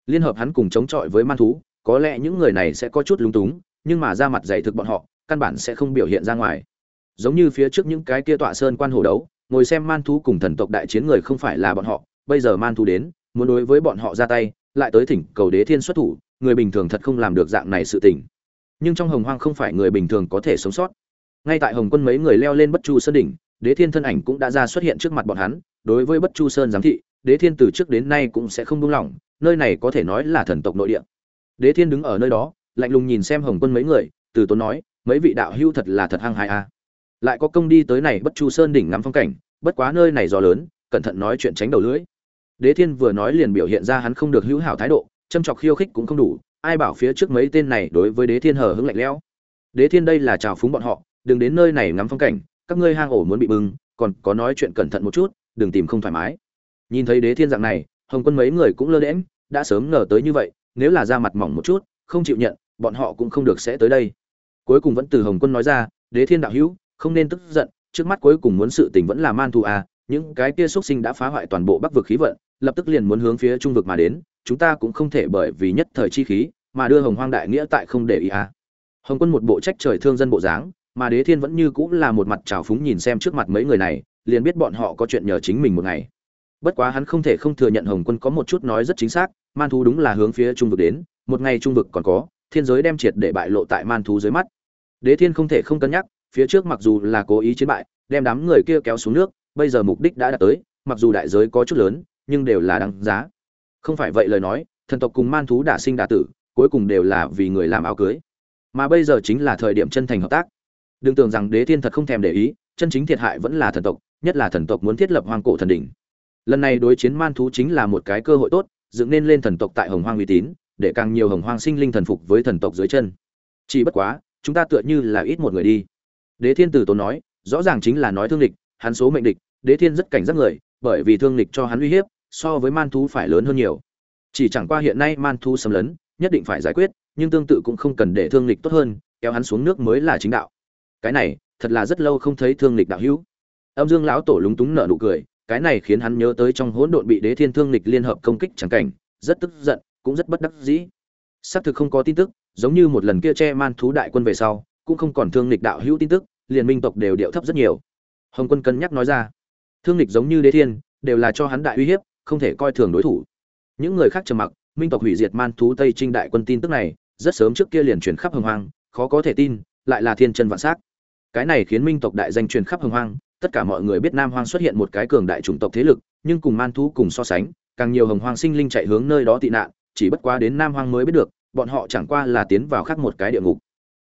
Liên hợp hắn cùng chống chọi với man thú, có lẽ những người này sẽ có chút lúng túng, nhưng mà ra mặt dạy thực bọn họ, căn bản sẽ không biểu hiện ra ngoài. Giống như phía trước những cái kia tọa sơn quan hồ đấu ngồi xem man thú cùng thần tộc đại chiến người không phải là bọn họ, bây giờ man thú đến, muốn đối với bọn họ ra tay, lại tới thỉnh cầu đế thiên xuất thủ, người bình thường thật không làm được dạng này sự tình. Nhưng trong hồng hoang không phải người bình thường có thể sống sót. Ngay tại hồng quân mấy người leo lên bất chu sơn đỉnh, đế thiên thân ảnh cũng đã ra xuất hiện trước mặt bọn hắn, đối với bất chu sơn giám thị, đế thiên từ trước đến nay cũng sẽ không buông lỏng, nơi này có thể nói là thần tộc nội địa. Đế thiên đứng ở nơi đó, lạnh lùng nhìn xem hồng quân mấy người, từ tốn nói, mấy vị đạo hưu thật là thật hăng hại a lại có công đi tới này bất chu sơn đỉnh ngắm phong cảnh, bất quá nơi này gió lớn, cẩn thận nói chuyện tránh đầu lưỡi. Đế thiên vừa nói liền biểu hiện ra hắn không được hữu hảo thái độ, châm chọc khiêu khích cũng không đủ, ai bảo phía trước mấy tên này đối với đế thiên hờ hững lạnh lẽo. Đế thiên đây là chào phúng bọn họ, đừng đến nơi này ngắm phong cảnh, các ngươi hang ổ muốn bị bưng, còn có nói chuyện cẩn thận một chút, đừng tìm không thoải mái. Nhìn thấy đế thiên dạng này, hồng quân mấy người cũng lơ đễm đã sớm ngờ tới như vậy, nếu là ra mặt mỏng một chút, không chịu nhận, bọn họ cũng không được sẽ tới đây. Cuối cùng vẫn từ hồng quân nói ra, đế thiên đạo hữu không nên tức giận, trước mắt cuối cùng muốn sự tình vẫn là man thù à những cái kia xuất sinh đã phá hoại toàn bộ bắc vực khí vận, lập tức liền muốn hướng phía trung vực mà đến, chúng ta cũng không thể bởi vì nhất thời chi khí mà đưa hồng hoang đại nghĩa tại không để ý à hồng quân một bộ trách trời thương dân bộ dáng, mà đế thiên vẫn như cũng là một mặt trào phúng nhìn xem trước mặt mấy người này, liền biết bọn họ có chuyện nhờ chính mình một ngày. Bất quá hắn không thể không thừa nhận hồng quân có một chút nói rất chính xác, man thú đúng là hướng phía trung vực đến, một ngày trung vực còn có, thiên giới đem triệt để bại lộ tại man thú dưới mắt. Đế thiên không thể không cân nhắc phía trước mặc dù là cố ý chiến bại, đem đám người kia kéo xuống nước, bây giờ mục đích đã đạt tới, mặc dù đại giới có chút lớn, nhưng đều là đáng giá. Không phải vậy lời nói, thần tộc cùng man thú đả sinh đả tử, cuối cùng đều là vì người làm áo cưới. Mà bây giờ chính là thời điểm chân thành hợp tác. Đừng tưởng rằng đế thiên thật không thèm để ý, chân chính thiệt hại vẫn là thần tộc, nhất là thần tộc muốn thiết lập hoang cổ thần đỉnh. Lần này đối chiến man thú chính là một cái cơ hội tốt, dựng nên lên thần tộc tại hồng hoang uy tín, để càng nhiều hồng hoang sinh linh thần phục với thần tộc dưới chân. Chỉ bất quá, chúng ta tựa như là ít một người đi đế thiên tử tốn nói rõ ràng chính là nói thương địch, hắn số mệnh địch đế thiên rất cảnh giác người bởi vì thương địch cho hắn uy hiếp so với man thú phải lớn hơn nhiều. Chỉ chẳng qua hiện nay man thú xâm lấn nhất định phải giải quyết nhưng tương tự cũng không cần để thương địch tốt hơn kéo hắn xuống nước mới là chính đạo. Cái này thật là rất lâu không thấy thương địch đạo hữu. Âm dương lão tổ lúng túng nở nụ cười cái này khiến hắn nhớ tới trong hỗn độn bị đế thiên thương lịch liên hợp công kích chẳng cảnh rất tức giận cũng rất bất đắc dĩ. Xác thực không có tin tức giống như một lần kia che man thú đại quân về sau cũng không còn thương lịch đạo hữu tin tức, liền minh tộc đều điệu thấp rất nhiều. Hồng quân cân nhắc nói ra, thương lịch giống như đế thiên, đều là cho hắn đại uy hiếp, không thể coi thường đối thủ. Những người khác trầm mặc, minh tộc hủy diệt man thú tây trinh đại quân tin tức này, rất sớm trước kia liền truyền khắp hồng hoang, khó có thể tin, lại là thiên chân vạn s cái này khiến minh tộc đại danh truyền khắp hồng hoang, tất cả mọi người biết nam hoang xuất hiện một cái cường đại chủng tộc thế lực, nhưng cùng man thú cùng so sánh, càng nhiều hồng hoang sinh linh chạy hướng nơi đó tị nạn, chỉ bất quá đến nam hoang mới biết được, bọn họ chẳng qua là tiến vào khác một cái địa ngục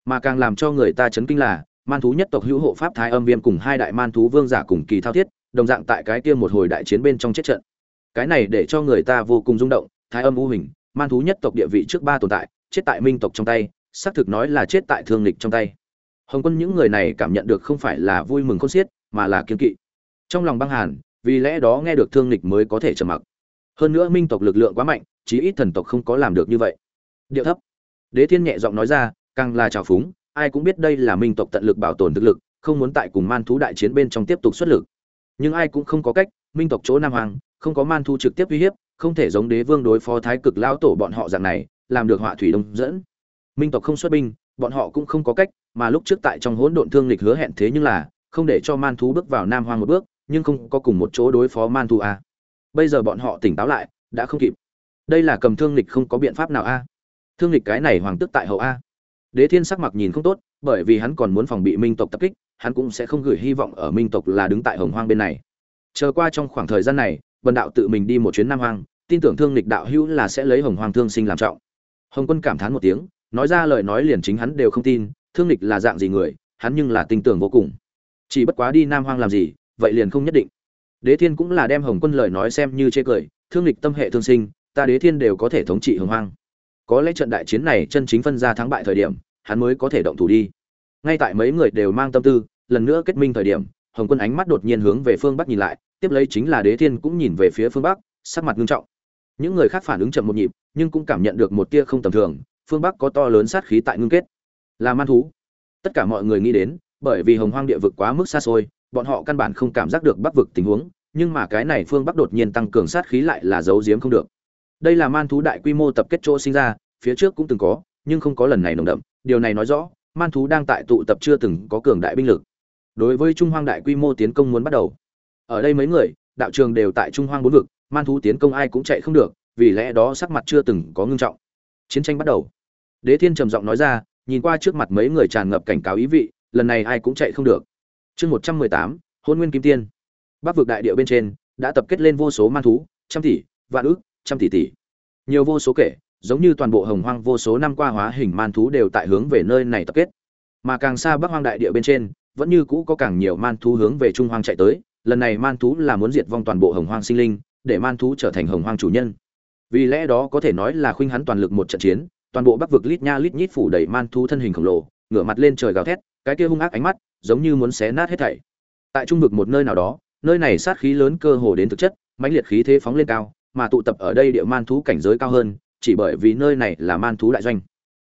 mà càng làm cho người ta chấn kinh là, man thú nhất tộc hữu hộ pháp thái âm viêm cùng hai đại man thú vương giả cùng kỳ thao thiết, đồng dạng tại cái kia một hồi đại chiến bên trong chết trận. Cái này để cho người ta vô cùng rung động, thái âm u hình, man thú nhất tộc địa vị trước ba tồn tại, chết tại minh tộc trong tay, xác thực nói là chết tại thương lịch trong tay. Hồng quân những người này cảm nhận được không phải là vui mừng khôn xiết, mà là kiên kỵ. Trong lòng băng hàn, vì lẽ đó nghe được thương lịch mới có thể trầm mặc. Hơn nữa minh tộc lực lượng quá mạnh, chí ít thần tộc không có làm được như vậy. Điệu thấp. Đế thiên nhẹ giọng nói ra càng là trào phúng, ai cũng biết đây là minh tộc tận lực bảo tồn thực lực, không muốn tại cùng man thú đại chiến bên trong tiếp tục xuất lực. Nhưng ai cũng không có cách, minh tộc chỗ nam hoàng không có man thú trực tiếp uy hiếp, không thể giống đế vương đối phó thái cực lão tổ bọn họ dạng này, làm được họa thủy đông dẫn. Minh tộc không xuất binh, bọn họ cũng không có cách, mà lúc trước tại trong hỗn độn thương lịch hứa hẹn thế nhưng là, không để cho man thú bước vào nam hoang một bước, nhưng không có cùng một chỗ đối phó man thú a bây giờ bọn họ tỉnh táo lại, đã không kịp. Đây là cầm thương lịch không có biện pháp nào a thương lịch cái này hoàng tức tại hậu a đế thiên sắc mặt nhìn không tốt, bởi vì hắn còn muốn phòng bị minh tộc tập kích, hắn cũng sẽ không gửi hy vọng ở minh tộc là đứng tại hồng hoang bên này. Chờ qua trong khoảng thời gian này, Vân đạo tự mình đi một chuyến nam hoang, tin tưởng thương lịch đạo hữu là sẽ lấy hồng hoang thương sinh làm trọng. Hồng quân cảm thán một tiếng, nói ra lời nói liền chính hắn đều không tin, thương lịch là dạng gì người, hắn nhưng là tin tưởng vô cùng. Chỉ bất quá đi nam hoang làm gì, vậy liền không nhất định. Đế thiên cũng là đem hồng quân lời nói xem như chê cười, thương lịch tâm hệ thương sinh, ta đế thiên đều có thể thống trị hồng hoang có lẽ trận đại chiến này chân chính phân ra thắng bại thời điểm, hắn mới có thể động thủ đi. Ngay tại mấy người đều mang tâm tư, lần nữa kết minh thời điểm, hồng quân ánh mắt đột nhiên hướng về phương bắc nhìn lại, tiếp lấy chính là đế thiên cũng nhìn về phía phương bắc, sắc mặt nghiêm trọng. Những người khác phản ứng chậm một nhịp, nhưng cũng cảm nhận được một tia không tầm thường, phương bắc có to lớn sát khí tại ngưng kết. Là man thú. Tất cả mọi người nghĩ đến, bởi vì hồng hoang địa vực quá mức xa xôi, bọn họ căn bản không cảm giác được bắc vực tình huống, nhưng mà cái này phương bắc đột nhiên tăng cường sát khí lại là giấu giếm không được đây là man thú đại quy mô tập kết chỗ sinh ra, phía trước cũng từng có, nhưng không có lần này nồng đậm. Điều này nói rõ, man thú đang tại tụ tập chưa từng có cường đại binh lực. Đối với trung hoang đại quy mô tiến công muốn bắt đầu. Ở đây mấy người, đạo trường đều tại trung hoang bốn vực, man thú tiến công ai cũng chạy không được, vì lẽ đó sắc mặt chưa từng có ngưng trọng. Chiến tranh bắt đầu. Đế thiên trầm giọng nói ra, nhìn qua trước mặt mấy người tràn ngập cảnh cáo ý vị, lần này ai cũng chạy không được. Chương một trăm mười tám, hôn nguyên kim tiên. Bắc vực đại địa bên trên, đã tập kết lên vô số man thú, trăm tỷ, vạn ước trăm tỷ tỷ. Nhiều vô số kể, giống như toàn bộ hồng hoang vô số năm qua hóa hình man thú đều tại hướng về nơi này tập kết. Mà càng xa bắc hoang đại địa bên trên, vẫn như cũ có càng nhiều man thú hướng về trung hoang chạy tới. Lần này man thú là muốn diệt vong toàn bộ hồng hoang sinh linh, để man thú trở thành hồng hoang chủ nhân. Vì lẽ đó có thể nói là khuynh hắn toàn lực một trận chiến, toàn bộ bắc vực lít nha lít nhít phủ đầy man thú thân hình khổng lồ, ngửa mặt lên trời gào thét, cái kia hung ác ánh mắt, giống như muốn xé nát hết thảy. Tại trung vực một nơi nào đó, nơi này sát khí lớn cơ hồ đến thực chất, mãnh liệt khí thế phóng lên cao mà tụ tập ở đây địa man thú cảnh giới cao hơn, chỉ bởi vì nơi này là man thú đại doanh.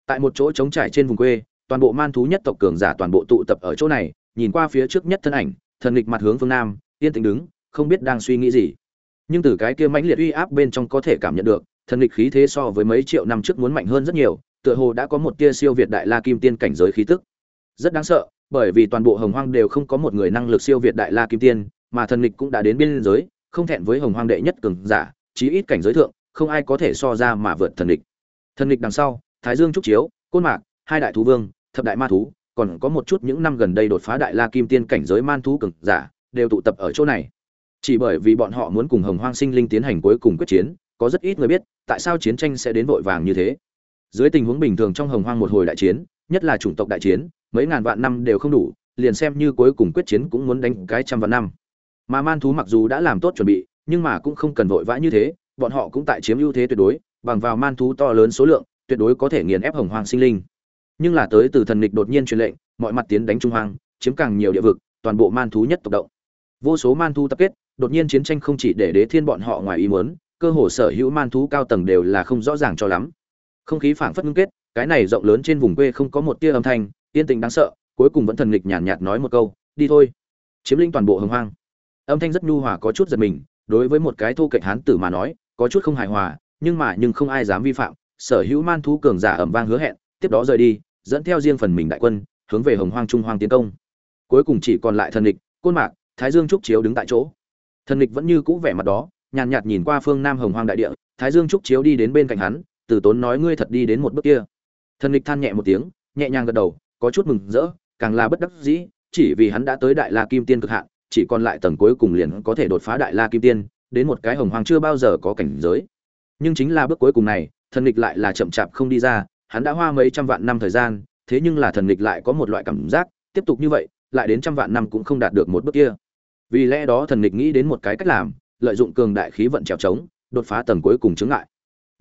Tại một chỗ trống trải trên vùng quê, toàn bộ man thú nhất tộc cường giả toàn bộ tụ tập ở chỗ này, nhìn qua phía trước nhất thân ảnh, thần lịch mặt hướng phương nam, yên tĩnh đứng, không biết đang suy nghĩ gì. Nhưng từ cái kia mãnh liệt uy áp bên trong có thể cảm nhận được, thần lịch khí thế so với mấy triệu năm trước muốn mạnh hơn rất nhiều, tựa hồ đã có một tia siêu việt đại la kim tiên cảnh giới khí tức. Rất đáng sợ, bởi vì toàn bộ hồng hoang đều không có một người năng lực siêu việt đại la kim tiên, mà thần lịch cũng đã đến biên giới, không thẹn với hồng hoang đệ nhất cường giả chí ít cảnh giới thượng, không ai có thể so ra mà vượt thần địch. thần địch đằng sau, thái dương trúc chiếu, côn mạc, hai đại thú vương, thập đại ma thú, còn có một chút những năm gần đây đột phá đại la kim tiên cảnh giới man thú cường giả, đều tụ tập ở chỗ này. Chỉ bởi vì bọn họ muốn cùng hồng hoang sinh linh tiến hành cuối cùng quyết chiến, có rất ít người biết tại sao chiến tranh sẽ đến vội vàng như thế. Dưới tình huống bình thường trong hồng hoang một hồi đại chiến, nhất là chủng tộc đại chiến, mấy ngàn vạn năm đều không đủ, liền xem như cuối cùng quyết chiến cũng muốn đánh cái trăm vạn năm. Mà man thú mặc dù đã làm tốt chuẩn bị nhưng mà cũng không cần vội vã như thế bọn họ cũng tại chiếm ưu thế tuyệt đối bằng vào man thú to lớn số lượng tuyệt đối có thể nghiền ép hồng hoang sinh linh. Nhưng là tới từ thần nghịch đột nhiên truyền lệnh mọi mặt tiến đánh trung hoang chiếm càng nhiều địa vực toàn bộ man thú nhất tộc động. Vô số man thú tập kết đột nhiên chiến tranh không chỉ để đế thiên bọn họ ngoài ý muốn cơ hồ sở hữu man thú cao tầng đều là không rõ ràng cho lắm. Không khí phảng phất ngưng kết cái này rộng lớn trên vùng quê không có một tia âm thanh yên tĩnh đáng sợ cuối cùng vẫn thần nghịch nhàn nhạt, nhạt nói một câu đi thôi. Chiếm lĩnh toàn bộ hồng hoang. Âm thanh rất nhu hòa có chút giật mình đối với một cái thô kệch hán tử mà nói, có chút không hài hòa, nhưng mà nhưng không ai dám vi phạm, sở hữu man thú cường giả ẩm vang hứa hẹn, tiếp đó rời đi, dẫn theo riêng phần mình đại quân, hướng về hồng hoang trung hoang tiến công. Cuối cùng chỉ còn lại thần địch côn mạc, thái dương trúc chiếu đứng tại chỗ. Thần địch vẫn như cũ vẻ mặt đó, nhàn nhạt nhìn qua phương nam hồng hoang đại địa, thái dương trúc chiếu đi đến bên cạnh hắn, từ tốn nói ngươi thật đi đến một bước kia. Thần địch than nhẹ một tiếng, nhẹ nhàng gật đầu, có chút mừng rỡ, càng là bất đắc dĩ, chỉ vì hắn đã tới đại la kim tiên cực hạn chỉ còn lại tầng cuối cùng liền có thể đột phá đại la kim tiên, đến một cái hồng hoàng chưa bao giờ có cảnh giới. Nhưng chính là bước cuối cùng này, thần địch lại là chậm chạp không đi ra, hắn đã hoa mấy trăm vạn năm thời gian, thế nhưng là thần địch lại có một loại cảm giác, tiếp tục như vậy, lại đến trăm vạn năm cũng không đạt được một bước kia. Vì lẽ đó thần địch nghĩ đến một cái cách làm, lợi dụng cường đại khí vận trèo trống, đột phá tầng cuối cùng chứng lại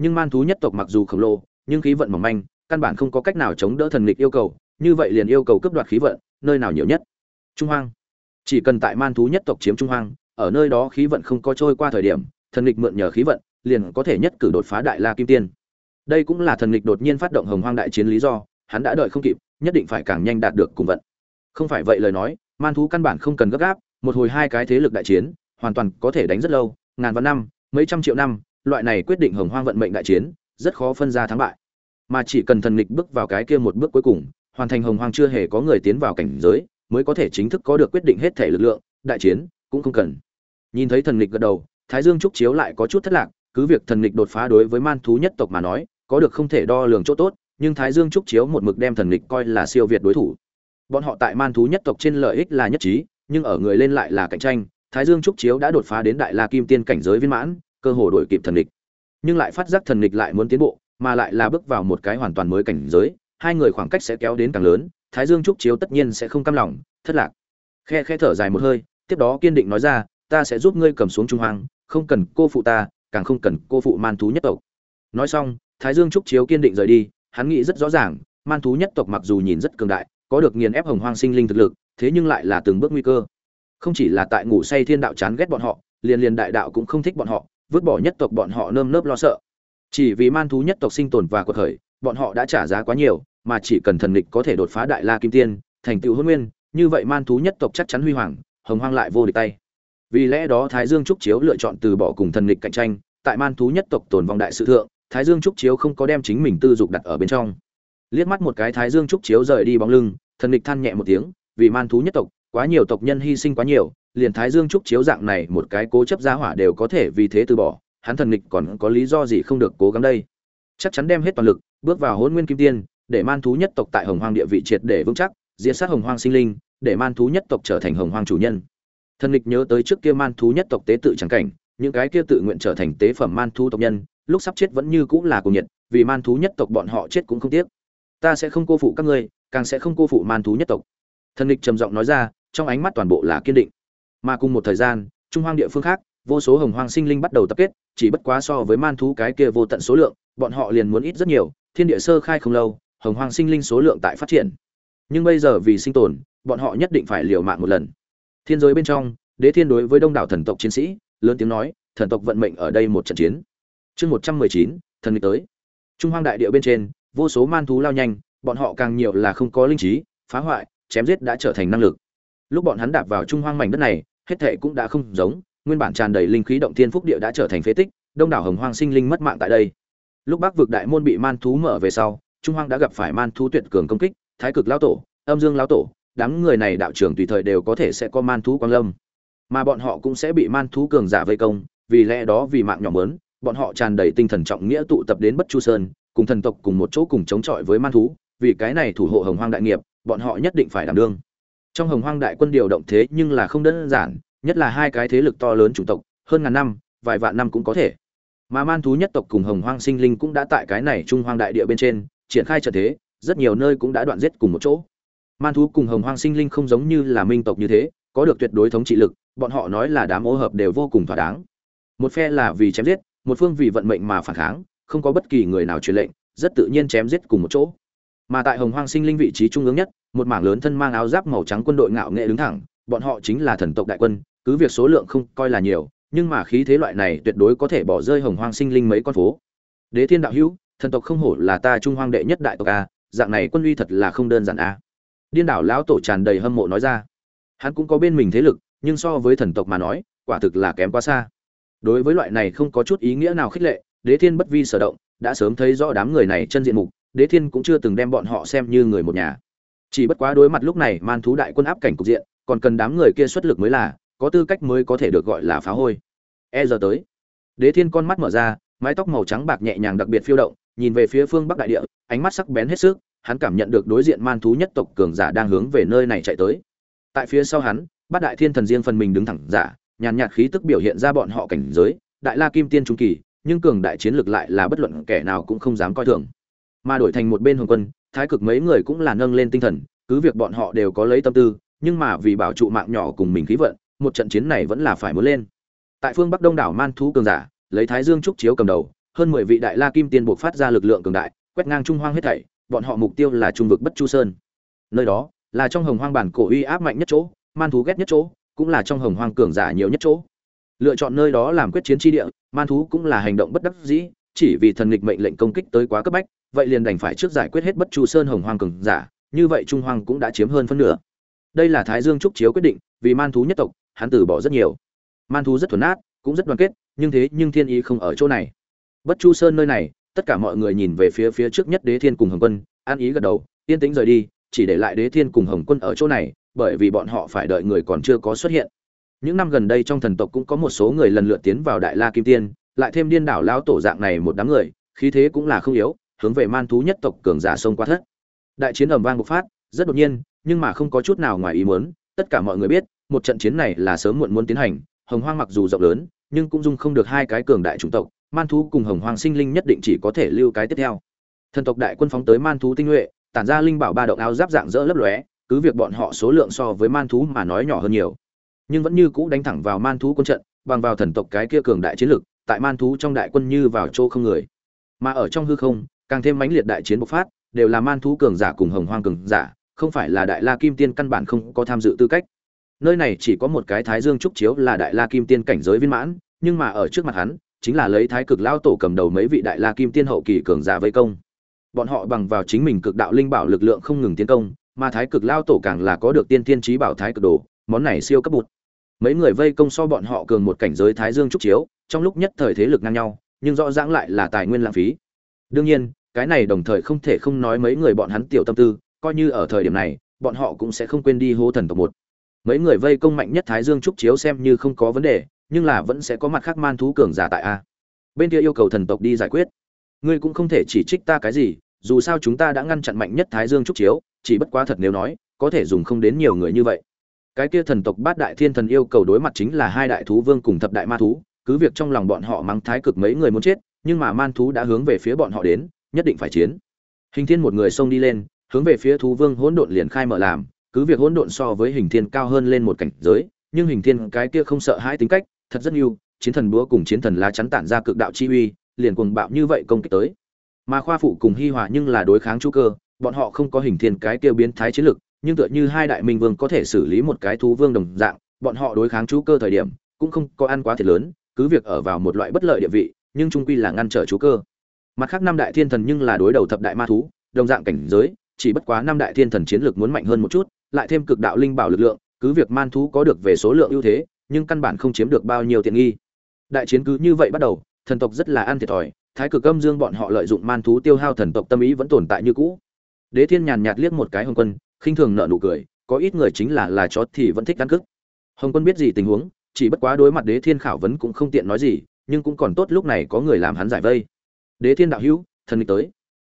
nhưng man thú nhất tộc mặc dù khổng lồ, nhưng khí vận mỏng manh, căn bản không có cách nào chống đỡ thần địch yêu cầu, như vậy liền yêu cầu cấp đoạt khí vận, nơi nào nhiều nhất? Trung hoang chỉ cần tại man thú nhất tộc chiếm trung hoang, ở nơi đó khí vận không có trôi qua thời điểm, thần địch mượn nhờ khí vận, liền có thể nhất cử đột phá đại la kim tiên. Đây cũng là thần địch đột nhiên phát động hồng hoang đại chiến lý do, hắn đã đợi không kịp, nhất định phải càng nhanh đạt được cùng vận. Không phải vậy lời nói, man thú căn bản không cần gấp gáp, một hồi hai cái thế lực đại chiến, hoàn toàn có thể đánh rất lâu, ngàn vạn năm, mấy trăm triệu năm, loại này quyết định hồng hoang vận mệnh đại chiến, rất khó phân ra thắng bại. Mà chỉ cần thần địch bước vào cái kia một bước cuối cùng, hoàn thành hồng hoang chưa hề có người tiến vào cảnh giới mới có thể chính thức có được quyết định hết thể lực lượng đại chiến cũng không cần nhìn thấy thần địch gật đầu thái dương trúc chiếu lại có chút thất lạc cứ việc thần nghịch đột phá đối với man thú nhất tộc mà nói, có được không thể đo lường chỗ tốt, nhưng Thái Dương trúc chiếu một mực đem thần nghịch coi là siêu việt đối thủ. Bọn họ tại man thú nhất tộc trên lợi ích là nhất trí, nhưng ở người lên lại là cạnh tranh, Thái Dương trúc chiếu đã đột phá đến đại la kim tiên cảnh giới viên mãn, cơ hồ đổi kịp thần nghịch. Nhưng lại phát giác thần nghịch lại muốn tiến bộ, mà lại là bước vào một cái hoàn toàn mới cảnh giới, hai người khoảng cách sẽ kéo đến càng lớn, Thái Dương trúc chiếu tất nhiên sẽ không cam lòng, thất lạc. Khe khe thở dài một hơi, tiếp đó kiên định nói ra, ta sẽ giúp ngươi cầm xuống trung hoàng, không cần cô phụ ta, càng không cần cô phụ man thú nhất tộc. Nói xong thái dương trúc chiếu kiên định rời đi hắn nghĩ rất rõ ràng man thú nhất tộc mặc dù nhìn rất cường đại có được nghiền ép hồng hoang sinh linh thực lực thế nhưng lại là từng bước nguy cơ. Không chỉ là tại ngủ say thiên đạo chán ghét bọn họ liền liền đại đạo cũng không thích bọn họ vứt bỏ nhất tộc bọn họ nơm nớp lo sợ. Chỉ vì man thú nhất tộc sinh tồn và cuộc khởi bọn họ đã trả giá quá nhiều mà chỉ cần thần địch có thể đột phá đại la kim tiên, thành tựu hôn nguyên, như vậy man thú nhất tộc chắc chắn huy hoàng, hồng hoang lại vô địch tay. Vì lẽ đó thái dương trúc chiếu lựa chọn từ bỏ cùng thần lịch cạnh tranh, tại man thú nhất tộc tồn vong đại sự thượng, thái dương trúc chiếu không có đem chính mình tư dục đặt ở bên trong. Liếc mắt một cái thái dương trúc chiếu rời đi bóng lưng, thần lịch than nhẹ một tiếng, vì man thú nhất tộc, quá nhiều tộc nhân hy sinh quá nhiều, liền thái dương trúc chiếu dạng này một cái cố chấp gia hỏa đều có thể vì thế từ bỏ, hắn thần lịch còn có lý do gì không được cố gắng đây? Chắc chắn đem hết toàn lực, bước vào hôn nguyên kim tiên để man thú nhất tộc tại hồng hoang địa vị triệt để vững chắc, diệt sát hồng hoang sinh linh, để man thú nhất tộc trở thành hồng hoang chủ nhân. Thần lịch nhớ tới trước kia man thú nhất tộc tế tự trắng cảnh, những cái kia tự nguyện trở thành tế phẩm man thú tộc nhân, lúc sắp chết vẫn như cũng là cùng nhiệt, vì man thú nhất tộc bọn họ chết cũng không tiếc. Ta sẽ không cô phụ các ngươi, càng sẽ không cô phụ man thú nhất tộc. Thần lịch trầm giọng nói ra, trong ánh mắt toàn bộ là kiên định. Mà cùng một thời gian, trung hoang địa phương khác, vô số hồng hoang sinh linh bắt đầu tập kết, chỉ bất quá so với man thú cái kia vô tận số lượng, bọn họ liền muốn ít rất nhiều, thiên địa sơ khai không lâu hồng hoang sinh linh số lượng tại phát triển. Nhưng bây giờ vì sinh tồn, bọn họ nhất định phải liều mạng một lần. Thiên giới bên trong, đế thiên đối với đông đảo thần tộc chiến sĩ, lớn tiếng nói, thần tộc vận mệnh ở đây một trận chiến. Chương một trăm mười chín, thần nghịch tới. Trung hoang đại địa bên trên, vô số man thú lao nhanh, bọn họ càng nhiều là không có linh trí, phá hoại, chém giết đã trở thành năng lực. Lúc bọn hắn đạp vào trung hoang mảnh đất này, hết thệ cũng đã không giống, nguyên bản tràn đầy linh khí động thiên phúc địa đã trở thành phế tích, đông đảo hồng hoang sinh linh mất mạng tại đây. Lúc bắc vực đại môn bị man thú mở về sau trung hoang đã gặp phải man thú tuyệt cường công kích, thái cực lao tổ, âm dương lao tổ, đám người này đạo trưởng tùy thời đều có thể sẽ có man thú quang lâm. Mà bọn họ cũng sẽ bị man thú cường giả vây công, vì lẽ đó vì mạng nhỏ mớn, bọn họ tràn đầy tinh thần trọng nghĩa tụ tập đến bất chu sơn, cùng thần tộc cùng một chỗ cùng chống chọi với man thú, vì cái này thủ hộ hồng hoang đại nghiệp, bọn họ nhất định phải đảm đương. Trong hồng hoang đại quân điều động thế nhưng là không đơn giản, nhất là hai cái thế lực to lớn chủng tộc, hơn ngàn năm, vài vạn năm cũng có thể. Mà man thú nhất tộc cùng hồng hoang sinh linh cũng đã tại cái này trung hoang đại địa bên trên triển khai trận thế, rất nhiều nơi cũng đã đoạn giết cùng một chỗ. Man thú cùng hồng hoang sinh linh không giống như là minh tộc như thế, có được tuyệt đối thống trị lực, bọn họ nói là đám ô hợp đều vô cùng thỏa đáng. Một phe là vì chém giết, một phương vì vận mệnh mà phản kháng, không có bất kỳ người nào truyền lệnh, rất tự nhiên chém giết cùng một chỗ. Mà tại hồng hoang sinh linh vị trí trung ương nhất, một mảng lớn thân mang áo giáp màu trắng quân đội ngạo nghệ đứng thẳng, bọn họ chính là thần tộc đại quân, cứ việc số lượng không coi là nhiều, nhưng mà khí thế loại này tuyệt đối có thể bỏ rơi hồng hoang sinh linh mấy con phố. Đế thiên đạo hữu thần tộc không hổ là ta trung hoang đệ nhất đại tộc a, dạng này quân uy thật là không đơn giản a. Điên đảo lão tổ tràn đầy hâm mộ nói ra. Hắn cũng có bên mình thế lực, nhưng so với thần tộc mà nói, quả thực là kém quá xa. Đối với loại này không có chút ý nghĩa nào khích lệ, đế thiên bất vi sở động, đã sớm thấy rõ đám người này chân diện mục, đế thiên cũng chưa từng đem bọn họ xem như người một nhà. Chỉ bất quá đối mặt lúc này man thú đại quân áp cảnh cục diện, còn cần đám người kia xuất lực mới là, có tư cách mới có thể được gọi là phá hôi. E giờ tới, đế thiên con mắt mở ra, mái tóc màu trắng bạc nhẹ nhàng đặc biệt phiêu động nhìn về phía phương bắc đại địa, ánh mắt sắc bén hết sức, hắn cảm nhận được đối diện man thú nhất tộc cường giả đang hướng về nơi này chạy tới. Tại phía sau hắn, bát đại thiên thần riêng phần mình đứng thẳng giả, nhàn nhạt khí tức biểu hiện ra bọn họ cảnh giới, đại la kim tiên trung kỳ, nhưng cường đại chiến lực lại là bất luận kẻ nào cũng không dám coi thường. Mà đổi thành một bên hồng quân, thái cực mấy người cũng là nâng lên tinh thần, cứ việc bọn họ đều có lấy tâm tư, nhưng mà vì bảo trụ mạng nhỏ cùng mình khí vận, một trận chiến này vẫn là phải muốn lên. Tại phương bắc đông đảo man thú cường giả, lấy thái dương trúc chiếu cầm đầu hơn mười vị đại la kim tiên buộc phát ra lực lượng cường đại quét ngang trung hoang hết thảy bọn họ mục tiêu là trung vực bất chu sơn. Nơi đó là trong hồng hoang bản cổ uy áp mạnh nhất chỗ man thú ghét nhất chỗ cũng là trong hồng hoang cường giả nhiều nhất chỗ. Lựa chọn nơi đó làm quyết chiến tri địa man thú cũng là hành động bất đắc dĩ chỉ vì thần nghịch mệnh lệnh công kích tới quá cấp bách vậy liền đành phải trước giải quyết hết bất chu sơn hồng hoang cường giả như vậy trung hoang cũng đã chiếm hơn phân nửa. Đây là thái dương trúc chiếu quyết định vì man thú nhất tộc hắn từ bỏ rất nhiều. Man thú rất thuần ác, cũng rất đoàn kết nhưng thế nhưng thiên ý không ở chỗ này bất chu sơn nơi này, tất cả mọi người nhìn về phía phía trước nhất đế thiên cùng hồng quân, an ý gật đầu, yên tĩnh rời đi, chỉ để lại đế thiên cùng hồng quân ở chỗ này, bởi vì bọn họ phải đợi người còn chưa có xuất hiện. Những năm gần đây trong thần tộc cũng có một số người lần lượt tiến vào đại la kim tiên, lại thêm điên đảo lao tổ dạng này một đám người, khí thế cũng là không yếu, hướng về man thú nhất tộc cường giả sông qua thất. Đại chiến ầm vang bộc phát, rất đột nhiên, nhưng mà không có chút nào ngoài ý muốn, tất cả mọi người biết, một trận chiến này là sớm muộn muốn tiến hành, hồng hoang mặc dù rộng lớn, nhưng cũng dung không được hai cái cường đại chủng tộc man thú cùng hồng Hoàng sinh linh nhất định chỉ có thể lưu cái tiếp theo. Thần tộc đại quân phóng tới man thú tinh nhuệ, tản ra linh bảo ba động áo giáp dạng dỡ lấp lóe, cứ việc bọn họ số lượng so với man thú mà nói nhỏ hơn nhiều, nhưng vẫn như cũ đánh thẳng vào man thú quân trận, bằng vào thần tộc cái kia cường đại chiến lực, tại man thú trong đại quân như vào chỗ không người. Mà ở trong hư không, càng thêm mãnh liệt đại chiến bộc phát, đều là man thú cường giả cùng hồng hoang cường giả, không phải là đại la kim tiên căn bản không có tham dự tư cách. Nơi này chỉ có một cái thái dương trúc chiếu là đại la kim tiên cảnh giới viên mãn, nhưng mà ở trước mặt hắn chính là lấy thái cực lao tổ cầm đầu mấy vị đại la kim tiên hậu kỳ cường giả vây công. Bọn họ bằng vào chính mình cực đạo linh bảo lực lượng không ngừng tiến công, mà thái cực lao tổ càng là có được tiên tiên trí bảo thái cực đồ, món này siêu cấp bụt. Mấy người vây công so bọn họ cường một cảnh giới thái dương trúc chiếu, trong lúc nhất thời thế lực ngang nhau, nhưng rõ ràng lại là tài nguyên lãng phí. Đương nhiên, cái này đồng thời không thể không nói mấy người bọn hắn tiểu tâm tư, coi như ở thời điểm này, bọn họ cũng sẽ không quên đi hô thần tộc một. Mấy người vây công mạnh nhất thái dương trúc chiếu xem như không có vấn đề nhưng là vẫn sẽ có mặt khác man thú cường giả tại a. Bên kia yêu cầu thần tộc đi giải quyết. Ngươi cũng không thể chỉ trích ta cái gì, dù sao chúng ta đã ngăn chặn mạnh nhất thái dương trúc chiếu, chỉ bất quá thật nếu nói, có thể dùng không đến nhiều người như vậy. Cái kia thần tộc bát đại thiên thần yêu cầu đối mặt chính là hai đại thú vương cùng thập đại ma thú, cứ việc trong lòng bọn họ mắng thái cực mấy người muốn chết, nhưng mà man thú đã hướng về phía bọn họ đến, nhất định phải chiến. Hình thiên một người xông đi lên, hướng về phía thú vương hỗn độn liền khai mở làm, cứ việc hỗn độn so với hình thiên cao hơn lên một cảnh giới, nhưng hình thiên cái kia không sợ hãi tính cách thật rất nhiều, chiến thần búa cùng chiến thần lá chắn tản ra cực đạo chi uy, liền cuồng bạo như vậy công kích tới. Mà khoa phụ cùng hi hòa nhưng là đối kháng chu cơ, bọn họ không có hình thiên cái kia biến thái chiến lực, nhưng tựa như hai đại minh vương có thể xử lý một cái thú vương đồng dạng, bọn họ đối kháng chú cơ thời điểm, cũng không có ăn quá thiệt lớn, cứ việc ở vào một loại bất lợi địa vị, nhưng trung quy là ngăn trở chú cơ. Mặt khác năm đại thiên thần nhưng là đối đầu thập đại ma thú, đồng dạng cảnh giới, chỉ bất quá năm đại thiên thần chiến lực muốn mạnh hơn một chút, lại thêm cực đạo linh bảo lực lượng, cứ việc man thú có được về số lượng ưu thế nhưng căn bản không chiếm được bao nhiêu tiện nghi. Đại chiến cứ như vậy bắt đầu, thần tộc rất là ăn thiệt thòi, thái cực âm dương bọn họ lợi dụng man thú tiêu hao thần tộc tâm ý vẫn tồn tại như cũ. Đế thiên nhàn nhạt liếc một cái hồng quân, khinh thường nợ nụ cười, có ít người chính là là chó thì vẫn thích căn cức. Hồng quân biết gì tình huống, chỉ bất quá đối mặt đế thiên khảo vấn cũng không tiện nói gì, nhưng cũng còn tốt lúc này có người làm hắn giải vây. Đế thiên đạo hữu, thần địch tới.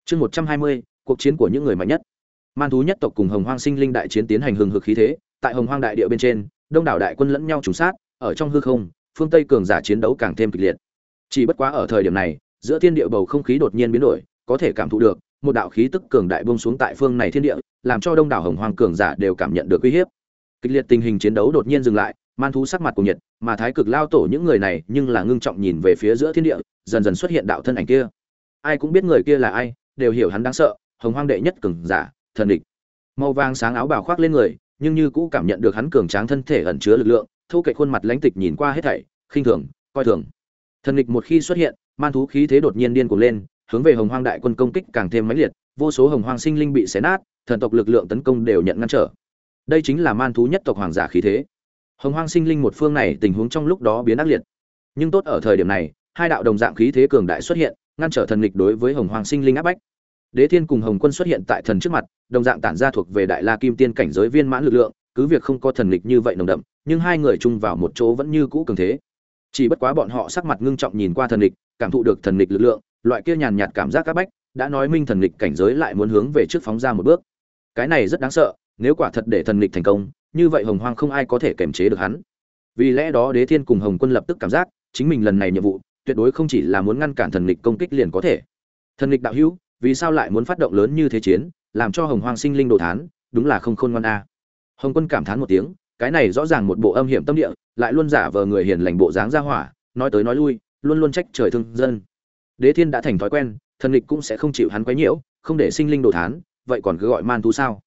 Chương một trăm hai mươi, cuộc chiến của những người mạnh nhất. Man thú nhất tộc cùng hồng hoang sinh linh đại chiến tiến hành hừng hực khí thế, tại hồng hoang đại địa bên trên đông đảo đại quân lẫn nhau trùng sát, ở trong hư không, phương tây cường giả chiến đấu càng thêm kịch liệt. Chỉ bất quá ở thời điểm này, giữa thiên địa bầu không khí đột nhiên biến đổi, có thể cảm thụ được, một đạo khí tức cường đại bông xuống tại phương này thiên địa, làm cho đông đảo hồng hoàng cường giả đều cảm nhận được uy hiếp. Kịch liệt tình hình chiến đấu đột nhiên dừng lại, man thú sắc mặt của nhiệt, mà thái cực lao tổ những người này nhưng là ngưng trọng nhìn về phía giữa thiên địa, dần dần xuất hiện đạo thân ảnh kia. Ai cũng biết người kia là ai, đều hiểu hắn đáng sợ, hồng hoang đệ nhất cường giả, thần địch. Màu vàng sáng áo bào khoác lên người nhưng như cũ cảm nhận được hắn cường tráng thân thể ẩn chứa lực lượng thu cậy khuôn mặt lãnh tịch nhìn qua hết thảy, khinh thường, coi thường. Thần địch một khi xuất hiện, man thú khí thế đột nhiên điên cuồng lên, hướng về hồng hoang đại quân công kích càng thêm mãnh liệt, vô số hồng hoang sinh linh bị xé nát, thần tộc lực lượng tấn công đều nhận ngăn trở. Đây chính là man thú nhất tộc hoàng giả khí thế. Hồng hoang sinh linh một phương này tình huống trong lúc đó biến ác liệt. Nhưng tốt ở thời điểm này, hai đạo đồng dạng khí thế cường đại xuất hiện, ngăn trở thần lịch đối với hồng hoang sinh linh áp bách đế thiên cùng hồng quân xuất hiện tại thần trước mặt, đồng dạng tản ra thuộc về đại la kim tiên cảnh giới viên mãn lực lượng, cứ việc không có thần địch như vậy nồng đậm, nhưng hai người chung vào một chỗ vẫn như cũ cường thế. Chỉ bất quá bọn họ sắc mặt ngưng trọng nhìn qua thần địch cảm thụ được thần địch lực lượng, loại kia nhàn nhạt cảm giác các bách, đã nói minh thần địch cảnh giới lại muốn hướng về trước phóng ra một bước. Cái này rất đáng sợ, nếu quả thật để thần địch thành công, như vậy hồng hoang không ai có thể kiểm chế được hắn. Vì lẽ đó đế thiên cùng hồng quân lập tức cảm giác, chính mình lần này nhiệm vụ, tuyệt đối không chỉ là muốn ngăn cản thần địch công kích liền có thể. Thần địch đạo hữu vì sao lại muốn phát động lớn như thế chiến làm cho hồng hoang sinh linh đồ thán đúng là không khôn ngoan a. Hồng quân cảm thán một tiếng cái này rõ ràng một bộ âm hiểm tâm địa lại luôn giả vờ người hiền lành bộ dáng ra hỏa nói tới nói lui luôn luôn trách trời thương dân. Đế thiên đã thành thói quen thần Lịch cũng sẽ không chịu hắn quấy nhiễu không để sinh linh đồ thán vậy còn cứ gọi man thú sao?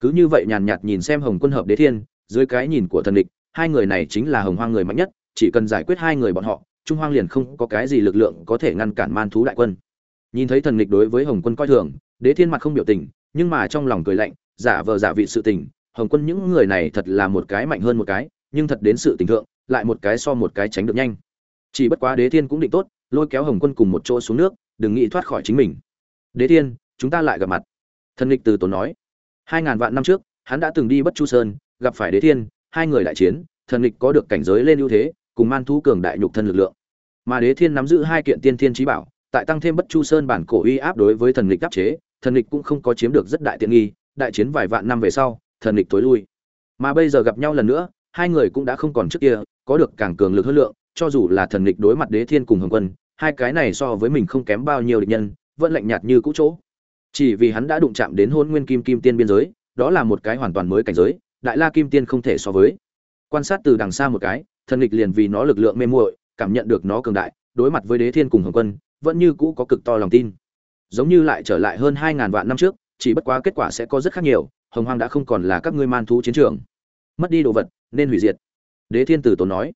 Cứ như vậy nhàn nhạt nhìn xem hồng quân hợp đế thiên dưới cái nhìn của thần Lịch, hai người này chính là hồng hoang người mạnh nhất chỉ cần giải quyết hai người bọn họ trung hoang liền không có cái gì lực lượng có thể ngăn cản man thú đại quân nhìn thấy thần nghịch đối với hồng quân coi thường, đế thiên mặt không biểu tình, nhưng mà trong lòng cười lạnh, giả vờ giả vị sự tình, hồng quân những người này thật là một cái mạnh hơn một cái, nhưng thật đến sự tình thượng, lại một cái so một cái tránh được nhanh. Chỉ bất quá đế thiên cũng định tốt, lôi kéo hồng quân cùng một chỗ xuống nước, đừng nghĩ thoát khỏi chính mình. Đế thiên, chúng ta lại gặp mặt. Thần nghịch từ tốn nói, hai ngàn vạn năm trước, hắn đã từng đi bất chu sơn, gặp phải đế thiên, hai người đại chiến, thần nghịch có được cảnh giới lên ưu thế, cùng man thu cường đại nhục thân lực lượng. Mà đế thiên nắm giữ hai kiện tiên thiên trí bảo tại tăng thêm bất chu sơn bản cổ uy áp đối với thần lịch áp chế, thần lịch cũng không có chiếm được rất đại tiện nghi, đại chiến vài vạn năm về sau, thần lịch tối lui. Mà bây giờ gặp nhau lần nữa, hai người cũng đã không còn trước kia, có được càng cường lực hơn lượng, cho dù là thần lịch đối mặt đế thiên cùng hồng quân, hai cái này so với mình không kém bao nhiêu địch nhân, vẫn lạnh nhạt như cũ chỗ. Chỉ vì hắn đã đụng chạm đến hôn nguyên kim kim tiên biên giới, đó là một cái hoàn toàn mới cảnh giới, đại la kim tiên không thể so với. Quan sát từ đằng xa một cái, thần lịch liền vì nó lực lượng mê muội, cảm nhận được nó cường đại, đối mặt với đế thiên cùng hồng quân vẫn như cũ có cực to lòng tin. Giống như lại trở lại hơn hai ngàn vạn năm trước, chỉ bất quá kết quả sẽ có rất khác nhiều, hồng hoang đã không còn là các ngươi man thú chiến trường. Mất đi đồ vật, nên hủy diệt. Đế thiên tử tốn nói.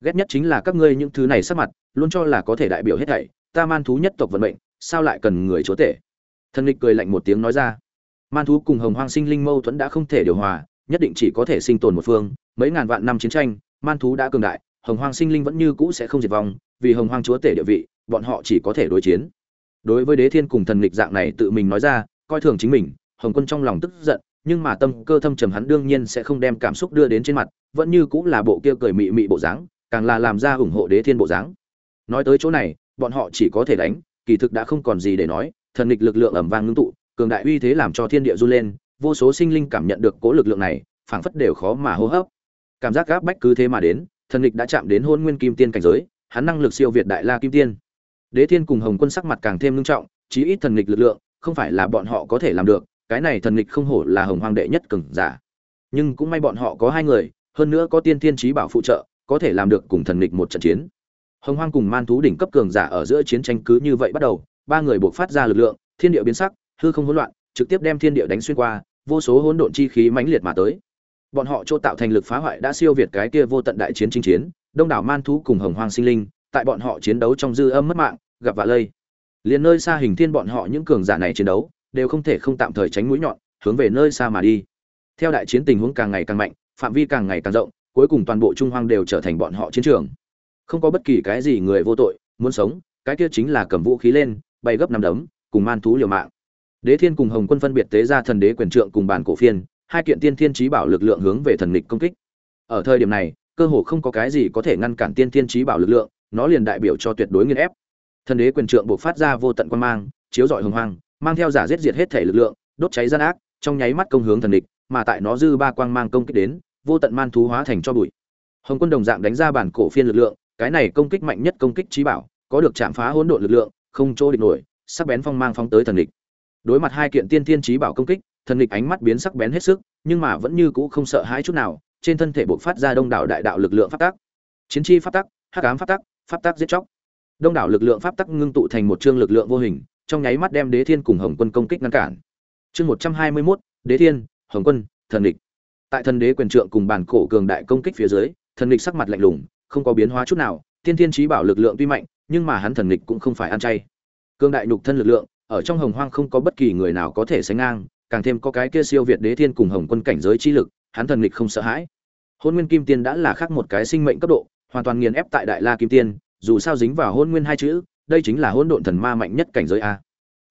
Ghét nhất chính là các ngươi những thứ này sắc mặt, luôn cho là có thể đại biểu hết thảy, ta man thú nhất tộc vận mệnh, sao lại cần người chúa tể? Thần lịch cười lạnh một tiếng nói ra. Man thú cùng hồng hoang sinh linh mâu thuẫn đã không thể điều hòa, nhất định chỉ có thể sinh tồn một phương. Mấy ngàn vạn năm chiến tranh, man thú đã cường đại, hồng hoang sinh linh vẫn như cũ sẽ không diệt vong, vì hồng hoang chúa tể địa vị bọn họ chỉ có thể đối chiến. Đối với đế thiên cùng thần nghịch dạng này tự mình nói ra, coi thường chính mình, hồng quân trong lòng tức giận, nhưng mà tâm cơ thâm trầm hắn đương nhiên sẽ không đem cảm xúc đưa đến trên mặt, vẫn như cũng là bộ kia cười mị mị bộ dáng, càng là làm ra ủng hộ đế thiên bộ dáng. Nói tới chỗ này, bọn họ chỉ có thể đánh, kỳ thực đã không còn gì để nói, thần nghịch lực lượng ẩm vang ngưng tụ, cường đại uy thế làm cho thiên địa run lên, vô số sinh linh cảm nhận được cố lực lượng này, phảng phất đều khó mà hô hấp. Cảm giác gáp bách cứ thế mà đến, thần nghịch đã chạm đến hôn nguyên kim tiên cảnh giới, hắn năng lực siêu việt đại la kim tiên đế thiên cùng hồng quân sắc mặt càng thêm nghiêm trọng, chí ít thần lịch lực lượng, không phải là bọn họ có thể làm được, cái này thần lịch không hổ là hồng hoàng đệ nhất cường giả. Nhưng cũng may bọn họ có hai người, hơn nữa có tiên thiên trí bảo phụ trợ, có thể làm được cùng thần nghịch một trận chiến. Hồng hoang cùng man thú đỉnh cấp cường giả ở giữa chiến tranh cứ như vậy bắt đầu, ba người buộc phát ra lực lượng, thiên địa biến sắc, hư không hỗn loạn, trực tiếp đem thiên địa đánh xuyên qua, vô số hỗn độn chi khí mãnh liệt mà tới. Bọn họ chỗ tạo thành lực phá hoại đã siêu việt cái kia vô tận đại chiến chinh chiến, đông đảo man thú cùng hồng hoang sinh linh tại bọn họ chiến đấu trong dư âm mất mạng, gặp vạ lây. Liền nơi xa hình thiên bọn họ những cường giả này chiến đấu, đều không thể không tạm thời tránh mũi nhọn, hướng về nơi xa mà đi. Theo đại chiến tình huống càng ngày càng mạnh, phạm vi càng ngày càng rộng, cuối cùng toàn bộ trung hoang đều trở thành bọn họ chiến trường. Không có bất kỳ cái gì người vô tội, muốn sống, cái kia chính là cầm vũ khí lên, bay gấp năm đấm, cùng man thú liều mạng. Đế thiên cùng hồng quân phân biệt tế ra thần đế quyền trượng cùng bản cổ phiên, hai kiện tiên thiên trí bảo lực lượng hướng về thần nịch công kích. Ở thời điểm này, cơ hồ không có cái gì có thể ngăn cản tiên thiên trí bảo lực lượng nó liền đại biểu cho tuyệt đối nghiên ép. Thần đế quyền trượng buộc phát ra vô tận quan mang, chiếu rọi hồng hoang, mang theo giả giết diệt hết thể lực lượng, đốt cháy gian ác, trong nháy mắt công hướng thần địch, mà tại nó dư ba quang mang công kích đến, vô tận man thú hóa thành cho bụi. Hồng quân đồng dạng đánh ra bản cổ phiên lực lượng, cái này công kích mạnh nhất công kích trí bảo, có được chạm phá hỗn độn lực lượng, không chỗ địch nổi, sắc bén phong mang phóng tới thần địch. Đối mặt hai kiện tiên thiên trí bảo công kích, thần địch ánh mắt biến sắc bén hết sức, nhưng mà vẫn như cũ không sợ hãi chút nào, trên thân thể buộc phát ra đông đảo đại đạo lực lượng pháp tắc. Chiến chi pháp tắc, hắc ám pháp tắc pháp tắc giết chóc. Đông đảo lực lượng pháp tắc ngưng tụ thành một chương lực lượng vô hình, trong nháy mắt đem đế thiên cùng hồng quân công kích ngăn cản. Chương một trăm hai mươi mốt, đế thiên, hồng quân, thần địch. Tại thần đế quyền trượng cùng bản cổ cường đại công kích phía dưới, thần địch sắc mặt lạnh lùng, không có biến hóa chút nào, tiên thiên trí bảo lực lượng tuy mạnh, nhưng mà hắn thần địch cũng không phải ăn chay. Cường đại nhục thân lực lượng, ở trong hồng hoang không có bất kỳ người nào có thể sánh ngang, càng thêm có cái kia siêu việt đế thiên cùng hồng quân cảnh giới chi lực, hắn thần địch không sợ hãi. Hôn nguyên kim tiên đã là khác một cái sinh mệnh cấp độ hoàn toàn nghiền ép tại đại la kim tiên, dù sao dính vào hôn nguyên hai chữ, đây chính là hôn độn thần ma mạnh nhất cảnh giới a.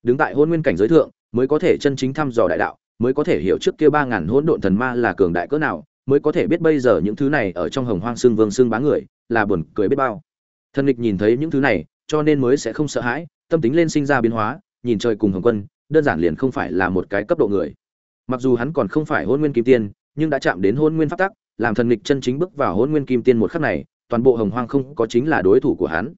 Đứng tại hôn nguyên cảnh giới thượng, mới có thể chân chính thăm dò đại đạo, mới có thể hiểu trước kia ba ngàn hỗn độn thần ma là cường đại cỡ nào, mới có thể biết bây giờ những thứ này ở trong hồng hoang xương vương xương bá người, là buồn cười biết bao. Thần địch nhìn thấy những thứ này, cho nên mới sẽ không sợ hãi, tâm tính lên sinh ra biến hóa, nhìn trời cùng hồng quân, đơn giản liền không phải là một cái cấp độ người. Mặc dù hắn còn không phải hôn nguyên kim tiên, nhưng đã chạm đến hôn nguyên pháp tắc, làm thần địch chân chính bước vào hôn nguyên kim tiên một khắc này toàn bộ hồng hoang không có chính là đối thủ của hắn.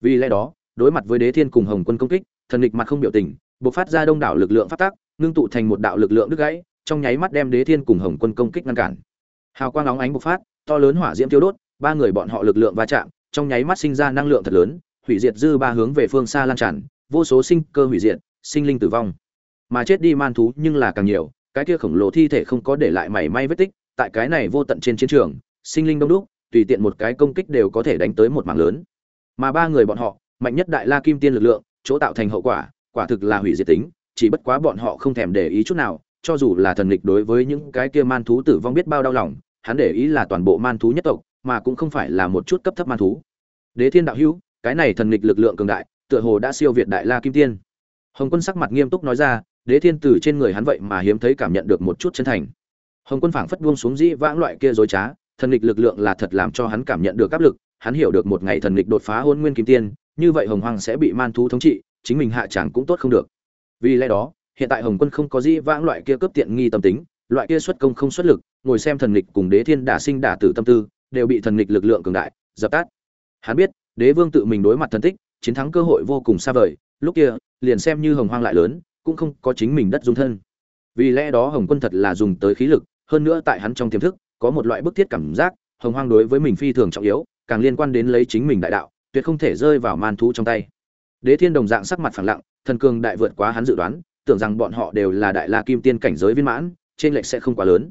Vì lẽ đó đối mặt với đế thiên cùng hồng quân công kích thần địch mặt không biểu tình buộc phát ra đông đảo lực lượng phát tác, ngưng tụ thành một đạo lực lượng đứt gãy trong nháy mắt đem đế thiên cùng hồng quân công kích ngăn cản. Hào quang óng ánh bộc phát to lớn hỏa diễm tiêu đốt ba người bọn họ lực lượng va chạm trong nháy mắt sinh ra năng lượng thật lớn hủy diệt dư ba hướng về phương xa lan tràn vô số sinh cơ hủy diệt sinh linh tử vong. Mà chết đi man thú nhưng là càng nhiều cái kia khổng lồ thi thể không có để lại mảy may vết tích tại cái này vô tận trên chiến trường sinh linh đông đúc tùy tiện một cái công kích đều có thể đánh tới một mảng lớn. Mà ba người bọn họ, mạnh nhất đại la kim tiên lực lượng, chỗ tạo thành hậu quả quả thực là hủy diệt tính, chỉ bất quá bọn họ không thèm để ý chút nào, cho dù là thần lịch đối với những cái kia man thú tử vong biết bao đau lòng, hắn để ý là toàn bộ man thú nhất tộc, mà cũng không phải là một chút cấp thấp man thú. Đế thiên đạo hữu, cái này thần lịch lực lượng cường đại, tựa hồ đã siêu việt đại la kim tiên. Hồng quân sắc mặt nghiêm túc nói ra, đế thiên tử trên người hắn vậy mà hiếm thấy cảm nhận được một chút chân thành. Hồng quân phảng phất buông xuống dĩ vãng loại kia dối trá thần lịch lực lượng là thật làm cho hắn cảm nhận được áp lực, hắn hiểu được một ngày thần lịch đột phá hôn nguyên kim tiên, như vậy hồng hoàng sẽ bị man thú thống trị, chính mình hạ chẳng cũng tốt không được. Vì lẽ đó, hiện tại hồng quân không có dĩ vãng loại kia cấp tiện nghi tâm tính, loại kia xuất công không xuất lực, ngồi xem thần lịch cùng đế thiên đả sinh đả tử tâm tư, đều bị thần lịch lực lượng cường đại, dập tắt. Hắn biết, đế vương tự mình đối mặt thần tích, chiến thắng cơ hội vô cùng xa vời, lúc kia, liền xem như hồng hoang lại lớn, cũng không có chính mình đất dung thân. Vì lẽ đó hồng quân thật là dùng tới khí lực, hơn nữa tại hắn trong tiềm thức có một loại bức thiết cảm giác, hồng hoang đối với mình phi thường trọng yếu, càng liên quan đến lấy chính mình đại đạo, tuyệt không thể rơi vào man thú trong tay. Đế thiên đồng dạng sắc mặt phẳng lặng, thần cường đại vượt quá hắn dự đoán, tưởng rằng bọn họ đều là đại la kim tiên cảnh giới viên mãn, trên lệch sẽ không quá lớn.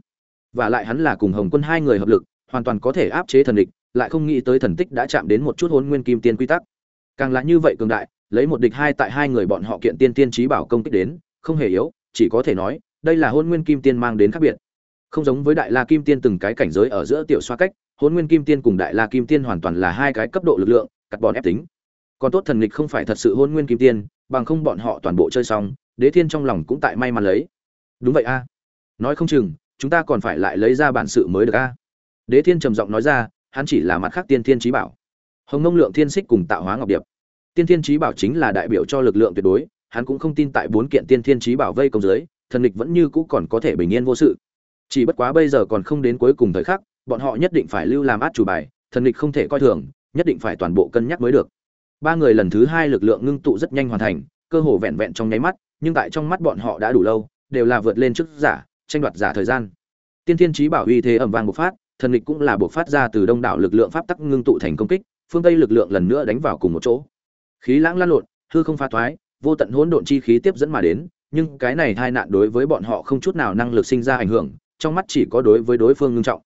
Và lại hắn là cùng hồng quân hai người hợp lực, hoàn toàn có thể áp chế thần địch, lại không nghĩ tới thần tích đã chạm đến một chút hôn nguyên kim tiên quy tắc. Càng là như vậy cường đại, lấy một địch hai tại hai người bọn họ kiện tiên tiên trí bảo công kích đến, không hề yếu, chỉ có thể nói, đây là hôn nguyên kim tiên mang đến khác biệt không giống với đại la kim tiên từng cái cảnh giới ở giữa tiểu xoa cách hôn nguyên kim tiên cùng đại la kim tiên hoàn toàn là hai cái cấp độ lực lượng, cắt bọn ép tính. Còn tốt thần nghịch không phải thật sự hôn nguyên kim tiên, bằng không bọn họ toàn bộ chơi xong, đế thiên trong lòng cũng tại may mắn lấy. Đúng vậy a. Nói không chừng, chúng ta còn phải lại lấy ra bản sự mới được a. Đế thiên trầm giọng nói ra, hắn chỉ là mặt khác tiên thiên trí bảo. Hồng nông lượng thiên xích cùng tạo hóa ngọc điệp. Tiên thiên trí bảo chính là đại biểu cho lực lượng tuyệt đối, hắn cũng không tin tại bốn kiện tiên thiên trí bảo vây công dưới, thần nghịch vẫn như cũ còn có thể bình yên vô sự chỉ bất quá bây giờ còn không đến cuối cùng thời khắc, bọn họ nhất định phải lưu làm át chủ bài, thần địch không thể coi thường, nhất định phải toàn bộ cân nhắc mới được. Ba người lần thứ hai lực lượng ngưng tụ rất nhanh hoàn thành, cơ hồ vẹn vẹn trong nháy mắt, nhưng tại trong mắt bọn họ đã đủ lâu, đều là vượt lên trước giả, tranh đoạt giả thời gian. Tiên thiên trí bảo uy thế ẩm vàng bộc phát, thần địch cũng là bộc phát ra từ đông đảo lực lượng pháp tắc ngưng tụ thành công kích, phương tây lực lượng lần nữa đánh vào cùng một chỗ. Khí lãng lan lộn, hư không pha thoái, vô tận hỗn độn chi khí tiếp dẫn mà đến, nhưng cái này tai nạn đối với bọn họ không chút nào năng lực sinh ra ảnh hưởng trong mắt chỉ có đối với đối phương nghiêm trọng.